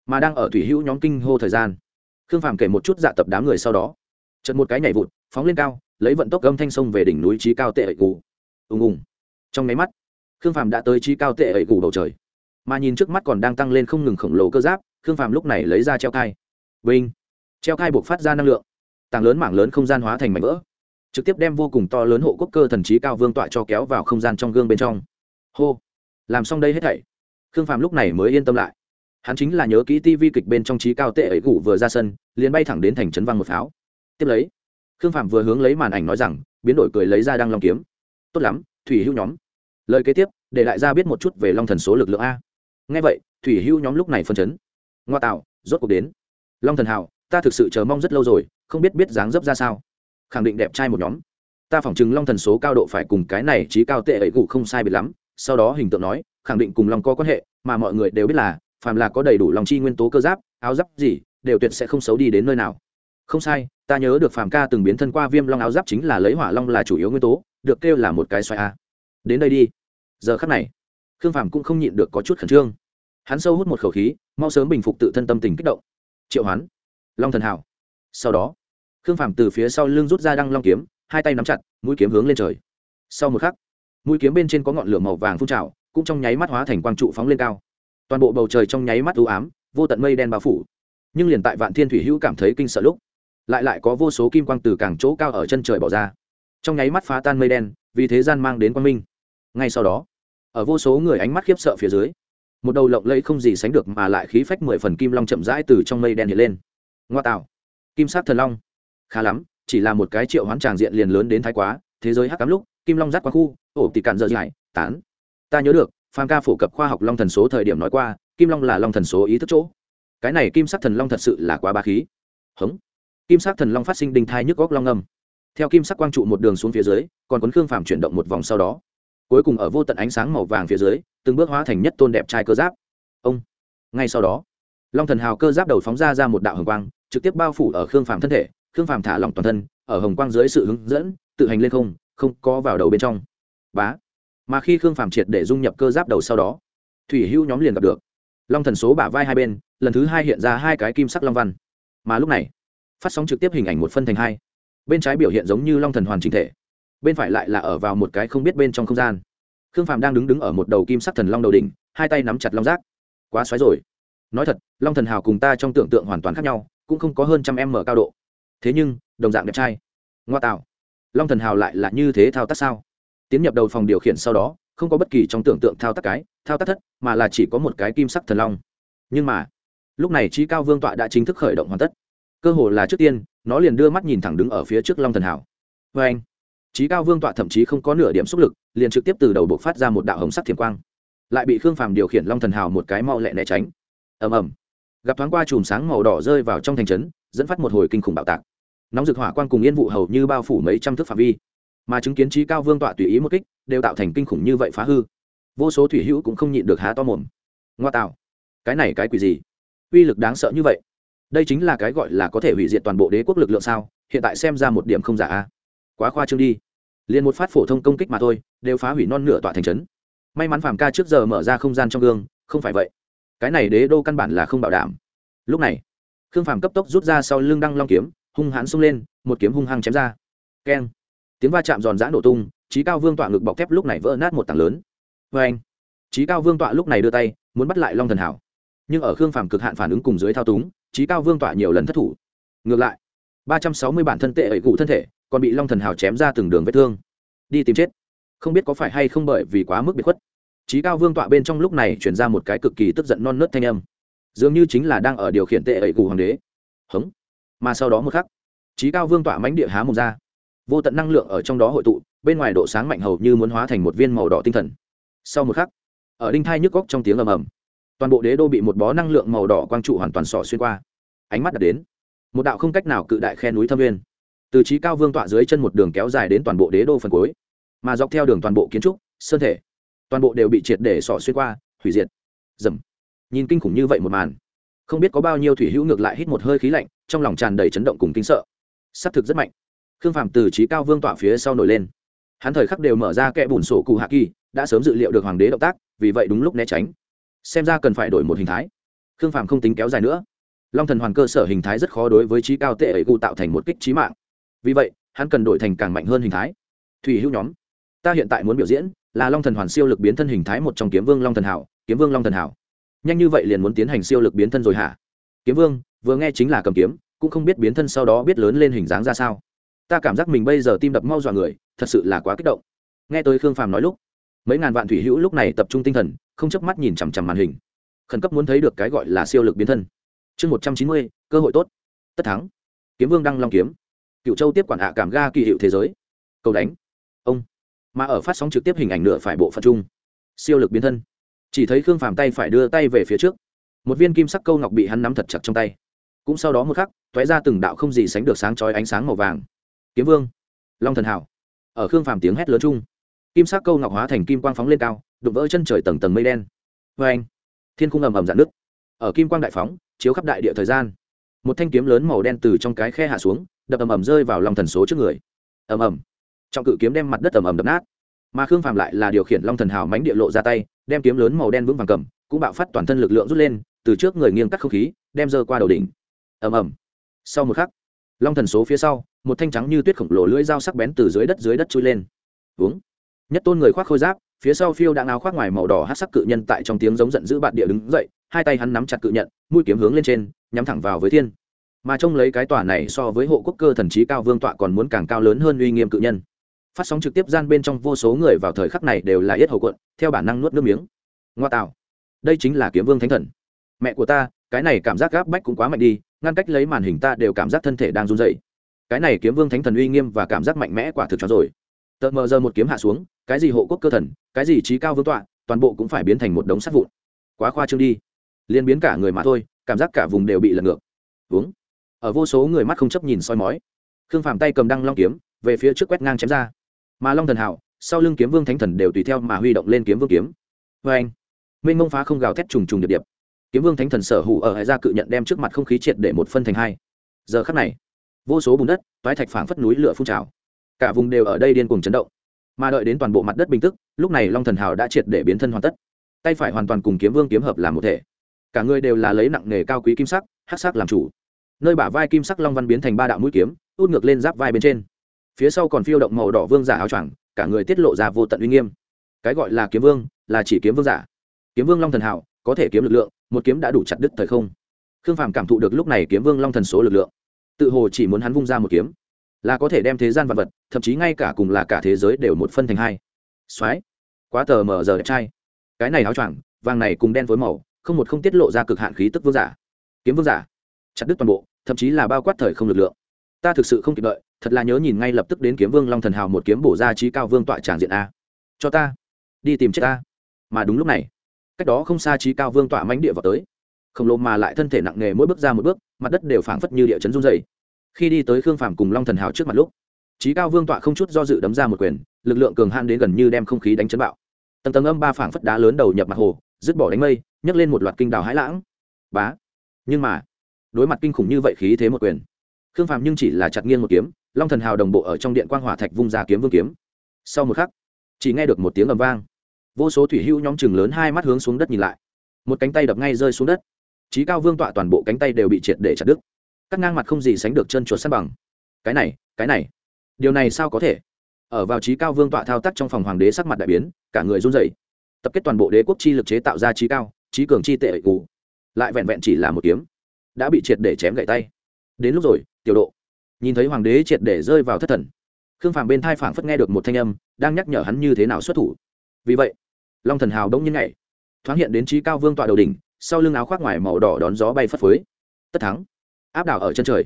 mà đang ở thủy hữu nhóm kinh hô thời gian. Khương phàm kể một chút dạ tập đám người sau đó. Chợt một cái nhảy vụt, phóng lên cao, lấy vận tốc âm thanh sông về đỉnh núi trí cao tệ ẩy gù. Ùng ùng. Trong mấy mắt, khương phàm đã tới trí cao tệ ẩy gù bầu trời. Mà nhìn trước mắt còn đang tăng lên không ngừng khổng lồ cơ giáp, khương phàm lúc này lấy ra treo cai. Vinh. Treo cai buộc phát ra năng lượng tảng lớn mảng lớn không gian hóa thành mảnh vỡ, trực tiếp đem vô cùng to lớn hộ quốc cơ thần trí cao vương tọa cho kéo vào không gian trong gương bên trong. Hô, làm xong đây hết thảy. Khương phàm lúc này mới yên tâm lại. Hắn chính là nhớ kỹ tivi kịch bên trong trí cao tệ ấy gủ vừa ra sân, liền bay thẳng đến thành trấn văng một pháo. Tiếp lấy, khương phạm vừa hướng lấy màn ảnh nói rằng, biến đổi cười lấy ra đang long kiếm. Tốt lắm, thủy hữu nhóm. Lời kế tiếp, để đại gia biết một chút về long thần số lực lượng a. Ngay vậy, thủy hữu nhóm lúc này phân chấn. Ngoa tạo, rốt cuộc đến. Long thần hào ta thực sự chờ mong rất lâu rồi, không biết biết dáng dấp ra sao. Khẳng định đẹp trai một nhóm. Ta phỏng chừng long thần số cao độ phải cùng cái này trí cao tệ ấy cụ không sai biệt lắm. Sau đó hình tượng nói, khẳng định cùng long có quan hệ, mà mọi người đều biết là, phàm là có đầy đủ lòng chi nguyên tố cơ giáp, áo giáp gì, đều tuyệt sẽ không xấu đi đến nơi nào. Không sai, ta nhớ được phàm ca từng biến thân qua viêm long áo giáp chính là lấy hỏa long là chủ yếu nguyên tố, được kêu là một cái xoay a. Đến đây đi. Giờ khắc này, khương phàm cũng không nhịn được có chút khẩn trương. Hắn sâu hút một khẩu khí, mau sớm bình phục tự thân tâm tình kích động. Triệu hoán long thần hảo sau đó, khương phàm từ phía sau lưng rút ra đăng long kiếm, hai tay nắm chặt, mũi kiếm hướng lên trời. Sau một khắc, mũi kiếm bên trên có ngọn lửa màu vàng phun trào, cũng trong nháy mắt hóa thành quang trụ phóng lên cao. Toàn bộ bầu trời trong nháy mắt u ám, vô tận mây đen bao phủ. Nhưng liền tại vạn thiên thủy hữu cảm thấy kinh sợ lúc, lại lại có vô số kim quang từ càng chỗ cao ở chân trời bỏ ra. Trong nháy mắt phá tan mây đen, vì thế gian mang đến quang minh. Ngay sau đó, ở vô số người ánh mắt khiếp sợ phía dưới, một đầu lộng lẫy không gì sánh được mà lại khí phách mười phần kim long chậm rãi từ trong mây đen hiện lên ngoa tạo kim sát thần long. Khá lắm, chỉ là một cái triệu hoán tràng diện liền lớn đến thái quá, thế giới hắc cám lúc, kim long dắt qua khu, ổ tị cạn dợ dài, tán. Ta nhớ được phan ca phổ cập khoa học long thần số thời điểm nói qua, kim long là long thần số ý thức chỗ. Cái này kim sắc thần long thật sự là quá ba khí. Hống. Kim sắc thần long phát sinh đinh thai nhức góc long âm theo kim sắc quang trụ một đường xuống phía dưới, còn quấn khương phàm chuyển động một vòng sau đó. Cuối cùng ở vô tận ánh sáng màu vàng phía dưới, từng bước hóa thành nhất tôn đẹp trai cơ giáp. Ông. Ngay sau đó, long thần hào cơ giáp đầu phóng ra ra một đạo hồng quang trực tiếp bao phủ ở khương phàm thân thể, khương phàm thả lỏng toàn thân, ở hồng quang dưới sự hướng dẫn, tự hành lên không không có vào đầu bên trong. Bá. Mà khi khương phàm triệt để dung nhập cơ giáp đầu sau đó, thủy hưu nhóm liền gặp được. Long thần số bả vai hai bên, lần thứ hai hiện ra hai cái kim sắc long văn. Mà lúc này, phát sóng trực tiếp hình ảnh một phân thành hai. Bên trái biểu hiện giống như long thần hoàn chỉnh thể, bên phải lại là ở vào một cái không biết bên trong không gian. Khương phàm đang đứng đứng ở một đầu kim sắc thần long đầu đỉnh, hai tay nắm chặt long giác. Quá xoáy rồi. Nói thật, long thần hào cùng ta trong tưởng tượng hoàn toàn khác nhau cũng không có hơn trăm em mở cao độ. Thế nhưng, đồng dạng đẹp trai. Ngoa tạo. Long thần hào lại là như thế thao tác sao? Tiến nhập đầu phòng điều khiển sau đó, không có bất kỳ trong tưởng tượng thao tác cái, thao tác thất, mà là chỉ có một cái kim sắc thần long. Nhưng mà, lúc này trí cao vương tọa đã chính thức khởi động hoàn tất. Cơ hồ là trước tiên, nó liền đưa mắt nhìn thẳng đứng ở phía trước long thần hào. vê anh, trí cao vương tọa thậm chí không có nửa điểm xúc lực, liền trực tiếp từ đầu buộc phát ra một đạo hồng sắc thiềm quang. Lại bị khương phàm điều khiển long thần hào một cái mau lẹ né tránh. Ầm ầm gặp thoáng qua chùm sáng màu đỏ rơi vào trong thành trấn, dẫn phát một hồi kinh khủng bạo tạc. Nóng rực hỏa quan cùng yên vụ hầu như bao phủ mấy trăm thước phạm vi, mà chứng kiến trí cao vương tọa tùy ý một kích, đều tạo thành kinh khủng như vậy phá hư. Vô số thủy hữu cũng không nhịn được há to mồm. Ngoa tạo, cái này cái quỷ gì? Uy lực đáng sợ như vậy. Đây chính là cái gọi là có thể hủy diệt toàn bộ đế quốc lực lượng sao? Hiện tại xem ra một điểm không giả a. Quá khoa trương đi. Liền một phát phổ thông công kích mà thôi, đều phá hủy non nửa tọa thành trấn. May mắn phàm ca trước giờ mở ra không gian trong gương, không phải vậy cái này đế đô căn bản là không bảo đảm. Lúc này, khương phàm cấp tốc rút ra sau lưng đăng long kiếm, hung hãn xông lên, một kiếm hung hăng chém ra. Keng. Tiếng va chạm giòn giã nổ tung trí cao vương tọa ngực bọc thép lúc này vỡ nát một tảng lớn. Vê anh trí cao vương tọa lúc này đưa tay, muốn bắt lại long thần hảo. Nhưng ở khương phàm cực hạn phản ứng cùng dưới thao túng trí cao vương tọa nhiều lần thất thủ. Ngược lại, ba trăm sáu mươi bản thân tệ ẩy cụ thân thể, còn bị long thần hào chém ra từng đường vết thương. Đi tìm chết. Không biết có phải hay không bởi vì quá mức bị khuất trí cao vương tọa bên trong lúc này chuyển ra một cái cực kỳ tức giận non nớt thanh âm. Dường như chính là đang ở điều khiển tệ ẩy của hoàng đế. Hống. Mà sau đó một khắc trí cao vương tọa mánh địa há mồm ra. Vô tận năng lượng ở trong đó hội tụ, bên ngoài độ sáng mạnh hầu như muốn hóa thành một viên màu đỏ tinh thần. Sau một khắc, ở đinh thai nhức góc trong tiếng ầm ầm, toàn bộ đế đô bị một bó năng lượng màu đỏ quang trụ hoàn toàn sỏ xuyên qua. Ánh mắt đặt đến, một đạo không cách nào cự đại khe núi thâm nguyên. Từ trí cao vương tọa dưới chân một đường kéo dài đến toàn bộ đế đô phần cuối, mà dọc theo đường toàn bộ kiến trúc, sơn thể toàn bộ đều bị triệt để sỏ xuyên qua, hủy diệt. Dầm. Nhìn kinh khủng như vậy một màn, không biết có bao nhiêu thủy hữu ngược lại hít một hơi khí lạnh, trong lòng tràn đầy chấn động cùng kinh sợ. S c thực rất mạnh. Khương phàm từ trí cao vương tỏa phía sau nổi lên. Hắn thời khắc đều mở ra kẽ bùn sổ cụ hạ kỳ, đã sớm dự liệu được hoàng đế động tác, vì vậy đúng lúc né tránh. Xem ra cần phải đổi một hình thái. Khương phàm không tính kéo dài nữa. Long thần hoàn cơ sở hình thái rất khó đối với trí cao tệ ấy cụ tạo thành một kích trí mạng. Vì vậy, hắn cần đổi thành càng mạnh hơn hình thái. Thủy hữu nhóm, ta hiện tại muốn biểu diễn là long thần hoàn siêu lực biến thân hình thái một trong kiếm vương long thần hảo, kiếm vương long thần hảo. Nhanh như vậy liền muốn tiến hành siêu lực biến thân rồi hả? Kiếm vương, vừa nghe chính là cầm kiếm, cũng không biết biến thân sau đó biết lớn lên hình dáng ra sao. Ta cảm giác mình bây giờ tim đập mau dọa người, thật sự là quá kích động. Nghe tới khương phàm nói lúc, mấy ngàn vạn thủy hữu lúc này tập trung tinh thần, không chớp mắt nhìn chằm chằm màn hình. Khẩn cấp muốn thấy được cái gọi là siêu lực biến thân. Chương một trăm chín mươi, cơ hội tốt. Tất thắng. Kiếm vương đăng long kiếm. Cựu châu tiếp quản hạ cảm ga kỳ hiệu thế giới. Cầu đánh. Ông mà ở phát sóng trực tiếp hình ảnh nửa phải bộ phận chung. Siêu lực biến thân. Chỉ thấy khương phàm tay phải đưa tay về phía trước. Một viên kim sắc câu ngọc bị hắn nắm thật chặt trong tay. Cũng sau đó một khắc t ó é ra từng đạo không gì sánh được sáng chói ánh sáng màu vàng. Kiếm vương. Long thần hảo. Ở khương phàm tiếng hét lớn chung, kim sắc câu ngọc hóa thành kim quang phóng lên cao, đụng vỡ chân trời tầng tầng mây đen. Vê anh thiên khung ầm ầm dạn nước ở kim quang đại phóng, chiếu khắp đại địa thời gian. Một thanh kiếm lớn màu đen từ trong cái khe hạ xuống, đập ầm ầm rơi vào lòng thần số trước người. Ầm ầm trọng cự kiếm đem mặt đất ầm ầm đập nát. Mà khương phàm lại là điều khiển long thần hào mánh địa lộ ra tay, đem kiếm lớn màu đen vững vàng cầm, cũng bạo phát toàn thân lực lượng rút lên, từ trước người nghiêng cắt không khí, đem dơ qua đầu đỉnh. Ầm ầm. Sau một khắc, long thần số phía sau, một thanh trắng như tuyết khổng lồ lưỡi dao sắc bén từ dưới đất dưới đất chui lên. Uống nhất tôn người khoác khôi giáp, phía sau phiêu đang áo khoác ngoài màu đỏ hát sắc cự nhân tại trong tiếng giống giận dữ bạn địa đứng dậy, hai tay hắn nắm chặt cự nhận, mũi kiếm hướng lên trên, nhắm thẳng vào với thiên. Mà trông lấy cái tòa này so với hộ quốc cơ thần trí cao vương tọa còn muốn càng cao lớn hơn uy nghiêm cự nhân phát sóng trực tiếp gian bên trong vô số người vào thời khắc này đều là yết hầu cuộn theo bản năng nuốt nước miếng. Ngoa tạo. Đây chính là kiếm vương thánh thần. Mẹ của ta, cái này cảm giác gáp bách cũng quá mạnh đi, ngăn cách lấy màn hình ta đều cảm giác thân thể đang run dậy cái này kiếm vương thánh thần uy nghiêm và cảm giác mạnh mẽ quả thực cho rồi. Tợ mờ giờ một kiếm hạ xuống, cái gì hộ quốc cơ thần, cái gì trí cao vương tọa, toàn bộ cũng phải biến thành một đống sắt vụn. Quá khoa trương đi. Liên biến cả người mà thôi, cảm giác cả vùng đều bị lật ngược. Uống ở vô số người mắt không chấp nhìn soi mói. Khương phạm tay cầm đăng long kiếm, về phía trước quét ngang chém ra mà long thần hảo sau lưng kiếm vương thánh thần đều tùy theo mà huy động lên kiếm vương kiếm. Vê anh, minh mông phá không gào thét trùng trùng điệp điệp. Kiếm vương thánh thần sở hữu ở hải gia cự nhận đem trước mặt không khí triệt để một phân thành hai. Giờ khắc này, vô số bùn đất, toái thạch phảng phất núi lửa phun trào. Cả vùng đều ở đây điên cuồng chấn động. Mà đợi đến toàn bộ mặt đất bình tức, lúc này long thần hào đã triệt để biến thân hoàn tất. Tay phải hoàn toàn cùng kiếm vương kiếm hợp làm một thể. Cả người đều là lấy nặng nghề cao quý kim sắc, hắc sắc làm chủ. Nơi bả vai kim sắc long văn biến thành ba đạo mũi kiếm, út ngược lên giáp vai bên trên phía sau còn phiêu động màu đỏ vương giả áo choàng, cả người tiết lộ ra vô tận uy nghiêm. Cái gọi là kiếm vương, là chỉ kiếm vương giả. Kiếm vương long thần hảo có thể kiếm lực lượng, một kiếm đã đủ chặt đứt thời không. Khương phàm cảm thụ được lúc này kiếm vương long thần số lực lượng. Tự hồ chỉ muốn hắn vung ra một kiếm, là có thể đem thế gian vật vật, thậm chí ngay cả cùng là cả thế giới đều một phân thành hai. Soái quá tờ mờ giờ đẹp trai. Cái này áo choàng, vàng này cùng đen với màu, không một không tiết lộ ra cực hạn khí tức vương giả. Kiếm vương giả. Chặt đứt toàn bộ, thậm chí là bao quát thời không lực lượng ta thực sự không kịp đợi, thật là nhớ nhìn ngay lập tức đến kiếm vương long thần hào một kiếm bổ ra trí cao vương tọa tràng diện a. Cho ta, đi tìm chết ta. Mà đúng lúc này, cách đó không xa trí cao vương tọa mánh địa vào tới. Khổng lồ mà lại thân thể nặng nề mỗi bước ra một bước, mặt đất đều phảng phất như địa chấn run dày khi đi tới khương phàm cùng long thần hào trước mặt lúc trí cao vương tọa không chút do dự đấm ra một quyền, lực lượng cường hạn đến gần như đem không khí đánh chấn bạo. Tầng tầng âm ba phảng phất đá lớn đầu nhập mặt hồ, dứt bỏ đánh mây, nhấc lên một loạt kinh đào hãi lãng. Bá! Nhưng mà, đối mặt kinh khủng như vậy khí thế một quyền khương phàm nhưng chỉ là chặt nghiêng một kiếm, long thần hào đồng bộ ở trong điện quang hỏa thạch vung ra kiếm vương kiếm. Sau một khắc, chỉ nghe được một tiếng ầm vang. Vô số thủy hữu nhóm chừng lớn hai mắt hướng xuống đất nhìn lại. Một cánh tay đập ngay rơi xuống đất. Trí cao vương tọa toàn bộ cánh tay đều bị triệt để chặt đứt. Cắt ngang mặt không gì sánh được chân chuột sắt bằng. Cái này cái này. Điều này sao có thể? Ở vào trí cao vương tọa thao tác trong phòng hoàng đế sắc mặt đại biến, cả người run rẩy. Tập kết toàn bộ đế quốc chi lực chế tạo ra trí cao trí cường chi tệ cụ lại vẹn vẹn chỉ là một kiếm, đã bị triệt để chém gậy tay đến lúc rồi, tiểu độ. Nhìn thấy hoàng đế triệt để rơi vào thất thần, khương phàm bên thai phảng phất nghe được một thanh âm, đang nhắc nhở hắn như thế nào xuất thủ. Vì vậy, long thần hào đông nhiên nhảy, thoáng hiện đến trí cao vương tọa đầu đỉnh, sau lưng áo khoác ngoài màu đỏ đón gió bay phất phới. Tất thắng, áp đảo ở chân trời.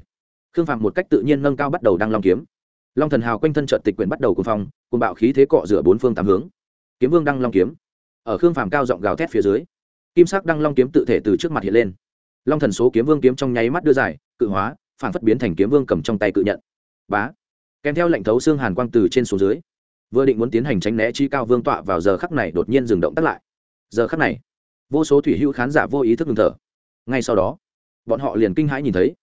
Khương phàm một cách tự nhiên nâng cao bắt đầu đăng long kiếm. Long thần hào quanh thân trợt tịch quyển bắt đầu cùng phong cùng bạo khí thế cọ rửa bốn phương tám hướng. Kiếm vương đăng long kiếm. Ở khương phàm cao giọng gào thét phía dưới, kim sắc đăng long kiếm tự thể từ trước mặt hiện lên. Long thần số kiếm vương kiếm trong nháy mắt đưa dài, cự hóa phản phất biến thành kiếm vương cầm trong tay cự nhận. Bá. Kèm theo lệnh thấu xương hàn quang từ trên xuống dưới, vừa định muốn tiến hành tránh né chi cao vương tọa vào giờ khắc này đột nhiên dừng động tắt lại. Giờ khắc này, vô số thủy hữu khán giả vô ý thức ngừng thở. Ngay sau đó, bọn họ liền kinh hãi nhìn thấy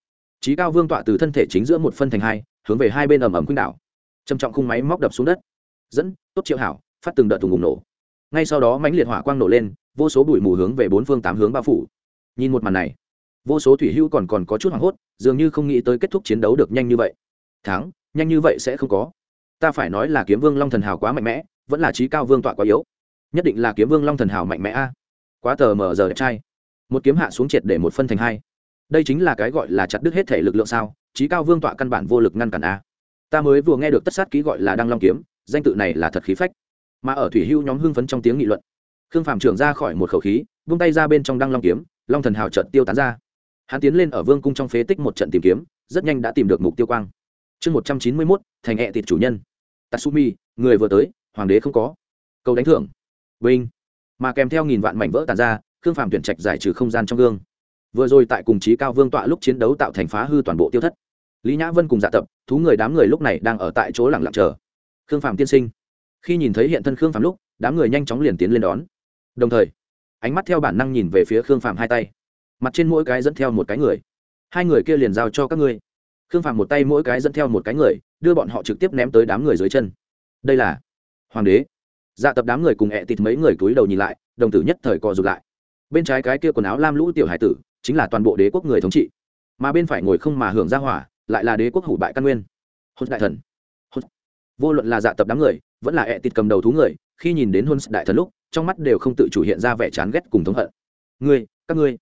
trí cao vương tọa từ thân thể chính giữa một phân thành hai, hướng về hai bên ầm ầm khuynh đảo. Trầm trọng khung máy móc đập xuống đất. Dẫn, tốt triệu hảo, phát từng đợt thùng ngùng nổ. Ngay sau đó mãnh liệt hỏa quang nổ lên, vô số bụi mù hướng về bốn phương tám hướng bao phủ. Nhìn một màn này vô số thủy hữu còn còn có chút hoảng hốt, dường như không nghĩ tới kết thúc chiến đấu được nhanh như vậy. Thắng, nhanh như vậy sẽ không có. Ta phải nói là kiếm vương long thần hào quá mạnh mẽ, vẫn là trí cao vương tọa quá yếu. Nhất định là kiếm vương long thần hào mạnh mẽ a. Quá tờ mờ giờ đẹp trai. Một kiếm hạ xuống triệt để một phân thành hai. Đây chính là cái gọi là chặt đứt hết thể lực lượng sao, trí cao vương tọa căn bản vô lực ngăn cản a. Ta mới vừa nghe được tất sát ký gọi là đăng long kiếm, danh tự này là thật khí phách. Mà ở thủy hưu nhóm hưng phấn trong tiếng nghị luận, khương phạm trưởng ra khỏi một khẩu khí, vung tay ra bên trong đăng long kiếm, long thần hào chợt tiêu tán ra hắn tiến lên ở vương cung trong phế tích một trận tìm kiếm, rất nhanh đã tìm được mục tiêu quang. Chương một trăm chín mươi mốt, thành hẹ thịt chủ nhân. Tatsumi, người vừa tới, hoàng đế không có. Câu đánh thưởng. Vinh. Mà kèm theo nghìn vạn mảnh vỡ tàn ra, khương phạm tuyển trạch giải trừ không gian trong gương. Vừa rồi tại cùng chí cao vương tọa lúc chiến đấu tạo thành phá hư toàn bộ tiêu thất. Lý nhã vân cùng dạ tập, thú người đám người lúc này đang ở tại chỗ lặng lặng chờ. Khương phạm tiên sinh. Khi nhìn thấy hiện thân khương phạm lúc, đám người nhanh chóng liền tiến lên đón. Đồng thời, ánh mắt theo bản năng nhìn về phía khương phạm hai tay mặt trên mỗi cái dẫn theo một cái người. Hai người kia liền giao cho các ngươi. Khương phạm một tay mỗi cái dẫn theo một cái người, đưa bọn họ trực tiếp ném tới đám người dưới chân. Đây là hoàng đế. Dạ tập đám người cùng ẹ tịt mấy người cúi đầu nhìn lại, đồng tử nhất thời co rụt lại. Bên trái cái kia quần áo lam lũ tiểu hải tử, chính là toàn bộ đế quốc người thống trị. Mà bên phải ngồi không mà hưởng ra hỏa, lại là đế quốc hủ bại căn nguyên. Hôn đại thần. Hôn. vô luận là dạ tập đám người, vẫn là ẹ tịt cầm đầu thú người, khi nhìn đến hôn đại thần lúc, trong mắt đều không tự chủ hiện ra vẻ chán ghét cùng thống hận. Ngươi, các ngươi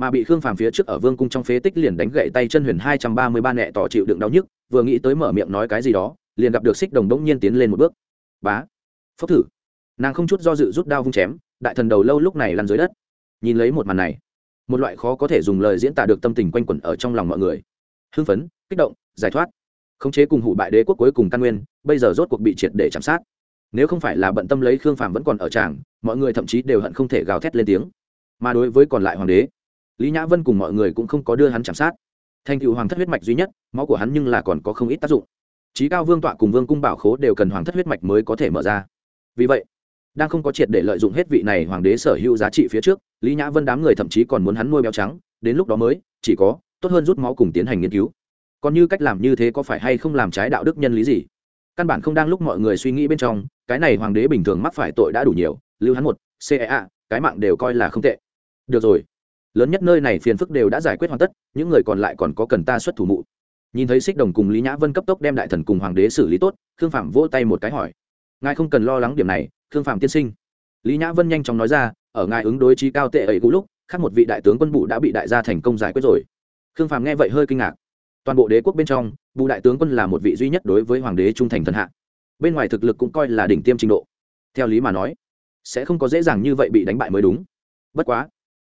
mà bị khương phàm phía trước ở vương cung trong phế tích liền đánh gậy tay chân huyền hai trăm ba mươi ba nẹ tỏ chịu đựng đau nhức, vừa nghĩ tới mở miệng nói cái gì đó, liền gặp được xích đồng đống nhiên tiến lên một bước. Bá phốc thử. Nàng không chút do dự rút đao vung chém, đại thần đầu lâu lúc này lăn dưới đất. Nhìn lấy một màn này, một loại khó có thể dùng lời diễn tả được tâm tình quanh quẩn ở trong lòng mọi người. Hưng phấn, kích động, giải thoát. Khống chế cùng hủ bại đế quốc cuối cùng căn nguyên, bây giờ rốt cuộc bị triệt để chạm sát. Nếu không phải là bận tâm lấy khương phàm vẫn còn ở tràng, mọi người thậm chí đều hận không thể gào thét lên tiếng. Mà đối với còn lại hoàng đế lý nhã vân cùng mọi người cũng không có đưa hắn chạm sát. Thành cựu hoàng thất huyết mạch duy nhất, máu của hắn nhưng là còn có không ít tác dụng. Trí cao vương tọa cùng vương cung bảo khố đều cần hoàng thất huyết mạch mới có thể mở ra. Vì vậy, đang không có triệt để lợi dụng hết vị này hoàng đế sở hữu giá trị phía trước, lý nhã vân đám người thậm chí còn muốn hắn nuôi béo trắng, đến lúc đó mới, chỉ có tốt hơn rút máu cùng tiến hành nghiên cứu. Còn như cách làm như thế có phải hay không làm trái đạo đức nhân lý gì? Căn bản không đang lúc mọi người suy nghĩ bên trong, cái này hoàng đế bình thường mắc phải tội đã đủ nhiều, lưu hắn một cea cái mạng đều coi là không tệ. Được rồi lớn nhất nơi này phiền phức đều đã giải quyết hoàn tất, những người còn lại còn có cần ta xuất thủ mụ. Nhìn thấy xích đồng cùng lý nhã vân cấp tốc đem đại thần cùng hoàng đế xử lý tốt, khương phạm vỗ tay một cái hỏi, ngài không cần lo lắng điểm này, khương phạm tiên sinh. Lý nhã vân nhanh chóng nói ra, ở ngài ứng đối trí cao tệ ấy cũ lúc, khác một vị đại tướng quân bụ đã bị đại gia thành công giải quyết rồi. Khương phạm nghe vậy hơi kinh ngạc. Toàn bộ đế quốc bên trong bù đại tướng quân là một vị duy nhất đối với hoàng đế trung thành thần hạ. Bên ngoài thực lực cũng coi là đỉnh tiêm trình độ. Theo lý mà nói, sẽ không có dễ dàng như vậy bị đánh bại mới đúng. Bất quá,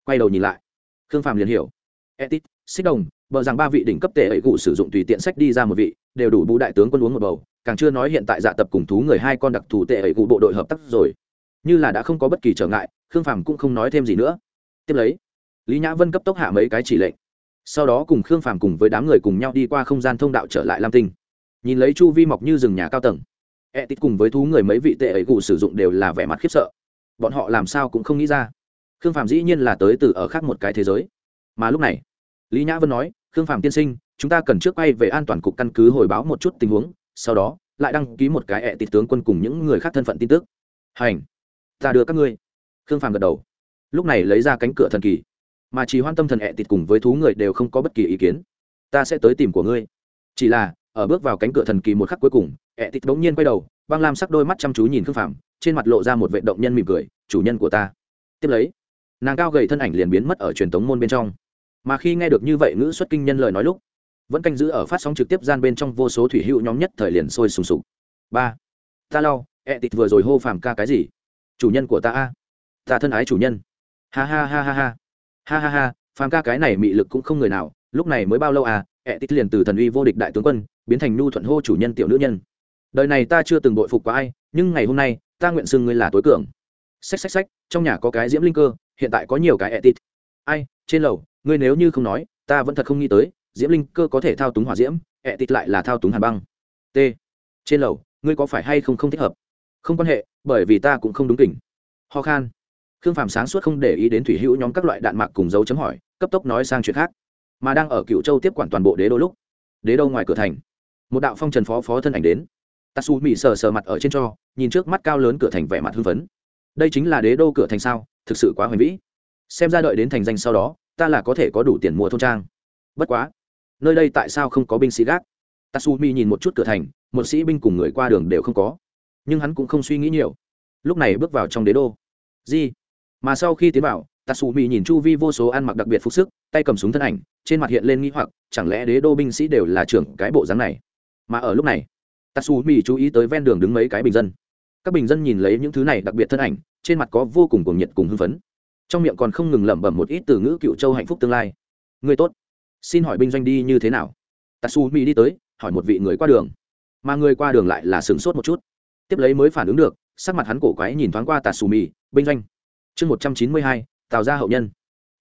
quay đầu nhìn lại khương phàm liền hiểu. Etit xích đồng, bờ rằng ba vị đỉnh cấp tệ ấy cụ sử dụng tùy tiện sách đi ra một vị, đều đủ bù đại tướng quân uống một bầu, càng chưa nói hiện tại dạ tập cùng thú người hai con đặc thù tệ ấy cụ bộ đội hợp tác rồi. Như là đã không có bất kỳ trở ngại, khương phàm cũng không nói thêm gì nữa. Tiếp lấy, lý nhã vân cấp tốc hạ mấy cái chỉ lệnh. Sau đó cùng khương phàm cùng với đám người cùng nhau đi qua không gian thông đạo trở lại lam tinh. Nhìn lấy chu vi mọc như rừng nhà cao tầng e tít cùng với thú người mấy vị tệ ấy cụ sử dụng đều là vẻ mặt khiếp sợ. Bọn họ làm sao cũng không nghĩ ra khương Phạm dĩ nhiên là tới từ ở khác một cái thế giới. Mà lúc này, lý nhã vân nói, khương Phạm tiên sinh, chúng ta cần trước quay về an toàn cục căn cứ hồi báo một chút tình huống, sau đó lại đăng ký một cái ẹ tịt tướng quân cùng những người khác thân phận tin tức. Hành, ta đưa các ngươi. Khương phàm gật đầu. Lúc này lấy ra cánh cửa thần kỳ, mà chỉ hoan tâm thần ẹ tịt cùng với thú người đều không có bất kỳ ý kiến. Ta sẽ tới tìm của ngươi. Chỉ là, ở bước vào cánh cửa thần kỳ một khắc cuối cùng ẹ tịt bỗng nhiên quay đầu, băng lam sắc đôi mắt chăm chú nhìn khương phàm, trên mặt lộ ra một vệ động nhân mỉm cười, chủ nhân của ta. Tiếp lấy nàng cao gầy thân ảnh liền biến mất ở truyền thống môn bên trong. Mà khi nghe được như vậy ngữ xuất kinh nhân lời nói lúc, vẫn canh giữ ở phát sóng trực tiếp gian bên trong vô số thủy hữu nhóm nhất thời liền sôi sùng sục. Ba, ta lau ẹ e tịt vừa rồi hô phàm ca cái gì? Chủ nhân của ta a. Ta thân ái chủ nhân. Ha ha ha ha ha. Ha ha ha, phàm ca cái này mị lực cũng không người nào, lúc này mới bao lâu à? Ẹ tịt liền từ thần uy vô địch đại tướng quân, biến thành nhu thuận hô chủ nhân tiểu nữ nhân. Đời này ta chưa từng bội phục qua ai, nhưng ngày hôm nay, ta nguyện xưng ngươi là tối cường. Xách xách xách, trong nhà có cái diễm linh cơ hiện tại có nhiều cái ẹ ai, trên lầu, ngươi nếu như không nói, ta vẫn thật không nghĩ tới, diễm linh cơ có thể thao túng hỏa diễm ẹ lại là thao túng hàn băng. T. Trên lầu, ngươi có phải hay không không thích hợp? Không quan hệ, bởi vì ta cũng không đúng kỉnh. Ho khan. Khương phàm sáng suốt không để ý đến thủy hữu nhóm các loại đạn mạc cùng dấu chấm hỏi, cấp tốc nói sang chuyện khác. Mà đang ở cựu châu tiếp quản toàn bộ đế đô lúc, đế đô ngoài cửa thành, một đạo phong trần phó phó thân ảnh đến. Tatsu mỹ sờ sờ mặt ở trên cho, nhìn trước mắt cao lớn cửa thành vẻ mặt hưng phấn. Đây chính là đế đô cửa thành sao? Thực sự quá hoành vĩ. Xem ra đợi đến thành danh sau đó, ta là có thể có đủ tiền mua thôn trang. Bất quá, nơi đây tại sao không có binh sĩ gác? Tatsumi nhìn một chút cửa thành, một sĩ binh cùng người qua đường đều không có. Nhưng hắn cũng không suy nghĩ nhiều. Lúc này bước vào trong đế đô. Di mà sau khi tiến vào, tatsumi nhìn chu vi vô số ăn mặc đặc biệt phục sức, tay cầm súng thân ảnh, trên mặt hiện lên nghĩ hoặc, chẳng lẽ đế đô binh sĩ đều là trưởng cái bộ dáng này? Mà ở lúc này, tatsumi chú ý tới ven đường đứng mấy cái bình dân. Các bình dân nhìn lấy những thứ này đặc biệt thân ảnh trên mặt có vô cùng cuồng nhiệt cùng hưng phấn. Trong miệng còn không ngừng lẩm bẩm một ít từ ngữ cựu châu hạnh phúc tương lai. Người tốt. Xin hỏi binh doanh đi như thế nào? Tatsumi đi tới, hỏi một vị người qua đường. Mà người qua đường lại là sửng sốt một chút. Tiếp lấy mới phản ứng được, sắc mặt hắn cổ quái nhìn thoáng qua tatsumi, binh doanh. Chương một trăm chín mươi hai tạo ra hậu nhân.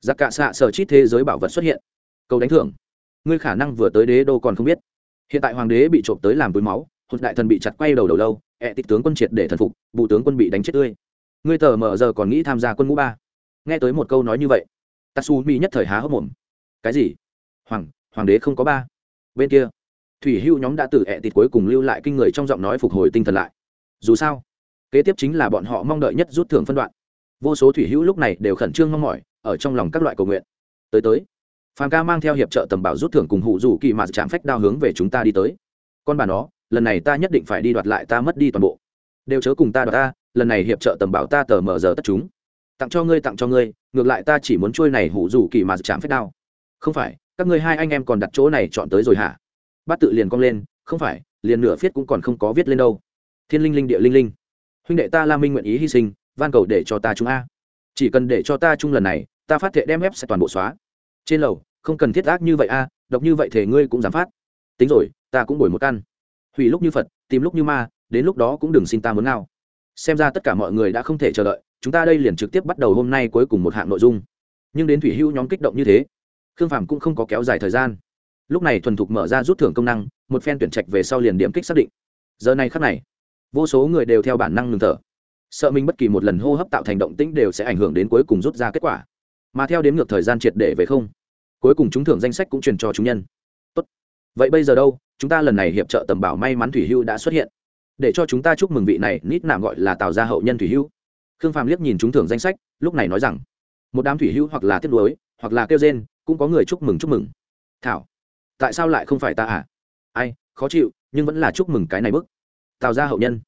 Giặc cạ xạ sở chít thế giới bảo vật xuất hiện. Cầu đánh thưởng. Ngươi khả năng vừa tới đế đô còn không biết. Hiện tại hoàng đế bị trộm tới làm túi máu hụt đại thần bị chặt quay đầu đầu lâu, ẹ tịch tướng quân triệt để thần phục vụ tướng quân bị đánh chết tươi ngươi tờ mờ giờ còn nghĩ tham gia quân ngũ ba. Nghe tới một câu nói như vậy tatsumi nhất thời há hốc mồm. Cái gì? Hoàng hoàng đế không có ba. Bên kia, thủy hưu nhóm đã từ ẹ tịt cuối cùng lưu lại kinh người trong giọng nói phục hồi tinh thần lại. Dù sao, kế tiếp chính là bọn họ mong đợi nhất rút thưởng phân đoạn. Vô số thủy hữu lúc này đều khẩn trương mong mỏi, ở trong lòng các loại cầu nguyện. Tới tới, phàm ca mang theo hiệp trợ tầm bảo rút thưởng cùng hụ rủ kỳ mà chạm phách đao hướng về chúng ta đi tới. Con bà nó, lần này ta nhất định phải đi đoạt lại ta mất đi toàn bộ. Đều chớ cùng ta đoạt ta lần này hiệp trợ tầm bảo ta tờ mở giờ tất chúng. Tặng cho ngươi, tặng cho ngươi, ngược lại ta chỉ muốn trôi này hủ rủ kỳ mà chạm phép đao. Không phải, các ngươi hai anh em còn đặt chỗ này chọn tới rồi hả? Bát tự liền cong lên, không phải, liền nửa viết cũng còn không có viết lên đâu. Thiên linh linh, địa linh linh. Huynh đệ ta la minh nguyện ý hy sinh, van cầu để cho ta chúng a. Chỉ cần để cho ta chung lần này, ta phát thệ đem ép sẽ toàn bộ xóa. Trên lầu, không cần thiết ác như vậy a, độc như vậy thể ngươi cũng dám phát. Tính rồi, ta cũng bồi một căn. Hủy lúc như phật, tìm lúc như ma, đến lúc đó cũng đừng xin ta muốn nào xem ra tất cả mọi người đã không thể chờ đợi, chúng ta đây liền trực tiếp bắt đầu hôm nay cuối cùng một hạng nội dung. Nhưng đến thủy hưu nhóm kích động như thế, khương phàm cũng không có kéo dài thời gian. Lúc này thuần thục mở ra rút thưởng công năng, một phen tuyển trạch về sau liền điểm kích xác định. Giờ này khắc này, vô số người đều theo bản năng ngừng thở. Sợ mình bất kỳ một lần hô hấp tạo thành động tĩnh đều sẽ ảnh hưởng đến cuối cùng rút ra kết quả. Mà theo đến ngược thời gian triệt để về không, cuối cùng chúng thưởng danh sách cũng truyền cho chúng nhân. Tốt. vậy bây giờ đâu? Chúng ta lần này hiệp trợ tầm bảo may mắn thủy hưu đã xuất hiện để cho chúng ta chúc mừng vị này, nít nạm gọi là tào gia hậu nhân thủy hưu khương phàm liếc nhìn chúng thưởng danh sách, lúc này nói rằng, một đám thủy hưu hoặc là tiếc nuối, hoặc là kêu rên, cũng có người chúc mừng chúc mừng. Thảo, tại sao lại không phải ta à? Ai, khó chịu, nhưng vẫn là chúc mừng cái này bức. Tào gia hậu nhân,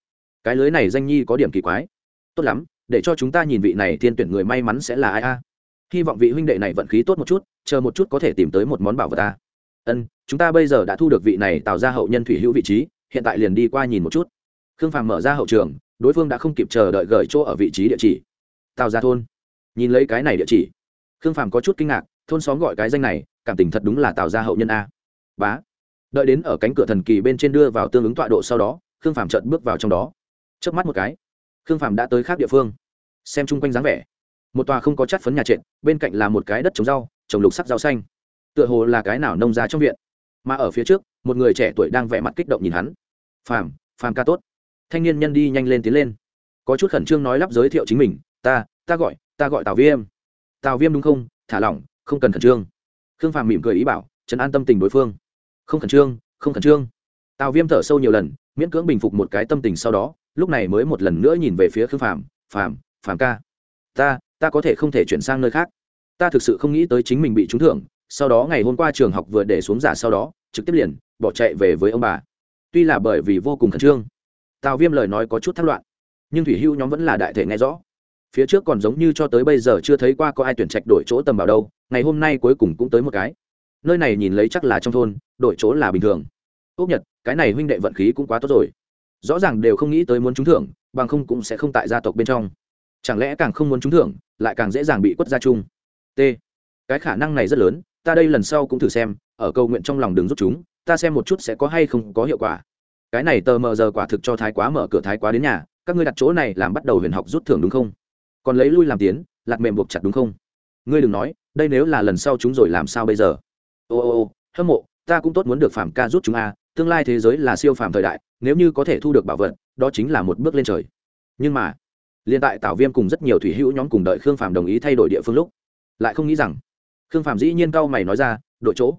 cái lưới này danh nhi có điểm kỳ quái. Tốt lắm, để cho chúng ta nhìn vị này thiên tuyển người may mắn sẽ là ai a. Hy vọng vị huynh đệ này vận khí tốt một chút, chờ một chút có thể tìm tới một món bảo vật ta ân, chúng ta bây giờ đã thu được vị này tạo ra hậu nhân thủy hữu vị trí, hiện tại liền đi qua nhìn một chút khương phàm mở ra hậu trường, đối phương đã không kịp chờ đợi gửi chỗ ở vị trí địa chỉ. Tào ra thôn. Nhìn lấy cái này địa chỉ, khương phàm có chút kinh ngạc, thôn xóm gọi cái danh này, cảm tình thật đúng là tào ra hậu nhân a. Bá. Đợi đến ở cánh cửa thần kỳ bên trên đưa vào tương ứng tọa độ sau đó, khương phàm trợn bước vào trong đó. Trước mắt một cái, khương phàm đã tới khác địa phương. Xem chung quanh dáng vẻ. Một tòa không có chất phấn nhà trệt, bên cạnh là một cái đất trồng rau, trồng lục sắc rau xanh. Tựa hồ là cái nào nông ra trong viện. Mà ở phía trước, một người trẻ tuổi đang vẻ mặt kích động nhìn hắn. Phàm phàm ca tốt thanh niên nhân đi nhanh lên tiến lên. Có chút khẩn trương nói lắp giới thiệu chính mình, ta ta gọi ta gọi tào viêm. Tào viêm đúng không? Thả lỏng, không cần khẩn trương. Khương phàm mỉm cười ý bảo trấn an tâm tình đối phương. Không khẩn trương, không khẩn trương. Tào viêm thở sâu nhiều lần, miễn cưỡng bình phục một cái tâm tình sau đó, lúc này mới một lần nữa nhìn về phía khương phàm phàm phàm ca, ta ta có thể không thể chuyển sang nơi khác. Ta thực sự không nghĩ tới chính mình bị trúng thưởng, sau đó ngày hôm qua trường học vừa để xuống giả sau đó, trực tiếp liền bỏ chạy về với ông bà. Tuy là bởi vì vô cùng khẩn trương tào viêm lời nói có chút thất loạn, nhưng thủy hưu nhóm vẫn là đại thể nghe rõ. Phía trước còn giống như cho tới bây giờ chưa thấy qua có ai tuyển trạch đổi chỗ tầm vào đâu, ngày hôm nay cuối cùng cũng tới một cái. Nơi này nhìn lấy chắc là trong thôn, đổi chỗ là bình thường. Ốc nhật, cái này huynh đệ vận khí cũng quá tốt rồi. Rõ ràng đều không nghĩ tới muốn trúng thưởng, bằng không cũng sẽ không tại gia tộc bên trong. Chẳng lẽ càng không muốn trúng thưởng, lại càng dễ dàng bị quất gia chung? T. Cái khả năng này rất lớn, ta đây lần sau cũng thử xem, ở câu nguyện trong lòng đường rút chúng, ta xem một chút sẽ có hay không có hiệu quả cái này tờ mờ giờ quả thực cho thái quá mở cửa thái quá đến nhà, các ngươi đặt chỗ này làm bắt đầu huyền học rút thưởng đúng không? Còn lấy lui làm tiến lạt mềm buộc chặt đúng không? Ngươi đừng nói, đây nếu là lần sau chúng rồi làm sao bây giờ? Ô ô ô, hâm mộ, ta cũng tốt muốn được phạm ca rút chúng a, tương lai thế giới là siêu phàm thời đại, nếu như có thể thu được bảo vật, đó chính là một bước lên trời. Nhưng mà liên tại tảo viêm cùng rất nhiều thủy hữu nhóm cùng đợi khương phàm đồng ý thay đổi địa phương lúc, lại không nghĩ rằng, khương phàm dĩ nhiên cau mày nói ra đội chỗ.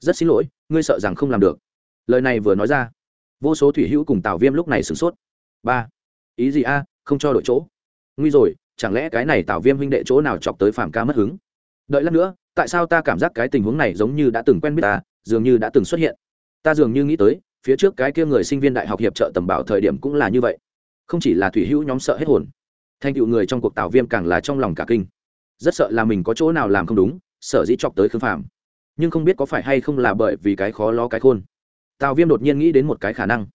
Rất xin lỗi, ngươi sợ rằng không làm được. Lời này vừa nói ra vô số thủy hữu cùng tào viêm lúc này sửng sốt. Ba. Ý gì a, không cho đội chỗ? Nguy rồi, chẳng lẽ cái này tào viêm huynh đệ chỗ nào chọc tới phàm ca mất hứng? Đợi lát nữa, tại sao ta cảm giác cái tình huống này giống như đã từng quen biết ta, dường như đã từng xuất hiện? Ta dường như nghĩ tới, phía trước cái kia người sinh viên đại học hiệp trợ tầm bảo thời điểm cũng là như vậy. Không chỉ là thủy hữu nhóm sợ hết hồn, thành tựu người trong cuộc tào viêm càng là trong lòng cả kinh. Rất sợ là mình có chỗ nào làm không đúng sợ dĩ chọc tới khương phàm. Nhưng không biết có phải hay không là bởi vì cái khó lo cái khôn tào viêm đột nhiên nghĩ đến một cái khả năng.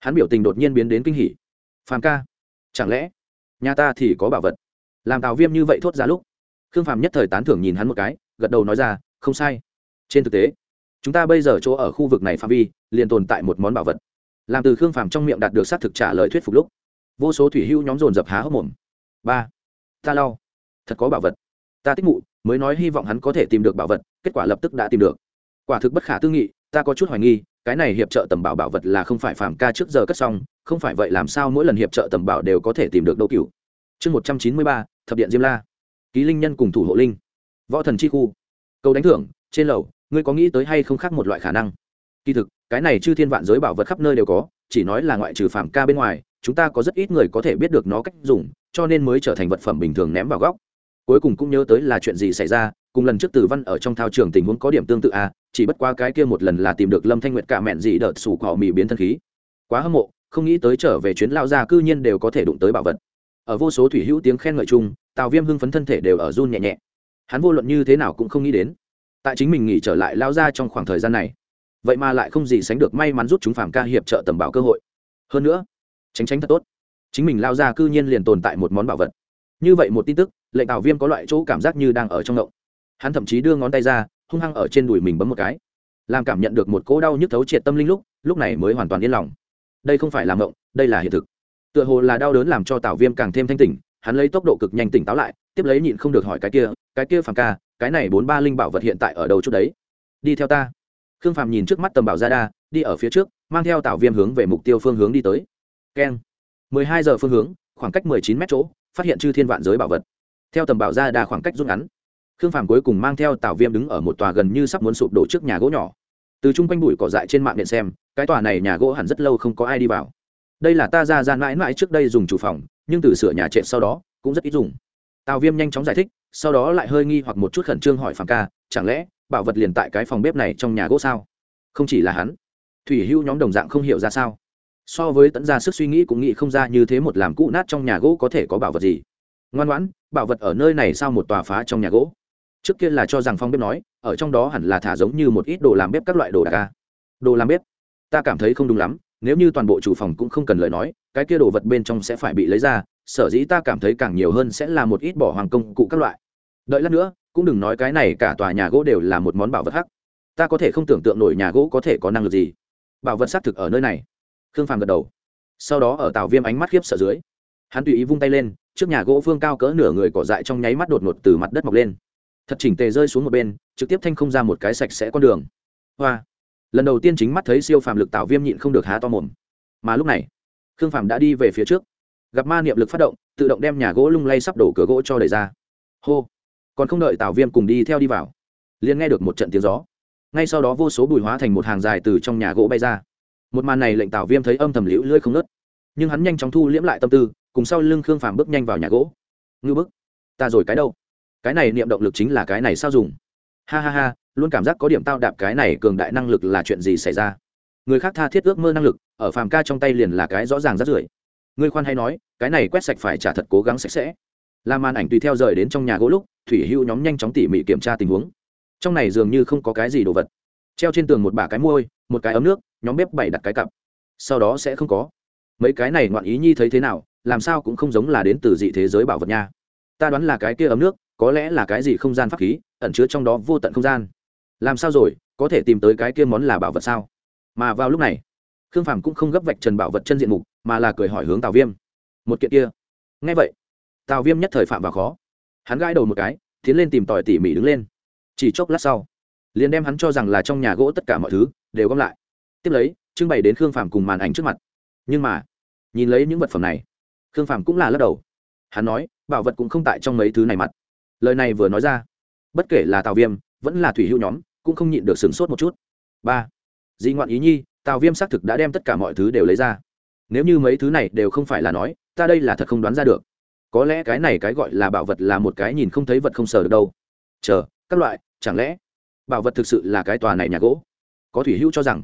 Hắn biểu tình đột nhiên biến đến kinh hỉ. Phàm ca, chẳng lẽ nhà ta thì có bảo vật? Làm tào viêm như vậy thốt ra lúc, khương phàm nhất thời tán thưởng nhìn hắn một cái, gật đầu nói ra, không sai. Trên thực tế, chúng ta bây giờ chỗ ở khu vực này phạm vi, liền tồn tại một món bảo vật. Làm từ khương phàm trong miệng đạt được xác thực trả lời thuyết phục lúc, vô số thủy hưu nhóm dồn dập há hốc mồm. Ba, ta lau thật có bảo vật. Ta tích mụ, mới nói hy vọng hắn có thể tìm được bảo vật, kết quả lập tức đã tìm được. Quả thực bất khả tư nghị, ta có chút hoài nghi cái này hiệp trợ tầm bảo bảo vật là không phải phàm ca trước giờ cất xong, không phải vậy làm sao mỗi lần hiệp trợ tầm bảo đều có thể tìm được đâu cửu. Chương một trăm chín mươi ba, thập điện diêm la. Ký linh nhân cùng thủ hộ linh. Võ thần chi khu. Câu đánh thưởng, trên lầu, ngươi có nghĩ tới hay không khác một loại khả năng? Kỳ thực, cái này chư thiên vạn giới bảo vật khắp nơi đều có, chỉ nói là ngoại trừ phàm ca bên ngoài, chúng ta có rất ít người có thể biết được nó cách dùng, cho nên mới trở thành vật phẩm bình thường ném vào góc cuối cùng cũng nhớ tới là chuyện gì xảy ra, cùng lần trước tử văn ở trong thao trường tình huống có điểm tương tự à chỉ bất qua cái kia một lần là tìm được lâm thanh nguyệt cả mẹn gì đợt sủ cỏ mì biến thân khí. Quá hâm mộ, không nghĩ tới trở về chuyến lao ra cư nhiên đều có thể đụng tới bảo vật. Ở vô số thủy hữu tiếng khen ngợi chung, tào viêm hưng phấn thân thể đều ở run nhẹ nhẹ. Hắn vô luận như thế nào cũng không nghĩ đến, tại chính mình nghỉ trở lại lao ra trong khoảng thời gian này, vậy mà lại không gì sánh được may mắn rút chúng phàm ca hiệp trợ tầm bảo cơ hội. Hơn nữa, tránh tránh thật tốt, chính mình lao ra cư nhiên liền tồn tại một món bảo vật như vậy một tin tức, lệnh tào viêm có loại chỗ cảm giác như đang ở trong ngộng. Hắn thậm chí đưa ngón tay ra, hung hăng ở trên đùi mình bấm một cái. Làm cảm nhận được một cỗ đau nhức thấu triệt tâm linh lúc lúc này mới hoàn toàn yên lòng. Đây không phải là ngộng, đây là hiện thực. Tựa hồ là đau đớn làm cho tào viêm càng thêm thanh tỉnh, hắn lấy tốc độ cực nhanh tỉnh táo lại, tiếp lấy nhịn không được hỏi cái kia cái kia phàm ca, cái này bốn ba linh bảo vật hiện tại ở đầu chút đấy? Đi theo ta. Khương phàm nhìn trước mắt tầm bảo ra đa, đi ở phía trước, mang theo tào viêm hướng về mục tiêu phương hướng đi tới. Keng. mười hai giờ phương hướng, khoảng cách mười chín mét chỗ phát hiện chư thiên vạn giới bảo vật. Theo tầm bảo ra đa khoảng cách rút ngắn, khương phàm cuối cùng mang theo tào viêm đứng ở một tòa gần như sắp muốn sụp đổ trước nhà gỗ nhỏ. Từ chung quanh bụi cỏ dại trên mạng điện xem, cái tòa này nhà gỗ hẳn rất lâu không có ai đi vào. Đây là ta ra ra mãi mãi trước đây dùng chủ phòng, nhưng từ sửa nhà trệt sau đó, cũng rất ít dùng. Tào viêm nhanh chóng giải thích, sau đó lại hơi nghi hoặc một chút khẩn trương hỏi phàm ca, chẳng lẽ bảo vật liền tại cái phòng bếp này trong nhà gỗ sao? Không chỉ là hắn. Thủy hưu nhóm đồng dạng không hiểu ra sao so với tẫn ra sức suy nghĩ cũng nghĩ không ra như thế một làm cũ nát trong nhà gỗ có thể có bảo vật gì. Ngoan ngoãn, bảo vật ở nơi này sao một tòa phá trong nhà gỗ? Trước kia là cho rằng phong bếp nói, ở trong đó hẳn là thả giống như một ít đồ làm bếp các loại đồ đạc ca đồ làm bếp? Ta cảm thấy không đúng lắm, nếu như toàn bộ chủ phòng cũng không cần lời nói, cái kia đồ vật bên trong sẽ phải bị lấy ra, sở dĩ ta cảm thấy càng nhiều hơn sẽ là một ít bỏ hoàng công cụ các loại. Đợi lát nữa, cũng đừng nói cái này cả tòa nhà gỗ đều là một món bảo vật hắc. Ta có thể không tưởng tượng nổi nhà gỗ có thể có năng lực gì. Bảo vật xác thực ở nơi này khương phàm gật đầu. Sau đó ở tàu viêm ánh mắt khiếp sợ dưới, hắn tùy ý vung tay lên, trước nhà gỗ phương cao cỡ nửa người cỏ dại trong nháy mắt đột ngột từ mặt đất mọc lên. Thật chỉnh tề rơi xuống một bên, trực tiếp thanh không ra một cái sạch sẽ con đường. Hoa! Lần đầu tiên chính mắt thấy siêu phàm lực tạo viêm nhịn không được há to mồm. Mà lúc này, khương phàm đã đi về phía trước. Gặp ma niệm lực phát động, tự động đem nhà gỗ lung lay sắp đổ cửa gỗ cho đẩy ra. Hô! Còn không đợi tào viêm cùng đi theo đi vào, liền nghe được một trận tiếng gió. Ngay sau đó vô số bùi hóa thành một hàng dài từ trong nhà gỗ bay ra một màn này lệnh tào viêm thấy âm thầm liễu lưỡi không nớt nhưng hắn nhanh chóng thu liễm lại tâm tư, cùng sau lưng khương phàm bước nhanh vào nhà gỗ. Ngư bức, ta rồi cái đâu? Cái này niệm động lực chính là cái này sao dùng? Ha ha ha, luôn cảm giác có điểm tao đạp cái này cường đại năng lực là chuyện gì xảy ra? Người khác tha thiết ước mơ năng lực, ở phàm ca trong tay liền là cái rõ ràng rất rưởi. Ngươi khoan hay nói, cái này quét sạch phải trả thật cố gắng sạch sẽ. Là màn ảnh tùy theo rời đến trong nhà gỗ lúc, thủy hưu nhóm nhanh chóng tỉ mỉ kiểm tra tình huống. Trong này dường như không có cái gì đồ vật. Treo trên tường một bả cái môi, một cái ấm nước nhóm bếp bày đặt cái cặp. Sau đó sẽ không có. Mấy cái này ngoạn ý nhi thấy thế nào, làm sao cũng không giống là đến từ dị thế giới bảo vật nha. Ta đoán là cái kia ấm nước, có lẽ là cái gì không gian pháp khí, ẩn chứa trong đó vô tận không gian. Làm sao rồi, có thể tìm tới cái kia món là bảo vật sao? Mà vào lúc này, khương phàm cũng không gấp vạch trần bảo vật chân diện mục, mà là cười hỏi hướng tào viêm. Một kiện kia. Ngay vậy, tào viêm nhất thời phạm vào khó. Hắn gãi đầu một cái, tiến lên tìm tòi tỉ mỉ đứng lên. Chỉ chốc lát sau, liền đem hắn cho rằng là trong nhà gỗ tất cả mọi thứ đều gom lại tiếp lấy, trưng bày đến khương phàm cùng màn ảnh trước mặt. Nhưng mà, nhìn lấy những vật phẩm này, khương phàm cũng là lắc đầu. Hắn nói, bảo vật cũng không tại trong mấy thứ này mặt. Lời này vừa nói ra, bất kể là tào viêm, vẫn là thủy hữu nhóm, cũng không nhịn được sửng sốt một chút. Ba di ngoạn ý nhi, tào viêm xác thực đã đem tất cả mọi thứ đều lấy ra. Nếu như mấy thứ này đều không phải là nói, ta đây là thật không đoán ra được. Có lẽ cái này cái gọi là bảo vật là một cái nhìn không thấy vật không sờ được đâu. Chờ, các loại, chẳng lẽ bảo vật thực sự là cái tòa này nhà gỗ? Có thủy hữu cho rằng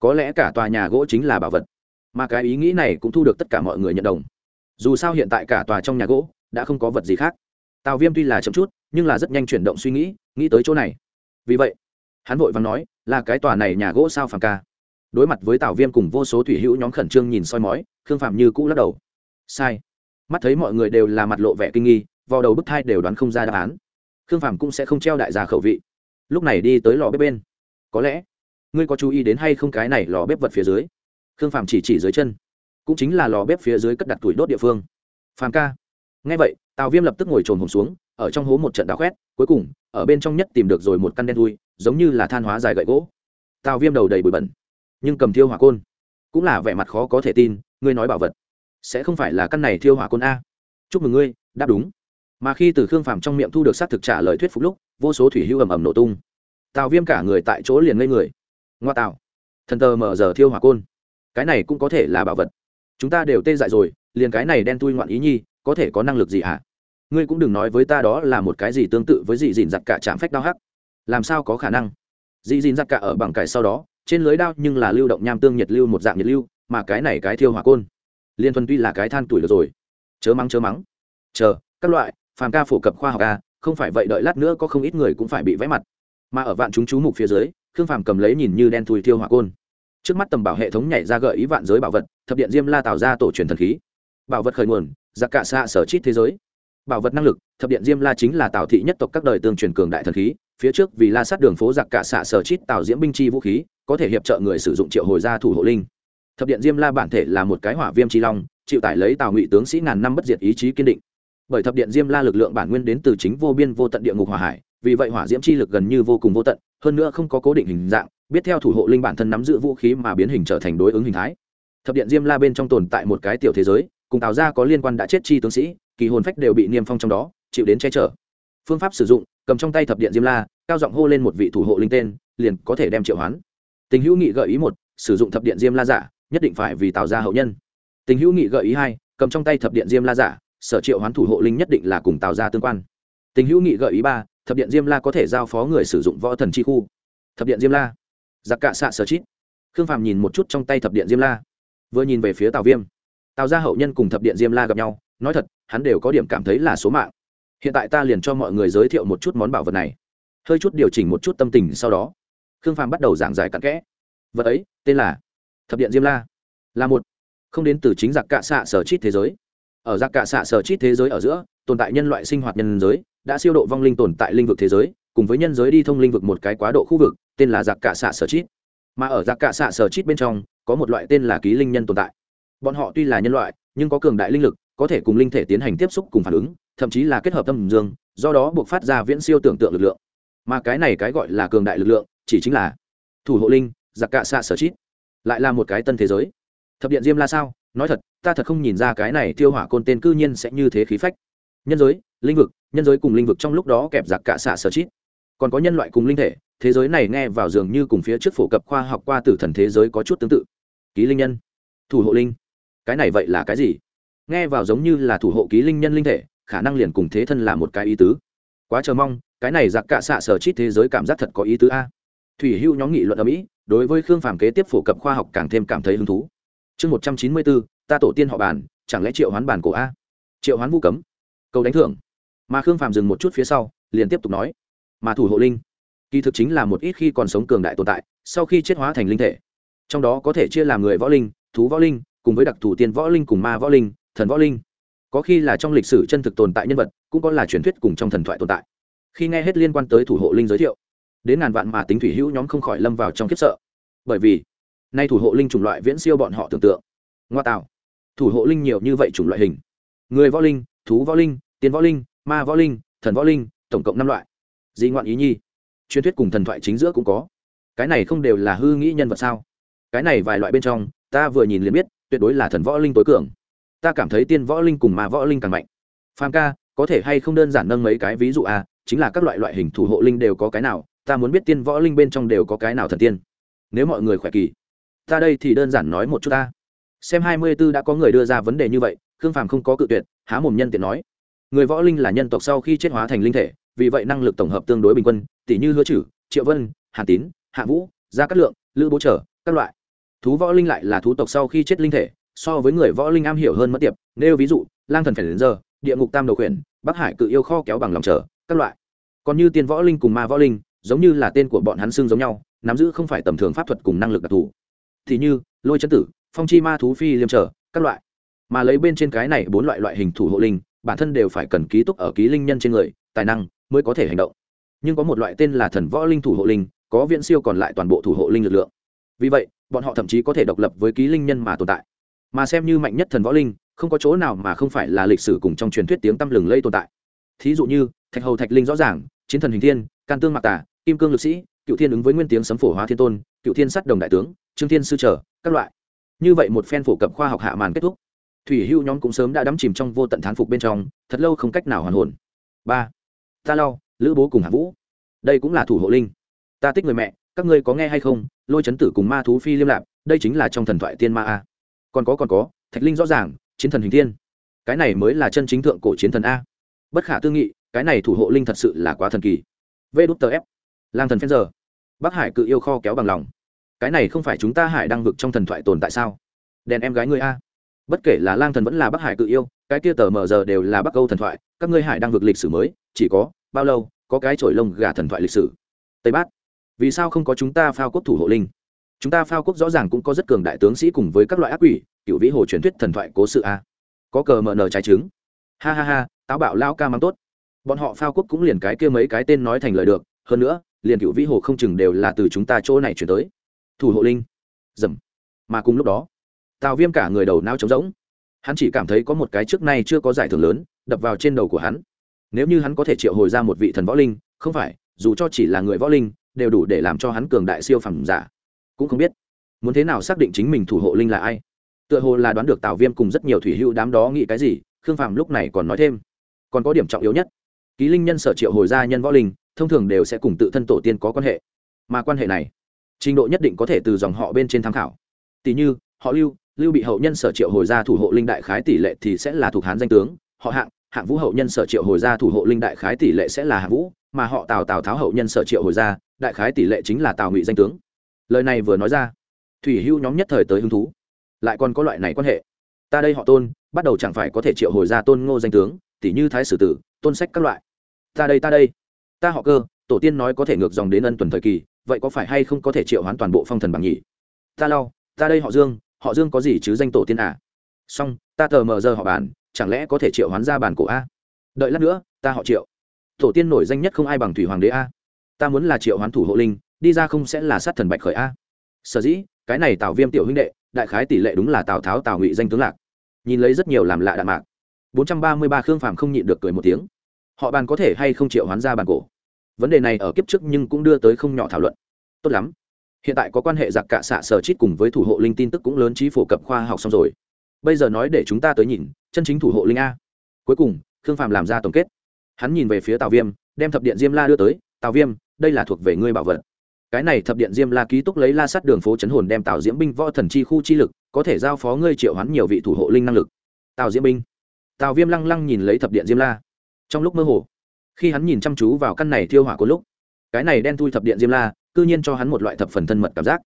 có lẽ cả tòa nhà gỗ chính là bảo vật, mà cái ý nghĩ này cũng thu được tất cả mọi người nhận đồng. Dù sao hiện tại cả tòa trong nhà gỗ đã không có vật gì khác. Tào viêm tuy là chậm chút, nhưng là rất nhanh chuyển động suy nghĩ nghĩ tới chỗ này. Vì vậy, hắn vội vàng nói, là cái tòa này nhà gỗ sao phàm ca? Đối mặt với tào viêm cùng vô số thủy hữu nhóm khẩn trương nhìn soi mói, khương phạm như cũ lắc đầu. Sai. Mắt thấy mọi người đều là mặt lộ vẻ kinh nghi vào đầu bức thai đều đoán không ra đáp án. Khương phạm cũng sẽ không treo đại gia khẩu vị. Lúc này đi tới lò bếp bên. Có lẽ ngươi có chú ý đến hay không cái này lò bếp vật phía dưới? Khương phạm chỉ chỉ dưới chân. Cũng chính là lò bếp phía dưới cất đặt tuổi đốt địa phương. Phàm ca. Ngay vậy, tào viêm lập tức ngồi trồn hồn xuống, ở trong hố một trận đào khoét cuối cùng, ở bên trong nhất tìm được rồi một căn đen thui, giống như là than hóa dài gậy gỗ. Tào viêm đầu đầy bụi bẩn, nhưng cầm thiêu hỏa côn. Cũng là vẻ mặt khó có thể tin, ngươi nói bảo vật, sẽ không phải là căn này thiêu hỏa côn a? Chúc mừng ngươi, đáp đúng. Mà khi từ khương phàm trong miệng thu được xác thực trả lời thuyết phục lúc, vô số thủy hưu ầm ầm nổ tung. Tào viêm cả người tại chỗ liền ngây người ngoa tạo thần tờ mở giờ thiêu hỏa côn. Cái này cũng có thể là bảo vật. Chúng ta đều tê dại rồi, liền cái này đen tui ngoạn ý nhi, có thể có năng lực gì hả? Ngươi cũng đừng nói với ta đó là một cái gì tương tự với dị dìn giặt cả chạm phách đao hắc. Làm sao có khả năng? Dị dìn giặt cả ở bằng cải sau đó, trên lưới đao nhưng là lưu động nham tương nhiệt lưu một dạng nhiệt lưu, mà cái này cái thiêu hỏa côn. Liên thuần tuy là cái than tuổi được rồi. Chớ mắng chớ mắng. Chờ, các loại, phàm ca phổ cập khoa học ca không phải vậy đợi lát nữa có không ít người cũng phải bị vẽ mặt. Mà ở vạn chúng chú mục phía dưới khương phàm cầm lấy nhìn như đen thui thiêu hỏa côn. Trước mắt tầm bảo hệ thống nhảy ra gợi ý vạn giới bảo vật, thập điện diêm la tạo ra tổ truyền thần khí. Bảo vật khởi nguồn, giặc cạ xạ sở chít thế giới. Bảo vật năng lực, thập điện diêm la chính là tạo thị nhất tộc các đời tương truyền cường đại thần khí, phía trước vì la sát đường phố giặc cạ xạ sở chít tạo diễm binh chi vũ khí, có thể hiệp trợ người sử dụng triệu hồi gia thủ hộ linh. Thập điện diêm la bản thể là một cái hỏa viêm chi long, chịu tải lấy tào ngụy tướng sĩ ngàn năm bất diệt ý chí kiên định. Bởi thập điện diêm la lực lượng bản nguyên đến từ chính vô biên vô tận địa ngục hỏa hải, vì vậy hỏa diễm chi lực gần như vô cùng vô tận hơn nữa không có cố định hình dạng, biết theo thủ hộ linh bản thân nắm giữ vũ khí mà biến hình trở thành đối ứng hình thái. Thập điện diêm la bên trong tồn tại một cái tiểu thế giới, cùng tào ra có liên quan đã chết chi tướng sĩ, kỳ hồn phách đều bị niêm phong trong đó, chịu đến che chở. Phương pháp sử dụng, cầm trong tay thập điện diêm la, cao giọng hô lên một vị thủ hộ linh tên, liền có thể đem triệu hoán. Tình hữu nghị gợi ý một, sử dụng thập điện diêm la giả, nhất định phải vì tào ra hậu nhân. Tình hữu nghị gợi ý hai, cầm trong tay thập điện diêm la giả, sở triệu hoán thủ hộ linh nhất định là cùng tào ra tương quan. Tình hữu nghị gợi ý ba thập điện diêm la có thể giao phó người sử dụng võ thần chi khu. Thập điện diêm la. Giặc cạ xạ sở chít. Khương phàm nhìn một chút trong tay thập điện diêm la. Vừa nhìn về phía tào viêm. Tào gia hậu nhân cùng thập điện diêm la gặp nhau, nói thật, hắn đều có điểm cảm thấy là số mạng. Hiện tại ta liền cho mọi người giới thiệu một chút món bảo vật này. Hơi chút điều chỉnh một chút tâm tình sau đó, khương phàm bắt đầu giảng giải cặn kẽ. Vật ấy, tên là thập điện diêm la. Là một, không đến từ chính giặc cạ xạ sở chít thế giới. Ở giặc cạ xạ sở chít thế giới ở giữa, tồn tại nhân loại sinh hoạt nhân giới đã siêu độ vong linh tồn tại linh vực thế giới, cùng với nhân giới đi thông linh vực một cái quá độ khu vực, tên là giặc cạ xạ sở chít. Mà ở giặc cạ xạ sở chít bên trong, có một loại tên là ký linh nhân tồn tại. Bọn họ tuy là nhân loại, nhưng có cường đại linh lực, có thể cùng linh thể tiến hành tiếp xúc cùng phản ứng, thậm chí là kết hợp tâm dương, do đó buộc phát ra viễn siêu tưởng tượng lực lượng. Mà cái này cái gọi là cường đại lực lượng, chỉ chính là thủ hộ linh, giặc cạ xạ sở chít. Lại là một cái tân thế giới. Thập điện diêm la sao? Nói thật, ta thật không nhìn ra cái này tiêu hỏa côn tên cư nhiên sẽ như thế khí phách. Nhân giới linh vực, nhân giới cùng linh vực trong lúc đó kẹp giặc cạ xạ sở chít. Còn có nhân loại cùng linh thể, thế giới này nghe vào dường như cùng phía trước phổ cập khoa học qua tử thần thế giới có chút tương tự. Ký linh nhân, thủ hộ linh. Cái này vậy là cái gì? Nghe vào giống như là thủ hộ ký linh nhân linh thể, khả năng liền cùng thế thân là một cái ý tứ. Quá chờ mong, cái này giặc cạ xạ sở chít thế giới cảm giác thật có ý tứ a. Thủy hưu nhóm nghị luận ở mỹ, đối với khương phàm kế tiếp phổ cập khoa học càng thêm cảm thấy hứng thú. Chương một trăm chín mươi bốn, ta tổ tiên họ bàn chẳng lẽ triệu hoán bản cổ a? Triệu hoán vu cấm câu đánh thưởng mà khương phàm dừng một chút phía sau, liền tiếp tục nói, mà thủ hộ linh, kỳ thực chính là một ít khi còn sống cường đại tồn tại, sau khi chết hóa thành linh thể. Trong đó có thể chia làm người võ linh, thú võ linh, cùng với đặc thù tiên võ linh cùng ma võ linh, thần võ linh. Có khi là trong lịch sử chân thực tồn tại nhân vật, cũng có là truyền thuyết cùng trong thần thoại tồn tại. Khi nghe hết liên quan tới thủ hộ linh giới thiệu, đến ngàn vạn mà tính thủy hữu nhóm không khỏi lâm vào trong kiếp sợ. Bởi vì, nay thủ hộ linh chủng loại viễn siêu bọn họ tưởng tượng. Ngoa tạo, thủ hộ linh nhiều như vậy chủng loại hình. Người võ linh, thú võ linh tiến võ linh ma võ linh, thần võ linh, tổng cộng năm loại. Di ngoạn ý nhi, truyền thuyết cùng thần thoại chính giữa cũng có. Cái này không đều là hư nghĩ nhân vật sao? Cái này vài loại bên trong, ta vừa nhìn liền biết, tuyệt đối là thần võ linh tối cường. Ta cảm thấy tiên võ linh cùng ma võ linh càng mạnh. Phàm ca, có thể hay không đơn giản nâng mấy cái ví dụ à? Chính là các loại loại hình thủ hộ linh đều có cái nào, ta muốn biết tiên võ linh bên trong đều có cái nào thần tiên. Nếu mọi người khỏe kỳ, ta đây thì đơn giản nói một chút ta. Xem hai mươi b ố đã có người đưa ra vấn đề như vậy, khương phàm không có cự tuyệt, há mồm nhân tiện nói người võ linh là nhân tộc sau khi chết hóa thành linh thể, vì vậy năng lực tổng hợp tương đối bình quân, tỷ như hứa chử triệu vân hàn tín, hạ vũ, gia cát lượng, lữ bố trở, các loại. Thú võ linh lại là thú tộc sau khi chết linh thể, so với người võ linh am hiểu hơn mất tiệp, nêu ví dụ, lang thần phải đến giờ địa ngục tam đầu khuyển, bắc hải cự yêu kho kéo bằng lòng trở, các loại. Còn như tiên võ linh cùng ma võ linh, giống như là tên của bọn hắn xương giống nhau, nắm giữ không phải tầm thường pháp thuật cùng năng lực đặc thù. Thì như, lôi chân tử, phong chi ma thú phi liêm trở, các loại. Mà lấy bên trên cái này bốn loại loại hình thủ hộ linh bản thân đều phải cần ký túc ở ký linh nhân trên người, tài năng mới có thể hành động. Nhưng có một loại tên là thần võ linh thủ hộ linh, có viễn siêu còn lại toàn bộ thủ hộ linh lực lượng. Vì vậy, bọn họ thậm chí có thể độc lập với ký linh nhân mà tồn tại. Mà xem như mạnh nhất thần võ linh, không có chỗ nào mà không phải là lịch sử cùng trong truyền thuyết tiếng tăm lừng lây tồn tại. Thí dụ như, thạch hầu thạch linh rõ ràng, chiến thần hình thiên, can tương mạc tả kim cương lực sĩ, cựu thiên ứng với nguyên tiếng sấm phổ hóa thiên tôn, cựu thiên sắt đồng đại tướng, trương thiên sư trở, các loại. Như vậy một phen phổ cập khoa học hạ màn kết thúc thủy hưu nhóm cũng sớm đã đắm chìm trong vô tận thán phục bên trong thật lâu không cách nào hoàn hồn. Ba ta lau lữ bố cùng hạ vũ. Đây cũng là thủ hộ linh. Ta thích người mẹ các ngươi có nghe hay không? Lôi chấn tử cùng ma thú phi liêm lạp đây chính là trong thần thoại tiên ma a. Còn có còn có thạch linh rõ ràng chiến thần hình tiên, cái này mới là chân chính thượng cổ chiến thần a. Bất khả tư nghị cái này thủ hộ linh thật sự là quá thần kỳ. Vê đút tờ ép lang thần phen giờ. Bắc hải cự yêu kho kéo bằng lòng. Cái này không phải chúng ta hải đang vực trong thần thoại tồn tại sao? Đèn em gái ngươi a bất kể là lang thần vẫn là bắc hải cự yêu, cái kia tờ mờ giờ đều là bắc Câu thần thoại, các ngươi hải đang vực lịch sử mới, chỉ có bao lâu, có cái trổi lông gà thần thoại lịch sử. Tây bát vì sao không có chúng ta phao quốc thủ hộ linh? Chúng ta phao quốc rõ ràng cũng có rất cường đại tướng sĩ cùng với các loại ác quỷ, cựu vĩ hồ truyền thuyết thần thoại cố sự a. Có cờ mờ nờ trái trứng. Ha ha ha, táo bạo lao ca mắng tốt. Bọn họ phao quốc cũng liền cái kia mấy cái tên nói thành lời được, hơn nữa, liền cựu vĩ hồ không chừng đều là từ chúng ta chỗ này chuyển tới. Thủ hộ linh. Dầm. Mà cùng lúc đó tào viêm cả người đầu nao trống rỗng. Hắn chỉ cảm thấy có một cái trước nay chưa có giải thưởng lớn đập vào trên đầu của hắn. Nếu như hắn có thể triệu hồi ra một vị thần võ linh, không phải, dù cho chỉ là người võ linh, đều đủ để làm cho hắn cường đại siêu phẩm giả. Cũng không biết, muốn thế nào xác định chính mình thủ hộ linh là ai. Tựa hồ là đoán được tào viêm cùng rất nhiều thủy hữu đám đó nghĩ cái gì, khương phàm lúc này còn nói thêm. Còn có điểm trọng yếu nhất, ký linh nhân sở triệu hồi gia nhân võ linh, thông thường đều sẽ cùng tự thân tổ tiên có quan hệ. Mà quan hệ này, trình độ nhất định có thể từ dòng họ bên trên tham khảo. Tỷ như, họ lưu lưu bị hậu nhân sở triệu hồi gia thủ hộ linh đại khái tỷ lệ thì sẽ là thuộc hán danh tướng, họ hạng hạng vũ hậu nhân sở triệu hồi gia thủ hộ linh đại khái tỷ lệ sẽ là hạng vũ, mà họ tào tào tháo hậu nhân sở triệu hồi gia đại khái tỷ lệ chính là tào ngụy danh tướng. Lời này vừa nói ra, thủy hưu nhóm nhất thời tới hứng thú. Lại còn có loại này quan hệ. Ta đây họ tôn, bắt đầu chẳng phải có thể triệu hồi ra tôn ngô danh tướng tỷ như thái sử tử, tôn sách các loại. Ta đây ta đây. Ta họ cơ, tổ tiên nói có thể ngược dòng đến ân tuần thời kỳ, vậy có phải hay không có thể triệu hoán toàn bộ phong thần bằng nhỉ? Ta lau, ta đây họ dương họ dương có gì chứ danh tổ tiên à? Xong, ta tờ mờ giờ họ bàn, chẳng lẽ có thể triệu hoán ra bàn cổ a? Đợi lát nữa, ta họ triệu. Tổ tiên nổi danh nhất không ai bằng thủy hoàng đế a. Ta muốn là triệu hoán thủ hộ linh, đi ra không sẽ là sát thần bạch khởi a. Sở dĩ, cái này tào viêm tiểu huynh đệ, đại khái tỷ lệ đúng là tào tháo, tào ngụy danh tướng lạc. Nhìn lấy rất nhiều làm lạ đạn mạc. Bốn trăm ba mươi ba khương phàm không nhịn được cười một tiếng. Họ bàn có thể hay không triệu hoán ra bàn cổ? Vấn đề này ở kiếp trước nhưng cũng đưa tới không nhỏ thảo luận. Tốt lắm hiện tại có quan hệ giặc cả xạ sở chít cùng với thủ hộ linh tin tức cũng lớn trí phổ cập khoa học xong rồi. Bây giờ nói để chúng ta tới nhìn, chân chính thủ hộ linh a. Cuối cùng, khương phạm làm ra tổng kết. Hắn nhìn về phía tào viêm, đem thập điện diêm la đưa tới, tào viêm, đây là thuộc về ngươi bảo vật. Cái này thập điện diêm la ký túc lấy la sát đường phố chấn hồn đem tào diễm binh võ thần chi khu chi lực, có thể giao phó ngươi triệu hoán nhiều vị thủ hộ linh năng lực. Tào diễm binh. Tào viêm lăng lăng nhìn lấy thập điện diêm la. Trong lúc mơ hồ, khi hắn nhìn chăm chú vào căn này thiêu hỏa của lúc, cái này đen thui thập điện diêm la cư nhiên cho hắn một loại thập phần thân mật cảm giác.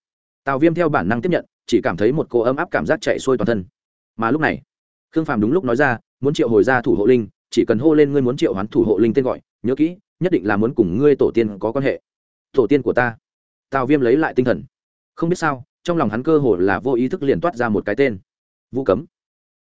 Tào viêm theo bản năng tiếp nhận, chỉ cảm thấy một cô ấm áp cảm giác chạy xuôi toàn thân. Mà lúc này, khương phàm đúng lúc nói ra, muốn triệu hồi ra thủ hộ linh, chỉ cần hô lên ngươi muốn triệu hoán thủ hộ linh tên gọi, nhớ kỹ, nhất định là muốn cùng ngươi tổ tiên có quan hệ. Tổ tiên của ta? Tào viêm lấy lại tinh thần. Không biết sao, trong lòng hắn cơ hồ là vô ý thức liền toát ra một cái tên. Vũ cấm.